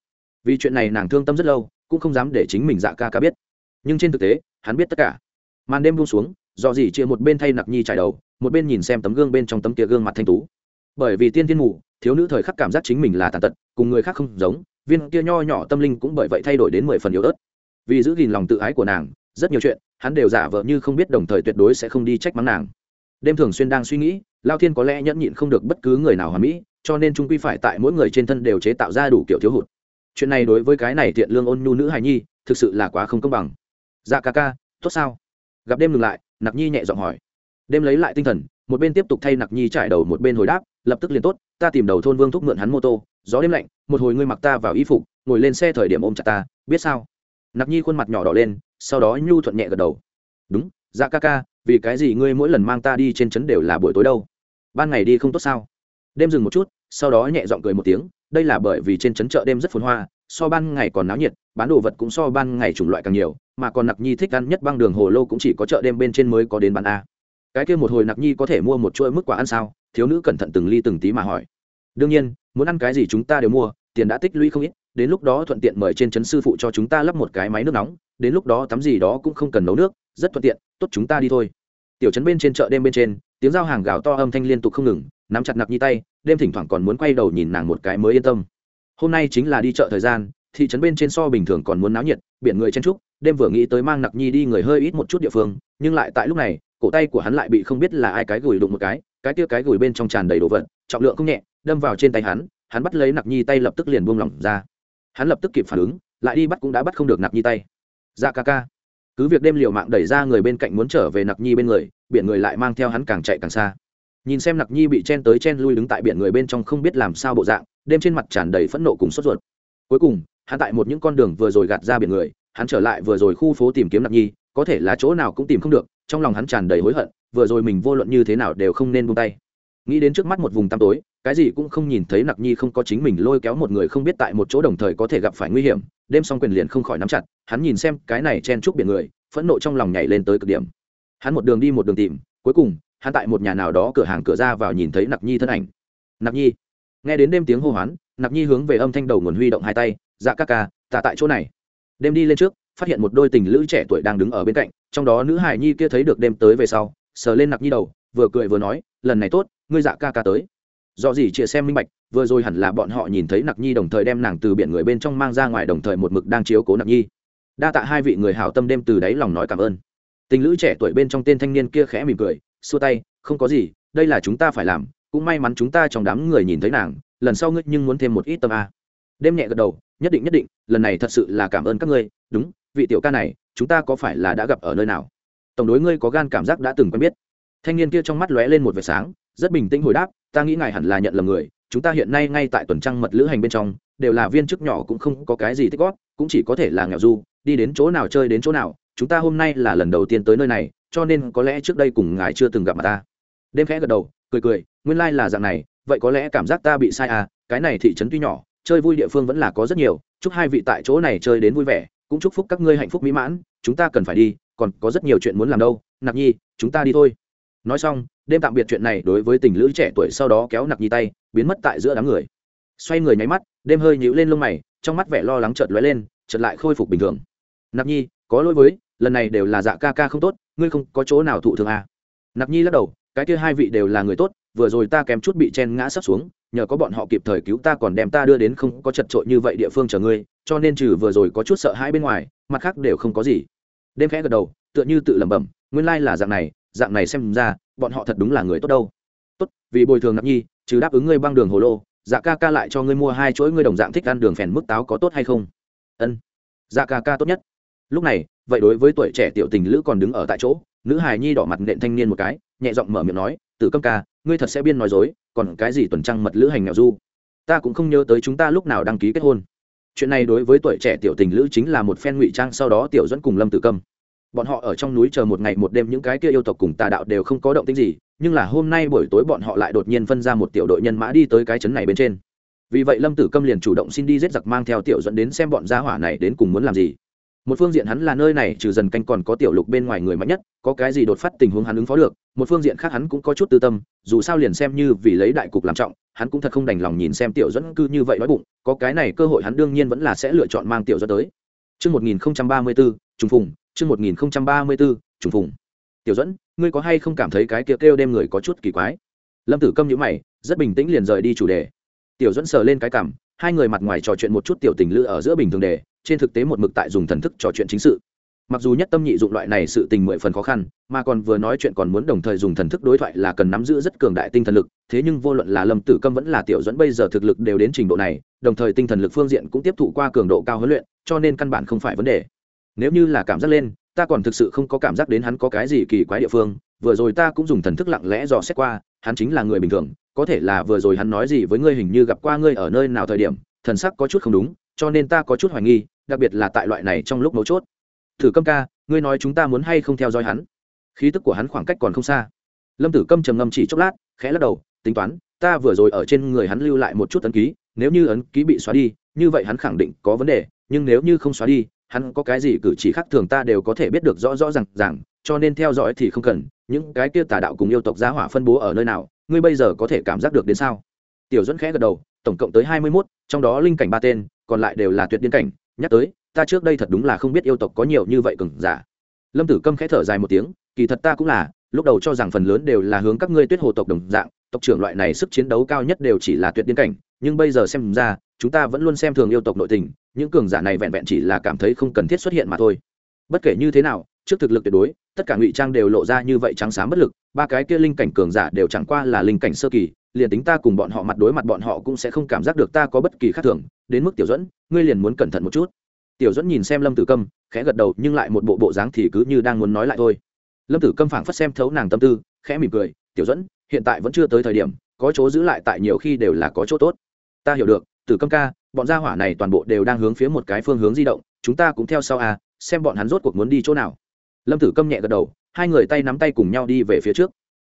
vì chuyện này nàng thương tâm rất lâu cũng không dám để chính mình dạ ca ca biết nhưng trên thực tế hắn biết tất cả màn đêm buông xuống do gì chia một bên thay nặc nhi trải đầu, một bên nhìn xem tấm gương bên trong tấm kia gương mặt thanh tú. Bởi vì tiên thiên mù, thiếu nữ thời khắc cảm giác chính mình là tàn tật, cùng người khác không giống, viên kia nho nhỏ tâm linh cũng bởi vậy thay đổi đến mười phần yếu ớt. Vì giữ gìn lòng tự ái của nàng, rất nhiều chuyện, hắn đều giả vờ như không biết đồng thời tuyệt đối sẽ không đi trách mắng nàng. Đêm thường xuyên đang suy nghĩ, lao thiên có lẽ nhẫn nhịn không được bất cứ người nào hòa mỹ, cho nên trung quy phải tại mỗi người trên thân đều chế tạo ra đủ kiểu thiếu hụt. Chuyện này đối với cái này thiện lương ôn nhu nữ hài nhi, thực sự là quá không công bằng. Dạ ca ca, tốt sao? Gặp đêm ngừng lại nặc nhi nhẹ giọng hỏi. Đêm lấy lại tinh thần, một bên tiếp tục thay nặc nhi trải đầu một bên hồi đáp, lập tức liền tốt, ta tìm đầu thôn vương thúc mượn hắn mô tô, gió đêm lạnh, một hồi ngươi mặc ta vào y phục, ngồi lên xe thời điểm ôm chặt ta, biết sao? Nặc nhi khuôn mặt nhỏ đỏ lên, sau đó nhu thuận nhẹ gật đầu. Đúng dạ ca ca, vì cái gì ngươi mỗi lần mang ta đi trên trấn đều là buổi tối đâu? Ban ngày đi không tốt sao? Đêm dừng một chút, sau đó nhẹ giọng cười một tiếng, đây là bởi vì trên trấn chợ đêm rất phồn hoa so ban ngày còn náo nhiệt, bán đồ vật cũng so ban ngày chủng loại càng nhiều, mà còn nặc nhi thích ăn nhất băng đường hồ lô cũng chỉ có chợ đêm bên trên mới có đến bán a. Cái kia một hồi nặc nhi có thể mua một chuỗi mức quả ăn sao? Thiếu nữ cẩn thận từng ly từng tí mà hỏi. Đương nhiên, muốn ăn cái gì chúng ta đều mua, tiền đã tích lũy không ít, đến lúc đó thuận tiện mời trên trấn sư phụ cho chúng ta lắp một cái máy nước nóng, đến lúc đó tắm gì đó cũng không cần nấu nước, rất thuận tiện, tốt chúng ta đi thôi. Tiểu trấn bên trên chợ đêm bên trên, tiếng giao hàng gào to âm thanh liên tục không ngừng, nắm chặt nặc nhi tay, đêm thỉnh thoảng còn muốn quay đầu nhìn nàng một cái mới yên tâm hôm nay chính là đi chợ thời gian, thị trấn bên trên so bình thường còn muốn náo nhiệt, biển người chen trúc đêm vừa nghĩ tới mang nặc nhi đi người hơi ít một chút địa phương, nhưng lại tại lúc này, cổ tay của hắn lại bị không biết là ai cái gùi đụng một cái cái kia cái gùi bên trong tràn đầy đồ vật, trọng lượng không nhẹ, đâm vào trên tay hắn hắn bắt lấy nặc nhi tay lập tức liền buông lỏng ra. Hắn lập tức kịp phản ứng, lại đi bắt cũng đã bắt không được nặc nhi tay. Dạ ca ca. Cứ việc đêm liều mạng đẩy ra người bên cạnh muốn trở về nặc nhi bên người, biển người lại mang theo hắn càng chạy càng xa. Nhìn xem nặc nhi bị chen tới chen lui đứng tại biển người bên trong không biết làm sao bộ dạng đêm trên mặt tràn đầy phẫn nộ cùng sốt ruột. Cuối cùng, hắn tại một những con đường vừa rồi gạt ra biển người, hắn trở lại vừa rồi khu phố tìm kiếm nặc nhi, có thể là chỗ nào cũng tìm không được, trong lòng hắn tràn đầy hối hận, vừa rồi mình vô luận như thế nào đều không nên buông tay. Nghĩ đến trước mắt một vùng tăm tối, cái gì cũng không nhìn thấy nặc nhi không có chính mình lôi kéo một người không biết tại một chỗ đồng thời có thể gặp phải nguy hiểm, đêm xong quyền liền không khỏi nắm chặt, hắn nhìn xem cái này chen chúc biển người, phẫn nộ trong lòng nhảy lên tới cực điểm. Hắn một đường đi một đường tìm, cuối cùng, hắn tại một nhà nào đó cửa hàng cửa ra vào nhìn thấy nặc nhi thân ảnh. Nặc nhi nghe đến đêm tiếng hô hoán nặc nhi hướng về âm thanh đầu nguồn huy động hai tay dạ ca ca tạ tại chỗ này. Đêm đi lên trước, phát hiện một đôi tình lữ trẻ tuổi đang đứng ở bên cạnh, trong đó nữ hải nhi kia thấy được đêm tới về sau, sờ lên nặc nhi đầu, vừa cười vừa nói, lần này tốt, ngươi dạ ca ca tới. Do gì chia xem minh bạch, vừa rồi hẳn là bọn họ nhìn thấy nặc nhi đồng thời đem nàng từ biển người bên trong mang ra ngoài đồng thời một mực đang chiếu cố nặc nhi. Đa tạ hai vị người hảo tâm đêm từ đáy lòng nói cảm ơn. Tình lữ trẻ tuổi bên trong tên thanh niên kia khẽ mỉm cười, xua tay, không có gì, đây là chúng ta phải làm cũng may mắn chúng ta trong đám người nhìn thấy nàng, lần sau ngươi nhưng muốn thêm một ít tâm a. Đêm nhẹ gật đầu, nhất định nhất định, lần này thật sự là cảm ơn các ngươi. Đúng, vị tiểu ca này, chúng ta có phải là đã gặp ở nơi nào? Tổng đối ngươi có gan cảm giác đã từng quen biết. Thanh niên kia trong mắt lóe lên một vệt sáng, rất bình tĩnh hồi đáp, ta nghĩ ngài hẳn là nhận lầm người. Chúng ta hiện nay ngay tại tuần trăng mật lữ hành bên trong, đều là viên chức nhỏ cũng không có cái gì tích góp, cũng chỉ có thể là nghèo du, đi đến chỗ nào chơi đến chỗ nào. Chúng ta hôm nay là lần đầu tiên tới nơi này, cho nên có lẽ trước đây cùng ngài chưa từng gặp mặt ta. Đêm khẽ gật đầu cười cười, nguyên lai、like、là dạng này, vậy có lẽ cảm giác ta bị sai à cái này thị trấn tuy nhỏ, chơi vui địa phương vẫn là có rất nhiều, chúc hai vị tại chỗ này chơi đến vui vẻ, cũng chúc phúc các ngươi hạnh phúc mỹ mãn, chúng ta cần phải đi, còn có rất nhiều chuyện muốn làm đâu nạp nhi, chúng ta đi thôi. Nói xong, đêm tạm biệt chuyện này đối với tình lữ trẻ tuổi sau đó kéo nặc nhi tay, biến mất tại giữa đám người. Xoay người nháy mắt, đêm hơi nhíu lên lông mày, trong mắt vẻ lo lắng chợt lóe lên, chợt lại khôi phục bình thường. Nạp nhi, có lỗi với, lần này đều là dạ ca ca không tốt, ngươi không có chỗ nào thụ thường à. nạp nhi lắc đầu cái kia hai vị đều là người tốt, vừa rồi ta kém chút bị chen ngã sắp xuống, nhờ có bọn họ kịp thời cứu ta còn đem ta đưa đến không có chật trội như vậy địa phương chờ ngươi, cho nên trừ vừa rồi có chút sợ hãi bên ngoài, mặt khác đều không có gì. Đêm khẽ gật đầu, tựa như tự lẩm bẩm, nguyên lai là dạng này dạng này xem ra, bọn họ thật đúng là người tốt đâu. Tốt, vì bồi thường nạp nhi, trừ đáp ứng ngươi băng đường hồ lô dạ ca ca lại cho ngươi mua hai chuỗi ngươi đồng dạng thích ăn đường phèn mức táo có tốt hay không? Ân. Dạ ca ca tốt nhất. Lúc này, vậy đối với tuổi trẻ tiểu tình lữ còn đứng ở tại chỗ, nữ hài nhi đỏ mặt nện thanh niên một cái nhẹ giọng mở miệng nói, tử câm ca, ngươi thật sẽ biên nói dối, còn cái gì tuần trăng mật lữ hành nghèo du? Ta cũng không nhớ tới chúng ta lúc nào đăng ký kết hôn. Chuyện này đối với tuổi trẻ tiểu tình lữ chính là một phen ngụy trang, sau đó tiểu dẫn cùng lâm tử câm. Bọn họ ở trong núi chờ một ngày một đêm những cái kia yêu tộc cùng tà đạo đều không có động tĩnh gì, nhưng là hôm nay buổi tối bọn họ lại đột nhiên phân ra một tiểu đội nhân mã đi tới cái trấn này bên trên. Vì vậy lâm tử câm liền chủ động xin đi giết giặc mang theo tiểu dẫn đến xem bọn gia hỏa này đến cùng muốn làm gì. Một phương diện hắn là nơi này, trừ dần canh còn có tiểu lục bên ngoài người mạnh nhất, có cái gì đột phát tình huống hắn ứng phó được một phương diện khác hắn cũng có chút tư tâm dù sao liền xem như vì lấy đại cục làm trọng hắn cũng thật không đành lòng nhìn xem tiểu dẫn cư như vậy đói bụng có cái này cơ hội hắn đương nhiên vẫn là sẽ lựa chọn mang tiểu dẫn tới chương 1034, trùng phùng, chương 1034, trùng phùng. Tiểu dẫn, ngươi có hay không cảm thấy cái kia kêu đêm người có chút kỳ quái? Lâm Tử Câm nhíu mày, rất bình tĩnh liền rời đi chủ đề. Tiểu dẫn sờ lên cái cằm, hai người mặt ngoài trò chuyện một chút tiểu tình lữ ở giữa bình thường đề, trên thực tế một mực tại dùng thần thức trò chuyện chính sự mặc dù nhất tâm nhị dụng loại này sự tình mười phần khó khăn, mà còn vừa nói chuyện còn muốn đồng thời dùng thần thức đối thoại là cần nắm giữ rất cường đại tinh thần lực, thế nhưng vô luận là lâm tử câm vẫn là tiểu dẫn bây giờ thực lực đều đến trình độ này, đồng thời tinh thần lực phương diện cũng tiếp thụ qua cường độ cao huấn luyện, cho nên căn bản không phải vấn đề. Nếu như là cảm giác lên, ta còn thực sự không có cảm giác đến hắn có cái gì kỳ quái địa phương, vừa rồi ta cũng dùng thần thức lặng lẽ dò xét qua, hắn chính là người bình thường, có thể là vừa rồi hắn nói gì với ngươi hình như gặp qua ngươi ở nơi nào thời điểm, thần sắc có chút không đúng, cho nên ta có chút hoài nghi, đặc biệt là tại loại này trong lúc mấu chốt thử câm ca, ngươi nói chúng ta muốn hay không theo dõi hắn? Khí tức của hắn khoảng cách còn không xa. Lâm tử câm trầm ngâm chỉ chốc lát, khẽ lắc đầu, tính toán, ta vừa rồi ở trên người hắn lưu lại một chút ấn ký, nếu như ấn ký bị xóa đi, như vậy hắn khẳng định có vấn đề, nhưng nếu như không xóa đi, hắn có cái gì cử chỉ khác thường ta đều có thể biết được rõ rõ r à n g rằng cho nên theo dõi thì không cần, những cái kia tà đạo cùng yêu tộc giá hỏa phân bố ở nơi nào, ngươi bây giờ có thể cảm giác được đến sao? Tiểu dẫn khẽ gật đầu, tổng cộng tới hai mươi mốt, trong đó linh cảnh ba tên, còn lại đều là tuyệt điên cảnh nhắc tới, ta trước đây thật đúng là không biết yêu tộc có nhiều như vậy cừng giả. Lâm tử câm khẽ thở dài một tiếng, kỳ thật ta cũng là, lúc đầu cho rằng phần lớn đều là hướng các ngươi tuyết hồ tộc đồng dạng, tộc trưởng loại này sức chiến đấu cao nhất đều chỉ là tuyệt điên cảnh, nhưng bây giờ xem ra, chúng ta vẫn luôn xem thường yêu tộc nội tình, những cường giả này vẹn vẹn chỉ là cảm thấy không cần thiết xuất hiện mà thôi. Bất kể như thế nào trước thực lực tuyệt đối, tất cả ngụy trang đều lộ ra như vậy trắng sáng bất lực, ba cái kia linh cảnh cường giả đều chẳng qua là linh cảnh sơ kỳ, liền tính ta cùng bọn họ mặt đối mặt bọn họ cũng sẽ không cảm giác được ta có bất kỳ khác thường, đến mức tiểu dẫn ngươi liền muốn cẩn thận một chút. Tiểu dẫn nhìn xem lâm tử câm, khẽ gật đầu, nhưng lại một bộ bộ dáng thì cứ như đang muốn nói lại thôi. Lâm tử câm phảng phất xem thấu nàng tâm tư, khẽ mỉm cười, tiểu dẫn hiện tại vẫn chưa tới thời điểm, có chỗ giữ lại tại nhiều khi đều là có chỗ tốt. Ta hiểu được, tử câm ca, bọn gia hỏa này toàn bộ đều đang hướng phía một cái phương hướng di động, chúng ta cũng theo sau à xem bọn hắn rốt cuộc muốn đi chỗ nào lâm tử câm nhẹ gật đầu, hai người tay nắm tay cùng nhau đi về phía trước.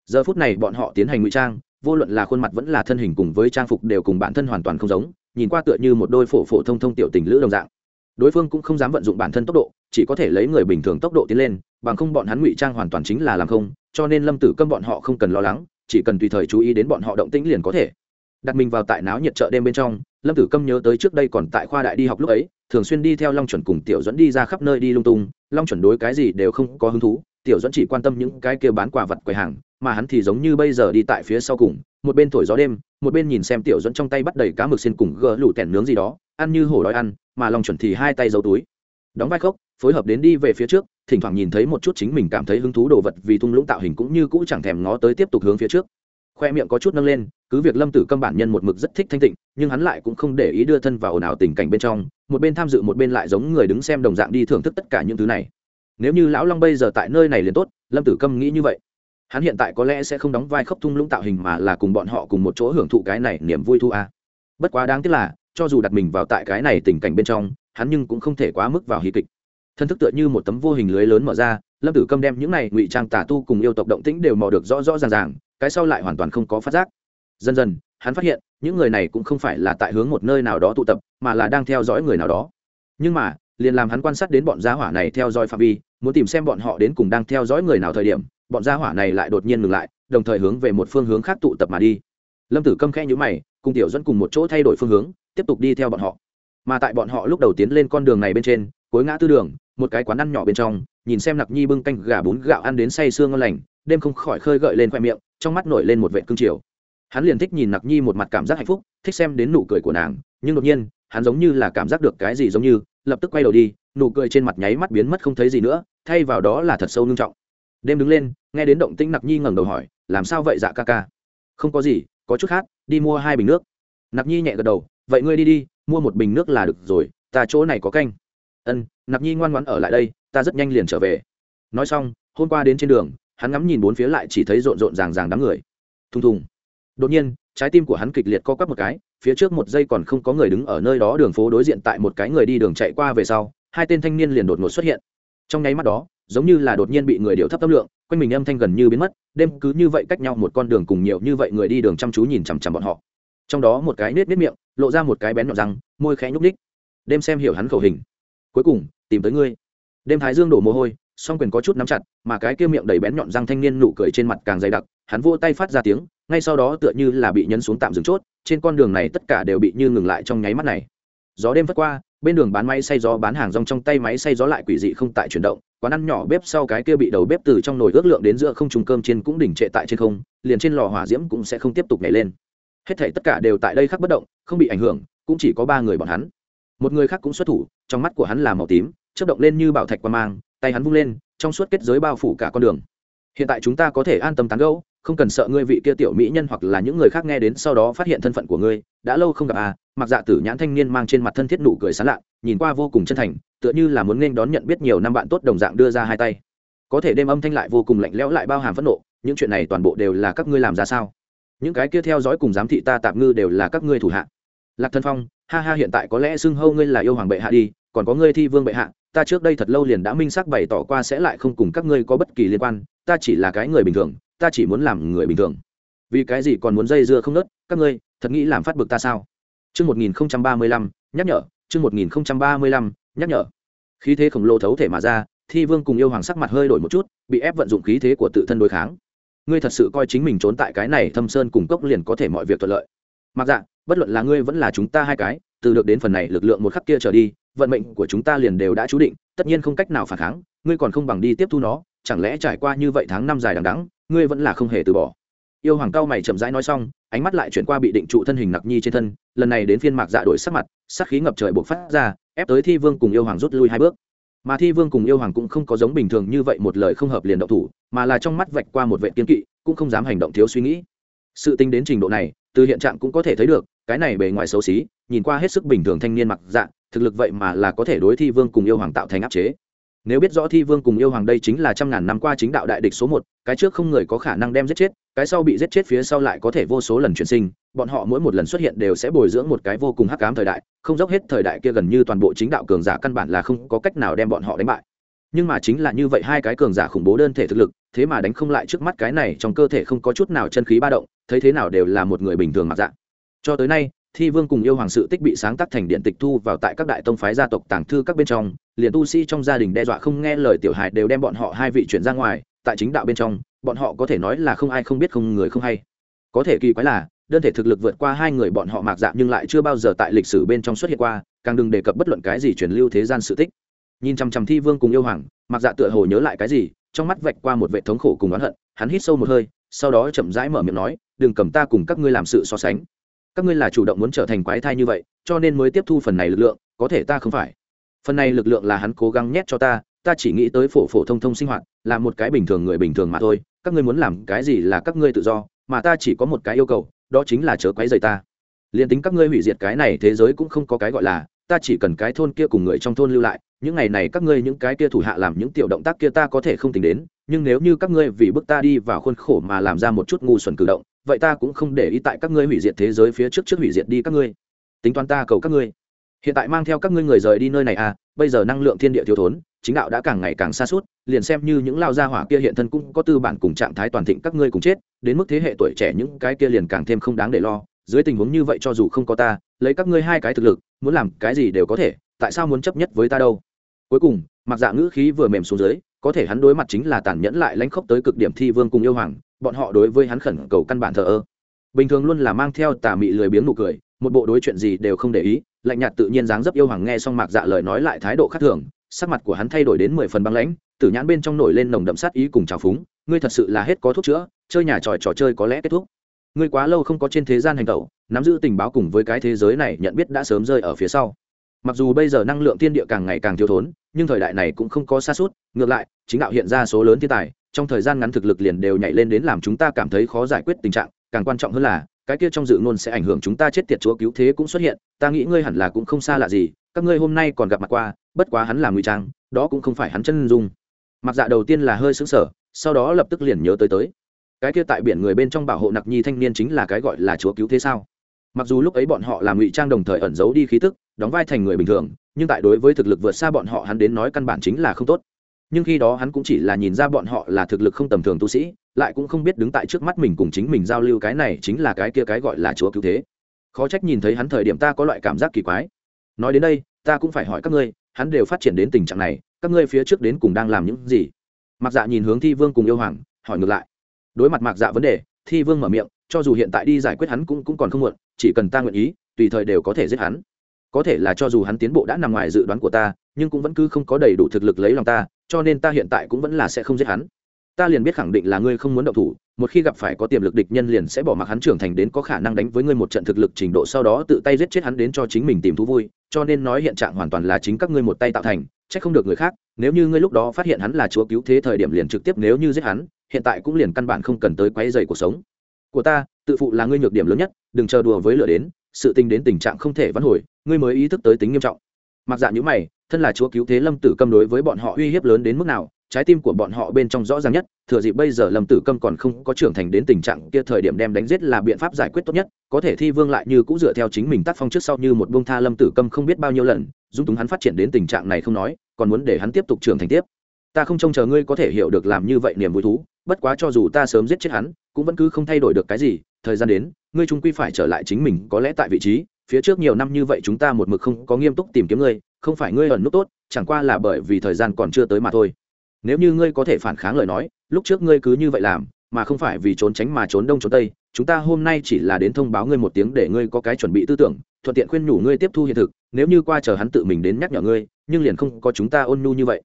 Giờ phút này bọn họ tiến hành ngụy trang, vô luận là khuôn mặt vẫn là thân hình cùng với trang phục đều cùng bản thân hoàn toàn không giống, nhìn qua tựa như một đôi phổ phổ thông thông tiểu tình lữ đồng dạng. Đối phương cũng không dám vận dụng bản thân tốc độ, chỉ có thể lấy người bình thường tốc độ tiến lên, bằng không bọn hắn ngụy trang hoàn toàn chính là làm không, cho nên lâm tử câm bọn họ không cần lo lắng, chỉ cần tùy thời chú ý đến bọn họ động tĩnh liền có thể đặt mình vào tại náo nhiệt chợ đêm bên trong, lâm tử câm nhớ tới trước đây còn tại khoa đại đi học lúc ấy, thường xuyên đi theo long chuẩn cùng tiểu dẫn đi ra khắp nơi đi lung tung, long chuẩn đối cái gì đều không có hứng thú, tiểu dẫn chỉ quan tâm những cái kia bán quà vật quầy hàng, mà hắn thì giống như bây giờ đi tại phía sau cùng, một bên thổi gió đêm, một bên nhìn xem tiểu dẫn trong tay bắt đầy cá mực xin cùng gỡ lủ tẻn nướng gì đó, ăn như hổ đói ăn, mà long chuẩn thì hai tay giấu túi. Đóng vai khốc phối hợp đến đi về phía trước, thỉnh thoảng nhìn thấy một chút chính mình cảm thấy hứng thú đồ vật vì thung lũng tạo hình cũng như cũ chẳng thèm ngó tới tiếp tục hướng phía trước khoe miệng có chút nâng lên, cứ việc lâm tử câm bản nhân một mực rất thích thanh tịnh, nhưng hắn lại cũng không để ý đưa thân vào ồn ào tình cảnh bên trong, một bên tham dự một bên lại giống người đứng xem đồng dạng đi thưởng thức tất cả những thứ này. Nếu như lão long bây giờ tại nơi này liền tốt, lâm tử câm nghĩ như vậy. Hắn hiện tại có lẽ sẽ không đóng vai khóc thung lũng tạo hình mà là cùng bọn họ cùng một chỗ hưởng thụ cái này niềm vui thu a. Bất quá đáng tiếc là, cho dù đặt mình vào tại cái này tình cảnh bên trong, hắn nhưng cũng không thể quá mức vào hí kịch. Thân thức tựa như một tấm vô hình lưới lớn mở ra lâm tử câm đem những này ngụy trang tà tu cùng yêu tộc động tĩnh đều mò được rõ rõ ràng ràng, cái sau lại hoàn toàn không có phát giác. Dần dần, hắn phát hiện, những người này cũng không phải là tại hướng một nơi nào đó tụ tập, mà là đang theo dõi người nào đó. Nhưng mà, liền làm hắn quan sát đến bọn gia hỏa này theo dõi phạm vi, muốn tìm xem bọn họ đến cùng đang theo dõi người nào thời điểm, bọn gia hỏa này lại đột nhiên ngừng lại, đồng thời hướng về một phương hướng khác tụ tập mà đi. Lâm tử câm khẽ nhữ mày, cùng tiểu dẫn cùng một chỗ thay đổi phương hướng, tiếp tục đi theo bọn họ. Mà tại bọn họ lúc đầu tiến lên con đường này bên trên, cuối ngã tư đường, một cái quán ăn nhỏ bên trong nhìn xem nặc nhi bưng canh gà bún gạo ăn đến say sương ngon lành, đêm không khỏi khơi gợi lên khoe miệng, trong mắt nổi lên một vệ cương triều. Hắn liền thích nhìn nặc nhi một mặt cảm giác hạnh phúc, thích xem đến nụ cười của nàng, nhưng đột nhiên, hắn giống như là cảm giác được cái gì giống như, lập tức quay đầu đi, nụ cười trên mặt nháy mắt biến mất không thấy gì nữa, thay vào đó là thật sâu nghiêm trọng. Đêm đứng lên, nghe đến động tĩnh nặc nhi ngẩng đầu hỏi, làm sao vậy dạ ca ca? Không có gì, có chút khác, đi mua hai bình nước. Nặc nhi nhẹ gật đầu, vậy ngươi đi đi, mua một bình nước là được rồi, ta chỗ này có canh. Ân. Nặc nhi ngoan ngoãn ở lại đây ta rất nhanh liền trở về. Nói xong hôm qua đến trên đường, hắn ngắm nhìn bốn phía lại chỉ thấy rộn rộn ràng ràng đám người. Thùng thùng. Đột nhiên, trái tim của hắn kịch liệt co quắp một cái, phía trước một giây còn không có người đứng ở nơi đó đường phố đối diện tại một cái người đi đường chạy qua về sau, hai tên thanh niên liền đột ngột xuất hiện. Trong nháy mắt đó, giống như là đột nhiên bị người điều thấp tâm lượng, quanh mình âm thanh gần như biến mất, đêm cứ như vậy cách nhau một con đường cùng nhiều như vậy người đi đường chăm chú nhìn chằm chằm bọn họ. Trong đó một cái nết nết miệng, lộ ra một cái bén nhọn răng, môi khẽ nhúc ních đêm xem hiểu hắn khẩu hình. Cuối cùng, tìm tới ngươi đêm thái dương đổ mồ hôi, song quyền có chút nắm chặt, mà cái kia miệng đầy bén nhọn răng thanh niên nụ cười trên mặt càng dày đặc, hắn vô tay phát ra tiếng, ngay sau đó tựa như là bị nhấn xuống tạm dừng chốt, trên con đường này tất cả đều bị như ngừng lại trong nháy mắt này. Gió đêm vất qua, bên đường bán máy xay gió bán hàng rong trong tay máy xay gió lại quỷ dị không tại chuyển động, quán ăn nhỏ bếp sau cái kia bị đầu bếp từ trong nồi ước lượng đến giữa không trùng cơm trên cũng đỉnh trệ tại trên không, liền trên lò hỏa diễm cũng sẽ không tiếp tục nhảy lên. Hết thảy tất cả đều tại đây khắc bất động, không bị ảnh hưởng, cũng chỉ có ba người bọn hắn. Một người khác cũng xuất thủ, trong mắt của hắn là màu tím chớp động lên như bảo thạch qua mang, tay hắn vung lên, trong suốt kết giới bao phủ cả con đường. Hiện tại chúng ta có thể an tâm tán gẫu, không cần sợ ngươi vị kia tiểu mỹ nhân hoặc là những người khác nghe đến sau đó phát hiện thân phận của ngươi, đã lâu không gặp à mặc dạ tử nhãn thanh niên mang trên mặt thân thiết nụ cười sán lạ, nhìn qua vô cùng chân thành, tựa như là muốn nên đón nhận biết nhiều năm bạn tốt đồng dạng đưa ra hai tay. Có thể đêm âm thanh lại vô cùng lạnh lẽo lại bao hàm phẫn nộ, những chuyện này toàn bộ đều là các ngươi làm ra sao? Những cái kia theo dõi cùng giám thị ta tạm ngư đều là các ngươi thủ hạ. Lạc thân phong, ha ha hiện tại có lẽ xưng hâu ngươi là yêu hoàng bệ hạ đi, còn có ngươi thi vương bệ hạ ta trước đây thật lâu liền đã minh xác bày tỏ qua sẽ lại không cùng các ngươi có bất kỳ liên quan, ta chỉ là cái người bình thường, ta chỉ muốn làm người bình thường. Vì cái gì còn muốn dây dưa không nớt, các ngươi, thật nghĩ làm phát bực ta sao? Chương một nghìn ba mươi lăm, nhắc nhở, chương một nghìn ba mươi lăm, nhắc nhở. Khí thế khổng lồ thấu thể mà ra, thi vương cùng yêu hoàng sắc mặt hơi đổi một chút, bị ép vận dụng khí thế của tự thân đối kháng. Ngươi thật sự coi chính mình trốn tại cái này thâm sơn cùng cốc liền có thể mọi việc thuận lợi. Mặc dạ bất luận là ngươi vẫn là chúng ta hai cái, từ được đến phần này lực lượng một khắc kia trở đi vận mệnh của chúng ta liền đều đã chú định, tất nhiên không cách nào phản kháng, ngươi còn không bằng đi tiếp thu nó, chẳng lẽ trải qua như vậy tháng năm dài đằng đắng ngươi vẫn là không hề từ bỏ. Yêu hoàng cao mày chậm rãi nói xong, ánh mắt lại chuyển qua bị định trụ thân hình nặc nhi trên thân, lần này đến phiên mạc dạ đổi sắc mặt, sắc khí ngập trời buộc phát ra, ép tới thi vương cùng yêu hoàng rút lui hai bước. Mà thi vương cùng yêu hoàng cũng không có giống bình thường như vậy một lời không hợp liền động thủ, mà là trong mắt vạch qua một vệ kiên kỵ, cũng không dám hành động thiếu suy nghĩ. Sự tính đến trình độ này, từ hiện trạng cũng có thể thấy được, cái này bề ngoài xấu xí, nhìn qua hết sức bình thường thanh niên mặc dạ thực lực vậy mà là có thể đối thi vương cùng yêu hoàng tạo thành áp chế. Nếu biết rõ thi vương cùng yêu hoàng đây chính là trăm ngàn năm qua chính đạo đại địch số một, cái trước không người có khả năng đem giết chết, cái sau bị giết chết phía sau lại có thể vô số lần chuyển sinh, bọn họ mỗi một lần xuất hiện đều sẽ bồi dưỡng một cái vô cùng hắc cám thời đại, không dốc hết thời đại kia gần như toàn bộ chính đạo cường giả căn bản là không có cách nào đem bọn họ đánh bại. Nhưng mà chính là như vậy hai cái cường giả khủng bố đơn thể thực lực, thế mà đánh không lại trước mắt cái này trong cơ thể không có chút nào chân khí ba động, thấy thế nào đều là một người bình thường mặc dạng cho tới nay thi vương cùng yêu hoàng sự tích bị sáng tác thành điện tịch thu vào tại các đại tông phái gia tộc tàng thư các bên trong, liền tu sĩ trong gia đình đe dọa không nghe lời tiểu hài đều đem bọn họ hai vị chuyển ra ngoài, tại chính đạo bên trong, bọn họ có thể nói là không ai không biết không người không hay. Có thể kỳ quái là, đơn thể thực lực vượt qua hai người bọn họ mạc dạng nhưng lại chưa bao giờ tại lịch sử bên trong xuất hiện qua, càng đừng đề cập bất luận cái gì truyền lưu thế gian sự tích. Nhìn chằm chằm thi vương cùng yêu hoàng, mạc dạ tựa hồ nhớ lại cái gì, trong mắt vạch qua một vệ thống khổ cùng oán hận, hắn hít sâu một hơi, sau đó chậm rãi mở miệng nói, đừng cầm ta cùng các ngươi làm sự so sánh các ngươi là chủ động muốn trở thành quái thai như vậy, cho nên mới tiếp thu phần này lực lượng, có thể ta không phải. Phần này lực lượng là hắn cố gắng nhét cho ta ta chỉ nghĩ tới phổ phổ thông thông sinh hoạt, là một cái bình thường người bình thường mà thôi, các ngươi muốn làm cái gì là các ngươi tự do, mà ta chỉ có một cái yêu cầu, đó chính là chớ quái dày ta. Liền tính các ngươi hủy diệt cái này thế giới cũng không có cái gọi là, ta chỉ cần cái thôn kia cùng người trong thôn lưu lại, những ngày này các ngươi những cái kia thủ hạ làm những tiểu động tác kia ta có thể không tính đến, nhưng nếu như các ngươi vì bức ta đi vào khuôn khổ mà làm ra một chút ngu xuẩn cử động vậy ta cũng không để ý tại các ngươi hủy diệt thế giới phía trước trước hủy diệt đi các ngươi. Tính toán ta cầu các ngươi. Hiện tại mang theo các ngươi người rời đi nơi này à bây giờ năng lượng thiên địa thiếu thốn, chính đạo đã càng ngày càng xa suốt, liền xem như những lao gia hỏa kia hiện thân cũng có tư bản cùng trạng thái toàn thịnh các ngươi cùng chết, đến mức thế hệ tuổi trẻ những cái kia liền càng thêm không đáng để lo. Dưới tình huống như vậy cho dù không có ta, lấy các ngươi hai cái thực lực, muốn làm cái gì đều có thể, tại sao muốn chấp nhất với ta đâu? Cuối cùng, mặc dạ ngữ khí vừa mềm xuống dưới, có thể hắn đối mặt chính là tàn nhẫn lại lãnh khốc tới cực điểm thi vương cùng yêu hoàng bọn họ đối với hắn khẩn cầu căn bản thờ ơ. Bình thường luôn là mang theo tà mị lười biếng nụ cười, một bộ đối chuyện gì đều không để ý, lạnh nhạt tự nhiên dáng dấp yêu hoàng nghe xong mạc dạ lời nói lại thái độ khác thường, sắc mặt của hắn thay đổi đến mười phần băng lãnh, tử nhãn bên trong nổi lên nồng đậm sát ý cùng trào phúng, ngươi thật sự là hết có thuốc chữa, chơi nhà tròi trò chơi có lẽ kết thúc. Ngươi quá lâu không có trên thế gian hành tẩu nắm giữ tình báo cùng với cái thế giới này nhận biết đã sớm rơi ở phía sau. Mặc dù bây giờ năng lượng thiên địa càng ngày càng thiếu thốn, nhưng thời đại này cũng không có xa suốt, ngược lại, chính đạo hiện ra số lớn thiên tài trong thời gian ngắn thực lực liền đều nhảy lên đến làm chúng ta cảm thấy khó giải quyết tình trạng, càng quan trọng hơn là, cái kia trong dự ngôn sẽ ảnh hưởng chúng ta chết tiệt chúa cứu thế cũng xuất hiện, ta nghĩ ngươi hẳn là cũng không xa lạ gì, các ngươi hôm nay còn gặp mặt qua, bất quá hắn là ngụy trang, đó cũng không phải hắn chân dung. Mặc dạ đầu tiên là hơi xứng sở sau đó lập tức liền nhớ tới tới. Cái kia tại biển người bên trong bảo hộ nặc nhi thanh niên chính là cái gọi là chúa cứu thế sao? Mặc dù lúc ấy bọn họ làm ngụy trang đồng thời ẩn giấu đi khí tức, đóng vai thành người bình thường, nhưng tại đối với thực lực vượt xa bọn họ hắn đến nói căn bản chính là không tốt nhưng khi đó hắn cũng chỉ là nhìn ra bọn họ là thực lực không tầm thường tu sĩ lại cũng không biết đứng tại trước mắt mình cùng chính mình giao lưu cái này chính là cái kia cái gọi là chúa cứu thế. Khó trách nhìn thấy hắn thời điểm ta có loại cảm giác kỳ quái. Nói đến đây ta cũng phải hỏi các ngươi hắn đều phát triển đến tình trạng này các ngươi phía trước đến cùng đang làm những gì? Mặc dạ nhìn hướng thi vương cùng yêu hoàng hỏi ngược lại. Đối mặt mặc dạ vấn đề thi vương mở miệng cho dù hiện tại đi giải quyết hắn cũng, cũng còn không muộn chỉ cần ta nguyện ý tùy thời đều có thể giết hắn. Có thể là cho dù hắn tiến bộ đã nằm ngoài dự đoán của ta nhưng cũng vẫn cứ không có đầy đủ thực lực lấy lòng ta cho nên ta hiện tại cũng vẫn là sẽ không giết hắn. Ta liền biết khẳng định là ngươi không muốn động thủ, một khi gặp phải có tiềm lực địch nhân liền sẽ bỏ mặc hắn trưởng thành đến có khả năng đánh với ngươi một trận thực lực trình độ sau đó tự tay giết chết hắn đến cho chính mình tìm thú vui, cho nên nói hiện trạng hoàn toàn là chính các ngươi một tay tạo thành trách không được người khác, nếu như ngươi lúc đó phát hiện hắn là chúa cứu thế thời điểm liền trực tiếp nếu như giết hắn, hiện tại cũng liền căn bản không cần tới quấy dày cuộc sống. Của ta, tự phụ là ngươi nhược điểm lớn nhất, đừng chờ đùa với lửa đến, sự tình đến tình trạng không thể vãn hồi, ngươi mới ý thức tới tính nghiêm trọng mặc dạ nhữ mày, thân là chúa cứu thế lâm tử câm đối với bọn họ uy hiếp lớn đến mức nào, trái tim của bọn họ bên trong rõ ràng nhất, thừa dịp bây giờ lâm tử câm còn không có trưởng thành đến tình trạng kia thời điểm đem đánh giết là biện pháp giải quyết tốt nhất, có thể thi vương lại như cũng dựa theo chính mình tác phong trước sau như một bông tha lâm tử câm không biết bao nhiêu lần, dung túng hắn phát triển đến tình trạng này không nói, còn muốn để hắn tiếp tục trưởng thành tiếp. Ta không trông chờ ngươi có thể hiểu được làm như vậy niềm vui thú, bất quá cho dù ta sớm giết chết hắn, cũng vẫn cứ không thay đổi được cái gì, thời gian đến, ngươi trung quy phải trở lại chính mình có lẽ tại vị trí phía trước nhiều năm như vậy chúng ta một mực không có nghiêm túc tìm kiếm ngươi không phải ngươi ẩn nút tốt chẳng qua là bởi vì thời gian còn chưa tới mà thôi. Nếu như ngươi có thể phản kháng lời nói lúc trước ngươi cứ như vậy làm mà không phải vì trốn tránh mà trốn đông trốn tây chúng ta hôm nay chỉ là đến thông báo ngươi một tiếng để ngươi có cái chuẩn bị tư tưởng thuận tiện khuyên nhủ ngươi tiếp thu hiện thực nếu như qua chờ hắn tự mình đến nhắc nhở ngươi nhưng liền không có chúng ta ôn nhu như vậy.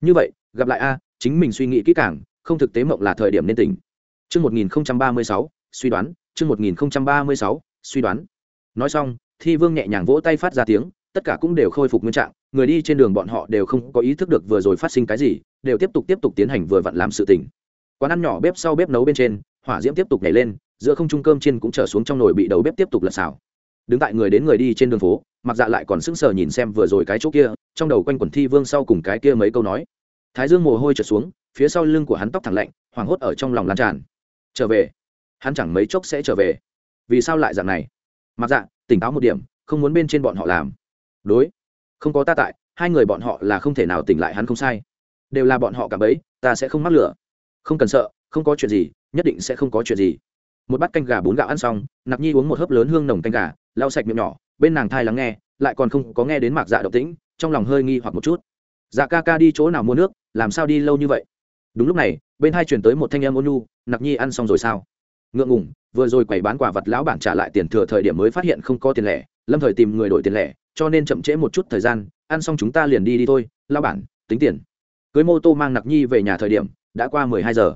Như vậy gặp lại a chính mình suy nghĩ kỹ càng không thực tế mộng là thời điểm nên tỉnh. Trước 1036, suy đoán, trước 1036, suy đoán. Nói xong, Thi Vương nhẹ nhàng vỗ tay phát ra tiếng, tất cả cũng đều khôi phục nguyên trạng, người đi trên đường bọn họ đều không có ý thức được vừa rồi phát sinh cái gì, đều tiếp tục tiếp tục tiến hành vừa vặn làm sự tình. Quán ăn nhỏ bếp sau bếp nấu bên trên, hỏa diễm tiếp tục nhảy lên, giữa không trung cơm trên cũng trở xuống trong nồi bị đầu bếp tiếp tục lật xào. Đứng tại người đến người đi trên đường phố, Mặc Dạ lại còn sững sờ nhìn xem vừa rồi cái chỗ kia, trong đầu quanh quẩn Thi Vương sau cùng cái kia mấy câu nói. Thái Dương mồ hôi trượt xuống, phía sau lưng của hắn tóc thẳng lạnh, hoảng hốt ở trong lòng lan tràn. Trở về, hắn chẳng mấy chốc sẽ trở về. Vì sao lại dạng này? Mặc Dạ, tỉnh táo một điểm, không muốn bên trên bọn họ làm. Đối, không có ta tại, hai người bọn họ là không thể nào tỉnh lại hắn không sai. Đều là bọn họ cả bấy ta sẽ không mắc lửa. Không cần sợ không có chuyện gì nhất định sẽ không có chuyện gì. Một bát canh gà bốn gạo ăn xong nạp nhi uống một hớp lớn hương nồng canh gà lau sạch miệng nhỏ bên nàng thai lắng nghe lại còn không có nghe đến mạc dạ động tĩnh trong lòng hơi nghi hoặc một chút. Dạ ca ca đi chỗ nào mua nước làm sao đi lâu như vậy? Đúng lúc này bên hai chuyển tới một thanh em ôn nhu nạp nhi ăn xong rồi sao? Ngượng ngùng, vừa rồi quầy bán quả vật lão bản trả lại tiền thừa thời điểm mới phát hiện không có tiền lẻ lâm thời tìm người đổi tiền lẻ cho nên chậm trễ một chút thời gian ăn xong chúng ta liền đi đi thôi lao bản tính tiền. Cưới mô tô mang nặc nhi về nhà thời điểm đã qua mười hai giờ.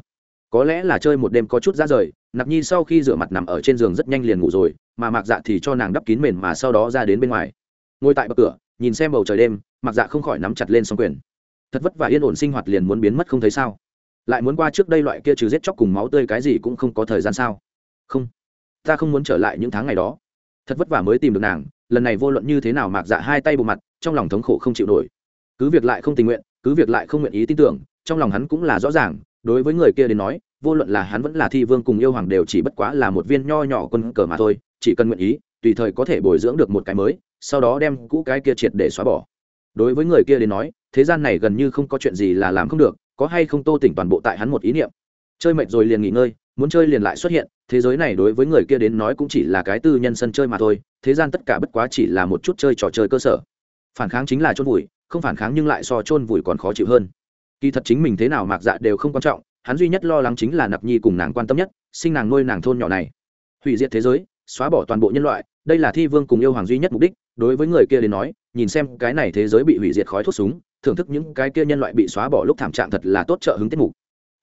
Có lẽ là chơi một đêm có chút ra rời nặc nhi sau khi rửa mặt nằm ở trên giường rất nhanh liền ngủ rồi mà mạc dạ thì cho nàng đắp kín mền mà sau đó ra đến bên ngoài. Ngồi tại bậc cửa nhìn xem bầu trời đêm mạc dạ không khỏi nắm chặt lên s quyền. Thật vất vả yên ổn sinh hoạt liền muốn biến mất không thấy sao lại muốn qua trước đây loại kia trừ giết chóc cùng máu tươi cái gì cũng không có thời gian sao? Không. Ta không muốn trở lại những tháng ngày đó. Thật vất vả mới tìm được nàng, lần này vô luận như thế nào mạc dạ hai tay bộ mặt, trong lòng thống khổ không chịu nổi. Cứ việc lại không tình nguyện, cứ việc lại không nguyện ý tin tưởng, trong lòng hắn cũng là rõ ràng, đối với người kia đến nói, vô luận là hắn vẫn là thi vương cùng yêu hoàng đều chỉ bất quá là một viên nho nhỏ quân cờ mà thôi, chỉ cần nguyện ý, tùy thời có thể bồi dưỡng được một cái mới, sau đó đem cũ cái kia triệt để xóa bỏ. Đối với người kia đến nói, thế gian này gần như không có chuyện gì là làm không được có hay không tô tỉnh toàn bộ tại hắn một ý niệm. Chơi mệt rồi liền nghỉ ngơi, muốn chơi liền lại xuất hiện, thế giới này đối với người kia đến nói cũng chỉ là cái tư nhân sân chơi mà thôi, thế gian tất cả bất quá chỉ là một chút chơi trò chơi cơ sở. Phản kháng chính là chôn vùi, không phản kháng nhưng lại so chôn vùi còn khó chịu hơn. Kỳ thật chính mình thế nào mạc dạ đều không quan trọng, hắn duy nhất lo lắng chính là nạp nhi cùng nàng quan tâm nhất, sinh nàng nuôi nàng thôn nhỏ này. Hủy diệt thế giới, xóa bỏ toàn bộ nhân loại, đây là thi vương cùng yêu hoàng duy nhất mục đích, đối với người kia đến nói, nhìn xem cái này thế giới bị hủy diệt khói thuốc súng thưởng thức những cái kia nhân loại bị xóa bỏ lúc thảm trạng thật là tốt trợ hứng tiết mục.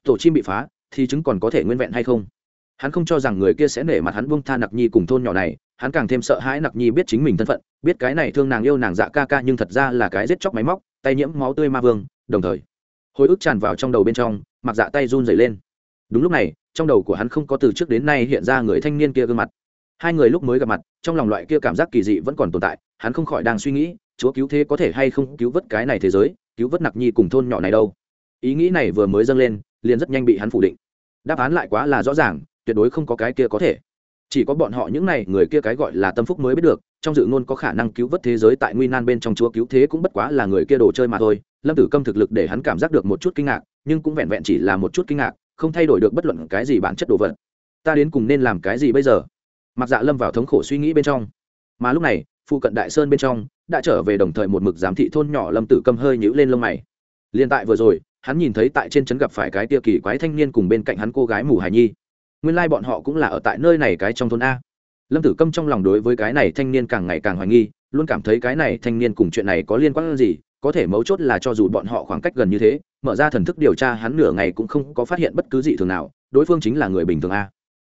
Tổ chim bị phá, thì chứng còn có thể nguyên vẹn hay không? Hắn không cho rằng người kia sẽ nể mặt hắn buông tha nặc nhi cùng thôn nhỏ này, hắn càng thêm sợ hãi nặc nhi biết chính mình thân phận, biết cái này thương nàng yêu nàng dạ ca ca nhưng thật ra là cái giết chóc máy móc, tay nhiễm máu tươi ma vương, đồng thời, hồi ức tràn vào trong đầu bên trong, mặc dạ tay run dày lên. Đúng lúc này, trong đầu của hắn không có từ trước đến nay hiện ra người thanh niên kia gương mặt. Hai người lúc mới gặp mặt, trong lòng loại kia cảm giác kỳ dị vẫn còn tồn tại, hắn không khỏi đang suy nghĩ chúa cứu thế có thể hay không cứu vớt cái này thế giới, cứu vớt nặc nhi cùng thôn nhỏ này đâu? Ý nghĩ này vừa mới dâng lên, liền rất nhanh bị hắn phủ định. Đáp án lại quá là rõ ràng, tuyệt đối không có cái kia có thể. Chỉ có bọn họ những này, người kia cái gọi là tâm phúc mới biết được, trong dự ngôn có khả năng cứu vớt thế giới tại nguy nan bên trong chúa cứu thế cũng bất quá là người kia đồ chơi mà thôi. Lâm tử câm thực lực để hắn cảm giác được một chút kinh ngạc, nhưng cũng vẹn vẹn chỉ là một chút kinh ngạc, không thay đổi được bất luận cái gì bản chất đồ vật. Ta đến cùng nên làm cái gì bây giờ? Mặc dạ lâm vào thống khổ suy nghĩ bên trong. Mà lúc này, phụ cận đại sơn bên trong đã trở về đồng thời một mực giám thị thôn nhỏ lâm tử câm hơi nhữ lên lông mày. Liên tại vừa rồi, hắn nhìn thấy tại trên trấn gặp phải cái tia kỳ quái thanh niên cùng bên cạnh hắn cô gái mù hài nhi. Nguyên lai、like、bọn họ cũng là ở tại nơi này cái trong thôn a. Lâm tử câm trong lòng đối với cái này thanh niên càng ngày càng hoài nghi, luôn cảm thấy cái này thanh niên cùng chuyện này có liên quan gì, có thể mấu chốt là cho dù bọn họ khoảng cách gần như thế, mở ra thần thức điều tra hắn nửa ngày cũng không có phát hiện bất cứ gì thường nào, đối phương chính là người bình thường a.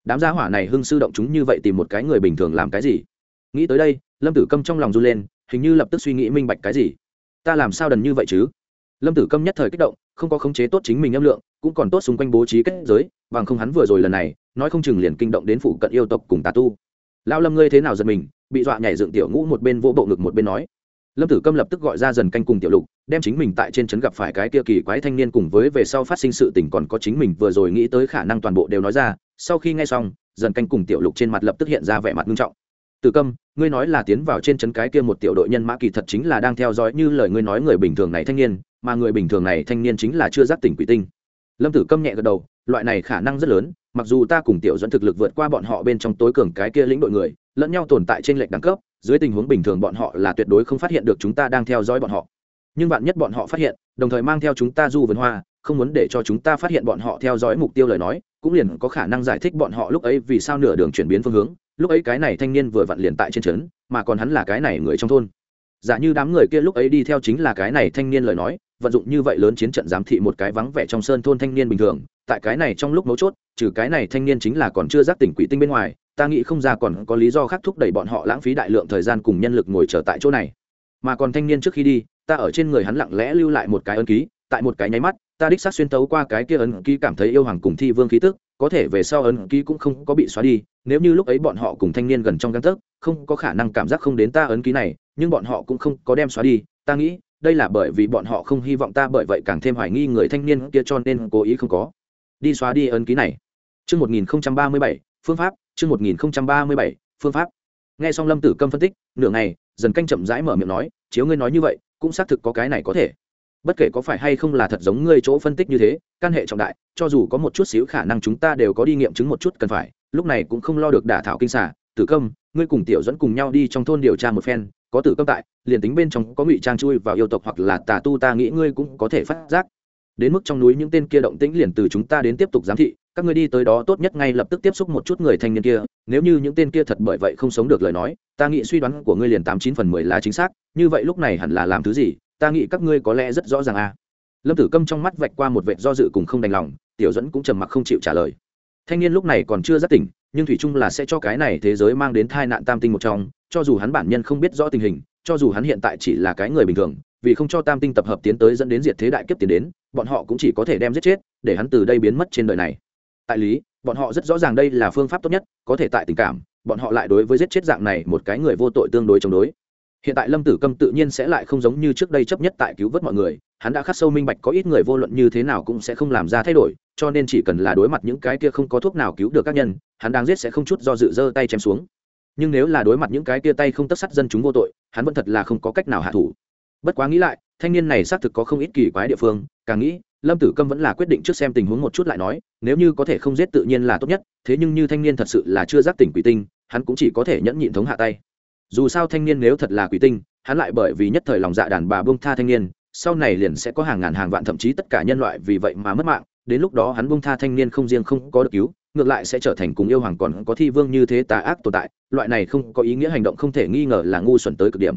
Đám gia hỏa này hưng sư động chúng như vậy tìm một cái người bình thường làm cái gì? Nghĩ tới đây, lâm tử câm trong lòng run lên hình như lập tức suy nghĩ minh bạch cái gì. Ta làm sao đần như vậy chứ? Lâm tử câm nhất thời kích động, không có khống chế tốt chính mình âm lượng, cũng còn tốt xung quanh bố trí kết giới, bằng không hắn vừa rồi lần này, nói không chừng liền kinh động đến phụ cận yêu tộc cùng tà tu. Lao lâm ngươi thế nào giật mình, bị dọa nhảy dựng tiểu ngũ một bên vỗ bộ ngực một bên nói. Lâm tử câm lập tức gọi ra dần canh cùng tiểu lục, đem chính mình tại trên trấn gặp phải cái kia kỳ quái thanh niên cùng với về sau phát sinh sự tình còn có chính mình vừa rồi nghĩ tới khả năng toàn bộ đều nói ra. Sau khi nghe xong, dần canh cùng tiểu lục trên mặt lập tức hiện ra vẻ mặt nghiêm trọng tử câm, ngươi nói là tiến vào trên trấn cái kia một tiểu đội nhân mã kỳ thật chính là đang theo dõi như lời ngươi nói người bình thường này thanh niên, mà người bình thường này thanh niên chính là chưa giác tỉnh quỷ tinh. Lâm tử câm nhẹ gật đầu, loại này khả năng rất lớn, mặc dù ta cùng tiểu dẫn thực lực vượt qua bọn họ bên trong tối cường cái kia lĩnh đội người, lẫn nhau tồn tại trên lệnh đẳng cấp, dưới tình huống bình thường bọn họ là tuyệt đối không phát hiện được chúng ta đang theo dõi bọn họ. Nhưng bạn nhất bọn họ phát hiện, đồng thời mang theo chúng ta du vườn hoa, không muốn để cho chúng ta phát hiện bọn họ theo dõi mục tiêu lời nói, cũng liền có khả năng giải thích bọn họ lúc ấy vì sao nửa đường chuyển biến phương hướng lúc ấy cái này thanh niên vừa vặn liền tại trên trấn, mà còn hắn là cái này người trong thôn. Giả như đám người kia lúc ấy đi theo chính là cái này thanh niên lời nói, vận dụng như vậy lớn chiến trận giám thị một cái vắng vẻ trong sơn thôn thanh niên bình thường, tại cái này trong lúc mấu chốt, trừ cái này thanh niên chính là còn chưa giác tỉnh quỷ tinh bên ngoài, ta nghĩ không ra còn có lý do khác thúc đẩy bọn họ lãng phí đại lượng thời gian cùng nhân lực ngồi chờ tại chỗ này. Mà còn thanh niên trước khi đi, ta ở trên người hắn lặng lẽ lưu lại một cái ấn ký, tại một cái nháy mắt, ta đích xác xuyên tấu qua cái kia ấn ký cảm thấy yêu hoàng cùng thi vương khí tức có thể về sau ấn ký cũng không có bị xóa đi nếu như lúc ấy bọn họ cùng thanh niên gần trong găng tấc không có khả năng cảm giác không đến ta ấn ký này nhưng bọn họ cũng không có đem xóa đi ta nghĩ đây là bởi vì bọn họ không hy vọng ta bởi vậy càng thêm hoài nghi người thanh niên kia cho nên cố ý không có đi xóa đi ấn ký này Trước 1037, phương pháp, trước 1037, phương pháp. Nghe xong Lâm Tử Câm phân tích, nửa ngày, dần canh chậm rãi mở miệng nói, chiếu ngươi nói như vậy, cũng xác thực có cái này có thể. Bất kể có phải hay không là thật giống ngươi chỗ phân tích như thế, căn hệ trọng đại, cho dù có một chút xíu khả năng chúng ta đều có đi nghiệm chứng một chút cần phải, lúc này cũng không lo được đả thảo kinh xà, Tử công. ngươi cùng Tiểu dẫn cùng nhau đi trong thôn điều tra một phen, có Tử công tại, liền tính bên trong có ngụy trang chui vào yêu tộc hoặc là tà tu ta nghĩ ngươi cũng có thể phát giác đến mức trong núi những tên kia động tĩnh liền từ chúng ta đến tiếp tục giám thị các ngươi đi tới đó tốt nhất ngay lập tức tiếp xúc một chút người thanh niên kia nếu như những tên kia thật bởi vậy không sống được lời nói ta nghĩ suy đoán của ngươi liền tám chín phần mười là chính xác như vậy lúc này hẳn là làm thứ gì ta nghĩ các ngươi có lẽ rất rõ ràng a à. lâm tử câm trong mắt vạch qua một vệt do dự cùng không đành lòng, tiểu dẫn cũng trầm mặc không chịu trả lời. Thanh niên lúc này còn chưa rất tỉnh, nhưng thủy chung là sẽ cho cái này thế giới mang đến tai nạn tam tinh một trong, cho dù hắn bản nhân không biết rõ tình hình, cho dù hắn hiện tại chỉ là cái người bình thường, vì không cho tam tinh tập hợp tiến tới dẫn đến diệt thế đại kiếp tiến đến, bọn họ cũng chỉ có thể đem giết chết, để hắn từ đây biến mất trên đời này. Tại lý, bọn họ rất rõ ràng đây là phương pháp tốt nhất, có thể tại tình cảm, bọn họ lại đối với giết chết dạng này một cái người vô tội tương đối chống đối hiện tại lâm tử câm tự nhiên sẽ lại không giống như trước đây chấp nhất tại cứu vớt mọi người, hắn đã khắc sâu minh bạch có ít người vô luận như thế nào cũng sẽ không làm ra thay đổi, cho nên chỉ cần là đối mặt những cái kia không có thuốc nào cứu được các nhân, hắn đang giết sẽ không chút do dự giơ tay chém xuống. Nhưng nếu là đối mặt những cái kia tay không tất sắt dân chúng vô tội, hắn vẫn thật là không có cách nào hạ thủ. Bất quá nghĩ lại, thanh niên này xác thực có không ít kỳ quái địa phương, càng nghĩ, lâm tử câm vẫn là quyết định trước xem tình huống một chút lại nói, nếu như có thể không giết tự nhiên là tốt nhất, thế nhưng như thanh niên thật sự là chưa giác tỉnh quỷ tinh, hắn cũng chỉ có thể nhẫn nhịn thống hạ tay dù sao thanh niên nếu thật là quỷ tinh, hắn lại bởi vì nhất thời lòng dạ đàn bà bông tha thanh niên, sau này liền sẽ có hàng ngàn hàng vạn thậm chí tất cả nhân loại vì vậy mà mất mạng, đến lúc đó hắn bông tha thanh niên không riêng không có được cứu, ngược lại sẽ trở thành cùng yêu hoàng còn có thi vương như thế tà ác tồn tại, loại này không có ý nghĩa hành động không thể nghi ngờ là ngu xuẩn tới cực điểm.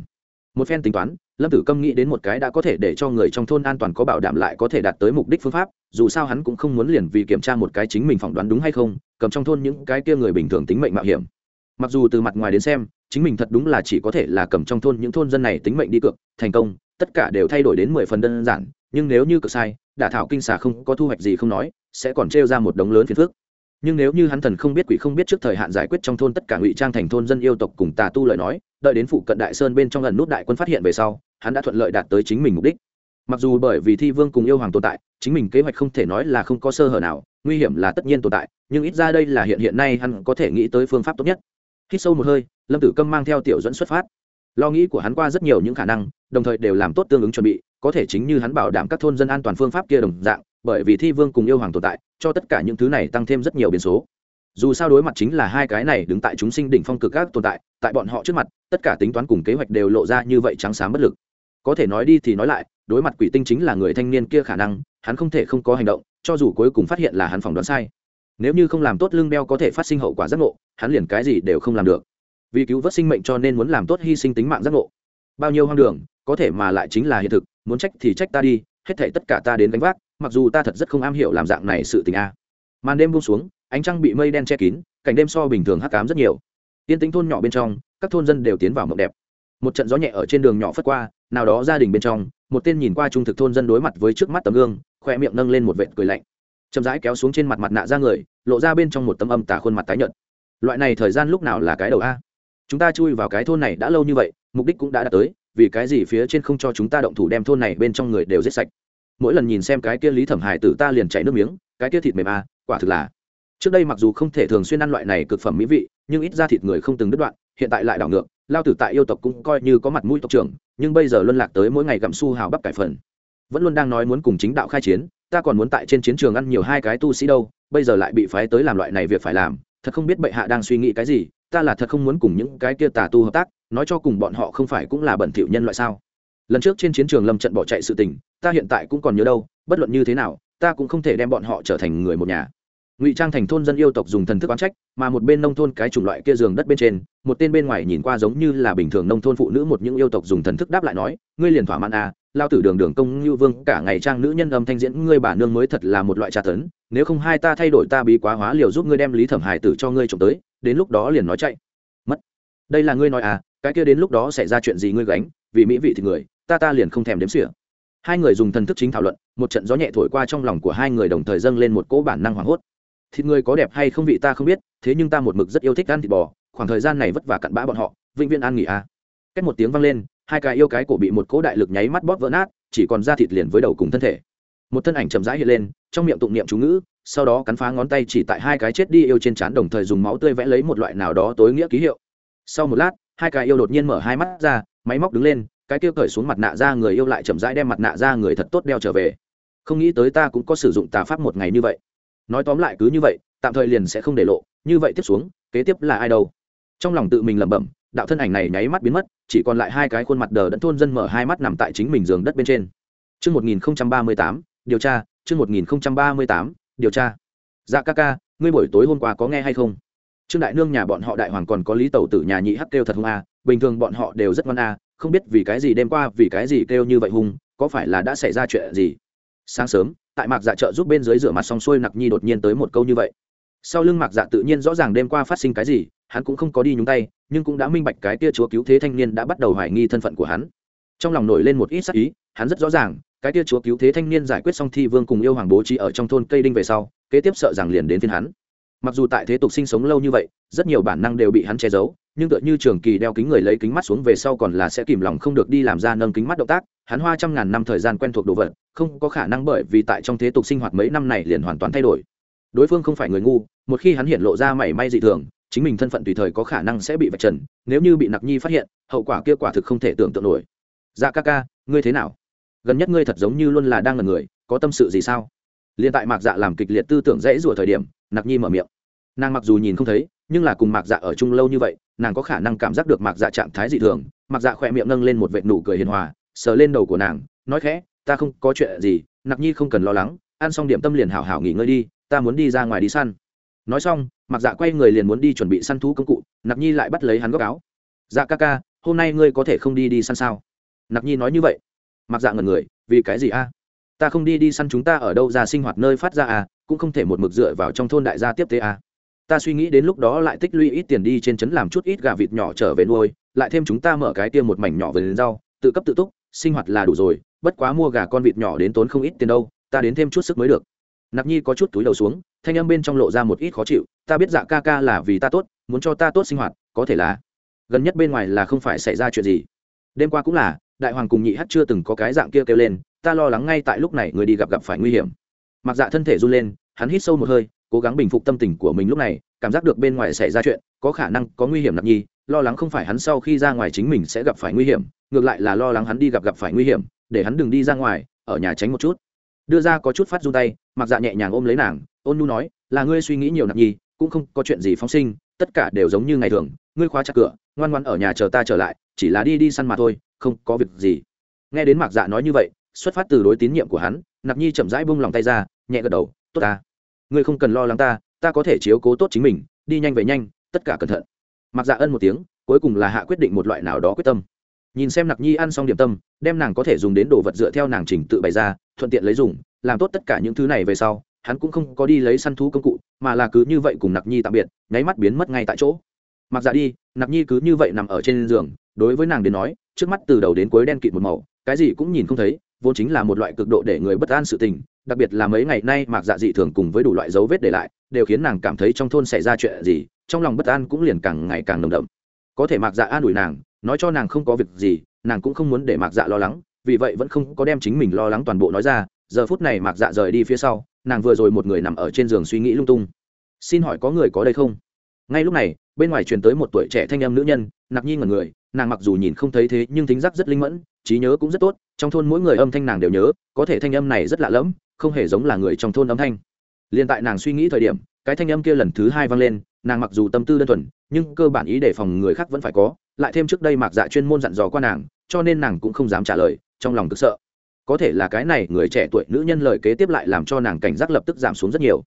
Một phen tính toán, lâm tử câm nghĩ đến một cái đã có thể để cho người trong thôn an toàn có bảo đảm lại có thể đạt tới mục đích phương pháp, dù sao hắn cũng không muốn liền vì kiểm tra một cái chính mình phỏng đoán đúng hay không, cầm trong thôn những cái kia người bình thường tính mệnh mạo hiểm. Mặc dù từ mặt ngoài đến xem chính mình thật đúng là chỉ có thể là cầm trong thôn những thôn dân này tính mệnh đi cược, thành công, tất cả đều thay đổi đến mười phần đơn giản, nhưng nếu như cực sai, đả thảo kinh xà không có thu hoạch gì không nói, sẽ còn trêu ra một đống lớn phiền phức. Nhưng nếu như hắn thần không biết quỷ không biết trước thời hạn giải quyết trong thôn tất cả ngụy trang thành thôn dân yêu tộc cùng tà tu lời nói, đợi đến phụ cận đại sơn bên trong lần nút đại quân phát hiện về sau, hắn đã thuận lợi đạt tới chính mình mục đích. Mặc dù bởi vì thi vương cùng yêu hoàng tồn tại, chính mình kế hoạch không thể nói là không có sơ hở nào, nguy hiểm là tất nhiên tồn tại, nhưng ít ra đây là hiện hiện nay hắn có thể nghĩ tới phương pháp tốt nhất khi sâu một hơi, lâm tử câm mang theo tiểu dẫn xuất phát. Lo nghĩ của hắn qua rất nhiều những khả năng, đồng thời đều làm tốt tương ứng chuẩn bị, có thể chính như hắn bảo đảm các thôn dân an toàn phương pháp kia đồng dạng, bởi vì thi vương cùng yêu hoàng tồn tại, cho tất cả những thứ này tăng thêm rất nhiều biến số. Dù sao đối mặt chính là hai cái này đứng tại chúng sinh đỉnh phong cực các tồn tại tại bọn họ trước mặt, tất cả tính toán cùng kế hoạch đều lộ ra như vậy trắng sáng bất lực. Có thể nói đi thì nói lại, đối mặt quỷ tinh chính là người thanh niên kia khả năng, hắn không thể không có hành động, cho dù cuối cùng phát hiện là hắn phỏng đoán sai. Nếu như không làm tốt lương đeo có thể phát sinh hậu quả giác ngộ hắn liền cái gì đều không làm được. Vì cứu vớt sinh mệnh cho nên muốn làm tốt hy sinh tính mạng giác ngộ. Bao nhiêu hoang đường, có thể mà lại chính là hiện thực, muốn trách thì trách ta đi, hết thể tất cả ta đến gánh vác, mặc dù ta thật rất không am hiểu làm dạng này sự tình a. Màn đêm buông xuống, ánh trăng bị mây đen che kín, cảnh đêm so bình thường hắc cám rất nhiều. Tiên tính thôn nhỏ bên trong, các thôn dân đều tiến vào mộng đẹp. Một trận gió nhẹ ở trên đường nhỏ phất qua, nào đó gia đình bên trong, một tên nhìn qua trung thực thôn dân đối mặt với trước mắt tấm gương khoe miệng nâng lên một vệt cười lạnh. Chậm rãi kéo xuống trên mặt mặt nạ ra người, lộ ra bên trong một tấm âm tả khuôn mặt tái nhợt loại này thời gian lúc nào là cái đầu a? Chúng ta chui vào cái thôn này đã lâu như vậy, mục đích cũng đã đạt tới, vì cái gì phía trên không cho chúng ta động thủ đem thôn này bên trong người đều giết sạch? Mỗi lần nhìn xem cái kia lý thẩm hải tử ta liền chảy nước miếng, cái kia thịt mềm a, quả thực là. Trước đây mặc dù không thể thường xuyên ăn loại này cực phẩm mỹ vị, nhưng ít ra thịt người không từng đứt đoạn, hiện tại lại đảo ngược, lao tử tại yêu tộc cũng coi như có mặt mũi tộc trưởng, nhưng bây giờ luân lạc tới mỗi ngày gặm su hào bắp cải phần. Vẫn luôn đang nói muốn cùng chính đạo khai chiến, ta còn muốn tại trên chiến trường ăn nhiều hai cái tu sĩ đâu, bây giờ lại bị phái tới làm loại này việc phải làm thật không biết bệ hạ đang suy nghĩ cái gì, ta là thật không muốn cùng những cái kia tà tu hợp tác, nói cho cùng bọn họ không phải cũng là bẩn thỉu nhân loại sao? Lần trước trên chiến trường lâm trận bỏ chạy sự tình, ta hiện tại cũng còn nhớ đâu, bất luận như thế nào, ta cũng không thể đem bọn họ trở thành người một nhà. Ngụy trang thành thôn dân yêu tộc dùng thần thức oán trách, mà một bên nông thôn cái chủng loại kia giường đất bên trên, một tên bên ngoài nhìn qua giống như là bình thường nông thôn phụ nữ một những yêu tộc dùng thần thức đáp lại nói, ngươi liền thỏa mãn à lao tử đường đường công như vương, cả ngày trang nữ nhân âm thanh diễn, ngươi bà nương mới thật là một loại tra tấn nếu không hai ta thay đổi ta bí quá hóa liều giúp ngươi đem lý thẩm hải tử cho ngươi trộm tới, đến lúc đó liền nói chạy. Mất. Đây là ngươi nói à cái kia đến lúc đó xảy ra chuyện gì ngươi gánh, vì mỹ vị thì người, ta ta liền không thèm đếm xỉa. Hai người dùng thần thức chính thảo luận, một trận gió nhẹ thổi qua trong lòng của hai người đồng thời dâng lên một cỗ bản năng hoảng hốt. Thịt người có đẹp hay không vị ta không biết, thế nhưng ta một mực rất yêu thích ăn thịt bò, khoảng thời gian này vất vả cặn bã bọn họ, vĩnh viễn an nghỉ à. cách một tiếng vang lên, hai cái yêu cái cổ bị một cỗ đại lực nháy mắt bóp vỡ nát, chỉ còn da thịt liền với đầu cùng thân thể một thân ảnh chậm rãi hiện lên trong miệng tụng niệm chú ngữ sau đó cắn phá ngón tay chỉ tại hai cái chết đi yêu trên trán đồng thời dùng máu tươi vẽ lấy một loại nào đó tối nghĩa ký hiệu. Sau một lát hai cái yêu đột nhiên mở hai mắt ra máy móc đứng lên cái kia cởi xuống mặt nạ ra người yêu lại chậm rãi đem mặt nạ ra người thật tốt đeo trở về. Không nghĩ tới ta cũng có sử dụng tà pháp một ngày như vậy. Nói tóm lại cứ như vậy tạm thời liền sẽ không để lộ như vậy tiếp xuống kế tiếp là ai đâu? Trong lòng tự mình lẩm bẩm đạo thân ảnh này nháy mắt biến mất chỉ còn lại hai cái khuôn mặt đờ đẫn thôn dân mở hai mắt nằm tại chính mình giường đất bên trên. Trước 1038, điều tra, trước 1038, điều tra. Dạ ca ca, ngươi buổi tối hôm qua có nghe hay không? Trương đại nương nhà bọn họ đại hoàng còn có lý tẩu tử nhà nhị hắc kêu thật hung a, bình thường bọn họ đều rất ngoan a, không biết vì cái gì đêm qua vì cái gì kêu như vậy hung, có phải là đã xảy ra chuyện gì? Sáng sớm, tại mạc dạ trợ giúp bên dưới rửa mặt xong xuôi nặc nhi đột nhiên tới một câu như vậy sau lưng mạc dạ tự nhiên rõ ràng đêm qua phát sinh cái gì hắn cũng không có đi nhúng tay nhưng cũng đã minh bạch cái tia chúa cứu thế thanh niên đã bắt đầu hoài nghi thân phận của hắn trong lòng nổi lên một ít sắc ý hắn rất rõ ràng cái tia chúa cứu thế thanh niên giải quyết xong thi vương cùng yêu hoàng bố trí ở trong thôn cây đinh về sau, kế tiếp sợ rằng liền đến thiên hắn. Mặc dù tại thế tục sinh sống lâu như vậy, rất nhiều bản năng đều bị hắn che giấu, nhưng tựa như trường kỳ đeo kính người lấy kính mắt xuống về sau còn là sẽ kìm lòng không được đi làm ra nâng kính mắt động tác, hắn hoa trăm ngàn năm thời gian quen thuộc đồ vật, không có khả năng bởi vì tại trong thế tục sinh hoạt mấy năm này liền hoàn toàn thay đổi. Đối phương không phải người ngu, một khi hắn hiện lộ ra mảy may dị thường, chính mình thân phận tùy thời có khả năng sẽ bị vạch trần, nếu như bị nặc nhi phát hiện, hậu quả kia quả thực không thể tưởng tượng nổi. Dạ ca ca, ngươi thế nào? Gần nhất ngươi thật giống như luôn là đang là người, có tâm sự gì sao? Liền tại mạc dạ làm kịch liệt tư tưởng dễ rủa thời điểm, nặc nhi mở miệng. Nàng mặc dù nhìn không thấy, nhưng là cùng mạc dạ ở chung lâu như vậy, nàng có khả năng cảm giác được mạc dạ trạng thái dị thường. Mạc dạ khỏe miệng nâng lên một vệt nụ cười hiền hòa, sờ lên đầu của nàng, nói khẽ, ta không có chuyện gì, nặc nhi không cần lo lắng, ăn xong điểm tâm liền hảo hảo nghỉ ngơi đi, ta muốn đi ra ngoài đi săn. Nói xong, mạc dạ quay người liền muốn đi chuẩn bị săn thú công cụ, nặc nhi lại bắt lấy hắn góc áo. Dạ ca ca, hôm nay ngươi có thể không đi đi săn sao? Nặc nhi nói như vậy mặc dạng ngần người, vì cái gì a? Ta không đi đi săn chúng ta ở đâu ra sinh hoạt nơi phát ra à cũng không thể một mực dựa vào trong thôn đại gia tiếp tế à. Ta suy nghĩ đến lúc đó lại tích lũy ít tiền đi trên trấn làm chút ít gà vịt nhỏ trở về nuôi, lại thêm chúng ta mở cái tiêm một mảnh nhỏ về đến rau, tự cấp tự túc, sinh hoạt là đủ rồi, bất quá mua gà con vịt nhỏ đến tốn không ít tiền đâu, ta đến thêm chút sức mới được. Nạp nhi có chút túi đầu xuống, thanh âm bên trong lộ ra một ít khó chịu, ta biết dạ ca ca là vì ta tốt, muốn cho ta tốt sinh hoạt, có thể là. Gần nhất bên ngoài là không phải xảy ra chuyện gì. Đêm qua cũng là đại hoàng cùng nhị hát chưa từng có cái dạng kia kêu lên, ta lo lắng ngay tại lúc này người đi gặp gặp phải nguy hiểm. Mặc dạ thân thể run lên, hắn hít sâu một hơi, cố gắng bình phục tâm tình của mình lúc này, cảm giác được bên ngoài xảy ra chuyện, có khả năng có nguy hiểm nặng nhi, lo lắng không phải hắn sau khi ra ngoài chính mình sẽ gặp phải nguy hiểm, ngược lại là lo lắng hắn đi gặp gặp phải nguy hiểm, để hắn đừng đi ra ngoài, ở nhà tránh một chút. Đưa ra có chút phát run tay, mặc dạ nhẹ nhàng ôm lấy nàng, ôn nu nói, là ngươi suy nghĩ nhiều nặng nhi, cũng không có chuyện gì phóng sinh, tất cả đều giống như ngày thường, ngươi khóa chặt cửa, ngoan ngoan ở nhà chờ ta trở lại, chỉ là đi đi săn mà thôi không có việc gì. Nghe đến mạc dạ nói như vậy, xuất phát từ đối tín nhiệm của hắn, nạp nhi chậm rãi bung lòng tay ra, nhẹ gật đầu, tốt ta. Ngươi không cần lo lắng ta ta có thể chiếu cố tốt chính mình, đi nhanh về nhanh, tất cả cẩn thận. Mặc dạ ân một tiếng, cuối cùng là hạ quyết định một loại nào đó quyết tâm. Nhìn xem nặc nhi ăn xong điểm tâm, đem nàng có thể dùng đến đồ vật dựa theo nàng trình tự bày ra, thuận tiện lấy dùng, làm tốt tất cả những thứ này về sau, hắn cũng không có đi lấy săn thú công cụ, mà là cứ như vậy cùng nặc nhi tạm biệt, nháy mắt biến mất ngay tại chỗ. Mặc dạ đi nặc nhi cứ như vậy nằm ở trên giường đối với nàng đến nói, trước mắt từ đầu đến cuối đen kịt một màu, cái gì cũng nhìn không thấy, vốn chính là một loại cực độ để người bất an sự tình, đặc biệt là mấy ngày nay mạc dạ dị thường cùng với đủ loại dấu vết để lại, đều khiến nàng cảm thấy trong thôn xảy ra chuyện gì, trong lòng bất an cũng liền càng ngày càng nồng đậm. Có thể mạc dạ an ủi nàng, nói cho nàng không có việc gì, nàng cũng không muốn để mạc dạ lo lắng, vì vậy vẫn không có đem chính mình lo lắng toàn bộ nói ra, giờ phút này mạc dạ rời đi phía sau, nàng vừa rồi một người nằm ở trên giường suy nghĩ lung tung. Xin hỏi có người có đây không? Ngay lúc này, bên ngoài truyền tới một tuổi trẻ thanh âm nữ nhân, nặc nhi ngẩn người, nàng mặc dù nhìn không thấy thế, nhưng thính giác rất linh mẫn, trí nhớ cũng rất tốt, trong thôn mỗi người âm thanh nàng đều nhớ, có thể thanh âm này rất lạ lẫm, không hề giống là người trong thôn âm thanh. Liền tại nàng suy nghĩ thời điểm, cái thanh âm kia lần thứ hai vang lên, nàng mặc dù tâm tư đơn thuần, nhưng cơ bản ý đề phòng người khác vẫn phải có, lại thêm trước đây mạc dạ chuyên môn dặn dò qua nàng, cho nên nàng cũng không dám trả lời, trong lòng cực sợ. Có thể là cái này người trẻ tuổi nữ nhân lời kế tiếp lại làm cho nàng cảnh giác lập tức giảm xuống rất nhiều.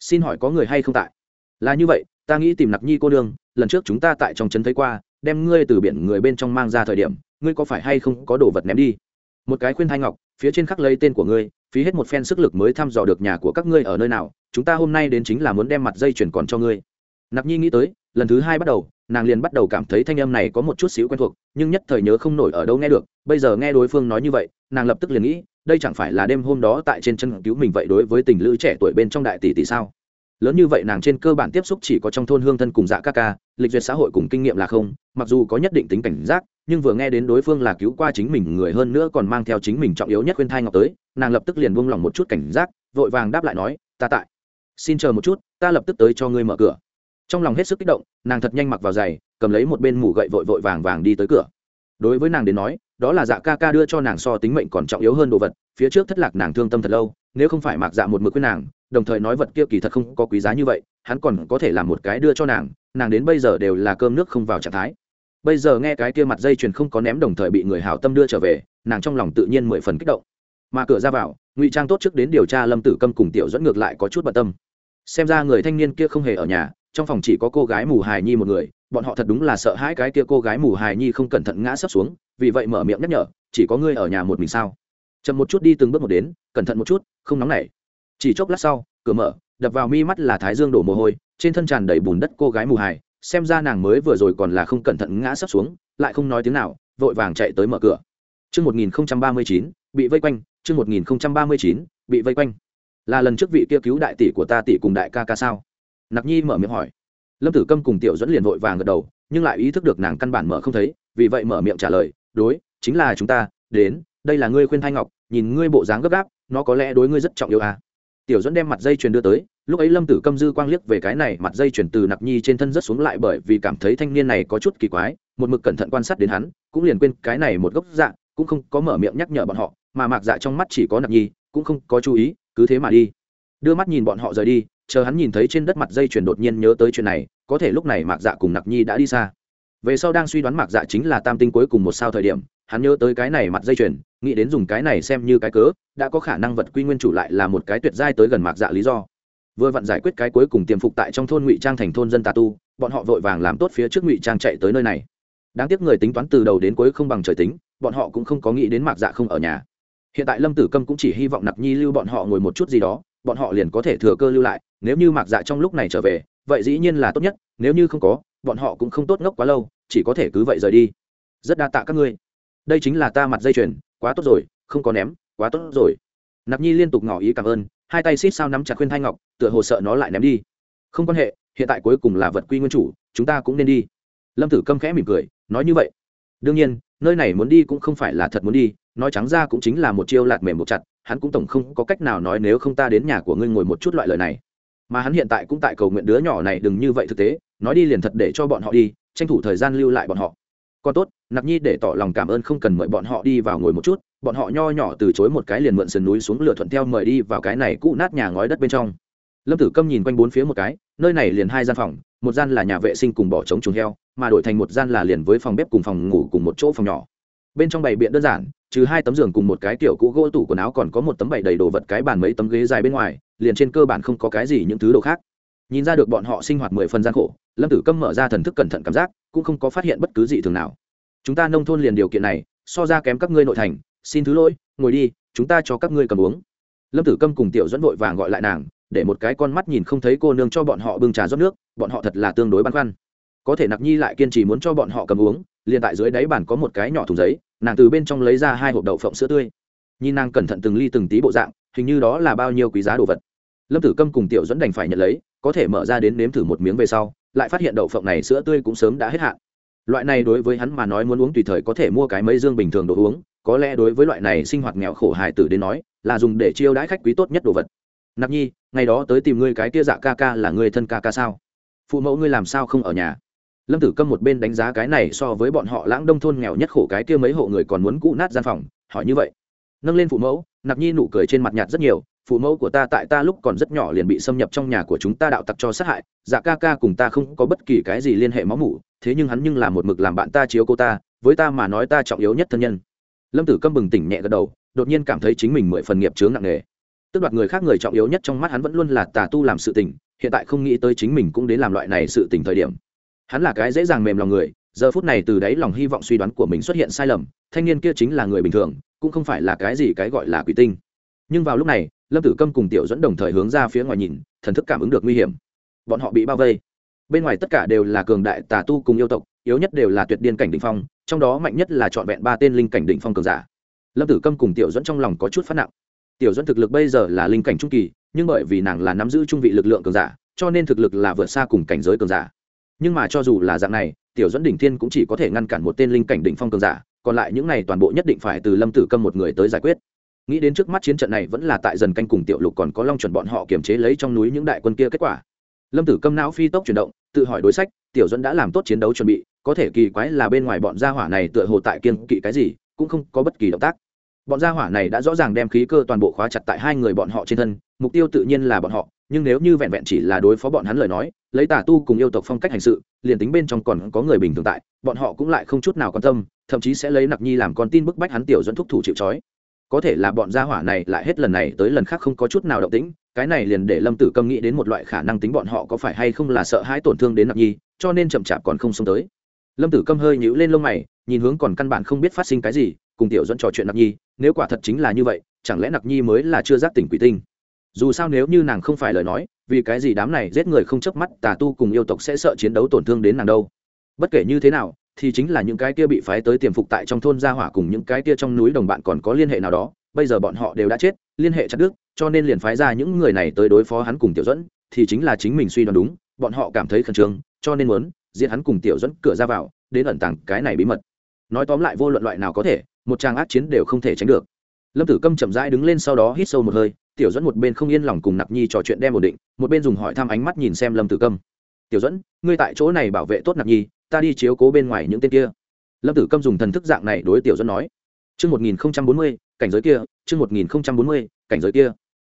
Xin hỏi có người hay không tại? Là như vậy ta nghĩ tìm nặc nhi cô nương, lần trước chúng ta tại trong trấn thấy qua, đem ngươi từ biển người bên trong mang ra thời điểm, ngươi có phải hay không có đồ vật ném đi? Một cái khuyên thai ngọc, phía trên khắc lấy tên của ngươi, phí hết một phen sức lực mới thăm dò được nhà của các ngươi ở nơi nào, chúng ta hôm nay đến chính là muốn đem mặt dây chuyển còn cho ngươi. Nạp nhi nghĩ tới, lần thứ hai bắt đầu, nàng liền bắt đầu cảm thấy thanh âm này có một chút xíu quen thuộc, nhưng nhất thời nhớ không nổi ở đâu nghe được, bây giờ nghe đối phương nói như vậy, nàng lập tức liền nghĩ, đây chẳng phải là đêm hôm đó tại trên chân cứu mình vậy đối với tình lữ trẻ tuổi bên trong đại tỷ tỷ sao? Lớn như vậy nàng trên cơ bản tiếp xúc chỉ có trong thôn hương thân cùng dạ ca ca, lịch duyệt xã hội cùng kinh nghiệm là không, mặc dù có nhất định tính cảnh giác, nhưng vừa nghe đến đối phương là cứu qua chính mình người hơn nữa còn mang theo chính mình trọng yếu nhất khuyên thai ngọc tới, nàng lập tức liền buông lỏng một chút cảnh giác, vội vàng đáp lại nói, ta tại. Xin chờ một chút, ta lập tức tới cho ngươi mở cửa. Trong lòng hết sức kích động, nàng thật nhanh mặc vào giày, cầm lấy một bên mủ gậy vội vội vàng vàng đi tới cửa. Đối với nàng đến nói, đó là dạ ca ca đưa cho nàng so tính mệnh còn trọng yếu hơn đồ vật, phía trước thất lạc nàng thương tâm thật lâu, nếu không phải mặc dạ một mực với nàng đồng thời nói vật kia kỳ thật không có quý giá như vậy, hắn còn có thể làm một cái đưa cho nàng nàng đến bây giờ đều là cơm nước không vào trạng thái. Bây giờ nghe cái kia mặt dây chuyền không có ném đồng thời bị người hảo tâm đưa trở về, nàng trong lòng tự nhiên mười phần kích động. Mà cửa ra vào, ngụy trang tốt trước đến điều tra lâm tử câm cùng tiểu dẫn ngược lại có chút bận tâm. Xem ra người thanh niên kia không hề ở nhà, trong phòng chỉ có cô gái mù hài nhi một người, bọn họ thật đúng là sợ hãi cái kia cô gái mù hài nhi không cẩn thận ngã sấp xuống, vì vậy mở miệng nhắc nhở, chỉ có ngươi ở nhà một mình sao? Chậm một chút đi từng bước một đến, cẩn thận một chút, không nóng nảy chỉ chốc lát sau cửa mở đập vào mi mắt là thái dương đổ mồ hôi trên thân tràn đầy bùn đất cô gái mù hài xem ra nàng mới vừa rồi còn là không cẩn thận ngã sấp xuống lại không nói tiếng nào vội vàng chạy tới mở cửa Trước 1039, bị vây quanh, trước 1039, bị vây quanh. Là lần trước vị kia cứu đại tỷ của ta tỷ cùng đại ca ca sao? Nặc Nhi mở miệng hỏi. Lâm Tử Câm cùng Tiểu dẫn liền vội vàng gật đầu, nhưng lại ý thức được nàng căn bản mở không thấy, vì vậy mở miệng trả lời, "Đối, chính là chúng ta, đến, đây là ngươi khuyên Thanh Ngọc, nhìn ngươi bộ dáng gấp gáp, nó có lẽ đối ngươi rất trọng yếu à?" Tiểu dẫn đem mặt dây chuyền đưa tới, lúc ấy lâm tử câm dư quang liếc về cái này mặt dây chuyền từ nặc nhi trên thân rất xuống lại bởi vì cảm thấy thanh niên này có chút kỳ quái, một mực cẩn thận quan sát đến hắn, cũng liền quên cái này một gốc dạ cũng không có mở miệng nhắc nhở bọn họ, mà mạc dạ trong mắt chỉ có nặc nhi, cũng không có chú ý, cứ thế mà đi. Đưa mắt nhìn bọn họ rời đi, chờ hắn nhìn thấy trên đất mặt dây chuyền đột nhiên nhớ tới chuyện này, có thể lúc này mạc dạ cùng nặc nhi đã đi xa. Về sau đang suy đoán mạc dạ chính là tam tinh cuối cùng một sao thời điểm hắn nhớ tới cái này mặt dây chuyền, nghĩ đến dùng cái này xem như cái cớ, đã có khả năng vật quy nguyên chủ lại là một cái tuyệt giai tới gần mạc dạ lý do. Vừa vặn giải quyết cái cuối cùng tiềm phục tại trong thôn ngụy trang thành thôn dân tà tu, bọn họ vội vàng làm tốt phía trước ngụy trang chạy tới nơi này. Đáng tiếc người tính toán từ đầu đến cuối không bằng trời tính, bọn họ cũng không có nghĩ đến mạc dạ không ở nhà. Hiện tại lâm tử câm cũng chỉ hy vọng nạp nhi lưu bọn họ ngồi một chút gì đó, bọn họ liền có thể thừa cơ lưu lại, nếu như mạc dạ trong lúc này trở về, vậy dĩ nhiên là tốt nhất, nếu như không có, bọn họ cũng không tốt ngốc quá lâu, chỉ có thể cứ vậy rời đi. Rất đa tạ các ngươi đây chính là ta mặt dây chuyền, quá tốt rồi, không có ném, quá tốt rồi. Nạp nhi liên tục ngỏ ý cảm ơn, hai tay xít sao nắm chặt khuyên thai ngọc, tựa hồ sợ nó lại ném đi. Không quan hệ, hiện tại cuối cùng là vật quy nguyên chủ, chúng ta cũng nên đi. Lâm tử câm khẽ mỉm cười, nói như vậy. Đương nhiên, nơi này muốn đi cũng không phải là thật muốn đi, nói trắng ra cũng chính là một chiêu lạt mềm một chặt, hắn cũng tổng không có cách nào nói nếu không ta đến nhà của ngươi ngồi một chút loại lời này. Mà hắn hiện tại cũng tại cầu nguyện đứa nhỏ này đừng như vậy thực tế, nói đi liền thật để cho bọn họ đi, tranh thủ thời gian lưu lại bọn họ còn tốt nạp nhi để tỏ lòng cảm ơn không cần mời bọn họ đi vào ngồi một chút, bọn họ nho nhỏ từ chối một cái liền mượn sườn núi xuống lửa thuận theo mời đi vào cái này cũ nát nhà ngói đất bên trong. Lâm tử câm nhìn quanh bốn phía một cái, nơi này liền hai gian phòng, một gian là nhà vệ sinh cùng bỏ trống chuồng heo, mà đổi thành một gian là liền với phòng bếp cùng phòng ngủ cùng một chỗ phòng nhỏ. Bên trong bày biện đơn giản, trừ hai tấm giường cùng một cái kiểu cũ gỗ tủ quần áo còn có một tấm bày đầy đồ vật cái bàn mấy tấm ghế dài bên ngoài, liền trên cơ bản không có cái gì những thứ đồ khác nhìn ra được bọn họ sinh hoạt mười phần gian khổ, lâm tử câm mở ra thần thức cẩn thận cảm giác, cũng không có phát hiện bất cứ gì thường nào. Chúng ta nông thôn liền điều kiện này, so ra kém các ngươi nội thành, xin thứ lỗi, ngồi đi, chúng ta cho các ngươi cầm uống. Lâm tử câm cùng tiểu dẫn vội vàng gọi lại nàng, để một cái con mắt nhìn không thấy cô nương cho bọn họ bưng trà rót nước, bọn họ thật là tương đối băn khoăn. Có thể nặc nhi lại kiên trì muốn cho bọn họ cầm uống, liền tại dưới đáy bàn có một cái nhỏ thùng giấy, nàng từ bên trong lấy ra hai hộp đậu phộng sữa tươi. Nhìn nàng cẩn thận từng ly từng tí bộ dạng, hình như đó là bao nhiêu quý giá đồ vật lâm tử câm cùng tiểu dẫn đành phải nhận lấy, có thể mở ra đến nếm thử một miếng về sau, lại phát hiện đậu phộng này sữa tươi cũng sớm đã hết hạn. Loại này đối với hắn mà nói muốn uống tùy thời có thể mua cái mấy dương bình thường đồ uống, có lẽ đối với loại này sinh hoạt nghèo khổ hài tử đến nói, là dùng để chiêu đãi khách quý tốt nhất đồ vật. Nạp nhi, ngày đó tới tìm ngươi cái tia dạ ca ca là người thân ca ca sao? Phụ mẫu ngươi làm sao không ở nhà? Lâm tử câm một bên đánh giá cái này so với bọn họ lãng đông thôn nghèo nhất khổ cái kia mấy hộ người còn muốn cụ nát gian phòng, hỏi như vậy. Nâng lên phụ mẫu, nạp nhi nụ cười trên mặt nhạt rất nhiều phụ mẫu của ta tại ta lúc còn rất nhỏ liền bị xâm nhập trong nhà của chúng ta đạo tặc cho sát hại dạ ca ca cùng ta không có bất kỳ cái gì liên hệ máu mủ, thế nhưng hắn nhưng là một mực làm bạn ta chiếu cô ta, với ta mà nói ta trọng yếu nhất thân nhân. Lâm tử câm bừng tỉnh nhẹ gật đầu, đột nhiên cảm thấy chính mình mười phần nghiệp chướng nặng nề. Tức đoạt người khác người trọng yếu nhất trong mắt hắn vẫn luôn là tà tu làm sự tình, hiện tại không nghĩ tới chính mình cũng đến làm loại này sự tình thời điểm. Hắn là cái dễ dàng mềm lòng người, giờ phút này từ đáy lòng hy vọng suy đoán của mình xuất hiện sai lầm, thanh niên kia chính là người bình thường, cũng không phải là cái gì cái gọi là quỷ tinh. Nhưng vào lúc này lâm tử câm cùng tiểu dẫn đồng thời hướng ra phía ngoài nhìn, thần thức cảm ứng được nguy hiểm. Bọn họ bị bao vây. Bên ngoài tất cả đều là cường đại tà tu cùng yêu tộc, yếu nhất đều là tuyệt điên cảnh đ ỉ n h phong, trong đó mạnh nhất là trọn vẹn ba tên linh cảnh đ ỉ n h phong cường giả. Lâm tử câm cùng tiểu dẫn trong lòng có chút phát nặng. Tiểu dẫn thực lực bây giờ là linh cảnh trung kỳ, nhưng bởi vì nàng là nắm giữ trung vị lực lượng cường giả, cho nên thực lực là vượt xa cùng cảnh giới cường giả. Nhưng mà cho dù là dạng này, tiểu dẫn đỉnh thiên cũng chỉ có thể ngăn cản một tên linh cảnh đỉnh phong cường giả, còn lại những này toàn bộ nhất định phải từ lâm tử câm một người tới giải quyết nghĩ đến trước mắt chiến trận này vẫn là tại dần canh cùng tiểu lục còn có long chuẩn bọn họ kiềm chế lấy trong núi những đại quân kia kết quả. Lâm tử câm não phi tốc chuyển động, tự hỏi đối sách, tiểu dẫn đã làm tốt chiến đấu chuẩn bị, có thể kỳ quái là bên ngoài bọn gia hỏa này tựa hồ tại kiên kỵ cái gì, cũng không có bất kỳ động tác. Bọn gia hỏa này đã rõ ràng đem khí cơ toàn bộ khóa chặt tại hai người bọn họ trên thân, mục tiêu tự nhiên là bọn họ, nhưng nếu như vẹn vẹn chỉ là đối phó bọn hắn lời nói, lấy tà tu cùng yêu tộc phong cách hành sự, liền tính bên trong còn có người bình thường tại, bọn họ cũng lại không chút nào quan tâm, thậm chí sẽ lấy nặc nhi làm con tin bức bách hắn tiểu dẫn thúc thủ chịu trói có thể là bọn gia hỏa này lại hết lần này tới lần khác không có chút nào động tĩnh, cái này liền để lâm tử câm nghĩ đến một loại khả năng tính bọn họ có phải hay không là sợ hãi tổn thương đến nặc nhi, cho nên chậm chạp còn không xông tới. Lâm tử câm hơi nhũ lên lông mày, nhìn hướng còn căn bản không biết phát sinh cái gì, cùng tiểu dẫn trò chuyện nặc nhi, nếu quả thật chính là như vậy, chẳng lẽ nặc nhi mới là chưa giác tỉnh quỷ tinh? Dù sao nếu như nàng không phải lời nói, vì cái gì đám này giết người không chớp mắt, tà tu cùng yêu tộc sẽ sợ chiến đấu tổn thương đến nàng đâu? Bất kể như thế nào thì chính là những cái kia bị phái tới tiềm phục tại trong thôn gia hỏa cùng những cái kia trong núi đồng bạn còn có liên hệ nào đó. Bây giờ bọn họ đều đã chết, liên hệ chặt đức cho nên liền phái ra những người này tới đối phó hắn cùng tiểu dẫn thì chính là chính mình suy đoán đúng, bọn họ cảm thấy khẩn trương, cho nên muốn giết hắn cùng tiểu dẫn cửa ra vào, đến ẩn tàng cái này bí mật. Nói tóm lại vô luận loại nào có thể, một trang ác chiến đều không thể tránh được. Lâm tử câm chậm rãi đứng lên sau đó hít sâu một hơi, tiểu dẫn một bên không yên lòng cùng nặc nhi trò chuyện đem ổn định, một bên dùng hỏi thăm ánh mắt nhìn xem lâm tử câm. Tiểu dẫn ngươi tại chỗ này bảo vệ tốt nặc nhi ta đi chiếu cố bên ngoài những tên kia. Lâm tử câm dùng thần thức dạng này đối tiểu dẫn nói. Chương một nghìn bốn mươi, cảnh giới kia, chương một nghìn bốn mươi, cảnh giới kia.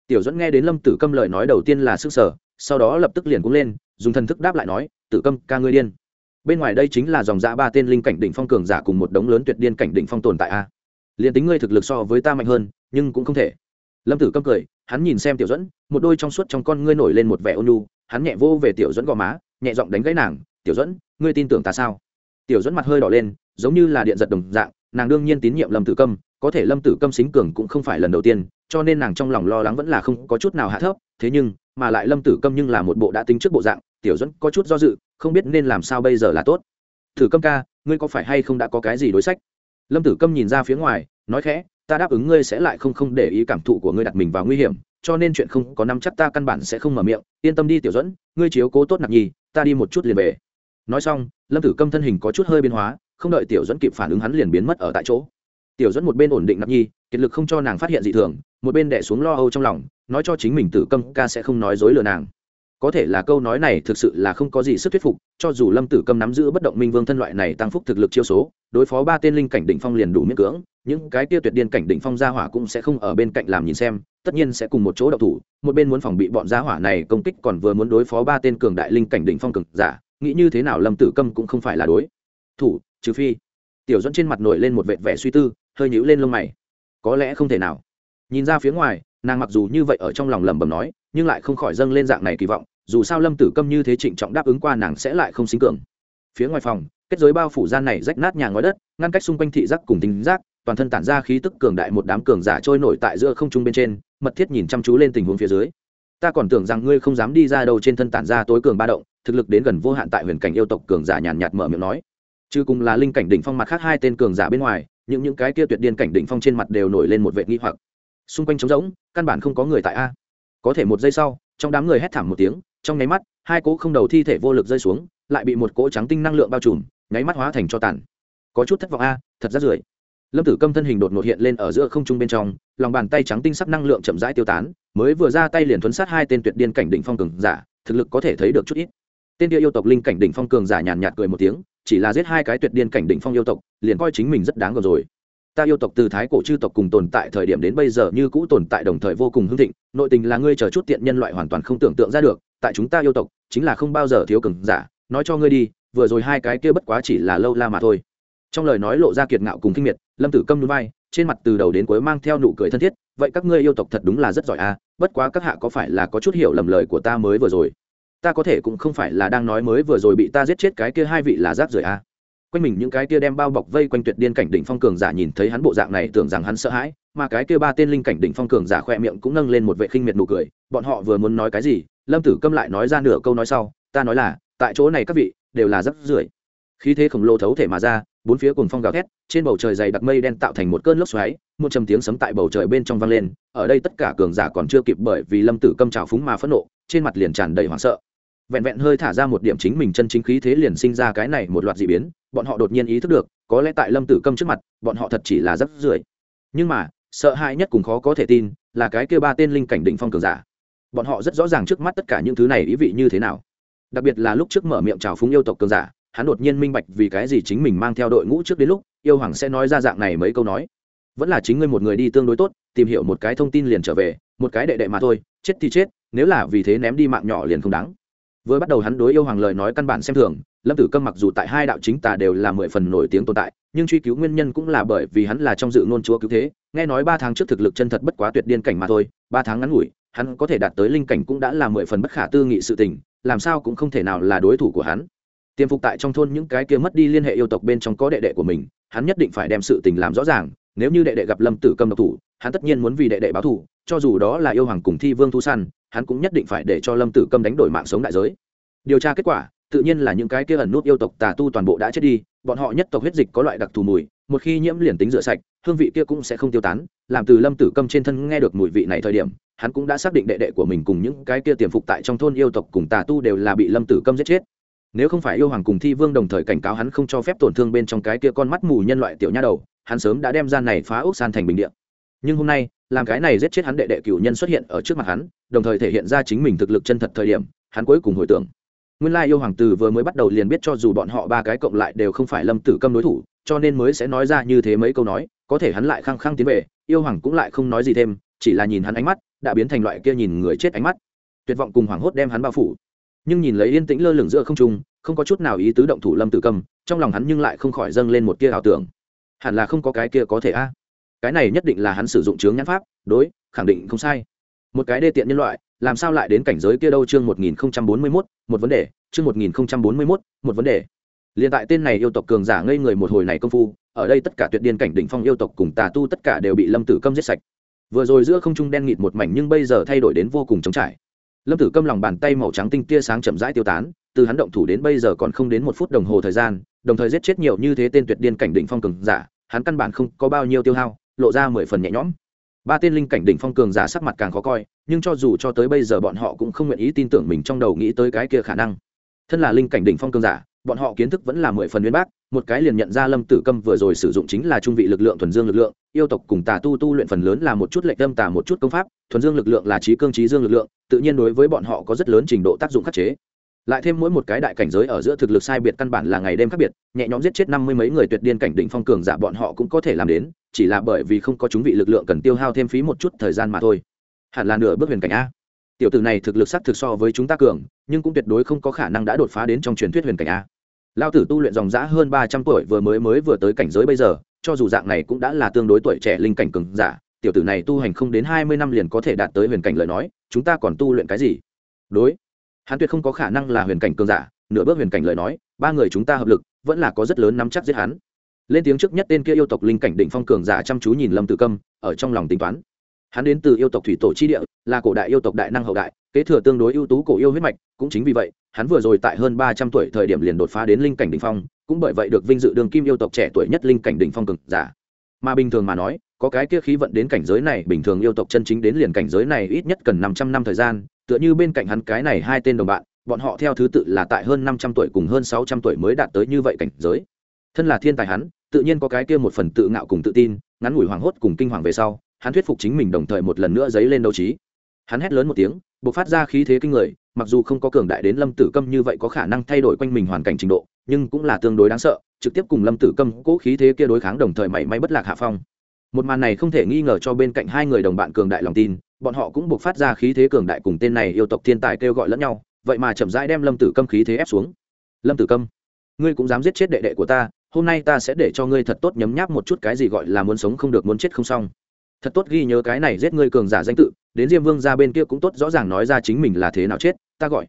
Tiểu dẫn nghe đến lâm tử câm lời nói đầu tiên là sức sở sau đó lập tức liền cũng lên, dùng thần thức đáp lại nói, tử câm, ca ngươi điên. Bên ngoài đây chính là dòng dã ba tên linh cảnh đỉnh phong cường giả cùng một đống lớn tuyệt điên cảnh đỉnh phong tồn tại a. Liền tính ngươi thực lực so với ta mạnh hơn, nhưng cũng không thể. Lâm tử câm cười, hắn nhìn xem tiểu dẫn một đôi trong suốt trong con ngươi nổi lên một vẻ ôn nhu, hắn nhẹ vô về tiểu dẫn gò má, nhẹ giọng đánh gãy nàng tiểu dẫn ngươi tin tưởng ta sao? Tiểu dẫn mặt hơi đỏ lên, giống như là điện giật đồng dạng, nàng đương nhiên tín nhiệm lâm tử câm, có thể lâm tử câm xính cường cũng không phải lần đầu tiên, cho nên nàng trong lòng lo lắng vẫn là không có chút nào hạ thấp, thế nhưng, mà lại lâm tử câm nhưng là một bộ đã tính trước bộ dạng, tiểu dẫn có chút do dự, không biết nên làm sao bây giờ là tốt. Thử câm ca, ngươi có phải hay không đã có cái gì đối sách? Lâm tử câm nhìn ra phía ngoài, nói khẽ, ta đáp ứng ngươi sẽ lại không không để ý cảm thụ của ngươi đặt mình vào nguy hiểm, cho nên chuyện không có năm chắc ta căn bản sẽ không mở miệng, yên tâm đi tiểu dẫn ngươi chiếu cố tốt nặc nhi ta đi một chút liền về nói xong, lâm tử câm thân hình có chút hơi biến hóa, không đợi tiểu dẫn kịp phản ứng hắn liền biến mất ở tại chỗ. Tiểu dẫn một bên ổn định nạp nhi, kiệt lực không cho nàng phát hiện dị thường, một bên đẻ xuống lo âu trong lòng, nói cho chính mình tử câm ca sẽ không nói dối lừa nàng. Có thể là câu nói này thực sự là không có gì sức thuyết phục, cho dù lâm tử câm nắm giữ bất động minh vương thân loại này tăng phúc thực lực chiêu số, đối phó ba tên linh cảnh đỉnh phong liền đủ miễn cưỡng, những cái kia tuyệt điên cảnh đỉnh phong gia hỏa cũng sẽ không ở bên cạnh làm nhìn xem, tất nhiên sẽ cùng một chỗ đậu thủ, một bên muốn phòng bị bọn gia hỏa này công kích còn vừa muốn đối phó ba tên cường đại linh cảnh đỉnh phong cường giả nghĩ như thế nào lâm tử câm cũng không phải là đối. Thủ, trừ phi. Tiểu dẫn trên mặt nổi lên một vệt vẻ suy tư, hơi nhíu lên lông mày. Có lẽ không thể nào. Nhìn ra phía ngoài, nàng mặc dù như vậy ở trong lòng lẩm bẩm nói, nhưng lại không khỏi dâng lên dạng này kỳ vọng, dù sao lâm tử câm như thế trịnh trọng đáp ứng qua nàng sẽ lại không xính cường. Phía ngoài phòng, kết giới bao phủ gian này rách nát nhà ngói đất, ngăn cách xung quanh thị giác cùng tính giác, toàn thân tản ra khí tức cường đại một đám cường giả trôi nổi tại giữa không trung bên trên, mật thiết nhìn chăm chú lên tình huống phía dưới. Ta còn tưởng rằng ngươi không dám đi ra đâu trên thân tản ra tối cường ba động thực lực đến gần vô hạn tại huyền cảnh yêu tộc cường giả nhàn nhạt mở miệng nói. Chứ cùng là linh cảnh đỉnh phong mặt khác hai tên cường giả bên ngoài, những những cái kia tuyệt điên cảnh đỉnh phong trên mặt đều nổi lên một vệ nghi hoặc. Xung quanh trống rỗng, căn bản không có người tại a. Có thể một giây sau, trong đám người hét thảm một tiếng, trong nháy mắt, hai cỗ không đầu thi thể vô lực rơi xuống, lại bị một cỗ trắng tinh năng lượng bao trùm, nháy mắt hóa thành cho tàn. Có chút thất vọng a, thật rất rưởi. Lâm tử câm thân hình đột ngột hiện lên ở giữa không trung bên trong, lòng bàn tay trắng tinh sắc năng lượng chậm rãi tiêu tán, mới vừa ra tay liền thuấn sát hai tên tuyệt điên cảnh đỉnh phong cường giả, thực lực có thể thấy được chút ít tên kia yêu tộc linh cảnh đỉnh phong cường giả nhàn nhạt cười một tiếng, chỉ là giết hai cái tuyệt điên cảnh đỉnh phong yêu tộc, liền coi chính mình rất đáng gờm rồi. Ta yêu tộc từ thái cổ chư tộc cùng tồn tại thời điểm đến bây giờ như cũ tồn tại đồng thời vô cùng hưng thịnh, nội tình là ngươi chờ chút tiện nhân loại hoàn toàn không tưởng tượng ra được, tại chúng ta yêu tộc, chính là không bao giờ thiếu cường giả. Nói cho ngươi đi, vừa rồi hai cái kia bất quá chỉ là lâu la mà thôi. Trong lời nói lộ ra kiệt ngạo cùng kinh miệt, lâm tử câm núi vai, trên mặt từ đầu đến cuối mang theo nụ cười thân thiết, vậy các ngươi yêu tộc thật đúng là rất giỏi à bất quá các hạ có phải là có chút hiểu lầm lời của ta mới vừa rồi? Ta có thể cũng không phải là đang nói mới vừa rồi bị ta giết chết cái kia hai vị là rác rưởi à. Quanh mình những cái kia đem bao bọc vây quanh tuyệt điên cảnh đỉnh phong cường giả nhìn thấy hắn bộ dạng này tưởng rằng hắn sợ hãi, mà cái kia ba tên linh cảnh đỉnh phong cường giả khoe miệng cũng nâng lên một vệ khinh miệt nụ cười, bọn họ vừa muốn nói cái gì, lâm tử câm lại nói ra nửa câu nói sau, ta nói là, tại chỗ này các vị, đều là rác rưởi. Khí thế khổng lồ thấu thể mà ra, bốn phía cùng phong gào thét, trên bầu trời dày đặc mây đen tạo thành một cơn lốc xoáy, một trầm tiếng sấm tại bầu trời bên trong vang lên, ở đây tất cả cường giả còn chưa kịp bởi vì lâm tử câm trào phúng mà phẫn nộ trên mặt liền tràn đầy hoảng sợ. Vẹn vẹn hơi thả ra một điểm chính mình chân chính khí thế liền sinh ra cái này một loạt d ị biến, bọn họ đột nhiên ý thức được, có lẽ tại lâm tử câm trước mặt, bọn họ thật chỉ là rất rưởi. Nhưng mà, sợ hãi nhất cùng khó có thể tin, là cái kêu ba tên linh cảnh đỉnh phong cường giả. Bọn họ rất rõ ràng trước mắt tất cả những thứ này ý vị như thế nào. Đặc biệt là lúc trước mở miệng trào phúng yêu tộc cường giả, hắn đột nhiên minh bạch vì cái gì chính mình mang theo đội ngũ trước đến lúc, yêu hoàng sẽ nói ra dạng này mấy câu nói. Vẫn là chính ngươi một người đi tương đối tốt, tìm hiểu một cái thông tin liền trở về, một cái đệ đệ mà thôi chết thì chết, nếu là vì thế ném đi mạng nhỏ liền không đáng. Vừa bắt đầu hắn đối yêu hoàng lời nói căn bản xem thường, lâm tử câm mặc dù tại hai đạo chính tà đều là mười phần nổi tiếng tồn tại, nhưng truy cứu nguyên nhân cũng là bởi vì hắn là trong dự ngôn chúa cứu thế, nghe nói ba tháng trước thực lực chân thật bất quá tuyệt điên cảnh mà thôi, ba tháng ngắn ngủi, hắn có thể đạt tới linh cảnh cũng đã là mười phần bất khả tư nghị sự tình, làm sao cũng không thể nào là đối thủ của hắn. Tiềm phục tại trong thôn những cái kia mất đi liên hệ yêu tộc bên trong có đệ đệ của mình, hắn nhất định phải đem sự tình làm rõ ràng, nếu như đệ đệ gặp lâm tử câm độc thủ hắn tất nhiên muốn vì đệ đệ báo thù, cho dù đó là yêu hoàng cùng thi vương thu săn, hắn cũng nhất định phải để cho lâm tử câm đánh đổi mạng sống đại giới. Điều tra kết quả, tự nhiên là những cái kia ẩn nút yêu tộc tà tu toàn bộ đã chết đi, bọn họ nhất tộc huyết dịch có loại đặc thù mùi, một khi nhiễm liền tính rửa sạch, hương vị kia cũng sẽ không tiêu tán. Làm từ lâm tử câm trên thân nghe được mùi vị này thời điểm, hắn cũng đã xác định đệ đệ của mình cùng những cái kia tiềm phục tại trong thôn yêu tộc cùng tà tu đều là bị lâm tử câm giết chết. Nếu không phải yêu hoàng cùng thi vương đồng thời cảnh cáo hắn không cho phép tổn thương bên trong cái kia con mắt mù nhân loại tiểu nha đầu, hắn sớm đã đem gian này phá ốc san thành bình điện nhưng hôm nay, làm cái này giết chết hắn đệ đệ cựu nhân xuất hiện ở trước mặt hắn, đồng thời thể hiện ra chính mình thực lực chân thật thời điểm, hắn cuối cùng hồi tưởng. Nguyên lai yêu hoàng tử vừa mới bắt đầu liền biết cho dù bọn họ ba cái cộng lại đều không phải lâm tử câm đối thủ, cho nên mới sẽ nói ra như thế mấy câu nói, có thể hắn lại khăng khăng tiến về, yêu hoàng cũng lại không nói gì thêm, chỉ là nhìn hắn ánh mắt, đã biến thành loại kia nhìn người chết ánh mắt. Tuyệt vọng cùng hoảng hốt đem hắn bao phủ. Nhưng nhìn lấy yên tĩnh lơ lửng giữa không trung, không có chút nào ý tứ động thủ lâm tử cầm trong lòng hắn nhưng lại không khỏi dâng lên một tia ảo tưởng. Hẳn là không có cái kia có thể a cái này nhất định là hắn sử dụng chướng nhãn pháp, đối, khẳng định không sai. Một cái đê tiện nhân loại, làm sao lại đến cảnh giới kia đâu chương một nghìn bốn mươi mốt, một vấn đề, chương một nghìn bốn mươi mốt, một vấn đề. Liên tại tên này yêu tộc cường giả ngây người một hồi này công phu, ở đây tất cả tuyệt điên cảnh đỉnh phong yêu tộc cùng tà tu tất cả đều bị lâm tử câm giết sạch. Vừa rồi giữa không trung đen nghịt một mảnh nhưng bây giờ thay đổi đến vô cùng trống trải. Lâm tử câm lòng bàn tay màu trắng tinh tia sáng chậm rãi tiêu tán, từ hắn động thủ đến bây giờ còn không đến một phút đồng hồ thời gian, đồng thời giết chết nhiều như thế tên tuyệt điên cảnh đỉnh phong cường giả, hắn căn bản không có bao nhiêu tiêu hao lộ ra mười phần nhẹ nhõm. Ba tên linh cảnh đỉnh phong cường giả sắc mặt càng khó coi, nhưng cho dù cho tới bây giờ bọn họ cũng không nguyện ý tin tưởng mình trong đầu nghĩ tới cái kia khả năng. Thân là linh cảnh đỉnh phong cường giả, bọn họ kiến thức vẫn là mười phần nguyên bác, một cái liền nhận ra lâm tử câm vừa rồi sử dụng chính là trung vị lực lượng thuần dương lực lượng, yêu tộc cùng tà tu tu luyện phần lớn là một chút lệnh tâm tà một chút công pháp, thuần dương lực lượng là trí cương trí dương lực lượng, tự nhiên đối với bọn họ có rất lớn trình độ tác dụng khắc chế lại thêm mỗi một cái đại cảnh giới ở giữa thực lực sai biệt căn bản là ngày đêm khác biệt, nhẹ nhõm giết chết năm mươi mấy người tuyệt điên cảnh đỉnh phong cường giả bọn họ cũng có thể làm đến, chỉ là bởi vì không có chúng vị lực lượng cần tiêu hao thêm phí một chút thời gian mà thôi. Hẳn là nửa bước huyền cảnh a. Tiểu tử này thực lực sắc thực so với chúng ta cường, nhưng cũng tuyệt đối không có khả năng đã đột phá đến trong truyền thuyết huyền cảnh a. Lao tử tu luyện dòng giã hơn ba trăm tuổi vừa mới mới vừa tới cảnh giới bây giờ, cho dù dạng này cũng đã là tương đối tuổi trẻ linh cảnh cường giả, tiểu tử này tu hành không đến hai mươi năm liền có thể đạt tới huyền cảnh lời nói, chúng ta còn tu luyện cái gì? Đối hắn tuyệt không có khả năng là huyền cảnh cường giả, nửa bước huyền cảnh lời nói, ba người chúng ta hợp lực, vẫn là có rất lớn nắm chắc giết hắn. Lên tiếng trước nhất tên kia yêu tộc linh cảnh định phong cường giả chăm chú nhìn lâm tử câm, ở trong lòng tính toán. Hắn đến từ yêu tộc thủy tổ chi địa, là cổ đại yêu tộc đại năng hậu đại, kế thừa tương đối ưu tú cổ yêu huyết mạch, cũng chính vì vậy, hắn vừa rồi tại hơn ba trăm tuổi thời điểm liền đột phá đến linh cảnh đỉnh phong, cũng bởi vậy được vinh dự đường kim yêu tộc trẻ tuổi nhất linh cảnh đỉnh phong cực giả. Mà bình thường mà nói, có cái kia khí vận đến cảnh giới này bình thường yêu tộc chân chính đến liền cảnh giới này ít nhất cần năm trăm năm thời gian tựa như bên cạnh hắn cái này hai tên đồng bạn, bọn họ theo thứ tự là tại hơn năm trăm tuổi cùng hơn sáu trăm tuổi mới đạt tới như vậy cảnh giới. Thân là thiên tài hắn, tự nhiên có cái kia một phần tự ngạo cùng tự tin, ngắn ngủi hoảng hốt cùng kinh hoàng về sau, hắn thuyết phục chính mình đồng thời một lần nữa dấy lên đấu trí. Hắn hét lớn một tiếng b ộ c phát ra khí thế kinh người, mặc dù không có cường đại đến lâm tử câm như vậy có khả năng thay đổi quanh mình hoàn cảnh trình độ, nhưng cũng là tương đối đáng sợ, trực tiếp cùng lâm tử câm cố khí thế kia đối kháng đồng thời mảy may bất lạc hạ phong. Một màn này không thể nghi ngờ cho bên cạnh hai người đồng bạn cường đại lòng tin bọn họ cũng buộc phát ra khí thế cường đại cùng tên này yêu tộc thiên tài kêu gọi lẫn nhau, vậy mà chậm rãi đem lâm tử câm khí thế ép xuống. Lâm tử câm, ngươi cũng dám giết chết đệ đệ của ta, hôm nay ta sẽ để cho ngươi thật tốt nhấm nháp một chút cái gì gọi là muốn sống không được muốn chết không xong. Thật tốt ghi nhớ cái này giết ngươi cường giả danh tự, đến diêm vương ra bên kia cũng tốt rõ ràng nói ra chính mình là thế nào chết, ta gọi.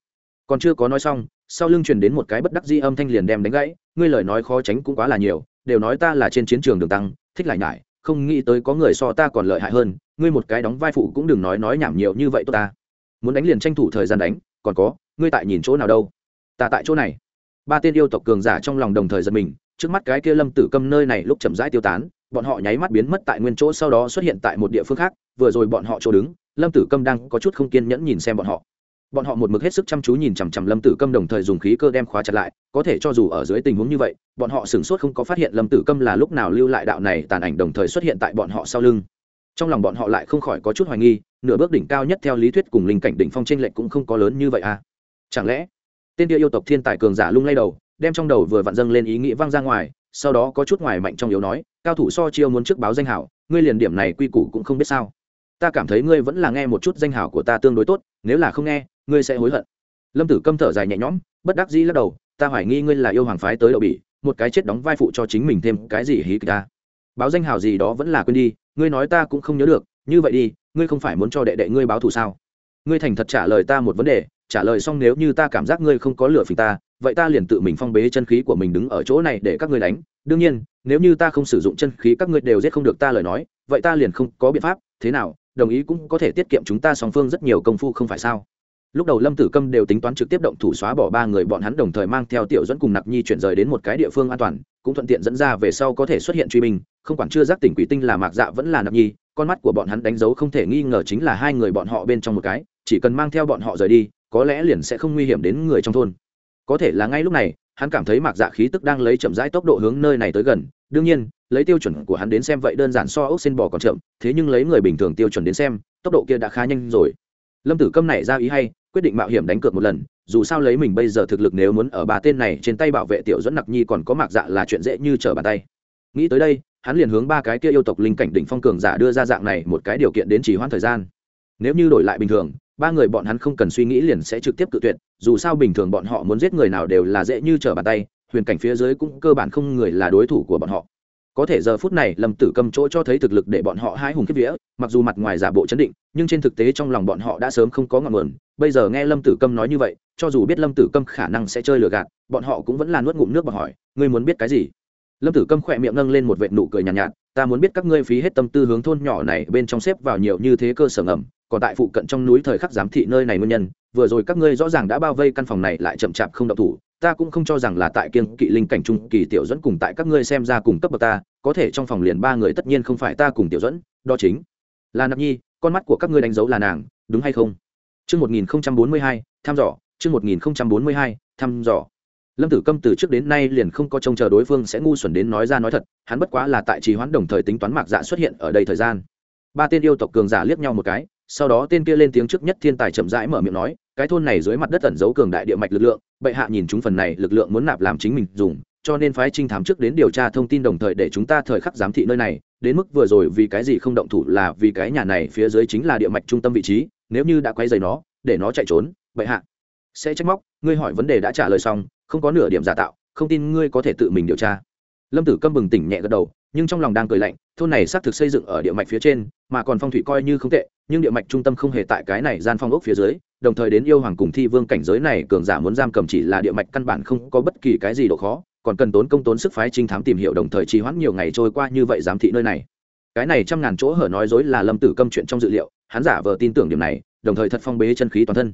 Còn chưa có nói xong, sau lưng truyền đến một cái bất đắc di âm thanh liền đem đánh gãy, ngươi lời nói khó tránh cũng quá là nhiều, đều nói ta là trên chiến trường đường tăng, thích lại nhải không nghĩ tới có người so ta còn lợi hại hơn, ngươi một cái đóng vai phụ cũng đừng nói nói nhảm nhiều như vậy tốt ta. Muốn đánh liền tranh thủ thời gian đánh, còn có, ngươi tại nhìn chỗ nào đâu? Ta tại chỗ này. Ba tên yêu tộc cường giả trong lòng đồng thời giật mình, trước mắt cái kia lâm tử câm nơi này lúc chậm rãi tiêu tán, bọn họ nháy mắt biến mất tại nguyên chỗ sau đó xuất hiện tại một địa phương khác, vừa rồi bọn họ chỗ đứng, lâm tử câm đang có chút không kiên nhẫn nhìn xem bọn họ bọn họ một mực hết sức chăm chú nhìn chằm chằm lâm tử câm đồng thời dùng khí cơ đem khóa chặt lại, có thể cho dù ở dưới tình huống như vậy, bọn họ sửng sốt không có phát hiện lâm tử câm là lúc nào lưu lại đạo này tàn ảnh đồng thời xuất hiện tại bọn họ sau lưng. Trong lòng bọn họ lại không khỏi có chút hoài nghi, nửa bước đỉnh cao nhất theo lý thuyết cùng linh cảnh đỉnh phong tranh lệch cũng không có lớn như vậy à. Chẳng lẽ, tên địa yêu tộc thiên tài cường giả lung lay đầu, đem trong đầu vừa vặn dâng lên ý nghĩ văng ra ngoài, sau đó có chút ngoài mạnh trong yếu nói, cao thủ so chiêu muốn trước báo danh hảo, ngươi liền điểm này quy củ cũng không biết sao. Ta cảm thấy ngươi vẫn là nghe một chút danh hảo của ta tương đối tốt, nếu là không nghe ngươi sẽ hối hận. Lâm tử câm thở dài nhẹ nhõm, bất đắc dĩ lắc đầu, ta hoài nghi ngươi là yêu hoàng phái tới đậu bỉ, một cái chết đóng vai phụ cho chính mình thêm cái gì hí ta. Báo danh hào gì đó vẫn là quên đi, ngươi nói ta cũng không nhớ được, như vậy đi, ngươi không phải muốn cho đệ đệ ngươi báo thù sao? Ngươi thành thật trả lời ta một vấn đề, trả lời xong nếu như ta cảm giác ngươi không có lửa phình ta, vậy ta liền tự mình phong bế chân khí của mình đứng ở chỗ này để các ngươi đánh. Đương nhiên, nếu như ta không sử dụng chân khí các ngươi đều giết không được ta lời nói, vậy ta liền không có biện pháp, thế nào, đồng ý cũng có thể tiết kiệm chúng ta song phương rất nhiều công phu không phải sao? Lúc đầu lâm tử câm đều tính toán trực tiếp động thủ xóa bỏ ba người, bọn hắn đồng thời mang theo tiểu dẫn cùng nặc nhi chuyển rời đến một cái địa phương an toàn, cũng thuận tiện dẫn ra về sau có thể xuất hiện truy binh. Không quản chưa giác tỉnh quỷ tinh là mạc dạ vẫn là nặc nhi, con mắt của bọn hắn đánh dấu không thể nghi ngờ chính là hai người bọn họ bên trong một cái, chỉ cần mang theo bọn họ rời đi, có lẽ liền sẽ không nguy hiểm đến người trong thôn. Có thể là ngay lúc này, hắn cảm thấy mạc dạ khí tức đang lấy chậm rãi tốc độ hướng nơi này tới gần. Đương nhiên, lấy tiêu chuẩn của hắn đến xem vậy đơn giản so ốc xin bò còn chậm, thế nhưng lấy người bình thường tiêu chuẩn đến xem, tốc độ kia đã khá nhanh rồi lâm tử câm này ra ý hay, quyết định mạo hiểm đánh cược một lần, dù sao lấy mình bây giờ thực lực nếu muốn ở ba tên này trên tay bảo vệ tiểu dẫn nặc nhi còn có mạc dạ là chuyện dễ như trở bàn tay. Nghĩ tới đây, hắn liền hướng ba cái kia yêu tộc linh cảnh đỉnh phong cường giả đưa ra dạng này một cái điều kiện đến chỉ hoãn thời gian. Nếu như đổi lại bình thường, ba người bọn hắn không cần suy nghĩ liền sẽ trực tiếp cự tuyệt, dù sao bình thường bọn họ muốn giết người nào đều là dễ như trở bàn tay, huyền cảnh phía dưới cũng cơ bản không người là đối thủ của bọn họ. Có thể giờ phút này, lâm tử cầm chỗ cho thấy thực lực để bọn họ hai hùng kiếp vía mặc dù mặt ngoài giả bộ chấn định nhưng trên thực tế trong lòng bọn họ đã sớm không có ngọn nguồn. Bây giờ nghe lâm tử câm nói như vậy cho dù biết lâm tử câm khả năng sẽ chơi lừa gạt bọn họ cũng vẫn là nuốt ngụm nước và hỏi ngươi muốn biết cái gì? Lâm tử câm khỏe miệng nâng lên một vệ nụ cười nhàn nhạt, nhạt ta muốn biết các ngươi phí hết tâm tư hướng thôn nhỏ này bên trong xếp vào nhiều như thế cơ sở ngầm còn tại phụ cận trong núi thời khắc giám thị nơi này nguyên nhân vừa rồi các ngươi rõ ràng đã bao vây căn phòng này lại chậm chạp không động thủ ta cũng không cho rằng là tại kiên kỵ linh cảnh trung kỳ tiểu dẫn cùng tại các ngươi xem ra cùng cấp bậc ta có thể trong phòng liền ba người tất nhiên không phải ta cùng tiểu dẫn đó chính là nạp nhi con mắt của các ngươi đánh dấu là nàng đúng hay không Trước 1042, thăm dò, trước 1042, thăm dò. Lâm Tử Câm từ trước đến nay liền không có trông chờ đối phương sẽ ngu xuẩn đến nói ra nói thật, hắn bất quá là tại trì hoãn đồng thời tính toán mạc dạ xuất hiện ở đây thời gian. Ba tên yêu tộc cường giả liếc nhau một cái, sau đó tên kia lên tiếng trước nhất thiên tài chậm rãi mở miệng nói, cái thôn này dưới mặt đất ẩn giấu cường đại địa mạch lực lượng, bệ hạ nhìn chúng phần này lực lượng muốn nạp làm chính mình dùng, cho nên phái trinh thám trước đến điều tra thông tin đồng thời để chúng ta thời khắc giám thị nơi này, đến mức vừa rồi vì cái gì không động thủ là vì cái nhà này phía dưới chính là địa mạch trung tâm vị trí, nếu như đã quay dày nó, để nó chạy trốn, bệ hạ sẽ trách móc, ngươi hỏi vấn đề đã trả lời xong, không có nửa điểm giả tạo, không tin ngươi có thể tự mình điều tra. Lâm Tử Câm bừng tỉnh nhẹ gật đầu, nhưng trong lòng đang cười lạnh, thôn này xác thực xây dựng ở địa mạch phía trên, mà còn phong thủy coi như không tệ, nhưng địa mạch trung tâm không hề tại cái này gian phong ốc phía dưới, đồng thời đến yêu hoàng cùng thi vương cảnh giới này cường giả muốn giam cầm chỉ là địa mạch căn bản không có bất kỳ cái gì độ khó, còn cần tốn công tốn sức phái trinh thám tìm hiểu đồng thời trì hoãn nhiều ngày trôi qua như vậy giám thị nơi này. Cái này trăm ngàn chỗ hở nói dối là Lâm Tử Câm chuyện trong dự liệu, hắn giả vờ tin tưởng điểm này, đồng thời thật phong bế chân khí toàn thân.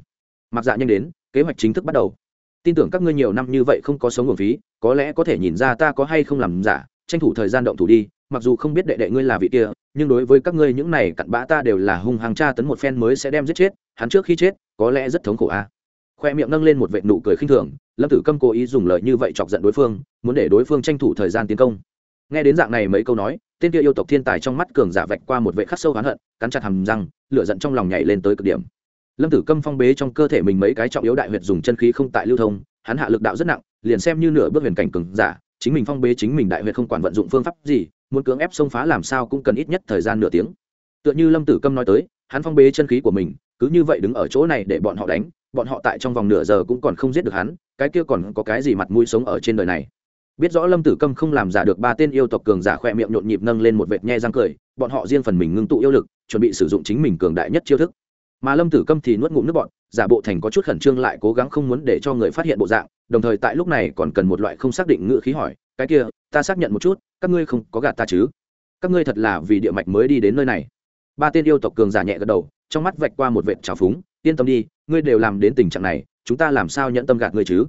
Mặc dạ nhanh đến, kế hoạch chính thức bắt đầu. Tin tưởng các ngươi nhiều năm như vậy không có sống nguồn phí, có lẽ có thể nhìn ra ta có hay không làm giả, tranh thủ thời gian động thủ đi, mặc dù không biết đệ đệ ngươi là vị kia nhưng đối với các ngươi những này cặn bã ta đều là hung hàng tra tấn một phen mới sẽ đem giết chết hắn trước khi chết có lẽ rất thống khổ a à khoe miệng nâng lên một vệ nụ cười khinh thường, lâm tử câm cố ý dùng lời như vậy chọc giận đối phương, muốn để đối phương tranh thủ thời gian tiến công. Nghe đến dạng này mấy câu nói, tên kia yêu tộc thiên tài trong mắt cường giả vạch qua một vệ khắc sâu hắn hận, cắn chặt hầm răng, lửa giận trong lòng nhảy lên tới cực điểm. Lâm tử câm phong bế trong cơ thể mình mấy cái trọng yếu đại huyệt dùng chân khí không tại lưu thông, hắn hạ lực đạo rất nặng, liền xem như nửa bước huyền cảnh cường giả, chính mình phong bế chính mình đại huyệt không quản vận dụng phương pháp gì, muốn cưỡng ép xông phá làm sao cũng cần ít nhất thời gian nửa tiếng. Tựa như lâm tử câm nói tới, hắn phong bế chân khí của mình, cứ như vậy đứng ở chỗ này để bọn họ đánh bọn họ tại trong vòng nửa giờ cũng còn không giết được hắn, cái kia còn có cái gì mặt mũi sống ở trên đời này? Biết rõ lâm tử câm không làm giả được ba tên yêu tộc cường giả khoe miệng nhộn nhịp nâng lên một vệt nhe răng cười, bọn họ riêng phần mình ngưng tụ yêu lực, chuẩn bị sử dụng chính mình cường đại nhất chiêu thức. Mà lâm tử câm thì nuốt ngụm nước bọn giả bộ thành có chút khẩn trương lại cố gắng không muốn để cho người phát hiện bộ dạng, đồng thời tại lúc này còn cần một loại không xác định ngữ khí hỏi, cái kia, ta xác nhận một chút, các ngươi không có gạt ta chứ? Các ngươi thật là vì địa mạch mới đi đến nơi này. Ba tên yêu tộc cường giả nhẹ gật đầu, trong mắt vạch qua một vệt trào phúng yên tâm đi, ngươi đều làm đến tình trạng này, chúng ta làm sao nhận tâm gạt ngươi chứ?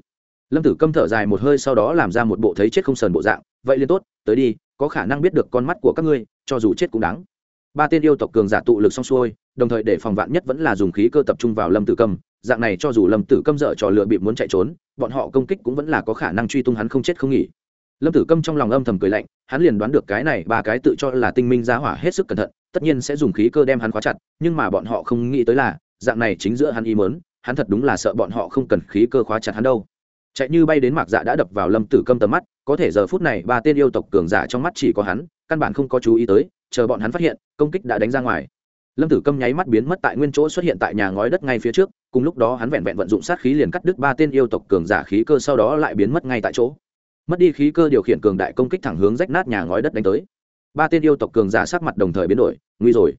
Lâm tử câm thở dài một hơi sau đó làm ra một bộ thấy chết không sờn bộ dạng, vậy liền tốt, tới đi, có khả năng biết được con mắt của các ngươi, cho dù chết cũng đáng. Ba tên yêu tộc cường giả tụ lực xong xuôi, đồng thời để phòng vạn nhất vẫn là dùng khí cơ tập trung vào lâm tử câm, dạng này cho dù lâm tử câm dở trò lựa bị muốn chạy trốn, bọn họ công kích cũng vẫn là có khả năng truy tung hắn không chết không nghỉ. Lâm tử câm trong lòng âm thầm cười lạnh, hắn liền đoán được cái này, ba cái tự cho là tinh minh giá hỏa hết sức cẩn thận, tất nhiên sẽ dùng khí cơ đem hắn khóa chặt, nhưng mà bọn họ không nghĩ tới là dạng này chính giữa hắn ý mớn hắn thật đúng là sợ bọn họ không cần khí cơ khóa chặt hắn đâu. Chạy như bay đến mạc dạ đã đập vào lâm tử câm tầm mắt, có thể giờ phút này ba tên yêu tộc cường giả trong mắt chỉ có hắn, căn bản không có chú ý tới, chờ bọn hắn phát hiện, công kích đã đánh ra ngoài. Lâm tử câm nháy mắt biến mất tại nguyên chỗ xuất hiện tại nhà ngói đất ngay phía trước, cùng lúc đó hắn vẹn vẹn vận dụng sát khí liền cắt đứt ba tên yêu tộc cường giả khí cơ sau đó lại biến mất ngay tại chỗ. Mất đi khí cơ điều khiển cường đại công kích thẳng hướng rách nát nhà ngói đất đánh tới. Ba tên yêu tộc cường giả sát mặt đồng thời biến đổi, nguy rồi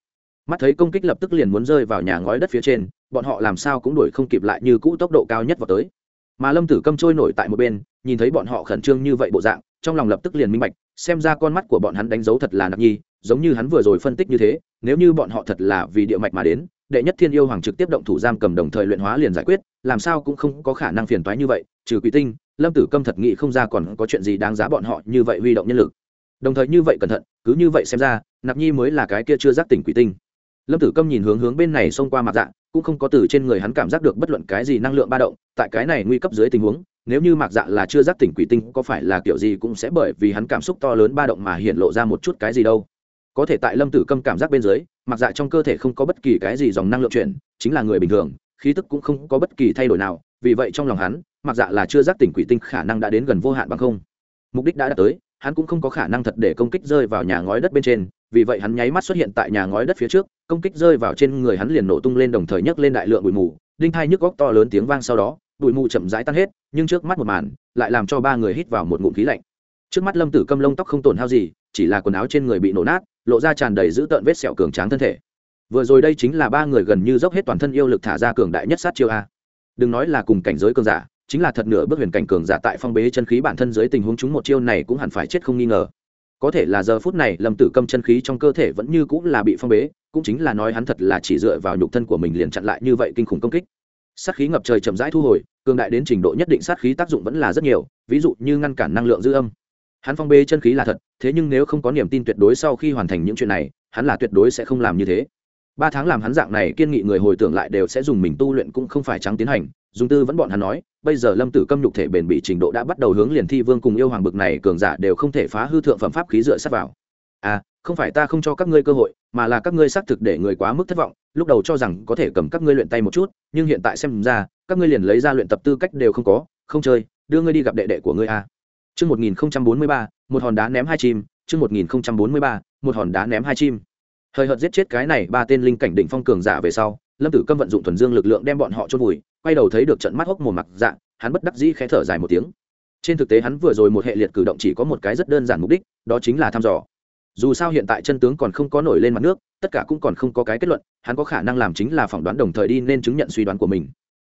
mắt thấy công kích lập tức liền muốn rơi vào nhà ngói đất phía trên, bọn họ làm sao cũng đuổi không kịp lại như cũ tốc độ cao nhất vào tới. Mà lâm tử câm trôi nổi tại một bên, nhìn thấy bọn họ khẩn trương như vậy bộ dạng, trong lòng lập tức liền minh bạch, xem ra con mắt của bọn hắn đánh dấu thật là nặng nhi, giống như hắn vừa rồi phân tích như thế, nếu như bọn họ thật là vì địa mạch mà đến, đệ nhất thiên yêu hoàng trực tiếp động thủ giam cầm đồng thời luyện hóa liền giải quyết, làm sao cũng không có khả năng phiền toái như vậy, trừ quỷ tinh, lâm tử câm thật nghĩ không ra còn có chuyện gì đáng giá bọn họ như vậy huy động nhân lực. Đồng thời như vậy cẩn thận, cứ như vậy xem ra nạp nhi mới là cái kia chưa giác tỉnh quỷ tinh lâm tử câm nhìn hướng hướng bên này xông qua mặt dạ cũng không có từ trên người hắn cảm giác được bất luận cái gì năng lượng ba động, tại cái này nguy cấp dưới tình huống, nếu như mạc dạ là chưa giác tỉnh quỷ tinh, có phải là kiểu gì cũng sẽ bởi vì hắn cảm xúc to lớn ba động mà hiện lộ ra một chút cái gì đâu. Có thể tại lâm tử câm cảm giác bên dưới mạc dạ trong cơ thể không có bất kỳ cái gì dòng năng lượng chuyển, chính là người bình thường, khí tức cũng không có bất kỳ thay đổi nào, vì vậy trong lòng hắn mạc dạ là chưa giác tỉnh quỷ tinh khả năng đã đến gần vô hạn bằng không. Mục đích đã đạt tới, hắn cũng không có khả năng thật để công kích rơi vào nhà ngói đất bên trên vì vậy hắn nháy mắt xuất hiện tại nhà ngói đất phía trước, công kích rơi vào trên người hắn liền nổ tung lên đồng thời nhấc lên đại lượng bụi mù. Đinh hai nhức góc to lớn tiếng vang sau đó, bụi mù chậm rãi tan hết, nhưng trước mắt một màn lại làm cho ba người hít vào một ngụm khí lạnh. Trước mắt lâm tử câm lông tóc không tổn hao gì, chỉ là quần áo trên người bị nổ nát, lộ ra tràn đầy dữ tợn vết sẹo cường tráng thân thể. Vừa rồi đây chính là ba người gần như dốc hết toàn thân yêu lực thả ra cường đại nhất sát chiêu a. Đừng nói là cùng cảnh giới cường giả, chính là thật nửa bước huyền cảnh cường giả tại phong bế chân khí bản thân dưới tình huống chúng một chiêu này cũng hẳn phải chết không nghi ngờ có thể là giờ phút này, lâm tử câm chân khí trong cơ thể vẫn như cũng là bị phong bế, cũng chính là nói hắn thật là chỉ dựa vào nhục thân của mình liền chặn lại như vậy kinh khủng công kích. Sát khí ngập trời chậm rãi thu hồi, cường đại đến trình độ nhất định sát khí tác dụng vẫn là rất nhiều, ví dụ như ngăn cản năng lượng dư âm. Hắn phong bê chân khí là thật, thế nhưng nếu không có niềm tin tuyệt đối sau khi hoàn thành những chuyện này, hắn là tuyệt đối sẽ không làm như thế. Ba tháng làm hắn dạng này, kiên nghị người hồi tưởng lại đều sẽ dùng mình tu luyện cũng không phải trắng tiến hành dùng tư vẫn bọn hắn nói bây giờ lâm tử câm nhục thể bền bị trình độ đã bắt đầu hướng liền thi vương cùng yêu hoàng bực này cường giả đều không thể phá hư thượng phẩm pháp khí dựa sát vào à không phải ta không cho các ngươi cơ hội mà là các ngươi xác thực để người quá mức thất vọng lúc đầu cho rằng có thể cầm các ngươi luyện tay một chút nhưng hiện tại xem ra các ngươi liền lấy ra luyện tập tư cách đều không có không chơi đưa ngươi đi gặp đệ đệ của ngươi à. Chương 1043, một hòn đá ném hai chim, chương 1043, một hòn đá ném hai chim. Hơi hợt giết chết cái này ba tên linh cảnh đỉnh phong cường giả về sau, Lâm Tử Câm vận dụng thuần dương lực lượng đem bọn họ chôn vùi, quay đầu thấy được trận mắt hốc mồm mặt dạng, hắn bất đắc dĩ khẽ thở dài một tiếng. Trên thực tế hắn vừa rồi một hệ liệt cử động chỉ có một cái rất đơn giản mục đích, đó chính là thăm dò. Dù sao hiện tại chân tướng còn không có nổi lên mặt nước, tất cả cũng còn không có cái kết luận, hắn có khả năng làm chính là phỏng đoán đồng thời đi nên chứng nhận suy đoán của mình.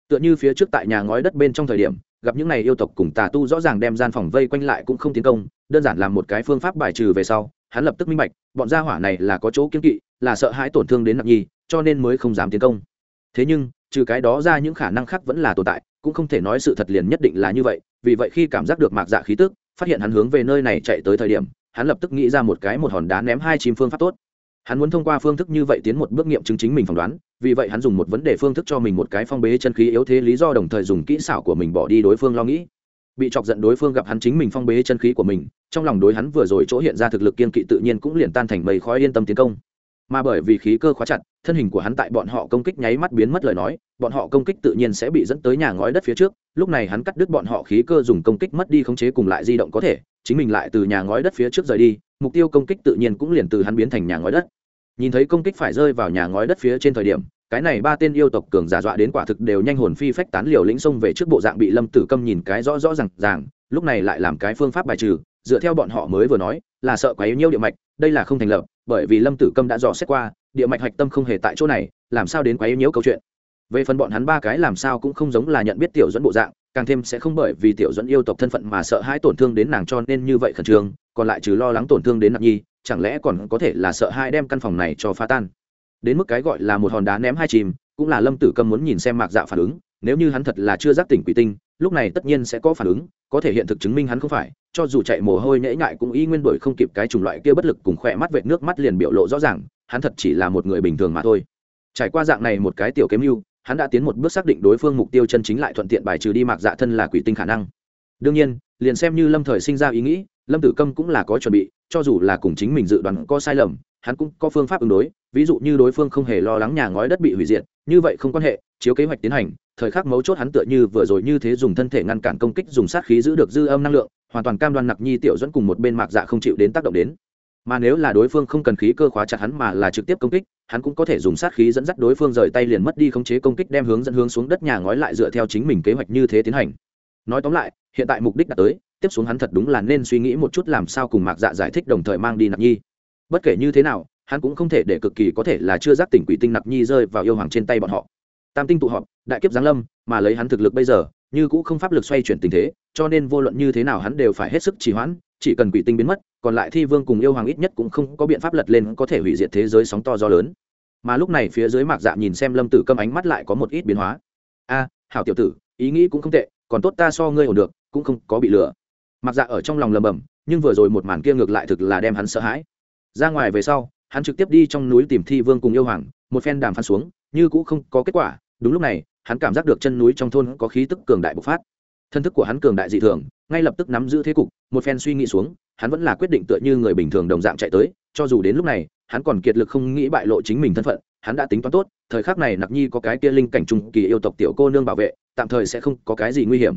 Tựa như phía trước tại nhà ngói đất bên trong thời điểm, gặp những này yêu tộc cùng tà tu rõ ràng đem gian phòng vây quanh lại cũng không tiến công đơn giản làm một cái phương pháp bài trừ về sau hắn lập tức minh bạch bọn gia hỏa này là có chỗ kiên kỵ là sợ hãi tổn thương đến nặng nhi, cho nên mới không dám tiến công. Thế nhưng, trừ cái đó ra những khả năng khác vẫn là tồn tại, cũng không thể nói sự thật liền nhất định là như vậy, vì vậy khi cảm giác được mạc dạ khí tức, phát hiện hắn hướng về nơi này chạy tới thời điểm, hắn lập tức nghĩ ra một cái một hòn đá ném hai chim phương pháp tốt. Hắn muốn thông qua phương thức như vậy tiến một bước nghiệm chứng chính mình phỏng đoán, vì vậy hắn dùng một vấn đề phương thức cho mình một cái phong bế chân khí yếu thế lý do đồng thời dùng kỹ xảo của mình bỏ đi đối phương lo nghĩ. Bị chọc giận đối phương gặp hắn chính mình phong bế chân khí của mình, trong lòng đối hắn vừa rồi chỗ hiện ra thực lực kiên kỵ tự nhiên cũng liền tan thành mây khói yên tâm tiến công mà bởi vì khí cơ khóa chặt, thân hình của hắn tại bọn họ công kích nháy mắt biến mất lời nói, bọn họ công kích tự nhiên sẽ bị dẫn tới nhà ngói đất phía trước, lúc này hắn cắt đứt bọn họ khí cơ dùng công kích mất đi khống chế cùng lại di động có thể, chính mình lại từ nhà ngói đất phía trước rời đi, mục tiêu công kích tự nhiên cũng liền từ hắn biến thành nhà ngói đất. Nhìn thấy công kích phải rơi vào nhà ngói đất phía trên thời điểm, cái này ba tên yêu tộc cường giả dọa đến quả thực đều nhanh hồn phi phách tán liều lĩnh xông về trước bộ dạng bị lâm tử câm nhìn cái rõ rõ r à n g ràng lúc này lại làm cái phương pháp bài trừ, dựa theo bọn họ mới vừa nói, là sợ quá yếu nhiêu địa mạch, đây là không thành lập, bởi vì lâm tử câm đã dò xét qua, địa mạch hạch tâm không hề tại chỗ này, làm sao đến quá yếu nhiễu câu chuyện. Về phần bọn hắn ba cái làm sao cũng không giống là nhận biết tiểu dẫn bộ dạng, càng thêm sẽ không bởi vì tiểu dẫn yêu tộc thân phận mà sợ hãi tổn thương đến nàng cho nên như vậy khẩn trương, còn lại trừ lo lắng tổn thương đến nặng nhi, chẳng lẽ còn có thể là sợ hai đem căn phòng này cho phá tan. Đến mức cái gọi là một hòn đá ném hai chìm, cũng là lâm tử câm muốn nhìn xem mạc dạ phản ứng, nếu như hắn thật là chưa giác tỉnh quỷ tinh, lúc này tất nhiên sẽ có phản ứng có thể hiện thực chứng minh hắn không phải, cho dù chạy mồ hôi nhễ nhại cũng y nguyên đổi không kịp cái chủng loại kia bất lực cùng khỏe mắt vệt nước mắt liền biểu lộ rõ ràng, hắn thật chỉ là một người bình thường mà thôi. Trải qua dạng này một cái tiểu kém mưu hắn đã tiến một bước xác định đối phương mục tiêu chân chính lại thuận tiện bài trừ đi mạc dạ thân là quỷ tinh khả năng. Đương nhiên, liền xem như lâm thời sinh ra ý nghĩ, lâm tử câm cũng là có chuẩn bị, cho dù là cùng chính mình dự đoán có sai lầm hắn cũng có phương pháp ứng đối, ví dụ như đối phương không hề lo lắng nhà ngói đất bị hủy diệt, như vậy không quan hệ, chiếu kế hoạch tiến hành, thời khắc mấu chốt hắn tựa như vừa rồi như thế dùng thân thể ngăn cản công kích, dùng sát khí giữ được dư âm năng lượng, hoàn toàn cam đoan nặc nhi tiểu dẫn cùng một bên mạc dạ không chịu đến tác động đến. Mà nếu là đối phương không cần khí cơ khóa chặt hắn mà là trực tiếp công kích, hắn cũng có thể dùng sát khí dẫn dắt đối phương rời tay liền mất đi khống chế công kích đem hướng dẫn hướng xuống đất nhà ngói lại dựa theo chính mình kế hoạch như thế tiến hành. Nói tóm lại, hiện tại mục đích đã tới, tiếp xuống hắn thật đúng là nên suy nghĩ một chút làm sao cùng mạc dạ giải thích đồng thời mang đi nặc nhi bất kể như thế nào, hắn cũng không thể để cực kỳ có thể là chưa giác tỉnh quỷ tinh nặc nhi rơi vào yêu hoàng trên tay bọn họ. Tam tinh tụ họp, đại kiếp giáng lâm, mà lấy hắn thực lực bây giờ, như cũ không pháp lực xoay chuyển tình thế, cho nên vô luận như thế nào hắn đều phải hết sức trì hoãn, chỉ cần quỷ tinh biến mất, còn lại thi vương cùng yêu hoàng ít nhất cũng không có biện pháp lật lên có thể hủy diệt thế giới sóng to gió lớn. Mà lúc này phía dưới mạc dạ nhìn xem lâm tử câm ánh mắt lại có một ít biến hóa. A, hảo tiểu tử, ý nghĩ cũng không tệ, còn tốt ta so ngươi ổn được, cũng không có bị lừa. Mặc dạ ở trong lòng lầm bầm nhưng vừa rồi một màn kia ngược lại thực là đem hắn sợ hãi ra ngoài về sau, hắn trực tiếp đi trong núi tìm thi vương cùng yêu hoàng, một phen đàm phán xuống, như cũng không có kết quả. Đúng lúc này, hắn cảm giác được chân núi trong thôn có khí tức cường đại bộc phát. Thân thức của hắn cường đại dị thường, ngay lập tức nắm giữ thế cục, một phen suy nghĩ xuống, hắn vẫn là quyết định tựa như người bình thường đồng dạng chạy tới, cho dù đến lúc này, hắn còn kiệt lực không nghĩ bại lộ chính mình thân phận, hắn đã tính toán tốt, thời khắc này nặc nhi có cái kia linh cảnh trung kỳ yêu tộc tiểu cô nương bảo vệ, tạm thời sẽ không có cái gì nguy hiểm.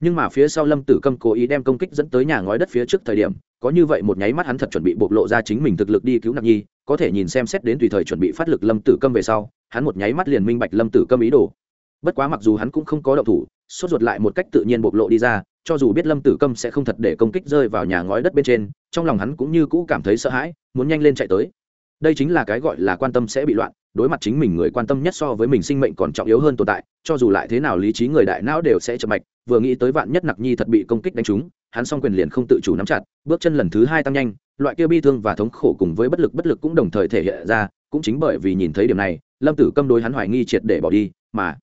Nhưng mà phía sau lâm tử câm cố ý đem công kích dẫn tới nhà ngói đất phía trước thời điểm có như vậy một nháy mắt hắn thật chuẩn bị bộc lộ ra chính mình thực lực đi cứu nặc nhi, có thể nhìn xem xét đến tùy thời chuẩn bị phát lực lâm tử câm về sau, hắn một nháy mắt liền minh bạch lâm tử câm ý đồ. Bất quá mặc dù hắn cũng không có động thủ, sốt ruột lại một cách tự nhiên bộc lộ đi ra, cho dù biết lâm tử câm sẽ không thật để công kích rơi vào nhà ngói đất bên trên, trong lòng hắn cũng như cũ cảm thấy sợ hãi, muốn nhanh lên chạy tới. Đây chính là cái gọi là quan tâm sẽ bị loạn, đối mặt chính mình người quan tâm nhất so với mình sinh mệnh còn trọng yếu hơn tồn tại, cho dù lại thế nào lý trí người đại não đều sẽ chậm mạch vừa nghĩ tới vạn nhất nặc nhi thật bị công kích đánh trúng, hắn s quyền liền không tự chủ nắm chặt, bước chân lần thứ hai tăng nhanh, loại kia bi thương và thống khổ cùng với bất lực bất lực cũng đồng thời thể hiện ra, cũng chính bởi vì nhìn thấy điểm này, lâm tử câm đối hắn hoài nghi triệt để bỏ đi, mà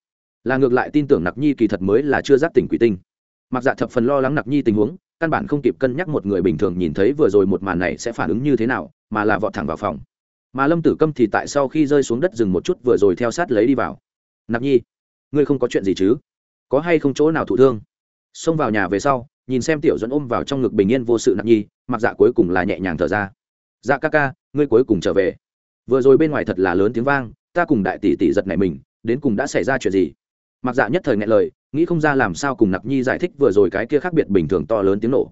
là ngược lại tin tưởng nặc nhi kỳ thật mới là chưa giác tỉnh quỷ tinh. Mặc dạ thập phần lo lắng nặc nhi tình huống, căn bản không kịp cân nhắc một người bình thường nhìn thấy vừa rồi một màn này sẽ phản ứng như thế nào, mà là vọt thẳng vào phòng. Mà lâm tử câm thì tại sau khi rơi xuống đất dừng một chút vừa rồi theo sát lấy đi vào. Nặc nhi, ngươi không có chuyện gì chứ? Có hay không chỗ nào thụ thương? Xông vào nhà về sau, nhìn xem tiểu dẫn ôm vào trong ngực bình yên vô sự nặc nhi, mặc dạ cuối cùng là nhẹ nhàng thở ra. Dạ ca ca, ngươi cuối cùng trở về. Vừa rồi bên ngoài thật là lớn tiếng vang, ta cùng đại tỷ tỷ giật này mình, đến cùng đã xảy ra chuyện gì? Mặc dạ nhất thời ngại lời, nghĩ không ra làm sao cùng nặc nhi giải thích vừa rồi cái kia khác biệt bình thường to lớn tiếng nổ.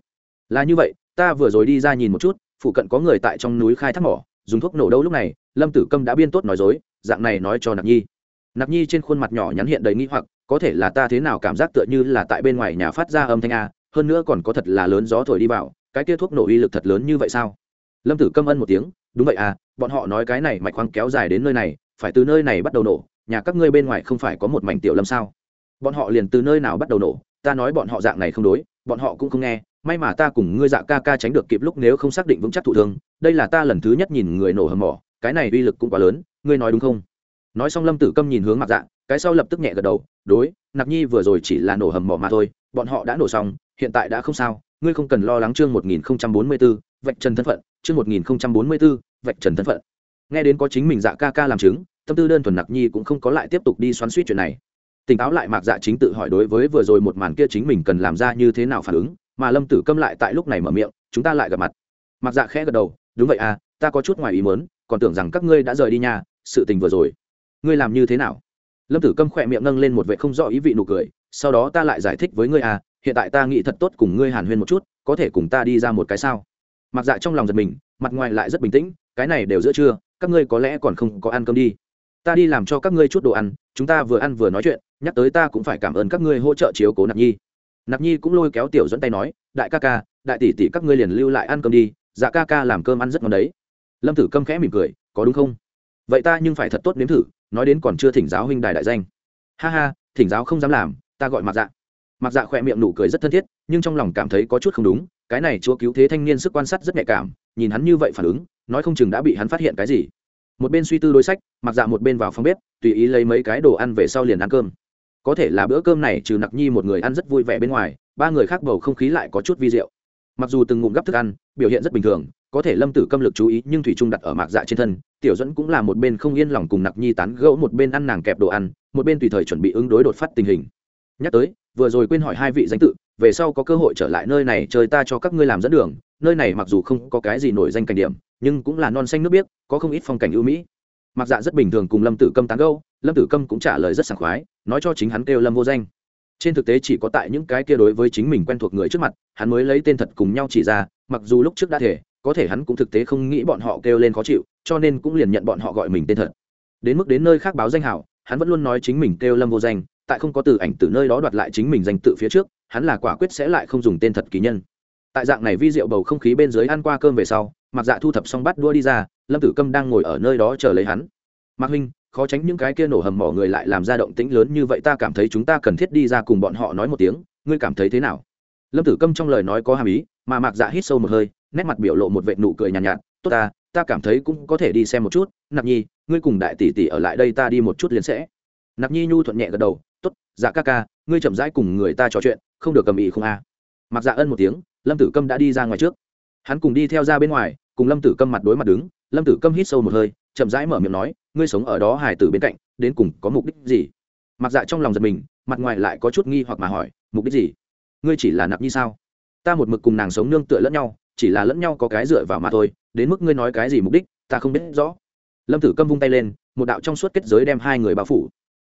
Là như vậy, ta vừa rồi đi ra nhìn một chút, phụ cận có người tại trong núi khai thác mỏ, dùng thuốc nổ đâu lúc này, lâm tử câm đã biên tốt nói dối, dạng này nói cho nặc nhi. Nặc nhi trên khuôn mặt nhỏ nhắn hiện đầy nghi hoặc có thể là ta thế nào cảm giác tựa như là tại bên ngoài nhà phát ra âm thanh a, hơn nữa còn có thật là lớn gió thổi đi vào, cái kia thuốc nổ uy lực thật lớn như vậy sao? Lâm tử câm ân một tiếng, đúng vậy à bọn họ nói cái này mạch khoáng kéo dài đến nơi này, phải từ nơi này bắt đầu nổ, nhà các ngươi bên ngoài không phải có một mảnh tiểu lâm sao? Bọn họ liền từ nơi nào bắt đầu nổ, ta nói bọn họ dạng này không đối, bọn họ cũng không nghe, may mà ta cùng ngươi dạ ca ca tránh được kịp lúc nếu không xác định vững chắc thụ thương, đây là ta lần thứ nhất nhìn người nổ hầm mỏ, cái này uy lực cũng quá lớn, ngươi nói đúng không? Nói xong lâm tử câm nhìn hướng mặt dạ cái sau lập tức nhẹ gật đầu, đối, Nặc nhi vừa rồi chỉ là nổ hầm mỏ mà thôi, bọn họ đã nổ xong, hiện tại đã không sao, ngươi không cần lo lắng chương một nghìn không trăm bốn mươi b ố vạch trần thân phận, chương một nghìn không trăm bốn mươi b ố vạch trần thân phận. Nghe đến có chính mình dạ ca ca làm chứng, tâm tư đơn thuần nặc nhi cũng không có lại tiếp tục đi xoắn suýt chuyện này. Tỉnh táo lại mạc dạ chính tự hỏi đối với vừa rồi một màn kia chính mình cần làm ra như thế nào phản ứng, mà lâm tử câm lại tại lúc này mở miệng, chúng ta lại gặp mặt. Mạc dạ khẽ gật đầu, đúng vậy à ta có chút ngoài ý mớn còn tưởng rằng các ngươi đã rời đi nhà, sự tình vừa rồi, ngươi làm như thế nào? Lâm tử câm khỏe miệng nâng lên một vệ không rõ ý vị nụ cười, sau đó ta lại giải thích với ngươi à hiện tại ta nghĩ thật tốt cùng ngươi hàn huyên một chút, có thể cùng ta đi ra một cái sao? Mặc dạ trong lòng giật mình, mặt ngoài lại rất bình tĩnh, cái này đều giữa trưa, các ngươi có lẽ còn không có ăn cơm đi. Ta đi làm cho các ngươi chút đồ ăn, chúng ta vừa ăn vừa nói chuyện, nhắc tới ta cũng phải cảm ơn các ngươi hỗ trợ chiếu cố nạp nhi. Nạp nhi cũng lôi kéo tiểu dẫn tay nói, đại ca ca, đại tỷ tỷ các ngươi liền lưu lại ăn cơm đi dạ ca ca làm cơm ăn rất ngon đấy. Lâm tử câm khẽ mỉm cười, có đúng không? Vậy ta nhưng phải thật tốt nếm thử nói đến còn chưa thỉnh giáo huynh đài đại danh. Ha ha, thỉnh giáo không dám làm, ta gọi mặc dạ. Mặc dạ khỏe miệng nụ cười rất thân thiết, nhưng trong lòng cảm thấy có chút không đúng, cái này chúa cứu thế thanh niên sức quan sát rất nhạy cảm, nhìn hắn như vậy phản ứng, nói không chừng đã bị hắn phát hiện cái gì. Một bên suy tư đối sách mặc dạ một bên vào phòng bếp, tùy ý lấy mấy cái đồ ăn về sau liền ăn cơm. Có thể là bữa cơm này trừ nặc nhi một người ăn rất vui vẻ bên ngoài, ba người khác bầu không khí lại có chút vi diệu. Mặc dù từng ngụm gắp thức ăn, biểu hiện rất bình thường, có thể lâm tử câm lực chú ý nhưng thủy trung đặt ở mạc dạ trên thân tiểu dẫn cũng là một bên không yên lòng cùng nặc nhi tán gẫu một bên ăn nàng kẹp đồ ăn một bên tùy thời chuẩn bị ứng đối đột phát tình hình. Nhắc tới vừa rồi quên hỏi hai vị danh tự về sau có cơ hội trở lại nơi này chơi ta cho các ngươi làm dẫn đường. Nơi này mặc dù không có cái gì nổi danh cảnh điểm nhưng cũng là non xanh nước biếc có không ít phong cảnh ưu mỹ. Mặc dạ rất bình thường cùng lâm tử câm tán gẫu, lâm tử câm cũng trả lời rất sảng khoái nói cho chính hắn kêu lâm vô danh. Trên thực tế chỉ có tại những cái kia đối với chính mình quen thuộc người trước mặt hắn mới lấy tên thật cùng nhau chỉ ra mặc dù lúc trước đã thể có thể hắn cũng thực tế không nghĩ bọn họ kêu lên khó chịu cho nên cũng liền nhận bọn họ gọi mình tên thật. Đến mức đến nơi khác báo danh hảo hắn vẫn luôn nói chính mình kêu lâm vô danh tại không có từ ảnh từ nơi đó đoạt lại chính mình danh tự phía trước hắn là quả quyết sẽ lại không dùng tên thật ký nhân. Tại dạng này vi diệu bầu không khí bên dưới ăn qua cơm về sau mặc dạ thu thập xong bắt đua đi ra lâm tử câm đang ngồi ở nơi đó chờ lấy hắn. Mạc huynh khó tránh những cái kia nổ hầm mỏ người lại làm ra động tĩnh lớn như vậy ta cảm thấy chúng ta cần thiết đi ra cùng bọn họ nói một tiếng ngươi cảm thấy thế nào? Lâm tử câm trong lời nói có hàm ý mà mạc dạ hít sâu một hơi nét mặt biểu lộ một vệ nụ cười nhàn nhạt, nhạt tốt ta ta cảm thấy cũng có thể đi xem một chút. Nạp nhi, ngươi cùng đại tỷ tỷ ở lại đây ta đi một chút liền sẽ. Nạp nhi nhu thuận nhẹ gật đầu, tốt dạ ca ca, ngươi chậm rãi cùng người ta trò chuyện, không được cầm ý không a. À. mặc dạ ân một tiếng, lâm tử câm đã đi ra ngoài trước. Hắn cùng đi theo ra bên ngoài, cùng lâm tử câm mặt đối mặt đứng. Lâm tử câm hít sâu một hơi, chậm rãi mở miệng nói, ngươi sống ở đó hải tử bên cạnh, đến cùng có mục đích gì? Mặc dạ trong lòng giật mình, mặt ngoài lại có chút nghi hoặc mà hỏi, mục đích gì? Ngươi chỉ là nạp nhi sao? Ta một mực cùng nàng sống nương tựa lẫn nhau chỉ là lẫn nhau có cái dựa vào mà thôi, đến mức ngươi nói cái gì mục đích, ta không biết rõ. Lâm tử câm vung tay lên, một đạo trong suốt kết giới đem hai người bao phủ.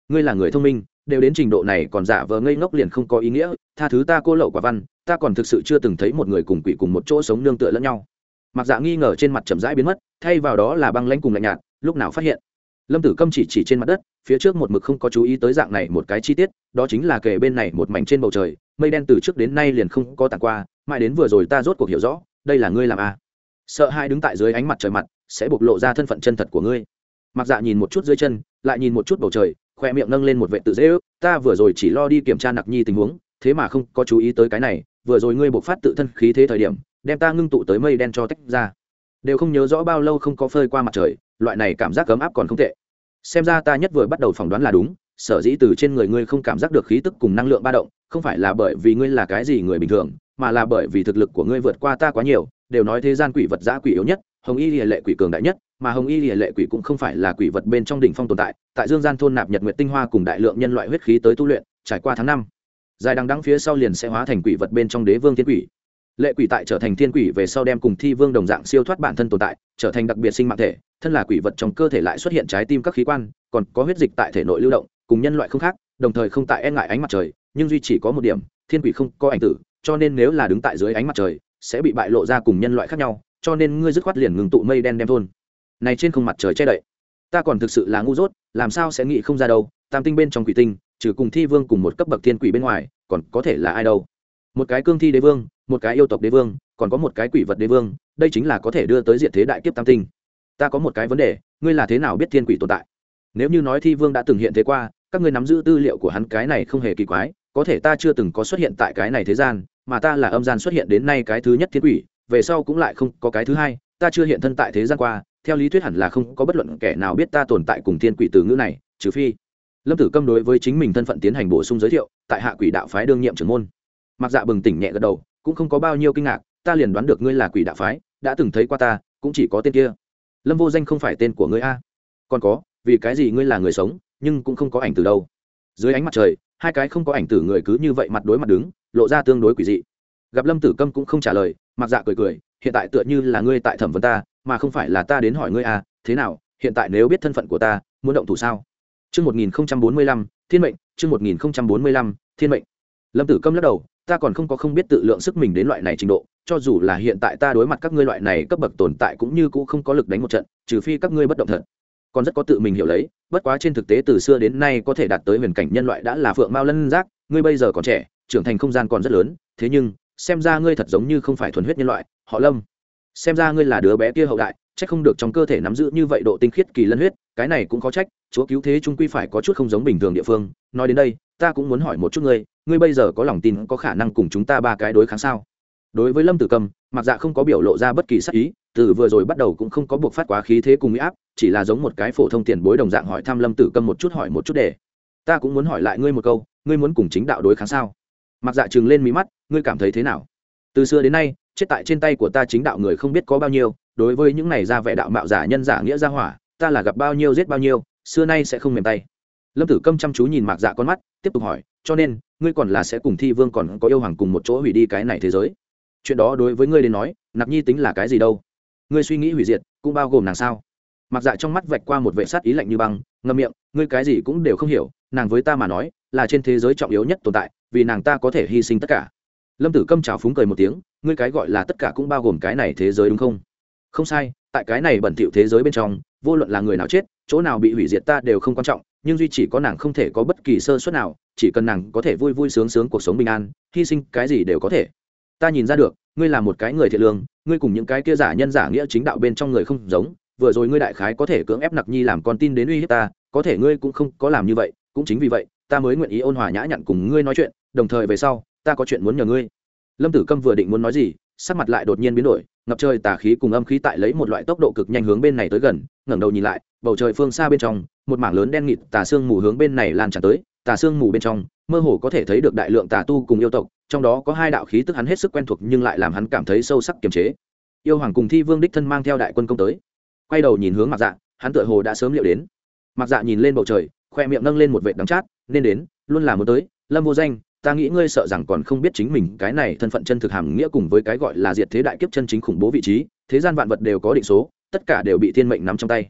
Ngươi là người thông minh, đều đến trình độ này còn giả vờ ngây ngốc liền không có ý nghĩa, tha thứ ta cô lậu quả văn, ta còn thực sự chưa từng thấy một người cùng quỷ cùng một chỗ sống nương tựa lẫn nhau. Mặc dạ nghi ngờ trên mặt chậm rãi biến mất, thay vào đó là băng lãnh cùng lạnh nhạt, lúc nào phát hiện? Lâm tử câm chỉ chỉ trên mặt đất, phía trước một mực không có chú ý tới dạng này một cái chi tiết, đó chính là kề bên này một mảnh trên bầu trời, mây đen từ trước đến nay liền không có tàn qua, mãi đến vừa rồi ta rốt cuộc hiểu rõ đây là ngươi làm à. sợ hai đứng tại dưới ánh mặt trời mặt, sẽ bộc lộ ra thân phận chân thật của ngươi. Mặc dạ nhìn một chút dưới chân, lại nhìn một chút bầu trời, khoe miệng nâng lên một vệ tự dễ ước. Ta vừa rồi chỉ lo đi kiểm tra nặc nhi tình huống, thế mà không có chú ý tới cái này. Vừa rồi ngươi bộc phát tự thân khí thế thời điểm, đem ta ngưng tụ tới mây đen cho tách ra. Đều không nhớ rõ bao lâu không có phơi qua mặt trời, loại này cảm giác ấm áp còn không tệ. Xem ra ta nhất vừa bắt đầu phỏng đoán là đúng, sở dĩ từ trên người ngươi không cảm giác được khí tức cùng năng lượng ba động, không phải là bởi vì ngươi là cái gì người bình thường mà là bởi vì thực lực của ngươi vượt qua ta quá nhiều, đều nói thế gian quỷ vật giã quỷ yếu nhất, hồng y lìa lệ quỷ cường đại nhất, mà hồng y lìa lệ quỷ cũng không phải là quỷ vật bên trong đỉnh phong tồn tại tại dương gian thôn nạp nhật nguyệt tinh hoa cùng đại lượng nhân loại huyết khí tới tu luyện, trải qua tháng năm, dài đằng đắng phía sau liền sẽ hóa thành quỷ vật bên trong đế vương thiên quỷ. Lệ quỷ tại trở thành thiên quỷ về sau đem cùng thi vương đồng dạng siêu thoát bản thân tồn tại, trở thành đặc biệt sinh mạng thể, thân là quỷ vật trong cơ thể lại xuất hiện trái tim các khí quan, còn có huyết dịch tại thể nội lưu động, cùng nhân loại không khác, đồng thời không tại e ngại ánh mặt trời, nhưng duy chỉ có một điểm, thiên quỷ không có ảnh tử cho nên nếu là đứng tại dưới ánh mặt trời, sẽ bị bại lộ ra cùng nhân loại khác nhau, cho nên ngươi dứt khoát liền ngừng tụ mây đen đem thôn. Này trên không mặt trời che đậy. Ta còn thực sự là ngu dốt, làm sao sẽ nghĩ không ra đâu, tam tinh bên trong quỷ tinh, trừ cùng thi vương cùng một cấp bậc thiên quỷ bên ngoài, còn có thể là ai đâu? Một cái cương thi đế vương, một cái yêu tộc đế vương, còn có một cái quỷ vật đế vương, đây chính là có thể đưa tới diện thế đại kiếp tam tinh. Ta có một cái vấn đề, ngươi là thế nào biết thiên quỷ tồn tại? Nếu như nói thi vương đã từng hiện thế qua, các ngươi nắm giữ tư liệu của hắn cái này không hề kỳ quái có thể ta chưa từng có xuất hiện tại cái này thế gian, mà ta là âm gian xuất hiện đến nay cái thứ nhất thiên quỷ, về sau cũng lại không có cái thứ hai, ta chưa hiện thân tại thế gian qua, theo lý thuyết hẳn là không có bất luận kẻ nào biết ta tồn tại cùng thiên quỷ từ ngữ này, trừ phi. Lâm tử câm đối với chính mình thân phận tiến hành bổ sung giới thiệu, tại hạ quỷ đạo phái đương nhiệm trưởng môn. Mặc dạ bừng tỉnh nhẹ gật đầu, cũng không có bao nhiêu kinh ngạc, ta liền đoán được ngươi là quỷ đạo phái, đã từng thấy qua ta, cũng chỉ có tên kia. Lâm vô danh không phải tên của ngươi a? Còn có, vì cái gì ngươi là người sống, nhưng cũng không có ảnh từ đâu. Dưới ánh mặt trời hai cái không có ảnh tử người cứ như vậy mặt đối mặt đứng lộ ra tương đối quỷ dị gặp lâm tử câm cũng không trả lời mặc dạ cười cười hiện tại tựa như là ngươi tại thẩm vấn ta mà không phải là ta đến hỏi ngươi à thế nào hiện tại nếu biết thân phận của ta muốn động thủ sao Trước 1045, Thiên mệnh, chương 1045, Thiên mệnh. Lâm Tử Câm lắc đầu, ta còn không có không biết tự lượng sức mình đến loại này trình độ, cho dù là hiện tại ta đối mặt các ngươi loại này cấp bậc tồn tại cũng như cũng không có lực đánh một trận, trừ phi các ngươi bất động thật. Còn rất có tự mình hiểu lấy, bất quá trên thực tế từ xưa đến nay có thể đạt tới huyền cảnh nhân loại đã là phượng mao lân giác, ngươi bây giờ còn trẻ, trưởng thành không gian còn rất lớn, thế nhưng, xem ra ngươi thật giống như không phải thuần huyết nhân loại, họ Lâm. Xem ra ngươi là đứa bé kia hậu đại, chắc không được trong cơ thể nắm giữ như vậy độ tinh khiết kỳ lân huyết, cái này cũng khó trách, chúa cứu thế trung quy phải có chút không giống bình thường địa phương nói đến đây ta cũng muốn hỏi một chút ngươi ngươi bây giờ có lòng tin có khả năng cùng chúng ta ba cái đối kháng sao đối với lâm tử cầm mặc dạ không có biểu lộ ra bất kỳ sắc ý, từ vừa rồi bắt đầu cũng không có buộc phát quá khí thế cùng mỹ áp, chỉ là giống một cái phổ thông tiền bối đồng dạng hỏi thăm lâm tử cầm một chút hỏi một chút để. Ta cũng muốn hỏi lại ngươi một câu, ngươi muốn cùng chính đạo đối kháng sao? Mặc dạ chừng lên mí mắt, ngươi cảm thấy thế nào? Từ xưa đến nay, chết tại trên tay của ta chính đạo người không biết có bao nhiêu, đối với những này ra vẻ đạo mạo giả nhân giả nghĩa ra hỏa, ta là gặp bao nhiêu giết bao nhiêu, xưa nay sẽ không mềm tay. Lâm tử câm chăm chú nhìn mạc dạ con mắt, tiếp tục hỏi, cho nên, ngươi còn là sẽ cùng thi vương còn có yêu hoàng cùng một chỗ hủy đi cái này thế giới? Chuyện đó đối với ngươi đến nói, nạp nhi tính là cái gì đâu? Ngươi suy nghĩ hủy diệt, cũng bao gồm nàng sao? Mặc dạ trong mắt vạch qua một vệ sát ý lạnh như băng ngâm miệng, ngươi cái gì cũng đều không hiểu, nàng với ta mà nói, là trên thế giới trọng yếu nhất tồn tại, vì nàng ta có thể hy sinh tất cả. Lâm tử câm trào phúng cười một tiếng, ngươi cái gọi là tất cả cũng bao gồm cái này thế giới đúng không? Không sai, tại cái này bẩn thỉu thế giới bên trong, vô luận là người nào chết, chỗ nào bị hủy diệt ta đều không quan trọng, nhưng duy chỉ có nàng không thể có bất kỳ sơ suất nào, chỉ cần nàng có thể vui vui sướng sướng cuộc sống bình an, hy sinh cái gì đều có thể ta nhìn ra được, ngươi là một cái người thiện lương, ngươi cùng những cái kia giả nhân giả nghĩa chính đạo bên trong người không giống, vừa rồi ngươi đại khái có thể cưỡng ép nặc nhi làm con tin đến uy hiếp ta, có thể ngươi cũng không có làm như vậy, cũng chính vì vậy, ta mới nguyện ý ôn hòa nhã nhặn cùng ngươi nói chuyện, đồng thời về sau, ta có chuyện muốn nhờ ngươi. Lâm tử câm vừa định muốn nói gì, sắc mặt lại đột nhiên biến đổi, ngập trời tà khí cùng âm khí tại lấy một loại tốc độ cực nhanh hướng bên này tới gần, ngẩng đầu nhìn lại, bầu trời phương xa bên trong, một mảng lớn đen nghịt tà xương mù hướng bên này lan tràn tới, tà xương mù bên trong, mơ hồ có thể thấy được đại lượng tà tu cùng yêu tộc trong đó có hai đạo khí tức hắn hết sức quen thuộc nhưng lại làm hắn cảm thấy sâu sắc kiềm chế. Yêu hoàng cùng thi vương đích thân mang theo đại quân công tới. Quay đầu nhìn hướng mặc dạ hắn tựa hồ đã sớm liệu đến. Mặc dạ nhìn lên bầu trời, khoe miệng nâng lên một vệ đắng chát, nên đến, luôn là muốn tới, lâm vô danh, ta nghĩ ngươi sợ rằng còn không biết chính mình cái này thân phận chân thực hàm nghĩa cùng với cái gọi là diệt thế đại kiếp chân chính khủng bố vị trí, thế gian vạn vật đều có định số, tất cả đều bị thiên mệnh nắm trong tay.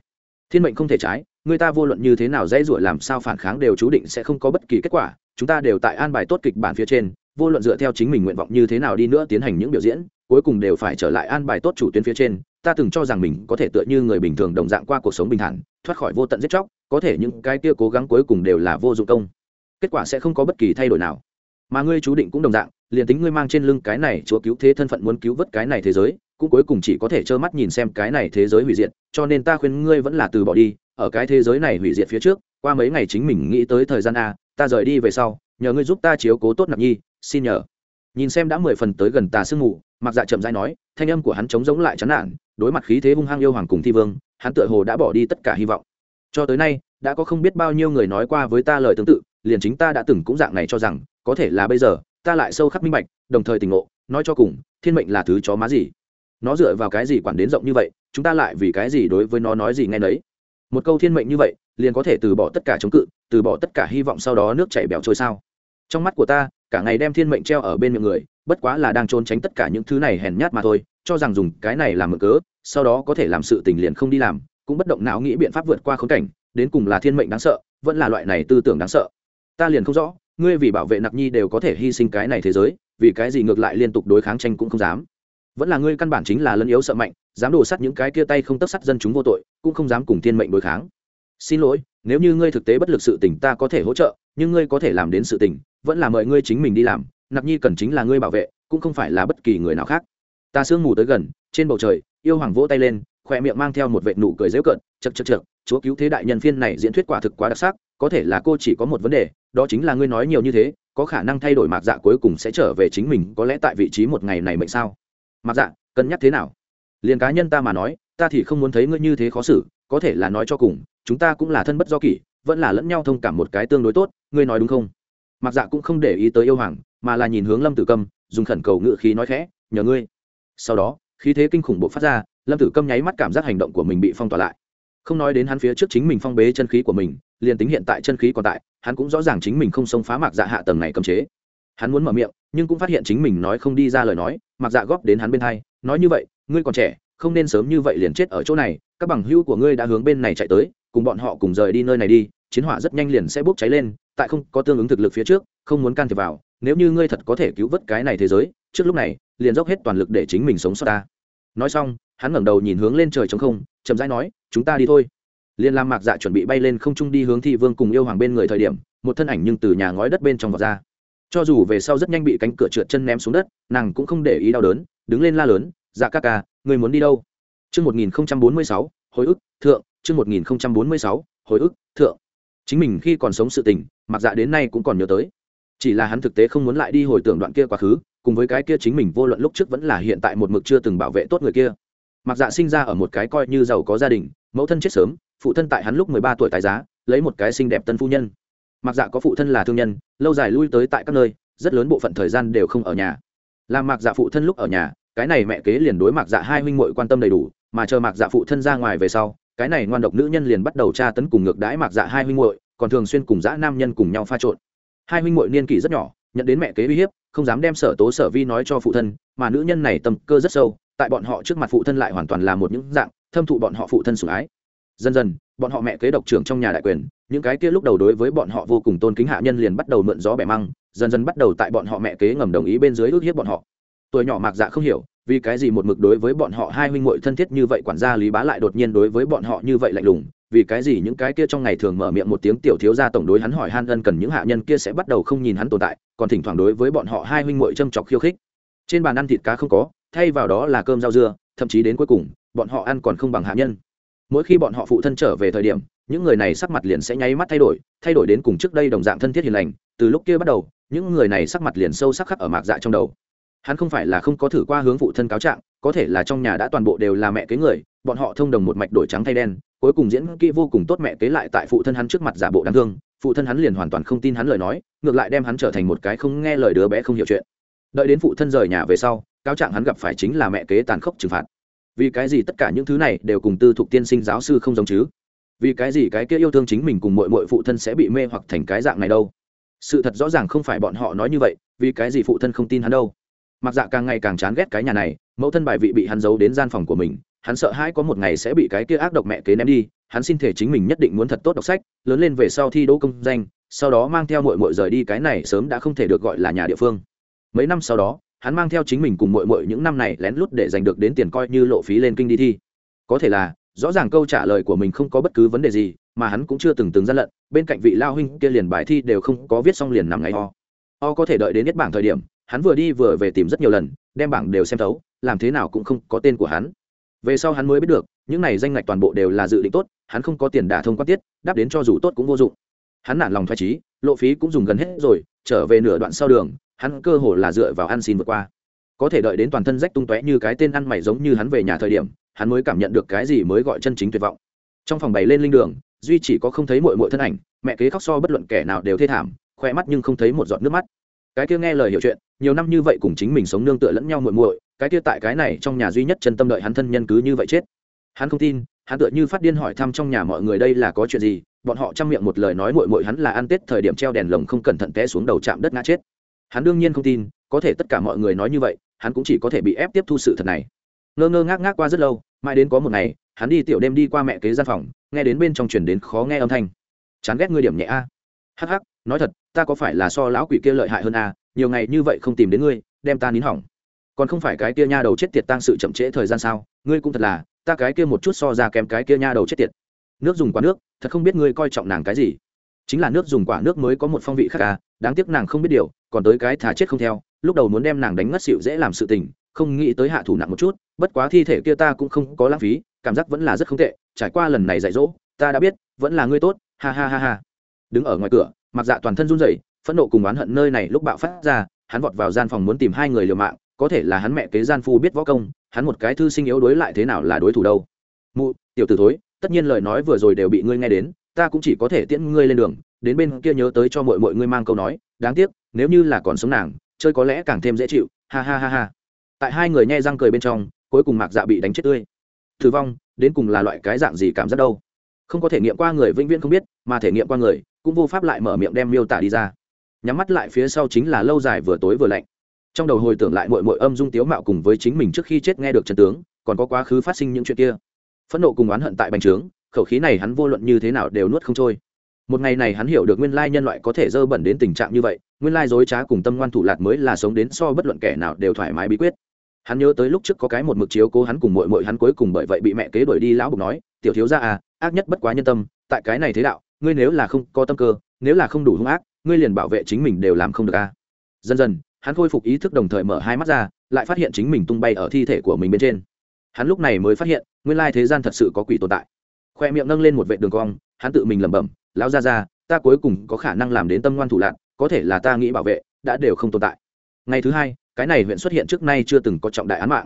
Thiên mệnh không thể trái, người ta vô luận như thế nào dễ dụa làm sao phản kháng đều chú định sẽ không có bất kỳ kết quả, chúng ta đều tại an bài tốt kịch bản phía trên vô luận dựa theo chính mình nguyện vọng như thế nào đi nữa tiến hành những biểu diễn, cuối cùng đều phải trở lại an bài tốt chủ tuyến phía trên. Ta từng cho rằng mình có thể tựa như người bình thường đồng dạng qua cuộc sống bình thản, thoát khỏi vô tận giết chóc, có thể những cái kia cố gắng cuối cùng đều là vô dụng công. Kết quả sẽ không có bất kỳ thay đổi nào. Mà ngươi chú định cũng đồng dạng, liền tính ngươi mang trên lưng cái này chúa cứu thế thân phận muốn cứu vớt cái này thế giới, cũng cuối cùng chỉ có thể trơ mắt nhìn xem cái này thế giới hủy diệt, cho nên ta khuyên ngươi vẫn là từ bỏ đi, ở cái thế giới này hủy diệt phía trước, qua mấy ngày chính mình nghĩ tới thời gian a ta rời đi về sau, nhờ ngươi giúp ta chiếu cố tốt nạp nhi, xin nhờ. Nhìn xem đã mười phần tới gần tà sương mù mặc dạ chậm dãi nói, thanh âm của hắn trống giống lại chán nản, đối mặt khí thế hung hăng yêu hoàng cùng thi vương, hắn tựa hồ đã bỏ đi tất cả hy vọng. Cho tới nay, đã có không biết bao nhiêu người nói qua với ta lời tương tự, liền chính ta đã từng cũng dạng này cho rằng, có thể là bây giờ, ta lại sâu khắc minh bạch, đồng thời tỉnh ngộ, nói cho cùng, thiên mệnh là thứ chó má gì? Nó dựa vào cái gì quản đến rộng như vậy, chúng ta lại vì cái gì đối với nó nói gì nghe nấy? Một câu thiên mệnh như vậy liền có thể từ bỏ tất cả chống cự, từ bỏ tất cả hy vọng sau đó nước chảy bẻo trôi sao? Trong mắt của ta, cả ngày đem thiên mệnh treo ở bên miệng người, bất quá là đang trốn tránh tất cả những thứ này hèn nhát mà thôi, cho rằng dùng cái này làm mực cớ, sau đó có thể làm sự tình liền không đi làm, cũng bất động não nghĩ biện pháp vượt qua khốn cảnh, đến cùng là thiên mệnh đáng sợ, vẫn là loại này tư tưởng đáng sợ. Ta liền không rõ, ngươi vì bảo vệ nặc nhi đều có thể hy sinh cái này thế giới, vì cái gì ngược lại liên tục đối kháng tranh cũng không dám. Vẫn là ngươi căn bản chính là lân yếu sợ mạnh, dám đổ sắt những cái kia tay không tất sắt dân chúng vô tội, cũng không dám cùng thiên mệnh đối kháng xin lỗi, nếu như ngươi thực tế bất lực sự tình ta có thể hỗ trợ, nhưng ngươi có thể làm đến sự tình, vẫn là mời ngươi chính mình đi làm, Nạp nhi cần chính là ngươi bảo vệ, cũng không phải là bất kỳ người nào khác. Ta sương mù tới gần, trên bầu trời, yêu hoàng vỗ tay lên khoe miệng mang theo một vệ nụ cười dễu cợt chật chật chật chúa cứu thế đại nhân phiên này diễn thuyết quả thực quá đặc sắc, có thể là cô chỉ có một vấn đề, đó chính là ngươi nói nhiều như thế, có khả năng thay đổi mạc dạ cuối cùng sẽ trở về chính mình, có lẽ tại vị trí một ngày này mệnh sao? Mạc dạ cân nhắc thế nào? Liền cá nhân ta mà nói, ta thì không muốn thấy ngươi như thế khó xử có thể là nói cho cùng, chúng ta cũng là thân bất do kỷ, vẫn là lẫn nhau thông cảm một cái tương đối tốt, ngươi nói đúng không? Mặc dạ cũng không để ý tới yêu hoàng, mà là nhìn hướng lâm tử câm, dùng khẩn cầu ngự khí nói khẽ, nhờ ngươi. Sau đó, khí thế kinh khủng bộ phát ra, lâm tử câm nháy mắt cảm giác hành động của mình bị phong tỏa lại. Không nói đến hắn phía trước chính mình phong bế chân khí của mình, liền tính hiện tại chân khí còn tại, hắn cũng rõ ràng chính mình không xông phá mạc dạ hạ tầng này cấm chế. Hắn muốn mở miệng, nhưng cũng phát hiện chính mình nói không đi ra lời nói, mạc dạ góp đến hắn bên thay nói như vậy, ngươi còn trẻ không nên sớm như vậy liền chết ở chỗ này, các bằng hữu của ngươi đã hướng bên này chạy tới, cùng bọn họ cùng rời đi nơi này đi, chiến hỏa rất nhanh liền sẽ bốc cháy lên, tại không có tương ứng thực lực phía trước, không muốn can thiệp vào, nếu như ngươi thật có thể cứu vớt cái này thế giới, trước lúc này, liền dốc hết toàn lực để chính mình sống sót ta. Nói xong, hắn ngẩng đầu nhìn hướng lên trời trống không, chậm rãi nói, chúng ta đi thôi. Liên làm mạc dạ chuẩn bị bay lên không trung đi hướng thi vương cùng yêu hoàng bên người thời điểm, một thân ảnh nhưng từ nhà ngói đất bên trong vọt ra. Cho dù về sau rất nhanh bị cánh cửa trượt chân ném xuống đất, nàng cũng không để ý đau đớn, đứng lên la lớn dạ ca ca người muốn đi đâu Trước 1046, hồi ức, thượng, trước 1046, hồi ức, thượng. Chính mình khi còn sống sự tình, mặc dạ đến nay cũng còn nhớ tới. Chỉ là hắn thực tế không muốn lại đi hồi tưởng đoạn kia quá khứ, cùng với cái kia chính mình vô luận lúc trước vẫn là hiện tại một mực chưa từng bảo vệ tốt người kia. Mặc dạ sinh ra ở một cái coi như giàu có gia đình, mẫu thân chết sớm, phụ thân tại hắn lúc mười ba tuổi tài giá, lấy một cái xinh đẹp tân phu nhân. Mặc dạ có phụ thân là thương nhân, lâu dài lui tới tại các nơi, rất lớn bộ phận thời gian đều không ở nhà. Làm Mạc Dạ phụ thân lúc ở nhà, cái này mẹ kế liền đối Mạc Dạ hai huynh muội quan tâm đầy đủ, mà chờ Mạc Dạ phụ thân ra ngoài về sau, cái này ngoan độc nữ nhân liền bắt đầu tra tấn cùng ngược đãi Mạc Dạ hai huynh muội, còn thường xuyên cùng dã nam nhân cùng nhau pha trộn. Hai huynh muội niên kỷ rất nhỏ, nhận đến mẹ kế uy hiếp, không dám đem sở tố sở vi nói cho phụ thân, mà nữ nhân này tâm cơ rất sâu, tại bọn họ trước mặt phụ thân lại hoàn toàn là một những dạng thâm thụ bọn họ phụ thân sủng ái dần dần bọn họ mẹ kế độc trưởng trong nhà đại quyền những cái kia lúc đầu đối với bọn họ vô cùng tôn kính hạ nhân liền bắt đầu mượn gió bẻ măng dần dần bắt đầu tại bọn họ mẹ kế ngầm đồng ý bên dưới ước hiếp bọn họ tuổi nhỏ mạc dạ không hiểu, vì cái gì một mực đối với bọn họ hai huynh muội thân thiết như vậy quản gia lý bá lại đột nhiên đối với bọn họ như vậy lạnh lùng, vì cái gì những cái kia trong ngày thường mở miệng một tiếng tiểu thiếu gia tổng đối hắn hỏi han ân cần những hạ nhân kia sẽ bắt đầu không nhìn hắn tồn tại, còn thỉnh thoảng đối với bọn họ hai huynh muội châm chọc khiêu khích. Trên bàn ăn thịt cá không có, thay vào đó là cơm rau dưa, thậm chí đến cuối cùng, bọn họ ăn còn không bằng hạ nhân. Mỗi khi bọn họ phụ thân trở về thời điểm, những người này sắc mặt liền sẽ nháy mắt thay đổi thay đổi đến cùng trước đây đồng dạng thân thiết hiền lành, từ lúc kia bắt đầu, những người này sắc mặt liền sâu sắc khắc ở mạc dạ trong đầu hắn không phải là không có thử qua hướng phụ thân cáo trạng, có thể là trong nhà đã toàn bộ đều là mẹ kế người, bọn họ thông đồng một mạch đổi trắng thay đen, cuối cùng diễn kỹ vô cùng tốt mẹ kế lại tại phụ thân hắn trước mặt giả bộ đáng thương, phụ thân hắn liền hoàn toàn không tin hắn lời nói, ngược lại đem hắn trở thành một cái không nghe lời đứa bé không hiểu chuyện. Đợi đến phụ thân rời nhà về sau, cáo trạng hắn gặp phải chính là mẹ kế tàn khốc trừng phạt. Vì cái gì tất cả những thứ này đều cùng tư thục tiên sinh giáo sư không giống chứ? Vì cái gì cái kia yêu thương chính mình cùng mội mội phụ thân sẽ bị mê hoặc thành cái dạng này đâu? Sự thật rõ ràng không phải bọn họ nói như vậy, vì cái gì phụ thân không tin hắn đâu? Mặc dạ càng ngày càng chán ghét cái nhà này, mẫu thân bài vị bị hắn giấu đến gian phòng của mình, hắn sợ hãi có một ngày sẽ bị cái kia ác độc mẹ kế ném đi, hắn xin thể chính mình nhất định muốn thật tốt đọc sách, lớn lên về sau thi đỗ công danh, sau đó mang theo mội mội rời đi cái này sớm đã không thể được gọi là nhà địa phương. Mấy năm sau đó, hắn mang theo chính mình cùng mội mội những năm này lén lút để giành được đến tiền coi như lộ phí lên kinh đi thi. Có thể là, rõ ràng câu trả lời của mình không có bất cứ vấn đề gì, mà hắn cũng chưa từng từng gian lận, bên cạnh vị lao huynh kia liền bài thi đều không có viết xong liền nằm ngay ho o có thể đợi đến nhất bảng thời điểm hắn vừa đi vừa về tìm rất nhiều lần, đem bảng đều xem thấu, làm thế nào cũng không có tên của hắn. Về sau hắn mới biết được, những này danh ngạch toàn bộ đều là dự định tốt, hắn không có tiền đả thông quan tiết, đáp đến cho dù tốt cũng vô dụng. Hắn nản lòng thoải trí lộ phí cũng dùng gần hết rồi, trở về nửa đoạn sau đường, hắn cơ hồ là dựa vào ăn xin vượt qua. Có thể đợi đến toàn thân rách tung tóe như cái tên ăn mày giống như hắn về nhà thời điểm, hắn mới cảm nhận được cái gì mới gọi chân chính tuyệt vọng. Trong phòng bày lên linh đường, duy chỉ có không thấy mội mội thân ảnh, mẹ kế khóc so bất luận kẻ nào đều thê thảm khoe mắt nhưng không thấy một giọt nước mắt. Cái kia nghe lời hiểu chuyện nhiều năm như vậy cùng chính mình sống nương tựa lẫn nhau muội muội, cái kia tại cái này trong nhà duy nhất chân tâm đợi hắn thân nhân cứ như vậy chết. Hắn không tin, hắn tựa như phát điên hỏi thăm trong nhà mọi người đây là có chuyện gì, bọn họ chăm miệng một lời nói muội muội hắn là ăn tết thời điểm treo đèn lồng không cẩn thận té xuống đầu chạm đất ngã chết. Hắn đương nhiên không tin, có thể tất cả mọi người nói như vậy, hắn cũng chỉ có thể bị ép tiếp thu sự thật này. Ngơ ngơ ngác ngác qua rất lâu, mãi đến có một ngày, hắn đi tiểu đêm đi qua mẹ kế gian phòng, nghe đến bên trong chuyển đến khó nghe âm thanh. Chán ghét ngươi điểm nhẹ a. Hắc hắc, nói thật, ta có phải là so lão quỷ kia lợi hại hơn a nhiều ngày như vậy không tìm đến ngươi, đem ta nín hỏng. Còn không phải cái kia nha đầu chết tiệt tăng sự chậm trễ thời gian sao? Ngươi cũng thật là, ta cái kia một chút so ra kém cái kia nha đầu chết tiệt. Nước dùng quả nước, thật không biết ngươi coi trọng nàng cái gì. Chính là nước dùng quả nước mới có một phong vị khác à đáng tiếc nàng không biết điều, còn tới cái thả chết không theo, lúc đầu muốn đem nàng đánh ngất xịu dễ làm sự tình, không nghĩ tới hạ thủ nặng một chút, bất quá thi thể kia ta cũng không có lãng phí, cảm giác vẫn là rất không tệ, trải qua lần này dạy dỗ, ta đã biết, vẫn là ngươi tốt, ha ha ha ha. Đứng ở ngoài cửa, mặc dạ toàn thân run rẩy phẫn nộ cùng oán hận nơi này lúc bạo phát ra, hắn vọt vào gian phòng muốn tìm hai người liều mạng, có thể là hắn mẹ kế gian phu biết võ công, hắn một cái thư sinh yếu đối lại thế nào là đối thủ đâu. Mụ, tiểu t ử thối, tất nhiên lời nói vừa rồi đều bị ngươi nghe đến, ta cũng chỉ có thể tiễn ngươi lên đường, đến bên kia nhớ tới cho mọi mọi ngươi mang câu nói, đáng tiếc, nếu như là còn sống nàng, chơi có lẽ càng thêm dễ chịu, ha ha ha ha. Tại hai người nhai răng cười bên trong, cuối cùng mạc dạ bị đánh chết tươi. Thử vong, đến cùng là loại cái dạng gì cảm giác đâu? Không có thể nghiệm qua người vĩnh viễn không biết, mà thể nghiệm qua người, cũng vô pháp lại mở miệng đem miêu tả đi ra nhắm mắt lại phía sau chính là lâu dài vừa tối vừa lạnh. Trong đầu hồi tưởng lại mội mội âm dung tiếu mạo cùng với chính mình trước khi chết nghe được trần tướng, còn có quá khứ phát sinh những chuyện kia. Phẫn nộ cùng oán hận tại bành trướng, khẩu khí này hắn vô luận như thế nào đều nuốt không trôi. Một ngày này hắn hiểu được nguyên lai nhân loại có thể dơ bẩn đến tình trạng như vậy, nguyên lai dối trá cùng tâm ngoan thủ lạt mới là sống đến so bất luận kẻ nào đều thoải mái bí quyết. Hắn nhớ tới lúc trước có cái một mực chiếu cố hắn cùng mội mội hắn cuối cùng bởi vậy bị mẹ kế đuổi đi lão bục nói, tiểu thiếu ra à ác nhất bất quá nhân tâm, tại cái này thế đạo, ngươi nếu là không có tâm cơ, nếu là không đủ hung ác ngươi liền bảo vệ chính mình đều làm không được a à. dần dần, hắn khôi phục ý thức đồng thời mở hai mắt ra, lại phát hiện chính mình tung bay ở thi thể của mình bên trên. Hắn lúc này mới phát hiện, nguyên lai thế gian thật sự có quỷ tồn tại. Khoe miệng nâng lên một vệ đường cong, hắn tự mình lẩm bẩm, lão ra ra ta cuối cùng có khả năng làm đến tâm ngoan thủ lạc có thể là ta nghĩ bảo vệ, đã đều không tồn tại. Ngày thứ hai, cái này huyện xuất hiện trước nay chưa từng có trọng đại án mạng.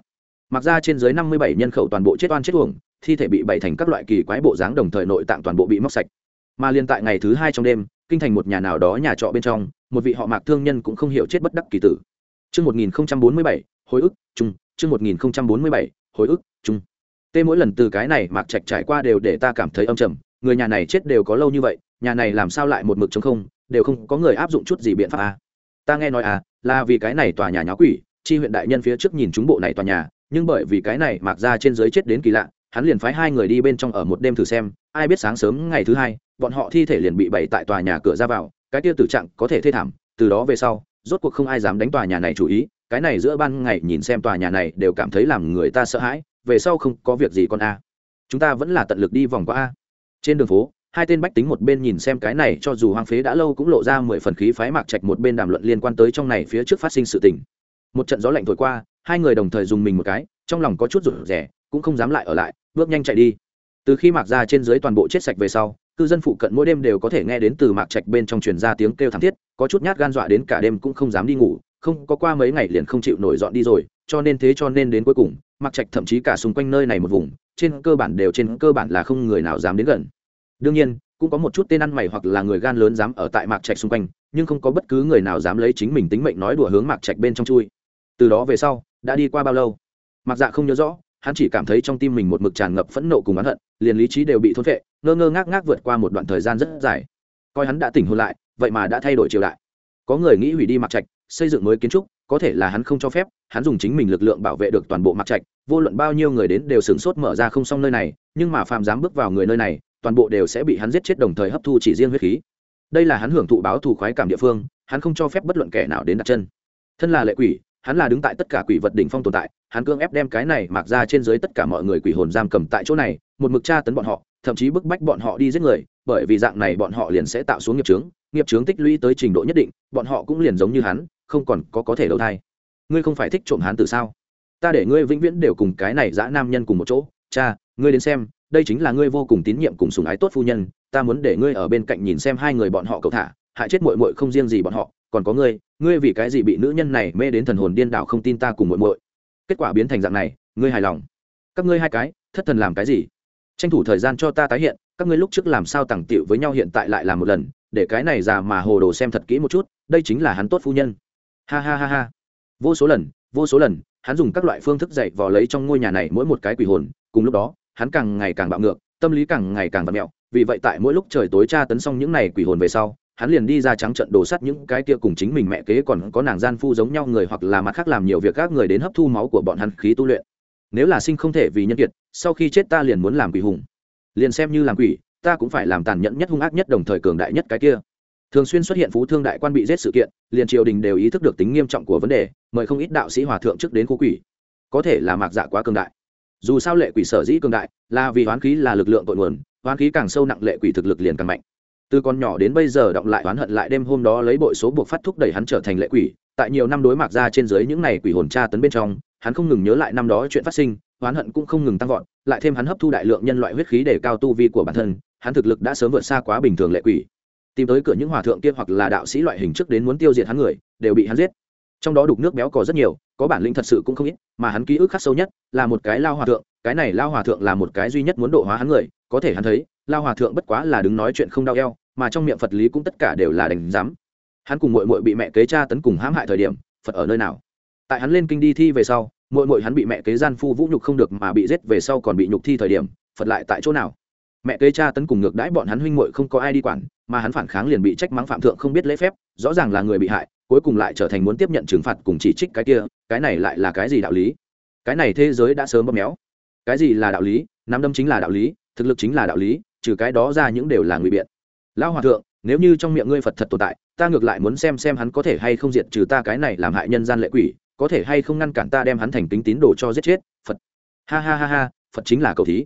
Mặc ra trên dưới năm mươi bảy nhân khẩu toàn bộ chết oan chết uổng, thi thể bị bày thành các loại kỳ quái bộ dáng đồng thời nội tạng toàn bộ bị móc sạch. Mà liên tại ngày thứ hai trong đêm kinh thành một nhà nào đó nhà trọ bên trong một vị họ mạc thương nhân cũng không hiểu chết bất đắc kỳ tử Chương 1047, hồi ức, chung, chương 1047, hồi ức, chung. Tê mỗi lần từ cái này mạc trạch trải qua đều để ta cảm thấy âm trầm, người nhà này chết đều có lâu như vậy, nhà này làm sao lại một mực trống không, đều không có người áp dụng chút gì biện pháp à. Ta nghe nói à, là vì cái này tòa nhà nháo quỷ, chi huyện đại nhân phía trước nhìn chúng bộ này tòa nhà, nhưng bởi vì cái này mạc ra trên dưới chết đến kỳ lạ, hắn liền phái hai người đi bên trong ở một đêm thử xem, ai biết sáng sớm ngày thứ hai, bọn họ thi thể liền bị bày tại tòa nhà cửa ra vào, cái kia tử trạng có thể thê thảm, từ đó về sau rốt cuộc không ai dám đánh tòa nhà này chủ ý cái này giữa ban ngày nhìn xem tòa nhà này đều cảm thấy làm người ta sợ hãi về sau không có việc gì con a. Chúng ta vẫn là tận lực đi vòng qua a. Trên đường phố hai tên bách tính một bên nhìn xem cái này cho dù hoang phế đã lâu cũng lộ ra mười phần khí phái mạc trạch một bên đàm luận liên quan tới trong này phía trước phát sinh sự tình. Một trận gió lạnh thổi qua hai người đồng thời dùng mình một cái trong lòng có chút rủ rẻ cũng không dám lại ở lại bước nhanh chạy đi. Từ khi mạc ra trên dưới toàn bộ chết sạch về sau cư dân phụ cận mỗi đêm đều có thể nghe đến từ mạc trạch bên trong truyền ra tiếng kêu thảm thiết, có chút nhát gan dọa đến cả đêm cũng không dám đi ngủ, không có qua mấy ngày liền không chịu nổi dọn đi rồi, cho nên thế cho nên đến cuối cùng, mạc trạch thậm chí cả xung quanh nơi này một vùng, trên cơ bản đều trên cơ bản là không người nào dám đến gần. Đương nhiên, cũng có một chút tên ăn mày hoặc là người gan lớn dám ở tại mạc trạch xung quanh, nhưng không có bất cứ người nào dám lấy chính mình tính mệnh nói đùa hướng mạc trạch bên trong chui. Từ đó về sau, đã đi qua bao lâu? Mạc dạ không nhớ rõ, hắn chỉ cảm thấy trong tim mình một mực tràn ngập phẫn nộ cùng oán hận liền lý trí đều bị thôn phệ, ngơ ngơ ngác ngác vượt qua một đoạn thời gian rất dài. Coi hắn đã tỉnh hôn lại, vậy mà đã thay đổi triều đại. Có người nghĩ hủy đi mặc trạch, xây dựng mới kiến trúc, có thể là hắn không cho phép, hắn dùng chính mình lực lượng bảo vệ được toàn bộ mặc trạch, vô luận bao nhiêu người đến đều sửng sốt mở ra không xong nơi này, nhưng mà phàm dám bước vào người nơi này, toàn bộ đều sẽ bị hắn giết chết đồng thời hấp thu chỉ riêng huyết khí. Đây là hắn hưởng thụ báo thù khoái cảm địa phương, hắn không cho phép bất luận kẻ nào đến đặt chân. Thân là lệ quỷ, hắn là đứng tại tất cả quỷ vật đỉnh phong tồn tại, hắn cương ép đem cái này mặc ra trên dưới tất cả mọi người quỷ hồn giam cầm tại chỗ này một mực tra tấn bọn họ, thậm chí bức bách bọn họ đi giết người, bởi vì dạng này bọn họ liền sẽ tạo xuống nghiệp trướng nghiệp trướng tích lũy tới trình độ nhất định, bọn họ cũng liền giống như hắn, không còn có có thể đầu thai. Ngươi không phải thích trộm hắn từ sao? Ta để ngươi vĩnh viễn đều cùng cái này dã nam nhân cùng một chỗ. Cha, ngươi đến xem, đây chính là ngươi vô cùng tín nhiệm cùng sùng ái tốt phu nhân, ta muốn để ngươi ở bên cạnh nhìn xem hai người bọn họ cầu thả, hại chết muội muội không riêng gì bọn họ, còn có ngươi ngươi vì cái gì bị nữ nhân này mê đến thần hồn điên đảo không tin ta cùng muội muội. Kết quả biến thành dạng này, ngươi hài lòng. Các ngươi hai cái, thất thần làm cái gì? Tranh thủ thời gian cho ta tái hiện, các ngươi lúc trước làm sao tẳng tiệu với nhau hiện tại lại làm một lần, để cái này già mà hồ đồ xem thật kỹ một chút, đây chính là hắn tốt phu nhân. Ha ha ha ha. Vô số lần, vô số lần, hắn dùng các loại phương thức dạy vò lấy trong ngôi nhà này mỗi một cái quỷ hồn, cùng lúc đó, hắn càng ngày càng bạo ngược, tâm lý càng ngày càng vặt mẹo. Vì vậy tại mỗi lúc trời tối tra tấn xong những này quỷ hồn về sau, hắn liền đi ra trắng trận đổ sắt những cái kia cùng chính mình mẹ kế còn có nàng gian phu giống nhau người hoặc là mặt khác làm nhiều việc các người đến hấp thu máu của bọn hắn khí tu luyện nếu là sinh không thể vì nhân kiệt, sau khi chết ta liền muốn làm quỷ hùng. Liền xem như làm quỷ, ta cũng phải làm tàn nhẫn nhất hung ác nhất đồng thời cường đại nhất cái kia. Thường xuyên xuất hiện phú thương đại quan bị giết sự kiện, liền triều đình đều ý thức được tính nghiêm trọng của vấn đề, mời không ít đạo sĩ hòa thượng trước đến khu quỷ. Có thể là mạc dạ quá cường đại. Dù sao lệ quỷ sở dĩ cường đại, là vì hoán khí là lực lượng tội nguồn, hoán khí càng sâu nặng lệ quỷ thực lực liền càng mạnh. Từ con nhỏ đến bây giờ động lại oán hận lại đêm hôm đó lấy bội số buộc phát thúc đẩy hắn trở thành lệ quỷ, tại nhiều năm đối mặt ra trên dưới những này quỷ hồn tra tấn bên trong hắn không ngừng nhớ lại năm đó chuyện phát sinh, oán hận cũng không ngừng tăng vọt, lại thêm hắn hấp thu đại lượng nhân loại huyết khí để cao tu vi của bản thân, hắn thực lực đã sớm vượt xa quá bình thường lệ quỷ. Tìm tới cửa những hòa thượng kia hoặc là đạo sĩ loại hình trước đến muốn tiêu diệt hắn người, đều bị hắn giết. Trong đó đục nước béo cò rất nhiều, có bản lĩnh thật sự cũng không ít, mà hắn ký ức khắc sâu nhất là một cái lao hòa thượng, cái này lao hòa thượng là một cái duy nhất muốn độ hóa hắn người, có thể hắn thấy, lao hòa thượng bất quá là đứng nói chuyện không đau eo, mà trong miệng phật lý cũng tất cả đều là đánh giám. Hắn cùng mội mội bị mẹ kế cha tấn cùng hãm hại thời điểm, phật ở nơi nào? Tại hắn lên kinh đi thi về sau mỗi mỗi hắn bị mẹ kế gian phu vũ nhục không được mà bị giết về sau còn bị nhục thi thời điểm, phật lại tại chỗ nào? Mẹ kế cha tấn cùng ngược đãi bọn hắn huynh mội không có ai đi quản, mà hắn phản kháng liền bị trách mắng phạm thượng không biết lễ phép, rõ ràng là người bị hại, cuối cùng lại trở thành muốn tiếp nhận trừng phạt cùng chỉ trích cái kia, cái này lại là cái gì đạo lý? Cái này thế giới đã sớm bóp méo. Cái gì là đạo lý? Nắm đâm chính là đạo lý, thực lực chính là đạo lý, trừ cái đó ra những đều là ngụy biện. Lão hòa thượng, nếu như trong miệng ngươi phật thật tồn tại, ta ngược lại muốn xem xem hắn có thể hay không diệt trừ ta cái này làm hại nhân gian lệ quỷ có thể hay không ngăn cản ta đem hắn thành tính tín đồ cho giết chết? Phật. Ha ha ha ha, phật chính là cầu thí.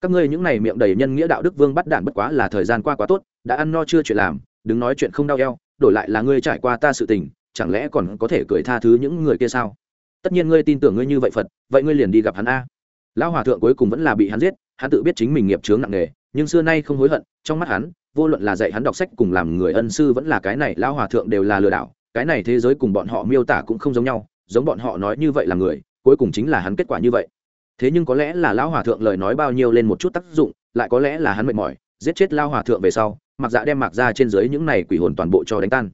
Các ngươi những này miệng đầy nhân nghĩa đạo đức vương bắt đạn bất quá là thời gian qua quá tốt, đã ăn no chưa chuyện làm, đừng nói chuyện không đau eo, đổi lại là ngươi trải qua ta sự tình, chẳng lẽ còn có thể cười tha thứ những người kia sao? Tất nhiên ngươi tin tưởng ngươi như vậy phật, vậy ngươi liền đi gặp hắn a. Lão hòa thượng cuối cùng vẫn là bị hắn giết, hắn tự biết chính mình nghiệp chướng nặng nề, nhưng xưa nay không hối hận, trong mắt hắn, vô luận là dạy hắn đọc sách cùng làm người ân sư vẫn là cái này, lão hòa thượng đều là lừa đảo, cái này thế giới cùng bọn họ miêu tả cũng không giống nhau giống bọn họ nói như vậy là người, cuối cùng chính là hắn kết quả như vậy. Thế nhưng có lẽ là lão hòa thượng lời nói bao nhiêu lên một chút tác dụng, lại có lẽ là hắn mệt mỏi, giết chết lao hòa thượng về sau, mặc dạ đem mặc ra trên dưới những này quỷ hồn toàn bộ cho đánh tan.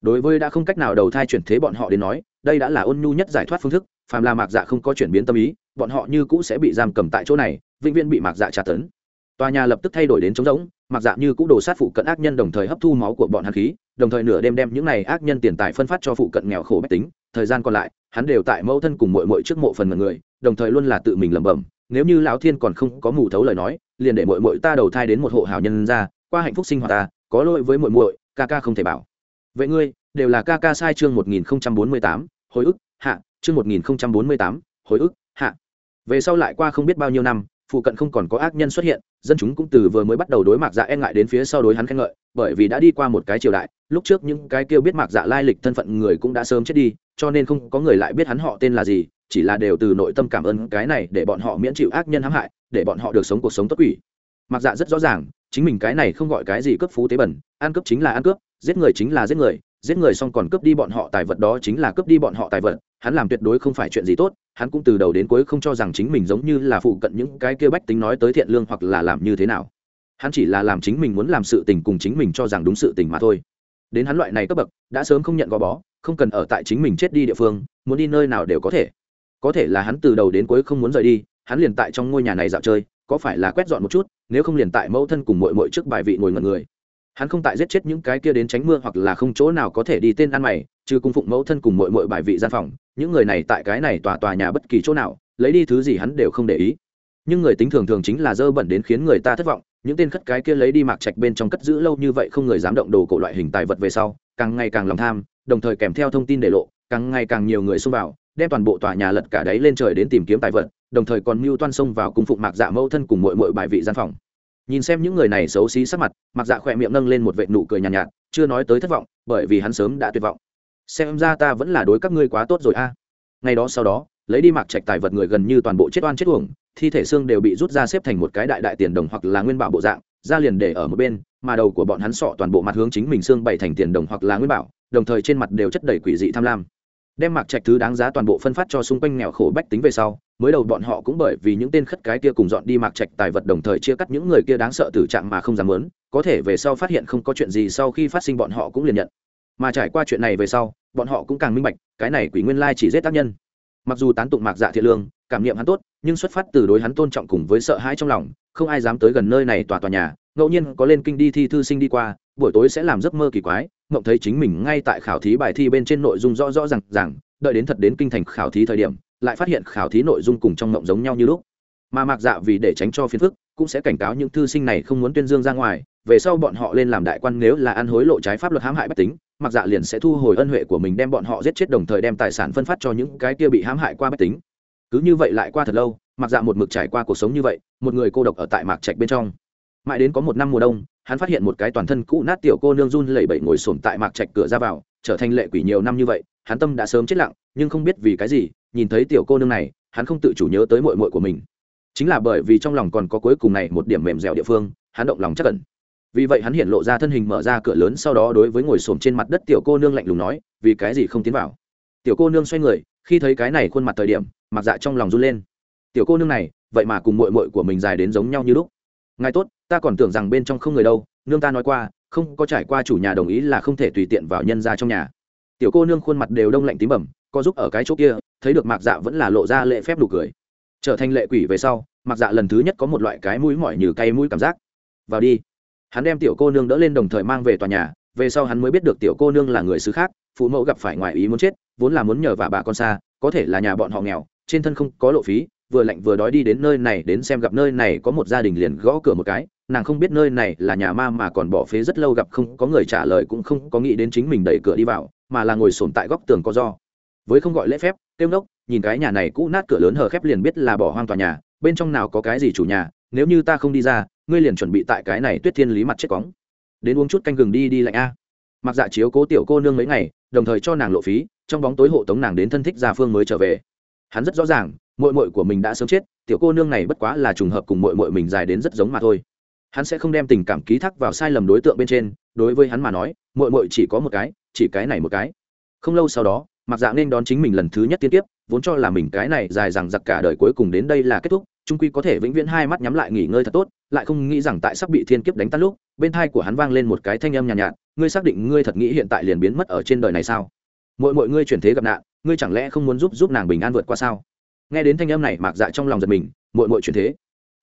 Đối với đã không cách nào đầu thai chuyển thế bọn họ đến nói, đây đã là ôn nhu nhất giải thoát phương thức, phàm là mạc dạ không có chuyển biến tâm ý, bọn họ như cũ sẽ bị giam cầm tại chỗ này, vĩnh viễn bị mạc dạ tra tấn. Tòa nhà lập tức thay đổi đến trống rỗng mạc dạ như cũ đổ sát phụ cận ác nhân đồng thời hấp thu máu của bọn hạt khí, đồng thời nửa đêm đem những này ác nhân tiền tài phân phát cho phụ cận nghèo khổ bách tính thời gian còn lại, hắn đều tại mẫu thân cùng mội mội trước mộ phần mật người, đồng thời luôn là tự mình lẩm bẩm, nếu như lão thiên còn không có mù thấu lời nói, liền để mội mội ta đầu thai đến một hộ hào nhân ra, qua hạnh phúc sinh hoạt ta, có lỗi với mội mội ca ca không thể bảo. Vậy ngươi, đều là ca ca sai chương một nghìn bốn mươi tám, hồi ức, hạ, chương một nghìn bốn mươi tám, hồi ức, hạ. Về sau lại qua không biết bao nhiêu năm, phụ cận không còn có ác nhân xuất hiện, dân chúng cũng từ vừa mới bắt đầu đối mặt dạ e ngại đến phía sau đối hắn khen ngợi, bởi vì đã đi qua một cái triều đại, lúc trước những cái kêu biết mạc dạ lai lịch thân phận người cũng đã sớm chết đi cho nên không có người lại biết hắn họ tên là gì, chỉ là đều từ nội tâm cảm ơn cái này để bọn họ miễn chịu ác nhân hãm hại, để bọn họ được sống cuộc sống tốt quỷ. Mặc dạ rất rõ ràng, chính mình cái này không gọi cái gì cướp phú tế bẩn, ăn cướp chính là ăn cướp, giết người chính là giết người giết người xong còn cướp đi bọn họ tài vật đó chính là cướp đi bọn họ tài vật, hắn làm tuyệt đối không phải chuyện gì tốt, hắn cũng từ đầu đến cuối không cho rằng chính mình giống như là phụ cận những cái kia bách tính nói tới thiện lương hoặc là làm như thế nào. Hắn chỉ là làm chính mình muốn làm sự tình cùng chính mình cho rằng đúng sự tình mà thôi đến hắn loại này cấp bậc, đã sớm không nhận gò bó, không cần ở tại chính mình chết đi địa phương, muốn đi nơi nào đều có thể. Có thể là hắn từ đầu đến cuối không muốn rời đi, hắn liền tại trong ngôi nhà này dạo chơi, có phải là quét dọn một chút, nếu không liền tại mẫu thân cùng mội mội trước bài vị ngồi ngẩn người. Hắn không tại giết chết những cái kia đến tránh mưa hoặc là không chỗ nào có thể đi tên ăn mày chứ cung phụng mẫu thân cùng mội mội bài vị gian phòng, những người này tại cái này tòa tòa nhà bất kỳ chỗ nào, lấy đi thứ gì hắn đều không để ý nhưng người tính thường thường chính là dơ bẩn đến khiến người ta thất vọng những tên khất cái kia lấy đi mạc trạch bên trong cất giữ lâu như vậy không người dám động đồ cổ loại hình tài vật về sau càng ngày càng lòng tham đồng thời kèm theo thông tin để lộ càng ngày càng nhiều người xông vào đem toàn bộ tòa nhà lật cả đáy lên trời đến tìm kiếm tài vật đồng thời còn mưu toan xông vào cung phụng mạc dạ mẫu thân cùng mội mội bài vị gian phòng nhìn xem những người này xấu xí sắc mặt mạc dạ khỏe miệng nâng lên một vệ nụ cười nhàn nhạt, nhạt chưa nói tới thất vọng bởi vì hắn sớm đã tuyệt vọng xem ra ta vẫn là đối các ngươi quá tốt rồi a à. ngày đó sau đó lấy đi mạc trạch tài vật người gần như toàn bộ chết oan chết uổng thi thể xương đều bị rút ra xếp thành một cái đại đại tiền đồng hoặc là nguyên bảo bộ dạng, ra liền để ở một bên, mà đầu của bọn hắn sọ toàn bộ mặt hướng chính mình xương bày thành tiền đồng hoặc là nguyên bảo, đồng thời trên mặt đều chất đầy quỷ dị tham lam. Đem mạc trạch thứ đáng giá toàn bộ phân phát cho xung quanh nghèo khổ bách tính về sau, mới đầu bọn họ cũng bởi vì những tên khất cái kia cùng dọn đi mạc trạch tài vật đồng thời chia cắt những người kia đáng sợ tử trạng mà không dám lớn có thể về sau phát hiện không có chuyện gì sau khi phát sinh bọn họ cũng liền nhận. Mà trải qua chuyện này về sau, bọn họ cũng càng minh bạch, cái này quỷ nguyên lai chỉ giết tác nhân. Mặc dù tán tụng mạc dạ thiện lương cảm nghiệm hắn tốt, nhưng xuất phát từ đối hắn tôn trọng cùng với sợ hãi trong lòng, không ai dám tới gần nơi này tòa tòa nhà, ngẫu nhiên có lên kinh đi thi thư sinh đi qua, buổi tối sẽ làm giấc mơ kỳ quái mộng thấy chính mình ngay tại khảo thí bài thi bên trên nội dung rõ rõ r à n g đợi đến thật đến kinh thành khảo thí thời điểm, lại phát hiện khảo thí nội dung cùng trong mộng giống nhau như lúc. Mà mạc dạ vì để tránh cho phiền phức, cũng sẽ cảnh cáo những thư sinh này không muốn tuyên dương ra ngoài, về sau bọn họ lên làm đại quan nếu là ăn hối lộ trái pháp luật hãm hại bách tính mặc dạ liền sẽ thu hồi ân huệ của mình đem bọn họ giết chết đồng thời đem tài sản phân phát cho những cái kia bị hãm hại qua bách tính cứ như vậy lại qua thật lâu mặc dạ một mực trải qua cuộc sống như vậy, một người cô độc ở tại mạc trạch bên trong. Mãi đến có một năm mùa đông, hắn phát hiện một cái toàn thân cũ nát tiểu cô nương run lẩy bẩy ngồi xổm tại mạc trạch cửa ra vào, trở thành lệ quỷ nhiều năm như vậy, hắn tâm đã sớm chết lặng, nhưng không biết vì cái gì, nhìn thấy tiểu cô nương này, hắn không tự chủ nhớ tới mội mội của mình. Chính là bởi vì trong lòng còn có cuối cùng này một điểm mềm dẻo địa phương, hắn động lòng chắc cẩn vì vậy hắn hiện lộ ra thân hình mở ra cửa lớn sau đó đối với ngồi xổm trên mặt đất tiểu cô nương lạnh lùng nói, vì cái gì không tiến vào? Tiểu cô nương xoay người khi thấy cái này khuôn mặt thời điểm, mặc dạ trong lòng run lên. Tiểu cô nương này, vậy mà cùng mội mội của mình dài đến giống nhau như lúc. Ngài tốt, ta còn tưởng rằng bên trong không người đâu, nương ta nói qua, không có trải qua chủ nhà đồng ý là không thể tùy tiện vào nhân ra trong nhà. Tiểu cô nương khuôn mặt đều đông lạnh tím bẩm, có giúp ở cái chỗ kia, thấy được mạc dạ vẫn là lộ ra lệ phép đủ cười. Trở thành lệ quỷ về sau mạc dạ lần thứ nhất có một loại cái mũi mỏi như cay mũi cảm giác. Vào đi. Hắn đem tiểu cô nương đỡ lên đồng thời mang về tòa nhà về sau hắn mới biết được tiểu cô nương là người xứ khác phụ mẫu gặp phải ngoài ý muốn chết vốn là muốn nhờ vả bà con xa có thể là nhà bọn họ nghèo trên thân không có lộ phí vừa lạnh vừa đói đi đến nơi này đến xem gặp nơi này có một gia đình liền gõ cửa một cái nàng không biết nơi này là nhà ma mà còn bỏ phế rất lâu gặp không có người trả lời cũng không có nghĩ đến chính mình đẩy cửa đi vào mà là ngồi sồn tại góc tường có do. Với không gọi lễ phép tiêu đốc, nhìn cái nhà này cũ nát cửa lớn hờ khép liền biết là bỏ hoang tòa nhà bên trong nào có cái gì chủ nhà nếu như ta không đi ra ngươi liền chuẩn bị tại cái này tuyết thiên lý mặt chết cóng đến uống chút canh gừng đi đi lạnh a. Mặc dạ chiếu cố tiểu cô nương mấy ngày, đồng thời cho nàng lộ phí, trong bóng tối hộ tống nàng đến thân thích gia phương mới trở về. Hắn rất rõ ràng mội mội của mình đã sớm chết, tiểu cô nương này bất quá là trùng hợp cùng mội mội mình dài đến rất giống mà thôi. Hắn sẽ không đem tình cảm ký thác vào sai lầm đối tượng bên trên, đối với hắn mà nói mội mội chỉ có một cái, chỉ cái này một cái. Không lâu sau đó mặc dạ nên đón chính mình lần thứ nhất tiên tiếp, vốn cho là mình cái này dài rằng giặc cả đời cuối cùng đến đây là kết thúc trung quy có thể vĩnh viễn hai mắt nhắm lại nghỉ ngơi thật tốt, lại không nghĩ rằng tại sắp bị thiên kiếp đánh tan lúc bên thai của hắn vang lên một cái thanh âm nhàn nhạt, nhạt ngươi xác định ngươi thật nghĩ hiện tại liền biến mất ở trên đời này sao? Mỗi mỗi ngươi chuyển thế gặp nạn ngươi chẳng lẽ không muốn giúp giúp nàng bình an vượt qua sao? Nghe đến thanh âm này mạc dạ trong lòng giật mình mỗi mỗi chuyển thế?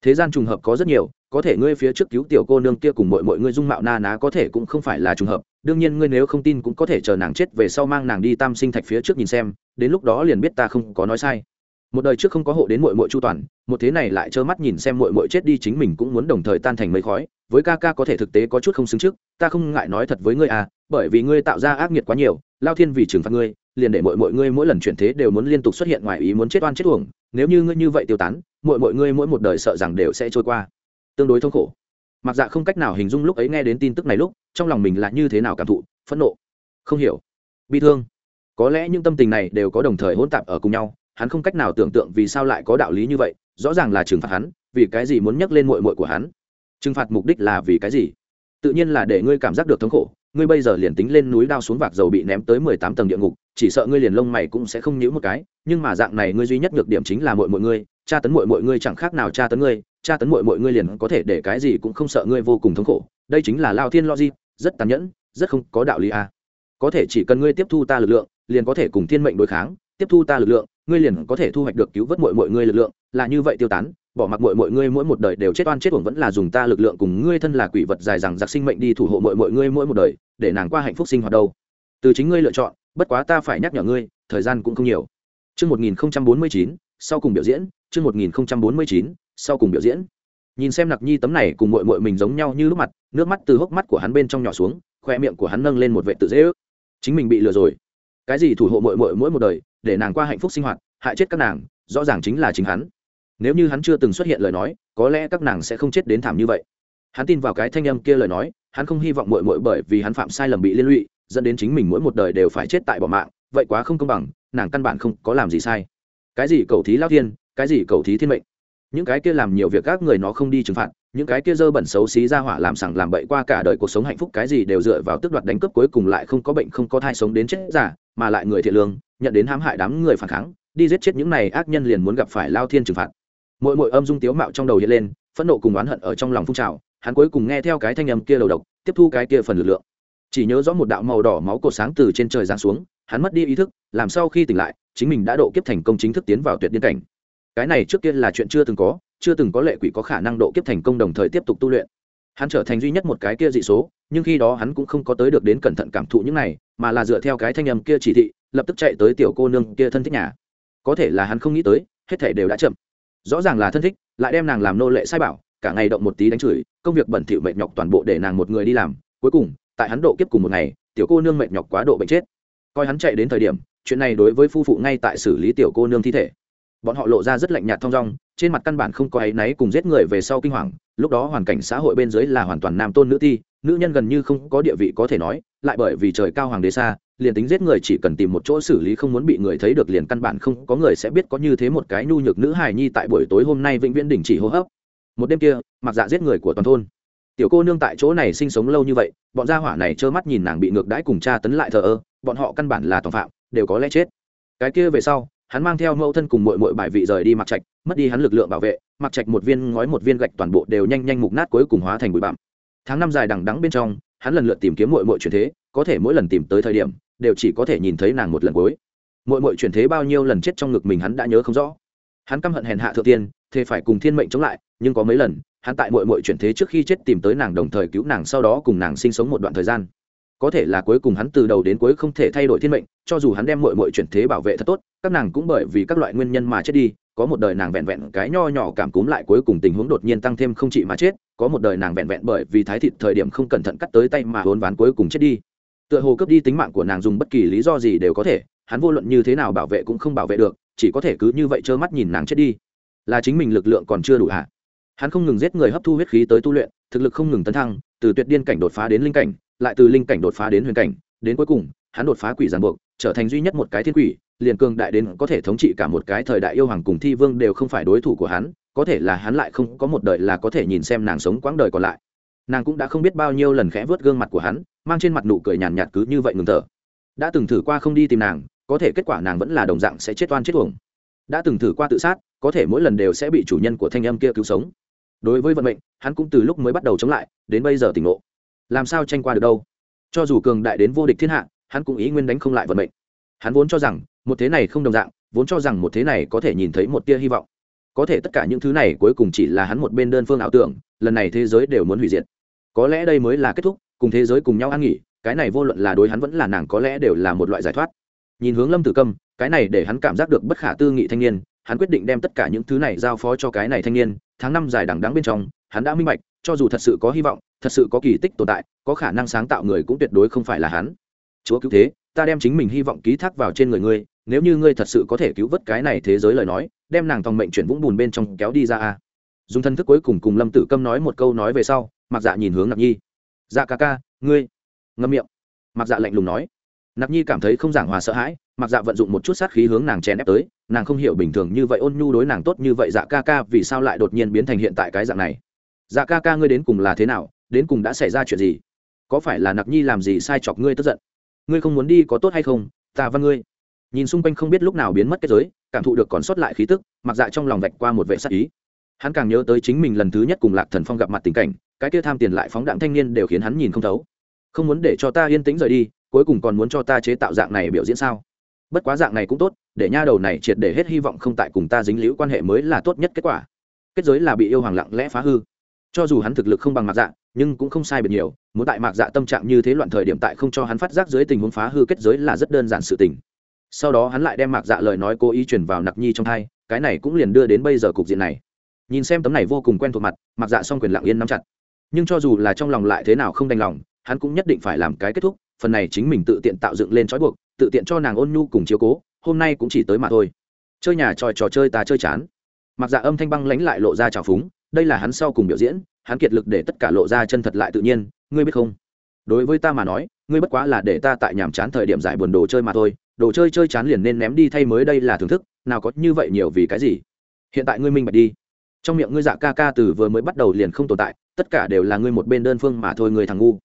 Thế gian trùng hợp có rất nhiều có thể ngươi phía trước cứu tiểu cô nương kia cùng mọi mọi ngươi dung mạo na ná có thể cũng không phải là trùng hợp đương nhiên ngươi nếu không tin cũng có thể chờ nàng chết về sau mang nàng đi tam sinh thạch phía trước nhìn xem đến lúc đó liền biết ta không có nói sai. Một đời trước không có hộ đến mội mội chu toàn một thế này lại trơ mắt nhìn xem mội mội chết đi chính mình cũng muốn đồng thời tan thành mây khói với ca ca có thể thực tế có chút không xứng trước, ta không ngại nói thật với ngươi à bởi vì ngươi tạo ra ác nghiệt quá nhiều, lao thiên vì trừng phạt ngươi, liền để mọi mọi ngươi mỗi lần chuyển thế đều muốn liên tục xuất hiện ngoài ý muốn chết oan chết uổng, nếu như ngươi như vậy tiêu tán, mọi mọi ngươi mỗi một đời sợ rằng đều sẽ trôi qua. Tương đối thống khổ. Mặc dạ không cách nào hình dung lúc ấy nghe đến tin tức này lúc, trong lòng mình là như thế nào cảm thụ, phẫn nộ. Không hiểu. Bi thương. Có lẽ những tâm tình này đều có đồng thời hỗn tạp ở cùng nhau, hắn không cách nào tưởng tượng vì sao lại có đạo lý như vậy, rõ ràng là trừng phạt hắn, vì cái gì muốn nhắc lên mội mội của hắn trừng phạt mục đích là vì cái gì? Tự nhiên là để ngươi cảm giác được thống khổ. Ngươi bây giờ liền tính lên núi đao xuống vạc dầu bị ném tới mười tám tầng địa ngục, chỉ sợ ngươi liền lông mày cũng sẽ không nhíu một cái. Nhưng mà dạng này ngươi duy nhất nhược điểm chính là mọi mọi ngươi. Tra tấn mọi mọi ngươi chẳng khác nào tra tấn ngươi. Tra tấn mọi mọi ngươi liền có thể để cái gì cũng không sợ ngươi vô cùng thống khổ. Đây chính là lao thiên logic, rất tàn nhẫn, rất không có đạo lý a à. có thể chỉ cần ngươi tiếp thu ta lực lượng, liền có thể cùng thiên mệnh đối kháng. Tiếp thu ta lực lượng, ngươi liền có thể thu hoạch được cứu vớt mọi mọi ngươi lực lượng. Là như vậy tiêu tán bỏ mặc mọi mọi ngươi mỗi một đời đều chết oan chết uổng vẫn là dùng ta lực lượng cùng ngươi thân là quỷ vật dài rằng giặc sinh mệnh đi thủ hộ mọi mọi ngươi mỗi một đời để nàng qua hạnh phúc sinh hoạt đâu. Từ chính ngươi lựa chọn bất quá ta phải nhắc nhở ngươi thời gian cũng không nhiều. Chương 1049, sau cùng biểu diễn chương một nghìn bốn mươi chín sau cùng biểu diễn. Nhìn xem nặc nhi tấm này cùng mội mội mình giống nhau như lúc mặt nước mắt từ hốc mắt của hắn bên trong nhỏ xuống khoe miệng của hắn nâng lên một vệ tự dễ ước. Chính mình bị lừa rồi. Cái gì thủ hộ mội mội mỗi một đời để nàng qua hạnh phúc sinh hoạt hại chết các nàng rõ ràng chính là chính hắn nếu như hắn chưa từng xuất hiện lời nói, có lẽ các nàng sẽ không chết đến thảm như vậy. Hắn tin vào cái thanh âm kia lời nói, hắn không hy vọng mội mội bởi vì hắn phạm sai lầm bị liên lụy, dẫn đến chính mình mỗi một đời đều phải chết tại bỏ mạng, vậy quá không công bằng, nàng căn bản không có làm gì sai. Cái gì cầu thí lao thiên, cái gì cầu thí thiên mệnh? Những cái kia làm nhiều việc các người nó không đi trừng phạt, những cái kia dơ bẩn xấu xí ra hỏa làm sằng làm bậy qua cả đời cuộc sống hạnh phúc cái gì đều dựa vào tước đoạt đánh cướp cuối cùng lại không có bệnh không có thai sống đến chết giả, mà lại người thiện lương, nhận đến hãm hại đám người phản kháng, đi giết chết những này ác nhân liền muốn gặp phải lao thiên trừng phạt mỗi mỗi âm dung tiếu mạo trong đầu hiện lên, phẫn nộ cùng oán hận ở trong lòng phun trào, hắn cuối cùng nghe theo cái thanh âm kia đầu độc, tiếp thu cái kia phần lực lượng. Chỉ nhớ rõ một đạo màu đỏ máu cột sáng từ trên trời giáng xuống, hắn mất đi ý thức, làm sau khi tỉnh lại, chính mình đã độ kiếp thành công chính thức tiến vào tuyệt điên cảnh. Cái này trước kia là chuyện chưa từng có, chưa từng có lệ quỷ có khả năng độ kiếp thành công đồng thời tiếp tục tu luyện. Hắn trở thành duy nhất một cái kia dị số, nhưng khi đó hắn cũng không có tới được đến cẩn thận cảm thụ những này, mà là dựa theo cái thanh âm kia chỉ thị, lập tức chạy tới tiểu cô nương kia thân thích nhà. Có thể là hắn không nghĩ tới, hết thể đều đã chậm rõ ràng là thân thích, lại đem nàng làm nô lệ sai bảo, cả ngày động một tí đánh chửi, công việc bẩn thỉu mệt nhọc toàn bộ để nàng một người đi làm. Cuối cùng, tại hắn độ kiếp cùng một ngày, tiểu cô nương mệt nhọc quá độ bệnh chết. Coi hắn chạy đến thời điểm, chuyện này đối với phu phụ ngay tại xử lý tiểu cô nương thi thể. Bọn họ lộ ra rất lạnh nhạt thong dong, trên mặt căn bản không có áy náy cùng giết người về sau kinh hoàng. Lúc đó hoàn cảnh xã hội bên dưới là hoàn toàn nam tôn nữ ti, nữ nhân gần như không có địa vị có thể nói, lại bởi vì trời cao hoàng đế xa liền tính giết người chỉ cần tìm một chỗ xử lý không muốn bị người thấy được liền căn bản không có người sẽ biết có như thế một cái nhu nhược nữ hài nhi tại buổi tối hôm nay vĩnh viễn đình chỉ hô hấp. Một đêm kia, mặc dạ giết người của toàn thôn. Tiểu cô nương tại chỗ này sinh sống lâu như vậy, bọn gia hỏa này trơ mắt nhìn nàng bị ngược đãi cùng cha tấn lại thờ ơ, bọn họ căn bản là toàn phạm, đều có lẽ chết. Cái kia về sau, hắn mang theo mẫu thân cùng mội mội bài vị rời đi mặc trạch, mất đi hắn lực lượng bảo vệ mặc trạch một viên ngói một viên gạch toàn bộ đều nhanh nhanh mục nát cuối cùng hóa thành bụi bặm. Tháng năm dài đằng đắng bên trong, hắn lần lượt tìm kiếm mội mội chuyển thế, có thể mỗi lần tìm tới thời điểm đều chỉ có thể nhìn thấy nàng một lần cuối. Muội muội chuyển thế bao nhiêu lần chết trong ngực mình hắn đã nhớ không rõ. Hắn căm hận hèn hạ thượng tiên thế phải cùng thiên mệnh chống lại, nhưng có mấy lần, hắn tại muội muội chuyển thế trước khi chết tìm tới nàng đồng thời cứu nàng sau đó cùng nàng sinh sống một đoạn thời gian. Có thể là cuối cùng hắn từ đầu đến cuối không thể thay đổi thiên mệnh, cho dù hắn đem mội mội chuyển thế bảo vệ thật tốt, các nàng cũng bởi vì các loại nguyên nhân mà chết đi, có một đời nàng vẹn vẹn cái nho nhỏ cảm cúm lại cuối cùng tình huống đột nhiên tăng thêm không chỉ mà chết, có một đời nàng vẹn vẹn bởi vì thái thịt thời điểm không cẩn thận cắt tới tay mà hôn ván cuối cùng chết đi tựa hồ cướp đi tính mạng của nàng dùng bất kỳ lý do gì đều có thể, hắn vô luận như thế nào bảo vệ cũng không bảo vệ được, chỉ có thể cứ như vậy trơ mắt nhìn nàng chết đi. Là chính mình lực lượng còn chưa đủ hạ hắn không ngừng giết người hấp thu huyết khí tới tu luyện, thực lực không ngừng tấn thăng, từ tuyệt điên cảnh đột phá đến linh cảnh, lại từ linh cảnh đột phá đến huyền cảnh, đến cuối cùng, hắn đột phá quỷ giàn buộc, trở thành duy nhất một cái thiên quỷ, liền cường đại đến có thể thống trị cả một cái thời đại yêu hoàng cùng thi vương đều không phải đối thủ của hắn, có thể là hắn lại không có một đời là có thể nhìn xem nàng sống quãng đời còn lại nàng cũng đã không biết bao nhiêu lần khẽ vớt gương mặt của hắn, mang trên mặt nụ cười nhàn nhạt cứ như vậy ngừng thở. Đã từng thử qua không đi tìm nàng, có thể kết quả nàng vẫn là đồng dạng sẽ chết oan chết uổng. Đã từng thử qua tự sát, có thể mỗi lần đều sẽ bị chủ nhân của thanh âm kia cứu sống. Đối với vận mệnh, hắn cũng từ lúc mới bắt đầu chống lại, đến bây giờ tỉnh ngộ. Làm sao tranh qua được đâu? Cho dù cường đại đến vô địch thiên hạ, hắn cũng ý nguyên đánh không lại vận mệnh. Hắn vốn cho rằng, một thế này không đồng dạng, vốn cho rằng một thế này có thể nhìn thấy một tia hy vọng có thể tất cả những thứ này cuối cùng chỉ là hắn một bên đơn phương ảo tưởng, lần này thế giới đều muốn hủy diệt. Có lẽ đây mới là kết thúc, cùng thế giới cùng nhau ăn nghỉ, cái này vô luận là đối hắn vẫn là nàng có lẽ đều là một loại giải thoát. Nhìn hướng lâm tử câm, cái này để hắn cảm giác được bất khả tư nghị thanh niên, hắn quyết định đem tất cả những thứ này giao phó cho cái này thanh niên, tháng năm dài đằng đắng bên trong, hắn đã minh bạch, cho dù thật sự có hy vọng, thật sự có kỳ tích tồn tại, có khả năng sáng tạo người cũng tuyệt đối không phải là hắn. Chúa cứu thế, ta đem chính mình hy vọng ký thác vào trên người ngươi, nếu như ngươi thật sự có thể cứu vớt cái này thế giới lời nói đem nàng tòng mệnh chuyển vũng bùn bên trong kéo đi ra a. Dùng thân thức cuối cùng cùng lâm tử câm nói một câu nói về sau mặc dạ nhìn hướng nạp nhi. Dạ ca ca, ngươi? Ngâm miệng. Mặc dạ lạnh lùng nói. Nạp nhi cảm thấy không giảng hòa sợ hãi mặc dạ vận dụng một chút sát khí hướng nàng chèn ép tới, nàng không hiểu bình thường như vậy ôn nhu đối nàng tốt như vậy dạ ca ca, vì sao lại đột nhiên biến thành hiện tại cái dạng này? Dạ ca ca, ngươi đến cùng là thế nào? Đến cùng đã xảy ra chuyện gì? Có phải là nặc nhi làm gì sai chọc ngươi tức giận? Ngươi không muốn đi có tốt hay không? Ta văn ngươi. Nhìn xung quanh không biết lúc nào biến mất kết giới cảm thụ được còn sót lại khí tức, mặc dạ trong lòng vạch qua một vệ sắc ý. Hắn càng nhớ tới chính mình lần thứ nhất cùng lạc thần phong gặp mặt tình cảnh, cái kia tham tiền lại phóng đạn thanh niên đều khiến hắn nhìn không thấu. Không muốn để cho ta yên tĩnh rời đi, cuối cùng còn muốn cho ta chế tạo dạng này biểu diễn sao? Bất quá dạng này cũng tốt, để nha đầu này triệt để hết hy vọng không tại cùng ta dính liễu quan hệ mới là tốt nhất kết quả. Kết giới là bị yêu hoàng lặng lẽ phá hư. Cho dù hắn thực lực không bằng mạc dạ nhưng cũng không sai biệt nhiều, muốn tại mạc dạ tâm trạng như thế loạn thời điểm tại không cho hắn phát giác dưới tình huống phá hư kết giới là rất đơn giản sự tình sau đó hắn lại đem mạc dạ lời nói cố ý truyền vào nặc nhi trong thai, cái này cũng liền đưa đến bây giờ cục diện này. Nhìn xem tấm này vô cùng quen thuộc mặt mặc dạ xong quyền lặng yên nắm chặt. Nhưng cho dù là trong lòng lại thế nào không đành lòng, hắn cũng nhất định phải làm cái kết thúc, phần này chính mình tự tiện tạo dựng lên trói buộc, tự tiện cho nàng ôn nhu cùng chiếu cố, hôm nay cũng chỉ tới mà thôi. Chơi nhà tròi trò chơi ta chơi chán. Mặc dạ âm thanh băng lánh lại lộ ra trào phúng, đây là hắn sau cùng biểu diễn, hắn kiệt lực để tất cả lộ ra chân thật lại tự nhiên, ngươi biết không? Đối với ta mà nói, ngươi bất quá là để ta tại nhàm chán thời điểm giải buồn đồ chơi mà thôi đồ chơi chơi chán liền nên ném đi thay mới đây là thưởng thức nào có như vậy nhiều vì cái gì? Hiện tại ngươi minh bạch đi. Trong miệng ngươi dạ ca ca từ vừa mới bắt đầu liền không tồn tại tất cả đều là ngươi một bên đơn phương mà thôi người thằng ngu.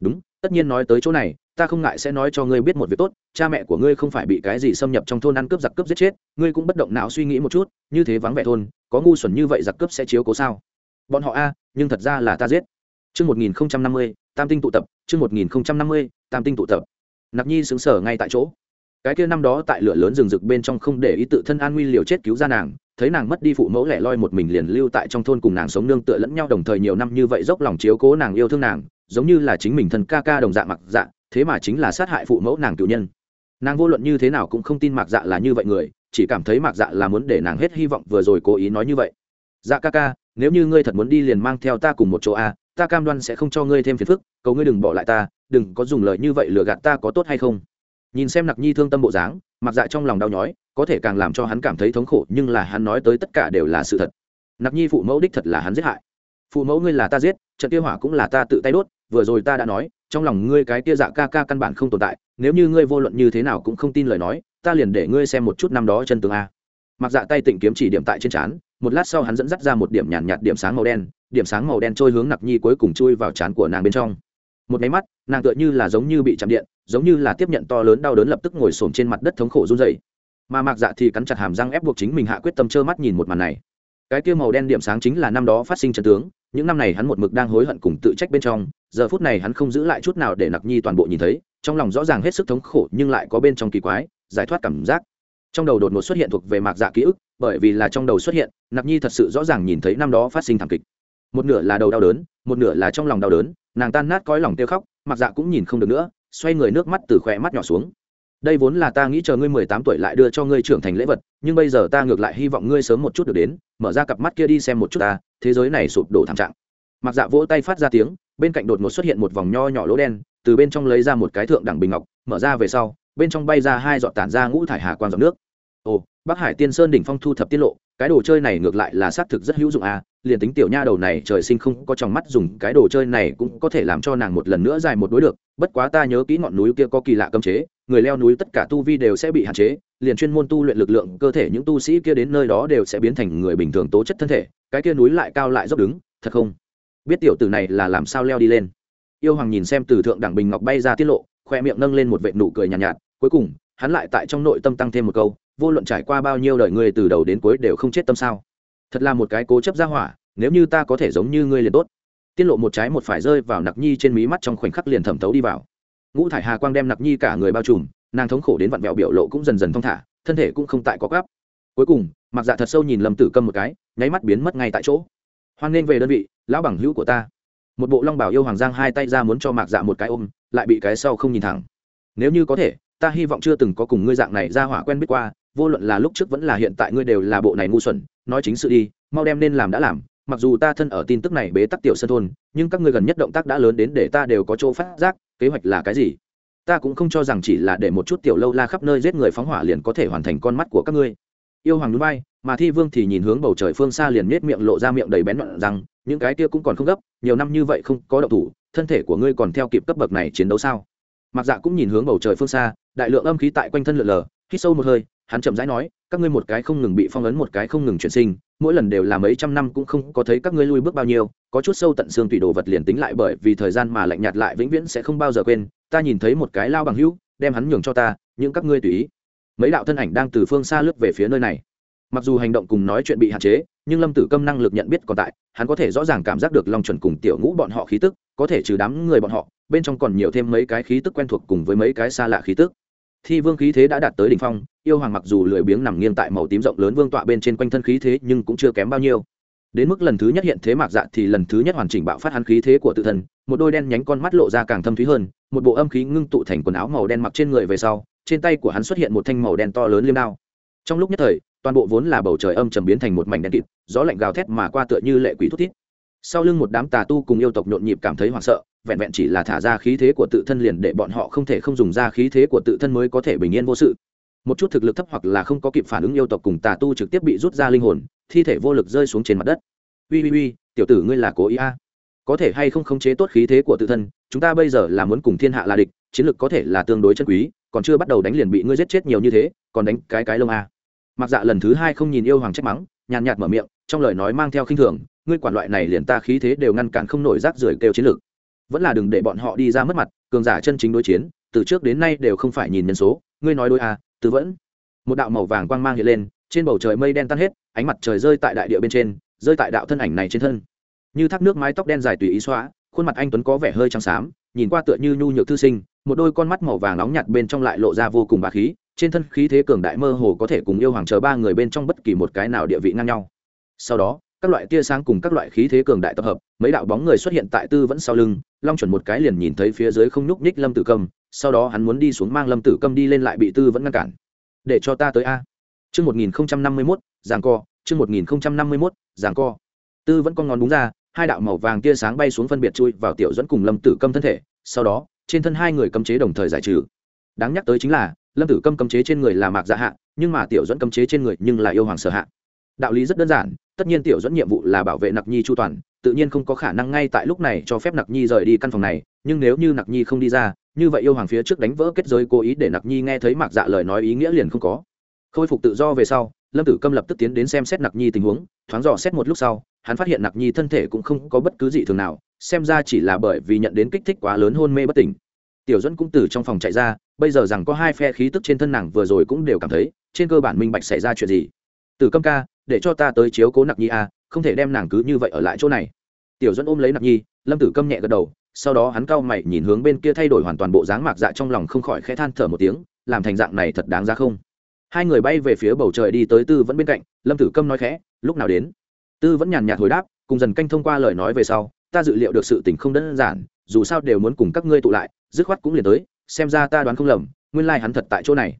Đúng tất nhiên nói tới chỗ này ta không ngại sẽ nói cho ngươi biết một việc tốt cha mẹ của ngươi không phải bị cái gì xâm nhập trong thôn ăn cướp giặc cướp giết chết ngươi cũng bất động não suy nghĩ một chút như thế vắng vẻ thôn có ngu xuẩn như vậy giặc cướp sẽ chiếu cố sao? Bọn họ a nhưng thật ra là ta giết. Trước 1050, tam tinh tụ tập, trước 1050, tam tinh tụ tập. Nạp Nhi sững sờ ngay tại chỗ. Cái kia năm đó tại lửa lớn rừng rực bên trong không để ý tự thân an nguy liều chết cứu ra nàng, thấy nàng mất đi phụ mẫu lẻ loi một mình liền lưu tại trong thôn cùng nàng sống nương tựa lẫn nhau đồng thời nhiều năm như vậy dốc lòng chiếu cố nàng yêu thương nàng, giống như là chính mình thân ca ca đồng dạng mặc dạ, thế mà chính là sát hại phụ mẫu nàng cựu nhân. Nàng vô luận như thế nào cũng không tin Mạc Dạ là như vậy người, chỉ cảm thấy Mạc Dạ là muốn để nàng hết hy vọng vừa rồi cố ý nói như vậy. Dạ ca ca, nếu như ngươi thật muốn đi liền mang theo ta cùng một chỗ a, ta cam đoan sẽ không cho ngươi thêm phiền phức, cầu ngươi đừng bỏ lại ta, đừng có dùng lời như vậy lừa gạt ta có tốt hay không? Nhìn xem Nặc Nhi thương tâm bộ dáng, mặc Dạ trong lòng đau nhói, có thể càng làm cho hắn cảm thấy thống khổ, nhưng là hắn nói tới tất cả đều là sự thật. Nặc Nhi phụ mẫu đích thật là hắn giết hại. Phụ mẫu ngươi là ta giết, trận tiêu hỏa cũng là ta tự tay đốt, vừa rồi ta đã nói, trong lòng ngươi cái tia dạ ca ca căn bản không tồn tại, nếu như ngươi vô luận như thế nào cũng không tin lời nói, ta liền để ngươi xem một chút năm đó chân tướng a. Mặc Dạ tay tịnh kiếm chỉ điểm tại trên trán, một lát sau hắn dẫn dắt ra một điểm nhàn nhạt, nhạt điểm sáng màu đen, điểm sáng màu đen trôi hướng Nặc Nhi cuối cùng chui vào trán của nàng bên trong. Một cái mắt, nàng tựa như là giống như bị chạm điện, giống như là tiếp nhận to lớn đau đớn lập tức ngồi xổm trên mặt đất thống khổ run rẩy. Mà Mạc Dạ thì cắn chặt hàm răng ép buộc chính mình hạ quyết tâm trơ mắt nhìn một màn này. Cái kia màu đen điểm sáng chính là năm đó phát sinh trận tướng, những năm này hắn một mực đang hối hận cùng tự trách bên trong, giờ phút này hắn không giữ lại chút nào để Nặc Nhi toàn bộ nhìn thấy, trong lòng rõ ràng hết sức thống khổ nhưng lại có bên trong kỳ quái, giải thoát cảm giác trong đầu đột ngột xuất hiện thuộc về mạc dạ ký ức bởi vì là trong đầu xuất hiện Nặc nhi thật sự rõ ràng nhìn thấy năm đó phát sinh thảm kịch một nửa là đầu đau đớn một nửa là trong lòng đau đớn nàng tan nát cõi lòng tiêu khóc mạc dạ cũng nhìn không được nữa xoay người nước mắt từ khỏe mắt nhỏ xuống. Đây vốn là ta nghĩ chờ ngươi mười tám tuổi lại đưa cho ngươi trưởng thành lễ vật, nhưng bây giờ ta ngược lại hy vọng ngươi sớm một chút được đến, mở ra cặp mắt kia đi xem một chút ta, thế giới này sụp đổ thảm trạng. Mặc dạ vỗ tay phát ra tiếng, bên cạnh đột ngột xuất hiện một vòng nho nhỏ lỗ đen, từ bên trong lấy ra một cái thượng đẳng bình ngọc, mở ra về sau, bên trong bay ra hai giọt tản ra ngũ thải hà quang giọt nước. Ồ, bắc hải tiên sơn đỉnh phong thu thập tiết lộ, cái đồ chơi này ngược lại là xác thực rất hữu dụng à liền tính tiểu nha đầu này trời sinh không có trong mắt dùng cái đồ chơi này cũng có thể làm cho nàng một lần nữa dài một đối được bất quá ta nhớ kỹ ngọn núi kia có kỳ lạ cấm chế người leo núi tất cả tu vi đều sẽ bị hạn chế liền chuyên môn tu luyện lực lượng cơ thể những tu sĩ kia đến nơi đó đều sẽ biến thành người bình thường tố chất thân thể cái kia núi lại cao lại dốc đứng thật không? Biết tiểu tử này là làm sao leo đi lên? Yêu hoàng nhìn xem từ thượng đẳng bình ngọc bay ra tiết lộ khoe miệng nâng lên một vệ nụ cười nhàn nhạt, nhạt cuối cùng hắn lại tại trong nội tâm tăng thêm một câu vô luận trải qua bao nhiêu đời người từ đầu đến cuối đều không chết tâm sao? Thật là một cái cố chấp ra hỏa, nếu như ta có thể giống như ngươi liền tốt. Tiết lộ một trái một phải rơi vào nặc nhi trên mí mắt trong khoảnh khắc liền thẩm thấu đi vào. Ngũ thải hà quang đem nặc nhi cả người bao trùm, nàng thống khổ đến vặn vẹo biểu lộ cũng dần dần thong thả, thân thể cũng không tại có gáp cuối cùng mặc dạ thật sâu nhìn lâm tử câm một cái, nháy mắt biến mất ngay tại chỗ. Hoan nghênh về đơn vị, lão bằng hữu của ta. Một bộ long bảo yêu hoàng giang hai tay ra muốn cho mạc dạ một cái ôm, lại bị cái sau không nhìn thẳng. Nếu như có thể, ta hy vọng chưa từng có cùng ngươi dạng này ra hỏa quen biết qua, vô luận là lúc trước vẫn là hiện tại ngươi đều là bộ này ngu xuẩn nói chính sự đi, mau đem nên làm đã làm, mặc dù ta thân ở tin tức này bế tắc tiểu sân thôn, nhưng các ngươi gần nhất động tác đã lớn đến để ta đều có chỗ phát giác, kế hoạch là cái gì? Ta cũng không cho rằng chỉ là để một chút tiểu lâu la khắp nơi giết người phóng hỏa liền có thể hoàn thành con mắt của các ngươi. Yêu hoàng núi bay, mà thi vương thì nhìn hướng bầu trời phương xa liền nết miệng lộ ra miệng đầy bén loạn rằng, những cái kia cũng còn không gấp, nhiều năm như vậy không có động thủ, thân thể của ngươi còn theo kịp cấp bậc này chiến đấu sao? Mặc dạ cũng nhìn hướng bầu trời phương xa, đại lượng âm khí tại quanh thân lượn lờ, hít sâu một hơi hắn chậm rãi nói, các ngươi một cái không ngừng bị phong ấn, một cái không ngừng chuyển sinh, mỗi lần đều là mấy trăm năm cũng không có thấy các ngươi lui bước bao nhiêu, có chút sâu tận xương tùy đồ vật liền tính lại bởi vì thời gian mà lạnh nhạt lại vĩnh viễn sẽ không bao giờ quên, ta nhìn thấy một cái lao bằng hữu, đem hắn nhường cho ta, những các ngươi tùy ý. Mấy đạo thân ảnh đang từ phương xa lướt về phía nơi này. Mặc dù hành động cùng nói chuyện bị hạn chế, nhưng lâm tử câm năng lực nhận biết còn tại, hắn có thể rõ ràng cảm giác được long chuẩn cùng tiểu ngũ bọn họ khí tức, có thể trừ đám người bọn họ, bên trong còn nhiều thêm mấy cái khí tức quen thuộc cùng với mấy cái xa lạ khí tức thi vương khí thế đã đạt tới đỉnh phong, yêu hoàng mặc dù lười biếng nằm nghiêng tại màu tím rộng lớn vương tọa bên trên quanh thân khí thế nhưng cũng chưa kém bao nhiêu. Đến mức lần thứ nhất hiện thế mạc dạ thì lần thứ nhất hoàn chỉnh bạo phát hắn khí thế của tự thân, một đôi đen nhánh con mắt lộ ra càng thâm thúy hơn, một bộ âm khí ngưng tụ thành quần áo màu đen mặc trên người về sau, trên tay của hắn xuất hiện một thanh màu đen to lớn liêm đao. Trong lúc nhất thời, toàn bộ vốn là bầu trời âm trầm biến thành một mảnh đen kịt, gió lạnh gào thét mà qua tựa như lệ quỷ thút thít. Sau lưng một đám tà tu cùng yêu tộc nhộn nhịp cảm thấy hoảng sợ vẹn vẹn chỉ là thả ra khí thế của tự thân liền để bọn họ không thể không dùng ra khí thế của tự thân mới có thể bình yên vô sự. Một chút thực lực thấp hoặc là không có kịp phản ứng yêu tộc cùng tà tu trực tiếp bị rút ra linh hồn, thi thể vô lực rơi xuống trên mặt đất. Ui ui ui tiểu tử ngươi là cố ý a. À. có thể hay không khống chế tốt khí thế của tự thân, chúng ta bây giờ là muốn cùng thiên hạ là địch, chiến lược có thể là tương đối chân quý, còn chưa bắt đầu đánh liền bị ngươi giết chết nhiều như thế, còn đánh cái cái lông a. Mặc dạ lần thứ hai không nhìn yêu hoàng trách mắng, nhàn nhạt mở miệng, trong lời nói mang theo khinh thường, ngươi quản loại này liền ta khí thế đều ngăn cản không nổi rác rưởi kêu chiến lược vẫn là đừng để bọn họ đi ra mất mặt, cường giả chân chính đối chiến, từ trước đến nay đều không phải nhìn nhân số, ngươi nói đôi à tư vẫn. Một đạo màu vàng quang mang hiện lên, trên bầu trời mây đen tan hết, ánh mặt trời rơi tại đại địa bên trên, rơi tại đạo thân ảnh này trên thân. Như thác nước mái tóc đen dài tùy ý xóa, khuôn mặt anh tuấn có vẻ hơi trắng xám, nhìn qua tựa như nhu nhược thư sinh, một đôi con mắt màu vàng nóng nhạt bên trong lại lộ ra vô cùng bà khí, trên thân khí thế cường đại mơ hồ có thể cùng yêu hoàng chờ ba người bên trong bất kỳ một cái nào địa vị ngang nhau. Sau đó các loại tia sáng cùng các loại khí thế cường đại tập hợp, mấy đạo bóng người xuất hiện tại tư vẫn sau lưng, long chuẩn một cái liền nhìn thấy phía dưới không nhúc nhích lâm tử cầm sau đó hắn muốn đi xuống mang lâm tử cầm đi lên lại bị tư vẫn ngăn cản. Để cho ta tới a. Chương một nghìn năm mươi mốt, giảng co, chương một nghìn năm mươi mốt, giảng co. Tư vẫn con ngón đúng ra, hai đạo màu vàng tia sáng bay xuống phân biệt chui vào tiểu dẫn cùng lâm tử câm thân thể, sau đó, trên thân hai người cấm chế đồng thời giải trừ. Đáng nhắc tới chính là, lâm tử câm cấm chế trên người là mạc dạ hạ, nhưng mà tiểu dẫn cấm chế trên người nhưng là yêu hoàng sở hạ đạo lý rất đơn giản, tất nhiên tiểu dẫn nhiệm vụ là bảo vệ nặc nhi chu toàn, tự nhiên không có khả năng ngay tại lúc này cho phép nặc nhi rời đi căn phòng này, nhưng nếu như nặc nhi không đi ra, như vậy yêu hoàng phía trước đánh vỡ kết giới cố ý để nặc nhi nghe thấy mạc dạ lời nói ý nghĩa liền không có. Khôi phục tự do về sau, lâm tử câm lập tức tiến đến xem xét nặc nhi tình huống, thoáng dò xét một lúc sau, hắn phát hiện nặc nhi thân thể cũng không có bất cứ gì thường nào, xem ra chỉ là bởi vì nhận đến kích thích quá lớn hôn mê bất tỉnh. Tiểu dẫn cũng từ trong phòng chạy ra, bây giờ rằng có hai phe khí tức trên thân nàng vừa rồi cũng đều cảm thấy, trên cơ bản minh bạch xảy ra chuyện gì từ câm ca để cho ta tới chiếu cố nặc nhi a à, không thể đem nàng cứ như vậy ở lại chỗ này. Tiểu dẫn ôm lấy nặc nhi lâm tử câm nhẹ gật đầu sau đó hắn cau mày nhìn hướng bên kia thay đổi hoàn toàn bộ dáng mạc dạ trong lòng không khỏi khẽ than thở một tiếng làm thành dạng này thật đáng ra không? Hai người bay về phía bầu trời đi tới tư vẫn bên cạnh lâm tử câm nói khẽ lúc nào đến? Tư vẫn nhàn nhạt hồi đáp cùng dần canh thông qua lời nói về sau ta dự liệu được sự tình không đơn giản dù sao đều muốn cùng các ngươi tụ lại dứt khoát cũng liền tới xem ra ta đoán không lầm nguyên lai、like、hắn thật tại chỗ này.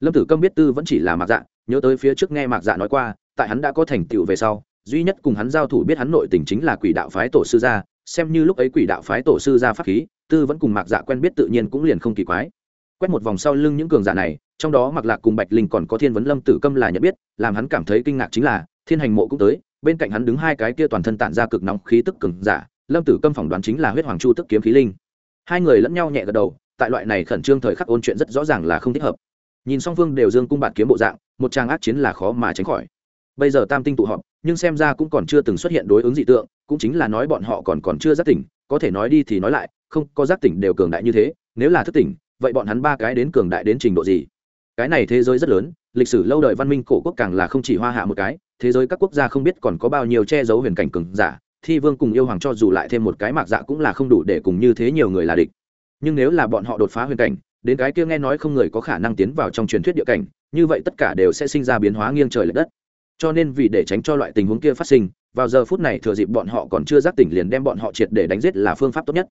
Lâm tử câm biết tư vẫn chỉ là mạc dạ nhớ tới phía trước nghe mạc dạ nói qua, tại hắn đã có thành tựu về sau, duy nhất cùng hắn giao thủ biết hắn nội tình chính là quỷ đạo phái tổ sư gia, xem như lúc ấy quỷ đạo phái tổ sư gia pháp khí, tư vẫn cùng mạc dạ quen biết tự nhiên cũng liền không kỳ quái. Quét một vòng sau lưng những cường giả này, trong đó mặc lạc cùng bạch linh còn có thiên vấn lâm tử câm là nhận biết, làm hắn cảm thấy kinh ngạc chính là, thiên hành mộ cũng tới, bên cạnh hắn đứng hai cái kia toàn thân tản ra cực nóng khí tức cường giả, lâm tử câm phỏng đoán chính là huyết hoàng chu tức kiếm khí linh. Hai người lẫn nhau nhẹ gật đầu, tại loại này khẩn trương thời khắc ôn chuyện rất rõ ràng là không thích hợp. Nhìn song phương đều dương cung bạt kiếm bộ dạng một trang ác chiến là khó mà tránh khỏi. Bây giờ tam tinh tụ họp, nhưng xem ra cũng còn chưa từng xuất hiện đối ứng dị tượng, cũng chính là nói bọn họ còn còn chưa giác tỉnh, có thể nói đi thì nói lại, không, có giác tỉnh đều cường đại như thế, nếu là thức tỉnh, vậy bọn hắn ba cái đến cường đại đến trình độ gì? Cái này thế giới rất lớn, lịch sử lâu đời văn minh cổ quốc càng là không chỉ hoa hạ một cái, thế giới các quốc gia không biết còn có bao nhiêu che giấu huyền cảnh cường giả, thi vương cùng yêu hoàng cho dù lại thêm một cái mạc dạ cũng là không đủ để cùng như thế nhiều người là địch. Nhưng nếu là bọn họ đột phá huyền cảnh, đến cái kia nghe nói không người có khả năng tiến vào trong truyền thuyết địa cảnh như vậy tất cả đều sẽ sinh ra biến hóa nghiêng trời l ệ đất. Cho nên vì để tránh cho loại tình huống kia phát sinh, vào giờ phút này thừa dịp bọn họ còn chưa giác tỉnh liền đem bọn họ triệt để đánh giết là phương pháp tốt nhất.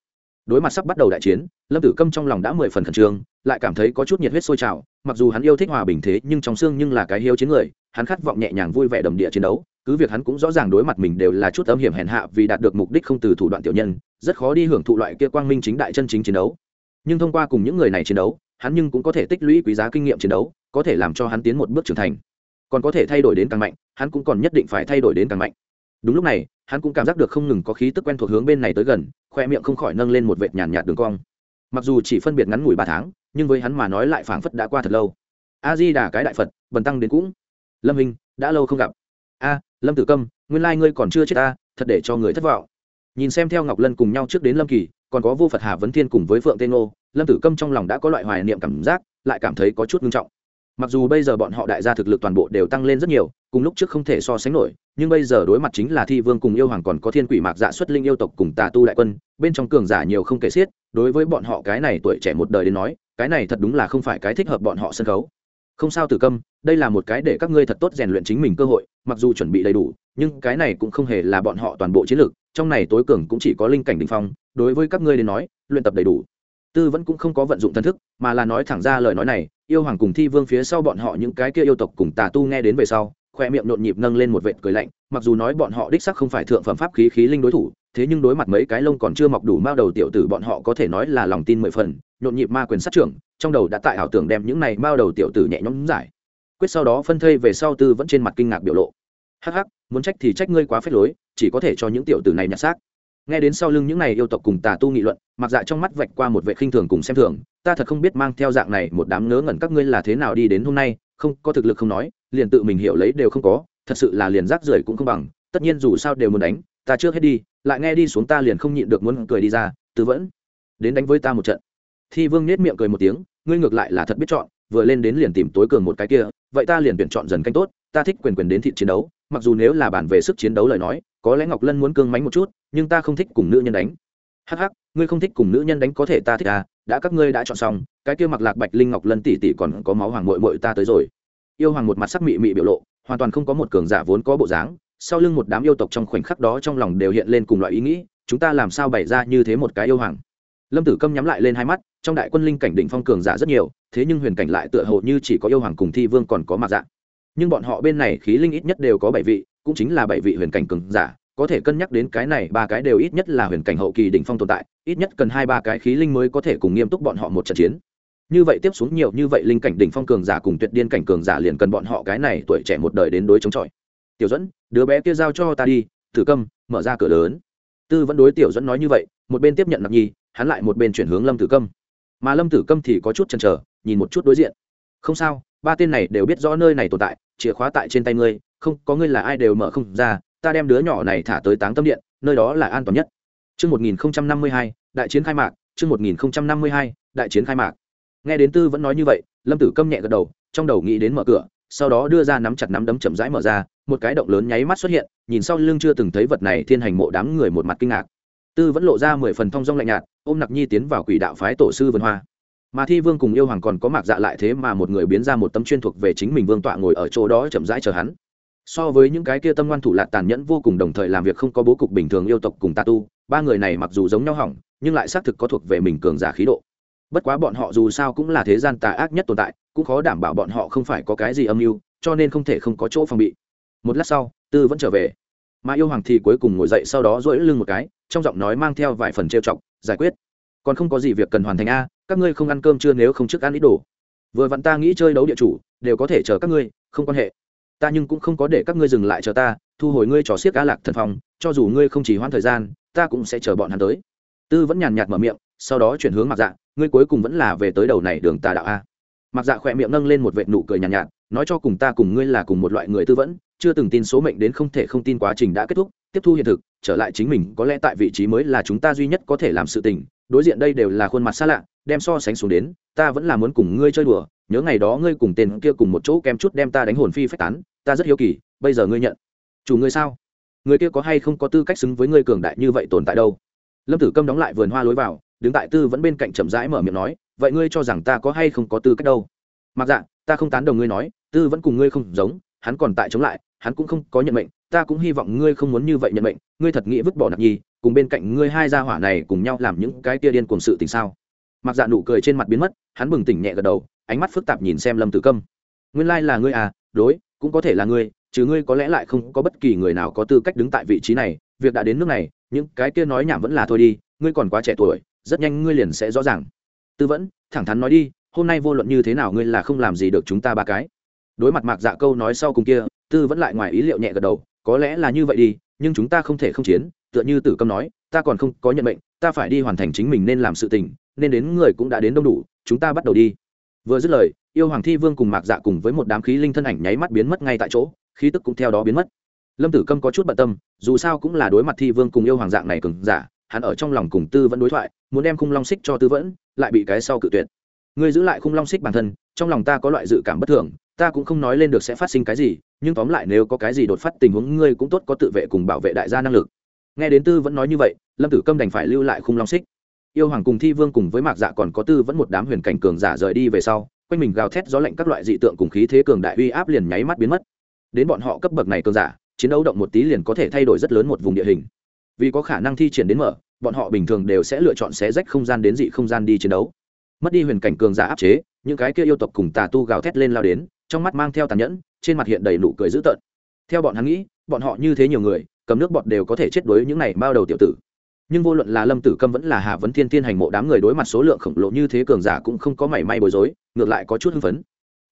Đối mặt sắp bắt đầu đại chiến, lâm tử câm trong lòng đã mười phần khẩn trương, lại cảm thấy có chút nhiệt huyết sôi trào, mặc dù hắn yêu thích hòa bình thế nhưng trong xương nhưng là cái hiếu chiến người, hắn khát vọng nhẹ nhàng vui vẻ đầm địa chiến đấu, cứ việc hắn cũng rõ ràng đối mặt mình đều là chút âm hiểm hèn hạ vì đạt được mục đích không từ thủ đoạn tiểu nhân, rất khó đi hưởng thụ loại kia quang minh chính đại chân chính chiến đấu. Nhưng thông qua cùng những người này chiến đấu, hắn nhưng cũng có thể tích lũy quý giá kinh nghiệm chiến đấu có thể làm cho hắn tiến một bước trưởng thành. Còn có thể thay đổi đến càng mạnh, hắn cũng còn nhất định phải thay đổi đến càng mạnh. Đúng lúc này, hắn cũng cảm giác được không ngừng có khí tức quen thuộc hướng bên này tới gần, khoe miệng không khỏi nâng lên một vệt nhàn nhạt đường cong. Mặc dù chỉ phân biệt ngắn ngủi ba tháng, nhưng với hắn mà nói lại phảng phất đã qua thật lâu. A di đà cái đại phật, bần tăng đến cũng. Lâm hình đã lâu không gặp. A, lâm tử câm, nguyên lai ngươi còn chưa chết ta, thật để cho người thất vọng. Nhìn xem theo ngọc lân cùng nhau trước đến lâm kỳ, còn có vô phật hà vấn thiên cùng với phượng tên ngô, lâm tử câm trong lòng đã có loại hoài niệm cảm giác, lại cảm thấy có chút nghiêm trọng mặc dù bây giờ bọn họ đại gia thực lực toàn bộ đều tăng lên rất nhiều, cùng lúc trước không thể so sánh nổi, nhưng bây giờ đối mặt chính là thi vương cùng yêu hoàng còn có thiên quỷ mạc dạ xuất linh yêu tộc cùng tà tu đại quân, bên trong cường giả nhiều không kể xiết, đối với bọn họ cái này tuổi trẻ một đời đến nói, cái này thật đúng là không phải cái thích hợp bọn họ sân khấu. Không sao tử câm, đây là một cái để các ngươi thật tốt rèn luyện chính mình cơ hội, mặc dù chuẩn bị đầy đủ, nhưng cái này cũng không hề là bọn họ toàn bộ chiến lược, trong này tối cường cũng chỉ có linh cảnh đình phong, đối với các ngươi đến nói, luyện tập đầy đủ tư vẫn cũng không có vận dụng thần thức, mà là nói thẳng ra lời nói này, yêu hoàng cùng thi vương phía sau bọn họ những cái kia yêu tộc cùng tà tu nghe đến về sau, khoe miệng nhộn nhịp nâng lên một vệt cười lạnh, mặc dù nói bọn họ đích sắc không phải thượng phẩm pháp khí khí linh đối thủ, thế nhưng đối mặt mấy cái lông còn chưa mọc đủ mao đầu tiểu tử bọn họ có thể nói là lòng tin mười phần, nhộn nhịp ma quyền sát trưởng, trong đầu đã tại ảo tưởng đem những này mao đầu tiểu tử nhẹ nhõm giải. Quyết sau đó phân thây về sau tư vẫn trên mặt kinh ngạc biểu lộ. Hắc hắc, muốn trách thì trách ngươi quá phết lối, chỉ có thể cho những tiểu tử này nhặt xác nghe đến sau lưng những này yêu tộc cùng tà tu nghị luận mặc dạ trong mắt vạch qua một vệ khinh thường cùng xem thường, ta thật không biết mang theo dạng này một đám ngớ ngẩn các ngươi là thế nào đi đến hôm nay, không, có thực lực không nói, liền tự mình hiểu lấy đều không có, thật sự là liền rác rưởi cũng không bằng, tất nhiên dù sao đều muốn đánh, ta trước hết đi, lại nghe đi xuống ta liền không nhịn được muốn cười đi ra, tư vẫn, đến đánh với ta một trận. Thi vương nết miệng cười một tiếng, ngươi ngược lại là thật biết chọn, vừa lên đến liền tìm tối cường một cái kia, vậy ta liền tuyển chọn dần canh tốt, ta thích quyền quyền đến thị chiến đấu, mặc dù nếu là bản về sức chiến đấu lời nói có lẽ ngọc lân muốn cương mánh một chút, nhưng ta không thích cùng nữ nhân đánh. Hắc hắc, ngươi không thích cùng nữ nhân đánh có thể ta thích à? Đã các ngươi đã chọn xong, cái kia mặc lạc bạch linh ngọc lân tỷ tỷ còn có máu hoàng mội mội ta tới rồi. Yêu hoàng một mặt sắc mị mị biểu lộ, hoàn toàn không có một cường giả vốn có bộ dáng, sau lưng một đám yêu tộc trong khoảnh khắc đó trong lòng đều hiện lên cùng loại ý nghĩ, chúng ta làm sao bày ra như thế một cái yêu hoàng? Lâm tử câm nhắm lại lên hai mắt, trong đại quân linh cảnh đỉnh phong cường giả rất nhiều, thế nhưng huyền cảnh lại tựa hồ như chỉ có yêu hoàng cùng thi vương còn có mặt dạng nhưng bọn họ bên này khí linh ít nhất đều có bảy vị cũng chính là bảy vị huyền cảnh cường giả, có thể cân nhắc đến cái này ba cái đều ít nhất là huyền cảnh hậu kỳ đỉnh phong tồn tại, ít nhất cần hai ba cái khí linh mới có thể cùng nghiêm túc bọn họ một trận chiến. Như vậy tiếp xuống nhiều như vậy linh cảnh đỉnh phong cường giả cùng tuyệt điên cảnh cường giả liền cần bọn họ cái này tuổi trẻ một đời đến đối chống chọi. Tiểu dẫn đứa bé kia giao cho ta đi, tử câm, mở ra cửa lớn. Tư vẫn đối tiểu dẫn nói như vậy, một bên tiếp nhận nặc nhi, hắn lại một bên chuyển hướng lâm tử câm. Mà lâm tử câm thì có chút chần chờ, nhìn một chút đối diện. Không sao, ba tên này đều biết rõ nơi này tồn tại, chìa khóa tại trên tay ngươi không có ngươi là ai đều mở không ra ta đem đứa nhỏ này thả tới táng tâm điện nơi đó là an toàn nhất Trước 1052, đại chiến khai mạc, trước 1052, đại chiến khai mạc. Nghe đến Tư vẫn nói như vậy, Lâm Tử Câm nhẹ gật đầu, trong đầu nghĩ đến mở cửa, sau đó đưa ra nắm chặt nắm đấm chậm rãi mở ra, một cái động lớn nháy mắt xuất hiện, nhìn sau lưng chưa từng thấy vật này thiên hành mộ đám người một mặt kinh ngạc. Tư vẫn lộ ra mười phần thông dong lạnh nhạt, ôm Nặc Nhi tiến vào quỷ đạo phái tổ sư Vân Hoa. Mà Thi Vương cùng yêu hoàng còn có mạc dạ lại thế mà một người biến ra một tấm chuyên thuộc về chính mình vương tọa ngồi ở chỗ đó chậm rãi chờ hắn so với những cái kia tâm ngoan thủ lạc tàn nhẫn vô cùng đồng thời làm việc không có bố cục bình thường yêu tộc cùng tà tu, ba người này mặc dù giống nhau hỏng, nhưng lại xác thực có thuộc về mình cường giả khí độ. Bất quá bọn họ dù sao cũng là thế gian tà ác nhất tồn tại, cũng khó đảm bảo bọn họ không phải có cái gì âm mưu, cho nên không thể không có chỗ phòng bị. Một lát sau, tư vẫn trở về. Mà yêu hoàng thì cuối cùng ngồi dậy sau đó dỗi lưng một cái, trong giọng nói mang theo vài phần trêu chọc, giải quyết. Còn không có gì việc cần hoàn thành a, các ngươi không ăn cơm chưa nếu không trước ăn ít đồ. Vừa vặn ta nghĩ chơi đấu địa chủ, đều có thể chờ các ngươi, không quan hệ ta nhưng cũng không có để các ngươi dừng lại chờ ta thu hồi ngươi trò xiếc cá lạc thần phong cho dù ngươi không chỉ hoãn thời gian ta cũng sẽ chờ bọn hắn tới. Tư vẫn nhàn nhạt mở miệng sau đó chuyển hướng mặc dạ ngươi cuối cùng vẫn là về tới đầu này đường tà đạo a. Mặc dạ khỏe miệng nâng lên một vệ nụ cười nhàn nhạt, nhạt nói cho cùng ta cùng ngươi là cùng một loại người tư vẫn chưa từng tin số mệnh đến không thể không tin quá trình đã kết thúc tiếp thu hiện thực trở lại chính mình có lẽ tại vị trí mới là chúng ta duy nhất có thể làm sự tình đối diện đây đều là khuôn mặt xa lạ đem so sánh xuống đến ta vẫn là muốn cùng ngươi chơi đùa nhớ ngày đó ngươi cùng tên kia cùng một chỗ kem chút đem ta đánh hồn phi phách tán, ta rất hiếu kỳ, bây giờ ngươi nhận. Chủ ngươi sao? Người kia có hay không có tư cách xứng với ngươi cường đại như vậy tồn tại đâu? Lâm tử câm đóng lại vườn hoa lối vào, đứng tại tư vẫn bên cạnh chậm rãi mở miệng nói, vậy ngươi cho rằng ta có hay không có tư cách đâu? Mặc dạ ta không tán đồng ngươi nói, tư vẫn cùng ngươi không giống, hắn còn tại chống lại, hắn cũng không có nhận mệnh, ta cũng hy vọng ngươi không muốn như vậy nhận mệnh, ngươi thật nghĩ vứt bỏ nạp nhi cùng bên cạnh ngươi hai gia hỏa này cùng nhau làm những cái tia điên cuồng sự tình sao? Mặc dạ nụ cười trên mặt biến mất, hắn bừng tỉnh nhẹ gật đầu ánh mắt phức tạp nhìn xem lâm tử câm. Nguyên lai là ngươi à đối, cũng có thể là ngươi chứ ngươi có lẽ lại không có bất kỳ người nào có tư cách đứng tại vị trí này, việc đã đến nước này, những cái kia nói nhảm vẫn là thôi đi, ngươi còn quá trẻ tuổi, rất nhanh ngươi liền sẽ rõ ràng. Tư vẫn, thẳng thắn nói đi, hôm nay vô luận như thế nào ngươi là không làm gì được chúng ta ba cái. Đối mặt mạc dạ câu nói sau cùng kia, tư vẫn lại ngoài ý liệu nhẹ gật đầu, có lẽ là như vậy đi, nhưng chúng ta không thể không chiến, tựa như tử câm nói, ta còn không có nhận mệnh, ta phải đi hoàn thành chính mình nên làm sự tình, nên đến người cũng đã đến đông đủ, chúng ta bắt đầu đi vừa dứt lời, yêu hoàng thi vương cùng mạc dạ cùng với một đám khí linh thân ảnh nháy mắt biến mất ngay tại chỗ, khí tức cũng theo đó biến mất. Lâm tử câm có chút bận tâm, dù sao cũng là đối mặt thi vương cùng yêu hoàng dạng này cừng giả, hắn ở trong lòng cùng tư vẫn đối thoại, muốn đem khung long xích cho tư vẫn, lại bị cái sau cự tuyệt. Ngươi giữ lại khung long xích bản thân, trong lòng ta có loại dự cảm bất thường, ta cũng không nói lên được sẽ phát sinh cái gì, nhưng tóm lại nếu có cái gì đột phát tình huống, ngươi cũng tốt có tự vệ cùng bảo vệ đại gia năng lực. Nghe đến tư vẫn nói như vậy, lâm tử câm đành phải lưu lại khung long xích yêu hoàng cùng thi vương cùng với mạc dạ còn có tư vẫn một đám huyền cảnh cường giả rời đi về sau, quanh mình gào thét gió lạnh các loại dị tượng cùng khí thế cường đại uy áp liền nháy mắt biến mất. Đến bọn họ cấp bậc này cường giả, chiến đấu động một tí liền có thể thay đổi rất lớn một vùng địa hình. Vì có khả năng thi triển đến mở, bọn họ bình thường đều sẽ lựa chọn xé rách không gian đến dị không gian đi chiến đấu. Mất đi huyền cảnh cường giả áp chế, những cái kia yêu tộc cùng tà tu gào thét lên lao đến, trong mắt mang theo tàn nhẫn, trên mặt hiện đầy nụ cười dữ tợn. Theo bọn hắn nghĩ, bọn họ như thế nhiều người, cầm nước bọt đều có thể chết đuối những này bao đầu tiểu tử nhưng vô luận là lâm tử câm vẫn là hà vấn thiên thiên hành mộ đám người đối mặt số lượng khổng lồ như thế cường giả cũng không có mảy may bối rối, ngược lại có chút hưng phấn.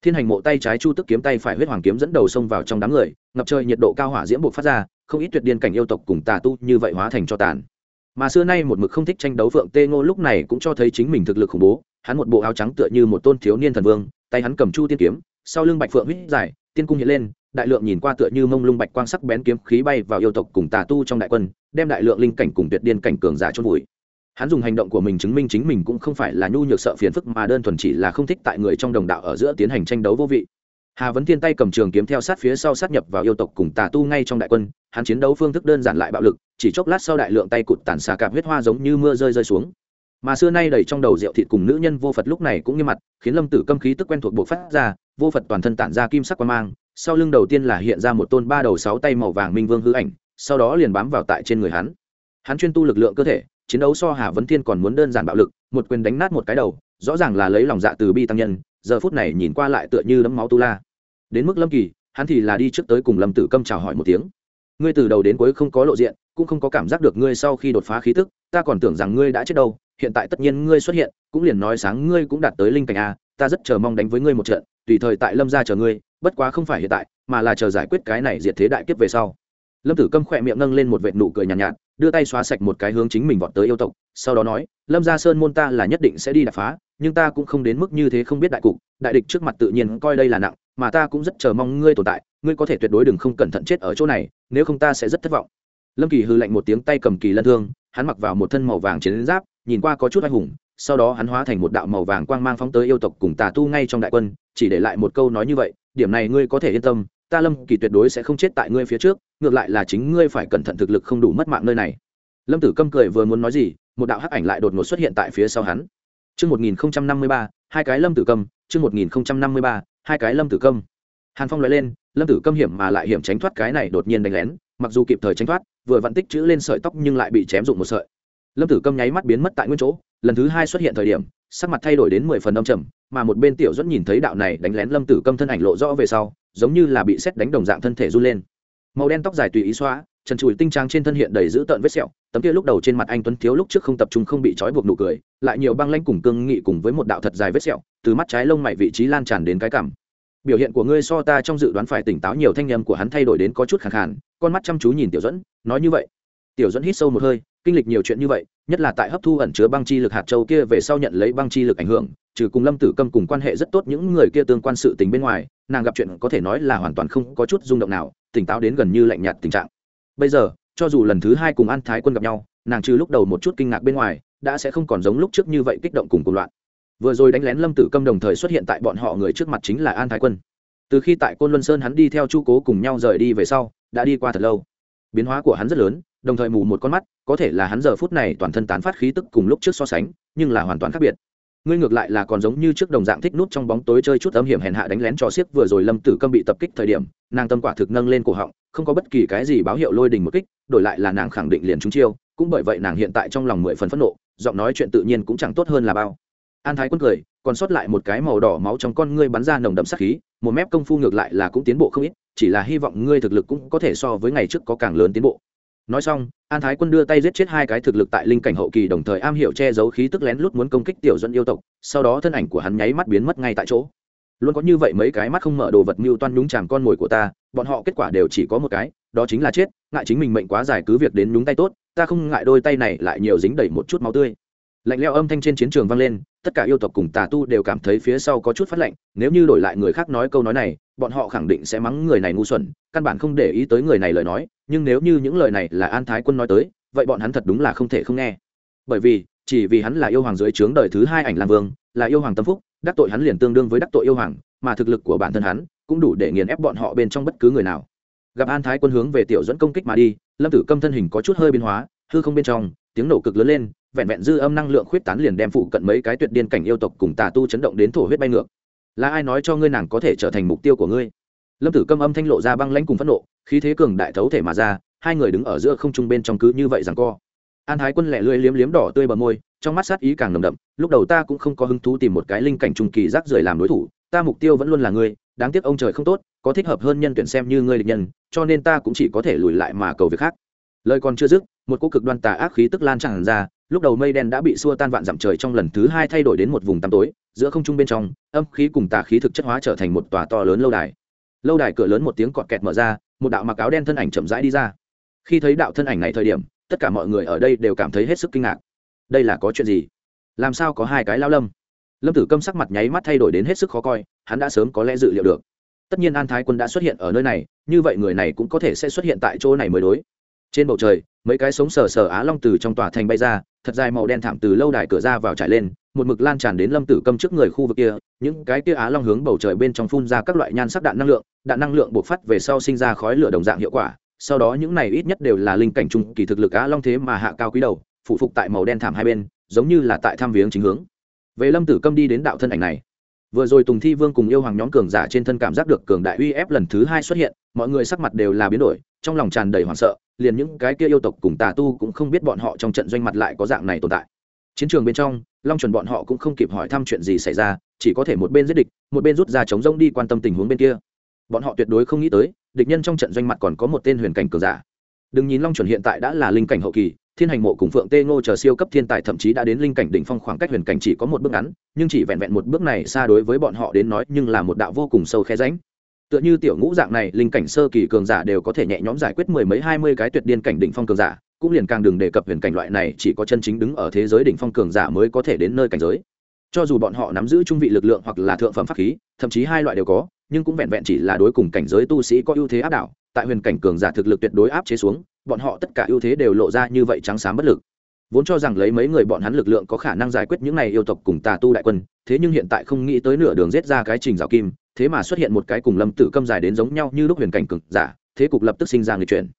Thiên hành mộ tay trái chu tức kiếm tay phải huyết hoàng kiếm dẫn đầu xông vào trong đám người, ngập trời nhiệt độ cao hỏa diễm buộc phát ra, không ít tuyệt điên cảnh yêu tộc cùng tà tu như vậy hóa thành cho tàn. Mà xưa nay một mực không thích tranh đấu phượng tê ngô lúc này cũng cho thấy chính mình thực lực khủng bố, hắn một bộ áo trắng tựa như một tôn thiếu niên thần vương, tay hắn cầm chu tiên kiếm, sau lưng bạch phượng huyết giải tiên cung hiện lên đại lượng nhìn qua tựa như mông lung bạch quang sắc bén kiếm khí bay vào yêu tộc cùng tà tu trong đại quân, đem đại lượng linh cảnh cùng tuyệt điên cảnh cường giả chôn vùi. Hắn dùng hành động của mình chứng minh chính mình cũng không phải là nhu nhược sợ phiền phức mà đơn thuần chỉ là không thích tại người trong đồng đạo ở giữa tiến hành tranh đấu vô vị. Hà vấn thiên tay cầm trường kiếm theo sát phía sau sát nhập vào yêu tộc cùng tà tu ngay trong đại quân, hắn chiến đấu phương thức đơn giản lại bạo lực, chỉ chốc lát sau đại lượng tay cụt tàn xà cạp huyết hoa giống như mưa rơi rơi xuống. Mà xưa nay đầy trong đầu rượu thịt cùng nữ nhân vô phật lúc này cũng như mặt, khiến lâm tử câm khí tức quen thuộc bộ phát ra, vô phật toàn thân tản ra kim sắc quan mang sau lưng đầu tiên là hiện ra một tôn ba đầu sáu tay màu vàng minh vương hư ảnh, sau đó liền bám vào tại trên người hắn. Hắn chuyên tu lực lượng cơ thể, chiến đấu so hà vấn thiên còn muốn đơn giản bạo lực, một quyền đánh nát một cái đầu, rõ ràng là lấy lòng dạ từ bi tăng nhân, giờ phút này nhìn qua lại tựa như đấm máu tu la. Đến mức lâm kỳ, hắn thì là đi trước tới cùng lâm tử câm chào hỏi một tiếng. Ngươi từ đầu đến cuối không có lộ diện, cũng không có cảm giác được ngươi sau khi đột phá khí tức, ta còn tưởng rằng ngươi đã chết đâu, hiện tại tất nhiên ngươi xuất hiện, cũng liền nói sáng ngươi cũng đạt tới linh cảnh a, ta rất chờ mong đánh với ngươi một trận, tùy thời tại lâm ra chờ ngươi bất quá không phải hiện tại mà là chờ giải quyết cái này diệt thế đại kiếp về sau. Lâm tử câm khỏe miệng nâng lên một vệ nụ cười nhàn nhạt, nhạt đưa tay xóa sạch một cái hướng chính mình vọt tới yêu tộc sau đó nói lâm gia sơn môn ta là nhất định sẽ đi đập phá nhưng ta cũng không đến mức như thế không biết đại cục đại địch trước mặt tự nhiên coi đây là nặng mà ta cũng rất chờ mong ngươi tồn tại ngươi có thể tuyệt đối đừng không cẩn thận chết ở chỗ này nếu không ta sẽ rất thất vọng. Lâm kỳ hư lạnh một tiếng tay cầm kỳ lân thương hắn mặc vào một thân màu vàng chiến giáp nhìn qua có chút anh hùng sau đó hắn hóa thành một đạo màu vàng quang mang phóng tới yêu tộc cùng tà tu ngay trong đại quân chỉ để lại một câu nói như vậy điểm này ngươi có thể yên tâm ta lâm kỳ tuyệt đối sẽ không chết tại ngươi phía trước ngược lại là chính ngươi phải cẩn thận thực lực không đủ mất mạng nơi này lâm tử câm cười vừa muốn nói gì một đạo hắc ảnh lại đột ngột xuất hiện tại phía sau hắn Trước 1053, hai cái lâm tử câm, trước 1053, hai cái lâm tử câm. Hàn Phong nói lên, lâm tử câm hiểm mà lại hiểm tránh thoát cái này đột nhiên đánh lén, mặc dù kịp thời tránh thoát, vừa vặn tích chữ lên sợi tóc nhưng lại bị chém dụng một sợi. Lâm tử câm nháy mắt biến mất tại nguyên chỗ, lần thứ hai xuất hiện thời điểm, sắc mặt thay đổi đến mười phần âm trầm, mà một bên tiểu dẫn nhìn thấy đạo này đánh lén lâm tử câm thân ảnh lộ rõ về sau, giống như là bị xét đánh đồng dạng thân thể run lên. Màu đen tóc dài tùy ý xóa, trần trụi tinh trang trên thân hiện đầy dữ tợn vết sẹo tấm kia lúc đầu trên mặt anh tuấn thiếu lúc trước không tập trung không bị trói buộc nụ cười lại nhiều băng lanh cùng cương nghị cùng với một đạo thật dài vết sẹo từ mắt trái lông mày vị trí lan tràn đến cái cảm biểu hiện của ngươi so ta trong dự đoán phải tỉnh táo nhiều thanh nhầm của hắn thay đổi đến có chút khẳng khàn con mắt chăm chú nhìn tiểu dẫn nói như vậy tiểu dẫn hít sâu một hơi kinh lịch nhiều chuyện như vậy nhất là tại hấp thu ẩn chứa băng chi lực hạt châu kia về sau nhận lấy băng chi lực ảnh hưởng trừ cùng lâm tử câm cùng quan hệ rất tốt những người kia tương quan sự tình bên ngoài, nàng gặp chuyện có thể nói là hoàn toàn không có chút rung động nào, tỉnh táo đến gần như lạnh nhạt tình trạng. Bây giờ, cho dù lần thứ hai cùng an thái quân gặp nhau, nàng trừ lúc đầu một chút kinh ngạc bên ngoài, đã sẽ không còn giống lúc trước như vậy kích động cùng cùng loạn. Vừa rồi đánh lén lâm tử câm đồng thời xuất hiện tại bọn họ người trước mặt chính là an thái quân. Từ khi tại côn luân sơn hắn đi theo chu cố cùng nhau rời đi về sau, đã đi qua thật lâu. Biến hóa của hắn rất lớn, đồng thời mù một con mắt, có thể là hắn giờ phút này toàn thân tán phát khí tức cùng lúc trước so sánh, nhưng là hoàn toàn khác biệt ngươi ngược lại là còn giống như trước đồng dạng thích nút trong bóng tối chơi chút âm hiểm hèn hạ đánh lén cho xiếc vừa rồi lâm tử câm bị tập kích thời điểm, nàng tâm quả thực nâng lên cổ họng, không có bất kỳ cái gì báo hiệu lôi đình một kích, đổi lại là nàng khẳng định liền trúng chiêu, cũng bởi vậy nàng hiện tại trong lòng mười phần phẫn nộ, giọng nói chuyện tự nhiên cũng chẳng tốt hơn là bao. An thái quân cười, còn sót lại một cái màu đỏ máu trong con ngươi bắn ra nồng đậm sắc khí, một mép công phu ngược lại là cũng tiến bộ không ít, chỉ là hy vọng ngươi thực lực cũng có thể so với ngày trước có càng lớn tiến bộ nói xong, an thái quân đưa tay giết chết hai cái thực lực tại linh cảnh hậu kỳ đồng thời am hiểu che giấu khí tức lén lút muốn công kích tiểu dân yêu tộc, sau đó thân ảnh của hắn nháy mắt biến mất ngay tại chỗ. Luôn có như vậy mấy cái mắt không mở đồ vật mưu toan nhúng chàng con mồi của ta, bọn họ kết quả đều chỉ có một cái, đó chính là chết, ngại chính mình mệnh quá dài cứ việc đến nhúng tay tốt, ta không ngại đôi tay này lại nhiều dính đầy một chút máu tươi. Lạnh leo âm thanh trên chiến trường vang lên, tất cả yêu tộc cùng tà tu đều cảm thấy phía sau có chút phát lạnh, nếu như đổi lại người khác nói câu nói này bọn họ khẳng định sẽ mắng người này ngu xuẩn, căn bản không để ý tới người này lời nói, nhưng nếu như những lời này là an thái quân nói tới, vậy bọn hắn thật đúng là không thể không nghe. Bởi vì, chỉ vì hắn là yêu hoàng dưới trướng đời thứ hai ảnh làm vương, là yêu hoàng tâm phúc, đắc tội hắn liền tương đương với đắc tội yêu hoàng, mà thực lực của bản thân hắn cũng đủ để nghiền ép bọn họ bên trong bất cứ người nào. Gặp an thái quân hướng về tiểu dẫn công kích mà đi, lâm tử câm thân hình có chút hơi biến hóa, hư không bên trong, tiếng nổ cực lớn lên, vẹn vẹn dư âm năng lượng khuyết tán liền đem phụ cận mấy cái tuyệt điên cảnh yêu tộc cùng tà tu chấn động đến thổ huyết bay ngược là ai nói cho ngươi nàng có thể trở thành mục tiêu của ngươi? Lâm tử câm âm thanh lộ ra băng lãnh cùng phẫn nộ, khí thế cường đại thấu thể mà ra, hai người đứng ở giữa không trung bên trong cứ như vậy rằng co. An thái quân lẹ lưỡi liếm liếm đỏ tươi bờ môi, trong mắt sát ý càng nồng đậm, lúc đầu ta cũng không có hứng thú tìm một cái linh cảnh trung kỳ rác rưởi làm đối thủ, ta mục tiêu vẫn luôn là ngươi, đáng tiếc ông trời không tốt, có thích hợp hơn nhân tuyển xem như ngươi địch nhân, cho nên ta cũng chỉ có thể lùi lại mà cầu việc khác. Lời còn chưa dứt, một cô cực đoan tà ác khí tức lan tràn ra, lúc đầu mây đen đã bị xua tan vạn dặm trời trong lần thứ hai thay đổi đến một vùng tăm tối giữa không trung bên trong, âm khí cùng tà khí thực chất hóa trở thành một tòa to lớn lâu đài. Lâu đài cửa lớn một tiếng cọt kẹt mở ra, một đạo mặc áo đen thân ảnh chậm rãi đi ra. Khi thấy đạo thân ảnh này thời điểm, tất cả mọi người ở đây đều cảm thấy hết sức kinh ngạc. Đây là có chuyện gì? Làm sao có hai cái lao lâm? Lâm tử câm sắc mặt nháy mắt thay đổi đến hết sức khó coi, hắn đã sớm có lẽ dự liệu được. Tất nhiên an thái quân đã xuất hiện ở nơi này, như vậy người này cũng có thể sẽ xuất hiện tại chỗ này mới đối. Trên bầu trời, mấy cái sống sờ sờ á long từ trong tòa thành bay ra, thật dài màu đen thảm từ lâu đài cửa ra vào trải lên một mực lan tràn đến lâm tử câm trước người khu vực kia, những cái kia á long hướng bầu trời bên trong phun ra các loại nhan sắc đạn năng lượng, đạn năng lượng buộc phát về sau sinh ra khói lửa đồng dạng hiệu quả, sau đó những này ít nhất đều là linh cảnh trung kỳ thực lực á long thế mà hạ cao quý đầu, phụ phục tại màu đen thảm hai bên, giống như là tại tham viếng chính hướng. Về lâm tử câm đi đến đạo thân ảnh này, vừa rồi tùng thi vương cùng yêu hoàng nhóm cường giả trên thân cảm giác được cường đại uy ép lần thứ hai xuất hiện, mọi người sắc mặt đều là biến đổi, trong lòng tràn đầy hoảng sợ, liền những cái kia yêu tộc cùng tà tu cũng không biết bọn họ trong trận doanh mặt lại có dạng này tồn tại chiến trường bên trong, long chuẩn bọn họ cũng không kịp hỏi thăm chuyện gì xảy ra, chỉ có thể một bên giết địch, một bên rút ra chống rông đi quan tâm tình huống bên kia. Bọn họ tuyệt đối không nghĩ tới, địch nhân trong trận doanh mặt còn có một tên huyền cảnh cường giả. Đừng nhìn long chuẩn hiện tại đã là linh cảnh hậu kỳ, thiên hành mộ cùng phượng tê ngô chờ siêu cấp thiên tài thậm chí đã đến linh cảnh đỉnh phong khoảng cách huyền cảnh chỉ có một bước ngắn, nhưng chỉ vẹn vẹn một bước này xa đối với bọn họ đến nói nhưng là một đạo vô cùng sâu khe ránh tựa như tiểu ngũ dạng này, linh cảnh sơ kỳ cường giả đều có thể nhẹ nhõm giải quyết mười mấy hai mươi cái tuyệt điên cảnh đỉnh phong cường giả cũng liền càng đừng đề cập huyền cảnh loại này chỉ có chân chính đứng ở thế giới đỉnh phong cường giả mới có thể đến nơi cảnh giới. Cho dù bọn họ nắm giữ trung vị lực lượng hoặc là thượng phẩm pháp khí, thậm chí hai loại đều có, nhưng cũng vẹn vẹn chỉ là đối cùng cảnh giới tu sĩ có ưu thế áp đảo, tại huyền cảnh cường giả thực lực tuyệt đối áp chế xuống, bọn họ tất cả ưu thế đều lộ ra như vậy trắng xám bất lực. Vốn cho rằng lấy mấy người bọn hắn lực lượng có khả năng giải quyết những này yêu tộc cùng tà tu đại quân, thế nhưng hiện tại không nghĩ tới nửa đường giết ra cái trình rào kim, thế mà xuất hiện một cái cùng lâm tử câm dài đến giống nhau như lúc huyền cảnh cường giả, thế cục lập tức sinh ra người chuyển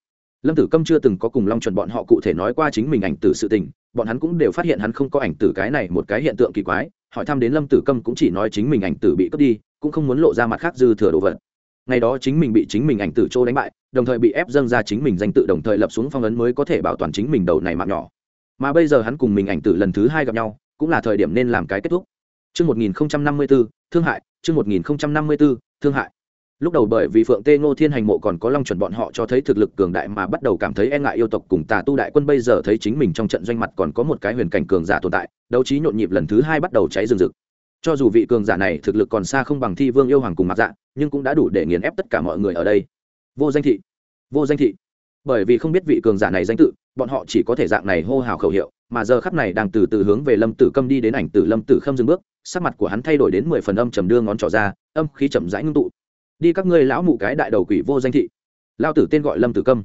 lâm tử câm chưa từng có cùng long chuẩn bọn họ cụ thể nói qua chính mình ảnh tử sự tình bọn hắn cũng đều phát hiện hắn không có ảnh tử cái này một cái hiện tượng kỳ quái hỏi thăm đến lâm tử câm cũng chỉ nói chính mình ảnh tử bị cướp đi cũng không muốn lộ ra mặt khác dư thừa đồ vật. Ngày đó chính mình bị chính mình ảnh tử trô đánh bại đồng thời bị ép dâng ra chính mình danh tự đồng thời lập xuống phong ấn mới có thể bảo toàn chính mình đầu này mạng nhỏ. Mà bây giờ hắn cùng mình ảnh tử lần thứ hai gặp nhau cũng là thời điểm nên làm cái kết thúc. Trước 1054, thương hại, trước 1054, thương hại. Lúc đầu bởi vì Phượng Tê Ngô Thiên Hành Mộ còn có Long chuẩn bọn họ cho thấy thực lực cường đại mà bắt đầu cảm thấy e ngại yêu tộc cùng Tà Tu đại quân bây giờ thấy chính mình trong trận doanh mặt còn có một cái huyền cảnh cường giả tồn tại, đấu trí nhộn nhịp lần thứ hai bắt đầu cháy rừng rực. Cho dù vị cường giả này thực lực còn xa không bằng thi vương yêu hoàng cùng mặt dạ nhưng cũng đã đủ để nghiền ép tất cả mọi người ở đây. Vô danh thị vô danh thị. Bởi vì không biết vị cường giả này danh tự bọn họ chỉ có thể dạng này hô hào khẩu hiệu mà giờ khắp này đang từ từ hướng về lâm tử câm đi đến ảnh tử lâm tử khâm dừng bước sắc mặt của hắn thay đổi đến mười phần âm trầm đưa ngón trỏ ra âm khí chậm rãi ngưng tụ đi các ngươi lão mụ cái đại đầu quỷ vô danh thị. Lao tử tên gọi lâm tử câm.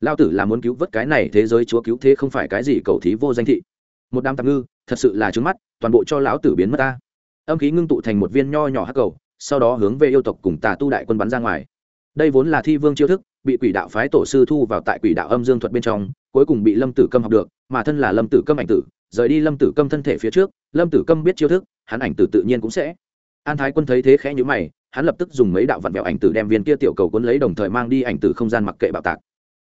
Lao tử là muốn cứu vớt cái này thế giới chúa cứu thế không phải cái gì cầu thí vô danh thị. Một đám tạm ngư, thật sự là trứng mắt, toàn bộ cho lão tử biến mất ta. Âm khí ngưng tụ thành một viên nho nhỏ hắc cầu, sau đó hướng về yêu tộc cùng tà tu đại quân bắn ra ngoài. Đây vốn là thi vương chiêu thức, bị quỷ đạo phái tổ sư thu vào tại quỷ đạo âm dương thuật bên trong, cuối cùng bị lâm tử câm học được, mà thân là lâm tử câm ảnh tử, rời đi lâm tử câm thân thể phía trước, lâm tử câm biết chiêu thức, hắn ảnh tử tự nhiên cũng sẽ. An thái quân thấy thế khẽ nhữ mày hắn lập tức dùng mấy đạo vặn vẹo ảnh tử đem viên kia tiểu cầu cuốn lấy đồng thời mang đi ảnh tử không gian mặc kệ bạo tạc.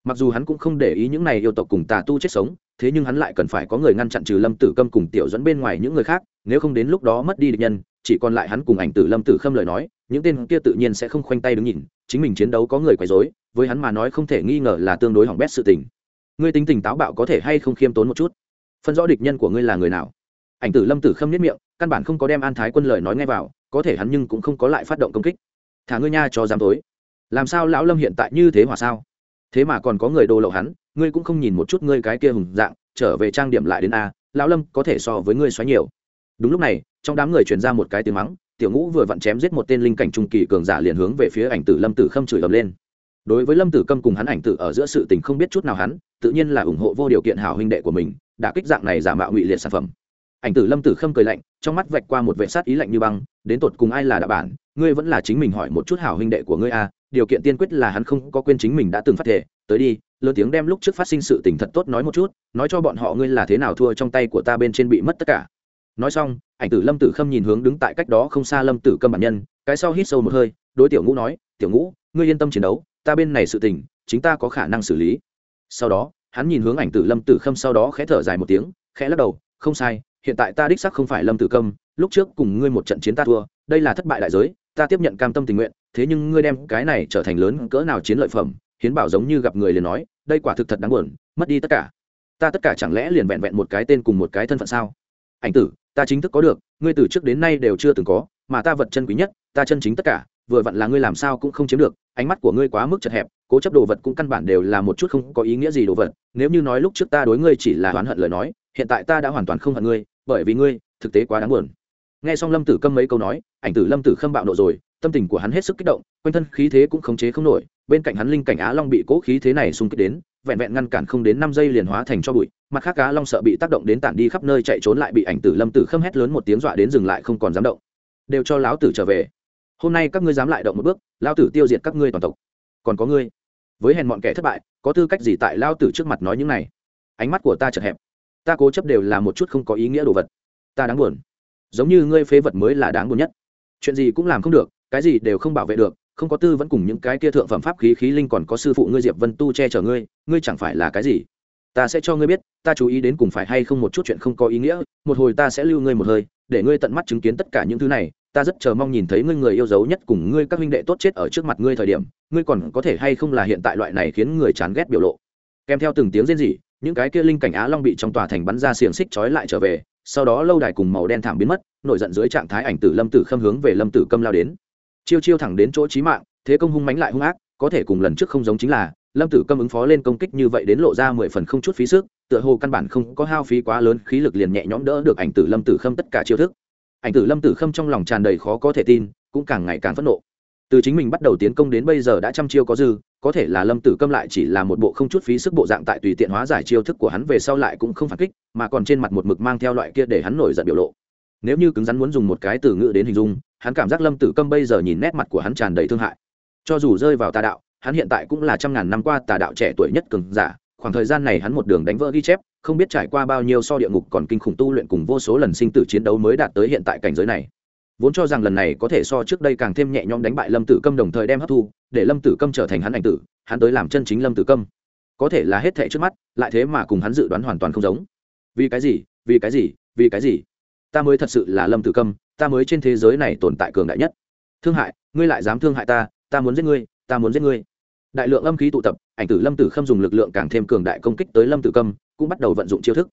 Mặc dù hắn cũng không để ý những này yêu tộc cùng tà tu chết sống, thế nhưng hắn lại cần phải có người ngăn chặn trừ lâm tử câm cùng tiểu dẫn bên ngoài những người khác, nếu không đến lúc đó mất đi địch nhân, chỉ còn lại hắn cùng ảnh tử lâm tử khâm lời nói, những tên kia tự nhiên sẽ không khoanh tay đứng nhìn, chính mình chiến đấu có người quấy dối với hắn mà nói không thể nghi ngờ là tương đối hỏng bét sự tình. Ngươi tính tình táo bạo có thể hay không khiêm tốn một chút? Phân rõ địch nhân của ngươi là người nào? Ảnh tử lâm tử khâm nhất miệng, căn bản không có đem an thái quân lời nói ngay vào có thể hắn nhưng cũng không có lại phát động công kích. Thả ngươi nha, cho dám tối. Làm sao lão lâm hiện tại như thế hỏa sao? Thế mà còn có người đồ lậu hắn, ngươi cũng không nhìn một chút ngươi cái kia hùng dạng, trở về trang điểm lại đến a, lão lâm có thể so với ngươi xoáy nhiều. Đúng lúc này, trong đám người truyền ra một cái tiếng mắng, tiểu ngũ vừa vặn chém giết một tên linh cảnh trung kỳ cường giả liền hướng về phía ảnh tử lâm tử khâm chửi ầm lên. Đối với lâm tử câm cùng hắn ảnh tử ở giữa sự tình không biết chút nào hắn, tự nhiên là ủng hộ vô điều kiện hảo huynh đệ của mình, đã kích dạng này giả mạo ngụy liệt sản phẩm ảnh tử lâm tử khâm cười lạnh, trong mắt vạch qua một vệ sát ý lạnh như băng, đến tột cùng ai là đạo bản, ngươi vẫn là chính mình hỏi một chút hảo huynh đệ của ngươi a điều kiện tiên quyết là hắn không có quên chính mình đã từng phát thể tới đi, lớn tiếng đem lúc trước phát sinh sự tình thật tốt nói một chút, nói cho bọn họ ngươi là thế nào thua trong tay của ta bên trên bị mất tất cả. Nói xong, ảnh tử lâm tử khâm nhìn hướng đứng tại cách đó không xa lâm tử câm bản nhân, cái sau hít sâu một hơi, đối tiểu ngũ nói, tiểu ngũ, ngươi yên tâm chiến đấu, ta bên này sự tình, chính ta có khả năng xử lý. Sau đó, hắn nhìn hướng ảnh tử lâm tử khâm sau đó khẽ thở dài một tiếng, khẽ lắc đầu không sai, hiện tại ta đích sắc không phải lâm tử câm, lúc trước cùng ngươi một trận chiến ta thua, đây là thất bại đại giới, ta tiếp nhận cam tâm tình nguyện, thế nhưng ngươi đem cái này trở thành lớn cỡ nào chiến lợi phẩm, hiến bảo giống như gặp người liền nói, đây quả thực thật đáng buồn, mất đi tất cả. Ta tất cả chẳng lẽ liền vẹn vẹn một cái tên cùng một cái thân phận sao? Ảnh tử, ta chính thức có được, ngươi từ trước đến nay đều chưa từng có, mà ta vật chân quý nhất, ta chân chính tất cả vừa vặn là ngươi làm sao cũng không chiếm được, ánh mắt của ngươi quá mức chật hẹp, cố chấp đồ vật cũng căn bản đều là một chút không có ý nghĩa gì đồ vật. Nếu như nói lúc trước ta đối ngươi chỉ là oán hận lời nói, hiện tại ta đã hoàn toàn không hận ngươi, bởi vì ngươi, thực tế quá đáng buồn. Nghe xong lâm tử câm mấy câu nói, ảnh tử lâm tử khâm bạo nộ rồi, tâm tình của hắn hết sức kích động, quanh thân khí thế cũng khống chế không nổi, bên cạnh hắn linh cảnh á long bị cố khí thế này xung kích đến, vẹn vẹn ngăn cản không đến năm giây liền hóa thành cho bụi, mặt khác cá long sợ bị tác động đến tản đi khắp nơi chạy trốn lại bị ảnh tử lâm tử khâm hét lớn một tiếng dọa đến dừng lại không còn dám động. Đều cho lão tử trở về hôm nay các ngươi dám lại động một bước lão tử tiêu diệt các ngươi toàn tộc. Còn có ngươi, với hèn bọn kẻ thất bại, có tư cách gì tại lão tử trước mặt nói những này? Ánh mắt của ta chật hẹp. Ta cố chấp đều là một chút không có ý nghĩa đồ vật. Ta đáng buồn. Giống như ngươi phế vật mới là đáng buồn nhất. Chuyện gì cũng làm không được, cái gì đều không bảo vệ được, không có tư vẫn cùng những cái kia thượng phẩm pháp khí khí linh còn có sư phụ ngươi diệp vân tu che chở ngươi ngươi chẳng phải là cái gì? Ta sẽ cho ngươi biết, ta chú ý đến cùng phải hay không một chút chuyện không có ý nghĩa, một hồi ta sẽ lưu ngươi một hơi, để ngươi tận mắt chứng kiến tất cả những thứ này ta rất chờ mong nhìn thấy ngươi người yêu dấu nhất cùng ngươi các huynh đệ tốt chết ở trước mặt ngươi thời điểm, ngươi còn có thể hay không là hiện tại loại này khiến người chán ghét biểu lộ. Kèm theo từng tiếng rên rỉ, những cái kia linh cảnh á long bị trong tòa thành bắn ra xiềng xích trói lại trở về, sau đó lâu đài cùng màu đen thảm biến mất, nổi giận dưới trạng thái ảnh tử lâm tử khâm hướng về lâm tử câm lao đến. Chiêu chiêu thẳng đến chỗ trí mạng, thế công hung mánh lại hung ác, có thể cùng lần trước không giống chính là, lâm tử câm ứng phó lên công kích như vậy đến lộ ra mười phần không chút phí sức, tựa hồ căn bản không có hao phí quá lớn, khí lực liền nhẹ nhõm đỡ được ảnh tử lâm tử khâm tất cả chiêu thức ảnh tử lâm tử khâm trong lòng tràn đầy khó có thể tin, cũng càng ngày càng phẫn nộ. Từ chính mình bắt đầu tiến công đến bây giờ đã trăm chiêu có dư, có thể là lâm tử câm lại chỉ là một bộ không chút phí sức bộ dạng tại tùy tiện hóa giải chiêu thức của hắn về sau lại cũng không phản kích, mà còn trên mặt một mực mang theo loại kia để hắn nổi giận biểu lộ. Nếu như cứng rắn muốn dùng một cái từ ngữ đến hình dung, hắn cảm giác lâm tử câm bây giờ nhìn nét mặt của hắn tràn đầy thương hại. Cho dù rơi vào tà đạo, hắn hiện tại cũng là trăm ngàn năm qua tà đạo trẻ tuổi nhất cường giả khoảng thời gian này hắn một đường đánh vỡ ghi chép, không biết trải qua bao nhiêu so địa ngục còn kinh khủng tu luyện cùng vô số lần sinh tử chiến đấu mới đạt tới hiện tại cảnh giới này. Vốn cho rằng lần này có thể so trước đây càng thêm nhẹ nhõm đánh bại lâm tử câm đồng thời đem hấp thu, để lâm tử câm trở thành hắn ảnh tử, hắn tới làm chân chính lâm tử câm. Có thể là hết thệ trước mắt, lại thế mà cùng hắn dự đoán hoàn toàn không giống. Vì cái gì, vì cái gì, vì cái gì? Ta mới thật sự là lâm tử câm, ta mới trên thế giới này tồn tại cường đại nhất. Thương hại, ngươi lại dám thương hại ta ta muốn giết ngươi, ta muốn giết ngươi đại lượng âm khí tụ tập ảnh tử lâm tử khâm dùng lực lượng càng thêm cường đại công kích tới lâm tử câm cũng bắt đầu vận dụng chiêu thức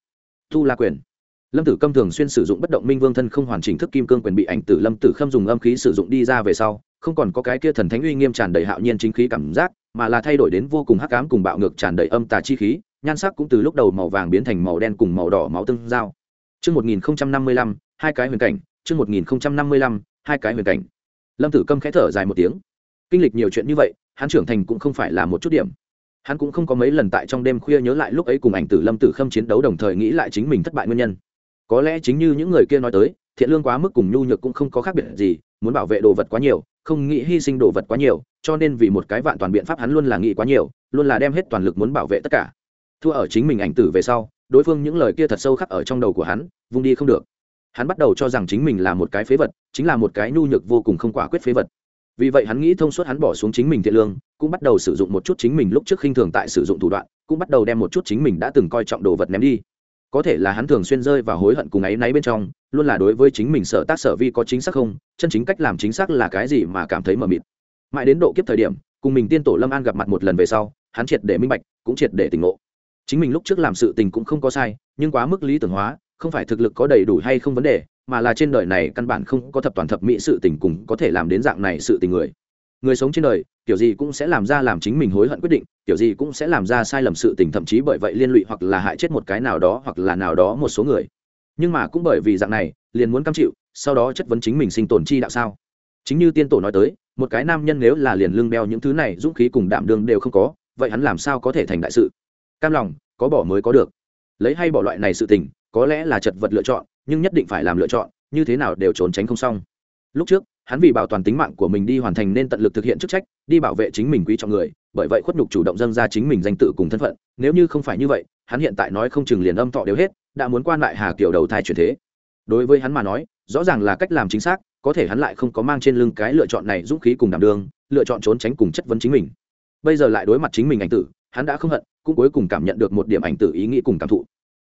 thu la quyền lâm tử câm thường xuyên sử dụng bất động minh vương thân không hoàn chỉnh thức kim cương quyền bị ảnh tử lâm tử khâm dùng âm khí sử dụng đi ra về sau không còn có cái kia thần thánh uy nghiêm tràn đầy hạo nhiên chính khí cảm giác mà là thay đổi đến vô cùng hắc ám cùng bạo ngược tràn đầy âm tà chi khí nhan sắc cũng từ lúc đầu màu vàng biến thành màu đen cùng màu đỏ máu tương giao Trước 1055, hai cái huyền cảnh, trước 1055, hai cái huyền cảnh. Lâm Tử Câm khẽ thở dài một tiếng. Kinh lịch nhiều chuyện như vậy, hắn trưởng thành cũng không phải là một chút điểm. Hắn cũng không có mấy lần tại trong đêm khuya nhớ lại lúc ấy cùng ảnh tử Lâm Tử Khâm chiến đấu đồng thời nghĩ lại chính mình thất bại nguyên nhân. Có lẽ chính như những người kia nói tới, thiện lương quá mức cùng nhu nhược cũng không có khác biệt gì, muốn bảo vệ đồ vật quá nhiều, không nghĩ hy sinh đồ vật quá nhiều, cho nên vì một cái vạn toàn biện pháp hắn luôn là nghĩ quá nhiều, luôn là đem hết toàn lực muốn bảo vệ tất cả. Thua ở chính mình ảnh tử về sau, đối phương những lời kia thật sâu khắc ở trong đầu của hắn vung đi không được hắn bắt đầu cho rằng chính mình là một cái phế vật chính là một cái nhu nhược vô cùng không quả quyết phế vật vì vậy hắn nghĩ thông suốt hắn bỏ xuống chính mình thiện lương, cũng bắt đầu sử dụng một chút chính mình lúc trước khinh thường tại sử dụng thủ đoạn, cũng bắt đầu đem một chút chính mình đã từng coi trọng đồ vật ném đi. Có thể là hắn thường xuyên rơi vào hối hận cùng ấy náy bên trong, luôn là đối với chính mình sợ tác sở vi có chính xác không, chân chính cách làm chính xác là cái gì mà cảm thấy mờ mịt. Mãi đến độ kiếp thời điểm, cùng mình tiên tổ lâm an gặp mặt một lần về sau, hắn triệt để minh bạch, cũng triệt để tỉnh ngộ. Chính mình lúc trước làm sự tình cũng không có sai, nhưng quá mức lý tưởng hóa, không phải thực lực có đầy đủ hay không vấn đề mà là trên đời này căn bản không có thập toàn thập mỹ sự tình cùng có thể làm đến dạng này sự tình người. Người sống trên đời, kiểu gì cũng sẽ làm ra làm chính mình hối hận quyết định, kiểu gì cũng sẽ làm ra sai lầm sự tình, thậm chí bởi vậy liên lụy hoặc là hại chết một cái nào đó hoặc là nào đó một số người. Nhưng mà cũng bởi vì dạng này, liền muốn cam chịu, sau đó chất vấn chính mình sinh tồn chi đạo sao? Chính như tiên tổ nói tới, một cái nam nhân nếu là liền lưng đeo những thứ này, dũng khí cùng đảm đương đều không có, vậy hắn làm sao có thể thành đại sự? Cam lòng, có bỏ mới có được. Lấy hay bỏ loại này sự tình, có lẽ là chật vật lựa chọn nhưng nhất định phải làm lựa chọn như thế nào đều trốn tránh không xong. Lúc trước hắn vì bảo toàn tính mạng của mình đi hoàn thành nên tận lực thực hiện chức trách đi bảo vệ chính mình quý trọng người bởi vậy khuất nhục chủ động dâng ra chính mình danh tự cùng thân phận. Nếu như không phải như vậy hắn hiện tại nói không chừng liền âm thọ đều hết đã muốn quan lại hà kiểu đầu thai chuyển thế. Đối với hắn mà nói rõ ràng là cách làm chính xác có thể hắn lại không có mang trên lưng cái lựa chọn này dũng khí cùng đảm đường, lựa chọn trốn tránh cùng chất vấn chính mình. Bây giờ lại đối mặt chính mình ảnh tử hắn đã không hận cũng cuối cùng cảm nhận được một điểm ảnh tử ý nghĩ cùng cảm thụ.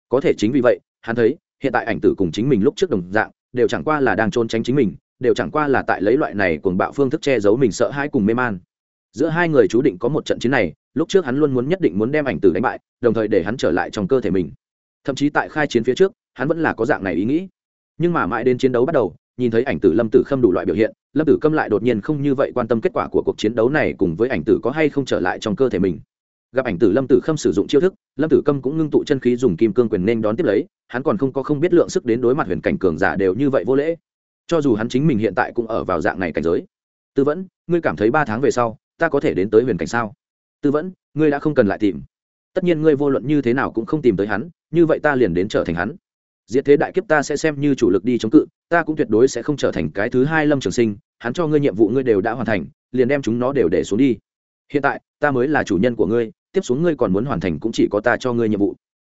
Có thể chính vì vậy hắn thấy hiện tại ảnh tử cùng chính mình lúc trước đồng dạng, đều chẳng qua là đang trốn tránh chính mình, đều chẳng qua là tại lấy loại này cuồng bạo phương thức che giấu mình sợ hãi cùng mê man. Giữa hai người chú định có một trận chiến này, lúc trước hắn luôn muốn nhất định muốn đem ảnh tử đánh bại, đồng thời để hắn trở lại trong cơ thể mình. Thậm chí tại khai chiến phía trước, hắn vẫn là có dạng này ý nghĩ. Nhưng mà mãi đến chiến đấu bắt đầu, nhìn thấy ảnh tử lâm tử khâm đủ loại biểu hiện, lâm tử câm lại đột nhiên không như vậy quan tâm kết quả của cuộc chiến đấu này cùng với ảnh tử có hay không trở lại trong cơ thể mình gặp ảnh tử lâm tử khâm sử dụng chiêu thức, lâm tử câm cũng ngưng tụ chân khí dùng kim cương quyền nên đón tiếp lấy, hắn còn không có không biết lượng sức đến đối mặt huyền cảnh cường giả đều như vậy vô lễ. Cho dù hắn chính mình hiện tại cũng ở vào dạng này cảnh giới. Tư vẫn, ngươi cảm thấy ba tháng về sau, ta có thể đến tới huyền cảnh sao? Tư vẫn, ngươi đã không cần lại tìm. Tất nhiên ngươi vô luận như thế nào cũng không tìm tới hắn, như vậy ta liền đến trở thành hắn. Diệt thế đại kiếp ta sẽ xem như chủ lực đi chống cự, ta cũng tuyệt đối sẽ không trở thành cái thứ hai lâm trường sinh, hắn cho ngươi nhiệm vụ ngươi đều đã hoàn thành, liền đem chúng nó đều để xuống đi. Hiện tại, ta mới là chủ nhân của ngươi tiếp xuống ngươi còn muốn hoàn thành cũng chỉ có ta cho ngươi nhiệm vụ.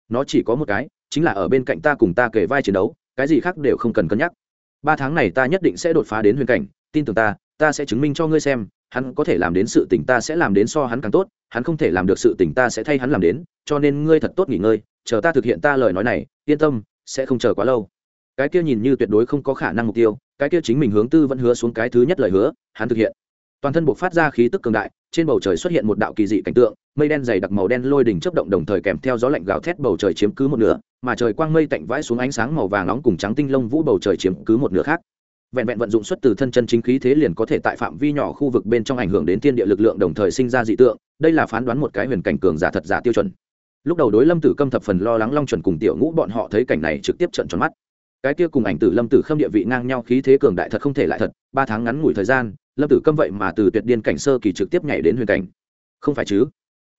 Nó chỉ có một cái, chính là ở bên cạnh ta cùng ta kể vai chiến đấu, cái gì khác đều không cần cân nhắc. Ba tháng này ta nhất định sẽ đột phá đến huyền cảnh, tin tưởng ta ta sẽ chứng minh cho ngươi xem, hắn có thể làm đến sự tỉnh ta sẽ làm đến so hắn càng tốt, hắn không thể làm được sự tỉnh ta sẽ thay hắn làm đến, cho nên ngươi thật tốt nghỉ ngơi, chờ ta thực hiện ta lời nói này, yên tâm, sẽ không chờ quá lâu. Cái kia nhìn như tuyệt đối không có khả năng mục tiêu, cái kia chính mình hướng tư vẫn hứa xuống cái thứ nhất lời hứa, hắn thực hiện toàn thân buộc phát ra khí tức cường đại, trên bầu trời xuất hiện một đạo kỳ dị cảnh tượng, mây đen dày đặc màu đen lôi đỉnh chấp động đồng thời kèm theo gió lạnh gào thét bầu trời chiếm cứ một nửa, mà trời quang mây tạnh vãi xuống ánh sáng màu vàng nóng cùng trắng tinh lông vũ bầu trời chiếm cứ một nửa khác. Vẹn vẹn vận dụng xuất từ thân chân chính khí thế liền có thể tại phạm vi nhỏ khu vực bên trong ảnh hưởng đến thiên địa lực lượng đồng thời sinh ra dị tượng, đây là phán đoán một cái huyền cảnh cường giả thật giả tiêu chuẩn. Lúc đầu đối lâm tử câm thập phần lo lắng long chuẩn cùng tiểu ngũ bọn họ thấy cảnh này trực tiếp trận tròn mắt. Cái kia cùng ảnh tử lâm tử khâm địa vị ngang nhau, khí thế cường đại thật không thể lại thật, ba tháng ngắn ngủi thời gian lâm tử câm vậy mà từ tuyệt điên cảnh sơ kỳ trực tiếp nhảy đến huyền cảnh. Không phải chứ?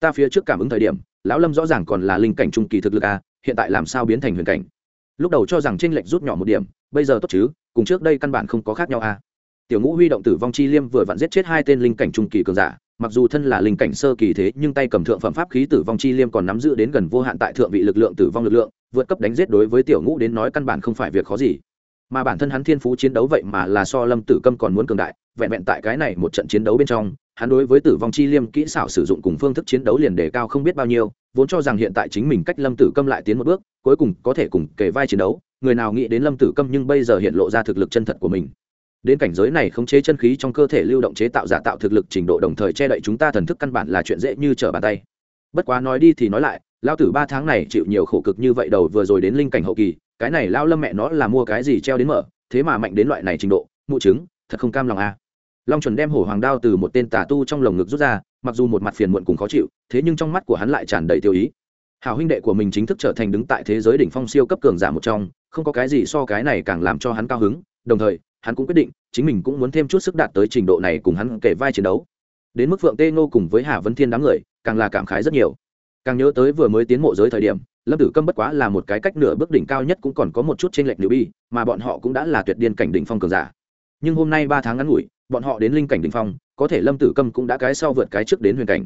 Ta phía trước cảm ứng thời điểm, lão lâm rõ ràng còn là linh cảnh trung kỳ thực lực a hiện tại làm sao biến thành huyền cảnh? Lúc đầu cho rằng tranh lệch rút nhỏ một điểm, bây giờ tốt chứ, cùng trước đây căn bản không có khác nhau a tiểu ngũ huy động tử vong chi liêm vừa vặn giết chết hai tên linh cảnh trung kỳ cường giả, mặc dù thân là linh cảnh sơ kỳ thế, nhưng tay cầm thượng phẩm pháp khí tử vong chi liêm còn nắm giữ đến gần vô hạn tại thượng vị lực lượng tử vong lực lượng, vượt cấp đánh giết đối với tiểu ngũ đến nói căn bản không phải việc khó gì mà bản thân hắn thiên phú chiến đấu vậy mà là so lâm tử câm còn muốn cường đại, vẹn vẹn tại cái này một trận chiến đấu bên trong, hắn đối với tử vong chi liêm kỹ xảo sử dụng cùng phương thức chiến đấu liền đề cao không biết bao nhiêu, vốn cho rằng hiện tại chính mình cách lâm tử câm lại tiến một bước, cuối cùng có thể cùng kề vai chiến đấu, người nào nghĩ đến lâm tử câm nhưng bây giờ hiện lộ ra thực lực chân thật của mình. Đến cảnh giới này khống chế chân khí trong cơ thể lưu động chế tạo giả tạo thực lực trình độ đồng thời che đậy chúng ta thần thức căn bản là chuyện dễ như trở bàn tay. Bất quá nói đi thì nói lại lao tử ba tháng này chịu nhiều khổ cực như vậy đầu vừa rồi đến linh cảnh hậu kỳ cái này lao lâm mẹ nó là mua cái gì treo đến mở, thế mà mạnh đến loại này trình độ, mụ chứng, thật không cam lòng a à. long chuẩn đem hổ hoàng đao từ một tên tà tu trong lồng ngực rút ra, mặc dù một mặt phiền muộn cùng khó chịu, thế nhưng trong mắt của hắn lại tràn đầy tiêu ý. Hào huynh đệ của mình chính thức trở thành đứng tại thế giới đỉnh phong siêu cấp cường giả một trong, không có cái gì so cái này càng làm cho hắn cao hứng, đồng thời, hắn cũng quyết định, chính mình cũng muốn thêm chút sức đạt tới trình độ này cùng hắn kể vai chiến đấu. Đến mức phượng tê ngô cùng với hà vấn thiên đám người, càng là cảm khái rất nhiều. Càng nhớ tới vừa mới tiến mộ giới thời điểm lâm tử câm bất quá là một cái cách nửa bước đỉnh cao nhất cũng còn có một chút t r ê n lệch nữ bi mà bọn họ cũng đã là tuyệt điên cảnh đỉnh phong cường giả. Nhưng hôm nay ba tháng ngắn ngủi, bọn họ đến linh cảnh đỉnh phong, có thể lâm tử câm cũng đã cái sau vượt cái trước đến huyền cảnh.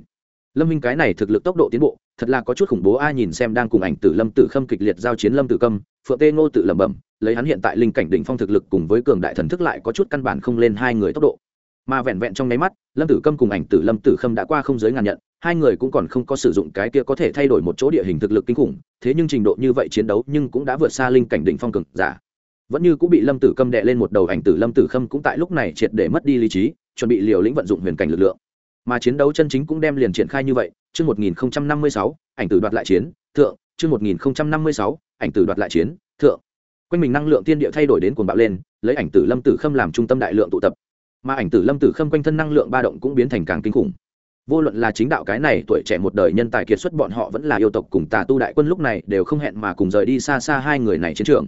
Lâm minh cái này thực lực tốc độ tiến bộ, thật là có chút khủng bố, ai nhìn xem đang cùng ảnh tử lâm tử khâm kịch liệt giao chiến lâm tử câm, phượng tê ngô tự lẩm bẩm, lấy hắn hiện tại linh cảnh đỉnh phong thực lực cùng với cường đại thần thức lại có chút căn bản không lên hai người tốc độ mà vẹn vẹn trong nháy mắt, lâm tử câm cùng ảnh tử lâm tử khâm đã qua không giới ngàn nhận, hai người cũng còn không có sử dụng cái kia có thể thay đổi một chỗ địa hình thực lực kinh khủng, thế nhưng trình độ như vậy chiến đấu nhưng cũng đã vượt xa linh cảnh đỉnh phong cực giả. Vẫn như cũng bị lâm tử câm đệ lên một đầu, ảnh tử lâm tử khâm cũng tại lúc này triệt để mất đi lý trí, chuẩn bị liều lĩnh vận dụng huyền cảnh lực lượng. Mà chiến đấu chân chính cũng đem liền triển khai như vậy, chương một nghìn năm mươi sáu, ảnh tử đoạt lại chiến, thượng, chương một nghìn năm mươi sáu, ảnh tử đoạt lại chiến, thượng. Quanh mình năng lượng tiên địa thay đổi đến cuồng bạo lên, lấy ảnh tử lâm tử khâm làm trung tâm đại lượng tụ tập mà ảnh tử lâm tử khâm quanh thân năng lượng ba động cũng biến thành càng kinh khủng. Vô luận là chính đạo cái này tuổi trẻ một đời nhân tài kiệt xuất bọn họ vẫn là yêu tộc cùng tà tu đại quân lúc này đều không hẹn mà cùng rời đi xa xa hai người này chiến trường.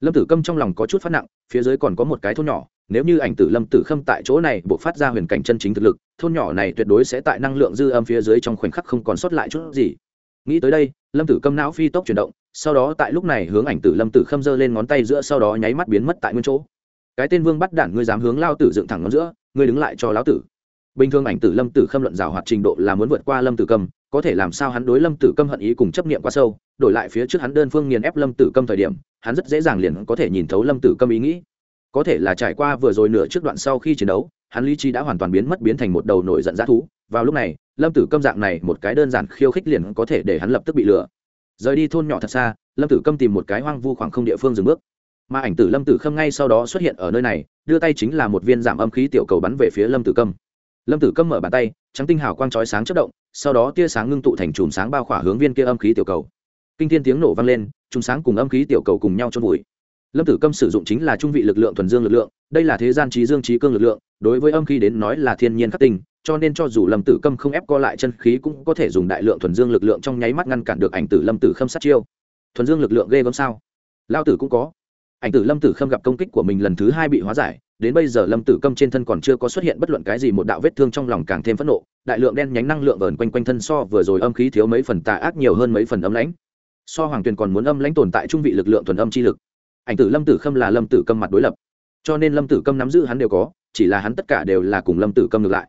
Lâm tử câm trong lòng có chút phát nặng, phía dưới còn có một cái thôn nhỏ, nếu như ảnh tử lâm tử khâm tại chỗ này buộc phát ra huyền cảnh chân chính thực lực, thôn nhỏ này tuyệt đối sẽ tại năng lượng dư âm phía dưới trong khoảnh khắc không còn sót lại chút gì. Nghĩ tới đây, lâm tử câm não phi tốc chuyển động, sau đó tại lúc này hướng ảnh tử lâm tử khâm giơ lên ngón tay giữa sau đó nháy mắt biến mất tại nguyên chỗ cái tên vương bắt đản ngươi dám hướng lao tử dựng thẳng ngón giữa, ngươi đứng lại cho lão tử. Bình thường ảnh tử lâm tử khâm luận rào hoạt trình độ là muốn vượt qua lâm tử câm, có thể làm sao hắn đối lâm tử câm hận ý cùng chấp niệm quá sâu, đổi lại phía trước hắn đơn phương nghiền ép lâm tử câm thời điểm, hắn rất dễ dàng liền có thể nhìn thấu lâm tử câm ý nghĩ. Có thể là trải qua vừa rồi nửa trước đoạn sau khi chiến đấu, hắn lý trí đã hoàn toàn biến mất biến thành một đầu nổi giận dã thú. Vào lúc này, lâm tử câm dạng này một cái đơn giản khiêu khích liền có thể để hắn lập tức bị lừa. Rời đi thôn nhỏ thật xa, lâm tử câm tìm một cái hoang vu khoảng không địa phương dừng bước mà ảnh tử lâm tử khâm ngay sau đó xuất hiện ở nơi này, đưa tay chính là một viên giảm âm khí tiểu cầu bắn về phía lâm tử câm. Lâm tử câm mở bàn tay, trắng tinh hào quang chói sáng chất động, sau đó tia sáng ngưng tụ thành chùm sáng bao khỏa hướng viên kia âm khí tiểu cầu. Kinh thiên tiếng nổ vang lên, chùm sáng cùng âm khí tiểu cầu cùng nhau trôn vùi. Lâm tử câm sử dụng chính là trung vị lực lượng thuần dương lực lượng, đây là thế gian trí dương trí cương lực lượng, đối với âm khí đến nói là thiên nhiên khắc tinh, cho nên cho dù lâm tử câm không ép co lại chân khí cũng có thể dùng đại lượng thuần dương lực lượng trong nháy mắt ngăn cản được ảnh tử lâm tử khâm sát chiêu. Thuần dương lực lượng ghê gớm sao? Lao tử cũng có ảnh tử lâm tử khâm gặp công kích của mình lần thứ hai bị hóa giải, đến bây giờ lâm tử câm trên thân còn chưa có xuất hiện bất luận cái gì một đạo vết thương trong lòng càng thêm phẫn nộ, đại lượng đen nhánh năng lượng vờn quanh quanh thân so vừa rồi âm khí thiếu mấy phần tà ác nhiều hơn mấy phần âm lãnh. So hoàng tuyền còn muốn âm lãnh tồn tại trung vị lực lượng thuần âm chi lực. Ảnh tử lâm tử khâm là lâm tử câm mặt đối lập. Cho nên lâm tử câm nắm giữ hắn đều có, chỉ là hắn tất cả đều là cùng lâm tử câm ngược lại.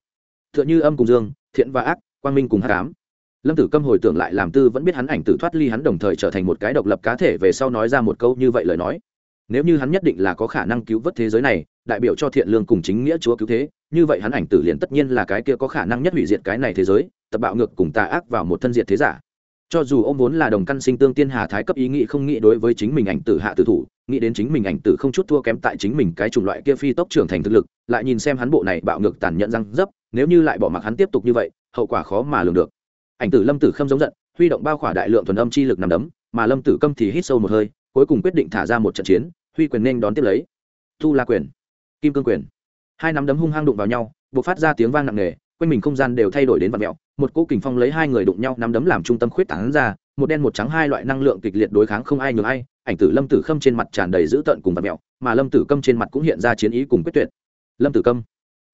T h ư ợ n h ư âm cùng dương, thiện và ác, quang minh cùng hát cám lâm tử câm hồi tưởng lại làm tư vẫn biết hắn ảnh tử thoát ly hắn đồng thời trở thành một cái độc lập cá thể về sau nói ra một câu như vậy lời nói nếu như hắn nhất định là có khả năng cứu vớt thế giới này, đại biểu cho thiện lương cùng chính nghĩa chúa cứu thế, như vậy hắn ảnh tử liền tất nhiên là cái kia có khả năng nhất hủy diệt cái này thế giới, tập bạo ngược cùng tà ác vào một thân diệt thế giả. Cho dù ông vốn là đồng căn sinh tương tiên hà thái cấp ý nghĩ không nghĩ đối với chính mình ảnh tử hạ tử thủ, nghĩ đến chính mình ảnh tử không chút thua kém tại chính mình cái chủng loại kia phi tốc trưởng thành thực lực, lại nhìn xem hắn bộ này bạo ngược tàn nhẫn răng dấp, nếu như lại bỏ mặc hắn tiếp tục như vậy, hậu quả khó mà lường được. Ảnh tử lâm tử khâm giống giận, huy động bao khỏa đại lượng thuần âm chi lực nằm đấm, mà lâm tử câm thì hít sâu một hơi cuối cùng quyết định thả ra một trận chiến, huy quyền nên đón tiếp lấy. Thu la quyền, kim cương quyền. Hai nắm đấm hung hăng đụng vào nhau buộc phát ra tiếng vang nặng nề, quanh mình không gian đều thay đổi đến vạt mẹo một cỗ kình phong lấy hai người đụng nhau, nắm đấm làm trung tâm khuyết tảng ra, một đen một trắng hai loại năng lượng kịch liệt đối kháng không ai nhường ai. Ảnh tử lâm tử khâm trên mặt tràn đầy dữ tợn cùng vạt mẹo mà lâm tử câm trên mặt cũng hiện ra chiến ý cùng quyết tuyệt. Lâm tử câm,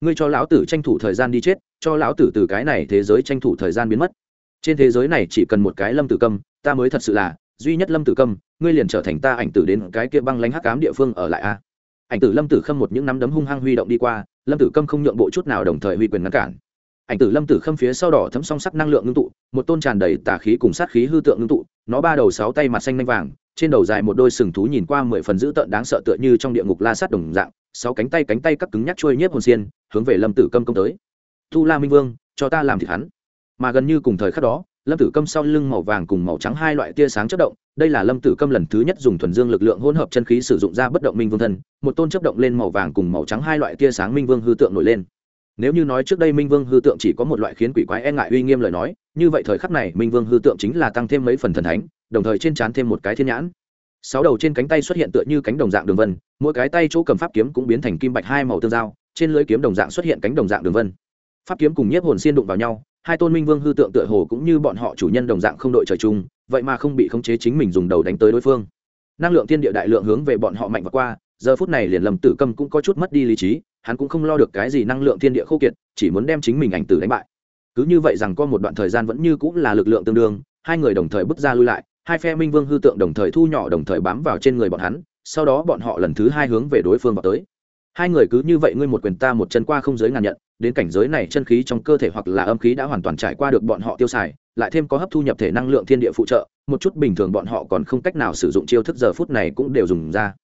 ngươi cho lão tử tranh thủ thời gian đi chết, cho lão tử từ cái này thế giới tranh thủ thời gian biến mất. Trên thế giới này chỉ cần một cái lâm tử câm, ta mới thật sự là duy nhất lâm tử câm, ngươi liền trở thành ta ảnh tử đến cái kia băng lánh hắc cám địa phương ở lại a. Ảnh tử lâm tử khâm một những nắm đấm hung hăng huy động đi qua, lâm tử câm không nhượng bộ chút nào đồng thời huy quyền ngăn cản. Ảnh tử lâm tử khâm phía sau đỏ thấm song sắc năng lượng ngưng tụ, một tôn tràn đầy tà khí cùng sát khí hư tượng ngưng tụ, nó ba đầu sáu tay mặt xanh lanh vàng, trên đầu dài một đôi sừng thú nhìn qua mười phần dữ tợn đáng sợ tựa như trong địa ngục la sát đồng dạng, sáu cánh tay cánh tay các cứng nhắc trôi nhiếp hồn xiên, hướng về lâm tử câm công tới. Tu la minh vương, cho ta làm thịt hắn. Mà gần như cùng thời khắc đó lâm tử câm sau lưng màu vàng cùng màu trắng hai loại tia sáng chất động, đây là lâm tử câm lần thứ nhất dùng thuần dương lực lượng hỗn hợp chân khí sử dụng ra bất động minh vương thân, một tôn chất động lên màu vàng cùng màu trắng hai loại tia sáng minh vương hư tượng nổi lên. Nếu như nói trước đây minh vương hư tượng chỉ có một loại khiến quỷ quái e ngại uy nghiêm lời nói, như vậy thời khắc này minh vương hư tượng chính là tăng thêm mấy phần thần thánh, đồng thời trên trán thêm một cái thiên nhãn. Sáu đầu trên cánh tay xuất hiện tựa như cánh đồng dạng đường vân, mỗi cái tay chỗ cầm pháp kiếm cũng biến thành kim bạch hai màu tương giao, trên lưới kiếm đồng dạng xuất hiện cánh đồng dạng đường vân. Pháp kiếm cùng nhiếp hồn xiên đụng vào nhau hai tôn minh vương hư tượng tựa hồ cũng như bọn họ chủ nhân đồng dạng không đội trời chung, vậy mà không bị khống chế chính mình dùng đầu đánh tới đối phương. Năng lượng thiên địa đại lượng hướng về bọn họ mạnh và qua, giờ phút này liền lầm tử câm cũng có chút mất đi lý trí, hắn cũng không lo được cái gì năng lượng thiên địa khô kiệt, chỉ muốn đem chính mình ảnh tử đánh bại. Cứ như vậy rằng có một đoạn thời gian vẫn như cũng là lực lượng tương đương, hai người đồng thời bước ra lui lại, hai phe minh vương hư tượng đồng thời thu nhỏ đồng thời bám vào trên người bọn hắn, sau đó bọn họ lần thứ hai hướng về đối phương vào tới. Hai người cứ như vậy ngươi một quyền ta một chân qua không giới ngàn nhận đến cảnh giới này chân khí trong cơ thể hoặc là âm khí đã hoàn toàn trải qua được bọn họ tiêu xài, lại thêm có hấp thu nhập thể năng lượng thiên địa phụ trợ, một chút bình thường bọn họ còn không cách nào sử dụng chiêu thức giờ phút này cũng đều dùng ra.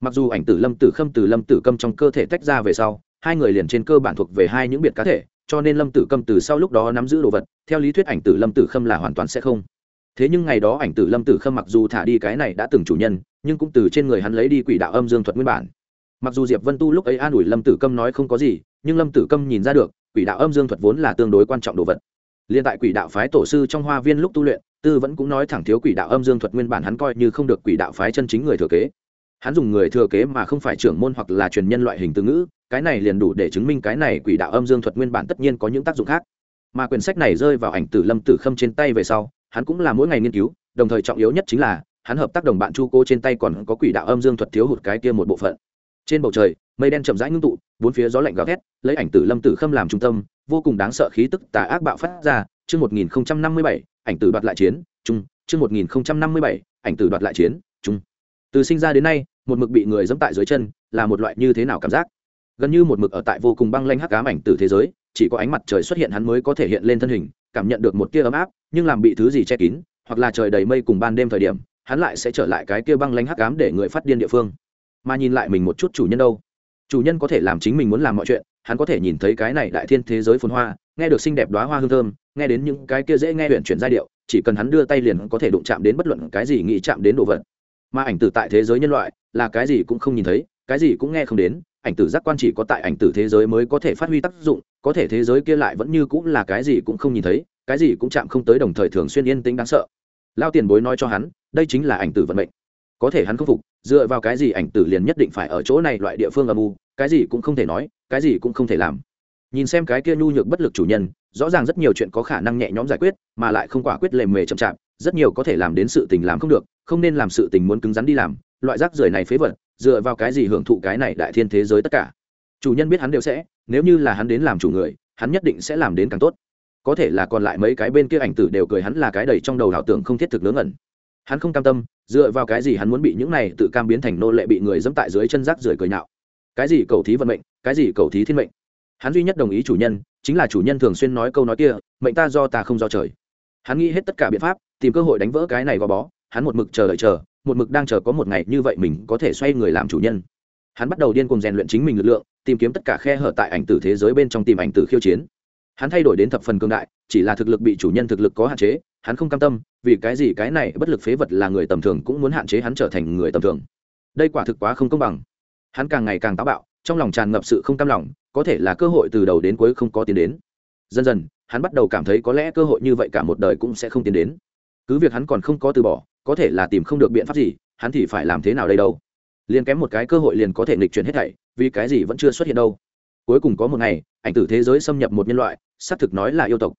Mặc dù ảnh tử lâm tử khâm từ lâm tử câm trong cơ thể tách ra về sau, hai người liền trên cơ bản thuộc về hai những biệt cá thể, cho nên lâm tử câm từ sau lúc đó nắm giữ đồ vật, theo lý thuyết ảnh tử lâm tử khâm là hoàn toàn sẽ không. Thế nhưng ngày đó ảnh tử lâm tử khâm mặc dù thả đi cái này đã từng chủ nhân, nhưng cũng từ trên người hắn lấy đi quỷ đạo âm dương thuật nguyên bản mặc dù diệp vân tu lúc ấy an ủi lâm tử câm nói không có gì, nhưng lâm tử câm nhìn ra được, quỷ đạo âm dương thuật vốn là tương đối quan trọng đồ vật. Liên tại quỷ đạo phái tổ sư trong hoa viên lúc tu luyện, tư vẫn cũng nói thẳng thiếu quỷ đạo âm dương thuật nguyên bản hắn coi như không được quỷ đạo phái chân chính người thừa kế. Hắn dùng người thừa kế mà không phải trưởng môn hoặc là truyền nhân loại hình từ ngữ, cái này liền đủ để chứng minh cái này quỷ đạo âm dương thuật nguyên bản tất nhiên có những tác dụng khác. Mà quyển sách này rơi vào ảnh tử lâm tử khâm trên tay về sau, hắn cũng là mỗi ngày nghiên cứu, đồng thời trọng yếu nhất chính là, hắn hợp tác đồng bạn chu cô trên tay còn có quỷ đạo âm dương thuật thiếu hụt cái kia một bộ phận trên bầu trời, mây đen chậm rãi ngưng tụ, bốn phía gió lạnh gào thét, lấy ảnh tử lâm tử khâm làm trung tâm, vô cùng đáng sợ khí tức tà ác bạo phát ra, chương một nghìn năm mươi bảy, ảnh tử đoạt lại chiến trung chương một nghìn năm mươi bảy, ảnh tử đoạt lại chiến trung từ sinh ra đến nay, một mực bị người dẫm tại dưới chân, là một loại như thế nào cảm giác? Gần như một mực ở tại vô cùng băng lanh hắc ám ảnh tử thế giới, chỉ có ánh mặt trời xuất hiện hắn mới có thể hiện lên thân hình, cảm nhận được một tia ấm áp, nhưng làm bị thứ gì che kín, hoặc là trời đầy mây cùng ban đêm thời điểm, hắn lại sẽ trở lại cái kia băng lanh hắc ám để người phát điên địa phương mà nhìn lại mình một chút chủ nhân đâu. Chủ nhân có thể làm chính mình muốn làm mọi chuyện, hắn có thể nhìn thấy cái này đại thiên thế giới phồn hoa, nghe được xinh đẹp đoá hoa hương thơm, nghe đến những cái kia dễ nghe huyện chuyển giai điệu, chỉ cần hắn đưa tay liền có thể đụng chạm đến bất luận cái gì nghĩ chạm đến đồ vật. Mà ảnh tử tại thế giới nhân loại, là cái gì cũng không nhìn thấy, cái gì cũng nghe không đến, ảnh tử giác quan chỉ có tại ảnh tử thế giới mới có thể phát huy tác dụng, có thể thế giới kia lại vẫn như cũng là cái gì cũng không nhìn thấy, cái gì cũng chạm không tới đồng thời thường xuyên yên tĩnh đáng sợ. Lao tiền bối nói cho hắn, đây chính là ảnh tử vận mệnh. Có thể hắn không phục dựa vào cái gì ảnh tử liền nhất định phải ở chỗ này loại địa phương âm u, cái gì cũng không thể nói, cái gì cũng không thể làm. Nhìn xem cái kia nhu nhược bất lực chủ nhân, rõ ràng rất nhiều chuyện có khả năng nhẹ nhõm giải quyết, mà lại không quả quyết lề mề chậm chạp, rất nhiều có thể làm đến sự tình làm không được, không nên làm sự tình muốn cứng rắn đi làm, loại rác rưởi này phế vật, dựa vào cái gì hưởng thụ cái này đại thiên thế giới tất cả. Chủ nhân biết hắn đều sẽ, nếu như là hắn đến làm chủ người, hắn nhất định sẽ làm đến càng tốt. Có thể là còn lại mấy cái bên kia ảnh tử đều cười hắn là cái đầy trong đầu ảo tưởng không thiết thực lớn ngẩn hắn không cam tâm, dựa vào cái gì hắn muốn bị những này tự cam biến thành nô lệ bị người dẫm tại dưới chân rác rưởi cười nhạo. Cái gì cầu thí vận mệnh, cái gì cầu thí thiên mệnh? Hắn duy nhất đồng ý chủ nhân, chính là chủ nhân thường xuyên nói câu nói kia, mệnh ta do ta không do trời. Hắn nghĩ hết tất cả biện pháp, tìm cơ hội đánh vỡ cái này gò bó, hắn một mực chờ đợi chờ, một mực đang chờ có một ngày như vậy mình có thể xoay người làm chủ nhân. Hắn bắt đầu điên cùng rèn luyện chính mình lực lượng, tìm kiếm tất cả khe hở tại ảnh tử thế giới bên trong tìm ảnh tử khiêu chiến hắn thay đổi đến thập phần cường đại, chỉ là thực lực bị chủ nhân thực lực có hạn chế, hắn không cam tâm, vì cái gì cái này bất lực phế vật là người tầm thường cũng muốn hạn chế hắn trở thành người tầm thường. Đây quả thực quá không công bằng. Hắn càng ngày càng táo bạo, trong lòng tràn ngập sự không cam lòng, có thể là cơ hội từ đầu đến cuối không có tiến đến. Dần dần, hắn bắt đầu cảm thấy có lẽ cơ hội như vậy cả một đời cũng sẽ không tiến đến. Cứ việc hắn còn không có từ bỏ, có thể là tìm không được biện pháp gì, hắn thì phải làm thế nào đây đâu? Liền kém một cái cơ hội liền có thể nghịch chuyển hết thảy, vì cái gì vẫn chưa xuất hiện đâu? Cuối cùng có một ngày, ảnh tử thế giới xâm nhập một nhân loại xác thực nói là yêu tộc.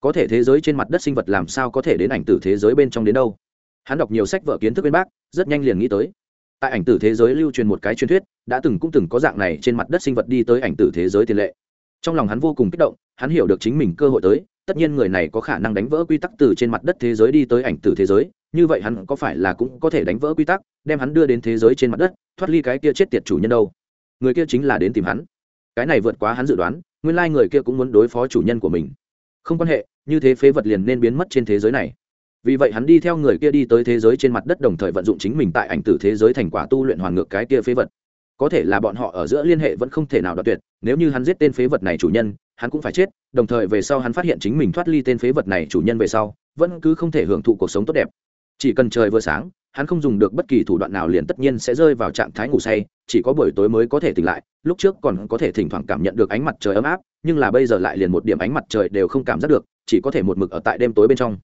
Có thể thế giới trên mặt đất sinh vật làm sao có thể đến ảnh tử thế giới bên trong đến đâu? Hắn đọc nhiều sách vở kiến thức bên bác, rất nhanh liền nghĩ tới. Tại ảnh tử thế giới lưu truyền một cái truyền thuyết, đã từng cũng từng có dạng này trên mặt đất sinh vật đi tới ảnh tử thế giới tiền lệ. Trong lòng hắn vô cùng kích động, hắn hiểu được chính mình cơ hội tới, tất nhiên người này có khả năng đánh vỡ quy tắc từ trên mặt đất thế giới đi tới ảnh tử thế giới, như vậy hắn có phải là cũng có thể đánh vỡ quy tắc, đem hắn đưa đến thế giới trên mặt đất, thoát ly cái kia chết tiệt chủ nhân đâu? Người kia chính là đến tìm hắn. Cái này vượt quá hắn dự đoán nguyên lai người kia cũng muốn đối phó chủ nhân của mình. Không quan hệ, như thế phế vật liền nên biến mất trên thế giới này. Vì vậy hắn đi theo người kia đi tới thế giới trên mặt đất đồng thời vận dụng chính mình tại ảnh tử thế giới thành quả tu luyện hoàn ngược cái kia phế vật. Có thể là bọn họ ở giữa liên hệ vẫn không thể nào đoạt tuyệt, nếu như hắn giết tên phế vật này chủ nhân, hắn cũng phải chết, đồng thời về sau hắn phát hiện chính mình thoát ly tên phế vật này chủ nhân về sau, vẫn cứ không thể hưởng thụ cuộc sống tốt đẹp. Chỉ cần trời vừa sáng hắn không dùng được bất kỳ thủ đoạn nào liền tất nhiên sẽ rơi vào trạng thái ngủ say, chỉ có buổi tối mới có thể tỉnh lại, lúc trước còn có thể thỉnh thoảng cảm nhận được ánh mặt trời ấm áp, nhưng là bây giờ lại liền một điểm ánh mặt trời đều không cảm giác được, chỉ có thể một mực ở tại đêm tối bên trong.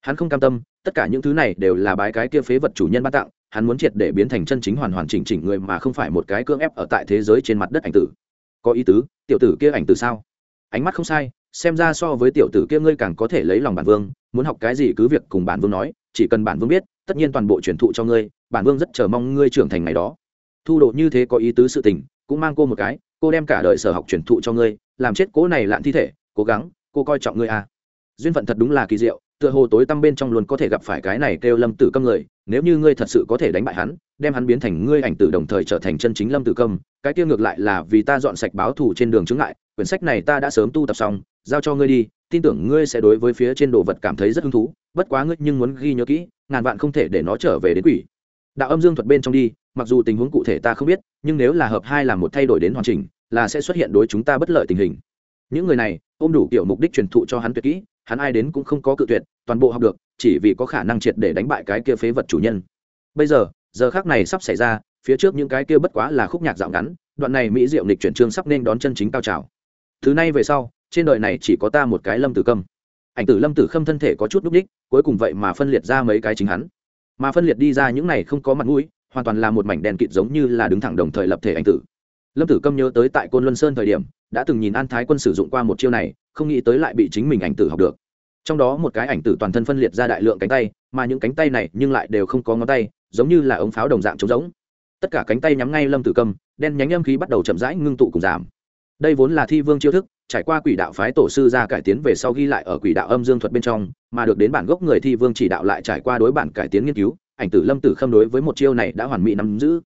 Hắn không cam tâm, tất cả những thứ này đều là bái cái kia phế vật chủ nhân ban tặng, hắn muốn triệt để biến thành chân chính hoàn hoàn chỉnh chỉnh người mà không phải một cái cưỡng ép ở tại thế giới trên mặt đất ảnh tử. Có ý tứ, tiểu tử kia ảnh tử sao? Ánh mắt không sai, xem ra so với tiểu tử kia ngươi càng có thể lấy lòng bản vương, muốn học cái gì cứ việc cùng bản vương nói, chỉ cần bản vương biết tất nhiên toàn bộ truyền thụ cho ngươi, bản vương rất chờ mong ngươi trưởng thành ngày đó. Thu độ như thế có ý tứ sự tình, cũng mang cô một cái, cô đem cả đời sở học truyền thụ cho ngươi, làm chết cố này lạn thi thể, cố gắng, cô coi trọng ngươi à. Duyên phận thật đúng là kỳ diệu, tựa hồ tối tăm bên trong luôn có thể gặp phải cái này kêu lâm tử câm người, nếu như ngươi thật sự có thể đánh bại hắn, đem hắn biến thành ngươi ảnh tử đồng thời trở thành chân chính lâm tử câm, cái kia ngược lại là vì ta dọn sạch báo thù trên đường chứng ngại, quyển sách này ta đã sớm tu tập xong, giao cho ngươi đi, tin tưởng ngươi sẽ đối với phía trên đồ vật cảm thấy rất hứng thú, bất quá ngươi nhưng muốn ghi nhớ kỹ ngàn vạn không thể để nó trở về đến quỷ. Đạo âm dương thuật bên trong đi, mặc dù tình huống cụ thể ta không biết, nhưng nếu là hợp hai là một thay đổi đến hoàn chỉnh, là sẽ xuất hiện đối chúng ta bất lợi tình hình. Những người này, ôm đủ kiểu mục đích truyền thụ cho hắn tuyệt kỹ, hắn ai đến cũng không có cự tuyệt, toàn bộ học được, chỉ vì có khả năng triệt để đánh bại cái kia phế vật chủ nhân. Bây giờ giờ khác này sắp xảy ra, phía trước những cái kia bất quá là khúc nhạc dạo ngắn, đoạn này mỹ diệu nịch chuyển trương sắp nên đón chân chính cao trào. Thứ này về sau, trên đời này chỉ có ta một cái lâm tử câm ảnh tử lâm tử khâm thân thể có chút đúc ních, cuối cùng vậy mà phân liệt ra mấy cái chính hắn. Mà phân liệt đi ra những này không có mặt mũi, hoàn toàn là một mảnh đèn kịt giống như là đứng thẳng đồng thời lập thể ảnh tử. Lâm tử câm nhớ tới tại côn luân sơn thời điểm, đã từng nhìn an thái quân sử dụng qua một chiêu này, không nghĩ tới lại bị chính mình ảnh tử học được. Trong đó một cái ảnh tử toàn thân phân liệt ra đại lượng cánh tay, mà những cánh tay này nhưng lại đều không có ngón tay, giống như là ống pháo đồng dạng trống giống tất cả cánh tay nhắm ngay lâm tử câm đen nhánh âm khí bắt đầu chậm rãi ngưng tụ cùng giảm. Đây vốn là thi vương chiêu thức trải qua quỷ đạo phái tổ sư ra cải tiến về sau ghi lại ở quỷ đạo âm dương thuật bên trong, mà được đến bản gốc người thi vương chỉ đạo lại trải qua đối bản cải tiến nghiên cứu, ảnh tử lâm tử khâm đối với một chiêu này đã hoàn mỹ nắm giữ.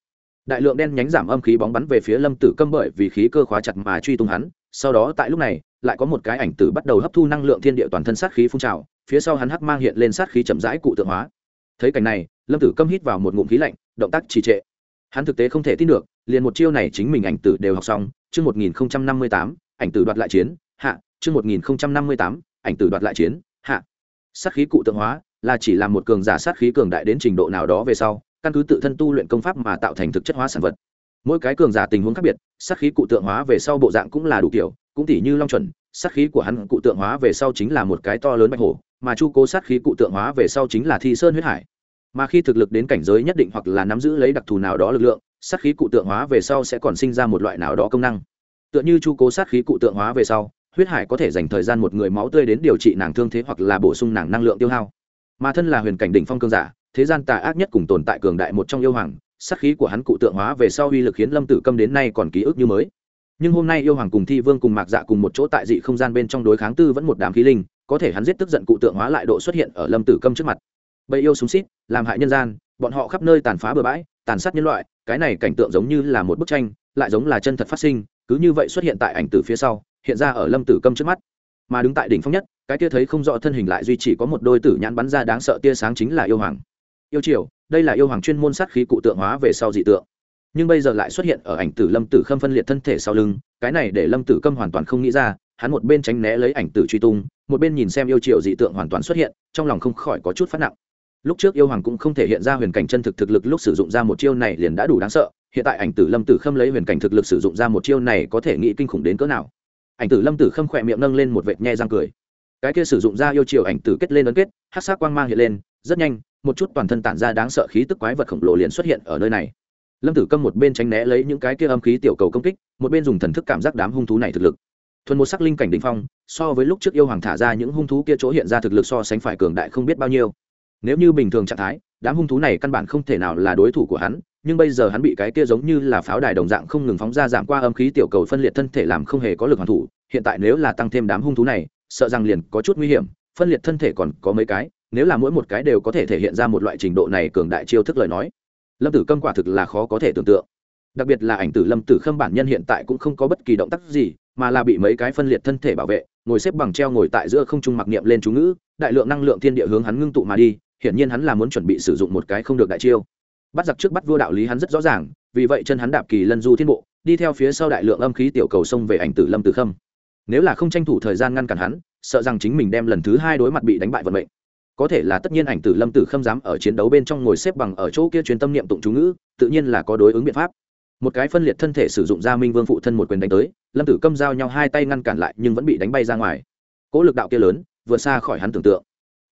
Đại lượng đen nhánh giảm âm khí bóng bắn về phía lâm tử câm bởi vì khí cơ khóa chặt mà truy tung hắn, sau đó tại lúc này, lại có một cái ảnh tử bắt đầu hấp thu năng lượng thiên địa toàn thân sát khí phun trào, phía sau hắn hắc mang hiện lên sát khí chậm rãi cụ tượng hóa. Thấy cảnh này, lâm tử câm hít vào một ngụm khí lạnh, động tác trì trệ. Hắn thực tế không thể tin được, liền một chiêu này chính mình ảnh tử đều học xong, chương một nghìn năm mươi tám ảnh tử đoạt lại chiến, hạ, chương một nghìn năm mươi tám, ảnh tử đoạt lại chiến, hạ. Sát khí cụ tượng hóa là chỉ là một cường giả sát khí cường đại đến trình độ nào đó về sau, căn cứ tự thân tu luyện công pháp mà tạo thành thực chất hóa sản vật. Mỗi cái cường giả tình huống khác biệt, sát khí cụ tượng hóa về sau bộ dạng cũng là đủ kiểu, cũng tỉ như long chuẩn, sát khí của hắn cụ tượng hóa về sau chính là một cái to lớn bạch hổ, mà chu cố sát khí cụ tượng hóa về sau chính là thi sơn huyết hải. Mà khi thực lực đến cảnh giới nhất định hoặc là nắm giữ lấy đặc thù nào đó lực lượng, sát khí cụ tượng hóa về sau sẽ còn sinh ra một loại nào đó công năng tựa như chu cố sát khí cụ tượng hóa về sau, huyết hải có thể dành thời gian một người máu tươi đến điều trị nàng thương thế hoặc là bổ sung nàng năng lượng tiêu hao. Mà thân là huyền cảnh đỉnh phong cương giả, thế gian tà ác nhất cùng tồn tại cường đại một trong yêu hoàng, sát khí của hắn cụ tượng hóa về sau uy lực khiến lâm tử câm đến nay còn ký ức như mới. Nhưng hôm nay yêu hoàng cùng thi vương cùng mạc dạ cùng một chỗ tại dị không gian bên trong đối kháng tư vẫn một đám khí linh, có thể hắn giết tức giận cụ tượng hóa lại độ xuất hiện ở lâm tử câm trước mặt. Bầy yêu súng xít, làm hại nhân gian, bọn họ khắp nơi tàn phá bừa bãi, tàn sát nhân loại, cái này cảnh tượng giống như là một bức tranh, lại giống là chân thật phát sinh cứ như vậy xuất hiện tại ảnh tử phía sau, hiện ra ở lâm tử câm trước mắt. Mà đứng tại đỉnh phong nhất, cái kia thấy không rõ thân hình lại duy chỉ có một đôi tử nhãn bắn ra đáng sợ tia sáng chính là yêu hoàng. Yêu triều, đây là yêu hoàng chuyên môn sát khí cụ tượng hóa về sau dị tượng. Nhưng bây giờ lại xuất hiện ở ảnh tử lâm tử khâm phân liệt thân thể sau lưng, cái này để lâm tử câm hoàn toàn không nghĩ ra, hắn một bên tránh né lấy ảnh tử truy tung, một bên nhìn xem yêu triều dị tượng hoàn toàn xuất hiện, trong lòng không khỏi có chút phát nặng. Lúc trước yêu hoàng cũng không thể hiện ra huyền cảnh chân thực thực lực lúc sử dụng ra một chiêu này liền đã đủ đáng sợ hiện tại ảnh tử lâm tử khâm lấy huyền cảnh thực lực sử dụng ra một chiêu này có thể nghĩ kinh khủng đến cỡ nào. Ảnh tử lâm tử khâm khỏe miệng nâng lên một vệt nhe răng cười. Cái kia sử dụng ra yêu chiều ảnh tử kết lên ấn kết hát sát quang mang hiện lên, rất nhanh, một chút toàn thân tản ra đáng sợ khí tức quái vật khổng lồ liền xuất hiện ở nơi này. Lâm tử câm một bên tránh né lấy những cái kia âm khí tiểu cầu công kích, một bên dùng thần thức cảm giác đám hung thú này thực lực. Thuần một sắc linh cảnh đ ỉ n h phong, so với lúc trước yêu hoàng thả ra những hung thú kia chỗ hiện ra thực lực so sánh phải cường đại không biết bao nhiêu. Nếu như bình thường trạng thái, đám hung thú này căn bản không thể nào là đối thủ của hắn nhưng bây giờ hắn bị cái kia giống như là pháo đài đồng dạng không ngừng phóng ra giảm qua âm khí tiểu cầu phân liệt thân thể làm không hề có lực hoàn thủ, hiện tại nếu là tăng thêm đám hung thú này, sợ rằng liền có chút nguy hiểm, phân liệt thân thể còn có mấy cái, nếu là mỗi một cái đều có thể thể hiện ra một loại trình độ này cường đại chiêu thức lời nói, lâm tử câm quả thực là khó có thể tưởng tượng. Đặc biệt là ảnh tử lâm tử khâm bản nhân hiện tại cũng không có bất kỳ động tác gì, mà là bị mấy cái phân liệt thân thể bảo vệ, ngồi xếp bằng treo ngồi tại giữa không trung mặc niệm lên chú ngữ, đại lượng năng lượng thiên địa hướng hắn ngưng tụ mà đi, hiển nhiên hắn là muốn chuẩn bị sử dụng một cái không được đại chiêu bắt giặc trước bắt vua đạo lý hắn rất rõ ràng, vì vậy chân hắn đạp kỳ lân du thiên bộ, đi theo phía sau đại lượng âm khí tiểu cầu sông về ảnh tử lâm tử khâm. Nếu là không tranh thủ thời gian ngăn cản hắn, sợ rằng chính mình đem lần thứ hai đối mặt bị đánh bại vận mệnh. Có thể là tất nhiên ảnh tử lâm tử khâm dám ở chiến đấu bên trong ngồi xếp bằng ở chỗ kia truyền tâm niệm tụng chú ngữ, tự nhiên là có đối ứng biện pháp. Một cái phân liệt thân thể sử dụng ra minh vương phụ thân một quyền đánh tới, lâm tử câm giao nhau hai tay ngăn cản lại nhưng vẫn bị đánh bay ra ngoài. Cỗ lực đạo kia lớn vượt xa khỏi hắn tưởng tượng.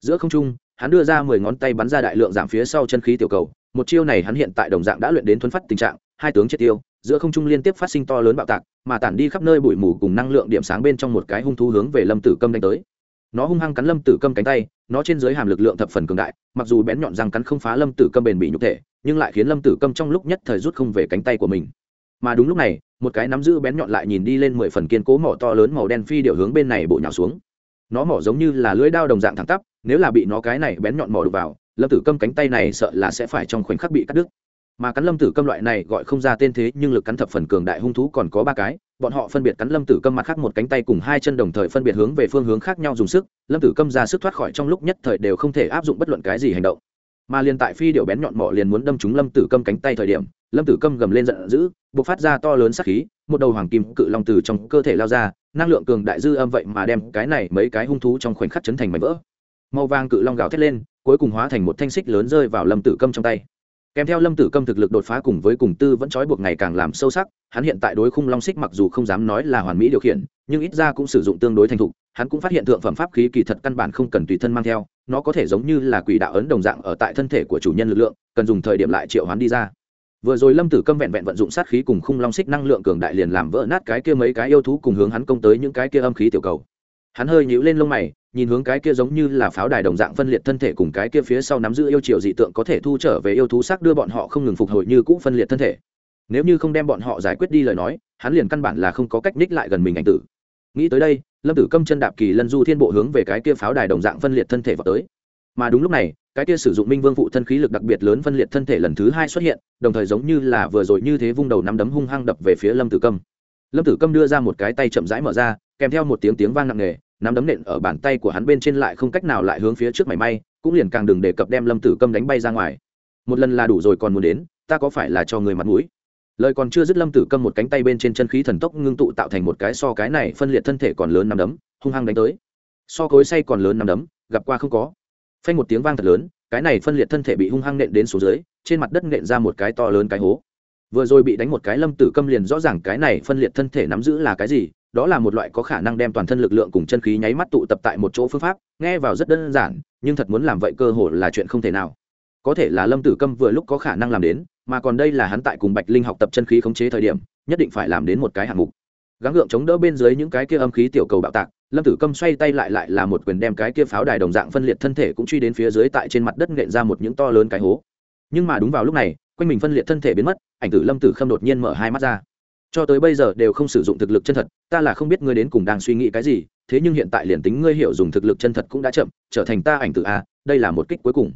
Giữa không trung, hắn đưa ra mười ngón tay bắn ra đại lượng giảm phía sau chân khí tiểu cầu một chiêu này hắn hiện tại đồng dạng đã luyện đến thuấn phát tình trạng, hai tướng triệt tiêu, giữa không trung liên tiếp phát sinh to lớn bạo tạc, mà tản đi khắp nơi bụi mù cùng năng lượng điểm sáng bên trong một cái hung thú hướng về lâm tử câm đánh tới. Nó hung hăng cắn lâm tử câm cánh tay, nó trên dưới hàm lực lượng thập phần cường đại, mặc dù bén nhọn răng cắn không phá lâm tử câm bền bị nhục thể, nhưng lại khiến lâm tử câm trong lúc nhất thời rút không về cánh tay của mình. Mà đúng lúc này, một cái nắm giữ bén nhọn lại nhìn đi lên mười phần kiên cố mỏ to lớn màu đen phi điệu hướng bên này bộ nhào xuống. Nó mỏ giống như là lưỡi đao đồng dạng thẳng tắp, nếu là bị nó cái này bén nhọn mỏ đục vào lâm tử câm cánh tay này sợ là sẽ phải trong khoảnh khắc bị cắt đứt. Mà cắn lâm tử câm loại này gọi không ra tên thế, nhưng lực cắn thập phần cường đại hung thú còn có ba cái. Bọn họ phân biệt cắn lâm tử câm mặt khác một cánh tay cùng hai chân đồng thời phân biệt hướng về phương hướng khác nhau dùng sức. Lâm tử câm ra sức thoát khỏi trong lúc nhất thời đều không thể áp dụng bất luận cái gì hành động. Mà liền tại phi điệu bén nhọn mỏ liền muốn đâm trúng lâm tử câm cánh tay thời điểm, lâm tử câm gầm lên giận dữ buộc phát ra to lớn sắc khí, một đầu hoàng kim cự long từ trong cơ thể lao ra, năng lượng cường đại dư âm vậy mà đem cái này mấy cái hung thú trong khoảnh khắc chấn thành mảnh vỡ. Màu vàng cự long gào thét lên cuối cùng hóa thành một thanh xích lớn rơi vào lâm tử câm trong tay. Kèm theo lâm tử câm thực lực đột phá cùng với cùng tư vẫn trói buộc ngày càng làm sâu sắc, hắn hiện tại đối khung long xích mặc dù không dám nói là hoàn mỹ điều khiển, nhưng ít ra cũng sử dụng tương đối thành thục, hắn cũng phát hiện thượng phẩm pháp khí kỳ thật căn bản không cần tùy thân mang theo, nó có thể giống như là quỷ đạo ấn đồng dạng ở tại thân thể của chủ nhân lực lượng, cần dùng thời điểm lại triệu hắn đi ra. Vừa rồi lâm tử câm vẹn vẹn vận dụng sát khí cùng khung long xích năng lượng cường đại liền làm vỡ nát cái kia mấy cái yêu thú cùng hướng hắn công tới những cái kia âm khí tiểu cầu. Hắn hơi nhíu lên lông mày nhìn hướng cái kia giống như là pháo đài đồng dạng phân liệt thân thể cùng cái kia phía sau nắm giữ yêu triều dị tượng có thể thu trở về yêu thú xác đưa bọn họ không ngừng phục hồi như cũ phân liệt thân thể. Nếu như không đem bọn họ giải quyết đi lời nói, hắn liền căn bản là không có cách ních lại gần mình ảnh tử. Nghĩ tới đây, lâm tử câm chân đạp kỳ lân du thiên bộ hướng về cái kia pháo đài đồng dạng phân liệt thân thể vào tới. Mà đúng lúc này, cái kia sử dụng minh vương phụ thân khí lực đặc biệt lớn phân liệt thân thể lần thứ hai xuất hiện, đồng thời giống như là vừa rồi như thế vung đầu nắm đấm hung hăng đập về phía lâm tử câm. Lâm tử câm đưa ra một cái tay chậm rãi mở ra, kèm theo một tiếng tiếng vang nặng nề nắm đấm nện ở bàn tay của hắn bên trên lại không cách nào lại hướng phía trước mảy may, cũng liền càng đừng đề cập đem lâm tử câm đánh bay ra ngoài. Một lần là đủ rồi còn muốn đến, ta có phải là cho người mặt mũi? Lời còn chưa dứt lâm tử câm một cánh tay bên trên chân khí thần tốc ngưng tụ tạo thành một cái so cái này phân liệt thân thể còn lớn nằm đấm, hung hăng đánh tới. So cối say còn lớn nằm đấm, gặp qua không có. Phanh một tiếng vang thật lớn, cái này phân liệt thân thể bị hung hăng nện đến xuống dưới, trên mặt đất nện ra một cái to lớn cái hố. Vừa rồi bị đánh một cái lâm tử câm liền rõ ràng cái này phân liệt thân thể nắm giữ là cái gì đó là một loại có khả năng đem toàn thân lực lượng cùng chân khí nháy mắt tụ tập tại một chỗ phương pháp, nghe vào rất đơn giản, nhưng thật muốn làm vậy cơ hội là chuyện không thể nào. Có thể là lâm tử câm vừa lúc có khả năng làm đến, mà còn đây là hắn tại cùng bạch linh học tập chân khí khống chế thời điểm, nhất định phải làm đến một cái hạng mục. Gắng gượng chống đỡ bên dưới những cái kia âm khí tiểu cầu bạo tạc, lâm tử câm xoay tay lại lại là một quyền đem cái kia pháo đài đồng dạng phân liệt thân thể cũng truy đến phía dưới tại trên mặt đất nện ra một những to lớn cái hố. Nhưng mà đúng vào lúc này, quanh mình phân liệt thân thể biến mất, ảnh tử lâm tử khâm đột nhiên mở hai mắt ra cho tới bây giờ đều không sử dụng thực lực chân thật, ta là không biết ngươi đến cùng đang suy nghĩ cái gì, thế nhưng hiện tại liền tính ngươi hiểu dùng thực lực chân thật cũng đã chậm, trở thành ta ảnh tử a, đây là một kích cuối cùng.